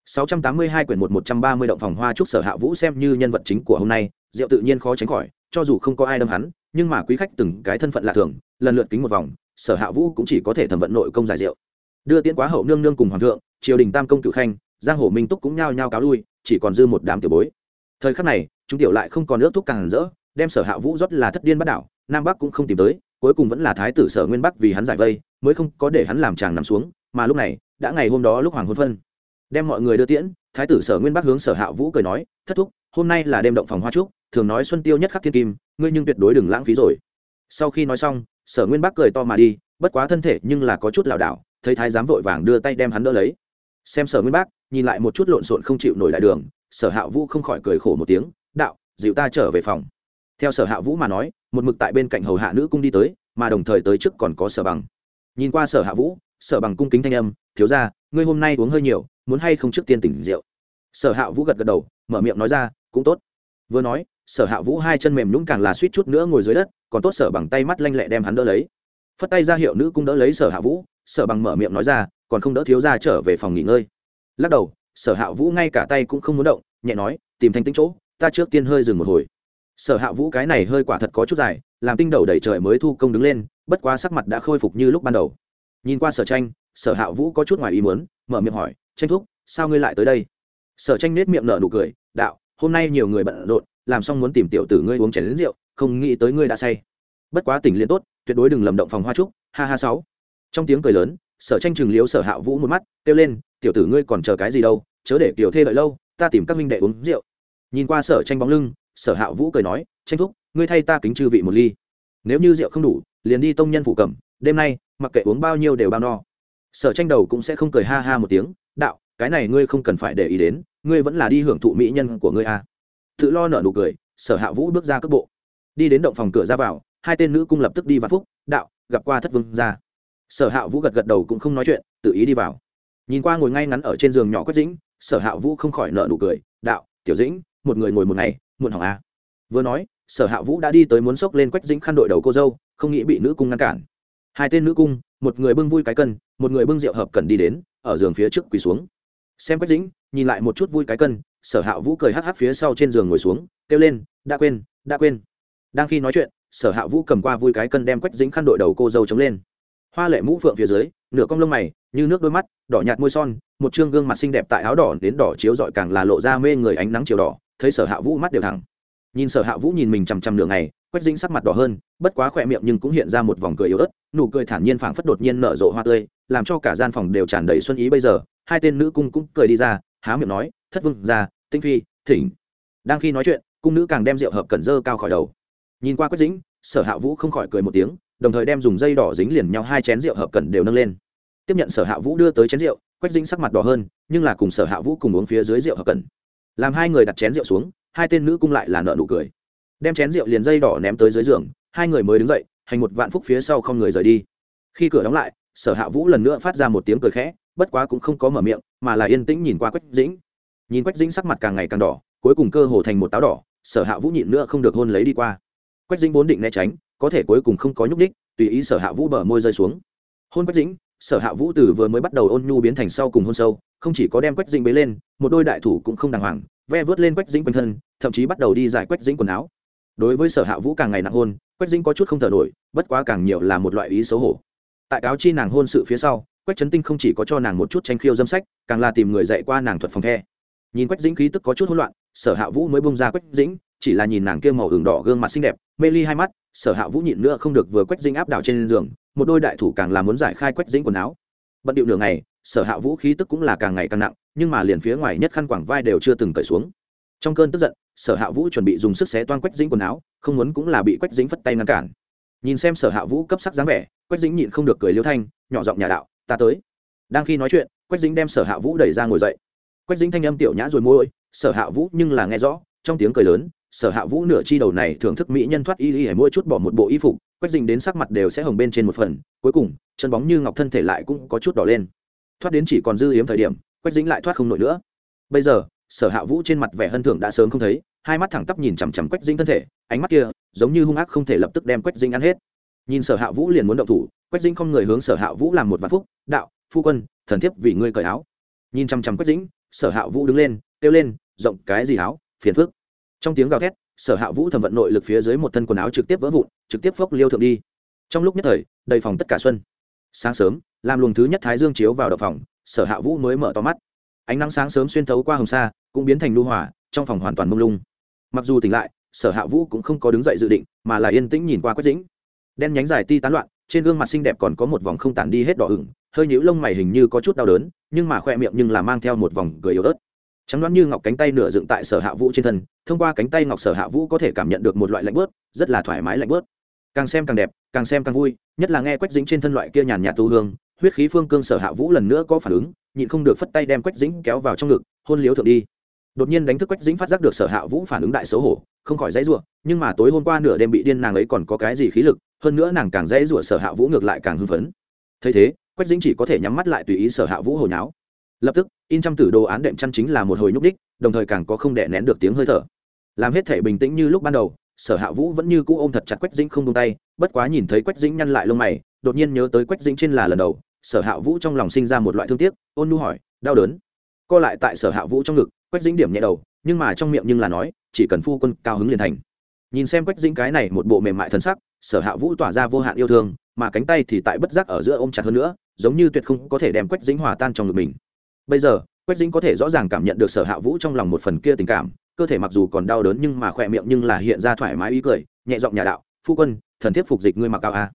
682 quyển 1130 động phòng hoa chúc sở hạ vũ xem như nhân vật chính của hôm nay, rượu tự nhiên khó tránh khỏi, cho dù không có ai đâm hắn, nhưng mà quý khách từng cái thân phận lạ thường, lần lượt kính một vòng, sở hạ vũ cũng chỉ có thể thẩm vận nội công giải rượu. Đưa tiễn quá hậu nương nương cùng hoàng thượng, triều đình tam công cử khanh, giang hồ minh túc cũng nhao nhao cáo lui, chỉ còn dư một đám tiểu bối. Thời khắc này, chúng tiểu lại không còn nước thuốc càng rỡ, đem sở hạ vũ rót là thất điên bắt đảo nam bắc cũng không tìm tới, cuối cùng vẫn là thái tử sở nguyên bắc vì hắn giải vây, mới không có để hắn làm chàng nằm xuống, mà lúc này, đã ngày hôm đó lúc hoàng hôn phân. Đem mọi người đưa tiễn, thái tử sở nguyên bắc hướng sở hạ vũ cười nói, thất thúc, hôm nay là đêm động phòng hoa trúc, thường nói xuân tiêu nhất khắc thiên kim, ngươi nhưng tuyệt đối đừng lãng phí rồi. Sau khi nói xong, sở nguyên bắc cười to mà đi, bất quá thân thể nhưng là có chút lảo đảo, thấy thái giám vội vàng đưa tay đem hắn đỡ lấy. Xem sở nguyên Bắc, nhìn lại một chút lộn xộn không chịu nổi đại đường, sở hạ vũ không khỏi cười khổ một tiếng, đạo, dịu ta trở về phòng theo sở hạ vũ mà nói, một mực tại bên cạnh hầu hạ nữ cung đi tới, mà đồng thời tới trước còn có sở bằng. Nhìn qua sở hạ vũ, sở bằng cung kính thanh âm, thiếu ra ngươi hôm nay uống hơi nhiều, muốn hay không trước tiên tỉnh rượu? Sở hạ vũ gật gật đầu, mở miệng nói ra, cũng tốt. Vừa nói, sở hạ vũ hai chân mềm nhũng càng là suýt chút nữa ngồi dưới đất, còn tốt sở bằng tay mắt lanh lẹ đem hắn đỡ lấy. Phất tay ra hiệu nữ cung đỡ lấy sở hạ vũ, sở bằng mở miệng nói ra, còn không đỡ thiếu ra trở về phòng nghỉ ngơi. Lắc đầu, sở hạ vũ ngay cả tay cũng không muốn động, nhẹ nói, tìm thanh tính chỗ, ta trước tiên hơi dừng một hồi sở hạ vũ cái này hơi quả thật có chút dài, làm tinh đầu đẩy trời mới thu công đứng lên, bất quá sắc mặt đã khôi phục như lúc ban đầu. Nhìn qua sở tranh, sở hạ vũ có chút ngoài ý muốn, mở miệng hỏi, tranh thúc, sao ngươi lại tới đây? Sở tranh nết miệng nở nụ cười, đạo, hôm nay nhiều người bận rộn, làm xong muốn tìm tiểu tử ngươi uống chén đến rượu, không nghĩ tới ngươi đã say. Bất quá tỉnh liên tốt, tuyệt đối đừng lầm động phòng hoa trúc, ha ha sáu. Trong tiếng cười lớn, sở tranh chừng liếu sở hạ vũ một mắt, kêu lên, tiểu tử ngươi còn chờ cái gì đâu, chớ để kiểu thê đợi lâu, ta tìm các minh đệ uống rượu. Nhìn qua sở tranh bóng lưng sở hạ vũ cười nói, tranh thúc, ngươi thay ta kính chư vị một ly nếu như rượu không đủ, liền đi tông nhân phủ cầm. đêm nay, mặc kệ uống bao nhiêu đều bao no sở tranh đầu cũng sẽ không cười ha ha một tiếng, đạo, cái này ngươi không cần phải để ý đến, ngươi vẫn là đi hưởng thụ mỹ nhân của ngươi a à. tự lo nở nụ cười, sở hạ vũ bước ra cước bộ đi đến động phòng cửa ra vào, hai tên nữ cung lập tức đi vạn phúc, đạo, gặp qua thất vương ra sở hạ vũ gật gật đầu cũng không nói chuyện, tự ý đi vào nhìn qua ngồi ngay ngắn ở trên giường nhỏ quách dĩnh, sở hạ vũ không khỏi nợ nụ cười, đạo, tiểu dĩnh, một người ngồi một ngày muộn hỏng a vừa nói, sở hạ vũ đã đi tới muốn xốc lên quách dĩnh khăn đội đầu cô dâu, không nghĩ bị nữ cung ngăn cản. Hai tên nữ cung, một người bưng vui cái cân, một người bưng rượu hợp cần đi đến, ở giường phía trước quỳ xuống. Xem quách dĩnh, nhìn lại một chút vui cái cân, sở hạ vũ cười hắc hắc phía sau trên giường ngồi xuống, kêu lên, đã quên đã quên. Đang khi nói chuyện, sở hạ vũ cầm qua vui cái cân đem quách dính khăn đội đầu cô dâu chống lên. Hoa lệ mũ phượng phía dưới nửa cong lông mày, như nước đôi mắt, đỏ nhạt môi son, một chương gương mặt xinh đẹp tại áo đỏ đến đỏ chiếu rọi càng là lộ ra mê người ánh nắng chiều đỏ, thấy sở hạ vũ mắt đều thẳng. Nhìn sở hạ vũ nhìn mình chằm chằm nửa ngày, quách dính sắc mặt đỏ hơn, bất quá khỏe miệng nhưng cũng hiện ra một vòng cười yếu ớt, nụ cười thản nhiên phảng phất đột nhiên nở rộ hoa tươi, làm cho cả gian phòng đều tràn đầy xuân ý bây giờ, hai tên nữ cung cũng cười đi ra, há miệng nói, thất vương ra tinh phi, thỉnh. Đang khi nói chuyện, cung nữ càng đem rượu hợp cẩn dơ cao khỏi đầu. Nhìn qua quách dính sở hạ vũ không khỏi cười một tiếng đồng thời đem dùng dây đỏ dính liền nhau hai chén rượu hợp cẩn đều nâng lên. Tiếp nhận sở hạ vũ đưa tới chén rượu, quách dính sắc mặt đỏ hơn, nhưng là cùng sở hạ vũ cùng uống phía dưới rượu hợp cẩn. Làm hai người đặt chén rượu xuống, hai tên nữ cung lại là nợ nụ cười. Đem chén rượu liền dây đỏ ném tới dưới giường, hai người mới đứng dậy, hành một vạn phúc phía sau không người rời đi. Khi cửa đóng lại, sở hạ vũ lần nữa phát ra một tiếng cười khẽ, bất quá cũng không có mở miệng, mà là yên tĩnh nhìn qua quách dĩnh. Nhìn quách dĩnh sắc mặt càng ngày càng đỏ, cuối cùng cơ hồ thành một táo đỏ, sở hạ vũ nhịn nữa không được hôn lấy đi qua. Quách dĩnh vốn định né tránh có thể cuối cùng không có nhúc đích tùy ý sở hạ vũ bờ môi rơi xuống. Hôn quách dĩnh, sở hạ vũ từ vừa mới bắt đầu ôn nhu biến thành sau cùng hôn sâu, không chỉ có đem quách dĩnh bế lên, một đôi đại thủ cũng không đàng hoàng, ve vớt lên quách dĩnh quanh thân, thậm chí bắt đầu đi giải quách dĩnh quần áo. Đối với sở hạ vũ càng ngày nặng hôn, quách dĩnh có chút không thở nổi, bất quá càng nhiều là một loại ý xấu hổ. Tại cáo chi nàng hôn sự phía sau, quách trấn tinh không chỉ có cho nàng một chút tranh khiêu dâm sách, càng là tìm người dạy qua nàng thuật phòng the. Nhìn quách dĩnh khí tức có chút hỗn loạn, sở hạ vũ mới bông ra quách dĩnh, chỉ là nhìn nàng kia màu hưởng đỏ gương mặt xinh đẹp, mê ly hai mắt sở hạ vũ nhịn nữa không được vừa quách dinh áp đảo trên giường, một đôi đại thủ càng là muốn giải khai quách dinh quần áo. Bận điệu nửa ngày, sở hạ vũ khí tức cũng là càng ngày càng nặng, nhưng mà liền phía ngoài nhất khăn quảng vai đều chưa từng cởi xuống. Trong cơn tức giận, sở hạ vũ chuẩn bị dùng sức xé toan quách dinh quần áo, không muốn cũng là bị quách dính phất tay ngăn cản. Nhìn xem sở hạ vũ cấp sắc dáng vẻ, quách dính nhịn không được cười liêu thanh, nhỏ giọng nhà đạo, ta tới. Đang khi nói chuyện, quách dính đem sở hạ vũ đẩy ra ngồi dậy. Quách dính thanh âm tiểu nhã rồi môi sở hạ vũ nhưng là nghe rõ, trong tiếng cười lớn sở hạ vũ nửa chi đầu này thưởng thức mỹ nhân thoát y y hãy mỗi chút bỏ một bộ y phục, quách dĩnh đến sắc mặt đều sẽ hồng bên trên một phần, cuối cùng, chân bóng như ngọc thân thể lại cũng có chút đỏ lên. Thoát đến chỉ còn dư hiếm thời điểm, quách dính lại thoát không nổi nữa. Bây giờ, sở hạ vũ trên mặt vẻ hân thưởng đã sớm không thấy, hai mắt thẳng tắp nhìn chằm chằm quách dính thân thể, ánh mắt kia, giống như hung ác không thể lập tức đem quách dính ăn hết. Nhìn sở hạ vũ liền muốn động thủ, quách dính không người hướng sở hạ vũ làm một vạn phúc, đạo, phu quân, thần thiếp vì ngươi cởi áo. Nhìn chằm chằm quách dĩnh, sở hạ vũ đứng lên, kêu lên, rộng cái gì áo, phiền phức trong tiếng gào thét, sở hạ vũ thẩm vận nội lực phía dưới một thân quần áo trực tiếp vỡ vụn, trực tiếp phốc liêu thượng đi. Trong lúc nhất thời, đầy phòng tất cả xuân. Sáng sớm, làm luồng thứ nhất thái dương chiếu vào đập phòng, sở hạ vũ mới mở to mắt. Ánh nắng sáng sớm xuyên thấu qua hồng sa, cũng biến thành lưu hỏa trong phòng hoàn toàn mông lung. Mặc dù tỉnh lại, sở hạ vũ cũng không có đứng dậy dự định, mà là yên tĩnh nhìn qua quách dĩnh. Đen nhánh dài ti tán loạn, trên gương mặt xinh đẹp còn có một vòng không tản đi hết đỏ ửng, hơi nhũ lông mày hình như có chút đau đớn, nhưng mà khoe miệng nhưng là mang theo một vòng cười yếu ớt trắng đoán như ngọc cánh tay nửa dựng tại sở hạ vũ trên thân, thông qua cánh tay ngọc sở hạ vũ có thể cảm nhận được một loại lạnh bớt rất là thoải mái lạnh bớt càng xem càng đẹp, càng xem càng vui, nhất là nghe quách dính trên thân loại kia nhàn nhạt tu hương, huyết khí phương cương sở hạ vũ lần nữa có phản ứng, nhịn không được phất tay đem quách dính kéo vào trong ngực, hôn liếu thượng đi. Đột nhiên đánh thức quách dính phát giác được sở hạ vũ phản ứng đại xấu hổ, không khỏi dãy rủa, nhưng mà tối hôm qua nửa đêm bị điên nàng ấy còn có cái gì khí lực, hơn nữa nàng càng dãy rủa sở hạ vũ ngược lại càng hưng phấn. Thấy thế, quách dính chỉ có thể nhắm mắt lại tùy ý sở hạ vũ hồi náo lập tức, in trăm tử đồ án đệm chăn chính là một hồi nhúc đích đồng thời càng có không đè nén được tiếng hơi thở. Làm hết thể bình tĩnh như lúc ban đầu, sở hạ vũ vẫn như cũ ôm thật chặt quách dĩnh không tung tay, bất quá nhìn thấy quách dĩnh nhăn lại lông mày, đột nhiên nhớ tới quách dĩnh trên là lần đầu, sở hạ vũ trong lòng sinh ra một loại thương tiếc, ôn nu hỏi, đau đớn? Co lại tại sở hạ vũ trong ngực, quách dĩnh điểm nhẹ đầu, nhưng mà trong miệng nhưng là nói, chỉ cần phu quân cao hứng liền thành. Nhìn xem quách dĩnh cái này một bộ mềm mại thân sắc, sở hạ vũ tỏa ra vô hạn yêu thương, mà cánh tay thì tại bất giác ở giữa ôm chặt hơn nữa, giống như tuyệt không có thể đem quách dĩnh hòa tan trong ngực mình bây giờ, quách dĩnh có thể rõ ràng cảm nhận được sở hạ vũ trong lòng một phần kia tình cảm, cơ thể mặc dù còn đau đớn nhưng mà khỏe miệng nhưng là hiện ra thoải mái ý cười, nhẹ giọng nhà đạo, phu quân, thần thiếp phục dịch ngươi mặc cao a à.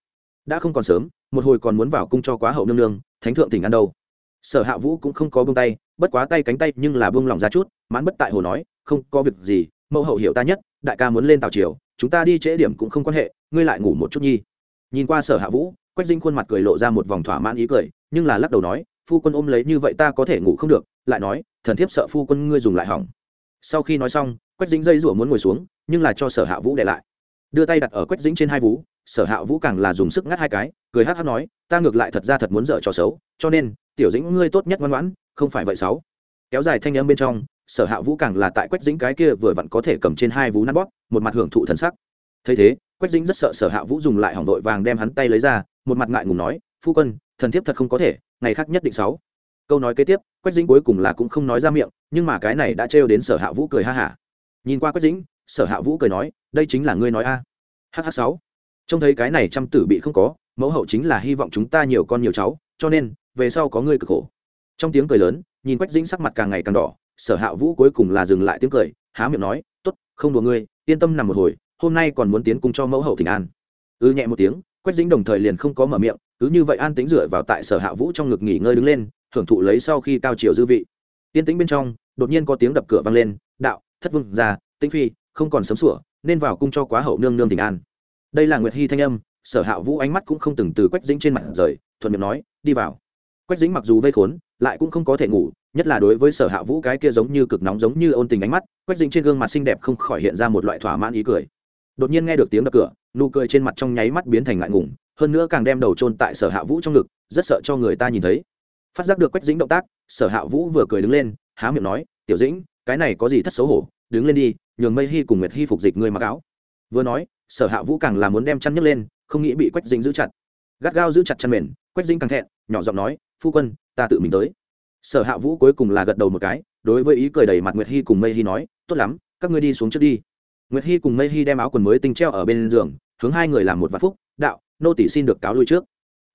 đã không còn sớm, một hồi còn muốn vào cung cho quá hậu nương nương, thánh thượng tỉnh ăn đâu. Sở hạ vũ cũng không có bông tay, bất quá tay cánh tay nhưng là bông lòng ra chút, mãn bất tại hồ nói, không có việc gì, mẫu hậu hiểu ta nhất, đại ca muốn lên tàu triều, chúng ta đi trễ điểm cũng không quan hệ, ngươi lại ngủ một chút nhi. Nhìn qua sở hạ vũ, quách dinh khuôn mặt cười lộ ra một vòng thỏa mãn ý cười, nhưng là lắc đầu nói phu quân ôm lấy như vậy ta có thể ngủ không được, lại nói, thần thiếp sợ phu quân ngươi dùng lại hỏng. Sau khi nói xong, quách dính dây rủa muốn ngồi xuống, nhưng là cho sở hạ vũ để lại. Đưa tay đặt ở quách dính trên hai vú, sở hạ vũ càng là dùng sức ngắt hai cái, cười hát hát nói, ta ngược lại thật ra thật muốn dở trò xấu, cho nên, tiểu dĩnh ngươi tốt nhất ngoan ngoãn, không phải vậy sáu. Kéo dài thanh âm bên trong, sở hạ vũ càng là tại quách dính cái kia vừa vặn có thể cầm trên hai vú nắn bóp, một mặt hưởng thụ thần sắc. Thấy thế, quách dính rất sợ sở hạ vũ dùng lại hỏng đội vàng đem hắn tay lấy ra, một mặt ngại ngùng nói, phu quân thần thiếp thật không có thể, ngày khác nhất định sáu. Câu nói kế tiếp, quách dĩnh cuối cùng là cũng không nói ra miệng, nhưng mà cái này đã trêu đến sở hạ vũ cười ha hả. Nhìn qua quách dĩnh, sở hạ vũ cười nói, đây chính là ngươi nói a. Hh sáu. Trông thấy cái này trăm tử bị không có, mẫu hậu chính là hy vọng chúng ta nhiều con nhiều cháu, cho nên, về sau có ngươi cực khổ. Trong tiếng cười lớn, nhìn quách dĩnh sắc mặt càng ngày càng đỏ, sở hạ vũ cuối cùng là dừng lại tiếng cười, há miệng nói t ố t không đùa ngươi, yên tâm nằm một hồi, hôm nay còn muốn tiến cung cho mẫu hậu thỉnh an. Ư ừ nhẹ một tiếng, quách dĩnh đồng thời liền không có mở miệng cứ như vậy an tính dựa vào tại sở hạ vũ trong ngực nghỉ ngơi đứng lên, hưởng thụ lấy sau khi cao chiều dư vị. Tiên tĩnh bên trong, đột nhiên có tiếng đập cửa vang lên, đạo, thất vương ra tĩnh phi, không còn sấm sủa, nên vào cung cho quá hậu nương nương tình an. Đây là nguyệt hy thanh âm, sở hạ vũ ánh mắt cũng không từng từ quách dĩnh trên mặt rời, thuận miệng nói, đi vào. Quách dĩnh mặc dù vây khốn, lại cũng không có thể ngủ, nhất là đối với sở hạ vũ cái kia giống như cực nóng giống như ôn tình ánh mắt, quách dĩnh trên gương mặt xinh đẹp không khỏi hiện ra một loại thỏa mãn ý cười. Đột nhiên nghe được tiếng đập cửa, nụ cười trên mặt trong nháy mắt biến thành ngại ngùng hơn nữa càng đem đầu trôn tại sở hạ vũ trong ngực, rất sợ cho người ta nhìn thấy. Phát giác được quách dĩnh động tác, sở hạ vũ vừa cười đứng lên, há miệng nói, tiểu dĩnh, cái này có gì thất xấu hổ? Đứng lên đi, nhường mây hy cùng nguyệt hy phục dịch người mặc áo. Vừa nói, sở hạ vũ càng là muốn đem chăn nhấc lên, không nghĩ bị quách dĩnh giữ chặt. Gắt gao giữ chặt chăn mền, quách dĩnh càng thẹn, nhỏ giọng nói, phu quân, ta tự mình tới. Sở hạ vũ cuối cùng là gật đầu một cái, đối với ý cười đầy mặt nguyệt hy cùng mây hy nói, tốt lắm, các ngươi đi xuống trước đi. Nguyệt hy cùng mây hy đem áo quần mới tinh treo ở bên giường, hướng hai người làm một vạn phúc, đạo nô tỷ xin được cáo lui trước.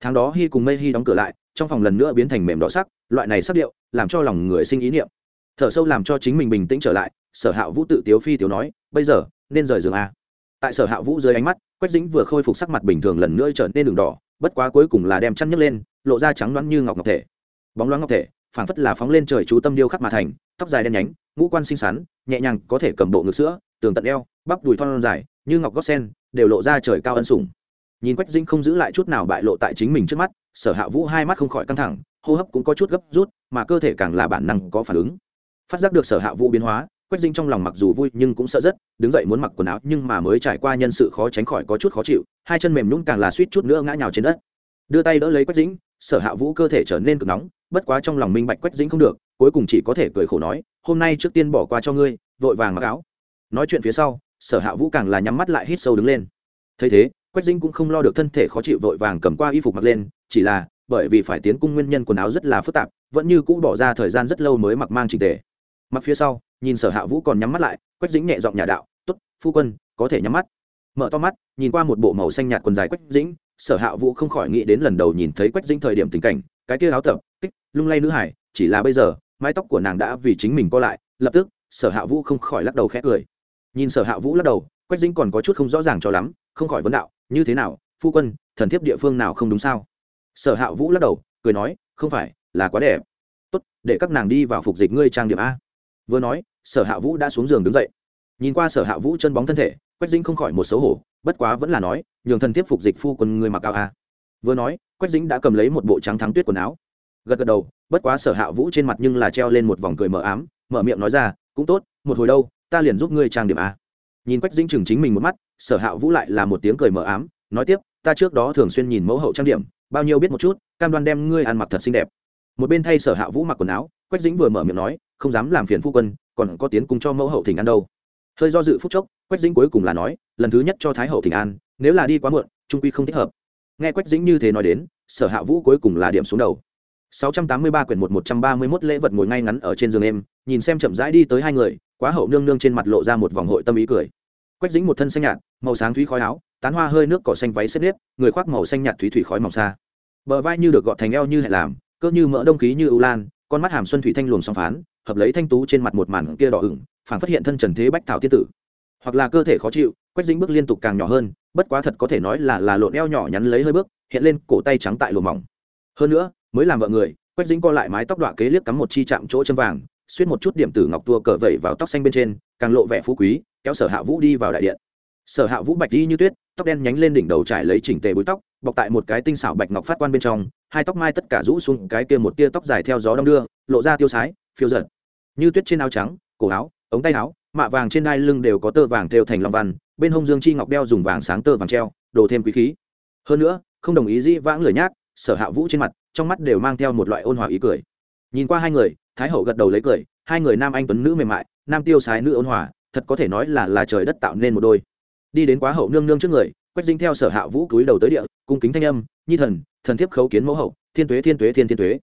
Tháng đó hy cùng mây hy đóng cửa lại, trong phòng lần nữa biến thành mềm đỏ sắc, loại này sắc điệu làm cho lòng người sinh ý niệm. Thở sâu làm cho chính mình bình tĩnh trở lại, sở hạ vũ tự tiếu phi tiếu nói, bây giờ, nên rời giường a tại sở hạ vũ dưới ánh mắt, quách dĩnh vừa khôi phục sắc mặt bình thường lần nữa trở nên đường đỏ, bất quá cuối cùng là đem chăn nhấc lên, lộ ra trắng loáng như ngọc ngọc thể. Bóng loáng ngọc thể, phảng phất là phóng lên trời chú tâm điêu khắc mà thành, tóc dài đen nhánh, ngũ quan xinh xắn, nhẹ nhàng có thể cầm bộ ngực sữa, tường tận eo, bắp đùi thon dài, như ngọc gót sen, đều lộ ra trời cao ân sủng nhìn quách dĩnh không giữ lại chút nào bại lộ tại chính mình trước mắt, sở hạ vũ hai mắt không khỏi căng thẳng, hô hấp cũng có chút gấp rút, mà cơ thể càng là bản năng có phản ứng. Phát giác được sở hạ vũ biến hóa, quách dĩnh trong lòng mặc dù vui nhưng cũng sợ rất, đứng dậy muốn mặc quần áo nhưng mà mới trải qua nhân sự khó tránh khỏi có chút khó chịu, hai chân mềm nhún càng là suýt chút nữa ngã nhào trên đất. Đưa tay đỡ lấy quách dĩnh, sở hạ vũ cơ thể trở nên cực nóng, bất quá trong lòng minh bạch quách dĩnh không được, cuối cùng chỉ có thể cười khổ nói, hôm nay trước tiên bỏ qua cho ngươi, vội vàng mặc áo. Nói chuyện phía sau, sở hạ vũ càng là nhắm mắt lại hít sâu đứng lên. Thấy thế quách dĩnh cũng không lo được thân thể khó chịu vội vàng cầm qua y phục mặc lên, chỉ là, bởi vì phải tiến cung nguyên nhân quần áo rất là phức tạp, vẫn như cũ bỏ ra thời gian rất lâu mới mặc mang trình tề. Mặc phía sau, nhìn sở hạ vũ còn nhắm mắt lại, quách dĩnh nhẹ giọng nhà đạo t ố t phu quân, có thể nhắm mắt. Mở to mắt, nhìn qua một bộ màu xanh nhạt quần dài quách dĩnh, sở hạ vũ không khỏi nghĩ đến lần đầu nhìn thấy quách dĩnh thời điểm tình cảnh, cái kia áo tập kích, lung lay nữ hải, chỉ là bây giờ, mái tóc của nàng đã vì chính mình co lại, lập tức, sở hạ vũ không khỏi lắc đầu khẽ cười. Nhìn sở hạ vũ lắc đầu, quách dĩnh còn có chút không rõ ràng cho lắm, không khỏi vấn đạo như thế nào, phu quân, thần thiếp địa phương nào không đúng sao? Sở hạ vũ lắc đầu, cười nói, không phải, là quá đẹp. Tốt, để các nàng đi vào phục dịch ngươi trang điểm a. Vừa nói, sở hạ vũ đã xuống giường đứng dậy. Nhìn qua sở hạ vũ chân bóng thân thể, quách dĩnh không khỏi một xấu hổ, bất quá vẫn là nói, nhường thần thiếp phục dịch phu quân ngươi mặc áo a. Vừa nói, quách dĩnh đã cầm lấy một bộ trắng thắng tuyết quần áo. Gật gật đầu, bất quá sở hạ vũ trên mặt nhưng là treo lên một vòng cười mờ ám, mở miệng nói ra, cũng tốt, một hồi đâu, ta liền giúp ngươi trang điểm a nhìn quách dĩnh chừng chính mình một mắt sở hạ vũ lại là một tiếng cười mờ ám nói tiếp ta trước đó thường xuyên nhìn mẫu hậu trang điểm bao nhiêu biết một chút cam đoan đem ngươi ăn mặc thật xinh đẹp. Một bên thay sở hạ vũ mặc quần áo quách dĩnh vừa mở miệng nói không dám làm phiền phu quân còn có tiến cung cho mẫu hậu thỉnh ăn đâu. Hơi do dự phúc chốc quách dĩnh cuối cùng là nói lần thứ nhất cho thái hậu thỉnh an nếu là đi quá muộn trung quy không thích hợp. Nghe quách dĩnh như thế nói đến sở hạ vũ cuối cùng là điểm xuống đầu. 683 quyển 1 131 lễ vật ngồi ngay ngắn ở trên giường em, nhìn xem chậm rãi đi tới hai người, quá hậu nương nương trên mặt lộ ra một vòng hội tâm ý cười. Quách Dĩnh một thân xanh nhạt, màu sáng thúy khói áo, tán hoa hơi nước cỏ xanh váy xếp nếp, người khoác màu xanh nhạt thúy thủy khói mỏng xa. Bờ vai như được gọt thành eo như hệ làm, cơ như mỡ đông khí như ưu lan, con mắt hàm xuân thủy thanh luồng song phán, hợp lấy thanh tú trên mặt một màn kia đỏ ửng, phản phát hiện thân trần thế bách thảo tiên tử. Hoặc là cơ thể khó chịu, Quách Dĩnh bước liên tục càng nhỏ hơn, bất quá thật có thể nói là là lộn eo nhỏ nhắn lấy hơi bước, hiện lên cổ tay trắng tại lùa mỏng. Hơn nữa, mới làm vợ người, quách dính co lại mái tóc đọa kế liếc cắm một chi chạm chỗ chân vàng suýt một chút điểm tử ngọc tua cờ vẩy vào tóc xanh bên trên, càng lộ vẻ phú quý, kéo sở hạ vũ đi vào đại điện. Sở hạ vũ bạch đi như tuyết, tóc đen nhánh lên đỉnh đầu trải lấy chỉnh tề búi tóc, bọc tại một cái tinh xảo bạch ngọc phát quan bên trong, hai tóc mai tất cả rũ xuống, cái kia một tia tóc dài theo gió đong đưa, lộ ra tiêu sái, phiêu giật như tuyết trên áo trắng, cổ áo, ống tay áo, mạ vàng trên đai lưng đều có tơ vàng thêu thành long văn, bên hông dương chi ngọc đeo dùng vàng sáng tơ vàng treo, đồ thêm quý khí. Hơn nữa, không đồng ý dĩ vãng lời nhác, sở hạ vũ trên mặt, trong mắt đều mang theo một loại ôn hòa ý cười. Nhìn qua hai người thái hậu gật đầu lấy cười, hai người nam anh tuấn nữ mềm mại, nam tiêu sái nữ ôn hòa, thật có thể nói là là trời đất tạo nên một đôi. Đi đến quá hậu nương nương trước người, quách dinh theo sở hạ vũ cúi đầu tới địa, cung kính thanh âm, nhi thần thần thiếp khấu kiến mẫu hậu, thiên tuế thiên tuế, thiên thiên tuế.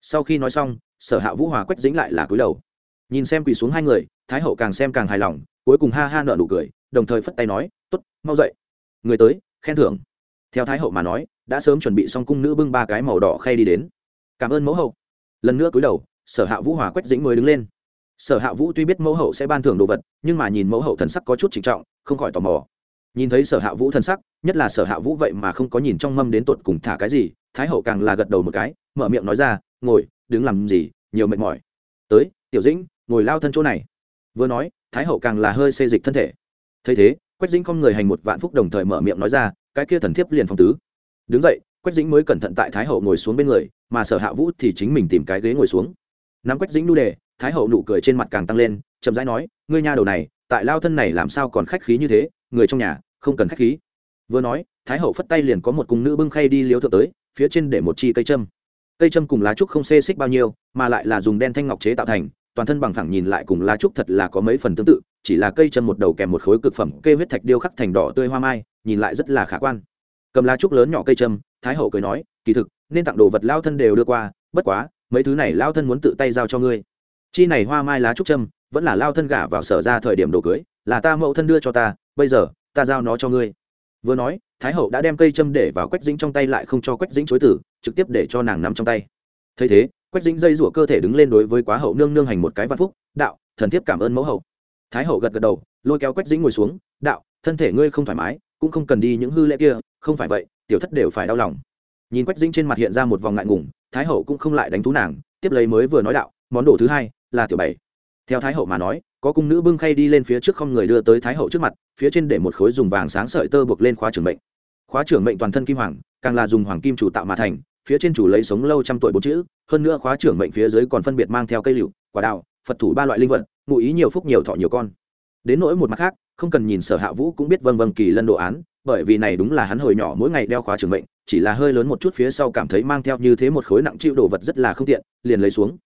Sau khi nói xong, sở hạ vũ hòa quách dĩnh lại là cúi đầu. Nhìn xem quỳ xuống hai người, thái hậu càng xem càng hài lòng, cuối cùng ha ha nợ nụ cười, đồng thời phất tay nói t ố t mau dậy. Người tới, khen thưởng. Theo thái hậu mà nói, đã sớm chuẩn bị xong cung nữ bưng ba cái màu đỏ khay đi đến. Cảm ơn mẫu hậu. Lần nữa cúi đầu sở hạ vũ hòa quách dĩnh mới đứng lên. Sở hạ vũ tuy biết mẫu hậu sẽ ban thưởng đồ vật, nhưng mà nhìn mẫu hậu thần sắc có chút trịnh trọng, không khỏi tò mò. Nhìn thấy sở hạ vũ thần sắc, nhất là sở hạ vũ vậy mà không có nhìn trong mâm đến tột cùng thả cái gì, thái hậu càng là gật đầu một cái, mở miệng nói ra, ngồi, đứng làm gì, nhiều mệt mỏi. Tới, tiểu dĩnh, ngồi lao thân chỗ này. Vừa nói, thái hậu càng là hơi xê dịch thân thể. Thấy thế, quách dĩnh không người hành một vạn phúc đồng thời mở miệng nói ra, cái kia thần thiếp liền phong tứ. Đứng dậy, quách dĩnh mới cẩn thận tại thái hậu ngồi xuống bên người, mà sở hạ vũ thì chính mình tìm cái ghế ngồi xuống nắm quách dĩnh nu đề, thái hậu nụ cười trên mặt càng tăng lên, chậm rãi nói, ngươi nha đầu này, tại lao thân này làm sao còn khách khí như thế, người trong nhà, không cần khách khí. Vừa nói, thái hậu phất tay liền có một cung nữ bưng khay đi liếu thượng tới, phía trên để một chi cây châm. Cây châm cùng lá trúc không xê xích bao nhiêu, mà lại là dùng đen thanh ngọc chế tạo thành, toàn thân bằng phẳng nhìn lại cùng lá trúc thật là có mấy phần tương tự, chỉ là cây châm một đầu kèm một khối cực phẩm cây huyết thạch điêu khắc thành đỏ tươi hoa mai, nhìn lại rất là khả quan. Cầm lá trúc lớn nhỏ cây châm, thái hậu cười nói, kỳ thực, nên tặng đồ vật lao thân đều đưa qua, bất quá mấy thứ này lao thân muốn tự tay giao cho ngươi. Chi này hoa mai lá trúc trâm vẫn là lao thân gả vào sở ra thời điểm đồ cưới, là ta mẫu thân đưa cho ta, bây giờ, ta giao nó cho ngươi. Vừa nói, thái hậu đã đem cây châm để vào quách dính trong tay lại không cho quách dính chối tử trực tiếp để cho nàng nắm trong tay. Thấy thế, quách dính dây rủa cơ thể đứng lên đối với quá hậu nương nương hành một cái văn phúc, đạo, thần thiếp cảm ơn mẫu hậu. Thái hậu gật gật đầu, lôi kéo quách dính ngồi xuống, đạo, thân thể ngươi không thoải mái, cũng không cần đi những hư lễ kia, không phải vậy, tiểu thất đều phải đau lòng nhìn quách dính trên mặt hiện ra một vòng ngại ngùng thái hậu cũng không lại đánh thú nàng tiếp lấy mới vừa nói đạo món đồ thứ hai là tiểu bảy theo thái hậu mà nói có cung nữ bưng khay đi lên phía trước không người đưa tới thái hậu trước mặt phía trên để một khối dùng vàng sáng sợi tơ buộc lên khóa trưởng mệnh. Khóa trưởng mệnh toàn thân kim hoàng càng là dùng hoàng kim chủ tạo mà thành phía trên chủ lấy sống lâu trăm tuổi bốn chữ hơn nữa khóa trưởng mệnh phía dưới còn phân biệt mang theo cây liệu quả đào, phật thủ ba loại linh vật ngụ ý nhiều phúc nhiều thọ nhiều con. Đến nỗi một mặt khác không cần nhìn sở hạ vũ cũng biết vâng vâng kỳ lân đồ án bởi vì này đúng là hắn hồi nhỏ mỗi ngày đeo khóa trưởng mệnh chỉ là hơi lớn một chút phía sau cảm thấy mang theo như thế một khối nặng chịu đồ vật rất là không tiện, liền lấy xuống.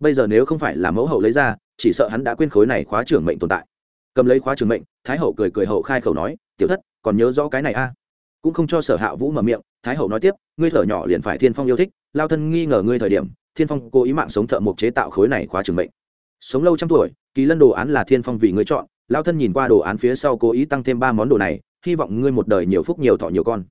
Bây giờ nếu không phải là mẫu hậu lấy ra, chỉ sợ hắn đã quên khối này khóa trưởng mệnh tồn tại. Cầm lấy khóa trưởng mệnh, thái hậu cười cười hậu khai khẩu nói, tiểu thất, còn nhớ rõ cái này a? Cũng không cho sở hạ vũ mở miệng, thái hậu nói tiếp, ngươi thở nhỏ liền phải thiên phong yêu thích, lao thân nghi ngờ ngươi thời điểm, thiên phong cố ý mạng sống thợ mộc chế tạo khối này khóa trưởng mệnh. Sống lâu trăm tuổi, kỳ lân đồ án là thiên phong vì ngươi chọn, lao thân nhìn qua đồ án phía sau cố ý tăng thêm ba món đồ này, hy vọng ngươi một đời nhiều phúc nhiều thọ nhiều con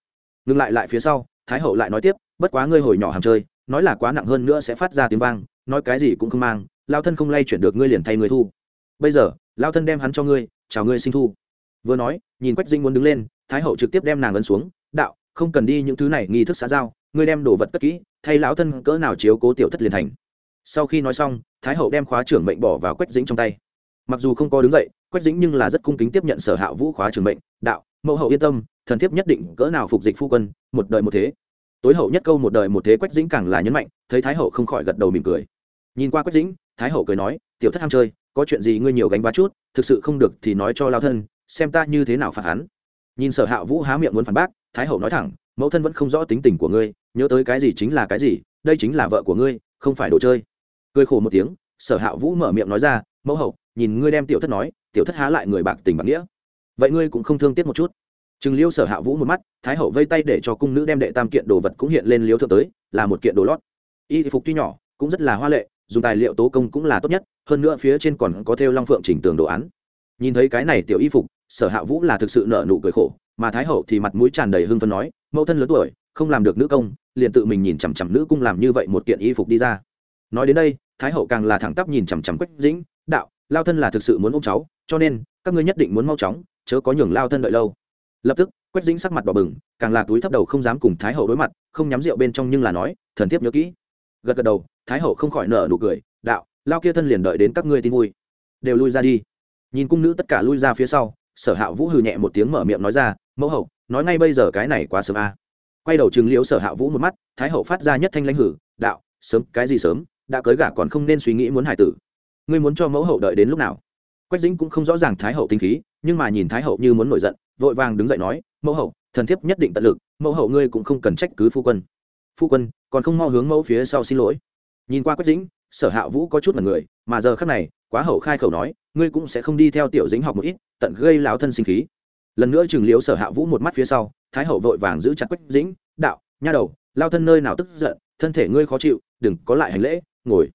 ngừng lại lại phía sau, thái hậu lại nói tiếp, bất quá ngươi hồi nhỏ hàng chơi, nói là quá nặng hơn nữa sẽ phát ra tiếng vang, nói cái gì cũng không mang lao thân không lay chuyển được ngươi liền thay ngươi thu. Bây giờ lao thân đem hắn cho ngươi, chào ngươi sinh thu. Vừa nói, nhìn quách dinh muốn đứng lên, thái hậu trực tiếp đem nàng ấn xuống, đạo, không cần đi những thứ này, nghi thức xã giao, ngươi đem đồ vật cất kỹ, thay lão thân cỡ nào chiếu cố tiểu thất liền thành. Sau khi nói xong, thái hậu đem khóa trưởng mệnh bỏ vào quách dĩnh trong tay. Mặc dù không có đứng dậy, quách dĩnh nhưng là rất cung kính tiếp nhận sở hạ vũ khóa trưởng mệnh, đạo mẫu hậu yên tâm, thần thiếp nhất định cỡ nào phục dịch phu quân, một đời một thế. Tối hậu nhất câu một đời một thế quách dĩnh càng là nhấn mạnh, thấy thái hậu không khỏi gật đầu mỉm cười. Nhìn qua quách dĩnh, thái hậu cười nói, tiểu thất ham chơi, có chuyện gì ngươi nhiều gánh vá chút, thực sự không được thì nói cho lao thân, xem ta như thế nào phạt hắn. Nhìn sở hạ vũ há miệng muốn phản bác, thái hậu nói thẳng, mẫu thân vẫn không rõ tính tình của ngươi, nhớ tới cái gì chính là cái gì, đây chính là vợ của ngươi, không phải đồ chơi. Cười khổ một tiếng, sở hạ vũ mở miệng nói ra, mẫu hậu, nhìn ngươi đem tiểu thất nói, tiểu thất há lại người bạc tình bạc nghĩa vậy ngươi cũng không thương tiếc một chút. Chừng liêu sở hạ vũ một mắt, thái hậu vây tay để cho cung nữ đem đệ tam kiện đồ vật cũng hiện lên liếu thượng tới, là một kiện đồ lót. Y phục tuy nhỏ, cũng rất là hoa lệ, dùng tài liệu tố công cũng là tốt nhất, hơn nữa phía trên còn có theo long phượng chỉnh tường đồ án. Nhìn thấy cái này tiểu y phục, sở hạ vũ là thực sự nợ nụ cười khổ, mà thái hậu thì mặt mũi tràn đầy hưng phấn nói, mẫu thân lớn tuổi, không làm được nữ công, liền tự mình nhìn chằm chằm nữ cung làm như vậy một kiện y phục đi ra. Nói đến đây, thái hậu càng là thẳng tắp nhìn chằm chằm quách dĩnh, đạo, lao thân là thực sự muốn ôm cháu, cho nên, các ngươi nhất định muốn mau chóng chớ có nhường lao thân đợi lâu. Lập tức, quách dính sắc mặt bỏ bừng, càng là túi thấp đầu không dám cùng thái hậu đối mặt, không nhắm rượu bên trong nhưng là nói, thần thiếp nhớ kỹ. Gật gật đầu, thái hậu không khỏi nở nụ cười, đạo, lao kia thân liền đợi đến các ngươi tin vui. Đều lui ra đi. Nhìn cung nữ tất cả lui ra phía sau, sở hạ vũ hừ nhẹ một tiếng mở miệng nói ra, mẫu hậu, nói ngay bây giờ cái này quá sớm a. À. quay đầu chừng liễu sở hạ vũ một mắt, thái hậu phát ra nhất thanh lãnh hử, đạo, sớm, cái gì sớm, đã cưới gả còn không nên suy nghĩ muốn hải tử. Ngươi muốn cho mẫu hậu đợi đến lúc nào? Quách dĩnh cũng không rõ ràng thái hậu tinh khí, nhưng mà nhìn thái hậu như muốn nổi giận, vội vàng đứng dậy nói, mẫu hậu, thần thiếp nhất định tận lực, mẫu hậu ngươi cũng không cần trách cứ phu quân. Phu quân, còn không mau hướng mẫu phía sau xin lỗi. Nhìn qua quách dĩnh, sở hạ vũ có chút mật người, mà giờ khác này, quá hậu khai khẩu nói, ngươi cũng sẽ không đi theo tiểu dĩnh học một ít, tận gây láo thân sinh khí. Lần nữa chừng liếu sở hạ vũ một mắt phía sau, thái hậu vội vàng giữ chặt quách dĩnh, đạo, nha đầu, lao thân nơi nào tức giận, thân thể ngươi khó chịu, đừng có lại hành lễ, ngồi.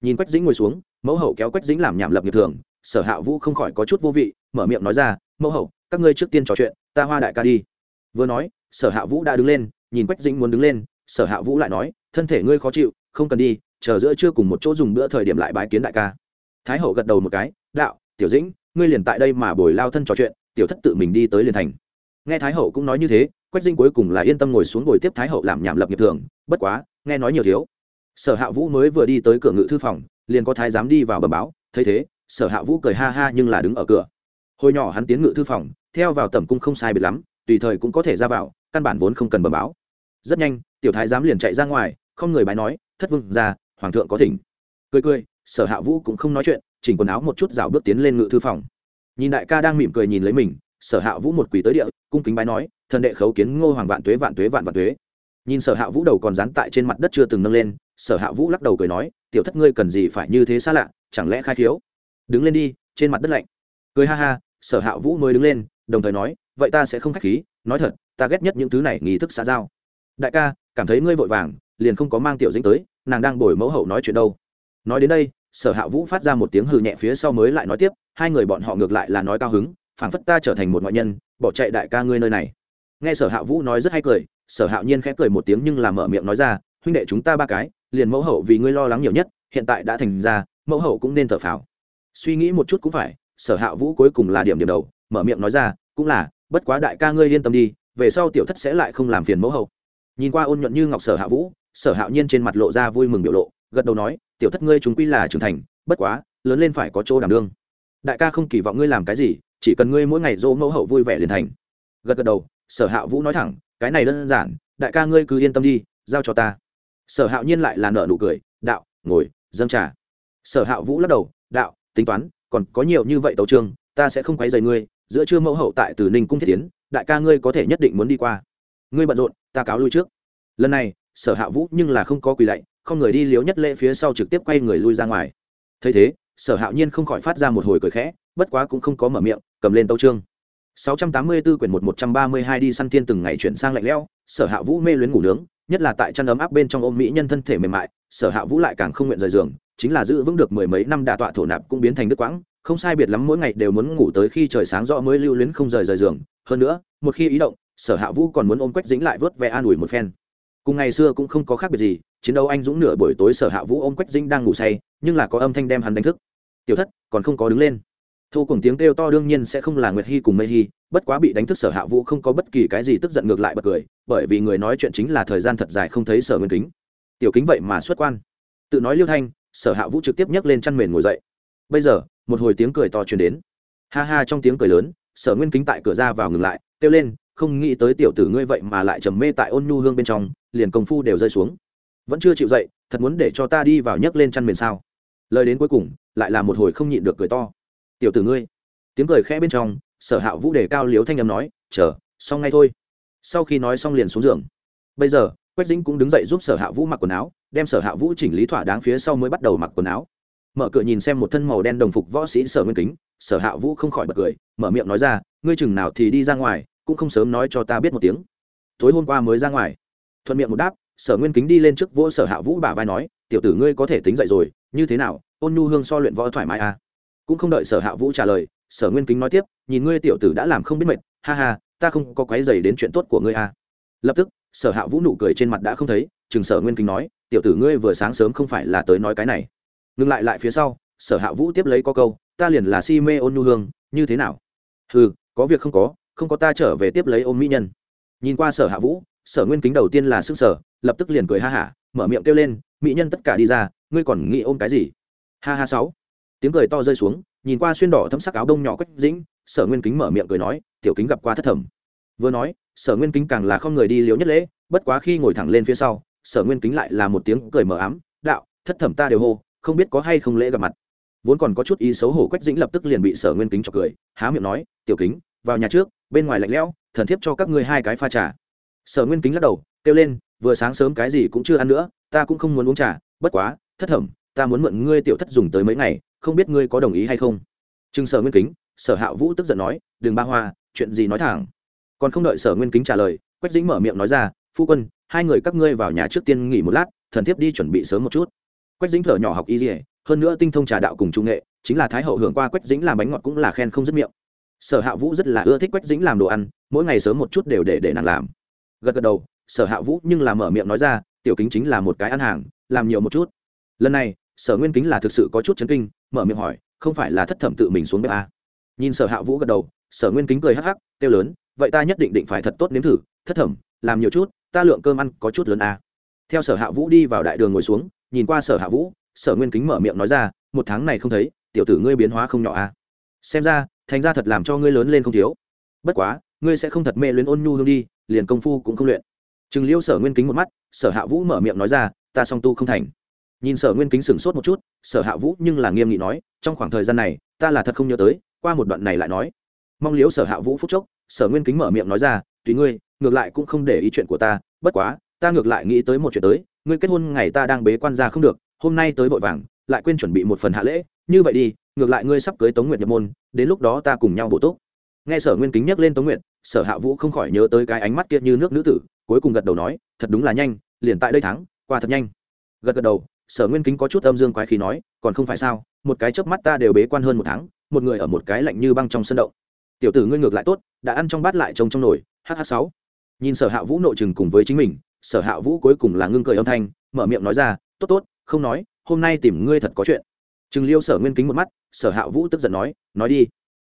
Nhìn quách dĩnh ngồi xuống, mẫu hậu kéo quách dĩnh làm nhảm lập nghiệp thường sở hạ vũ không khỏi có chút vô vị, mở miệng nói ra, mẫu hậu, các ngươi trước tiên trò chuyện, ta hoa đại ca đi. Vừa nói, sở hạ vũ đã đứng lên, nhìn quách dĩnh muốn đứng lên, sở hạ vũ lại nói, thân thể ngươi khó chịu, không cần đi, chờ giữa chưa cùng một chỗ dùng bữa thời điểm lại bái kiến đại ca. Thái hậu gật đầu một cái, đạo, tiểu dĩnh, ngươi liền tại đây mà bồi lao thân trò chuyện, tiểu thất tự mình đi tới liền thành. Nghe thái hậu cũng nói như thế, quách dinh cuối cùng là yên tâm ngồi xuống ngồi tiếp thái hậu làm nhảm lập nghiệp thường, bất quá, nghe nói nhiều thiếu. Sở hạ vũ mới vừa đi tới cửa ngự thư phòng, liền có thái giám đi vào bẩm báo, thấy thế sở hạ vũ cười ha ha nhưng là đứng ở cửa. Hồi nhỏ hắn tiến ngự thư phòng, theo vào tẩm cung không sai biệt lắm, tùy thời cũng có thể ra vào, căn bản vốn không cần bẩm báo. Rất nhanh, tiểu thái giám liền chạy ra ngoài, không người bái nói, thất vương ra hoàng thượng có thỉnh. Cười cười, sở hạ vũ cũng không nói chuyện, chỉnh quần áo một chút rào bước tiến lên ngự thư phòng. Nhìn đại ca đang mỉm cười nhìn lấy mình, sở hạ vũ một quỳ tới địa, cung kính bái nói, thần đệ khấu kiến ngô hoàng vạn tuế vạn tuế, vạn vạn tuế. Nhìn sở hạ vũ đầu còn dán tại trên mặt đất chưa từng nâng lên, sở hạ vũ lắc đầu cười nói, tiểu thất ngươi cần gì phải như thế xa lạ, chẳng lẽ khai thiếu đứng lên đi, trên mặt đất lạnh. Cười ha ha, sở hạ vũ mới đứng lên, đồng thời nói, vậy ta sẽ không khách khí, nói thật, ta ghét nhất những thứ này nghi thức xã giao. Đại ca, cảm thấy ngươi vội vàng, liền không có mang tiểu dính tới, nàng đang bồi mẫu hậu nói chuyện đâu. Nói đến đây, sở hạ vũ phát ra một tiếng hừ nhẹ phía sau mới lại nói tiếp, hai người bọn họ ngược lại là nói cao hứng, phảng phất ta trở thành một ngoại nhân, bỏ chạy đại ca ngươi nơi này. Nghe sở hạ vũ nói rất hay cười, sở hạ nhiên khẽ cười một tiếng nhưng làm mở miệng nói ra, huynh đệ chúng ta ba cái, liền mẫu hậu vì ngươi lo lắng nhiều nhất, hiện tại đã thành ra, mẫu hậu cũng nên thở phào suy nghĩ một chút cũng phải, sở hạ vũ cuối cùng là điểm điểm đầu, mở miệng nói ra, cũng là, bất quá đại ca ngươi yên tâm đi, về sau tiểu thất sẽ lại không làm phiền mẫu hậu. Nhìn qua ôn nhuận như ngọc sở hạ vũ, sở hạo nhiên trên mặt lộ ra vui mừng biểu lộ, gật đầu nói, tiểu thất ngươi chúng quy là trưởng thành, bất quá, lớn lên phải có chỗ đảm đương. Đại ca không kỳ vọng ngươi làm cái gì, chỉ cần ngươi mỗi ngày dỗ mẫu hậu vui vẻ liền thành. Gật gật đầu, sở hạ vũ nói thẳng, cái này đơn giản, đại ca ngươi cứ yên tâm đi, giao cho ta. Sở hạo nhiên lại là nợ nụ cười, đạo, ngồi, dâng trà. Sở hạ vũ lắc đầu, đạo tính toán còn có nhiều như vậy tấu trương ta sẽ không quấy rầy ngươi giữa trưa mẫu hậu tại từ ninh cung thiết tiến đại ca ngươi có thể nhất định muốn đi qua. Ngươi bận rộn ta cáo lui trước. Lần này sở hạ vũ nhưng là không có quỳ lạy không người đi liếu nhất lễ phía sau trực tiếp quay người lui ra ngoài. Thấy thế sở hạo nhiên không khỏi phát ra một hồi cười khẽ bất quá cũng không có mở miệng cầm lên tấu trương 684 quyển 1132 đi săn thiên từng ngày chuyển sang lạnh lẽo, Sở Hạ Vũ mê luyến ngủ nướng, nhất là tại chăn ấm áp bên trong ôm mỹ nhân thân thể mềm mại, Sở Hạ Vũ lại càng không nguyện rời giường, chính là giữ vững được mười mấy năm đả tọa thổ nạp cũng biến thành đứt quãng, không sai biệt lắm mỗi ngày đều muốn ngủ tới khi trời sáng rõ mới lưu luyến không rời rời giường, hơn nữa, một khi ý động, Sở Hạ Vũ còn muốn ôm Quách dính lại vớt vẻ an ủi một phen. Cùng ngày xưa cũng không có khác biệt gì, chiến đấu anh dũng nửa buổi tối Sở Hạ Vũ ôm Quách dính đang ngủ say, nhưng là có âm thanh đem hắn đánh thức. Tiểu thất, còn không có đứng lên thu cùng tiếng kêu to đương nhiên sẽ không là nguyệt hy cùng mây hy bất quá bị đánh thức sở hạ vũ không có bất kỳ cái gì tức giận ngược lại bật cười bởi vì người nói chuyện chính là thời gian thật dài không thấy sở nguyên kính tiểu kính vậy mà xuất quan tự nói liêu thanh sở hạ vũ trực tiếp nhấc lên chăn mền ngồi dậy. Bây giờ, một hồi tiếng cười to truyền đến. Ha ha, trong tiếng cười lớn, sở nguyên kính tại cửa ra vào ngừng lại, kêu lên, không nghĩ tới tiểu tử ngươi vậy mà lại trầm mê tại ôn nhu hương bên trong, liền công phu đều rơi xuống. Vẫn chưa chịu dậy, thật muốn để cho ta đi vào nhấc lên chăn mền sao? Lời đến cuối cùng, lại là một hồi không nhịn được cười to. Tiểu tử ngươi. Tiếng cười khẽ bên trong, sở hạ vũ đề cao liếu thanh â m nói, chờ, xong ngay thôi. Sau khi nói xong liền xuống giường. Bây giờ quách dĩnh cũng đứng dậy giúp sở hạ vũ mặc quần áo, đem sở hạ vũ chỉnh lý thỏa đáng phía sau mới bắt đầu mặc quần áo. Mở cửa nhìn xem một thân màu đen đồng phục võ sĩ sở nguyên kính, sở hạ vũ không khỏi bật cười, mở miệng nói ra, ngươi chừng nào thì đi ra ngoài, cũng không sớm nói cho ta biết một tiếng. Tối hôm qua mới ra ngoài. Thuận miệng một đáp, sở nguyên kính đi lên trước vỗ sở hạ vũ bà vai nói, tiểu tử ngươi có thể tính dậy rồi, như thế nào, ôn nhu hương so luyện võ thoải mái à? Cũng không đợi sở hạ vũ trả lời, sở nguyên kính nói tiếp, nhìn ngươi tiểu tử đã làm không biết mệt, ha ha, ta không có quái dày đến chuyện tốt của ngươi à lập tức, sở hạ vũ nụ cười trên mặt đã không thấy chừng sở nguyên kính nói, tiểu tử ngươi vừa sáng sớm không phải là tới nói cái này. Ngừng lại lại phía sau, sở hạ vũ tiếp lấy có câu, ta liền là si mê ôn nhu hương, như thế nào? Ừ có việc không có không có ta trở về tiếp lấy ôm mỹ nhân. Nhìn qua sở hạ vũ, sở nguyên kính đầu tiên là sức sở lập tức liền cười ha hả, mở miệng kêu lên, mỹ nhân tất cả đi ra, ngươi còn nghĩ ôm cái gì? Ha ha sáu. Tiếng cười to rơi xuống, nhìn qua xuyên đỏ thấm sắc áo đông nhỏ quách dĩnh, sở nguyên kính mở miệng cười nói, tiểu kính gặp qua thất thẩm. Vừa nói sở nguyên kính càng là không người đi liếu nhất lễ, bất quá khi ngồi thẳng lên phía sau, sở nguyên kính lại là một tiếng cười mờ ám, đạo, thất thẩm ta đều hô, không biết có hay không lễ gặp mặt. Vốn còn có chút ý xấu hổ quách dĩnh lập tức liền bị sở nguyên kính cho cười, há miệng nói, tiểu kính, vào nhà trước, bên ngoài lạnh lẽo, thần thiếp cho các ngươi hai cái pha trà. Sở nguyên kính lắc đầu, kêu lên, vừa sáng sớm cái gì cũng chưa ăn nữa, ta cũng không muốn uống trà, bất quá, thất thẩm, ta muốn mượn ngươi tiểu thất dùng tới mấy ngày, không biết ngươi có đồng ý hay không? Chừng sở nguyên kính, sở hạ vũ tức giận nói, đừng ba hoa, chuyện gì nói thẳng còn không đợi sở nguyên kính trả lời, quách dĩnh mở miệng nói ra, phu quân, hai người các ngươi vào nhà trước tiên nghỉ một lát, thần thiếp đi chuẩn bị sớm một chút. Quách dĩnh thở nhỏ học y dỉa hơn nữa tinh thông trà đạo cùng trung nghệ, chính là thái hậu hưởng qua quách dĩnh làm bánh ngọt cũng là khen không dứt miệng. Sở hạ vũ rất là ưa thích quách dĩnh làm đồ ăn, mỗi ngày sớm một chút đều để để nàng làm. Gật gật đầu, sở hạ vũ nhưng là mở miệng nói ra, tiểu kính chính là một cái ăn hàng, làm nhiều một chút. Lần này, sở nguyên kính là thực sự có chút chấn kinh, mở miệng hỏi, không phải là thất thẩm tự mình xuống bếp à. nhìn sở hạ vũ gật đầu sở nguyên kính cười hắc hắc, kêu lớn, vậy ta nhất định định phải thật tốt nếm thử, thất thẩm, làm nhiều chút, ta lượng cơm ăn có chút lớn à. theo sở hạ vũ đi vào đại đường ngồi xuống, nhìn qua sở hạ vũ, sở nguyên kính mở miệng nói ra, một tháng này không thấy, tiểu tử ngươi biến hóa không nhỏ à. xem ra, thành ra thật làm cho ngươi lớn lên không thiếu bất quá, ngươi sẽ không thật mê luyến ôn nhu hương đi, liền công phu cũng không luyện chừng liêu sở nguyên kính một mắt, sở hạ vũ mở miệng nói ra, ta song tu không thành nhìn sở nguyên kính sửng sốt một chút, sở hạ vũ nhưng là nghiêm nghị nói, trong khoảng thời gian này, ta là thật không nhớ tới, qua một đoạn này lại nói mong liếu sở hạ vũ phúc chốc, sở nguyên kính mở miệng nói ra, tùy ngươi, ngược lại cũng không để ý chuyện của ta, bất quá, ta ngược lại nghĩ tới một chuyện tới, ngươi kết hôn ngày ta đang bế quan ra không được, hôm nay tới vội vàng, lại quên chuẩn bị một phần hạ lễ, như vậy đi, ngược lại ngươi sắp cưới tống nguyệt nhập môn, đến lúc đó ta cùng nhau bổ túc. Nghe sở nguyên kính nhắc lên tống nguyệt, sở hạ vũ không khỏi nhớ tới cái ánh mắt kia như nước nữ tử, cuối cùng gật đầu nói, thật đúng là nhanh, liền tại đây thắng, qua thật nhanh. Gật gật đầu, sở nguyên kính có chút âm dương quái khí nói, còn không phải sao, một cái chớp mắt ta đều bế quan hơn một tháng, một người ở một cái lạnh như băng trong sân động tiểu tử ngươi ngược lại tốt, đã ăn trong bát lại trông trong nồi hh sáu. Nhìn sở hạ vũ nội chừng cùng với chính mình, sở hạ vũ cuối cùng là ngưng cười âm thanh, mở miệng nói ra, tốt tốt, không nói, hôm nay tìm ngươi thật có chuyện. Chừng liêu sở nguyên kính một mắt, sở hạ vũ tức giận nói nói đi.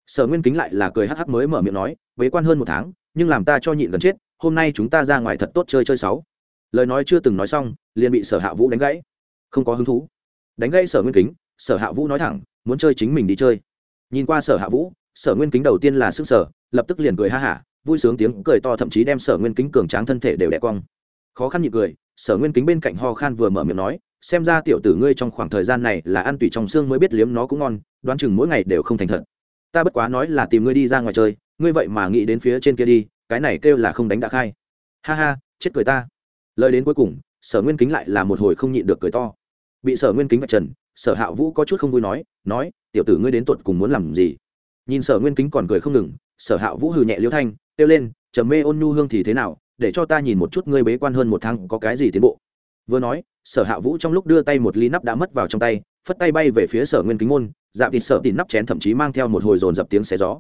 Sở nguyên kính lại là cười hh mới mở miệng nói, bế quan hơn một tháng, nhưng làm ta cho nhịn gần chết, hôm nay chúng ta ra ngoài thật tốt chơi chơi sáu. Lời nói chưa từng nói xong, liền bị sở hạ vũ đánh gãy. Không có hứng thú. Đánh gãy sở nguyên kính, sở hạ vũ nói thẳng, muốn chơi chính mình đi chơi. Nhìn qua sở hạ vũ sở nguyên kính đầu tiên là sức sở, lập tức liền cười ha hả, vui sướng tiếng cười to thậm chí đem sở nguyên kính cường tráng thân thể đều đẻ cong. Khó khăn nhị cười, sở nguyên kính bên cạnh ho khan vừa mở miệng nói, xem ra tiểu tử ngươi trong khoảng thời gian này là ăn tủy trong xương mới biết liếm nó cũng ngon, đoán chừng mỗi ngày đều không thành thật. Ta bất quá nói là tìm ngươi đi ra ngoài chơi, ngươi vậy mà nghĩ đến phía trên kia đi, cái này kêu là không đánh đã khai. Ha ha, chết cười ta. Lời đến cuối cùng, sở nguyên kính lại là một hồi không nhịn được cười to. Bị sở nguyên kính vạch trần, sở hạ vũ có chút không vui nói nói, tiểu tử ngươi đến tuột cùng muốn làm gì? Nhìn sở nguyên kính còn cười không ngừng, sở hạ vũ hừ nhẹ liêu thanh, kêu lên, trầm mê ôn nhu hương thì thế nào, để cho ta nhìn một chút ngươi bế quan hơn một tháng có cái gì tiến bộ. Vừa nói, sở hạ vũ trong lúc đưa tay một ly nắp đã mất vào trong tay, phất tay bay về phía sở nguyên kính môn dạ thịt sở tìm nắp chén thậm chí mang theo một hồi dồn dập tiếng xé gió.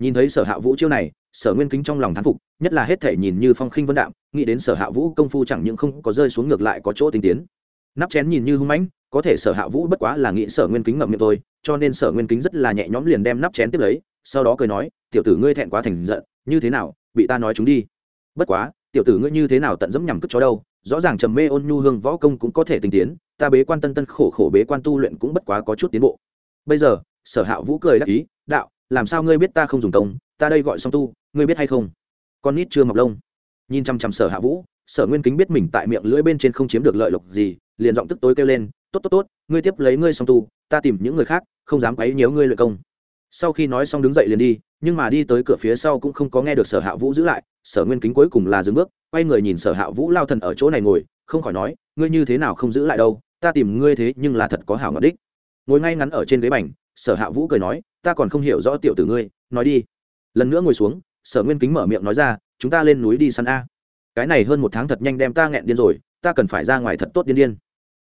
Nhìn thấy sở hạ vũ chiêu này, sở nguyên kính trong lòng thán phục, nhất là hết thể nhìn như phong khinh vân đạm, nghĩ đến sở hạ vũ công phu chẳng những không có rơi xuống ngược lại có chỗ tinh tiến. Nắp chén nhìn như hung mãnh có thể sở hạ vũ bất quá là nghĩ sở nguyên kính ngậm miệng thôi, cho nên sở nguyên kính rất là nhẹ nhõm liền đem nắp chén tiếp lấy, sau đó cười nói, tiểu tử ngươi thẹn quá thành giận, như thế nào, bị ta nói chúng đi. Bất quá, tiểu tử ngươi như thế nào tận dẫm nhằm cất chó đâu, rõ ràng trầm mê ôn nhu hương võ công cũng có thể tinh tiến, ta bế quan tân tân khổ khổ bế quan tu luyện cũng bất quá có chút tiến bộ. Bây giờ, sở hạ vũ cười đáp ý, đạo, làm sao ngươi biết ta không dùng công ta đây gọi xong tu, ngươi biết hay không? Con nít chưa mọc lông. Nhìn chăm chăm sở hạ vũ sở nguyên kính biết mình tại miệng lưỡi bên trên không chiếm được lợi lộc gì, liền giọng tức tối kêu lên, tốt tốt tốt, ngươi tiếp lấy ngươi xong tu, ta tìm những người khác, không dám quấy nhớ ngươi lợi công. Sau khi nói xong đứng dậy liền đi, nhưng mà đi tới cửa phía sau cũng không có nghe được sở hạ vũ giữ lại, sở nguyên kính cuối cùng là dừng bước, quay người nhìn sở hạ vũ lao thần ở chỗ này ngồi, không khỏi nói, ngươi như thế nào không giữ lại đâu, ta tìm ngươi thế nhưng là thật có hảo ngọt đích. Ngồi ngay ngắn ở trên ghế bành, sở hạ vũ cười nói, ta còn không hiểu rõ tiểu tử ngươi, nói đi. Lần nữa ngồi xuống, sở nguyên kính mở miệng nói ra, chúng ta lên núi đi săn a cái này hơn một tháng thật nhanh đem ta nghẹn điên rồi, ta cần phải ra ngoài thật tốt điên điên.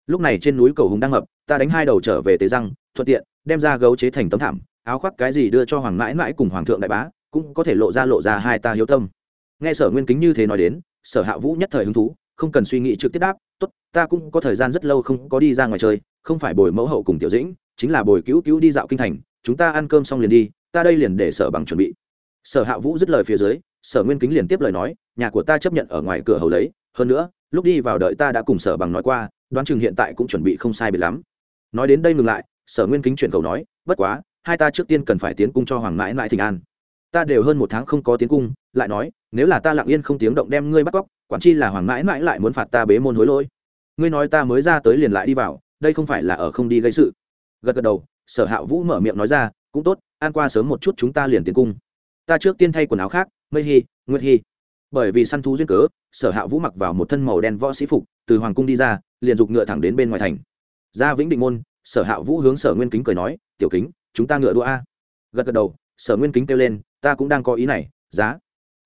Lúc này trên núi cầu hùng đang ngập, ta đánh hai đầu trở về tế răng, thuận tiện, đem ra gấu chế thành tấm thảm, áo khoác cái gì đưa cho hoàng mãi mãi cùng hoàng thượng đại bá, cũng có thể lộ ra lộ ra hai ta hiếu tâm. Nghe sở nguyên kính như thế nói đến, sở hạ vũ nhất thời hứng thú, không cần suy nghĩ trực tiếp đáp, tốt, ta cũng có thời gian rất lâu không có đi ra ngoài chơi, không phải bồi mẫu hậu cùng tiểu dĩnh, chính là bồi cứu cứu đi dạo kinh thành, chúng ta ăn cơm xong liền đi, ta đây liền để sở bằng chuẩn bị. Sở hạ vũ dứt lời phía dưới sở nguyên kính liền tiếp lời nói, nhà của ta chấp nhận ở ngoài cửa hầu lấy, hơn nữa, lúc đi vào đợi ta đã cùng sở bằng nói qua, đoán chừng hiện tại cũng chuẩn bị không sai biệt lắm. Nói đến đây ngừng lại, sở nguyên kính chuyển cầu nói, bất quá, hai ta trước tiên cần phải tiến cung cho hoàng mãi mãi thịnh an. Ta đều hơn một tháng không có tiến cung, lại nói, nếu là ta lặng yên không tiếng động đem ngươi bắt cóc, quản chi là hoàng mãi mãi lại muốn phạt ta bế môn hối lỗi. Ngươi nói ta mới ra tới liền lại đi vào, đây không phải là ở không đi gây sự. Gật gật đầu, sở hạ vũ mở miệng nói ra, cũng tốt, ăn qua sớm một chút chúng ta liền tiến cung. Ta trước tiên thay quần áo khác mây hy nguyệt hy bởi vì săn thú duyên cớ, sở hạ vũ mặc vào một thân màu đen võ sĩ phục, từ hoàng cung đi ra, liền giục ngựa thẳng đến bên ngoài thành. Ra vĩnh định môn, sở hạ vũ hướng sở nguyên kính cười nói, tiểu kính, chúng ta ngựa đua a. Gật gật đầu, sở nguyên kính kêu lên, ta cũng đang có ý này, giá.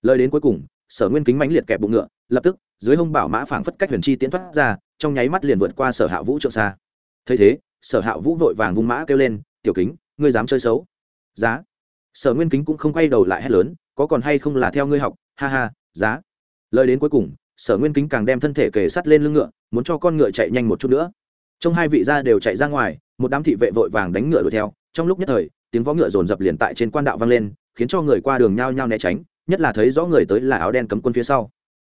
Lời đến cuối cùng, sở nguyên kính mãnh liệt kẹp bụng ngựa, lập tức, dưới hông bảo mã phảng phất cách huyền chi tiến thoát ra, trong nháy mắt liền vượt qua sở hạ vũ trượng xa. Thấy thế, sở hạ vũ vội vàng vung mã kêu lên, tiểu kính, ngươi dám chơi xấu. Giá. Sở nguyên kính cũng không quay đầu lại hét lớn có còn hay không là theo ngươi học, ha ha, giá. Lời đến cuối cùng, sở nguyên kính càng đem thân thể kề sắt lên lưng ngựa, muốn cho con ngựa chạy nhanh một chút nữa. Trong hai vị gia đều chạy ra ngoài, một đám thị vệ vội vàng đánh ngựa đuổi theo. Trong lúc nhất thời, tiếng võ ngựa dồn dập liền tại trên quan đạo vang lên, khiến cho người qua đường nhao nhao né tránh, nhất là thấy rõ người tới là áo đen cấm quân phía sau.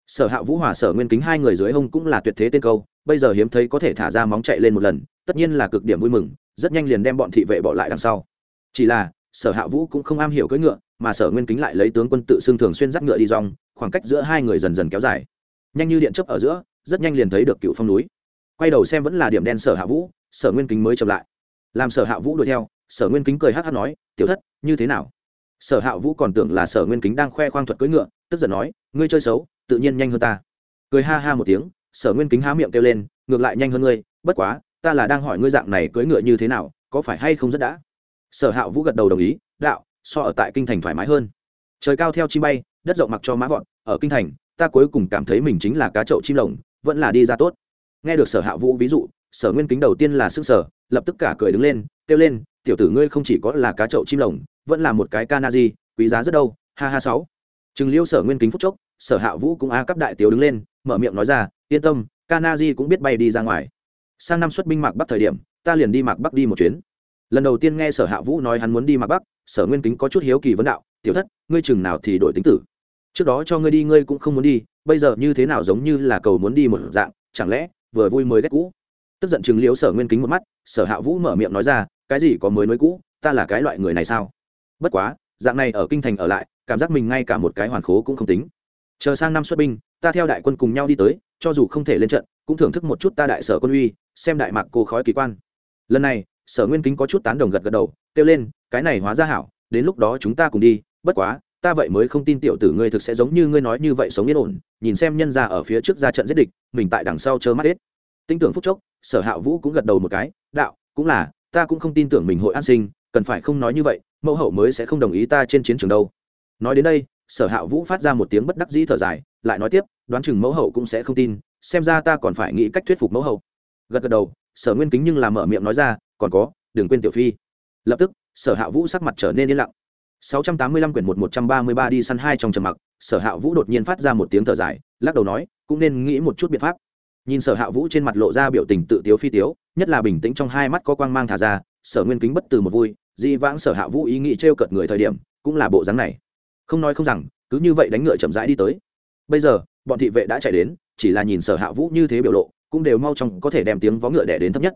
Sở hạ vũ hòa, sở nguyên kính hai người dưới hông cũng là tuyệt thế tên câu, bây giờ hiếm thấy có thể thả ra móng chạy lên một lần, tất nhiên là cực điểm vui mừng, rất nhanh liền đem bọn thị vệ bỏ lại đằng sau. Chỉ là, sở hạ vũ cũng không am hiểu cưỡi ngựa mà sở nguyên kính lại lấy tướng quân tự xưng thường xuyên dắt ngựa đi rong, khoảng cách giữa hai người dần dần kéo dài. Nhanh như điện chấp ở giữa, rất nhanh liền thấy được cựu phong núi. Quay đầu xem vẫn là điểm đen sở hạ vũ, sở nguyên kính mới chậm lại. Làm sở hạ vũ đuổi theo, sở nguyên kính cười hát hát nói, tiểu thất, như thế nào? Sở hạ vũ còn tưởng là sở nguyên kính đang khoe khoang thuật cưỡi ngựa, tức giận nói, ngươi chơi xấu, tự nhiên nhanh hơn ta. Cười ha ha một tiếng, sở nguyên kính há miệng kêu lên, ngược lại nhanh hơn ngươi, bất quá, ta là đang hỏi ngươi dạng này cưỡi ngựa như thế nào, có phải hay không rất đã? Sở hạ vũ gật đầu đồng ý, đạo so ở tại kinh thành thoải mái hơn. Trời cao theo chim bay, đất rộng mặc cho mã vọn ở kinh thành, ta cuối cùng cảm thấy mình chính là cá chậu chim lồng, vẫn là đi ra tốt. Nghe được sở hạ vũ ví dụ, sở nguyên kính đầu tiên là sức sở, lập tức cả cười đứng lên, kêu lên, tiểu tử ngươi không chỉ có là cá chậu chim lồng, vẫn là một cái ca na di, quý giá rất đâu, ha ha sáu. Chừng liêu sở nguyên kính phúc chốc, sở hạ vũ cũng a cấp đại tiểu đứng lên, mở miệng nói ra, yên tâm, ca na di cũng biết bay đi ra ngoài. Sang năm xuất binh mạc bắc thời điểm, ta liền đi mạc bắc đi một chuyến lần đầu tiên nghe sở hạ vũ nói hắn muốn đi mạc bắc, sở nguyên kính có chút hiếu kỳ vấn đạo, tiểu thất, ngươi chừng nào thì đổi tính tử? Trước đó cho ngươi đi, ngươi cũng không muốn đi, bây giờ như thế nào giống như là cầu muốn đi một dạng, chẳng lẽ vừa vui mới ghét cũ? Tức giận chừng liếu sở nguyên kính một mắt, sở hạ vũ mở miệng nói ra, cái gì có mới mới cũ, ta là cái loại người này sao? Bất quá, dạng này ở kinh thành ở lại, cảm giác mình ngay cả một cái hoàn khố cũng không tính. Chờ sang năm xuất binh, ta theo đại quân cùng nhau đi tới, cho dù không thể lên trận, cũng thưởng thức một chút ta đại sở quân uy, xem đại mạc cô khói kỳ quan. Lần này sở nguyên kính có chút tán đồng gật gật đầu, kêu lên, cái này hóa ra hảo, đến lúc đó chúng ta cùng đi, bất quá, ta vậy mới không tin tiểu tử ngươi thực sẽ giống như ngươi nói như vậy sống yên ổn, nhìn xem nhân ra ở phía trước ra trận giết địch, mình tại đằng sau chớ mắt hết. Tin tưởng phúc chốc, sở hạ vũ cũng gật đầu một cái, đạo, cũng là, ta cũng không tin tưởng mình hội an sinh, cần phải không nói như vậy, mẫu hậu mới sẽ không đồng ý ta trên chiến trường đâu. Nói đến đây, sở hạ vũ phát ra một tiếng bất đắc dĩ thở dài, lại nói tiếp, đoán chừng mẫu hậu cũng sẽ không tin, xem ra ta còn phải nghĩ cách thuyết phục mẫu hậu. Gật gật đầu, sở nguyên kính nhưng làm mở miệng nói ra còn có đừng quên tiểu phi lập tức sở hạ vũ sắc mặt trở nên yên lặng 685 quyển 1133 đi săn hai trong trầm mặc, Sở Hạ Vũ đột nhiên phát ra một tiếng thở dài, lắc đầu nói, cũng nên nghĩ một chút biện pháp. Nhìn Sở Hạ Vũ trên mặt lộ ra biểu tình tự tiếu phi tiếu, nhất là bình tĩnh trong hai mắt có quang mang thả ra, Sở Nguyên Kính bất từ một vui, di vãng Sở Hạ Vũ ý nghĩ trêu cợt người thời điểm, cũng là bộ dáng này. Không nói không rằng, cứ như vậy đánh ngựa chậm rãi đi tới. Bây giờ, bọn thị vệ đã chạy đến, chỉ là nhìn Sở Hạ Vũ như thế biểu lộ, cũng đều mau chóng có thể đem tiếng vó ngựa đẻ đến thấp nhất.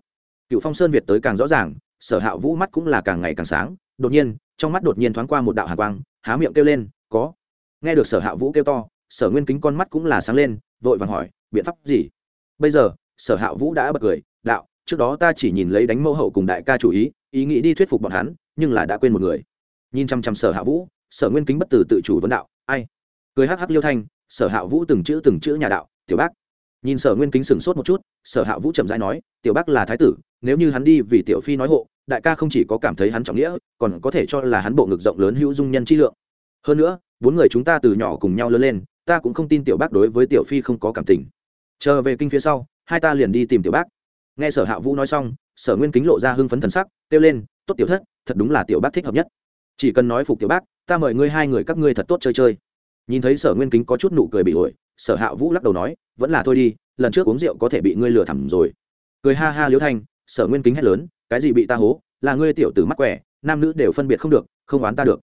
Cựu Phong Sơn Việt tới càng rõ ràng, Sở Hạ Vũ mắt cũng là càng ngày càng sáng, đột nhiên, trong mắt đột nhiên thoáng qua một đạo hạ quang há miệng kêu lên có. Nghe được sở hạ vũ kêu to sở nguyên kính con mắt cũng là sáng lên vội vàng hỏi biện pháp gì? Bây giờ sở hạ vũ đã bật cười đạo trước đó ta chỉ nhìn lấy đánh mẫu hậu cùng đại ca chủ ý ý nghĩ đi thuyết phục bọn hắn nhưng là đã quên một người. Nhìn chăm chăm sở hạ vũ sở nguyên kính bất tử tự chủ vấn đạo ai? Cười hắc hắc liêu thanh sở hạ vũ từng chữ từng chữ nhà đạo tiểu bác. Nhìn sở nguyên kính sửng sốt một chút sở hạ vũ chậm rãi nói tiểu bác là thái tử, nếu như hắn đi vì tiểu phi nói hộ, đại ca không chỉ có cảm thấy hắn trọng nghĩa, còn có thể cho là hắn bộ ngực rộng lớn hữu dung nhân trí lượng. Hơn nữa, bốn người chúng ta từ nhỏ cùng nhau lớn lên, ta cũng không tin tiểu bác đối với tiểu phi không có cảm tình. Chờ về kinh phía sau, hai ta liền đi tìm tiểu bác. Nghe sở hạ vũ nói xong, sở nguyên kính lộ ra hưng phấn thần sắc, kêu lên, tốt tiểu thất, thật đúng là tiểu bác thích hợp nhất. Chỉ cần nói phục tiểu bác, ta mời ngươi hai người các ngươi thật tốt chơi chơi. Nhìn thấy sở nguyên kính có chút nụ cười bị ổi, sở hạ vũ lắc đầu nói, vẫn là thôi đi, lần trước uống rượu có thể bị ngươi lừa thẳm rồi cười ha ha liễu thanh, sở nguyên kính hét lớn, cái gì bị ta hố, là ngươi tiểu tử mắc quẻ, nam nữ đều phân biệt không được, không oán ta được.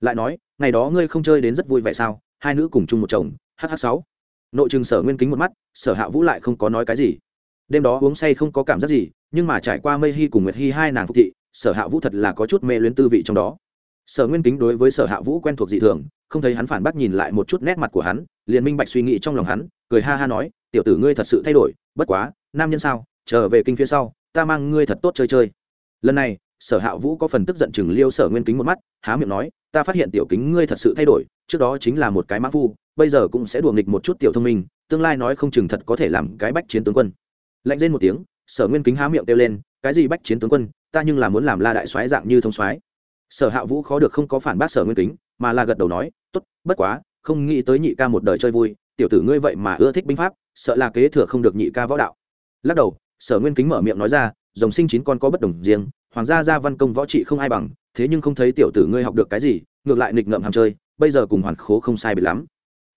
Lại nói, ngày đó ngươi không chơi đến rất vui vẻ sao, hai nữ cùng chung một chồng hh sáu. Nội trường sở nguyên kính một mắt, sở hạ vũ lại không có nói cái gì. Đêm đó uống say không có cảm giác gì, nhưng mà trải qua mây hy cùng nguyệt hy hai nàng phục thị, sở hạ vũ thật là có chút mê luyến tư vị trong đó. Sở nguyên kính đối với sở hạ vũ quen thuộc dị thường, không thấy hắn phản bác nhìn lại một chút nét mặt của hắn, liền minh bạch suy nghĩ trong lòng hắn, cười ha ha nói, tiểu tử ngươi thật sự thay đổi, bất quá, nam nhân sao trở về kinh phía sau, ta mang ngươi thật tốt chơi chơi. Lần này, sở hạ vũ có phần tức giận chừng liêu sở nguyên kính một mắt, há miệng nói, ta phát hiện tiểu kính ngươi thật sự thay đổi, trước đó chính là một cái mã phu, bây giờ cũng sẽ đùa nghịch một chút tiểu thông minh, tương lai nói không chừng thật có thể làm cái bách chiến tướng quân. Lạnh lên một tiếng, sở nguyên kính há miệng kêu lên, cái gì bách chiến tướng quân, ta nhưng là muốn làm la đại soái dạng như thông soái. Sở hạ vũ khó được không có phản bác sở nguyên kính, mà là gật đầu nói, tốt, bất quá, không nghĩ tới nhị ca một đời chơi vui, tiểu tử ngươi vậy mà ưa thích binh pháp, sợ là kế thừa không được nhị ca võ đạo. Lắc đầu sở nguyên kính mở miệng nói ra dòng sinh chín con có bất đồng riêng, hoàng gia gia văn công võ trị không ai bằng, thế nhưng không thấy tiểu tử ngươi học được cái gì, ngược lại nghịch ngợm ham chơi, bây giờ cùng hoàn khố không sai biệt lắm.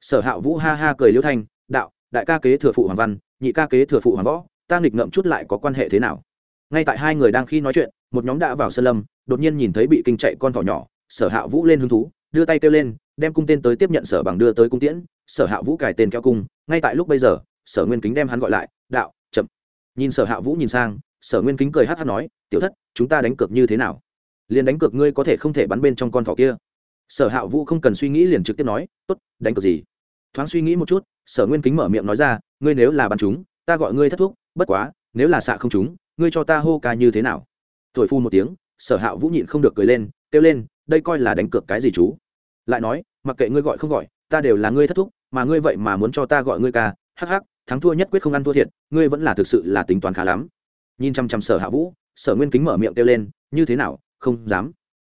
Sở hạ vũ ha ha cười liễu thanh, đạo, đại ca kế thừa phụ hoàng văn, nhị ca kế thừa phụ hoàng võ, ta nghịch ngợm chút lại có quan hệ thế nào? Ngay tại hai người đang khi nói chuyện, một nhóm đã vào sân lâm, đột nhiên nhìn thấy bị kinh chạy con thỏ nhỏ, sở hạ vũ lên hứng thú, đưa tay kêu lên, đem cung tên tới tiếp nhận sở bằng đưa tới cung tiễn, sở hạ vũ cài tên keo cung, ngay tại lúc bây giờ, sở nguyên kính đem hắn gọi lại, đạo nhìn sở hạ vũ nhìn sang, sở nguyên kính cười hát hát nói, tiểu thất, chúng ta đánh cược như thế nào? Liền đánh cược ngươi có thể không thể bắn bên trong con thỏ kia. Sở hạ vũ không cần suy nghĩ liền trực tiếp nói, tốt, đánh cược gì? Thoáng suy nghĩ một chút, sở nguyên kính mở miệng nói ra, ngươi nếu là bắn chúng, ta gọi ngươi thất thúc, bất quá, nếu là xạ không chúng, ngươi cho ta hô ca như thế nào? Thổi phu một tiếng, sở hạ vũ nhịn không được cười lên, kêu lên, đây coi là đánh cược cái gì chú? Lại nói, mặc kệ ngươi gọi không gọi, ta đều là ngươi thất thúc, mà ngươi vậy mà muốn cho ta gọi ngươi ca, hắc hắc thắng thua nhất quyết không ăn thua thiệt, ngươi vẫn là thực sự là tính toán khá lắm. Nhìn chăm chăm sở hạ vũ, sở nguyên kính mở miệng kêu lên, như thế nào, không dám.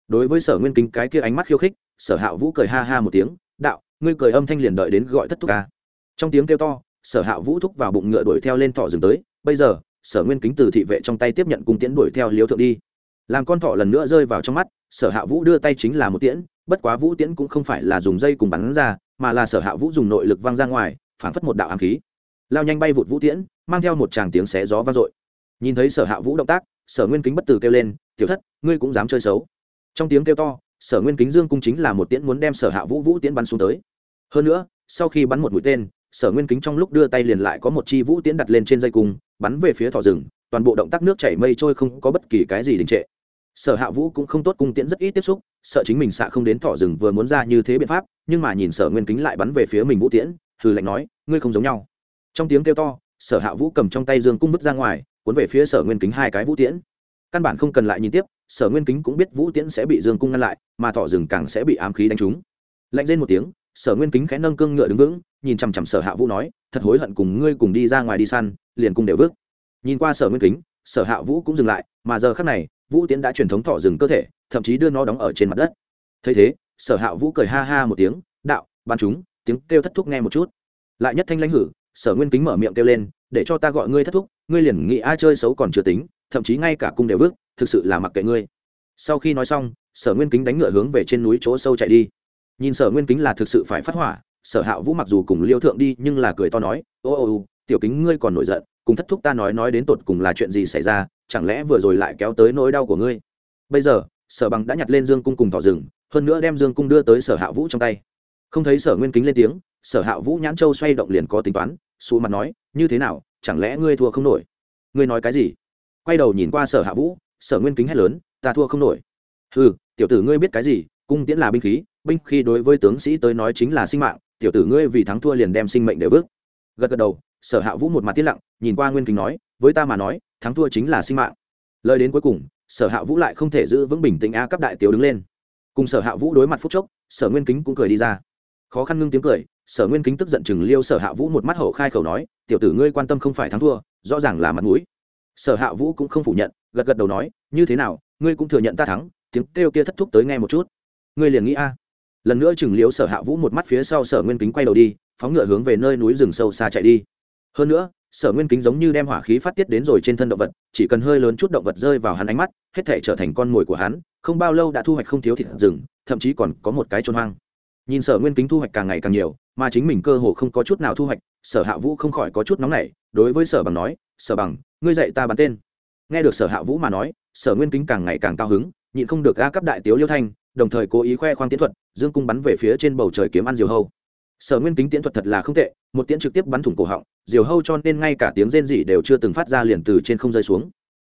Đối với sở nguyên kính cái kia ánh mắt khiêu khích, sở hạ vũ cười ha ha một tiếng, đạo, ngươi cười âm thanh liền đợi đến gọi thất thúc ca. Trong tiếng kêu to, sở hạ vũ thúc vào bụng ngựa đuổi theo lên thọ dừng tới, bây giờ, sở nguyên kính từ thị vệ trong tay tiếp nhận cung tiễn đuổi theo liếu thượng đi. Làm con thọ lần nữa rơi vào trong mắt, sở hạ vũ đưa tay chính là một tiễn, bất quá vũ tiễn cũng không phải là dùng dây cùng bắn ra, mà là sở hạ vũ dùng nội lực văng ra ngoài phảng phất một đạo ám khí lao nhanh bay vụt vũ tiễn, mang theo một tràng tiếng xé gió vang dội. Nhìn thấy sở hạ vũ động tác, sở nguyên kính bất từ kêu lên, tiểu thất, ngươi cũng dám chơi xấu. Trong tiếng kêu to, sở nguyên kính dương cung chính là một tiễn muốn đem sở hạ vũ vũ tiễn bắn xuống tới. Hơn nữa, sau khi bắn một mũi tên, sở nguyên kính trong lúc đưa tay liền lại có một chi vũ tiễn đặt lên trên dây cung, bắn về phía thỏ rừng, toàn bộ động tác nước chảy mây trôi không có bất kỳ cái gì đình trệ. Sở hạ vũ cũng không tốt cung tiễn rất ít tiếp xúc, sợ chính mình xạ không đến thỏ rừng vừa muốn ra như thế biện pháp, nhưng mà nhìn sở nguyên kính lại bắn về phía mình vũ tiễn, hừ lạnh nói, ngươi không giống nhau trong tiếng kêu to, sở hạ vũ cầm trong tay dương cung vứt ra ngoài, cuốn về phía sở nguyên kính hai cái vũ tiễn. Căn bản không cần lại nhìn tiếp, sở nguyên kính cũng biết vũ tiễn sẽ bị dương cung ngăn lại, mà thọ rừng càng sẽ bị ám khí đánh trúng. Lạnh lên một tiếng, sở nguyên kính khẽ nâng cương ngựa đứng vững, nhìn chằm chằm sở hạ vũ nói, thật hối hận cùng ngươi cùng đi ra ngoài đi săn, liền cùng đều vứt. nhìn qua sở nguyên kính, sở hạ vũ cũng dừng lại, mà giờ khác này, vũ tiễn đã truyền thống thọ rừng cơ thể, thậm chí đưa nó đóng ở trên mặt đất. Thấy thế, sở hạ vũ cười ha ha một tiếng, đạo, bắn chúng. Tiếng kêu thất thúc nghe một chút. Lại nhất thanh lãnh hử sở nguyên kính mở miệng kêu lên, để cho ta gọi ngươi thất thúc, ngươi liền nghĩ ai chơi xấu còn chưa tính, thậm chí ngay cả cung đều vứt, thực sự là mặc kệ ngươi. Sau khi nói xong, sở nguyên kính đánh ngựa hướng về trên núi chỗ sâu chạy đi. Nhìn sở nguyên kính là thực sự phải phát hỏa, sở hạ vũ mặc dù cùng liêu thượng đi, nhưng là cười to nói, ô ô ô, tiểu kính ngươi còn nổi giận, cùng thất thúc ta nói nói đến tột cùng là chuyện gì xảy ra, chẳng lẽ vừa rồi lại kéo tới nỗi đau của ngươi? Bây giờ, sở bằng đã nhặt lên dương cung cùng thỏ rừng, hơn nữa đem dương cung đưa tới sở hạ vũ trong tay. Không thấy sở nguyên kính lên tiếng sở hạ vũ nhãn châu xoay động liền có tính toán, xù mặt nói, như thế nào, chẳng lẽ ngươi thua không nổi? Ngươi nói cái gì? Quay đầu nhìn qua sở hạ vũ, sở nguyên kính hét lớn, ta thua không nổi. Ừ tiểu tử ngươi biết cái gì, cung tiễn là binh khí binh khí đối với tướng sĩ tới nói chính là sinh mạng, tiểu tử ngươi vì thắng thua liền đem sinh mệnh để vứt. Gật gật đầu, sở hạ vũ một mặt tiết lặng, nhìn qua nguyên kính nói, với ta mà nói, thắng thua chính là sinh mạng. Lời đến cuối cùng, sở hạ vũ lại không thể giữ vững bình tĩnh a cấp đại tiểu đứng lên. Cùng sở hạ vũ đối mặt phúc chốc, sở nguyên kính cũng cười đi ra. Khó khăn ngưng tiếng cười sở nguyên kính tức giận chừng liêu sở hạ vũ một mắt hậu khai khẩu nói, tiểu tử ngươi quan tâm không phải thắng thua, rõ ràng là mặt mũi. Sở hạ vũ cũng không phủ nhận, gật gật đầu nói, như thế nào, ngươi cũng thừa nhận ta thắng, tiếng kêu kia thất thúc tới nghe một chút. Ngươi liền nghĩ a? Lần nữa chừng liếu sở hạ vũ một mắt phía sau sở nguyên kính quay đầu đi, phóng ngựa hướng về nơi núi rừng sâu xa chạy đi. Hơn nữa, sở nguyên kính giống như đem hỏa khí phát tiết đến rồi trên thân động vật, chỉ cần hơi lớn chút động vật rơi vào hắn ánh mắt, hết thể trở thành con mồi của hắn, không bao lâu đã thu hoạch không thiếu thịt rừng, thậm chí còn có một cái trôn hoang. Nhìn sở nguyên kính thu hoạch càng ngày càng nhiều mà chính mình cơ hồ không có chút nào thu hoạch, sở hạ vũ không khỏi có chút nóng nảy, đối với sở bằng nói, sở bằng, ngươi dạy ta bắn tên. Nghe được sở hạ vũ mà nói, sở nguyên kính càng ngày càng cao hứng, nhịn không được a cấp đại tiếu liêu thanh, đồng thời cố ý khoe khoang tiến thuật, dương cung bắn về phía trên bầu trời kiếm ăn diều hâu. Sở nguyên kính tiễn thuật thật là không tệ, một tiễn trực tiếp bắn thủng cổ họng, diều hâu cho nên ngay cả tiếng rên rỉ đều chưa từng phát ra liền từ trên không rơi xuống.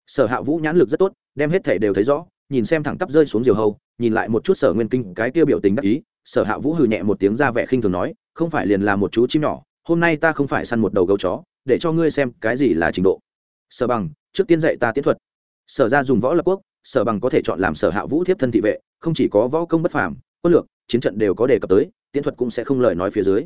Sở hạ vũ nhãn lực rất tốt, đem hết thể đều thấy rõ, nhìn xem thẳng tắp rơi xuống diều hâu, nhìn lại một chút sở nguyên kinh cái tiêu biểu tình đắc ý, sở hạ vũ hừ nhẹ một tiếng ra vẻ khinh thường nói không phải liền là một chú chim nhỏ, hôm nay ta không phải săn một đầu gấu chó, để cho ngươi xem cái gì là trình độ. Sở bằng, trước tiên dạy ta tiến thuật. Sở ra dùng võ lập quốc, sở bằng có thể chọn làm sở hạ vũ thiếp thân thị vệ, không chỉ có võ công bất phàm, quân lược, chiến trận đều có đề cập tới, tiến thuật cũng sẽ không lời nói phía dưới.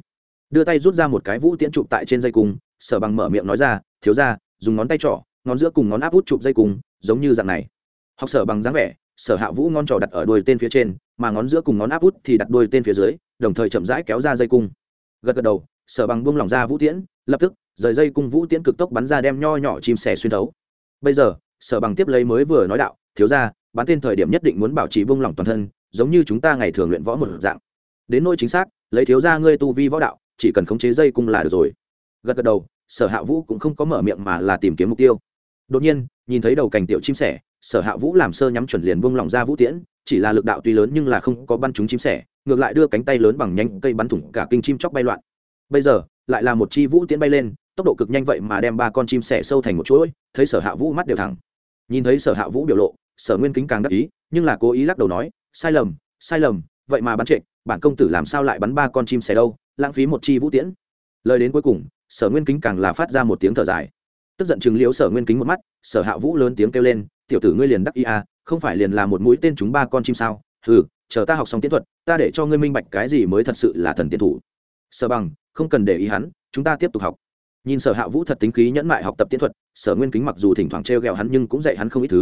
Đưa tay rút ra một cái vũ tiễn chụp tại trên dây cung, sở bằng mở miệng nói ra, thiếu ra dùng ngón tay trỏ, ngón giữa cùng ngón áp út chụp dây cung, giống như dạng này. Học sở bằng dáng vẻ, sở hạ vũ ngón trỏ đặt ở đuôi tên phía trên, mà ngón giữa cùng ngón áp út thì đặt đuôi tên phía dưới, đồng thời chậm rãi kéo ra dây cung gật gật đầu, sở bằng buông lỏng ra vũ tiễn, lập tức, rời dây cung vũ tiễn cực tốc bắn ra đem nho nhỏ chim sẻ xuyên thấu. Bây giờ, sở bằng tiếp lấy mới vừa nói đạo, thiếu ra bắn tên thời điểm nhất định muốn bảo trì buông lỏng toàn thân, giống như chúng ta ngày thường luyện võ một dạng. Đến nỗi chính xác, lấy thiếu ra ngươi tu vi võ đạo, chỉ cần khống chế dây cung là được rồi. Gật gật đầu, sở hạ vũ cũng không có mở miệng mà là tìm kiếm mục tiêu. Đột nhiên nhìn thấy đầu cành tiểu chim sẻ, sở hạ vũ làm sơ nhắm chuẩn liền buông lỏng ra vũ tiễn, chỉ là lực đạo tuy lớn nhưng là không có bắn trúng chim sẻ, ngược lại đưa cánh tay lớn bằng nhanh cây bắn thủng cả kinh chim chóc bay loạn. Bây giờ, lại là một chi vũ tiễn bay lên, tốc độ cực nhanh vậy mà đem ba con chim sẻ sâu thành một chuỗi, thấy sở hạ vũ mắt đều thẳng. Nhìn thấy sở hạ vũ biểu lộ, sở nguyên kính càng đắc ý, nhưng là cố ý lắc đầu nói, sai lầm sai lầm, vậy mà bắn trệ, bản công tử làm sao lại bắn ba con chim sẻ đâu, lãng phí một chi vũ tiễn. Lời đến cuối cùng, sở nguyên kính càng là phát ra một tiếng thở dài. Tức giận chừng liếu sở nguyên kính một mắt sở hạ vũ lớn tiếng kêu lên, tiểu tử ngươi liền đắc ý à không phải liền là một mũi tên chúng ba con chim sao? Ừ chờ ta học xong tiến thuật, ta để cho ngươi minh bạch cái gì mới thật sự là thần tiến thủ. Sở bằng, không cần để ý hắn, chúng ta tiếp tục học. Nhìn sở hạ vũ thật tính khí nhẫn mại học tập tiến thuật, sở nguyên kính mặc dù thỉnh thoảng t r e o g ẹ o hắn nhưng cũng dạy hắn không ít thứ.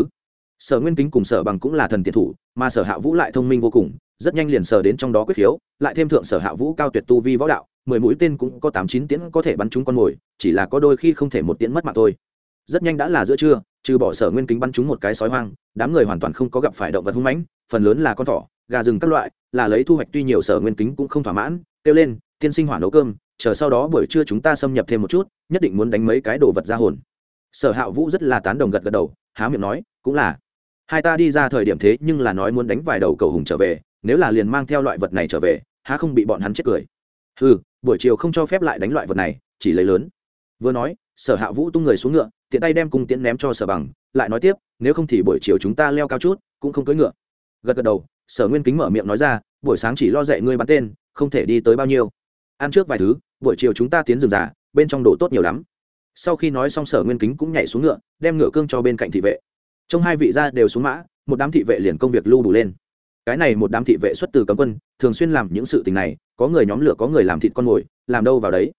Sở nguyên kính cùng sở bằng cũng là thần tiến thủ, mà sở hạ vũ lại thông minh vô cùng, rất nhanh liền sở đến trong đó quyết khiếu lại thêm thượng sở hạ vũ cao tuyệt tu vi võ đạo, mười mũi tên cũng có tám chín tiễn có thể bắn trúng con mồi, chỉ là có đôi khi không thể một tiễn mất mạng thôi rất nhanh đã là giữa trưa, trừ bỏ sở nguyên kính bắn trúng một cái sói hoang, đám người hoàn toàn không có gặp phải động vật hung mãnh, phần lớn là con thỏ, gà rừng các loại, là lấy thu hoạch tuy nhiều sở nguyên kính cũng không thỏa mãn, kêu lên, tiên sinh hỏa nấu cơm, chờ sau đó buổi trưa chúng ta xâm nhập thêm một chút, nhất định muốn đánh mấy cái đồ vật ra hồn. Sở hạ vũ rất là tán đồng gật gật đầu, há miệng nói, cũng là. Hai ta đi ra thời điểm thế nhưng là nói muốn đánh vài đầu cầu hùng trở về, nếu là liền mang theo loại vật này trở về, há không bị bọn hắn chết cười. Ừ buổi chiều không cho phép lại đánh loại vật này, chỉ lấy lớn. Vừa nói sở hạ vũ tung người xuống ngựa tiện tay đem cung tiễn ném cho sở bằng lại nói tiếp nếu không thì buổi chiều chúng ta leo cao chút cũng không cưỡi ngựa. Gật gật đầu sở nguyên kính mở miệng nói ra buổi sáng chỉ lo dạy ngươi bắn tên không thể đi tới bao nhiêu. Ăn trước vài thứ buổi chiều chúng ta tiến rừng giả, bên trong đồ tốt nhiều lắm. Sau khi nói xong sở nguyên kính cũng nhảy xuống ngựa đem ngựa cương cho bên cạnh thị vệ. Trong hai vị gia đều xuống mã một đám thị vệ liền công việc lưu đủ lên. Cái này một đám thị vệ xuất từ cấm quân thường xuyên làm những sự tình này có người nhóm lửa có người làm thịt con mồi làm đâu vào đấy.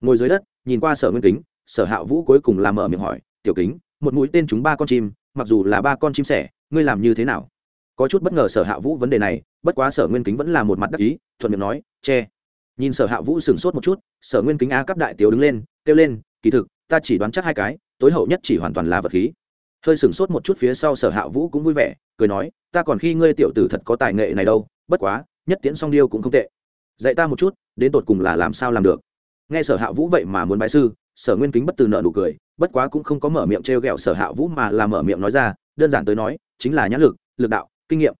Ngồi dưới đất nhìn qua sở nguyên kính sở hạ vũ cuối cùng làm mở miệng hỏi, tiểu kính, một mũi tên chúng ba con chim, mặc dù là ba con chim sẻ, ngươi làm như thế nào? Có chút bất ngờ sở hạ vũ vấn đề này, bất quá sở nguyên kính vẫn là một mặt đắc ý, thuận miệng nói, che. Nhìn sở hạ vũ sửng sốt một chút, sở nguyên kính a cấp đại tiểu đứng lên, kêu lên, kỳ thực, ta chỉ đoán chắc hai cái, tối hậu nhất chỉ hoàn toàn là vật khí. Hơi sửng sốt một chút phía sau sở hạ vũ cũng vui vẻ, cười nói, ta còn khi ngươi tiểu tử thật có tài nghệ này đâu, bất quá, nhất tiễn song điêu cũng không tệ. Dạy ta một chút, đến tột cùng là làm sao làm được? Nghe sở hạ vũ vậy mà muốn bãi sư sở nguyên kính bất từ nợ nụ cười, bất quá cũng không có mở miệng t r e o g ẹ o sở hạ vũ mà là mở miệng nói ra, đơn giản tới nói, chính là nhãn lực lực đạo, kinh nghiệm.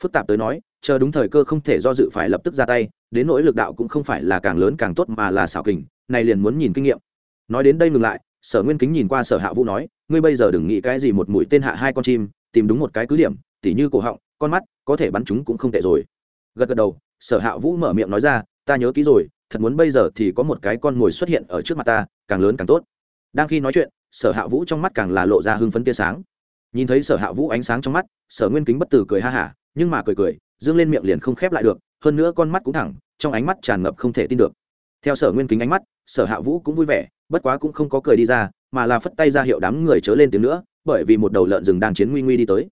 Phức tạp tới nói, chờ đúng thời cơ không thể do dự phải lập tức ra tay, đến nỗi lực đạo cũng không phải là càng lớn càng tốt mà là xảo kình, này liền muốn nhìn kinh nghiệm. Nói đến đây ngừng lại, sở nguyên kính nhìn qua sở hạ vũ nói, ngươi bây giờ đừng nghĩ cái gì một mũi tên hạ hai con chim, tìm đúng một cái cứ điểm, tỉ như cổ họng, con mắt, có thể bắn chúng cũng không tệ rồi. Gật gật đầu, sở hạ vũ mở miệng nói ra, ta nhớ kỹ rồi thật muốn bây giờ thì có một cái con mồi xuất hiện ở trước mặt ta, càng lớn càng tốt. Đang khi nói chuyện, sở hạ vũ trong mắt càng là lộ ra hưng phấn tia sáng. Nhìn thấy sở hạ vũ ánh sáng trong mắt, sở nguyên kính bất tử cười ha hả, nhưng mà cười cười, dương lên miệng liền không khép lại được, hơn nữa con mắt cũng thẳng, trong ánh mắt tràn ngập không thể tin được. Theo sở nguyên kính ánh mắt, sở hạ vũ cũng vui vẻ, bất quá cũng không có cười đi ra, mà là phất tay ra hiệu đám người chớ lên tiếng nữa, bởi vì một đầu lợn rừng đang chiến nguy nguy đi tới.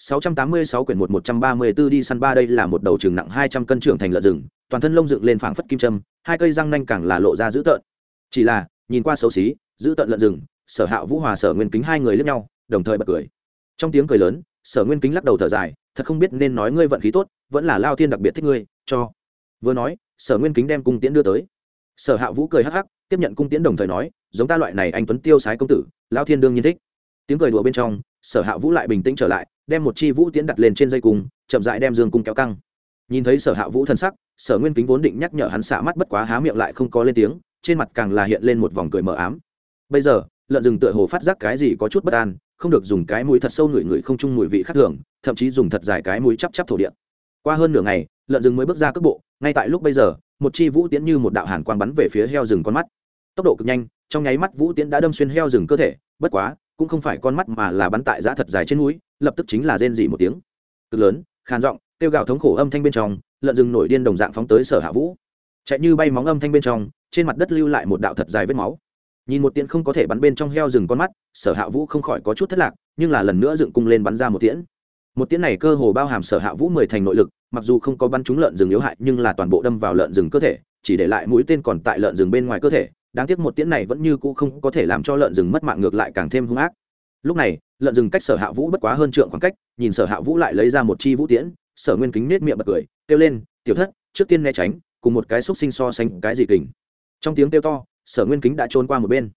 686 quyển 1 134 đi săn ba đây là một đầu trường nặng 200 cân trưởng thành lợn rừng, toàn thân lông dựng lên phảng phất kim châm, hai cây răng nanh càng là lộ ra dữ tợn. Chỉ là, nhìn qua xấu xí, dữ tợn lợn rừng, Sở Hạ Vũ Hòa Sở Nguyên Kính hai người liếc nhau, đồng thời bật cười. Trong tiếng cười lớn, Sở Nguyên Kính lắc đầu thở dài, thật không biết nên nói ngươi vận khí tốt vẫn là lao thiên đặc biệt thích ngươi cho vừa nói sở nguyên kính đem cung tiễn đưa tới sở hạ vũ cười hắc hắc tiếp nhận cung tiễn đồng thời nói giống ta loại này anh tuấn tiêu sái công tử lao thiên đương nhiên thích tiếng cười đùa bên trong sở hạ vũ lại bình tĩnh trở lại, đem một chi vũ tiễn đặt lên trên dây cung, chậm dại đem dương cung kéo căng. Nhìn thấy sở hạ vũ thân sắc, sở nguyên kính vốn định nhắc nhở hắn xả mắt bất quá há miệng lại không có lên tiếng, trên mặt càng là hiện lên một vòng cười mờ ám. Bây giờ, lợn rừng tựa hồ phát giác cái gì có chút bất an, không được dùng cái mũi thật sâu ngửi ngửi không chung mùi vị khác thường, thậm chí dùng thật dài cái mũi chắp chắp thổ địa. Qua hơn nửa ngày, lợn rừng mới bước ra cước bộ, ngay tại lúc bây giờ, một chi vũ tiễn như một đạo hàn quang bắn về phía heo rừng con mắt. Tốc độ cực nhanh, trong nháy mắt vũ tiễn đã đâm xuyên heo rừng cơ thể, bất quá cũng không phải con mắt mà là bắn tại giã thật dài trên núi, lập tức chính là rên dỉ một tiếng. Cực lớn, khàn giọng, kêu gào thống khổ âm thanh bên trong, lợn rừng nổi điên đồng dạng phóng tới sở hạ vũ. Chạy như bay móng âm thanh bên trong, trên mặt đất lưu lại một đạo thật dài vết máu. Nhìn một tiễn không có thể bắn bên trong heo rừng con mắt, sở hạ vũ không khỏi có chút thất lạc, nhưng là lần nữa dựng cung lên bắn ra một tiễn. Một tiễn này cơ hồ bao hàm sở hạ vũ mười thành nội lực, mặc dù không có bắn trúng lợn rừng yếu hại, nhưng là toàn bộ đâm vào lợn rừng cơ thể, chỉ để lại mũi tên còn tại lợn rừng bên ngoài cơ thể đáng tiếc một tiễn này vẫn như cũ không có thể làm cho lợn rừng mất mạng ngược lại càng thêm hung ác. Lúc này, lợn rừng cách sở hạ vũ bất quá hơn trượng khoảng cách, nhìn sở hạ vũ lại lấy ra một chi vũ tiễn, sở nguyên kính nết miệng bật cười, kêu lên, tiểu thất, trước tiên né tránh, cùng một cái xúc sinh so sánh cái gì kình. Trong tiếng kêu to, sở nguyên kính đã trốn qua một bên.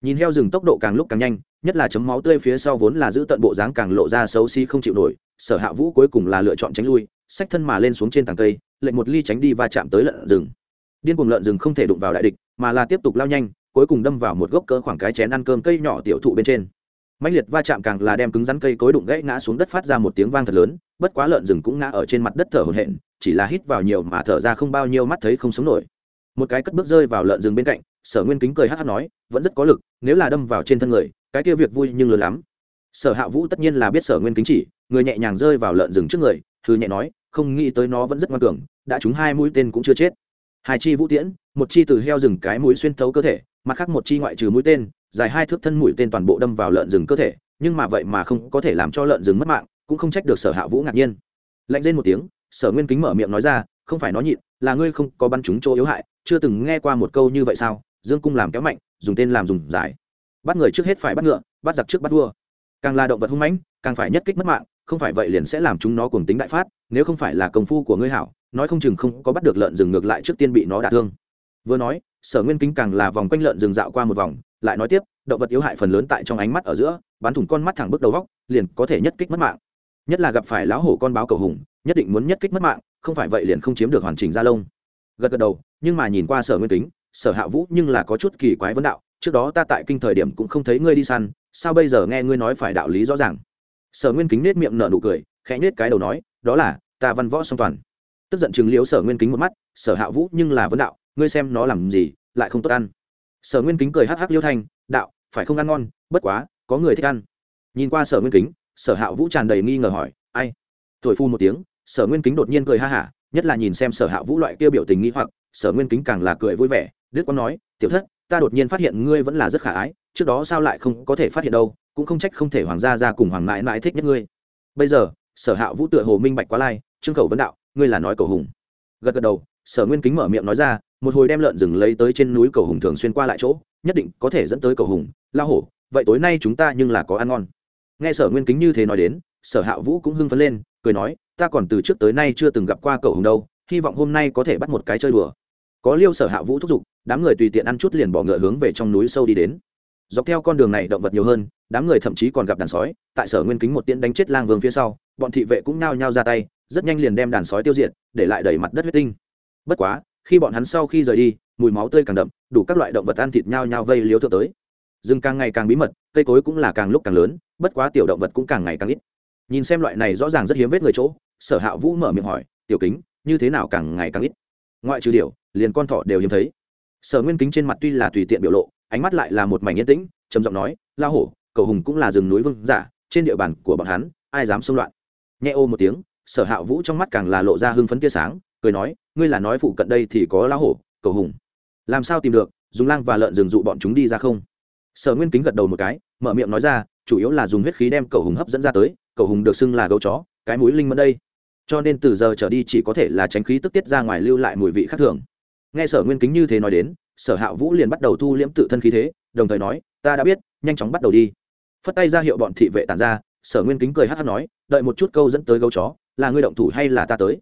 Nhìn heo rừng tốc độ càng lúc càng nhanh, nhất là chấm máu tươi phía sau vốn là giữ tận bộ dáng càng lộ ra xấu xí không chịu nổi, sở hạ vũ cuối cùng là lựa chọn tránh lui, xách thân mà lên xuống trên tàng cây, lệnh một ly tránh đi và chạm tới lợn rừng điên cuồng lợn rừng không thể đụng vào đại địch, mà là tiếp tục lao nhanh, cuối cùng đâm vào một gốc cỡ khoảng cái chén ăn cơm cây nhỏ tiểu thụ bên trên. Mạnh liệt va chạm càng là đem cứng rắn cây cối đụng gãy ngã xuống đất phát ra một tiếng vang thật lớn, bất quá lợn rừng cũng ngã ở trên mặt đất thở hổn hển, chỉ là hít vào nhiều mà thở ra không bao nhiêu mắt thấy không sống nổi. Một cái cất bước rơi vào lợn rừng bên cạnh, sở nguyên kính cười hát hát nói, vẫn rất có lực, nếu là đâm vào trên thân người, cái kia việc vui nhưng lớn lắm. Sở hạ vũ tất nhiên là biết sở nguyên kính chỉ, người nhẹ nhàng rơi vào lợn rừng trước người thư nhẹ nói, không nghĩ tới nó vẫn rất ngoan cường, đã trúng hai mũi tên cũng chưa chết hai chi vũ tiễn, một chi từ heo rừng cái mũi xuyên thấu cơ thể, mặt khác một chi ngoại trừ mũi tên, dài hai thước thân mũi tên toàn bộ đâm vào lợn rừng cơ thể, nhưng mà vậy mà không có thể làm cho lợn rừng mất mạng, cũng không trách được sở hạ vũ ngạc nhiên. Lạnh lên một tiếng, sở nguyên kính mở miệng nói ra, không phải nó nhịn, là ngươi không có bắn chúng chỗ yếu hại, chưa từng nghe qua một câu như vậy sao? Dương cung làm kéo mạnh, dùng tên làm dùng giải bắt người trước hết phải bắt ngựa, bắt giặc trước bắt vua. Càng là động vật hung mãnh, càng phải nhất kích mất mạng, không phải vậy liền sẽ làm chúng nó cùng tính đại phát, nếu không phải là công phu của ngươi hảo nói không chừng không có bắt được lợn rừng ngược lại trước tiên bị nó đả thương. Vừa nói, sở nguyên kính càng là vòng quanh lợn rừng dạo qua một vòng, lại nói tiếp, động vật yếu hại phần lớn tại trong ánh mắt ở giữa, bắn thủng con mắt thẳng bước đầu góc, liền có thể nhất kích mất mạng. Nhất là gặp phải lão hổ con báo cầu hùng, nhất định muốn nhất kích mất mạng, không phải vậy liền không chiếm được hoàn chỉnh da lông. Gật gật đầu, nhưng mà nhìn qua sở nguyên kính, sở hạ vũ nhưng là có chút kỳ quái vấn đạo, trước đó ta tại kinh thời điểm cũng không thấy ngươi đi săn, sao bây giờ nghe ngươi nói phải đạo lý rõ ràng? Sở nguyên kính nết miệng nở nụ cười, khẽ nết cái đầu nói, đó là, ta văn võ song toàn tức giận chừng liếu sở nguyên kính một mắt, sở hạ vũ nhưng là vấn đạo, ngươi xem nó làm gì, lại không tốt ăn. Sở nguyên kính cười hắc hắc liêu thanh, đạo, phải không ăn ngon, bất quá, có người thích ăn. Nhìn qua sở nguyên kính, sở hạ vũ tràn đầy nghi ngờ hỏi, ai? Thổi phu một tiếng, sở nguyên kính đột nhiên cười ha hả, nhất là nhìn xem sở hạ vũ loại kia biểu tình nghĩ hoặc, sở nguyên kính càng là cười vui vẻ đức quang nói, tiểu thất, ta đột nhiên phát hiện ngươi vẫn là rất khả ái, trước đó sao lại không có thể phát hiện đâu, cũng không trách không thể hoàng gia ra cùng hoàng mãi mãi thích nhất ngươi. Bây giờ, sở hạ vũ tựa hồ minh bạch quá lai, trương khẩu vấn đạo ngươi là nói cầu hùng. Gật gật đầu, sở nguyên kính mở miệng nói ra, một hồi đem lợn rừng lấy tới trên núi cầu hùng thường xuyên qua lại chỗ, nhất định có thể dẫn tới cầu hùng. La hổ, vậy tối nay chúng ta nhưng là có ăn ngon. Nghe sở nguyên kính như thế nói đến, sở hạ vũ cũng hưng phấn lên, cười nói, ta còn từ trước tới nay chưa từng gặp qua cầu hùng đâu, hy vọng hôm nay có thể bắt một cái chơi đùa. Có liêu sở hạ vũ thúc giục, đám người tùy tiện ăn chút liền bỏ ngựa hướng về trong núi sâu đi đến. Dọc theo con đường này động vật nhiều hơn, đám người thậm chí còn gặp đàn sói, tại sở nguyên kính một tiễn đánh chết lang vương phía sau, bọn thị vệ cũng nao nhao ra tay rất nhanh liền đem đàn sói tiêu diệt, để lại đẩy mặt đất huyết tinh. Bất quá, khi bọn hắn sau khi rời đi, mùi máu tươi càng đậm, đủ các loại động vật ăn thịt nhau nhau vây liếu thượng tới. Rừng càng ngày càng bí mật, cây cối cũng là càng lúc càng lớn, bất quá tiểu động vật cũng càng ngày càng ít. Nhìn xem loại này rõ ràng rất hiếm vết người chỗ, sở hạ vũ mở miệng hỏi, tiểu kính, như thế nào càng ngày càng ít? Ngoại trừ điều liền con thỏ đều hiếm thấy. Sở nguyên kính trên mặt tuy là tùy tiện biểu lộ, ánh mắt lại là một mảnh yên tĩnh, trầm giọng nói la hổ, cầu hùng cũng là rừng núi vương giả, trên địa bàn của bọn hắn, ai dám xông loạn? Nhẹ ô một tiếng sở hạ vũ trong mắt càng là lộ ra hưng phấn tia sáng, cười nói, ngươi là nói phụ cận đây thì có lá hổ, cầu hùng. Làm sao tìm được, dùng lang và lợn rừng dụ bọn chúng đi ra không? Sở nguyên kính gật đầu một cái, mở miệng nói ra, chủ yếu là dùng huyết khí đem cầu hùng hấp dẫn ra tới, cầu hùng được xưng là gấu chó, cái mũi linh mẫn đây. Cho nên từ giờ trở đi chỉ có thể là tránh khí tức tiết ra ngoài lưu lại mùi vị khác thường. Nghe sở nguyên kính như thế nói đến, sở hạ vũ liền bắt đầu thu liễm tự thân khí thế, đồng thời nói, ta đã biết, nhanh chóng bắt đầu đi. Phất tay ra hiệu bọn thị vệ tàn ra, sở nguyên kính cười hát hát nói, đợi một chút câu dẫn tới gấu chó là ngươi động thủ hay là ta tới?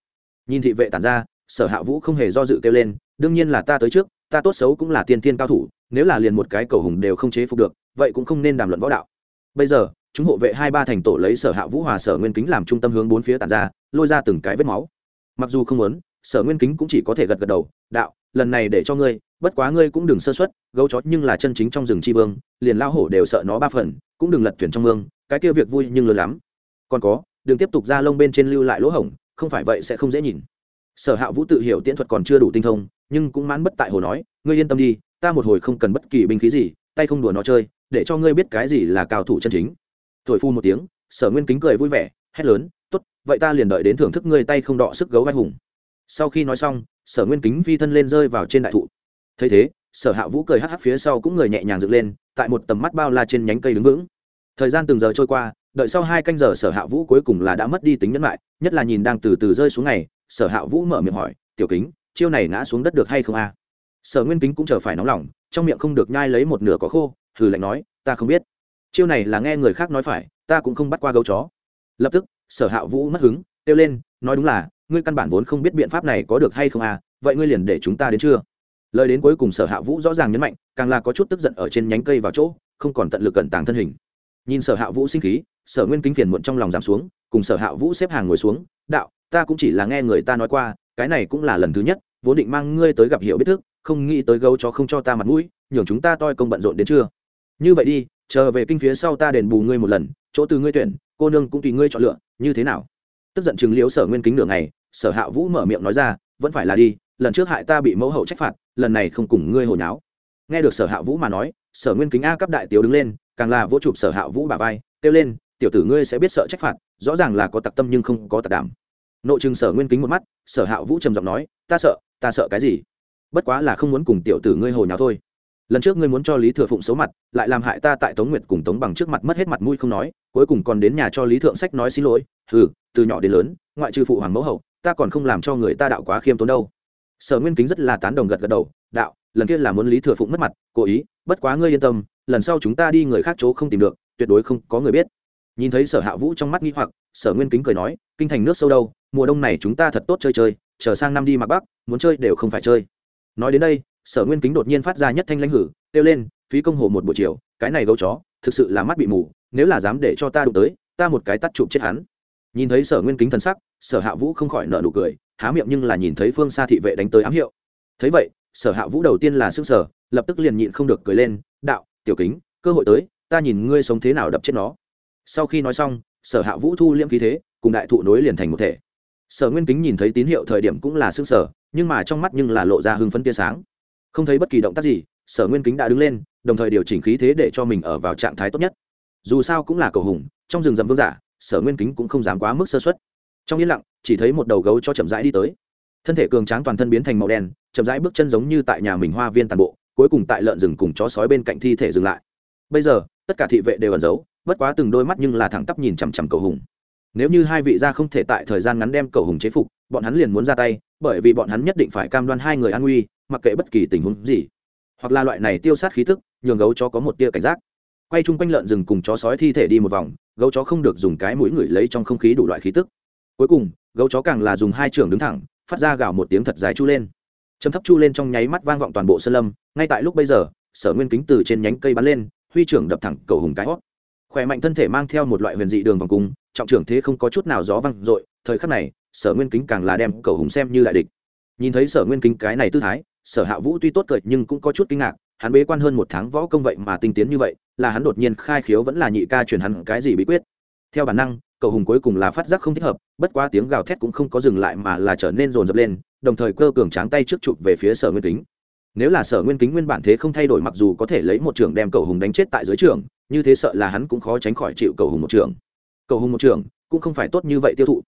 Nhìn thị vệ tản ra, sở hạ vũ không hề do dự kêu lên, đương nhiên là ta tới trước, ta tốt xấu cũng là tiên tiên cao thủ, nếu là liền một cái cầu hùng đều không chế phục được, vậy cũng không nên đàm luận võ đạo. Bây giờ, chúng hộ vệ hai ba thành tổ lấy sở hạ vũ hòa sở nguyên kính làm trung tâm hướng bốn phía tản ra, lôi ra từng cái vết máu. Mặc dù không muốn, sở nguyên kính cũng chỉ có thể gật gật đầu, đạo, lần này để cho ngươi, bất quá ngươi cũng đừng sơ xuất gấu chó nhưng là chân chính trong rừng tri vương, liền lao hổ đều sợ nó ba phần, cũng đừng lật thuyền trong mương, cái kia việc vui nhưng lớn lắm. Còn có đừng tiếp tục ra lông bên trên lưu lại lỗ hổng, không phải vậy sẽ không dễ nhìn. Sở hạ vũ tự hiểu tiễn thuật còn chưa đủ tinh thông, nhưng cũng mãn bất tại hồ nói, ngươi yên tâm đi, ta một hồi không cần bất kỳ binh khí gì, tay không đùa nó chơi, để cho ngươi biết cái gì là cao thủ chân chính. Thổi phu một tiếng, sở nguyên kính cười vui vẻ, hét lớn, tốt, vậy ta liền đợi đến thưởng thức ngươi tay không đọ sức gấu vai hùng. Sau khi nói xong, sở nguyên kính phi thân lên rơi vào trên đại thụ. Thấy thế, sở hạ vũ cười hắc hắc phía sau cũng người nhẹ nhàng dựng lên, tại một tầm mắt bao la trên nhánh cây đứng vững. Thời gian từng giờ trôi qua đợi sau hai canh giờ sở hạ vũ cuối cùng là đã mất đi tính nhẫn lại nhất là nhìn đang từ từ rơi xuống này sở hạ vũ mở miệng hỏi, tiểu kính, chiêu này ngã xuống đất được hay không a? Sở nguyên kính cũng chờ phải nóng lòng, trong miệng không được nhai lấy một nửa có khô, hừ lạnh nói, ta không biết. Chiêu này là nghe người khác nói phải, ta cũng không bắt qua gấu chó. Lập tức, sở hạ vũ mất hứng, kêu lên, nói đúng là, ngươi căn bản vốn không biết biện pháp này có được hay không à vậy ngươi liền để chúng ta đến chưa? Lời đến cuối cùng sở hạ vũ rõ ràng nhấn mạnh, càng là có chút tức giận ở trên nhánh cây vào chỗ, không còn tận lực cẩn tàng thân hình. Nhìn sở hạ vũ sinh khí sở nguyên kính phiền muộn trong lòng giảm xuống, cùng sở hạ vũ xếp hàng ngồi xuống, đạo, ta cũng chỉ là nghe người ta nói qua, cái này cũng là lần thứ nhất, vốn định mang ngươi tới gặp hiểu biết thức, không nghĩ tới gấu chó không cho ta mặt mũi, nhường chúng ta toi công bận rộn đến chưa? Như vậy đi, chờ về kinh phía sau ta đền bù ngươi một lần, chỗ từ ngươi tuyển, cô nương cũng tùy ngươi chọn lựa, như thế nào? Tức giận chừng liếu sở nguyên kính nửa ngày, sở hạ vũ mở miệng nói ra, vẫn phải là đi, lần trước hại ta bị mẫu hậu trách phạt, lần này không cùng ngươi hồi nháo. Nghe được sở hạ vũ mà nói, sở nguyên kính a cấp đại tiểu đứng lên, càng là vỗ chụp sở hạ vũ bà vai, kêu lên tiểu tử ngươi sẽ biết sợ trách phạt, rõ ràng là có tặc tâm nhưng không có tặc đảm. Nội chừng sở nguyên kính một mắt, sở hạ vũ trầm giọng nói, ta sợ ta sợ cái gì? Bất quá là không muốn cùng tiểu tử ngươi hồi nháo thôi. Lần trước ngươi muốn cho lý thừa phụng xấu mặt, lại làm hại ta tại tống nguyệt cùng tống bằng trước mặt mất hết mặt mũi không nói, cuối cùng còn đến nhà cho lý thượng sách nói xin lỗi ừ từ nhỏ đến lớn, ngoại trừ phụ hoàng mẫu hậu, ta còn không làm cho người ta đạo quá khiêm tốn đâu. Sở nguyên kính rất là tán đồng gật gật đầu, đạo, lần kia là muốn lý thừa phụng mất mặt, cố ý, bất quá ngươi yên tâm, lần sau chúng ta đi người khác chỗ không tìm được, tuyệt đối không có người biết nhìn thấy sở hạ vũ trong mắt nghi hoặc, sở nguyên kính cười nói, kinh thành nước sâu đâu, mùa đông này chúng ta thật tốt chơi chơi, chờ sang năm đi mặc bắc, muốn chơi đều không phải chơi. Nói đến đây, sở nguyên kính đột nhiên phát ra nhất thanh lãnh hử, kêu lên, phí công hồ một buổi chiều, cái này gấu chó, thực sự là mắt bị mù, nếu là dám để cho ta đụng tới, ta một cái tắt chụp chết hắn. Nhìn thấy sở nguyên kính thần sắc, sở hạ vũ không khỏi nợ nụ cười, há miệng nhưng là nhìn thấy phương xa thị vệ đánh tới ám hiệu. Thấy vậy, sở hạ vũ đầu tiên là s ư n g sở lập tức liền nhịn không được cười lên, đạo, tiểu kính, cơ hội tới, ta nhìn ngươi sống thế nào đập chết nó sau khi nói xong, sở hạ vũ thu liễm khí thế, cùng đại thụ nối liền thành một thể. Sở nguyên kính nhìn thấy tín hiệu thời điểm cũng là s ư n g sở nhưng mà trong mắt nhưng là lộ ra hưng phấn tia sáng. Không thấy bất kỳ động tác gì, sở nguyên kính đã đứng lên, đồng thời điều chỉnh khí thế để cho mình ở vào trạng thái tốt nhất. Dù sao cũng là cầu hùng, trong rừng rậm vương giả, sở nguyên kính cũng không dám quá mức sơ xuất trong yên lặng, chỉ thấy một đầu gấu cho chậm rãi đi tới. Thân thể cường tráng toàn thân biến thành màu đen, chậm rãi bước chân giống như tại nhà mình hoa viên toàn bộ, cuối cùng tại lợn rừng cùng chó sói bên cạnh thi thể dừng lại. Bây giờ, tất cả thị vệ đều ẩn giấu bất quá từng đôi mắt nhưng là thẳng tắp nhìn chằm chằm cầu hùng. Nếu như hai vị gia không thể tại thời gian ngắn đem cầu hùng chế phục, bọn hắn liền muốn ra tay, bởi vì bọn hắn nhất định phải cam đoan hai người an nguy, mặc kệ bất kỳ tình huống gì. Hoặc là loại này tiêu sát khí tức, nhường gấu chó có một tia cảnh giác. Quay chung quanh lợn rừng cùng chó sói thi thể đi một vòng, gấu chó không được dùng cái mũi ngửi lấy trong không khí đủ loại khí tức. Cuối cùng, gấu chó càng là dùng hai trường đứng thẳng, phát ra gào một tiếng thật dài chu lên. Chấm thấp chu lên trong nháy mắt vang vọng toàn bộ sơn lâm, ngay tại lúc bây giờ, sở nguyên kính từ trên nhánh cây bắn lên, huy trưởng đập thẳng cầu hùng cái hót khỏe mạnh thân thể mang theo một loại huyền dị đường vòng cung, trọng trưởng thế không có chút nào gió văng dội, thời khắc này, sở nguyên kính càng là đem cầu hùng xem như đại địch. Nhìn thấy sở nguyên kính cái này tư thái, sở hạ vũ tuy tốt cười nhưng cũng có chút kinh ngạc, hắn bế quan hơn một tháng võ công vậy mà tinh tiến như vậy, là hắn đột nhiên khai khiếu vẫn là nhị ca truyền hắn cái gì bí quyết. Theo bản năng, cậu hùng cuối cùng là phát giác không thích hợp, bất quá tiếng gào thét cũng không có dừng lại mà là trở nên rồn rập lên, đồng thời cơ cường tráng tay trước chụp về phía sở nguyên kính. Nếu là sở nguyên kính nguyên bản thế không thay đổi mặc dù có thể lấy một trường đem cậu hùng đánh chết tại dưới trường như thế sợ là hắn cũng khó tránh khỏi chịu cầu hùng một trường. Cầu hùng một trường cũng không phải tốt như vậy tiêu thụ.